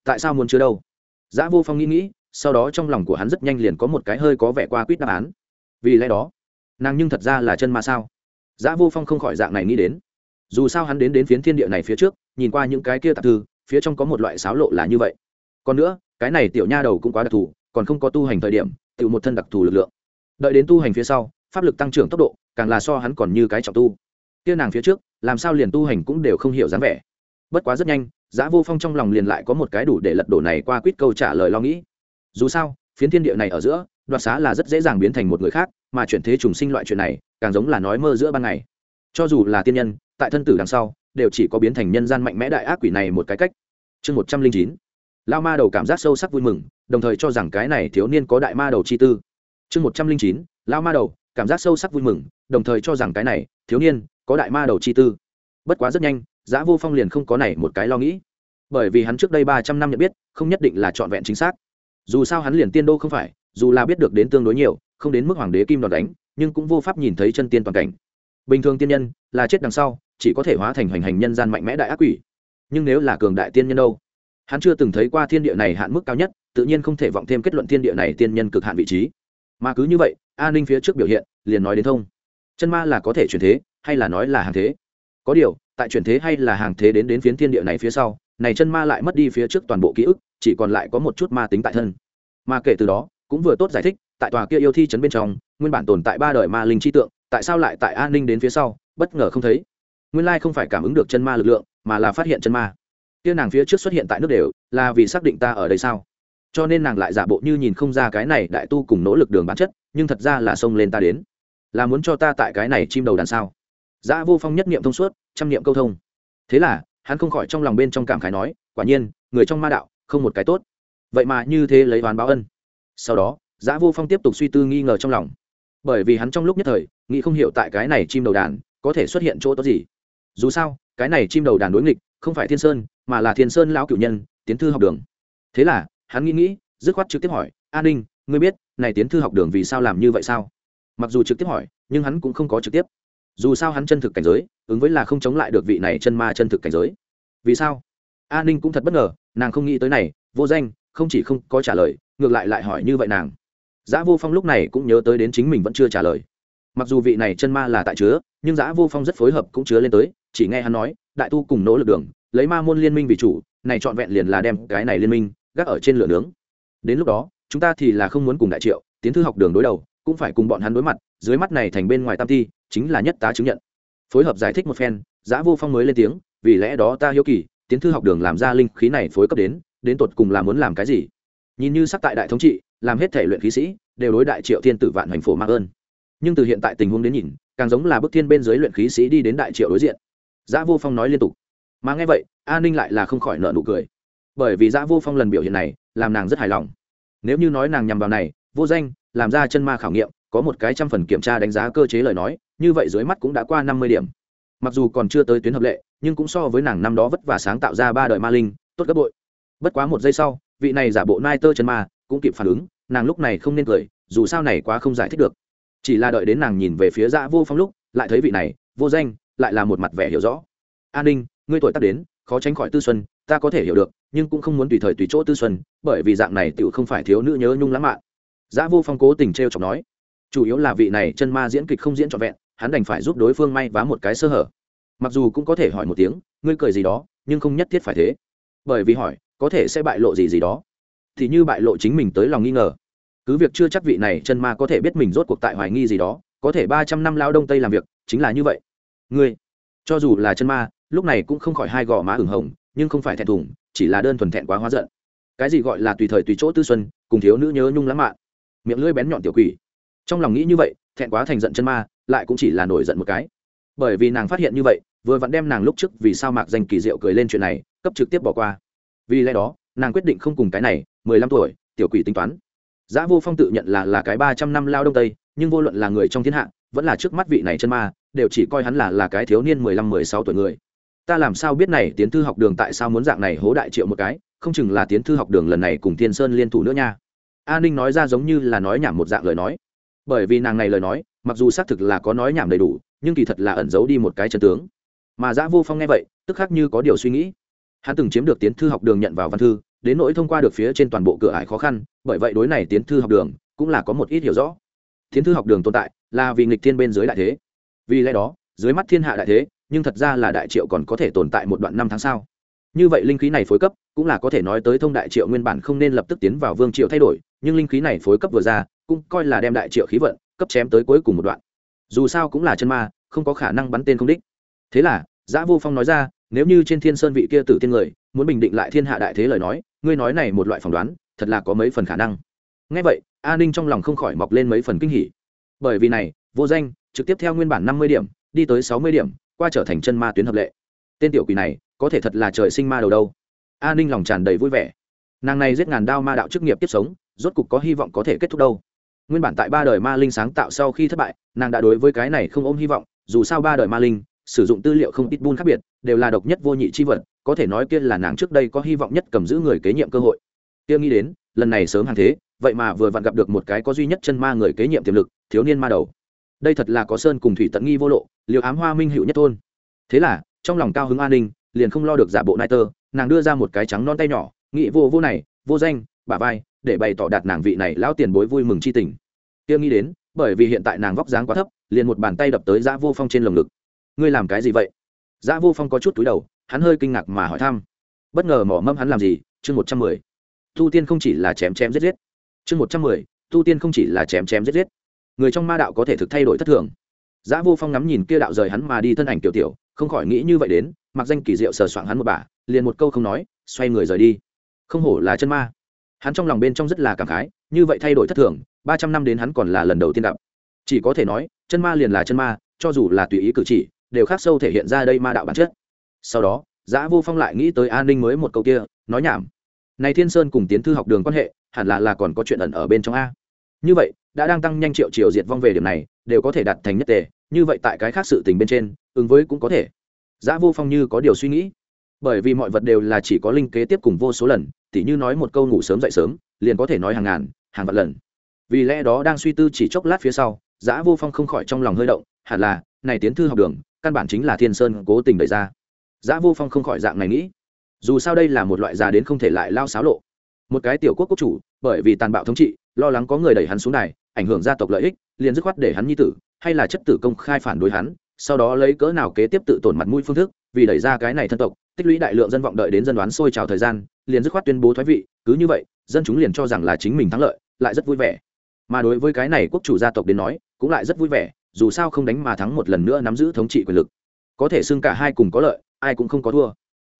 A: tại sao muốn chứa đâu? Giã vô phong nghĩ nghĩ, sau đó trong lòng của hắn rất nhanh liền có một cái hơi có vẻ qua quýt đáp án. Vì lẽ đó nàng nhưng thật ra là chân ma sao? Giã vô phong không khỏi dạng này nghĩ đến. Dù sao hắn đến đến phiến thiên địa này phía trước, nhìn qua những cái kia tạp thư, phía trong có một loại sáo lộ là như vậy. Còn nữa, cái này tiểu nha đầu cũng quá đặc thù, còn không có tu hành thời điểm tự một thân đặc thù lực lượng. Đợi đến tu hành phía sau, pháp lực tăng trưởng tốc độ, càng là so hắn còn như cái trọng tu. Kia nàng phía trước, làm sao liền tu hành cũng đều không hiểu dáng vẻ. Bất quá rất nhanh giá vô phong trong lòng liền lại có một cái đủ để lật đổ này qua quýt câu trả lời lo nghĩ. Dù sao, phiến thiên địa này ở giữa, đoạt xá là rất dễ dàng biến thành một người khác mà chuyển thế trùng sinh loại chuyện này, càng giống là nói mơ giữa ban ngày. Cho dù là tiên nhân, tại thân tử đằng sau, đều chỉ có biến thành nhân gian mạnh mẽ đại ác quỷ này một cái cách. Chương một trăm linh chín. Lao ma đầu cảm giác sâu sắc vui mừng, đồng thời cho rằng cái này thiếu niên có đại ma đầu chi tư. Chương một trăm linh chín. Lao ma đầu, cảm giác sâu sắc vui mừng, đồng thời cho rằng cái này thiếu niên có đại ma đầu chi tư. Bất quá rất nhanh, giã vô phong liền không có này một cái lo nghĩ. Bởi vì hắn trước đây ba trăm năm nhận biết, không nhất định là trọn vẹn chính xác. Dù sao hắn liền tiên đô không phải, dù là biết được đến tương đối nhiều không đến mức hoàng đế kim đòn đánh, nhưng cũng vô pháp nhìn thấy chân tiên toàn cảnh. Bình thường tiên nhân là chết đằng sau, chỉ có thể hóa thành hoành hành nhân gian mạnh mẽ đại ác quỷ. Nhưng nếu là cường đại tiên nhân đâu? Hắn chưa từng thấy qua thiên địa này hạn mức cao nhất, tự nhiên không thể vọng thêm kết luận thiên địa này tiên nhân cực hạn vị trí. Mà cứ như vậy, an ninh phía trước biểu hiện, liền nói đến thông. Chân ma là có thể chuyển thế, hay là nói là hàng thế? Có điều, tại chuyển thế hay là hàng thế đến đến phiến thiên địa này phía sau, này chân ma lại mất đi phía trước toàn bộ ký ức, chỉ còn lại có một chút ma tính tại thân. Mà kể từ đó, cũng vừa tốt giải thích tại tòa kia yêu thi trấn bên trong nguyên bản tồn tại ba đời ma linh chi tượng tại sao lại tại an ninh đến phía sau bất ngờ không thấy nguyên lai không phải cảm ứng được chân ma lực lượng mà là phát hiện chân ma kia nàng phía trước xuất hiện tại nước đều là vì xác định ta ở đây sao cho nên nàng lại giả bộ như nhìn không ra cái này đại tu cùng nỗ lực đường bản chất nhưng thật ra là xông lên ta đến là muốn cho ta tại cái này chim đầu đàn sao giã Vô Phong nhất niệm thông suốt, trăm niệm câu thông. Thế là, hắn không khỏi trong lòng bên trong cảm khái nói, quả nhiên, người trong ma đạo, không một cái tốt. Vậy mà như thế lấy oán báo ân. Sau đó, Giá Vô Phong tiếp tục suy tư nghi ngờ trong lòng. Bởi vì hắn trong lúc nhất thời, nghĩ không hiểu tại cái này chim đầu đàn có thể xuất hiện chỗ tốt gì. Dù sao, cái này chim đầu đàn đối nghịch, không phải Thiên Sơn, mà là Thiên Sơn lão cửu nhân, tiến thư học đường. Thế là, hắn nghĩ nghĩ, dứt khoát trực tiếp hỏi, "An Ninh, ngươi biết, này tiến thư học đường vì sao làm như vậy sao?" Mặc dù trực tiếp hỏi, nhưng hắn cũng không có trực tiếp dù sao hắn chân thực cảnh giới ứng với là không chống lại được vị này chân ma chân thực cảnh giới vì sao a ninh cũng thật bất ngờ nàng không nghĩ tới này vô danh không chỉ không có trả lời ngược lại lại hỏi như vậy nàng giã vô phong lúc này cũng nhớ tới đến chính mình vẫn chưa trả lời. Mặc dù vị này chân ma là tại chứa, nhưng giã vô phong rất phối hợp cũng chứa lên tới, chỉ nghe hắn nói, đại tu cùng nỗ lực đường, lấy ma môn liên minh vì chủ, này trọn vẹn liền là đem cái này liên minh gác ở trên lửa nướng. Đến lúc đó, chúng ta thì là không muốn cùng đại triệu, tiến thư học đường đối đầu, cũng phải cùng bọn hắn đối mặt, dưới mắt này thành bên ngoài tam thi, chính là nhất tá chứng nhận. Phối hợp giải thích một phen, giã vô phong mới lên tiếng, vì lẽ đó ta hiếu kỳ, tiến thư học đường làm ra linh khí này phối cấp đến đến tột cùng là muốn làm cái gì? Nhìn như sắc tại đại thống trị làm hết thể luyện khí sĩ, đều đối đại triệu thiên tử vạn hoành phổ mạng ơn. Nhưng từ hiện tại tình huống đến nhìn, càng giống là bức thiên bên dưới luyện khí sĩ đi đến đại triệu đối diện. Giã vô phong nói liên tục. Mà nghe vậy, a ninh lại là không khỏi nợ nụ cười. Bởi vì giã vô phong lần biểu hiện này, làm nàng rất hài lòng. Nếu như nói nàng nhằm vào này, vô danh, làm ra chân ma khảo nghiệm, có một cái trăm phần kiểm tra đánh giá cơ chế lời nói, như vậy dưới mắt cũng đã qua năm mươi điểm. Mặc dù còn chưa tới tuyến hợp lệ, nhưng cũng so với nàng năm đó vất vả sáng tạo ra ba đời ma linh, tốt gấp bội. Bất quá một giây sau, vị này giả bộ nai tơ chân ma cũng kịp phản ứng, nàng lúc này không nên cười, dù sao này quá không giải thích được. Chỉ là đợi đến nàng nhìn về phía dã vô phong lúc, lại thấy vị này, vô danh, lại là một mặt vẻ hiểu rõ. An ninh, ngươi tuổi tác đến, khó tránh khỏi tư xuân, ta có thể hiểu được, nhưng cũng không muốn tùy thời tùy chỗ tư xuân, bởi vì dạng này tựu không phải thiếu nữ nhớ nhung lãng mạn. Dã vô phong cố tình t r e o chọc nói. Chủ yếu là vị này chân ma diễn kịch không diễn trọn vẹn, hắn đành phải giúp đối phương may vá một cái sơ hở. Mặc dù cũng có thể hỏi một tiếng, ngươi cười gì đó, nhưng không nhất thiết phải thế. Bởi vì hỏi, có thể sẽ bại lộ gì gì đó thì như bại lộ chính mình tới lòng nghi ngờ. Cứ việc chưa chắc vị này chân ma có thể biết mình rốt cuộc tại hoài nghi gì đó, có thể ba trăm năm lao đông tây làm việc, chính là như vậy. Ngươi, cho dù là chân ma, lúc này cũng không khỏi hai gò má ửng hồng, nhưng không phải thẹn thùng, chỉ là đơn thuần thẹn quá hóa giận. Cái gì gọi là tùy thời tùy chỗ tư xuân, cùng thiếu nữ nhớ nhung lãng mạn. Miệng lưỡi bén nhọn tiểu quỷ. Trong lòng nghĩ như vậy, thẹn quá thành giận chân ma, lại cũng chỉ là nổi giận một cái. Bởi vì nàng phát hiện như vậy, vừa vặn đem nàng lúc trước vì sao mạc danh kỳ diệu cười lên chuyện này, cấp trực tiếp bỏ qua. Vì lẽ đó, nàng quyết định không cùng cái này mười lăm tuổi tiểu quỷ tính toán giã Vô Phong tự nhận là là cái ba trăm năm lao đông tây, nhưng vô luận là người trong thiên hạ, vẫn là trước mắt vị này chân ma, đều chỉ coi hắn là là cái thiếu niên mười lăm mười sáu tuổi người. Ta làm sao biết này tiến thư học đường tại sao muốn dạng này hố đại triệu một cái, không chừng là tiến thư học đường lần này cùng Thiên Sơn liên thủ nữa nha. A Ninh nói ra giống như là nói nhảm một dạng lời nói. Bởi vì nàng này lời nói, mặc dù xác thực là có nói nhảm đầy đủ, nhưng kỳ thật là ẩn giấu đi một cái chân tướng. Mà giã Vô Phong nghe vậy, tức khắc như có điều suy nghĩ. Hắn từng chiếm được tiến thư học đường nhận vào văn thư, đến nỗi thông qua được phía trên toàn bộ cửa ải khó khăn, bởi vậy đối này tiến thư học đường cũng là có một ít hiểu rõ. Tiến thư học đường tồn tại là vì nghịch thiên bên dưới đại thế. Vì lẽ đó, dưới mắt thiên hạ đại thế, nhưng thật ra là đại triệu còn có thể tồn tại một đoạn năm tháng sau. Như vậy linh khí này phối cấp cũng là có thể nói tới thông đại triệu nguyên bản không nên lập tức tiến vào vương triệu thay đổi, nhưng linh khí này phối cấp vừa ra, cũng coi là đem đại triệu khí vận cấp chém tới cuối cùng một đoạn. Dù sao cũng là chân ma, không có khả năng bắn tên không đích. Thế là, giã vô phong nói ra, nếu như trên thiên sơn vị kia tử tiên người muốn bình định lại thiên hạ đại thế lời nói, ngươi nói này một loại phỏng đoán, thật là có mấy phần khả năng. Ngay vậy, a ninh trong lòng không khỏi mọc lên mấy phần kinh hỉ. Bởi vì này, vô danh, trực tiếp theo nguyên bản năm mươi điểm, đi tới sáu mươi điểm, qua trở thành chân ma tuyến hợp lệ. Tên tiểu quỷ này, có thể thật là trời sinh ma đầu đâu. A ninh lòng tràn đầy vui vẻ. Nàng này giết ngàn đao ma đạo chức nghiệp tiếp sống, rốt cục có hy vọng có thể kết thúc đâu. Nguyên bản tại ba đời ma linh sáng tạo sau khi thất bại, nàng đã đối với cái này không ôm hy vọng, dù sao ba đời ma linh, sử dụng tư liệu không ít bun khác biệt, đều là độc nhất vô nhị chi vật có thể nói kia là nàng trước đây có hy vọng nhất cầm giữ người kế nhiệm cơ hội. Kia nghĩ đến, lần này sớm hàng thế, vậy mà vừa vặn gặp được một cái có duy nhất chân ma người kế nhiệm tiềm lực, thiếu niên ma đầu. Đây thật là có sơn cùng thủy tận nghi vô lộ, liều ám hoa minh hữu nhất thôn. Thế là, trong lòng cao hứng an ninh, liền không lo được giả bộ nai tơ, nàng đưa ra một cái trắng non tay nhỏ nghị vô vô này, vô danh, bả vai, để bày tỏ đạt nàng vị này lão tiền bối vui mừng chi tình. Kia nghĩ đến, bởi vì hiện tại nàng vóc dáng quá thấp, liền một bàn tay đập tới giã vô phong trên lồng ngực. Ngươi làm cái gì vậy? Giã vô phong có chút túi đầu hắn hơi kinh ngạc mà hỏi thăm. Bất ngờ mỏ mâm hắn làm gì? Chương một trăm mười. Tu tiên không chỉ là chém chém giết giết. Chương một trăm mười tu tiên không chỉ là chém chém giết giết. Người trong ma đạo có thể thực thay đổi thất thường. Giá Vô Phong ngắm nhìn kia đạo rời hắn mà đi thân ảnh tiểu tiểu, không khỏi nghĩ như vậy đến, mặc danh kỳ diệu sờ soạng hắn một bà, liền một câu không nói, xoay người rời đi. Không hổ là chân ma. Hắn trong lòng bên trong rất là cảm khái, như vậy thay đổi thất thường, ba trăm năm đến hắn còn là lần đầu tiên gặp. Chỉ có thể nói, chân ma liền là chân ma, cho dù là tùy ý cử chỉ, đều khác sâu thể hiện ra đây ma đạo bản chất sau đó, giã vô phong lại nghĩ tới an ninh mới một câu kia, nói nhảm. Này thiên sơn cùng tiến thư học đường quan hệ, hẳn là là còn có chuyện ẩn ở bên trong a. Như vậy, đã đang tăng nhanh triệu triều diệt vong về điểm này, đều có thể đạt thành nhất tề, như vậy tại cái khác sự tình bên trên, ứng với cũng có thể. Giã vô phong như có điều suy nghĩ. Bởi vì mọi vật đều là chỉ có linh kế tiếp cùng vô số lần, tỉ như nói một câu ngủ sớm dậy sớm, liền có thể nói hàng ngàn, hàng vạn lần. Vì lẽ đó đang suy tư chỉ chốc lát phía sau, giã vô phong không khỏi trong lòng hơi động, hẳn là, này tiến thư học đường, căn bản chính là thiên sơn cố tình đẩy ra. Giá Vô Phong không khỏi dạng này nghĩ. Dù sao đây là một loại già đến không thể lại lao xáo lộ. Một cái tiểu quốc quốc chủ, bởi vì tàn bạo thống trị, lo lắng có người đẩy hắn xuống này, ảnh hưởng gia tộc lợi ích, liền dứt khoát để hắn nhi tử, hay là chất tử công khai phản đối hắn, sau đó lấy cỡ nào kế tiếp tự tổn mặt mũi phương thức, vì đẩy ra cái này thân tộc, tích lũy đại lượng dân vọng đợi đến dân đoán sôi trào thời gian, liền dứt khoát tuyên bố thoái vị, cứ như vậy, dân chúng liền cho rằng là chính mình thắng lợi, lại rất vui vẻ. Mà đối với cái này quốc chủ gia tộc đến nói, cũng lại rất vui vẻ, dù sao không đánh mà thắng một lần nữa nắm giữ thống trị quyền lực. Có thể xưng cả hai cùng có lợi, ai cũng không có thua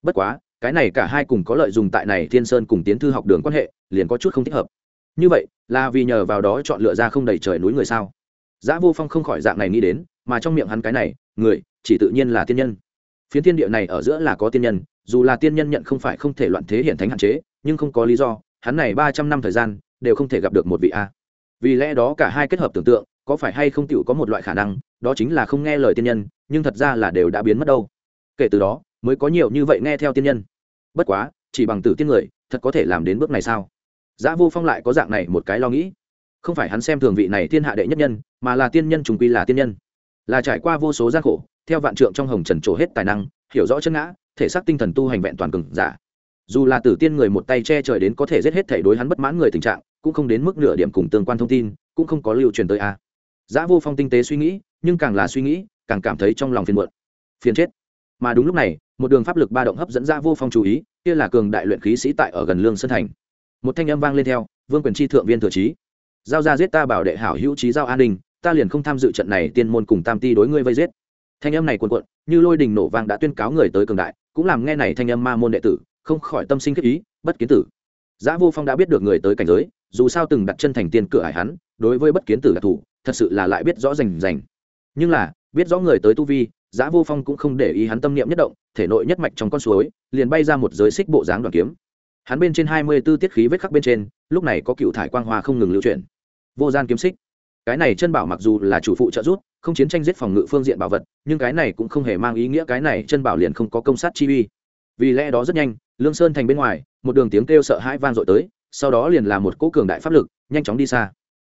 A: bất quá cái này cả hai cùng có lợi dùng tại này thiên sơn cùng tiến thư học đường quan hệ liền có chút không thích hợp như vậy là vì nhờ vào đó chọn lựa ra không đầy trời núi người sao Giả Vô Phong không khỏi dạng này nghĩ đến, mà trong miệng hắn cái này, người, chỉ tự nhiên là tiên nhân. Phiến thiên địa này ở giữa là có tiên nhân, dù là tiên nhân nhận không phải không thể loạn thế hiện thánh hạn chế, nhưng không có lý do, hắn này ba trăm năm thời gian đều không thể gặp được một vị a. Vì lẽ đó cả hai kết hợp tưởng tượng, có phải hay không tiểu có một loại khả năng, đó chính là không nghe lời tiên nhân, nhưng thật ra là đều đã biến mất đâu kể từ đó mới có nhiều như vậy nghe theo tiên nhân bất quá chỉ bằng tử tiên người thật có thể làm đến bước này sao Giá Vô Phong lại có dạng này một cái lo nghĩ, không phải hắn xem thường vị này thiên hạ đệ nhất nhân, mà là tiên nhân trùng quy là tiên nhân, là trải qua vô số gian khổ, theo vạn trượng trong hồng trần trổ hết tài năng, hiểu rõ chân ngã, thể xác tinh thần tu hành vẹn toàn cường giả. Dù là tử tiên người một tay che trời đến có thể giết hết thể đối hắn bất mãn người tình trạng, cũng không đến mức nửa điểm cùng tương quan thông tin, cũng không có lưu truyền tới a. Giá Vô Phong tinh tế suy nghĩ, nhưng càng là suy nghĩ, càng cảm thấy trong lòng phiền muộn. Phiền chết. Mà đúng lúc này, một đường pháp lực ba động hấp dẫn ra Vô Phong chú ý, kia là cường đại luyện khí sĩ tại ở gần Lương Sơn thành. Một thanh âm vang lên theo vương quyền chi thượng viên thừa trí giao ra giết ta bảo đệ hảo hữu trí giao an ninh ta liền không tham dự trận này tiên môn cùng tam ti đối ngươi vây giết. Thanh âm này cuồn cuộn như lôi đình nổ vang đã tuyên cáo người tới cường đại cũng làm nghe này thanh âm ma môn đệ tử không khỏi tâm sinh kết ý bất kiến tử. Giã Vô Phong đã biết được người tới cảnh giới, dù sao từng đặt chân thành tiên cửa hải hắn, đối với bất kiến tử đặc thủ, thật sự là lại biết rõ rành rành. Nhưng là, biết rõ người tới tu vi, Giá Vô Phong cũng không để ý hắn tâm niệm nhất động, thể nội nhất mạch trong con suối, liền bay ra một giới xích bộ dáng đoàn kiếm, hắn bên trên hai mươi b ố tiết khí vết khắc bên trên lúc này có cựu thải quang hoa không ngừng lưu chuyển. Vô gian kiếm xích. Cái này chân bảo mặc dù là chủ phụ trợ giúp không chiến tranh giết phòng ngự phương diện bảo vật nhưng cái này cũng không hề mang ý nghĩa cái này chân bảo liền không có công sát chi uy. Vì lẽ đó rất nhanh lương sơn thành bên ngoài một đường tiếng kêu sợ hãi vang dội tới sau đó liền là một cỗ cường đại pháp lực nhanh chóng đi xa.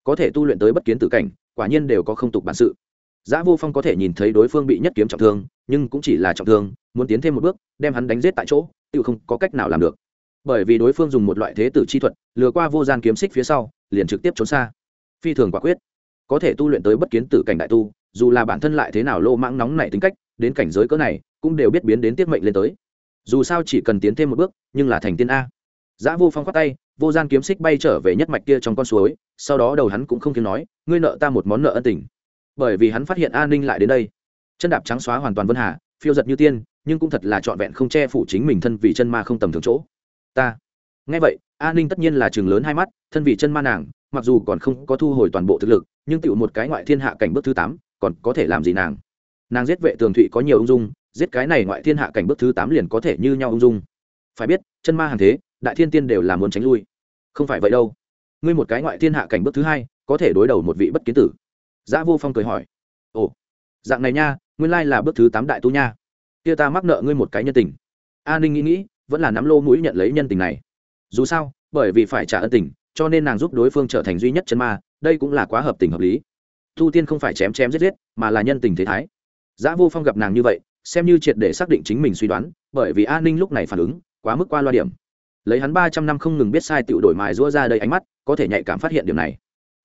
A: Có thể tu luyện tới bất kiến tử cảnh quả nhiên đều có không tục bản sự. Giá Vô Phong có thể nhìn thấy đối phương bị nhất kiếm trọng thương, nhưng cũng chỉ là trọng thương, muốn tiến thêm một bước, đem hắn đánh giết tại chỗ, tự không có cách nào làm được. Bởi vì đối phương dùng một loại thế tử chi thuật lừa qua vô gian kiếm xích phía sau liền trực tiếp trốn xa. Phi thường quả quyết. Có thể tu luyện tới bất kiến tử cảnh đại tu dù là bản thân lại thế nào lô mãng nóng nảy tính cách đến cảnh giới cỡ này cũng đều biết biến đến tiết mệnh lên tới. Dù sao chỉ cần tiến thêm một bước nhưng là thành tiên a. Giã vô phong khoát tay vô gian kiếm xích bay trở về nhất mạch kia trong con suối sau đó đầu hắn cũng không kiếm nói ngươi nợ ta một món nợ ân tình bởi vì hắn phát hiện an ninh lại đến đây. Chân đạp trắng xóa hoàn toàn vân hà, phiêu giật như tiên, nhưng cũng thật là trọn vẹn không che phủ chính mình thân vì chân ma không tầm thường chỗ. Ta. Nghe vậy an ninh tất nhiên là chừng lớn hai mắt, thân vị chân ma nàng, mặc dù còn không có thu hồi toàn bộ thực lực, nhưng tựu một cái ngoại thiên hạ cảnh bước thứ tám, còn có thể làm gì nàng? Nàng giết vệ tường thụy có nhiều ung dung, giết cái này ngoại thiên hạ cảnh bước thứ tám liền có thể như nhau ung dung. Phải biết, chân ma hàng thế, đại thiên tiên đều là muốn tránh lui. Không phải vậy đâu. Ngươi một cái ngoại thiên hạ cảnh bước thứ hai, có thể đối đầu một vị bất kiến tử giã vô phong cười hỏi, ồ, dạng này nha, nguyên lai là bước thứ tám đại tu nha. Kia ta mắc nợ ngươi một cái nhân tình. A ninh nghĩ nghĩ, vẫn là nắm lô mũi nhận lấy nhân tình này. Dù sao, bởi vì phải trả ân tình, cho nên nàng giúp đối phương trở thành duy nhất chân ma, đây cũng là quá hợp tình hợp lý. Thu tiên không phải chém chém giết giết, mà là nhân tình thế thái. Giả vô phong gặp nàng như vậy, xem như triệt để xác định chính mình suy đoán, bởi vì A ninh lúc này phản ứng quá mức qua loa điểm. Lấy hắn ba trăm năm không ngừng biết sai tự đổi mài rũa ra đây ánh mắt, có thể nhạy cảm phát hiện điểm này.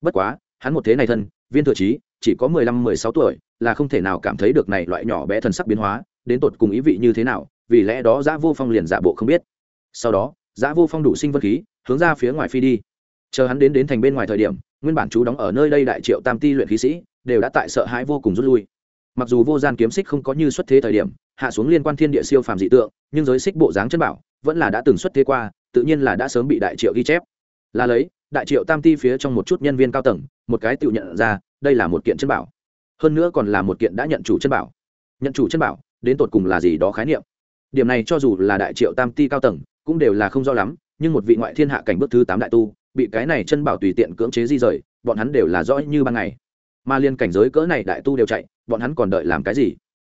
A: Bất quá, hắn một thế này thân viên thừa trí, chỉ có mười lăm, mười sáu tuổi, là không thể nào cảm thấy được này loại nhỏ bé thần sắc biến hóa, đến tột cùng ý vị như thế nào, vì lẽ đó giã vô phong liền giả bộ không biết. Sau đó, giã vô phong đủ sinh vân khí, hướng ra phía ngoài phi đi. Chờ hắn đến đến thành bên ngoài thời điểm, nguyên bản chú đóng ở nơi đây đại triệu tam ti luyện khí sĩ, đều đã tại sợ hãi vô cùng rút lui. Mặc dù vô gian kiếm xích không có như xuất thế thời điểm, hạ xuống liên quan thiên địa siêu phàm dị tượng, nhưng giới xích bộ dáng chân bảo, vẫn là đã từng xuất thế qua, tự nhiên là đã sớm bị đại triệu ghi chép. Là lấy đại triệu tam ti phía trong một chút nhân viên cao tầng, một cái tự nhận ra, đây là một kiện chân bảo. Hơn nữa còn là một kiện đã nhận chủ chân bảo. Nhận chủ chân bảo, đến tột cùng là gì đó khái niệm. Điểm này cho dù là đại triệu tam ti cao tầng, cũng đều là không rõ lắm, nhưng một vị ngoại thiên hạ cảnh bước thứ tám đại tu, bị cái này chân bảo tùy tiện cưỡng chế di rời, bọn hắn đều là rõ như ban ngày. Mà liên cảnh giới cỡ này đại tu đều chạy, bọn hắn còn đợi làm cái gì?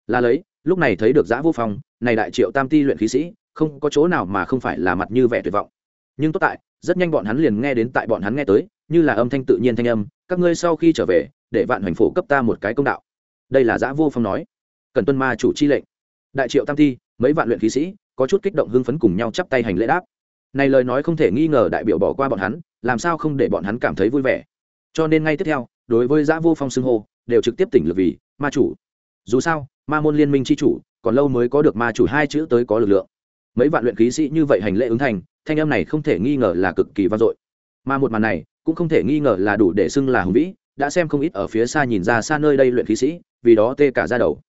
A: Là lấy, lúc này thấy được giã vô phong, này đại triệu tam ti luyện khí sĩ, không có chỗ nào mà không phải là mặt như vẻ tuyệt vọng. Nhưng tốt tại rất nhanh bọn hắn liền nghe đến tại bọn hắn nghe tới, như là âm thanh tự nhiên thanh âm, các ngươi sau khi trở về, để vạn hoành phổ cấp ta một cái công đạo. Đây là giã vô phong nói. Cần tuân ma chủ chi lệnh. Đại triệu tam thi, mấy vạn luyện khí sĩ, có chút kích động hưng phấn cùng nhau chắp tay hành lễ đáp. Này lời nói không thể nghi ngờ đại biểu bỏ qua bọn hắn, làm sao không để bọn hắn cảm thấy vui vẻ. Cho nên ngay tiếp theo, đối với giã vô phong xưng hô, đều trực tiếp tỉnh lực vì ma chủ. Dù sao, ma môn liên minh c h i chủ, còn lâu mới có được ma chủ hai chữ tới có lực lượng mấy vạn luyện khí sĩ như vậy hành lễ ứng thành, thanh âm này không thể nghi ngờ là cực kỳ vang dội. Mà một màn này, cũng không thể nghi ngờ là đủ để xưng là hùng vĩ, đã xem không ít ở phía xa nhìn ra xa nơi đây luyện khí sĩ, vì đó tê cả ra đầu.